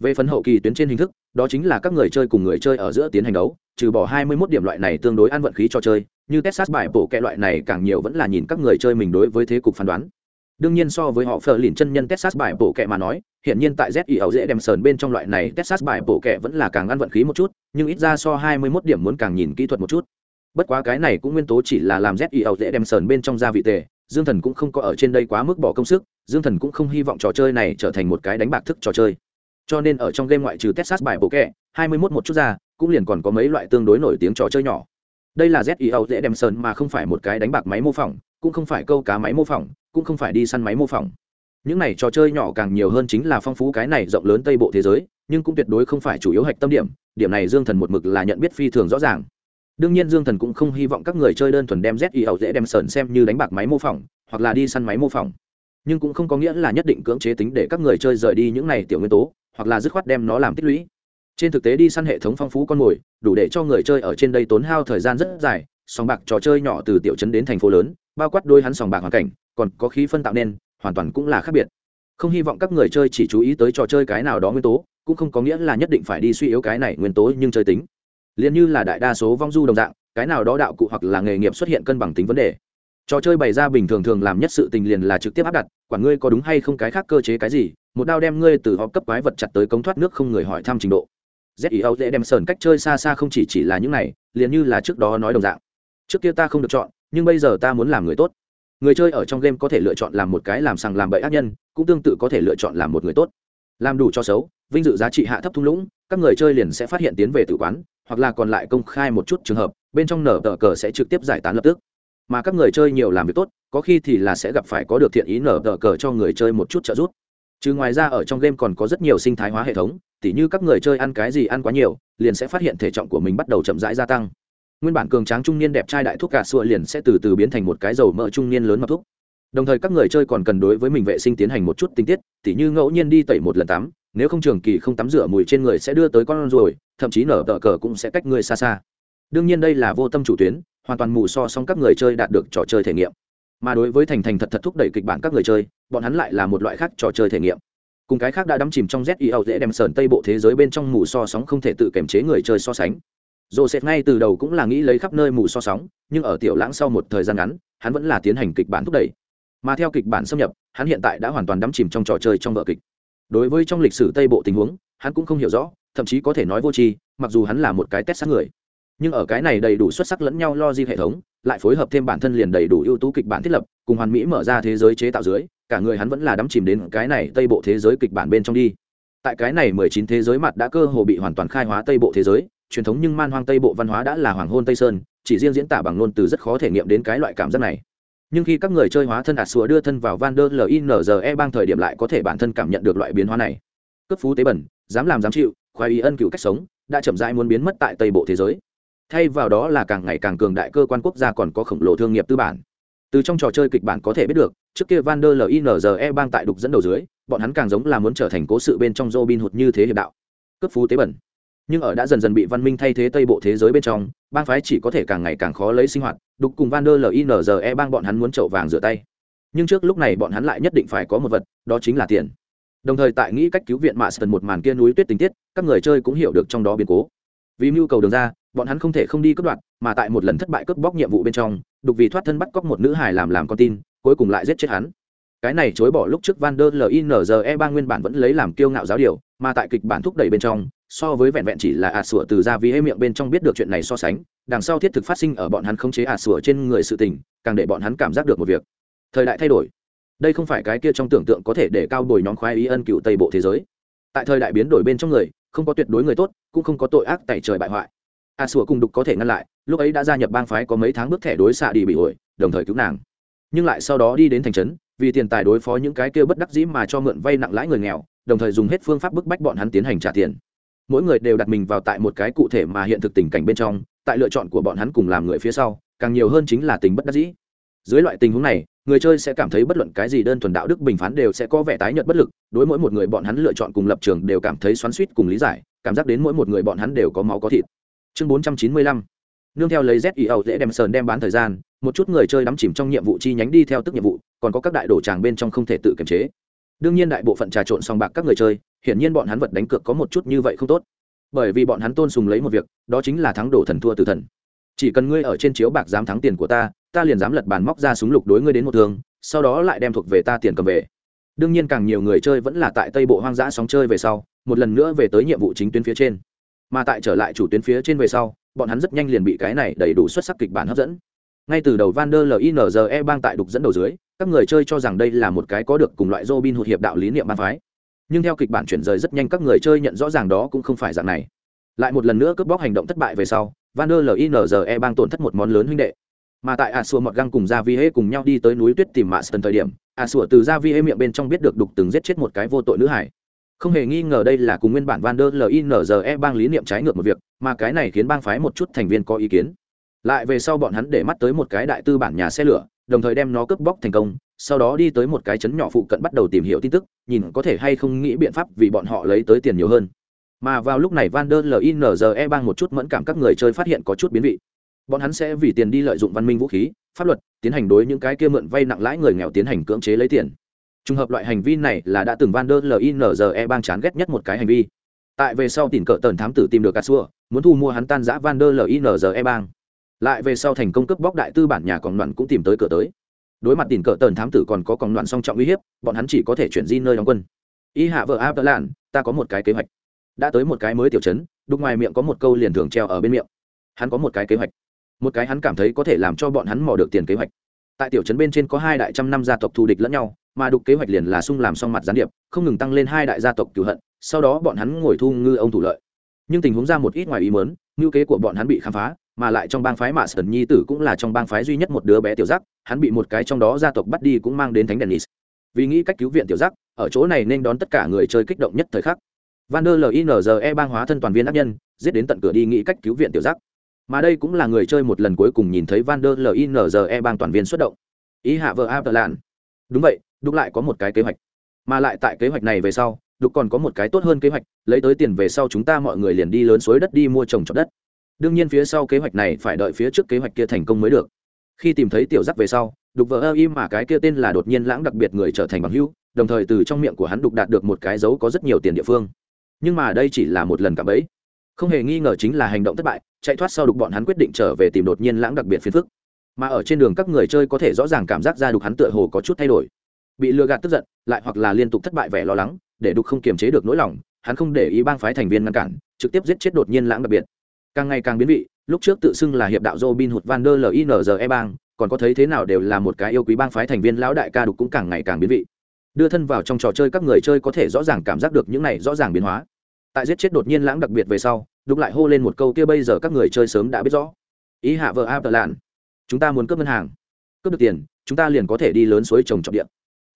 Về phần hậu kỳ tuyến trên hình thức đó chính là các người chơi cùng người chơi ở giữa tiến hành đấu, trừ bỏ 21 điểm loại này tương đối ăn vận khí cho chơi, như texas bài bổ kẹ loại này càng nhiều vẫn là nhìn các người chơi mình đối với thế cục phán đoán. Đương nhiên so với họ phờ lìn chân nhân texas bài bổ kẹ mà nói hiện nhiên tại z ý ẩu dễ đem sờn bên trong loại này texas bài bổ kẹ vẫn là càng ăn vận khí một chút, nhưng ít ra so 21 điểm muốn càng nhìn kỹ thuật một chút. Bất quá cái này cũng nguyên tố chỉ là làm z ý ẩu dễ đem sờn bên trong gia vị tề, dương thần cũng không có ở trên đây quá mức bỏ công sức, dương thần cũng không hy vọng trò chơi này trở thành một cái đánh bạc thức trò chơi cho nên ở trong game ngoại trừ texas bài bộ kẹ 21 một chút ra, cũng liền còn có mấy loại tương đối nổi tiếng trò chơi nhỏ. Đây là zio dễ đem sơn mà không phải một cái đánh bạc máy mô phỏng, cũng không phải câu cá máy mô phỏng, cũng không phải đi săn máy mô phỏng. Những này trò chơi nhỏ càng nhiều hơn chính là phong phú cái này rộng lớn tây bộ thế giới, nhưng cũng tuyệt đối không phải chủ yếu hạch tâm điểm điểm này dương thần một mực là nhận biết phi thường rõ ràng. Đương nhiên dương thần cũng không hy vọng các người chơi đơn thuần đem zio dễ đem sơn xem như đánh bạc máy mô phỏng, hoặc là đi săn máy mô phỏng nhưng cũng không có nghĩa là nhất định cưỡng chế tính để các người chơi rời đi những này tiểu nguyên tố, hoặc là dứt khoát đem nó làm tích lũy. Trên thực tế đi săn hệ thống phong phú con mồi, đủ để cho người chơi ở trên đây tốn hao thời gian rất dài, sòng bạc trò chơi nhỏ từ tiểu trấn đến thành phố lớn, bao quát đôi hắn sòng bạc hoàn cảnh, còn có khí phân tạo nên, hoàn toàn cũng là khác biệt. Không hy vọng các người chơi chỉ chú ý tới trò chơi cái nào đó nguyên tố, cũng không có nghĩa là nhất định phải đi suy yếu cái này nguyên tố nhưng chơi tính. Liền như là đại đa số vong du đồng dạng, cái nào đó đạo cụ hoặc là nghề nghiệp xuất hiện cân bằng tính vấn đề trò chơi bày ra bình thường thường làm nhất sự tình liền là trực tiếp áp đặt, quản ngươi có đúng hay không cái khác cơ chế cái gì, một đao đem ngươi từ họ cấp quái vật chặt tới cống thoát nước không người hỏi thăm trình độ. Zio dễ đem sờn cách chơi xa xa không chỉ chỉ là những này, liền như là trước đó nói đồng dạng. Trước kia ta không được chọn, nhưng bây giờ ta muốn làm người tốt. Người chơi ở trong game có thể lựa chọn làm một cái làm sằng làm bậy ác nhân, cũng tương tự có thể lựa chọn làm một người tốt. Làm đủ cho xấu, vinh dự giá trị hạ thấp thung lũng, các người chơi liền sẽ phát hiện tiến về tử quán, hoặc là còn lại công khai một chút trường hợp, bên trong nở tờ cờ sẽ trực tiếp giải tán lập tức mà các người chơi nhiều làm việc tốt, có khi thì là sẽ gặp phải có được thiện ý nở tờ cờ cho người chơi một chút trợ giúp. Chứ ngoài ra ở trong game còn có rất nhiều sinh thái hóa hệ thống, tỉ như các người chơi ăn cái gì ăn quá nhiều, liền sẽ phát hiện thể trọng của mình bắt đầu chậm rãi gia tăng. Nguyên bản cường tráng trung niên đẹp trai đại thuốc gà sụa liền sẽ từ từ biến thành một cái dầu mỡ trung niên lớn mập thuốc đồng thời các người chơi còn cần đối với mình vệ sinh tiến hành một chút tinh tiết, tỉ như ngẫu nhiên đi tẩy một lần tắm, nếu không trường kỳ không tắm rửa mùi trên người sẽ đưa tới con ruồi, thậm chí nở tờ cờ cũng sẽ cách người xa xa. Đương nhiên đây là vô tâm chủ tuyến hoàn toàn mù so song các người chơi đạt được trò chơi thể nghiệm. Mà đối với thành thành thật thật thúc đẩy kịch bản các người chơi, bọn hắn lại là một loại khác trò chơi thể nghiệm. Cùng cái khác đã đắm chìm trong zio dễ đem sờn tây bộ thế giới bên trong mù so sóng không thể tự kiềm chế người chơi so sánh. Joseph ngay từ đầu cũng là nghĩ lấy khắp nơi mù so sóng, nhưng ở tiểu lãng sau một thời gian ngắn, hắn vẫn là tiến hành kịch bản thúc đẩy. Mà theo kịch bản xâm nhập, hắn hiện tại đã hoàn toàn đắm chìm trong trò chơi trong vở kịch. Đối với trong lịch sử tây bộ tình huống, hắn cũng không hiểu rõ, thậm chí có thể nói vô tri, mặc dù hắn là một cái test sát người nhưng ở cái này đầy đủ xuất sắc lẫn nhau lo di hệ thống, lại phối hợp thêm bản thân liền đầy đủ ưu tú kịch bản thiết lập, cùng hoàn mỹ mở ra thế giới chế tạo dưới, cả người hắn vẫn là đắm chìm đến cái này tây bộ thế giới kịch bản bên trong đi. Tại cái này mười chín thế giới mặt đã cơ hồ bị hoàn toàn khai hóa tây bộ thế giới, truyền thống nhưng man hoang tây bộ văn hóa đã là hoàng hôn tây sơn, chỉ riêng diễn tả bằng ngôn từ rất khó thể nghiệm đến cái loại cảm giác này. Nhưng khi các người chơi hóa thân ạt sùa đưa thân vào van der linze bang thời điểm lại có thể bản thân cảm nhận được loại biến hóa này. Cấp phú tế bẩn, dám làm dám chịu, khoái ý ân cựu cách sống, đã chậm rãi muốn biến mất tại tây bộ thế giới thay vào đó là càng ngày càng cường đại cơ quan quốc gia còn có khổng lồ thương nghiệp tư bản. Từ trong trò chơi kịch bản có thể biết được, trước kia van der linze bang tại đục dẫn đầu dưới, bọn hắn càng giống là muốn trở thành cố sự bên trong robin hụt như thế hiệp đạo. Cấp phú tế bẩn. Nhưng ở đã dần dần bị văn minh thay thế tây bộ thế giới bên trong, bang phái chỉ có thể càng ngày càng khó lấy sinh hoạt, đục cùng van der linze bang bọn hắn muốn trậu vàng rửa tay. Nhưng trước lúc này bọn hắn lại nhất định phải có một vật, đó chính là tiền. Đồng thời tại nghĩ cách cứu viện mạ sơn một màn kia núi tuyết tình tiết, các người chơi cũng hiểu được trong đó biến cố. Vì mưu cầu đường ra bọn hắn không thể không đi cướp đoạt, mà tại một lần thất bại cướp bóc nhiệm vụ bên trong, đục vì thoát thân bắt cóc một nữ hài làm làm con tin, cuối cùng lại giết chết hắn. Cái này chối bỏ lúc trước van der linze ba nguyên bản vẫn lấy làm kiêu ngạo giáo điều, mà tại kịch bản thúc đẩy bên trong, so với vẹn vẹn chỉ là ạt sủa từ ra vì hễ miệng bên trong biết được chuyện này so sánh, đằng sau thiết thực phát sinh ở bọn hắn không chế ạt sủa trên người sự tình, càng để bọn hắn cảm giác được một việc. Thời đại thay đổi. Đây không phải cái kia trong tưởng tượng có thể để cao bồi nhóm khoái ý ân cựu tây bộ thế giới. Tại thời đại biến đổi bên trong người, không có tuyệt đối người tốt, cũng không có tội ác tại trời bại hoại a sủa cùng đục có thể ngăn lại, lúc ấy đã gia nhập bang phái có mấy tháng bước thẻ đối xạ đi bị ổi, đồng thời cứu nàng. Nhưng lại sau đó đi đến thành trấn, vì tiền tài đối phó những cái kia bất đắc dĩ mà cho mượn vay nặng lãi người nghèo, đồng thời dùng hết phương pháp bức bách bọn hắn tiến hành trả tiền. Mỗi người đều đặt mình vào tại một cái cụ thể mà hiện thực tình cảnh bên trong, tại lựa chọn của bọn hắn cùng làm người phía sau, càng nhiều hơn chính là tình bất đắc dĩ. Dưới loại tình huống này, người chơi sẽ cảm thấy bất luận cái gì đơn thuần đạo đức bình phán đều sẽ có vẻ tái nhợt bất lực, đối mỗi một người bọn hắn lựa chọn cùng lập trường đều cảm thấy xoắn suýt cùng lý giải, cảm giác đến mỗi một người bọn hắn đều có máu có thịt chương bốn trăm chín mươi lăm. Nương theo lấy z ý ẩu dễ đem sờn đem bán thời gian một chút người chơi đắm chìm trong nhiệm vụ chi nhánh đi theo tức nhiệm vụ còn có các đại đổ tràng bên trong không thể tự kiềm chế. Đương nhiên đại bộ phận trà trộn song bạc các người chơi hiển nhiên bọn hắn vật đánh cược có một chút như vậy không tốt. Bởi vì bọn hắn tôn sùng lấy một việc đó chính là thắng đổ thần thua từ thần. Chỉ cần ngươi ở trên chiếu bạc dám thắng tiền của ta ta liền dám lật bàn móc ra súng lục đối ngươi đến một thương, sau đó lại đem thuộc về ta tiền cầm về. Đương nhiên càng nhiều người chơi vẫn là tại tây bộ hoang dã sóng chơi về sau một lần nữa về tới nhiệm vụ chính tuyến phía trên mà tại trở lại chủ tuyến phía trên về sau, bọn hắn rất nhanh liền bị cái này đầy đủ xuất sắc kịch bản hấp dẫn. Ngay từ đầu van der linze bang tại đục dẫn đầu dưới, các người chơi cho rằng đây là một cái có được cùng loại robin hụt hiệp đạo lý niệm ban phái. Nhưng theo kịch bản chuyển rời rất nhanh các người chơi nhận rõ ràng đó cũng không phải dạng này. Lại một lần nữa cướp bóc hành động thất bại về sau, van der linze bang tổn thất một món lớn huynh đệ. Mà tại a sùa mọt găng cùng ra vi hê cùng nhau đi tới núi tuyết tìm mạ sơn thời điểm a sùa từ ra vi hê miệng bên trong biết được đục từng giết chết một cái vô tội nữ hải không hề nghi ngờ đây là cùng nguyên bản van der linze bang lý niệm trái ngược một việc, mà cái này khiến bang phái một chút thành viên có ý kiến. Lại về sau bọn hắn để mắt tới một cái đại tư bản nhà xe lửa, đồng thời đem nó cướp bóc thành công, sau đó đi tới một cái chấn nhỏ phụ cận bắt đầu tìm hiểu tin tức, nhìn có thể hay không nghĩ biện pháp vì bọn họ lấy tới tiền nhiều hơn. Mà vào lúc này van der linze bang một chút mẫn cảm các người chơi phát hiện có chút biến vị. Bọn hắn sẽ vì tiền đi lợi dụng văn minh vũ khí, pháp luật, tiến hành đối những cái kia mượn vay nặng lãi người nghèo tiến hành cưỡng chế lấy tiền trùng hợp loại hành vi này là đã từng van der linze bang chán ghét nhất một cái hành vi. Tại về sau tìm cỡ tần thám tử tìm được cà xua, muốn thu mua hắn tan giã van der linze bang. Lại về sau thành công cướp bóc đại tư bản nhà còn đoàn cũng tìm tới cửa tới. Đối mặt tìm cỡ tần thám tử còn có còn đoàn song trọng uy hiếp, bọn hắn chỉ có thể chuyển di nơi đóng quân. Y hạ vợ áp lạn, ta có một cái kế hoạch. Đã tới một cái mới tiểu chấn đục ngoài miệng có một câu liền thường treo ở bên miệng. Hắn có một cái kế hoạch. Một cái hắn cảm thấy có thể làm cho bọn hắn mò được tiền kế hoạch. Tại tiểu trấn bên trên có hai đại trăm năm gia tộc thù địch lẫn nhau mà đục kế hoạch liền là sung làm xong mặt gián điệp, không ngừng tăng lên hai đại gia tộc cửu hận, sau đó bọn hắn ngồi thu ngư ông thủ lợi. Nhưng tình huống ra một ít ngoài ý mớn ngữ kế của bọn hắn bị khám phá, mà lại trong bang phái mạ sơn nhi tử cũng là trong bang phái duy nhất một đứa bé tiểu giác, hắn bị một cái trong đó gia tộc bắt đi cũng mang đến thánh dennis vì nghĩ cách cứu viện tiểu giác, ở chỗ này nên đón tất cả người chơi kích động nhất thời khắc. Van der linze bang hóa thân toàn viên ác nhân, giết đến tận cửa đi nghĩ cách cứu viện tiểu giác. Mà đây cũng là người chơi một lần cuối cùng nhìn thấy van der linze bang toàn viên xuất động. Ý hạ vợ áp lạn đúng vậy đục lại có một cái kế hoạch. Mà lại tại kế hoạch này về sau, đục còn có một cái tốt hơn kế hoạch, lấy tới tiền về sau chúng ta mọi người liền đi lớn suối đất đi mua trồng trọt đất. Đương nhiên phía sau kế hoạch này phải đợi phía trước kế hoạch kia thành công mới được. Khi tìm thấy tiểu giác về sau, đục vợ ơ im mà cái kia tên là đột nhiên lãng đặc biệt người trở thành bằng hữu, đồng thời từ trong miệng của hắn đục đạt được một cái dấu có rất nhiều tiền địa phương. Nhưng mà đây chỉ là một lần cảm ấy không hề nghi ngờ chính là hành động thất bại, chạy thoát sau đục bọn hắn quyết định trở về tìm đột nhiên lãng đặc biệt phiền phức. Mà ở trên đường các người chơi có thể rõ ràng cảm giác ra đục hắn tựa hồ có chút thay đổi bị lừa gạt tức giận lại hoặc là liên tục thất bại vẻ lo lắng để đục không kiềm chế được nỗi lòng hắn không để ý bang phái thành viên ngăn cản trực tiếp giết chết đột nhiên lãng đặc biệt càng ngày càng biến vị lúc trước tự xưng là hiệp đạo Robin hụt Van der Linze e bang, còn có thấy thế nào đều là một cái yêu quý bang phái thành viên lão đại ca đục cũng càng ngày càng biến vị. Đưa thân vào trong trò chơi các người chơi có thể rõ ràng cảm giác được những này rõ ràng biến hóa. Tại giết chết đột nhiên lãng đặc biệt về sau, đục lại hô lên một câu kia bây giờ các người chơi sớm đã biết rõ. Ý hạ vợ áp lạn, chúng ta muốn cướp ngân hàng, cướp được tiền, chúng ta liền có thể đi lớn suối trồng trọng điện.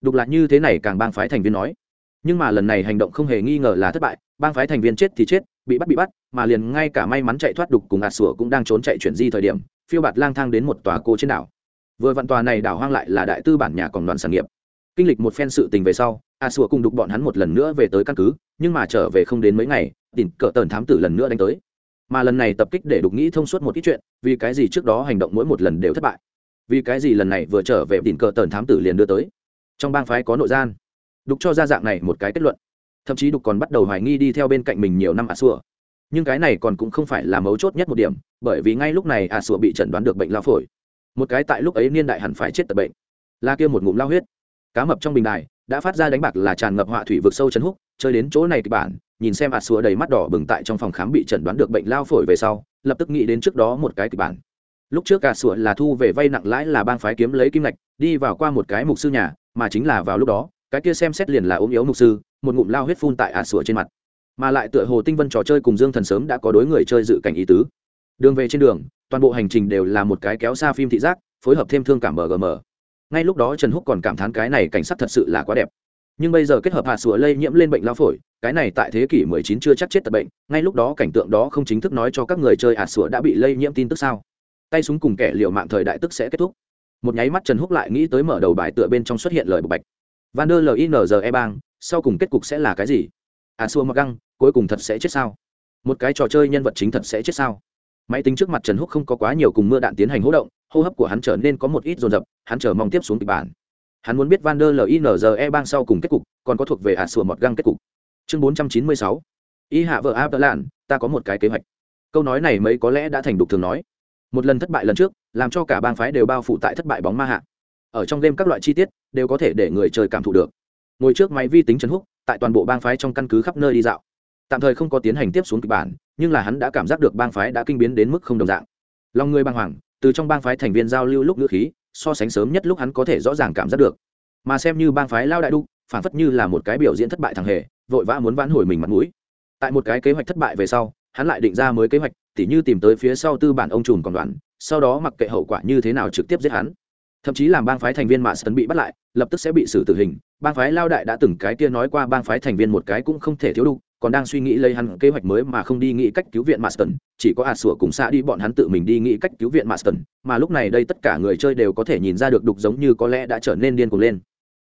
Đục lại như thế này càng bang phái thành viên nói. Nhưng mà lần này hành động không hề nghi ngờ là thất bại, bang phái thành viên chết thì chết, bị bắt bị bắt mà liền ngay cả may mắn chạy thoát đục cùng ạt sủa cũng đang trốn chạy chuyển di thời điểm phiêu bạt lang thang đến một tòa cô trên đảo. Vừa vặn tòa này đảo hoang lại là đại tư bản nhà còn đoàn sản nghiệp. Kinh lịch một phen sự tình về sau a sủa cùng đục bọn hắn một lần nữa về tới căn cứ nhưng mà trở về không đến mấy ngày tìm cỡ tần thám tử lần nữa đánh tới. Mà lần này tập kích để đục nghĩ thông suốt một ít chuyện vì cái gì trước đó hành động mỗi một lần đều thất bại? Vì cái gì lần này vừa trở về tìm cỡ tần thám tử liền đưa tới? Trong bang phái có nội gian. Đục cho ra dạng này một cái kết luận. Thậm chí đục còn bắt đầu hoài nghi đi theo bên cạnh mình nhiều năm ạ à nhưng cái này còn cũng không phải là mấu chốt nhất một điểm, bởi vì ngay lúc này ạ à bị chẩn đoán được bệnh lao phổi. Một cái tại lúc ấy niên đại hẳn phải chết tật bệnh. La kia một ngụm lao huyết. Cá mập trong bình đài, đã phát ra đánh bạc là tràn ngập họa thủy vực sâu chấn húc chơi đến chỗ này kịch bản, nhìn xem ạ xua đầy mắt đỏ bừng tại trong phòng khám bị chẩn đoán được bệnh lao phổi về sau, lập tức nghĩ đến trước đó một cái kịch bản. Lúc trước cả sủa là thu về vay nặng lãi là bang phái kiếm lấy kim lạch đi vào qua một cái mục sư nhà mà chính là vào lúc đó, cái kia xem xét liền là ốm yếu mục sư, một ngụm lao huyết phun tại ả sủa trên mặt. Mà lại tựa hồ tinh vân trò chơi cùng dương thần sớm đã có đối người chơi dự cảnh ý tứ. Đường về trên đường, toàn bộ hành trình đều là một cái kéo xa phim thị giác, phối hợp thêm thương cảm mgm ngay lúc đó trần húc còn cảm thán cái này cảnh sắc thật sự là quá đẹp. Nhưng bây giờ kết hợp hạ sủa lây nhiễm lên bệnh lao phổi, cái này tại thế kỷ 19 chưa chắc chết tật bệnh, ngay lúc đó cảnh tượng đó không chính thức nói cho các người chơi hạ sủa đã bị lây nhiễm tin tức sao? Tay súng cùng kẻ liều mạng thời đại tức sẽ kết thúc một nháy mắt trần húc lại nghĩ tới mở đầu bài tựa bên trong xuất hiện lời bộc bạch. Van der linze bang, sau cùng kết cục sẽ là cái gì? À xua mặc găng, cuối cùng thật sẽ chết sao? Một cái trò chơi nhân vật chính thật sẽ chết sao? Máy tính trước mặt trần húc không có quá nhiều cùng mưa đạn tiến hành hỗ động, hô hấp của hắn trở nên có một ít dồn dập, hắn chờ mong tiếp xuống kịch bản. Hắn muốn biết van der linze bang sau cùng kết cục, còn có thuộc về ả sùa mọt găng kết cục. Chương bốn trăm chín mươi sáu. Y hạ vợ áp lạn ta có một cái kế hoạch. Câu nói này mấy có lẽ đã thành đục thường nói một lần thất bại lần trước, làm cho cả bang phái đều bao phủ tại thất bại bóng ma hạ. Ở trong game các loại chi tiết đều có thể để người chơi cảm thụ được. Ngồi trước máy vi tính trần húc, tại toàn bộ bang phái trong căn cứ khắp nơi đi dạo. Tạm thời không có tiến hành tiếp xuống kịch bản, nhưng là hắn đã cảm giác được bang phái đã kinh biến đến mức không đồng dạng. Lòng người bang hoàng, từ trong bang phái thành viên giao lưu lúc ngữ khí, so sánh sớm nhất lúc hắn có thể rõ ràng cảm giác được. Mà xem như bang phái lao đại đúc, phản phất như là một cái biểu diễn thất bại thằng hề, vội vã muốn vãn hồi mình mặt mũi. Tại một cái kế hoạch thất bại về sau, hắn lại định ra mới kế hoạch tỉ như tìm tới phía sau tư bản ông trùm còn đoàn sau đó mặc kệ hậu quả như thế nào trực tiếp giết hắn thậm chí làm bang phái thành viên mạ sơn bị bắt lại lập tức sẽ bị xử tử hình bang phái lao đại đã từng cái kia nói qua bang phái thành viên một cái cũng không thể thiếu đủ còn đang suy nghĩ lấy hắn kế hoạch mới mà không đi nghĩ cách cứu viện Marston, chỉ có à Sủa cùng xã đi bọn hắn tự mình đi nghĩ cách cứu viện Marston, mà lúc này đây tất cả người chơi đều có thể nhìn ra được đục giống như có lẽ đã trở nên điên cuồng lên.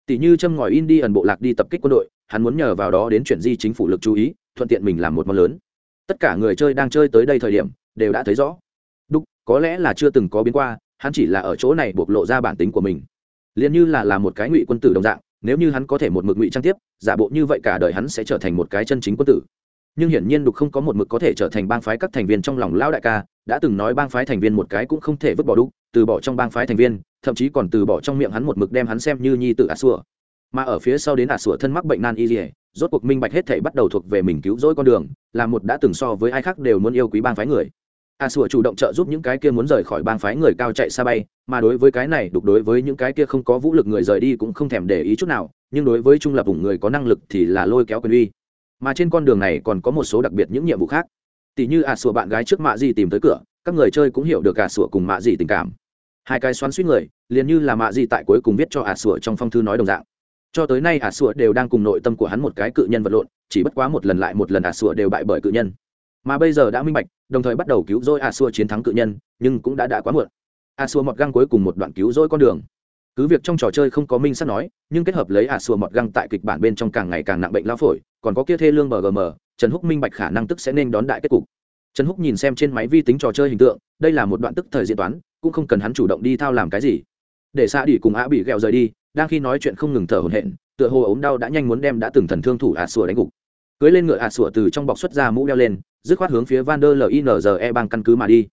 Tỷ như châm ngòi Indi ẩn bộ lạc đi tập kích quân đội, hắn muốn nhờ vào đó đến chuyển di chính phủ lực chú ý, thuận tiện mình làm một món lớn. Tất cả người chơi đang chơi tới đây thời điểm, đều đã thấy rõ. Đục, có lẽ là chưa từng có biến qua, hắn chỉ là ở chỗ này bộc lộ ra bản tính của mình. Liên như là là một cái ngụy quân tử đồng dạng, nếu như hắn có thể một mực ngụy trang tiếp giả bộ như vậy cả đời hắn sẽ trở thành một cái chân chính quân tử nhưng hiển nhiên đục không có một mực có thể trở thành bang phái các thành viên trong lòng lão đại ca đã từng nói bang phái thành viên một cái cũng không thể vứt bỏ đục từ bỏ trong bang phái thành viên thậm chí còn từ bỏ trong miệng hắn một mực đem hắn xem như nhi tử ả sủa mà ở phía sau đến ả sủa thân mắc bệnh nan y dỉa rốt cuộc minh bạch hết thể bắt đầu thuộc về mình cứu rỗi con đường, là một đã từng so với ai khác đều muốn yêu quý bang phái người. A sủa chủ động trợ giúp những cái kia muốn rời khỏi bang phái người cao chạy xa bay, mà đối với cái này, đục đối với những cái kia không có vũ lực người rời đi cũng không thèm để ý chút nào, nhưng đối với trung lập vùng người có năng lực thì là lôi kéo quyền uy. Mà trên con đường này còn có một số đặc biệt những nhiệm vụ khác. Tỷ như a sủa bạn gái trước mạ gì tìm tới cửa, các người chơi cũng hiểu được a sủa cùng mạ gì tình cảm. Hai cái xoắn suýt người, liền như là mạ gì tại cuối cùng viết cho a sủa trong phong thư nói đồng dạng cho tới nay a sủa đều đang cùng nội tâm của hắn một cái cự nhân vật lộn, chỉ bất quá một lần lại một lần a sủa đều bại bởi cự nhân. Mà bây giờ đã minh bạch, đồng thời bắt đầu cứu rỗi a sủa chiến thắng cự nhân, nhưng cũng đã đã quá muộn. A sủa mọt găng cuối cùng một đoạn cứu rỗi con đường. Cứ việc trong trò chơi không có minh sắp nói, nhưng kết hợp lấy a sủa mọt găng tại kịch bản bên trong càng ngày càng nặng bệnh lao phổi, còn có kia thê lương bgm trần húc minh bạch khả năng tức sẽ nên đón đại kết cục. Trần húc nhìn xem trên máy vi tính trò chơi hình tượng, đây là một đoạn tức thời diễn toán, cũng không cần hắn chủ động đi thao làm cái gì. Để xa đi cùng á bị ghẹo rời đi đang khi nói chuyện không ngừng thở hổn hển, tựa hồ ốm đau đã nhanh muốn đem đã từng thần thương thủ ả sủa đánh gục. Cưới lên ngựa ả sủa từ trong bọc xuất ra mũ đeo lên, dứt khoát hướng phía van der linze bang căn cứ mà đi.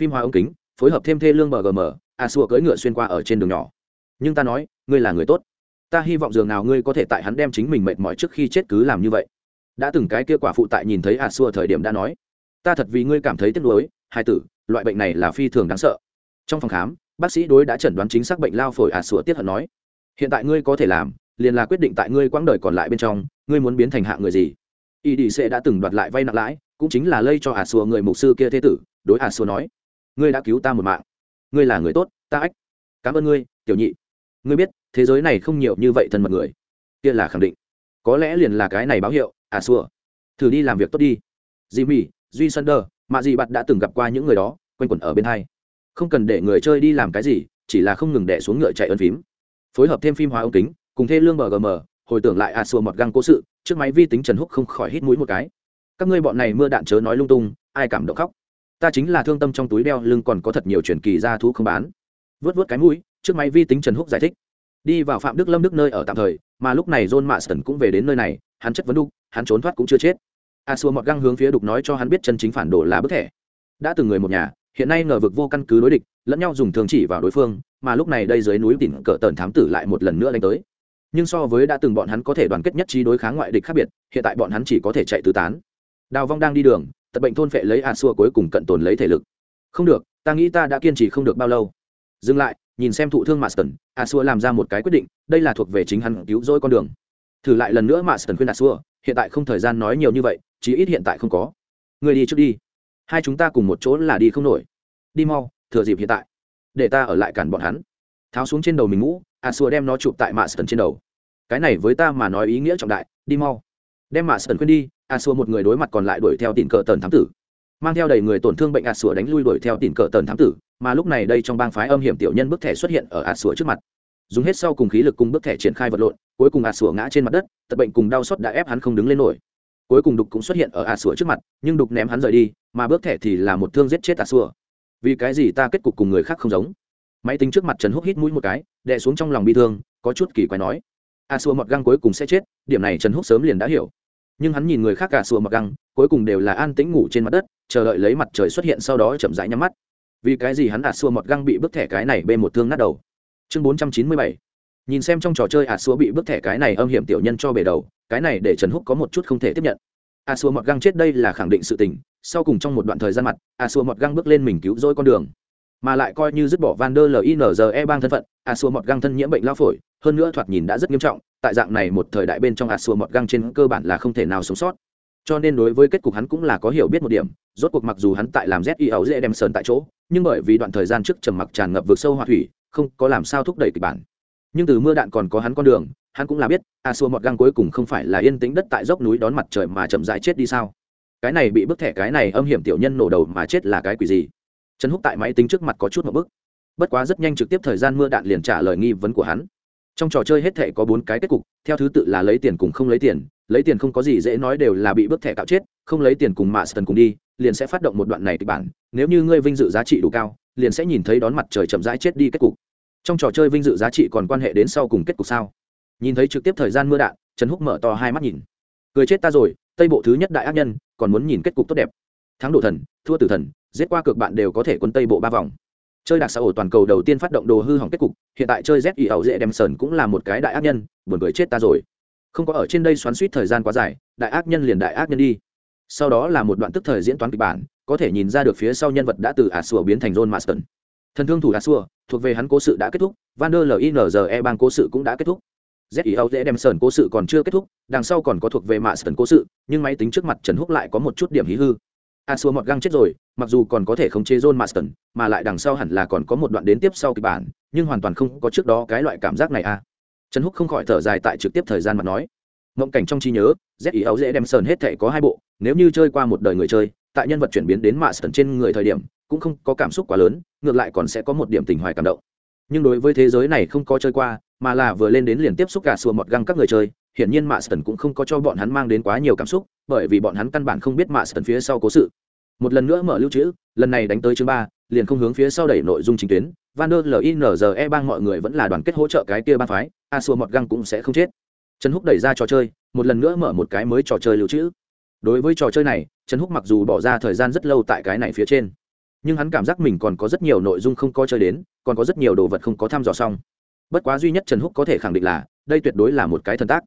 Phim hoa ống kính, phối hợp thêm thê lương bgm ả sủa cưỡi ngựa xuyên qua ở trên đường nhỏ. Nhưng ta nói, ngươi là người tốt. Ta hy vọng dường nào ngươi có thể tại hắn đem chính mình mệt mỏi trước khi chết cứ làm như vậy. Đã từng cái kia quả phụ tại nhìn thấy ả sủa thời điểm đã nói, ta thật vì ngươi cảm thấy tiếc nuối, hai tử, loại bệnh này là phi thường đáng sợ. Trong phòng khám, bác sĩ đối đã chẩn đoán chính xác bệnh lao phổi ả sủa tiết hận nói hiện tại ngươi có thể làm, liền là quyết định tại ngươi quãng đời còn lại bên trong, ngươi muốn biến thành hạ người gì? Y đi sẽ đã từng đoạt lại vay nặng lãi, cũng chính là lây cho ả xùa người mục sư kia thế tử, đối ả xùa nói, ngươi đã cứu ta một mạng. Ngươi là người tốt, ta ách. Cảm ơn ngươi, tiểu nhị. Ngươi biết, thế giới này không nhiều như vậy thân mật người. Kia là khẳng định. Có lẽ liền là cái này báo hiệu, ả xùa thử đi làm việc tốt đi. Dì mì duy sunder mà gì bạn đã từng gặp qua những người đó, quanh quẩn ở bên hai. Không cần để người chơi đi làm cái gì, chỉ là không ngừng đẻ xuống ngựa chạy ân phím phối hợp thêm phim hóa ống kính, cùng thê lương mgm hồi tưởng lại a xua mọt găng cố sự, trước máy vi tính trần húc không khỏi hít mũi một cái. Các ngươi bọn này mưa đạn chớ nói lung tung, ai cảm động khóc. Ta chính là thương tâm trong túi đeo lưng còn có thật nhiều truyền kỳ ra thú không bán. Vớt vớt cái mũi, trước máy vi tính trần húc giải thích. Đi vào phạm đức lâm đức nơi ở tạm thời, mà lúc này john marston cũng về đến nơi này, hắn chất vấn đục, hắn trốn thoát cũng chưa chết. A xua mọt găng hướng phía đục nói cho hắn biết chân chính phản đồ là bức thẻ. Đã từng người một nhà hiện nay ngờ vực vô căn cứ đối địch, lẫn nhau dùng thường chỉ vào đối phương, mà lúc này đây dưới núi tìm cỡ tần thám tử lại một lần nữa đánh tới. Nhưng so với đã từng bọn hắn có thể đoàn kết nhất trí đối kháng ngoại địch khác biệt, hiện tại bọn hắn chỉ có thể chạy tứ tán. Đào vong đang đi đường tật bệnh thôn phệ lấy a xua cuối cùng cận tồn lấy thể lực. Không được, ta nghĩ ta đã kiên trì không được bao lâu. Dừng lại, nhìn xem thụ thương marston a xua làm ra một cái quyết định, đây là thuộc về chính hắn, cứu rỗi con đường. Thử lại lần nữa marston khuyên a xua, hiện tại không thời gian nói nhiều như vậy, chí ít hiện tại không có. Người đi trước đi hai chúng ta cùng một chỗ là đi không nổi. Đi mau, thừa dịp hiện tại. Để ta ở lại cản bọn hắn. Tháo xuống trên đầu mình mũ a xua đem nó chụp tại mạ sơn trên đầu. Cái này với ta mà nói ý nghĩa trọng đại, đi mau. Đem mạ sơn khuyên đi, a xua một người đối mặt còn lại đuổi theo tìm cờ tần thám tử. Mang theo đầy người tổn thương bệnh a xua đánh lui đuổi theo tìm cờ tần thám tử, mà lúc này đây trong bang phái âm hiểm tiểu nhân bức thẻ xuất hiện ở a xua trước mặt. Dùng hết sau cùng khí lực cùng bức thẻ triển khai vật lộn, cuối cùng a xua ngã trên mặt đất tật bệnh cùng đau xót đã ép hắn không đứng lên nổi cuối cùng đục cũng xuất hiện ở a sủa trước mặt, nhưng đục ném hắn rời đi, mà bước thẻ thì là một thương giết chết a sủa. Vì cái gì ta kết cục cùng người khác không giống? Máy tính trước mặt trần húc hít mũi một cái, đè xuống trong lòng bi thương, có chút kỳ quái nói. A sủa mọt găng cuối cùng sẽ chết, điểm này trần húc sớm liền đã hiểu. Nhưng hắn nhìn người khác cả sủa mọt găng, cuối cùng đều là an tĩnh ngủ trên mặt đất, chờ đợi lấy mặt trời xuất hiện sau đó chậm rãi nhắm mắt. Vì cái gì hắn a sủa mọt găng bị bước thẻ cái này bên một thương nát đầu? Chương bốn trăm chín mươi bảy. Nhìn xem trong trò chơi a xua bị bức thẻ cái này âm hiểm tiểu nhân cho bể đầu cái này để trần húc có một chút không thể tiếp nhận a xua mọt găng chết đây là khẳng định sự tình sau cùng trong một đoạn thời gian mặt a xua mọt găng bước lên mình cứu rỗi con đường mà lại coi như dứt bỏ van der linze bang thân phận a xua mọt găng thân nhiễm bệnh lao phổi hơn nữa thoạt nhìn đã rất nghiêm trọng tại dạng này một thời đại bên trong a xua mọt găng trên cơ bản là không thể nào sống sót cho nên đối với kết cục hắn cũng là có hiểu biết một điểm rốt cuộc mặc dù hắn tại làm z y ấu dễ đem sơn tại chỗ nhưng bởi vì đoạn thời gian trước trầm mặc tràn ngập vực sâu hỏa thủy không có làm sao thúc đẩy kịch bản nhưng từ mưa đạn còn có hắn con đường hắn cũng là biết, a xua mọt găng cuối cùng không phải là yên tĩnh đất tại dốc núi đón mặt trời mà chậm rãi chết đi sao? Cái này bị bức thẻ, cái này âm hiểm tiểu nhân nổ đầu mà chết là cái quỷ gì? Trần húc tại máy tính trước mặt có chút một bức. Bất quá rất nhanh trực tiếp thời gian mưa đạn liền trả lời nghi vấn của hắn. Trong trò chơi hết thệ có bốn cái kết cục, theo thứ tự là lấy tiền cùng không lấy tiền lấy tiền không có gì dễ nói đều là bị bức thẻ cạo chết, không lấy tiền cùng mạ sơn cùng đi, liền sẽ phát động một đoạn này kịch bản, nếu như ngươi vinh dự giá trị đủ cao, liền sẽ nhìn thấy đón mặt trời chậm rãi chết đi kết cục. Trong trò chơi vinh dự giá trị còn quan hệ đến sau cùng kết cục sao? Nhìn thấy trực tiếp thời gian mưa đạn, trần húc mở to hai mắt nhìn. Cười chết ta rồi, tây bộ thứ nhất đại ác nhân, còn muốn nhìn kết cục tốt đẹp. Thắng độ thần, thua tử thần, giết qua cực bạn đều có thể quân tây bộ ba vòng. Chơi đặc xã hội toàn cầu đầu tiên phát động đồ hư hỏng kết cục, hiện tại chơi z ỉ ẩu dễ đem sờn cũng là một cái đại ác nhân, buồn cười chết ta rồi. Không có ở trên đây xoắn suýt thời gian quá dài, đại ác nhân liền đại ác nhân đi. Sau đó là một đoạn tức thời diễn toán kịch bản, có thể nhìn ra được phía sau nhân vật đã từ ả sùa biến thành john marston. Thần thương thủ ả sùa thuộc về hắn cố sự đã kết thúc, van der linze bang cố sự cũng đã kết thúc z ý dễ đem sờn cố sự còn chưa kết thúc, đằng sau còn có thuộc về mạ sơn cố sự, nhưng máy tính trước mặt trần húc lại có một chút điểm hí hư. A xua mọt găng chết rồi, mặc dù còn có thể khống chế john marston mà lại đằng sau hẳn là còn có một đoạn đến tiếp sau kịch bản, nhưng hoàn toàn không có trước đó cái loại cảm giác này a à. trần húc không khỏi thở dài tại trực tiếp thời gian mà nói. Ngộng cảnh trong trí nhớ z ý dễ đem sơn hết thể có hai bộ, nếu như chơi qua một đời người chơi, tại nhân vật chuyển biến đến marston trên người thời điểm, cũng không có cảm xúc quá lớn, ngược lại còn sẽ có một điểm tình hoài cảm động. Nhưng đối với thế giới này không có chơi qua mà là vừa lên đến liền tiếp xúc cả sùa mọt găng các người chơi, hiển nhiên mạ sơn cũng không có cho bọn hắn mang đến quá nhiều cảm xúc, bởi vì bọn hắn căn bản không biết mạ sơn phía sau cố sự. Một lần nữa mở lưu trữ, lần này đánh tới chương ba, liền không hướng phía sau đẩy nội dung chính tuyến, van der linze bang mọi người vẫn là đoàn kết hỗ trợ cái kia ban phái, a xua mọt găng cũng sẽ không chết. Trần húc đẩy ra trò chơi, một lần nữa mở một cái mới trò chơi lưu trữ. Đối với trò chơi này, trần húc mặc dù bỏ ra thời gian rất lâu tại cái này phía trên, nhưng hắn cảm giác mình còn có rất nhiều nội dung không có chơi đến, còn có rất nhiều đồ vật không có thăm dò xong bất quá duy nhất trần húc có thể khẳng định là, đây tuyệt đối là một cái thần tác.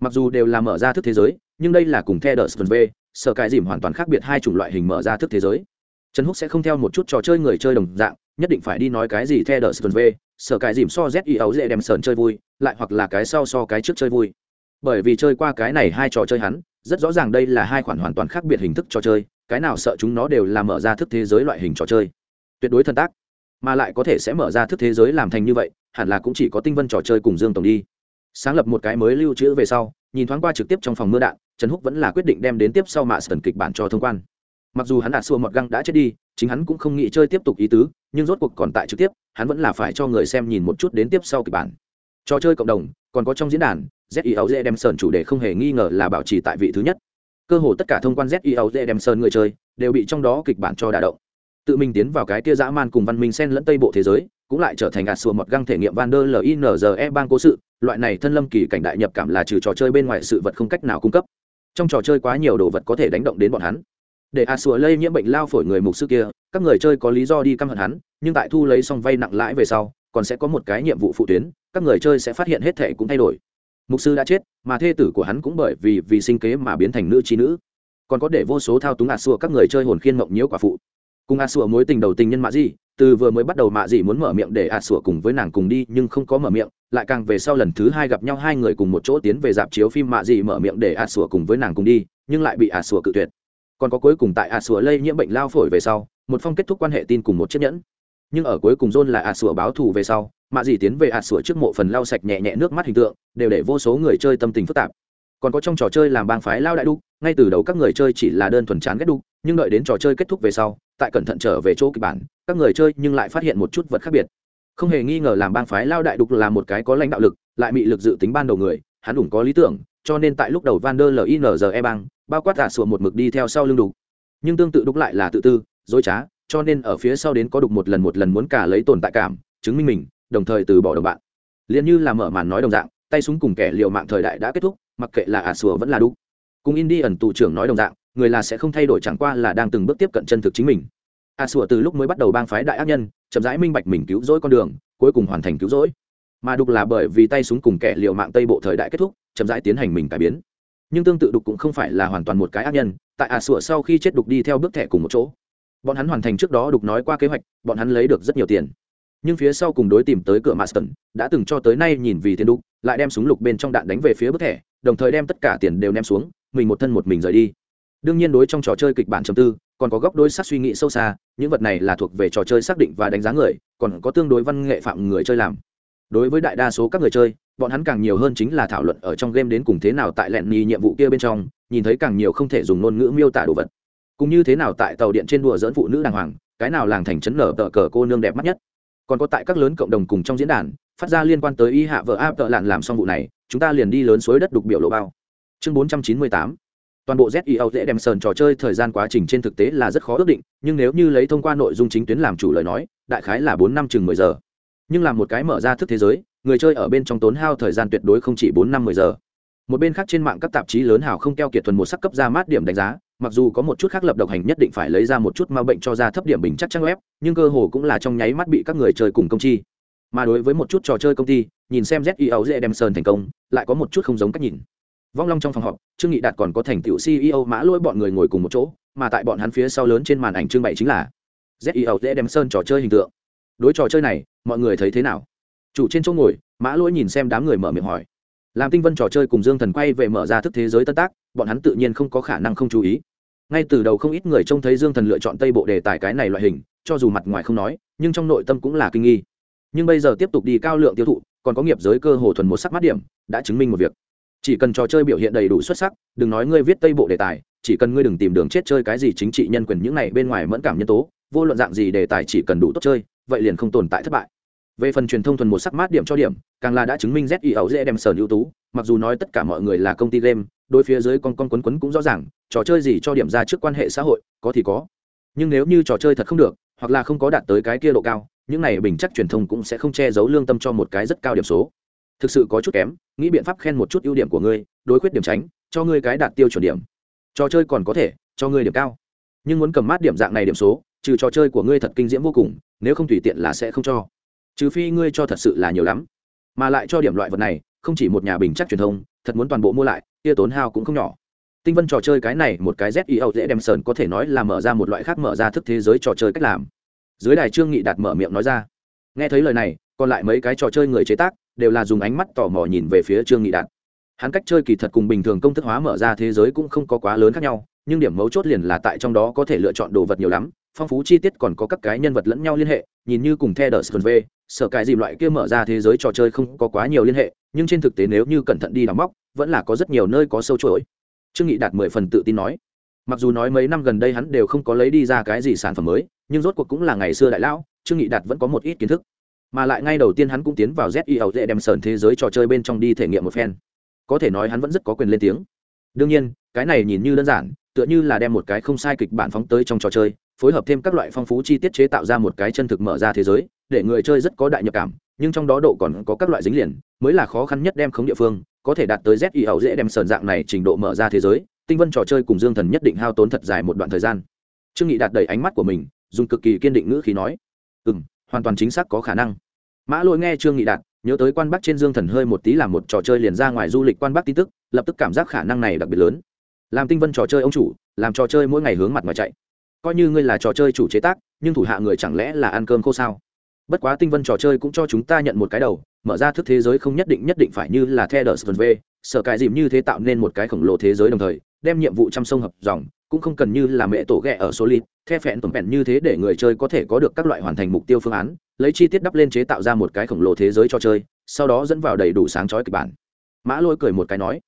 Mặc dù đều là mở ra thức thế giới, nhưng đây là cùng theo đờ sơn v, sở cải dìm hoàn toàn khác biệt hai chủng loại hình mở ra thức thế giới. Trần húc sẽ không theo một chút trò chơi người chơi đồng dạng, nhất định phải đi nói cái gì theo đờ sơn v, sở cải dìm so z y ấu dễ đem sờn chơi vui, lại hoặc là cái sau so cái trước chơi vui. Bởi vì chơi qua cái này hai trò chơi hắn, rất rõ ràng đây là hai khoản hoàn toàn khác biệt hình thức trò chơi, cái nào sợ chúng nó đều là mở ra thức thế giới loại hình trò chơi. Tuyệt đối thân tác mà lại có thể sẽ mở ra thức thế giới làm thành như vậy, hẳn là cũng chỉ có tinh vân trò chơi cùng dương tổng đi. Sáng lập một cái mới lưu trữ về sau, nhìn thoáng qua trực tiếp trong phòng mưa đạn, trần húc vẫn là quyết định đem đến tiếp sau mạ sần kịch bản cho thông quan. Mặc dù hắn đạt xua mọt găng đã chết đi, chính hắn cũng không nghĩ chơi tiếp tục ý tứ, nhưng rốt cuộc còn tại trực tiếp, hắn vẫn là phải cho người xem nhìn một chút đến tiếp sau kịch bản. Trò chơi cộng đồng, còn có trong diễn đàn, z dễ đem sơn chủ đề không hề nghi ngờ là bảo trì tại vị thứ nhất. Cơ hồ tất cả thông quan z dễ đem sơn người chơi, đều bị trong đó kịch bản cho đả động tự mình tiến vào cái tia dã man cùng văn minh sen lẫn tây bộ thế giới, cũng lại trở thành gạt sùa mọt găng thể nghiệm van der linze bang cố sự. Loại này thân lâm kỳ cảnh đại nhập cảm là trừ trò chơi bên ngoài sự vật không cách nào cung cấp. Trong trò chơi quá nhiều đồ vật có thể đánh động đến bọn hắn. Để a sùa lây nhiễm bệnh lao phổi người mục sư kia, các người chơi có lý do đi căm hận hắn, nhưng tại thu lấy xong vay nặng lãi về sau, còn sẽ có một cái nhiệm vụ phụ tuyến, các người chơi sẽ phát hiện hết thể cũng thay đổi. Mục sư đã chết, mà thê tử của hắn cũng bởi vì vì sinh kế mà biến thành nữ trí nữ. Còn có để vô số thao túng a sùa các người chơi hồn khiên mộng nhiễu quả phụ cùng a sủa mối tình đầu tình nhân mạ gì từ vừa mới bắt đầu mạ dị muốn mở miệng để a sủa cùng với nàng cùng đi nhưng không có mở miệng, lại càng về sau lần thứ hai gặp nhau hai người cùng một chỗ tiến về dạp chiếu phim mạ dị mở miệng để a sủa cùng với nàng cùng đi, nhưng lại bị a sủa cự tuyệt. Còn có cuối cùng tại a sủa lây nhiễm bệnh lao phổi về sau, một phong kết thúc quan hệ tin cùng một chiếc nhẫn. Nhưng ở cuối cùng john là a sủa báo thù về sau, mạ gì tiến về a sủa trước mộ phần lau sạch nhẹ nhẹ nước mắt hình tượng, đều để vô số người chơi tâm tình phức tạp còn có trong trò chơi làm bang phái lao đại đúc, ngay từ đầu các người chơi chỉ là đơn thuần chán ghét đúc, nhưng đợi đến trò chơi kết thúc về sau, tại cẩn thận trở về chỗ kịch bản, các người chơi nhưng lại phát hiện một chút vật khác biệt. Không hề nghi ngờ làm bang phái lao đại đục là một cái có lãnh đạo lực, lại bị lực dự tính ban đầu người, hắn đủ có lý tưởng, cho nên tại lúc đầu van der linze bang, bao quát ả sụa một mực đi theo sau lưng đục. Nhưng tương tự đục lại là tự tư, dối trá, cho nên ở phía sau đến có đục một lần một lần muốn cả lấy tồn tại cảm, chứng minh mình, đồng thời từ bỏ đồng bạn. Liền như là mở màn nói đồng dạng, tay súng cùng kẻ liều mạng thời đại đã kết thúc mặc kệ là ả sủa vẫn là đục cùng in đi ẩn tù trưởng nói đồng dạng, người là sẽ không thay đổi chẳng qua là đang từng bước tiếp cận chân thực chính mình. Ả sủa từ lúc mới bắt đầu bang phái đại ác nhân, chậm rãi minh bạch mình cứu rỗi con đường, cuối cùng hoàn thành cứu rỗi. Mà đục là bởi vì tay súng cùng kẻ liều mạng tây bộ thời đại kết thúc, chậm rãi tiến hành mình cải biến. Nhưng tương tự đục cũng không phải là hoàn toàn một cái ác nhân, tại ả sủa sau khi chết đục đi theo bước thẻ cùng một chỗ. Bọn hắn hoàn thành trước đó đục nói qua kế hoạch, bọn hắn lấy được rất nhiều tiền. Nhưng phía sau cùng đối tìm tới cửa Marston, đã từng cho tới nay nhìn vì tiền đục lại đem súng lục bên trong đạn đánh về phía bức thẻ đồng thời đem tất cả tiền đều ném xuống, mình một thân một mình rời đi. Đương nhiên đối trong trò chơi kịch bản chấm tư, còn có góc đối sắc suy nghĩ sâu xa, những vật này là thuộc về trò chơi xác định và đánh giá người, còn có tương đối văn nghệ phạm người chơi làm. Đối với đại đa số các người chơi, bọn hắn càng nhiều hơn chính là thảo luận ở trong game đến cùng thế nào tại lẹn nhì nhiệm vụ kia bên trong, nhìn thấy càng nhiều không thể dùng ngôn ngữ miêu tả đồ vật. Cũng như thế nào tại tàu điện trên đùa dẫn phụ nữ đàng hoàng, cái nào làng thành chấn nở tờ cờ cô nương đẹp mắt nhất. Còn có tại các lớn cộng đồng cùng trong diễn đàn, phát ra liên quan tới y hạ vợ áp tợ lạn làm xong vụ này chúng ta liền đi lớn suối đất đục biểu lộ bao. Chương bốn trăm chín mươi tám. Toàn bộ zio dễ đem sờn trò chơi thời gian quá trình trên thực tế là rất khó ước định, nhưng nếu như lấy thông qua nội dung chính tuyến làm chủ lời nói, đại khái là bốn năm chừng mười giờ. Nhưng làm một cái mở ra thức thế giới, người chơi ở bên trong tốn hao thời gian tuyệt đối không chỉ bốn năm mười giờ. Một bên khác trên mạng các tạp chí lớn hào không keo kiệt thuần một sắc cấp ra mát điểm đánh giá, mặc dù có một chút khác lập độc hành nhất định phải lấy ra một chút ma bệnh cho ra thấp điểm bình chắc trang web, nhưng cơ hồ cũng là trong nháy mắt bị các người chơi cùng công chi. Mà đối với một chút trò chơi công ty, nhìn xem zio dễ đem sơn thành công lại có một chút không giống cách nhìn. Vong long trong phòng họp, trương nghị đạt còn có thành tựu ceo mã lỗi bọn người ngồi cùng một chỗ, mà tại bọn hắn phía sau lớn trên màn ảnh trưng bày chính là zio dễ đem sơn trò chơi hình tượng. Đối trò chơi này, mọi người thấy thế nào? Chủ trên chỗ ngồi, mã lỗi nhìn xem đám người mở miệng hỏi. Làm tinh vân trò chơi cùng dương thần quay về mở ra thức thế giới tân tác, bọn hắn tự nhiên không có khả năng không chú ý. Ngay từ đầu không ít người trông thấy dương thần lựa chọn tây bộ đề tài cái này loại hình, cho dù mặt ngoài không nói, nhưng trong nội tâm cũng là kinh nghi. Nhưng bây giờ tiếp tục đi cao lượng tiêu thụ, còn có nghiệp giới cơ hồ thuần một sắc mắt điểm đã chứng minh một việc. Chỉ cần trò chơi biểu hiện đầy đủ xuất sắc, đừng nói ngươi viết tây bộ đề tài, chỉ cần ngươi đừng tìm đường chết chơi cái gì chính trị nhân quyền những này bên ngoài mẫn cảm nhân tố, vô luận dạng gì đề tài chỉ cần đủ tốt chơi, vậy liền không tồn tại thất bại. Về phần truyền thông thuần một sắc mát điểm cho điểm, càng là đã chứng minh z y ấu dễ đem sờn ưu tú, mặc dù nói tất cả mọi người là công ty game, đối phía dưới con con quấn quấn cũng rõ ràng, trò chơi gì cho điểm ra trước quan hệ xã hội, có thì có. Nhưng nếu như trò chơi thật không được, hoặc là không có đạt tới cái kia độ cao, những này bình chắc truyền thông cũng sẽ không che giấu lương tâm cho một cái rất cao điểm số thực sự có chút kém, nghĩ biện pháp khen một chút ưu điểm của ngươi, đối khuyết điểm tránh, cho ngươi cái đạt tiêu chuẩn điểm. Trò chơi còn có thể, cho ngươi điểm cao. Nhưng muốn cầm mát điểm dạng này điểm số, trừ trò chơi của ngươi thật kinh diễm vô cùng, nếu không tùy tiện là sẽ không cho. Trừ phi ngươi cho thật sự là nhiều lắm. Mà lại cho điểm loại vật này, không chỉ một nhà bình chắc truyền thông, thật muốn toàn bộ mua lại tia tốn hao cũng không nhỏ. Tinh vân trò chơi cái này, một cái zio dễ đem sờn có thể nói là mở ra một loại khác mở ra thức thế giới trò chơi cách làm. Dưới đài trương nghị đạt mở miệng nói ra. Nghe thấy lời này, còn lại mấy cái trò chơi người chế tác đều là dùng ánh mắt tò mò nhìn về phía trương nghị đạt. Hắn cách chơi kỳ thật cùng bình thường công thức hóa mở ra thế giới cũng không có quá lớn khác nhau, nhưng điểm mấu chốt liền là tại trong đó có thể lựa chọn đồ vật nhiều lắm, phong phú chi tiết còn có các cái nhân vật lẫn nhau liên hệ, nhìn như cùng theo đờ sơn v sở cái gì loại kia mở ra thế giới trò chơi không có quá nhiều liên hệ, nhưng trên thực tế nếu như cẩn thận đi đóng móc, vẫn là có rất nhiều nơi có sâu chuỗi. Trương nghị đạt mười phần tự tin nói. Mặc dù nói mấy năm gần đây hắn đều không có lấy đi ra cái gì sản phẩm mới, nhưng rốt cuộc cũng là ngày xưa đại lão, trương nghị đạt vẫn có một ít kiến thức mà lại ngay đầu tiên hắn cũng tiến vào zio dễ đem sờn thế giới trò chơi bên trong đi thể nghiệm một phen. Có thể nói hắn vẫn rất có quyền lên tiếng. Đương nhiên, cái này nhìn như đơn giản, tựa như là đem một cái không sai kịch bản phóng tới trong trò chơi, phối hợp thêm các loại phong phú chi tiết chế tạo ra một cái chân thực mở ra thế giới, để người chơi rất có đại nhập cảm, nhưng trong đó độ còn có các loại dính liền, mới là khó khăn nhất đem khống địa phương, có thể đạt tới z y ẩu dễ đem sờn dạng này trình độ mở ra thế giới, tinh vân trò chơi cùng dương thần nhất định hao tốn thật dài một đoạn thời gian. Trương nghị đạt đầy ánh mắt của mình, dùng cực kỳ kiên định ngữ khí nói ừ m hoàn toàn chính xác có khả năng. Mã lỗi nghe trương nghị đạt, nhớ tới quan bắc trên dương thần hơi một tí làm một trò chơi liền ra ngoài du lịch quan bắc tin tức, lập tức cảm giác khả năng này đặc biệt lớn. Làm tinh vân trò chơi ông chủ, làm trò chơi mỗi ngày hướng mặt ngoài chạy. Coi như ngươi là trò chơi chủ chế tác, nhưng thủ hạ người chẳng lẽ là ăn cơm khô sao? Bất quá tinh vân trò chơi cũng cho chúng ta nhận một cái đầu, mở ra thức thế giới không nhất định nhất định phải như là theo đờ sơn sở cài dìm như thế tạo nên một cái khổng lồ thế giới đồng thời, đem nhiệm vụ chăm sông hợp dòng cũng không cần như là mẹ tổ ghẹ ở số lít the phẹn tổn phẹn như thế để người chơi có thể có được các loại hoàn thành mục tiêu phương án, lấy chi tiết đắp lên chế tạo ra một cái khổng lồ thế giới cho chơi, sau đó dẫn vào đầy đủ sáng chói kịch bản. Mã lôi cười một cái nói,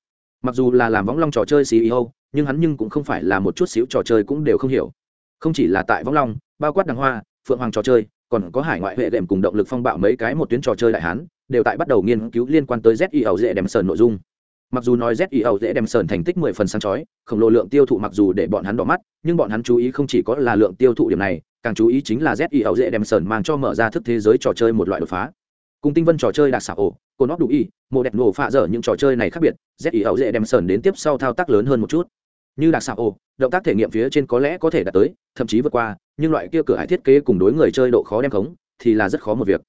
mặc dù là làm võng long trò chơi ceo nhưng hắn nhưng cũng không phải là một chút xíu trò chơi cũng đều không hiểu. Không chỉ là tại võng long, bao quát đằng hoa, phượng hoàng trò chơi, còn có hải ngoại huệ đệm cùng động lực phong bạo mấy cái một tuyến trò chơi đại hán, đều tại bắt đầu nghiên cứu liên quan tới ZEO dễ đem sờn nội dung mặc dù nói ZEO dễ đem sờn thành tích mười phần sáng chói, khổng lồ lượng tiêu thụ mặc dù để bọn hắn đỏ mắt, nhưng bọn hắn chú ý không chỉ có là lượng tiêu thụ điểm này, càng chú ý chính là ZEO dễ đem sờn mang cho mở ra thức thế giới trò chơi một loại đột phá. Cùng tinh vân trò chơi đặc xảo ổ cô nóc đủ y mô đẹp nổ phạ dở những trò chơi này khác biệt ZEO dễ đem sờn đến tiếp sau thao tác lớn hơn một chút. Như đặc xảo ổ động tác thể nghiệm phía trên có lẽ có thể đạt tới, thậm chí vượt qua, nhưng loại kia cửa hải thiết kế cùng đối người chơi độ khó đem khống, thì là rất khó một việc.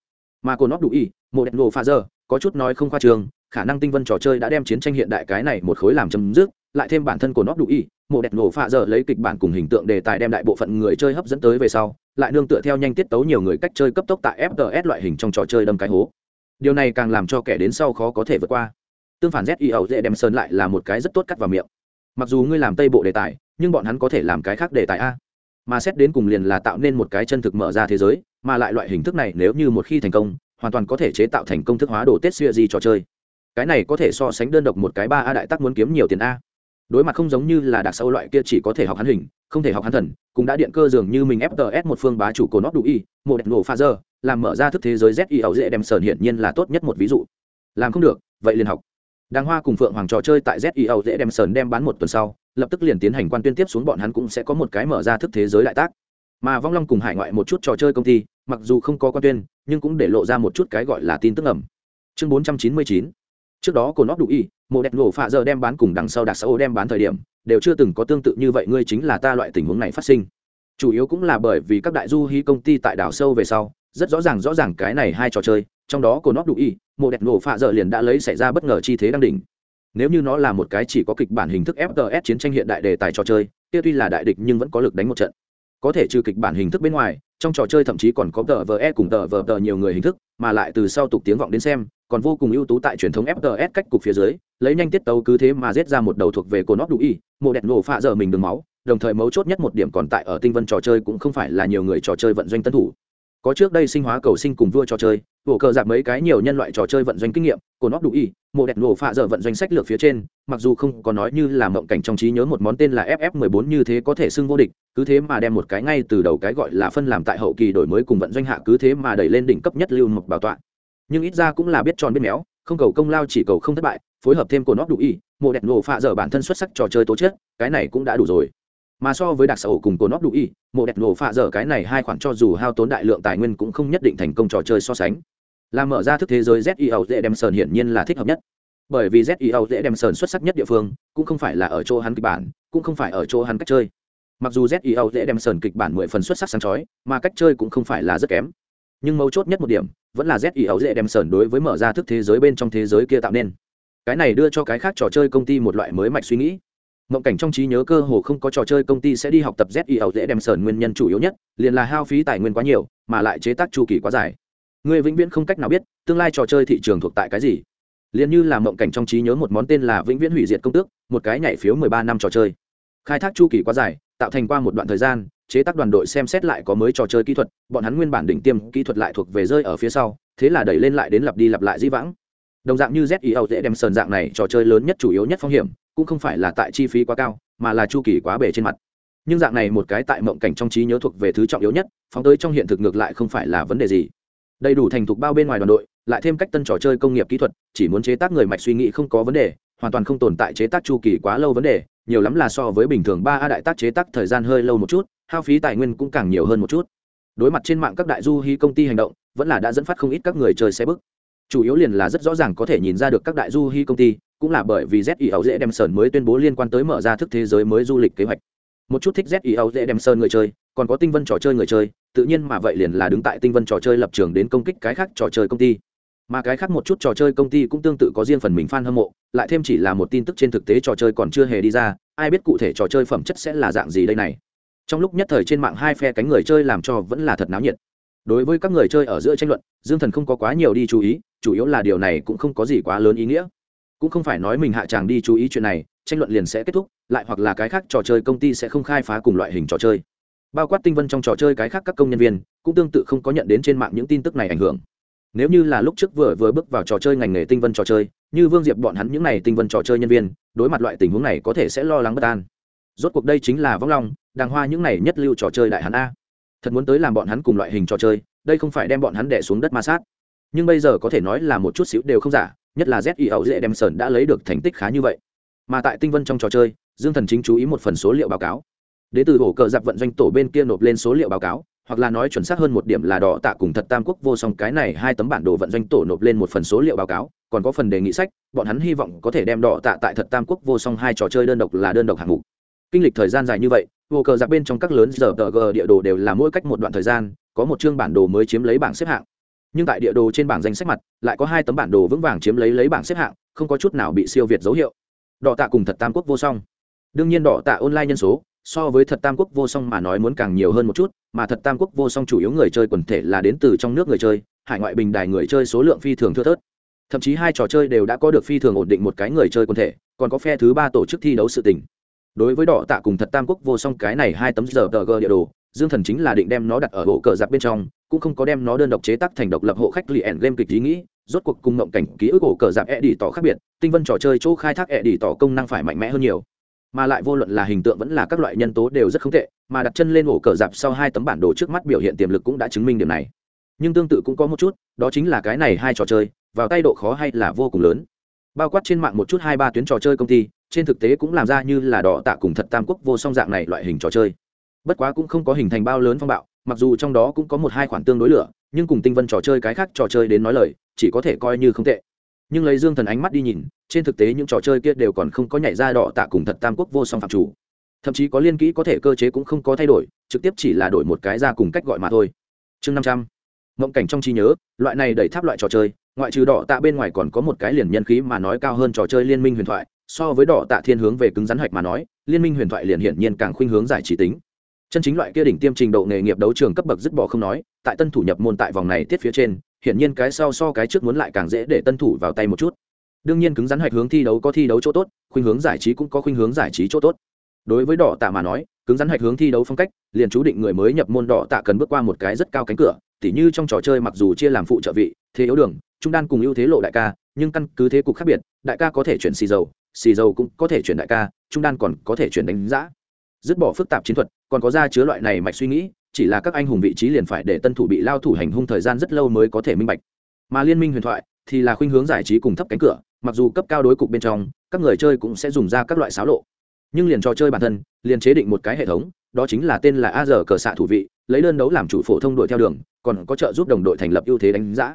Mà cô nóc đủ y mô đẹp nổ phạ dở, có chút nói không khoa trường khả năng tinh vân trò chơi đã đem chiến tranh hiện đại cái này một khối làm chấm dứt, lại thêm bản thân của nó đủ y, mộ đẹp nổ phạ giờ lấy kịch bản cùng hình tượng đề tài đem đại bộ phận người chơi hấp dẫn tới về sau, lại nương tựa theo nhanh tiết tấu nhiều người cách chơi cấp tốc tại fts loại hình trong trò chơi đâm cái hố. Điều này càng làm cho kẻ đến sau khó có thể vượt qua. Tương phản z i ẩu dễ đem sơn lại là một cái rất tốt cắt vào miệng. Mặc dù ngươi làm tây bộ đề tài, nhưng bọn hắn có thể làm cái khác đề tài a. Mà xét đến cùng liền là tạo nên một cái chân thực mở ra thế giới, mà lại loại hình thức này nếu như một khi thành công, hoàn toàn có thể chế tạo thành công thức hóa đồ tết xuya di trò chơi cái này có thể so sánh đơn độc một cái ba a đại tác muốn kiếm nhiều tiền a. Đối mặt không giống như là đặc sâu loại kia chỉ có thể học hắn hình, không thể học hắn thần, cũng đã điện cơ dường như mình fts một phương bá chủ cổ nót đủ y, một đẹp nổ pha dơ, làm mở ra thức thế giới z y ẩu dễ đem sờn hiển nhiên là tốt nhất một ví dụ. Làm không được, vậy liền học. Đàng hoa cùng phượng hoàng trò chơi tại z y ẩu dễ đem sờn đem bán một tuần sau, lập tức liền tiến hành quan tuyên tiếp xuống bọn hắn cũng sẽ có một cái mở ra thức thế giới đại tác. Mà vong long cùng hải ngoại một chút trò chơi công ty, mặc dù không có quan tuyên, nhưng cũng để lộ ra một chút cái gọi là tin tức ẩm chương bốn trăm chín mươi chín trước đó cổ nóc đủ y, mộ đẹp nổ phạ giờ đem bán cùng đằng sau đặc xã ô đem bán thời điểm, đều chưa từng có tương tự như vậy, ngươi chính là ta loại tình huống này phát sinh. Chủ yếu cũng là bởi vì các đại du hí công ty tại đảo sâu về sau, rất rõ ràng rõ ràng cái này hai trò chơi, trong đó cổ nóc đủ y, mộ đẹp nổ phạ giờ liền đã lấy xảy ra bất ngờ chi thế đang đỉnh. Nếu như nó là một cái chỉ có kịch bản hình thức fts chiến tranh hiện đại đề tài trò chơi, kia tuy là đại địch nhưng vẫn có lực đánh một trận. Có thể trừ kịch bản hình thức bên ngoài, trong trò chơi thậm chí còn có tờ vờ e cùng tờ vờ tờ nhiều người hình thức, mà lại từ sau tục tiếng vọng đến xem còn vô cùng ưu tú tại truyền thống fts cách cục phía dưới, lấy nhanh tiết tấu cứ thế mà giết ra một đầu thuộc về cổ óc đủ y, mộ đẹp nổ phạ giờ mình đường máu, đồng thời mấu chốt nhất một điểm còn tại ở tinh vân trò chơi cũng không phải là nhiều người trò chơi vận doanh tân thủ. Có trước đây sinh hóa cầu sinh cùng vua trò chơi bộ cờ giảm mấy cái nhiều nhân loại trò chơi vận doanh kinh nghiệm, cổ óc đủ y, mộ đẹp nổ phạ giờ vận doanh sách lược phía trên, mặc dù không có nói như là mộng cảnh trong trí nhớ một món tên là ff 14 như thế có thể xưng vô địch, cứ thế mà đem một cái ngay từ đầu cái gọi là phân làm tại hậu kỳ đổi mới cùng vận doanh hạ cứ thế mà đẩy lên đỉnh cấp nhất lưu mục bảo tọa nhưng ít ra cũng là biết tròn biết méo, không cầu công lao chỉ cầu không thất bại, phối hợp thêm cổ nóc đủ y, mộ đẹp nổ phạ dở bản thân xuất sắc trò chơi tố chất, cái này cũng đã đủ rồi. Mà so với đặc sở cùng cổ nóc đủ y, mộ đẹp nổ phạ dở cái này hai khoản cho dù hao tốn đại lượng tài nguyên cũng không nhất định thành công trò chơi so sánh. Là mở ra thức thế giới zio dễ đem sờn hiển nhiên là thích hợp nhất. Bởi vì zio dễ đem sờn xuất sắc nhất địa phương, cũng không phải là ở chỗ hắn kịch bản, cũng không phải ở chỗ hắn cách chơi. Mặc dù zio dễ đem sờn kịch bản mười phần xuất sắc sáng chói, mà cách chơi cũng không phải là rất kém. Nhưng mấu chốt nhất một điểm vẫn là zio dễ đem sờn đối với mở ra thức thế giới bên trong thế giới kia tạo nên. Cái này đưa cho cái khác trò chơi công ty một loại mới mạch suy nghĩ. Mộng cảnh trong trí nhớ cơ hồ không có trò chơi công ty sẽ đi học tập zio dễ đem sờn nguyên nhân chủ yếu nhất, liền là hao phí tài nguyên quá nhiều, mà lại chế tác chu kỳ quá dài. Người vĩnh viễn không cách nào biết, tương lai trò chơi thị trường thuộc tại cái gì. Liền như là mộng cảnh trong trí nhớ một món tên là vĩnh viễn hủy diệt công tước, một cái nhảy phiếu mười ba năm trò chơi. Khai thác chu kỳ quá dài, tạo thành qua một đoạn thời gian chế tác đoàn đội xem xét lại có mới trò chơi kỹ thuật, bọn hắn nguyên bản đỉnh tiêm kỹ thuật lại thuộc về rơi ở phía sau, thế là đẩy lên lại đến lặp đi lặp lại di vãng. Đồng dạng như zio dễ đem sờn dạng này trò chơi lớn nhất chủ yếu nhất phong hiểm, cũng không phải là tại chi phí quá cao, mà là chu kỳ quá bể trên mặt. Nhưng dạng này một cái tại mộng cảnh trong trí nhớ thuộc về thứ trọng yếu nhất, phóng tới trong hiện thực ngược lại không phải là vấn đề gì. Đầy đủ thành thục bao bên ngoài đoàn đội lại thêm cách tân trò chơi công nghiệp kỹ thuật, chỉ muốn chế tác người mạch suy nghĩ không có vấn đề, hoàn toàn không tồn tại chế tác chu kỳ quá lâu vấn đề, nhiều lắm là so với bình thường ba a đại tác chế tác thời gian hơi lâu một chút, hao phí tài nguyên cũng càng nhiều hơn một chút. Đối mặt trên mạng các đại du hí công ty hành động, vẫn là đã dẫn phát không ít các người chơi xe bức. Chủ yếu liền là rất rõ ràng có thể nhìn ra được các đại du hí công ty, cũng là bởi vì z dễ đem sơn mới tuyên bố liên quan tới mở ra thức thế giới mới du lịch kế hoạch. Một chút thích z dễ đem sơn người chơi, còn có tinh vân trò chơi người chơi, tự nhiên mà vậy liền là đứng tại tinh vân trò chơi lập trường đến công kích cái khác trò chơi công ty mà cái khác một chút trò chơi công ty cũng tương tự có riêng phần mình fan hâm mộ, lại thêm chỉ là một tin tức trên thực tế trò chơi còn chưa hề đi ra, ai biết cụ thể trò chơi phẩm chất sẽ là dạng gì đây này. Trong lúc nhất thời trên mạng hai phe cánh người chơi làm cho vẫn là thật náo nhiệt. Đối với các người chơi ở giữa tranh luận, dương thần không có quá nhiều đi chú ý, chủ yếu là điều này cũng không có gì quá lớn ý nghĩa. Cũng không phải nói mình hạ tràng đi chú ý chuyện này, tranh luận liền sẽ kết thúc, lại hoặc là cái khác trò chơi công ty sẽ không khai phá cùng loại hình trò chơi. Bao quát tinh vân trong trò chơi cái khác các công nhân viên, cũng tương tự không có nhận đến trên mạng những tin tức này ảnh hưởng nếu như là lúc trước vừa vừa bước vào trò chơi ngành nghề tinh vân trò chơi, như vương diệp bọn hắn những n à y tinh vân trò chơi nhân viên, đối mặt loại tình huống này có thể sẽ lo lắng bất an. Rốt cuộc đây chính là vong long, đàng hoa những n à y nhất lưu trò chơi đại hắn a. Thật muốn tới làm bọn hắn cùng loại hình trò chơi, đây không phải đem bọn hắn đẻ xuống đất ma sát. Nhưng bây giờ có thể nói là một chút xíu đều không giả, nhất là z y ẩu dễ đem sơn đã lấy được thành tích khá như vậy. Mà tại tinh vân trong trò chơi, dương thần chính chú ý một phần số liệu báo cáo. Đ từ hổ cờ giặc vận doanh tổ bên kia nộp lên số liệu báo cáo hoặc là nói chuẩn xác hơn một điểm là đỏ tạ cùng thật tam quốc vô song cái này hai tấm bản đồ vận doanh tổ nộp lên một phần số liệu báo cáo, còn có phần đề nghị sách, bọn hắn hy vọng có thể đem đỏ tạ tại thật tam quốc vô song hai trò chơi đơn độc là đơn độc hạng mục. Kinh lịch thời gian dài như vậy, vô cờ giặc bên trong các lớn giờ tờ g địa đồ đều là mỗi cách một đoạn thời gian, có một chương bản đồ mới chiếm lấy bảng xếp hạng. Nhưng tại địa đồ trên bảng danh sách mặt, lại có hai tấm bản đồ vững vàng chiếm lấy lấy bảng xếp hạng, không có chút nào bị siêu việt dấu hiệu. Đỏ tạ cùng thật tam quốc vô song. Đương nhiên đỏ tạ online nhân số so với thật tam quốc vô song mà nói muốn càng nhiều hơn một chút, mà thật tam quốc vô song chủ yếu người chơi quần thể là đến từ trong nước người chơi, hải ngoại bình đài người chơi số lượng phi thường thưa thớt. Thậm chí hai trò chơi đều đã có được phi thường ổn định một cái người chơi quần thể, còn có phe thứ ba tổ chức thi đấu sự tình. Đối với đỏ tạ cùng thật tam quốc vô song cái này hai tấm giờ tờ g địa đồ, dương thần chính là định đem nó đặt ở bộ cờ giặc bên trong, cũng không có đem nó đơn độc chế tác thành độc lập hộ khách liền game kịch ý nghĩ, rốt cuộc cùng mộng cảnh ký ức ổ cờ giặc e đi tỏ khác biệt, tinh vân trò chơi chỗ khai thác e đi tỏ công năng phải mạnh mẽ hơn nhiều mà lại vô luận là hình tượng vẫn là các loại nhân tố đều rất không tệ, mà đặt chân lên ổ cờ dạp sau hai tấm bản đồ trước mắt biểu hiện tiềm lực cũng đã chứng minh điểm này. Nhưng tương tự cũng có một chút, đó chính là cái này hai trò chơi, vào tay độ khó hay là vô cùng lớn. Bao quát trên mạng một chút hai ba tuyến trò chơi công ty, trên thực tế cũng làm ra như là đỏ tạ cùng thật tam quốc vô song dạng này loại hình trò chơi. Bất quá cũng không có hình thành bao lớn phong bạo, mặc dù trong đó cũng có một hai khoản tương đối lửa, nhưng cùng tinh vân trò chơi cái khác trò chơi đến nói lời, chỉ có thể coi như không tệ nhưng lấy dương thần ánh mắt đi nhìn, trên thực tế những trò chơi kia đều còn không có nhảy ra đỏ tạ cùng thật tam quốc vô song phạm chủ. Thậm chí có liên kỹ có thể cơ chế cũng không có thay đổi, trực tiếp chỉ là đổi một cái ra cùng cách gọi mà thôi. Chương năm trăm. Mộng cảnh trong trí nhớ, loại này đẩy tháp loại trò chơi, ngoại trừ đỏ tạ bên ngoài còn có một cái liền nhân khí mà nói cao hơn trò chơi liên minh huyền thoại, so với đỏ tạ thiên hướng về cứng rắn hạch mà nói, liên minh huyền thoại liền hiển nhiên càng khuynh hướng giải trí tính. Chân chính loại kia đỉnh tiêm trình độ nghề nghiệp đấu trường cấp bậc dứt bỏ không nói, tại tân thủ nhập môn tại vòng này tiết phía trên hiển nhiên cái sau so cái trước muốn lại càng dễ để tân thủ vào tay một chút. Đương nhiên cứng rắn hạch hướng thi đấu có thi đấu chỗ tốt, khuynh hướng giải trí cũng có khuynh hướng giải trí chỗ tốt. Đối với đỏ tạ mà nói, cứng rắn hạch hướng thi đấu phong cách, liền chú định người mới nhập môn đỏ tạ cần bước qua một cái rất cao cánh cửa, tỉ như trong trò chơi mặc dù chia làm phụ trợ vị, thế yếu đường, trung đan cùng ưu thế lộ đại ca, nhưng căn cứ thế cục khác biệt, đại ca có thể chuyển xì dầu xì dầu cũng có thể chuyển đại ca, trung đan còn có thể chuyển đánh giá. Dứt bỏ phức tạp chiến thuật, còn có ra chứa loại này mạch suy nghĩ chỉ là các anh hùng vị trí liền phải để tân thủ bị lao thủ hành hung thời gian rất lâu mới có thể minh bạch. Mà liên minh huyền thoại thì là khuynh hướng giải trí cùng thấp cánh cửa, mặc dù cấp cao đối cục bên trong, các người chơi cũng sẽ dùng ra các loại xáo lộ. Nhưng liền trò chơi bản thân, liền chế định một cái hệ thống, đó chính là tên là a giờ cờ xạ thủ vị, lấy đơn đấu làm chủ phổ thông đội theo đường, còn có trợ giúp đồng đội thành lập ưu thế đánh giá.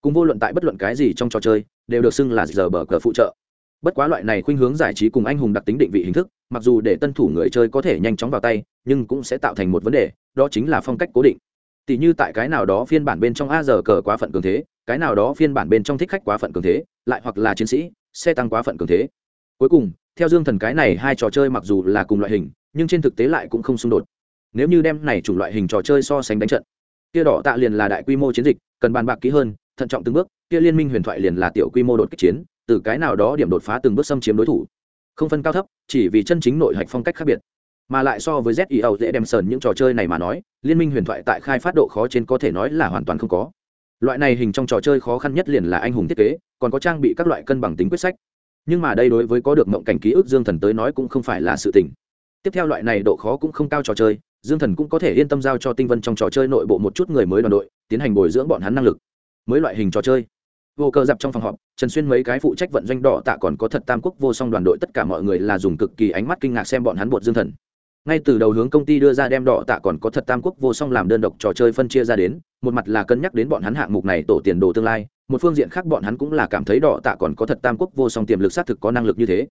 Cùng vô luận tại bất luận cái gì trong trò chơi, đều được xưng là giờ bờ cờ phụ trợ bất quá loại này khuynh hướng giải trí cùng anh hùng đặc tính định vị hình thức, mặc dù để tân thủ người chơi có thể nhanh chóng vào tay, nhưng cũng sẽ tạo thành một vấn đề, đó chính là phong cách cố định. Tỉ như tại cái nào đó phiên bản bên trong a giờ cờ quá phận cường thế, cái nào đó phiên bản bên trong thích khách quá phận cường thế, lại hoặc là chiến sĩ, xe tăng quá phận cường thế. Cuối cùng, theo dương thần cái này hai trò chơi mặc dù là cùng loại hình, nhưng trên thực tế lại cũng không xung đột. Nếu như đem này chủng loại hình trò chơi so sánh đánh trận, kia đỏ tạ liền là đại quy mô chiến dịch, cần bàn bạc kỹ hơn, thận trọng từng bước, kia liên minh huyền thoại liền là tiểu quy mô đột kích chiến từ cái nào đó điểm đột phá từng bước xâm chiếm đối thủ. Không phân cao thấp, chỉ vì chân chính nội hạch phong cách khác biệt. Mà lại so với zio dễ đem sờn những trò chơi này mà nói, liên minh huyền thoại tại khai phát độ khó trên có thể nói là hoàn toàn không có. Loại này hình trong trò chơi khó khăn nhất liền là anh hùng thiết kế, còn có trang bị các loại cân bằng tính quyết sách. Nhưng mà đây đối với có được mộng cảnh ký ức dương thần tới nói cũng không phải là sự tình. Tiếp theo loại này độ khó cũng không cao trò chơi, dương thần cũng có thể yên tâm giao cho tinh vân trong trò chơi nội bộ một chút người mới đoàn đội, tiến hành bồi dưỡng bọn hắn năng lực. Mới loại hình trò chơi vô cơ dạp trong phòng họp, trần xuyên mấy cái phụ trách vận doanh đỏ tạ còn có thật tam quốc vô song đoàn đội tất cả mọi người là dùng cực kỳ ánh mắt kinh ngạc xem bọn hắn bột dương thần. Ngay từ đầu hướng công ty đưa ra đem đỏ tạ còn có thật tam quốc vô song làm đơn độc trò chơi phân chia ra đến, một mặt là cân nhắc đến bọn hắn hạng mục này tổ tiền đồ tương lai, một phương diện khác bọn hắn cũng là cảm thấy đỏ tạ còn có thật tam quốc vô song tiềm lực xác thực có năng lực như thế.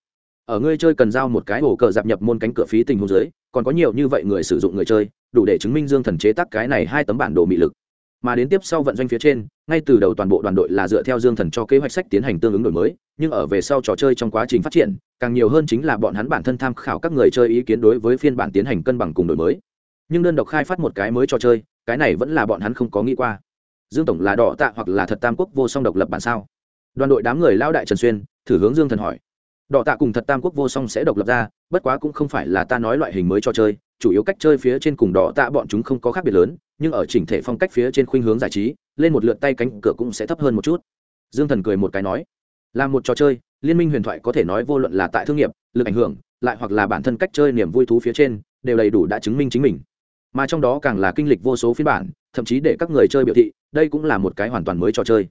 Ở ngươi chơi cần giao một cái hồ cờ dạp nhập môn cánh cửa phí tình huống dưới, còn có nhiều như vậy người sử dụng người chơi, đủ để chứng minh dương thần chế tác cái này hai tấm bản đồ mị lực mà đến tiếp sau vận doanh phía trên, ngay từ đầu toàn bộ đoàn đội là dựa theo dương thần cho kế hoạch sách tiến hành tương ứng đổi mới, nhưng ở về sau trò chơi trong quá trình phát triển, càng nhiều hơn chính là bọn hắn bản thân tham khảo các người chơi ý kiến đối với phiên bản tiến hành cân bằng cùng đổi mới. Nhưng đơn độc khai phát một cái mới trò chơi, cái này vẫn là bọn hắn không có nghĩ qua. Dương tổng là đỏ tạ hoặc là thật tam quốc vô song độc lập bản sao? Đoàn đội đám người lao đại trần xuyên, thử hướng dương thần hỏi. Đỏ tạ cùng thật tam quốc vô song sẽ độc lập ra, bất quá cũng không phải là ta nói loại hình mới cho chơi chủ yếu cách chơi phía trên cùng đỏ tạ bọn chúng không có khác biệt lớn, nhưng ở chỉnh thể phong cách phía trên khuynh hướng giải trí, lên một lượt tay cánh cửa cũng sẽ thấp hơn một chút. Dương thần cười một cái nói. Là một trò chơi, liên minh huyền thoại có thể nói vô luận là tại thương nghiệp, lực ảnh hưởng, lại hoặc là bản thân cách chơi niềm vui thú phía trên, đều đầy đủ đã chứng minh chính mình. Mà trong đó càng là kinh lịch vô số phiên bản, thậm chí để các người chơi biểu thị, đây cũng là một cái hoàn toàn mới trò chơi.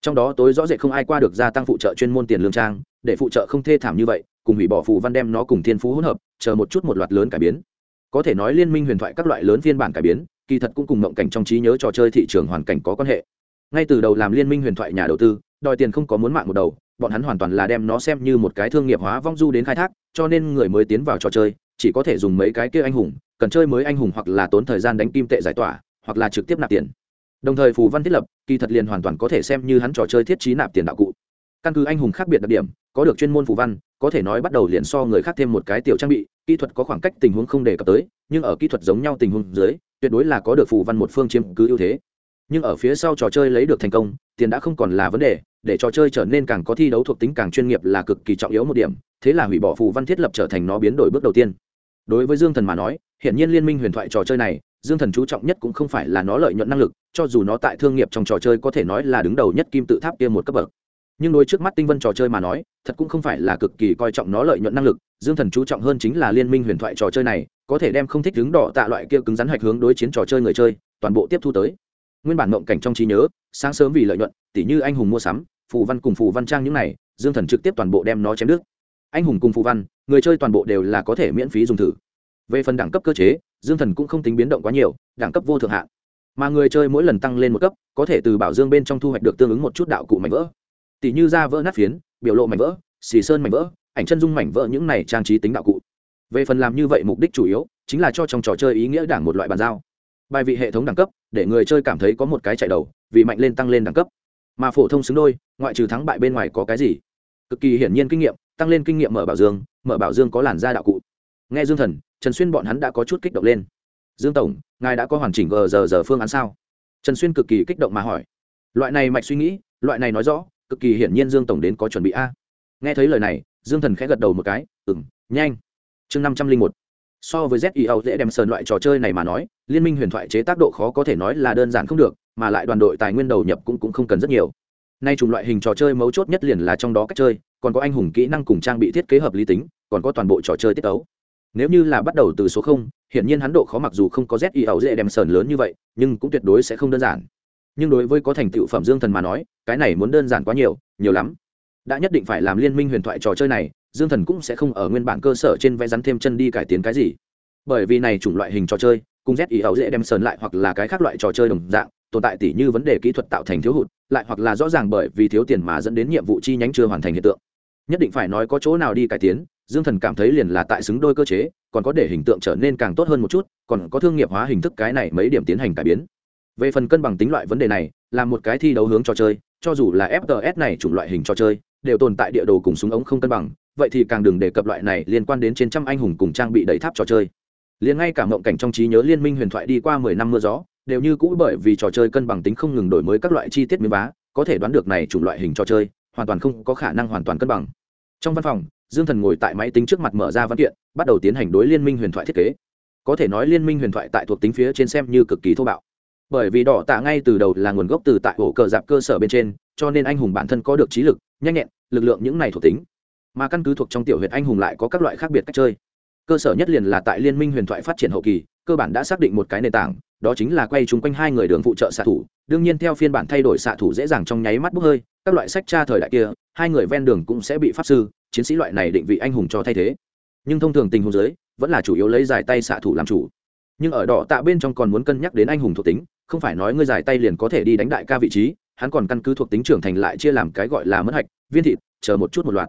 Trong đó tối rõ rệt không ai qua được gia tăng phụ trợ chuyên môn tiền lương trang, để phụ trợ không thê thảm như vậy, cùng hủy bỏ phù văn đem nó cùng thiên phú hỗn hợp, chờ một chút một loạt lớn cải biến có thể nói liên minh huyền thoại các loại lớn phiên bản cải biến, kỳ thật cũng cùng mộng cảnh trong trí nhớ trò chơi thị trường hoàn cảnh có quan hệ. Ngay từ đầu làm liên minh huyền thoại nhà đầu tư, đòi tiền không có muốn mạng một đầu, bọn hắn hoàn toàn là đem nó xem như một cái thương nghiệp hóa vong du đến khai thác, cho nên người mới tiến vào trò chơi, chỉ có thể dùng mấy cái kia anh hùng, cần chơi mới anh hùng hoặc là tốn thời gian đánh kim tệ giải tỏa, hoặc là trực tiếp nạp tiền. Đồng thời phù văn thiết lập, kỳ thật liền hoàn toàn có thể xem như hắn trò chơi thiết trí nạp tiền đạo cụ. Căn cứ anh hùng khác biệt đặc điểm có được chuyên môn phù văn, có thể nói bắt đầu liền so người khác thêm một cái tiểu trang bị, kỹ thuật có khoảng cách tình huống không đề cập tới, nhưng ở kỹ thuật giống nhau tình huống dưới, tuyệt đối là có được phù văn một phương chiếm cứ ưu thế. Nhưng ở phía sau trò chơi lấy được thành công, tiền đã không còn là vấn đề, để trò chơi trở nên càng có thi đấu thuộc tính càng chuyên nghiệp là cực kỳ trọng yếu một điểm, thế là hủy bỏ phù văn thiết lập trở thành nó biến đổi bước đầu tiên. Đối với dương thần mà nói hiện nhiên liên minh huyền thoại trò chơi này, dương thần chú trọng nhất cũng không phải là nó lợi nhuận năng lực, cho dù nó tại thương nghiệp trong trò chơi có thể nói là đứng đầu nhất kim tự tháp kia một cấp bậc nhưng đối trước mắt tinh vân trò chơi mà nói, thật cũng không phải là cực kỳ coi trọng nó lợi nhuận năng lực, dương thần chú trọng hơn chính là liên minh huyền thoại trò chơi này, có thể đem không thích đứng đỏ tạ loại kia cứng rắn hạch hướng đối chiến trò chơi người chơi, toàn bộ tiếp thu tới. Nguyên bản mộng cảnh trong trí nhớ, sáng sớm vì lợi nhuận, tỉ như anh hùng mua sắm, phù văn cùng phù văn trang những này, dương thần trực tiếp toàn bộ đem nó chém đứt. Anh hùng cùng phù văn, người chơi toàn bộ đều là có thể miễn phí dùng thử. Về phần đẳng cấp cơ chế, dương thần cũng không tính biến động quá nhiều, đẳng cấp vô thượng hạn mà người chơi mỗi lần tăng lên một cấp, có thể từ bảo dương bên trong thu hoạch được tương ứng một chút đạo cụ mạnh vỡ tỷ như da vỡ nát phiến, biểu lộ mảnh vỡ, xì sơn mảnh vỡ, ảnh chân dung mảnh vỡ những này trang trí tính đạo cụ. Về phần làm như vậy mục đích chủ yếu chính là cho trong trò chơi ý nghĩa đảng một loại bàn giao. Bài vị hệ thống đẳng cấp, để người chơi cảm thấy có một cái chạy đầu, vì mạnh lên tăng lên đẳng cấp. Mà phổ thông xứng đôi, ngoại trừ thắng bại bên ngoài có cái gì? Cực kỳ hiển nhiên kinh nghiệm, tăng lên kinh nghiệm mở bảo dương, mở bảo dương có làn da đạo cụ. Nghe dương thần, trần xuyên bọn hắn đã có chút kích động lên. Dương tổng, ngài đã có hoàn chỉnh gờ giờ giờ phương án sao? Trần xuyên cực kỳ kích động mà hỏi. Loại này mạch suy nghĩ, loại này nói rõ cực kỳ hiển nhiên dương tổng đến có chuẩn bị a. Nghe thấy lời này dương thần khẽ gật đầu một cái ừ m nhanh. Chương năm trăm linh một. So với zio dễ đem sờn loại trò chơi này mà nói liên minh huyền thoại chế tác độ khó có thể nói là đơn giản không được mà lại đoàn đội tài nguyên đầu nhập cũng, cũng không cần rất nhiều. Nay chủng loại hình trò chơi mấu chốt nhất liền là trong đó cách chơi còn có anh hùng kỹ năng cùng trang bị thiết kế hợp lý tính còn có toàn bộ trò chơi tiết tấu. Nếu như là bắt đầu từ số không hiển nhiên hắn độ khó mặc dù không có z dễ đem sờn lớn như vậy nhưng cũng tuyệt đối sẽ không đơn giản nhưng đối với có thành tựu phẩm dương thần mà nói, cái này muốn đơn giản quá nhiều nhiều lắm. Đã nhất định phải làm liên minh huyền thoại trò chơi này, dương thần cũng sẽ không ở nguyên bản cơ sở trên vẽ rắn thêm chân đi cải tiến cái gì. Bởi vì này chủng loại hình trò chơi, cùng z ý ấu dễ đem sờn lại hoặc là cái khác loại trò chơi đồng dạng, tồn tại tỷ như vấn đề kỹ thuật tạo thành thiếu hụt, lại hoặc là rõ ràng bởi vì thiếu tiền mà dẫn đến nhiệm vụ chi nhánh chưa hoàn thành hiện tượng. Nhất định phải nói có chỗ nào đi cải tiến, dương thần cảm thấy liền là tại xứng đôi cơ chế, còn có để hình tượng trở nên càng tốt hơn một chút, còn có thương nghiệp hóa hình thức cái này mấy điểm tiến hành cải biến về phần cân bằng tính loại vấn đề này, là một cái thi đấu hướng trò chơi, cho dù là fts này chủng loại hình trò chơi, đều tồn tại địa đồ cùng súng ống không cân bằng, vậy thì càng đừng đề cập loại này liên quan đến trên trăm anh hùng cùng trang bị đẩy tháp trò chơi. Liền ngay cả mộng cảnh trong trí nhớ liên minh huyền thoại đi qua mười năm mưa gió, đều như cũ bởi vì trò chơi cân bằng tính không ngừng đổi mới các loại chi tiết miếng vá, có thể đoán được này chủng loại hình trò chơi, hoàn toàn không có khả năng hoàn toàn cân bằng. Trong văn phòng, dương thần ngồi tại máy tính trước mặt mở ra văn kiện, bắt đầu tiến hành đối liên minh huyền thoại thiết kế. Có thể nói liên minh huyền thoại tại thuộc tính phía trên xem như cực kỳ thô bạo bởi vì đỏ tạ ngay từ đầu là nguồn gốc từ tại ổ cờ dạp cơ sở bên trên, cho nên anh hùng bản thân có được trí lực, nhanh nhẹn, lực lượng những này thuộc tính. Mà căn cứ thuộc trong tiểu huyện anh hùng lại có các loại khác biệt cách chơi. Cơ sở nhất liền là tại liên minh huyền thoại phát triển hậu kỳ, cơ bản đã xác định một cái nền tảng, đó chính là quay chung quanh hai người đường phụ trợ xạ thủ. Đương nhiên theo phiên bản thay đổi xạ thủ dễ dàng trong nháy mắt bốc hơi, các loại sách tra thời đại kia, hai người ven đường cũng sẽ bị pháp sư, chiến sĩ loại này định vị anh hùng cho thay thế. Nhưng thông thường tình huống giới vẫn là chủ yếu lấy giải tay xạ thủ làm chủ. Nhưng ở đỏ tạ bên trong còn muốn cân nhắc đến anh hùng thuộc tính không phải nói ngươi giải tay liền có thể đi đánh đại ca vị trí, hắn còn căn cứ thuộc tính trưởng thành lại chia làm cái gọi là mất hạch, viên thịt, chờ một chút một loạt.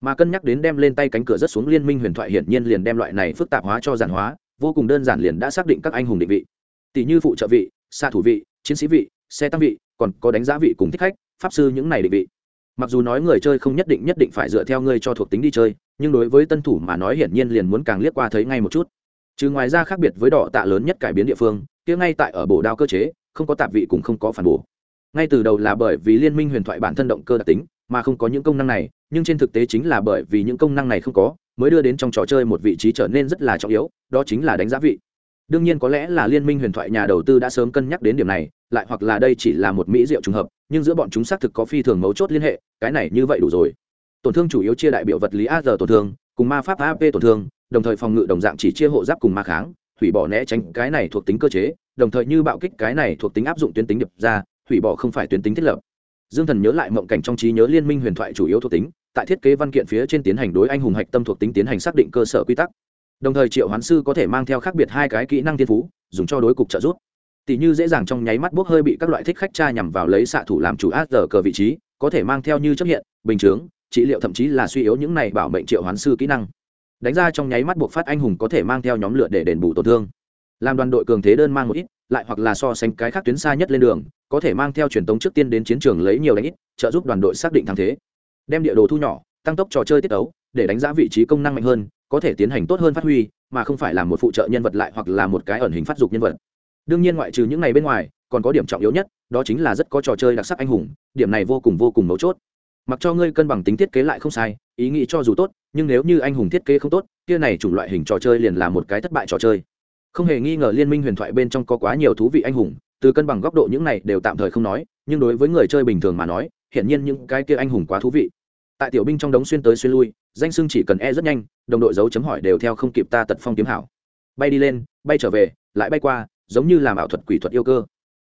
Mà cân nhắc đến đem lên tay cánh cửa rất xuống liên minh huyền thoại hiển nhiên liền đem loại này phức tạp hóa cho giản hóa, vô cùng đơn giản liền đã xác định các anh hùng định vị. Tỷ như phụ trợ vị xạ thủ vị, chiến sĩ vị, xe tăng vị, còn có đánh giá vị cùng thích khách, pháp sư những này định vị. Mặc dù nói người chơi không nhất định nhất định phải dựa theo ngươi cho thuộc tính đi chơi, nhưng đối với tân thủ mà nói hiển nhiên liền muốn càng liếc qua thấy ngay một chút. Trừ ngoài ra khác biệt với đỏ tạ lớn nhất cải biến địa phương kia ngay tại ở bổ đao cơ chế, không có tạp vị cũng không có phản bổ. Ngay từ đầu là bởi vì liên minh huyền thoại bản thân động cơ đặc tính, mà không có những công năng này, nhưng trên thực tế chính là bởi vì những công năng này không có, mới đưa đến trong trò chơi một vị trí trở nên rất là trọng yếu, đó chính là đánh giá vị. Đương nhiên có lẽ là liên minh huyền thoại nhà đầu tư đã sớm cân nhắc đến điểm này, lại hoặc là đây chỉ là một mỹ diệu trùng hợp, nhưng giữa bọn chúng xác thực có phi thường mấu chốt liên hệ, cái này như vậy đủ rồi. Tổn thương chủ yếu chia đại biểu vật lý a giờ tổn thương, cùng ma pháp ap tổn thương, đồng thời phòng ngự đồng dạng chỉ chia hộ giáp cùng ma kháng hủy bỏ né tránh cái này thuộc tính cơ chế, đồng thời như bạo kích cái này thuộc tính áp dụng tuyến tính điệp ra, hủy bỏ không phải tuyến tính thiết lập. Dương thần nhớ lại mộng cảnh trong trí nhớ liên minh huyền thoại chủ yếu thuộc tính, tại thiết kế văn kiện phía trên tiến hành đối anh hùng hạch tâm thuộc tính tiến hành xác định cơ sở quy tắc. Đồng thời triệu hoán sư có thể mang theo khác biệt hai cái kỹ năng thiên phú, dùng cho đối cục trợ giúp. Tỷ như dễ dàng trong nháy mắt bốc hơi bị các loại thích khách tra nhằm vào lấy xạ thủ làm chủ át giờ cờ vị trí, có thể mang theo như chấp hiện, bình chướng, trị liệu thậm chí là suy yếu những này bảo mệnh triệu hoán sư kỹ năng đánh ra trong nháy mắt buộc phát anh hùng có thể mang theo nhóm lửa để đền bù tổn thương. Làm đoàn đội cường thế đơn mang một ít, lại hoặc là so sánh cái khác tuyến xa nhất lên đường, có thể mang theo truyền tống trước tiên đến chiến trường lấy nhiều đánh ít, trợ giúp đoàn đội xác định thắng thế. Đem địa đồ thu nhỏ, tăng tốc trò chơi tiết tấu, để đánh giá vị trí công năng mạnh hơn, có thể tiến hành tốt hơn phát huy, mà không phải là một phụ trợ nhân vật lại hoặc là một cái ẩn hình phát dục nhân vật. Đương nhiên ngoại trừ những này bên ngoài, còn có điểm trọng yếu nhất, đó chính là rất có trò chơi đặc sắc anh hùng, điểm này vô cùng vô cùng mấu chốt mặc cho ngươi cân bằng tính thiết kế lại không sai, ý nghĩ cho dù tốt, nhưng nếu như anh hùng thiết kế không tốt, kia này chủng loại hình trò chơi liền là một cái thất bại trò chơi. Không hề nghi ngờ liên minh huyền thoại bên trong có quá nhiều thú vị anh hùng, từ cân bằng góc độ những này đều tạm thời không nói, nhưng đối với người chơi bình thường mà nói, hiển nhiên những cái kia anh hùng quá thú vị. Tại tiểu binh trong đống xuyên tới xuyên lui, danh sưng chỉ cần e rất nhanh, đồng đội dấu chấm hỏi đều theo không kịp ta tật phong kiếm hảo. Bay đi lên, bay trở về, lại bay qua, giống như làm ảo thuật quỷ thuật yêu cơ.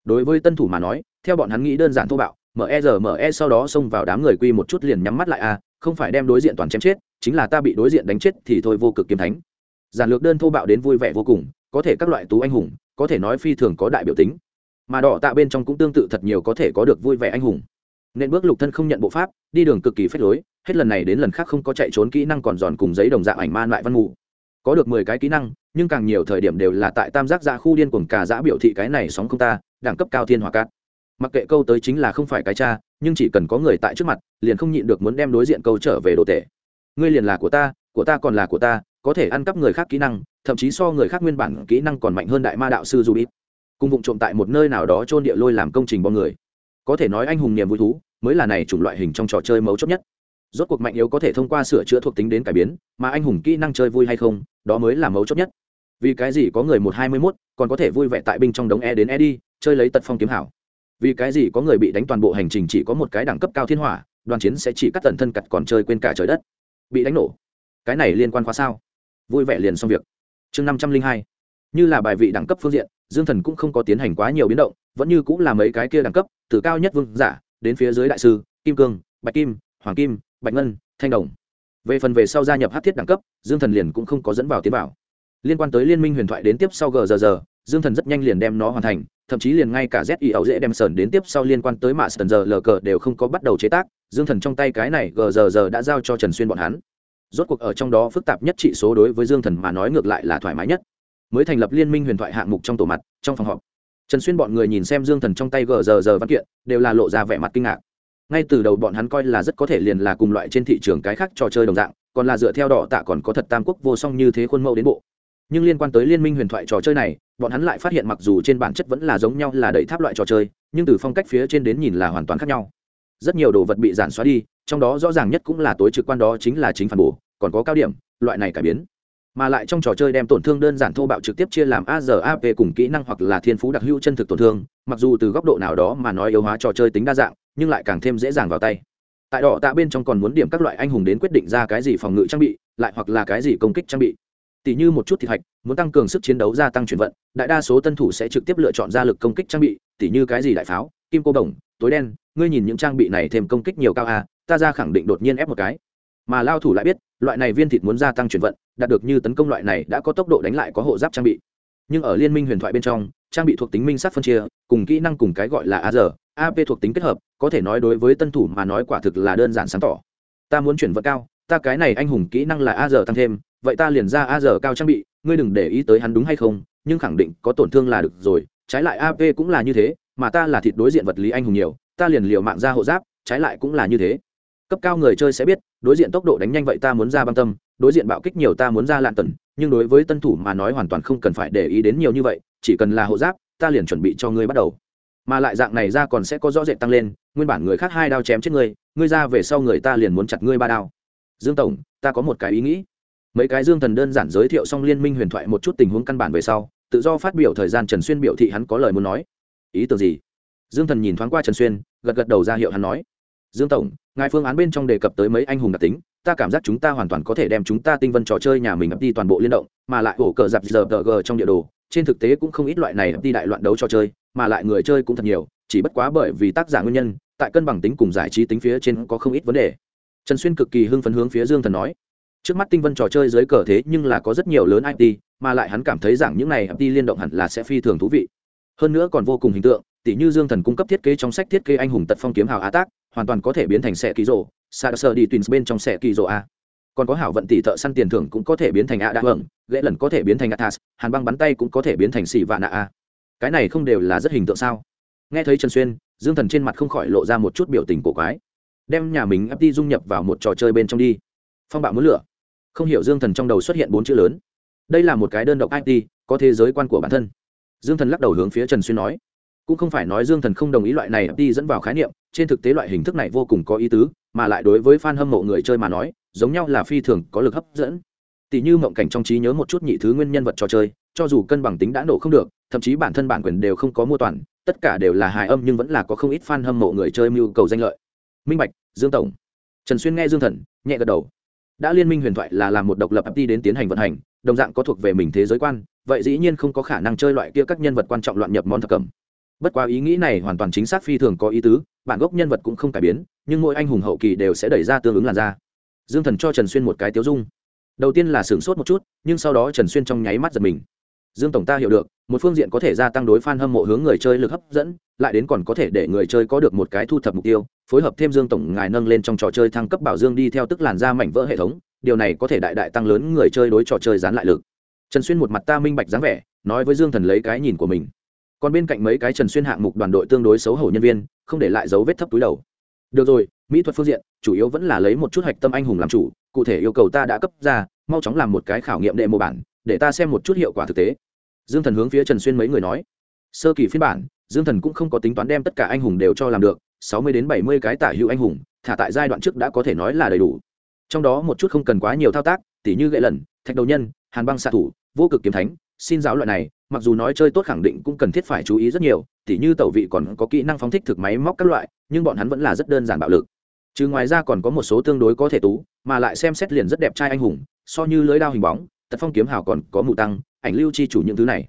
Đối với tân thủ mà nói, theo bọn hắn nghĩ đơn giản thô bạo me giờ me sau đó xông vào đám người quy một chút liền nhắm mắt lại a không phải đem đối diện toàn chém chết, chính là ta bị đối diện đánh chết thì thôi, vô cực kiếm thánh. Giản lược đơn thô bạo đến vui vẻ vô cùng, có thể các loại tú anh hùng, có thể nói phi thường có đại biểu tính. Mà đỏ tạ bên trong cũng tương tự thật nhiều có thể có được vui vẻ anh hùng. Nên bước lục thân không nhận bộ pháp, đi đường cực kỳ phép lối, hết lần này đến lần khác không có chạy trốn kỹ năng còn giòn cùng giấy đồng dạng ảnh man lại văn ngủ có được mười cái kỹ năng, nhưng càng nhiều thời điểm đều là tại tam giác dạ khu điên cuồng cà giã biểu thị cái này sóng không ta, đẳng cấp cao thiên hòa cát mặc kệ câu tới chính là không phải cái cha, nhưng chỉ cần có người tại trước mặt, liền không nhịn được muốn đem đối diện câu trở về đồ tệ ngươi liền là của ta của ta còn là của ta, có thể ăn cắp người khác kỹ năng, thậm chí so người khác nguyên bản kỹ năng còn mạnh hơn đại ma đạo sư dù ít cùng vụ trộm tại một nơi nào đó trôn địa lôi làm công trình bom người. Có thể nói anh hùng niềm vui thú, mới là này chủng loại hình trong trò chơi mấu chốt nhất. Rốt cuộc mạnh yếu có thể thông qua sửa chữa thuộc tính đến cải biến, mà anh hùng kỹ năng chơi vui hay không, đó mới là mấu chốt nhất. Vì cái gì có người một hai mươi mốt, còn có thể vui vẻ tại binh trong đống e đến e đi, chơi lấy tật phong kiếm hảo vì cái gì có người bị đánh toàn bộ hành trình chỉ có một cái đẳng cấp cao thiên hỏa đoàn chiến sẽ chỉ cắt tần thân cặt còn chơi quên cả trời đất. Bị đánh nổ. Cái này liên quan quá sao? Vui vẻ liền xong việc. Chương năm trăm linh hai. Như là bài vị đẳng cấp phương diện dương thần cũng không có tiến hành quá nhiều biến động vẫn như cũng là mấy cái kia đẳng cấp từ cao nhất vương giả đến phía dưới đại sư kim cương bạch kim hoàng kim bạch ngân thanh đồng. Về phần về sau gia nhập hát thiết đẳng cấp dương thần liền cũng không có dẫn vào tiến vào, liên quan tới liên minh huyền thoại đến tiếp sau gờ giờ giờ dương thần rất nhanh liền đem nó hoàn thành thậm chí liền ngay cả z y ẩu dễ đem sờn đến tiếp sau liên quan tới mạ sờn giờ lờ cờ đều không có bắt đầu chế tác, dương thần trong tay cái này gờ giờ giờ đã giao cho trần xuyên bọn hắn. Rốt cuộc ở trong đó phức tạp nhất trị số đối với dương thần mà nói ngược lại là thoải mái nhất. Mới thành lập liên minh huyền thoại hạng mục trong tổ mặt, trong phòng họp. Trần xuyên bọn người nhìn xem dương thần trong tay gờ giờ giờ văn kiện, đều là lộ ra vẻ mặt kinh ngạc. Ngay từ đầu bọn hắn coi là rất có thể liền là cùng loại trên thị trường cái khác trò chơi đồng dạng, còn là dựa theo đỏ tạ còn có thật tam quốc vô song như thế khuôn mẫu đến bộ. Nhưng liên quan tới liên minh huyền thoại trò chơi này bọn hắn lại phát hiện mặc dù trên bản chất vẫn là giống nhau là đẩy tháp loại trò chơi, nhưng từ phong cách phía trên đến nhìn là hoàn toàn khác nhau. Rất nhiều đồ vật bị giản xóa đi, trong đó rõ ràng nhất cũng là tối trực quan đó chính là chính phản bổ, còn có cao điểm, loại này cải biến. Mà lại trong trò chơi đem tổn thương đơn giản thô bạo trực tiếp chia làm a giờ ap cùng kỹ năng hoặc là thiên phú đặc hữu chân thực tổn thương, mặc dù từ góc độ nào đó mà nói yếu hóa trò chơi tính đa dạng, nhưng lại càng thêm dễ dàng vào tay. Tại đỏ tạ bên trong còn muốn điểm các loại anh hùng đến quyết định ra cái gì phòng ngự trang bị, lại hoặc là cái gì công kích trang bị tỷ như một chút thịt hạch, muốn tăng cường sức chiến đấu gia tăng chuyển vận, đại đa số tân thủ sẽ trực tiếp lựa chọn ra lực công kích trang bị tỷ như cái gì đại pháo, kim cô đồng, tối đen, ngươi nhìn những trang bị này thêm công kích nhiều cao a ta ra khẳng định đột nhiên ép một cái. Mà lao thủ lại biết, loại này viên thịt muốn gia tăng chuyển vận, đạt được như tấn công loại này đã có tốc độ đánh lại có hộ giáp trang bị. Nhưng ở liên minh huyền thoại bên trong, trang bị thuộc tính minh sát phân chia, cùng kỹ năng cùng cái gọi là a giờ ap thuộc tính kết hợp, có thể nói đối với tân thủ mà nói quả thực là đơn giản sáng tỏ. Ta muốn chuyển vận cao, ta cái này anh hùng kỹ năng là a R tăng thêm vậy ta liền ra a giờ cao trang bị, ngươi đừng để ý tới hắn đúng hay không, nhưng khẳng định có tổn thương là được rồi, trái lại ap cũng là như thế, mà ta là thịt đối diện vật lý anh hùng nhiều, ta liền liều mạng ra hộ giáp, trái lại cũng là như thế. Cấp cao người chơi sẽ biết, đối diện tốc độ đánh nhanh vậy ta muốn ra băng tâm, đối diện bạo kích nhiều ta muốn ra lạn tần, nhưng đối với tân thủ mà nói hoàn toàn không cần phải để ý đến nhiều như vậy, chỉ cần là hộ giáp, ta liền chuẩn bị cho ngươi bắt đầu. Mà lại dạng này ra còn sẽ có rõ rệt tăng lên, nguyên bản người khác hai đao chém chết ngươi ngươi ra về sau người ta liền muốn chặt ngươi ba đao. Dương tổng, ta có một cái ý nghĩ mấy cái dương thần đơn giản giới thiệu xong liên minh huyền thoại một chút tình huống căn bản về sau, tự do phát biểu thời gian trần xuyên biểu thị hắn có lời muốn nói. Ý tưởng gì? Dương thần nhìn thoáng qua trần xuyên, gật gật đầu ra hiệu hắn nói. Dương tổng, ngài phương án bên trong đề cập tới mấy anh hùng đặc tính, ta cảm giác chúng ta hoàn toàn có thể đem chúng ta tinh vân trò chơi nhà mình ập đi toàn bộ liên động, mà lại ổ cờ dạp giờ tờ g trong địa đồ, trên thực tế cũng không ít loại này ập đi đại loạn đấu trò chơi, mà lại người chơi cũng thật nhiều, chỉ bất quá bởi vì tác giả nguyên nhân, tại cân bằng tính cùng giải trí tính phía trên có không ít vấn đề. Trần xuyên cực kỳ hưng phấn hướng phía dương thần nói trước mắt tinh vân trò chơi dưới cờ thế nhưng là có rất nhiều lớn it mà lại hắn cảm thấy rằng những này it liên động hẳn là sẽ phi thường thú vị. Hơn nữa còn vô cùng hình tượng tỷ như dương thần cung cấp thiết kế trong sách thiết kế anh hùng tật phong kiếm hào á tác hoàn toàn có thể biến thành xe kỳ rộ sa sơ đi twins bên trong xe kỳ rộ a. Còn có hảo vận tỷ thợ săn tiền thưởng cũng có thể biến thành a đã vâng ghệ lần có thể biến thành atas hàn băng bắn tay cũng có thể biến thành xì vạn a. Cái này không đều là rất hình tượng sao? Nghe thấy trần xuyên, dương thần trên mặt không khỏi lộ ra một chút biểu tình cổ quái. Đem nhà mình ft dung nhập vào một trò chơi bên trong đi. Phong bạo muốn lửa không hiểu dương thần trong đầu xuất hiện bốn chữ lớn. Đây là một cái đơn độc it có thế giới quan của bản thân. Dương thần lắc đầu hướng phía trần xuyên nói. Cũng không phải nói dương thần không đồng ý loại này đi dẫn vào khái niệm, trên thực tế loại hình thức này vô cùng có ý tứ, mà lại đối với f a n hâm mộ người chơi mà nói, giống nhau là phi thường có lực hấp dẫn. Tỷ như mộng cảnh trong trí nhớ một chút nhị thứ nguyên nhân vật trò chơi, cho dù cân bằng tính đã nổ không được, thậm chí bản thân bản quyền đều không có mua toàn, tất cả đều là hài âm nhưng vẫn là có không ít f a n hâm mộ người chơi mưu cầu danh lợi. Minh bạch, dương tổng. Trần xuyên nghe dương thần, nhẹ gật đầu đã liên minh huyền thoại là làm một độc lập đi đến tiến hành vận hành, đồng dạng có thuộc về mình thế giới quan, vậy dĩ nhiên không có khả năng chơi loại kia các nhân vật quan trọng loạn nhập món thập cẩm. Bất quá ý nghĩ này hoàn toàn chính xác phi thường có ý tứ, bản gốc nhân vật cũng không cải biến, nhưng mỗi anh hùng hậu kỳ đều sẽ đẩy ra tương ứng làn da. Dương thần cho trần xuyên một cái tiếu dung. Đầu tiên là sửng sốt một chút, nhưng sau đó trần xuyên trong nháy mắt giật mình dương tổng ta hiểu được, một phương diện có thể gia tăng đối f a n hâm mộ hướng người chơi lực hấp dẫn, lại đến còn có thể để người chơi có được một cái thu thập mục tiêu, phối hợp thêm dương tổng ngài nâng lên trong trò chơi thăng cấp bảo dương đi theo tức làn da mảnh vỡ hệ thống, điều này có thể đại đại tăng lớn người chơi đối trò chơi dán lại lực. Trần xuyên một mặt ta minh bạch dáng vẻ, nói với dương thần lấy cái nhìn của mình. Còn bên cạnh mấy cái trần xuyên hạng mục đoàn đội tương đối xấu hổ nhân viên, không để lại dấu vết thấp túi đầu. Được rồi, mỹ thuật phương diện, chủ yếu vẫn là lấy một chút hạch tâm anh hùng làm chủ, cụ thể yêu cầu ta đã cấp ra, mau chóng làm một cái khảo nghiệm đệ mô bản để ta xem một chút hiệu quả thực tế. Dương thần hướng phía trần xuyên mấy người nói. Sơ kỳ phiên bản, dương thần cũng không có tính toán đem tất cả anh hùng đều cho làm được, sáu mươi đến bảy mươi cái tả hữu anh hùng, thả tại giai đoạn trước đã có thể nói là đầy đủ. Trong đó một chút không cần quá nhiều thao tác, tỉ như gậy lần thạch đầu nhân, hàn băng xạ thủ, vô cực kiếm thánh, xin giáo loại này, mặc dù nói chơi tốt khẳng định cũng cần thiết phải chú ý rất nhiều, tỉ như tẩu vị còn có kỹ năng phóng thích thực máy móc các loại, nhưng bọn hắn vẫn là rất đơn giản bạo lực. Chứ ngoài ra còn có một số tương đối có thể tú, mà lại xem xét liền rất đẹp trai anh hùng, so như lưới đao hình bóng tật phong kiếm hào còn có mụ tăng, ảnh lưu chi chủ những thứ này.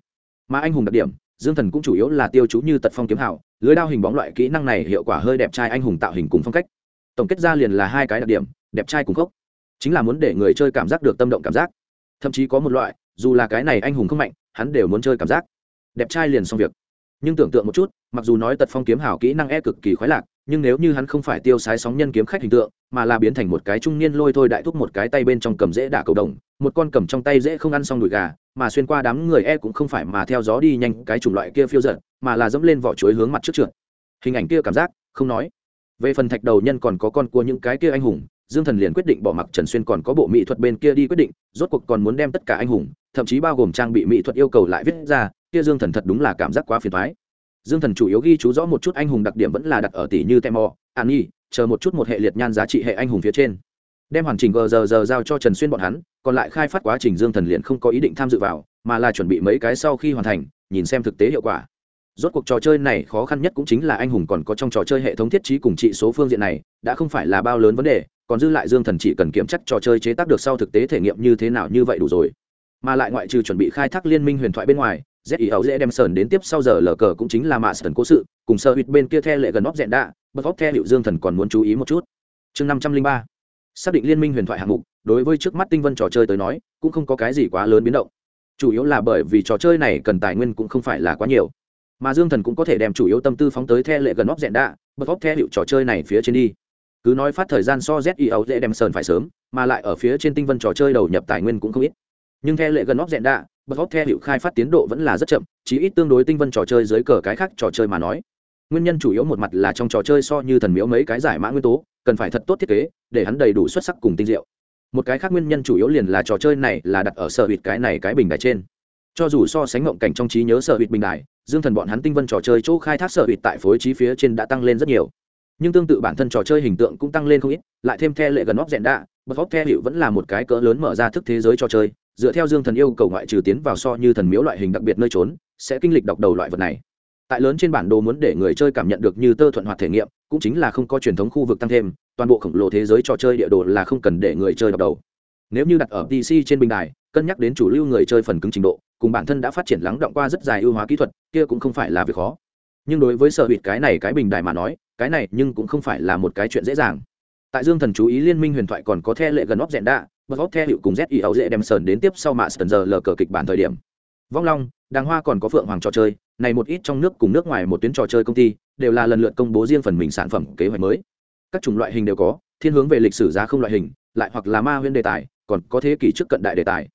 Mà anh hùng đặc điểm, dương thần cũng chủ yếu là tiêu chú như tật phong kiếm hào, lưới đao hình bóng loại kỹ năng này hiệu quả hơi đẹp trai anh hùng tạo hình cùng phong cách. Tổng kết ra liền là hai cái đặc điểm, đẹp trai cùng khốc. Chính là muốn để người chơi cảm giác được tâm động cảm giác. Thậm chí có một loại, dù là cái này anh hùng không mạnh, hắn đều muốn chơi cảm giác. Đẹp trai liền xong việc. Nhưng tưởng tượng một chút, mặc dù nói tật phong kiếm hảo kỹ năng e cực kỳ khoái lạc, nhưng nếu như hắn không phải tiêu sái sóng nhân kiếm khách hình tượng, mà là biến thành một cái trung niên lôi thôi đại thúc một cái tay bên trong cầm dễ đả cầu đồng một con cầm trong tay dễ không ăn xong đùi gà, mà xuyên qua đám người e cũng không phải mà theo gió đi nhanh cái chủng loại kia phiêu giận mà là dẫm lên vỏ chuối hướng mặt trước trượt. Hình ảnh kia cảm giác, không nói. Về phần thạch đầu nhân còn có con cua những cái kia anh hùng, dương thần liền quyết định bỏ mặc trần xuyên còn có bộ mỹ thuật bên kia đi quyết định, rốt cuộc còn muốn đem tất cả anh hùng, thậm chí bao gồm trang bị mỹ thuật yêu cầu lại viết ra, kia dương thần thật đúng là cảm giác quá phiền thoái dương thần chủ yếu ghi chú rõ một chút anh hùng đặc điểm vẫn là đặt ở tỷ như temo an nhi chờ một chút một hệ liệt nhan giá trị hệ anh hùng phía trên đem hoàn chỉnh gờ giờ giờ giao cho trần xuyên bọn hắn, còn lại khai phát quá trình dương thần liền không có ý định tham dự vào, mà là chuẩn bị mấy cái sau khi hoàn thành, nhìn xem thực tế hiệu quả. Rốt cuộc trò chơi này khó khăn nhất cũng chính là anh hùng còn có trong trò chơi hệ thống thiết trí cùng trị số phương diện này, đã không phải là bao lớn vấn đề, còn dư lại dương thần chỉ cần kiểm chắc trò chơi chế tác được sau thực tế thể nghiệm như thế nào như vậy đủ rồi. Mà lại ngoại trừ chuẩn bị khai thác liên minh huyền thoại bên ngoài z ý ấu dễ đem sờn đến tiếp sau giờ lờ cờ cũng chính là mạ sờn cố sự, cùng sơ hụt bên kia the lệ gần óc dẹn đạ bất óc the hiệu dương thần còn muốn chú ý một chút. Chương năm trăm linh ba xác định liên minh huyền thoại hạng mục, đối với trước mắt tinh vân trò chơi tới nói, cũng không có cái gì quá lớn biến động. Chủ yếu là bởi vì trò chơi này cần tài nguyên cũng không phải là quá nhiều. Mà dương thần cũng có thể đem chủ yếu tâm tư phóng tới the lệ gần óc dẹn đạ bất óc theo hiệu trò chơi này phía trên đi. Cứ nói phát thời gian so z i ấu dễ đem sơn phải sớm, mà lại ở phía trên tinh vân trò chơi đầu nhập tài nguyên cũng không ít. Nhưng theo lệ gần óc dẹn đạ, bật óc theo hiệu khai phát tiến độ vẫn là rất chậm, chí ít tương đối tinh vân trò chơi dưới cờ cái khác trò chơi mà nói nguyên nhân chủ yếu một mặt là trong trò chơi so như thần miếu mấy cái giải mã nguyên tố, cần phải thật tốt thiết kế, để hắn đầy đủ xuất sắc cùng tinh diệu. Một cái khác nguyên nhân chủ yếu liền là trò chơi này là đặt ở sở hụt cái này cái bình đài trên. Cho dù so sánh ngộng cảnh trong trí nhớ sở hụt bình đài, dương thần bọn hắn tinh vân trò chơi chỗ khai thác sở hụt tại phối trí phía trên đã tăng lên rất nhiều. Nhưng tương tự bản thân trò chơi hình tượng cũng tăng lên không ít, lại thêm the lệ gần óc rẽn đạ, bật óc the hiệu vẫn là một cái cỡ lớn mở ra thức thế giới trò chơi, dựa theo dương thần yêu cầu ngoại trừ tiến vào so như thần miếu loại hình đặc biệt nơi trốn, sẽ kinh lịch đọc đầu loại vật này tại lớn trên bản đồ muốn để người chơi cảm nhận được như tơ thuận hoạt thể nghiệm, cũng chính là không có truyền thống khu vực tăng thêm, toàn bộ khổng lồ thế giới trò chơi địa đồ là không cần để người chơi đọc đầu. Nếu như đặt ở pc trên bình đài, cân nhắc đến chủ lưu người chơi phần cứng trình độ, cùng bản thân đã phát triển lắng động qua rất dài ưu hóa kỹ thuật, kia cũng không phải là việc khó. Nhưng đối với sở hụt cái này cái bình đài mà nói, cái này nhưng cũng không phải là một cái chuyện dễ dàng. Tại dương thần chú ý liên minh huyền thoại còn có the lệ gần óc rẽn đạ, bật óc the hiệu cùng z y ấu dễ đem sờn đến tiếp sau mạ sờn giờ lờ cờ kịch bản thời điểm vong long, đàng hoa còn có phượng hoàng trò chơi, này một ít trong nước cùng nước ngoài một tuyến trò chơi công ty, đều là lần lượt công bố riêng phần mình sản phẩm kế hoạch mới. Các chủng loại hình đều có, thiên hướng về lịch sử giá không loại hình, lại hoặc là ma huyên đề tài, còn có thế kỷ trước cận đại đề tài.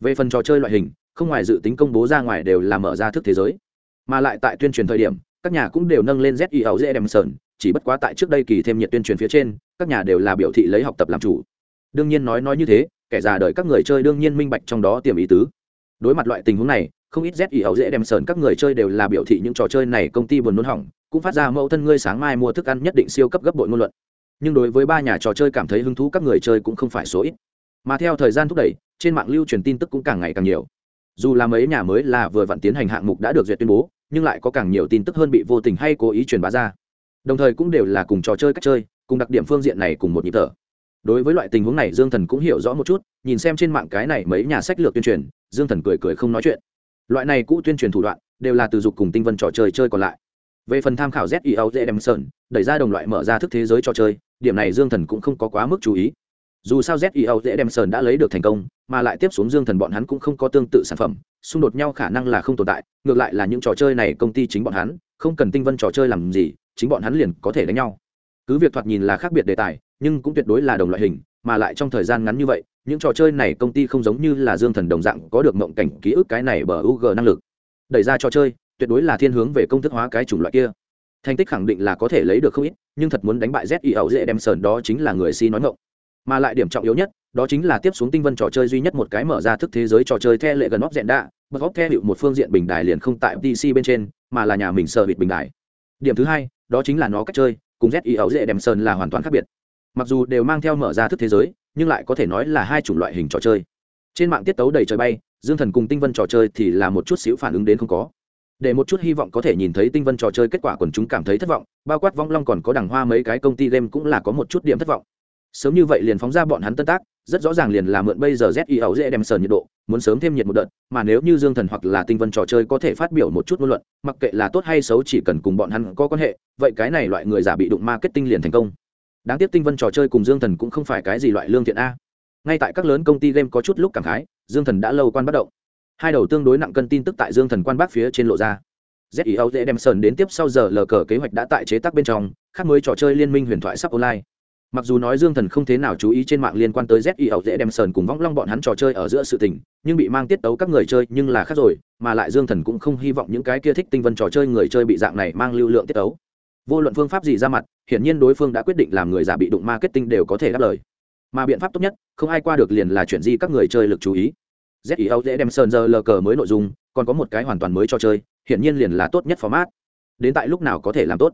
Về phần trò chơi loại hình, không ngoài dự tính công bố ra ngoài đều là mở ra thức thế giới. Mà lại tại tuyên truyền thời điểm, các nhà cũng đều nâng lên z i dễ đem sờn chỉ bất quá tại trước đây kỳ thêm nhiệt tuyên truyền phía trên, các nhà đều là biểu thị lấy học tập làm chủ. Đương nhiên nói nói như thế, kẻ già đời các người chơi đương nhiên minh bạch trong đó tiềm ý tứ đối mặt loại tình huống này, không ít z ý ấu dễ đem sờn các người chơi đều là biểu thị những trò chơi này công ty buồn nôn hỏng, cũng phát ra mẫu thân ngươi sáng mai mua thức ăn nhất định siêu cấp gấp bội ngôn luận. Nhưng đối với ba nhà trò chơi cảm thấy hứng thú các người chơi cũng không phải số ít. Mà theo thời gian thúc đẩy, trên mạng lưu truyền tin tức cũng càng ngày càng nhiều. Dù là mấy nhà mới là vừa vặn tiến hành hạng mục đã được duyệt tuyên bố, nhưng lại có càng nhiều tin tức hơn bị vô tình hay cố ý truyền bá ra. Đồng thời cũng đều là cùng trò chơi cách chơi, cùng đặc điểm phương diện này cùng một nhịp thở. Đối với loại tình huống này dương thần cũng hiểu rõ một chút, nhìn xem trên mạng cái này mấy nhà sách lược tuyên truyền dương thần cười cười không nói chuyện. Loại này cũ tuyên truyền thủ đoạn, đều là từ dục cùng tinh vân trò chơi chơi còn lại. Về phần tham khảo zio edemson đẩy ra đồng loại mở ra thức thế giới trò chơi, điểm này dương thần cũng không có quá mức chú ý. Dù sao zio edemson đã lấy được thành công, mà lại tiếp xuống dương thần bọn hắn cũng không có tương tự sản phẩm, xung đột nhau khả năng là không tồn tại, ngược lại là những trò chơi này công ty chính bọn hắn, không cần tinh vân trò chơi làm gì, chính bọn hắn liền có thể đánh nhau. Cứ việc thoạt nhìn là khác biệt đề tài, nhưng cũng tuyệt đối là đồng loại hình, mà lại trong thời gian ngắn như vậy những trò chơi này công ty không giống như là dương thần đồng dạng có được mộng cảnh ký ức cái này bờ u g năng lực. Đẩy ra trò chơi, tuyệt đối là thiên hướng về công thức hóa cái chủng loại kia. Thành tích khẳng định là có thể lấy được không ít, nhưng thật muốn đánh bại z y ẩu dễ đem sờn đó chính là người si nói ngộng mà lại điểm trọng yếu nhất, đó chính là tiếp xuống tinh vân trò chơi duy nhất một cái mở ra thức thế giới trò chơi the lệ gần óc dẹn đạ bật óc the hiệu một phương diện bình đài liền không tại pc bên trên, mà là nhà mình sợ bịt bình đài. Điểm thứ hai, đó chính là nó cách chơi, cùng z y ẩu dễ đem sơn là hoàn toàn khác biệt. Mặc dù đều mang theo mở ra thức thế giới nhưng lại có thể nói là hai chủng loại hình trò chơi. Trên mạng tiết tấu đầy trời bay, dương thần cùng tinh vân trò chơi thì là một chút xíu phản ứng đến không có. Để một chút hy vọng có thể nhìn thấy tinh vân trò chơi kết quả quần chúng cảm thấy thất vọng, bao quát vong long còn có đằng hoa mấy cái công ty game cũng là có một chút điểm thất vọng. Sớm như vậy liền phóng ra bọn hắn tân tác, rất rõ ràng liền là mượn bây giờ z y ấu dễ đem sờ nhiệt độ, muốn sớm thêm nhiệt một đợt, mà nếu như dương thần hoặc là tinh vân trò chơi có thể phát biểu một chút ngôn luận, mặc kệ là tốt hay xấu chỉ cần cùng bọn hắn có quan hệ, vậy cái này loại người giả bị đụng marketing liền thành công đáng tiếc tinh vân trò chơi cùng dương thần cũng không phải cái gì loại lương thiện a. Ngay tại các lớn công ty game có chút lúc cảm khái, dương thần đã lâu quan bắt động. Hai đầu tương đối nặng cân tin tức tại dương thần quan bác phía trên lộ ra. Zio dễ đem sờn đến tiếp sau giờ lờ cờ kế hoạch đã tại chế tác bên trong, khác mới trò chơi liên minh huyền thoại sắp online. Mặc dù nói dương thần không thế nào chú ý trên mạng liên quan tới zio dễ đem sờn cùng võng long bọn hắn trò chơi ở giữa sự tình, nhưng bị mang tiết tấu các người chơi nhưng là khác rồi, mà lại dương thần cũng không hy vọng những cái kia thích tinh vân trò chơi người chơi bị dạng này mang lưu lượng tiết tấu vô luận phương pháp gì ra mặt, hiển nhiên đối phương đã quyết định làm người giả bị đụng marketing đều có thể đáp lời. Mà biện pháp tốt nhất, không ai qua được liền là chuyển di các người chơi lực chú ý. Zio dễ đem sơn giờ lờ cờ mới nội dung, còn có một cái hoàn toàn mới cho chơi, hiển nhiên liền là tốt nhất format. Đến tại lúc nào có thể làm tốt?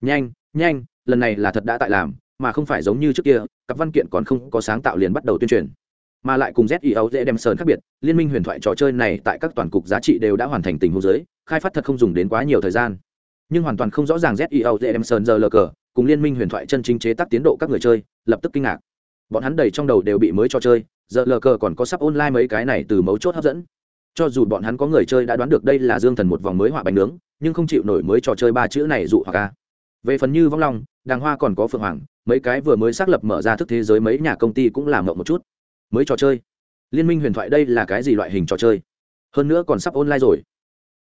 Nhanh nhanh, lần này là thật đã tại làm, mà không phải giống như trước kia, cặp văn kiện còn không có sáng tạo liền bắt đầu tuyên truyền. Mà lại cùng zio dễ đem sơn khác biệt, liên minh huyền thoại trò chơi này tại các toàn cục giá trị đều đã hoàn thành tình huống giới khai phát thật không dùng đến quá nhiều thời gian nhưng hoàn toàn không rõ ràng ZEO dễ đem sơn giờ lờ cờ, cùng liên minh huyền thoại chân chính chế tác tiến độ các người chơi, lập tức kinh ngạc. Bọn hắn đầy trong đầu đều bị mới cho chơi, giờ lờ cờ còn có sắp online mấy cái này từ mấu chốt hấp dẫn. Cho dù bọn hắn có người chơi đã đoán được đây là dương thần một vòng mới họa bánh nướng, nhưng không chịu nổi mới trò chơi ba chữ này dụ hoặc ca về phần như vong long, đàng hoa còn có phượng hoàng, mấy cái vừa mới xác lập mở ra thức thế giới mấy nhà công ty cũng làm mộng một chút. Mới trò chơi. Liên minh huyền thoại đây là cái gì loại hình trò chơi? Hơn nữa còn sắp online rồi.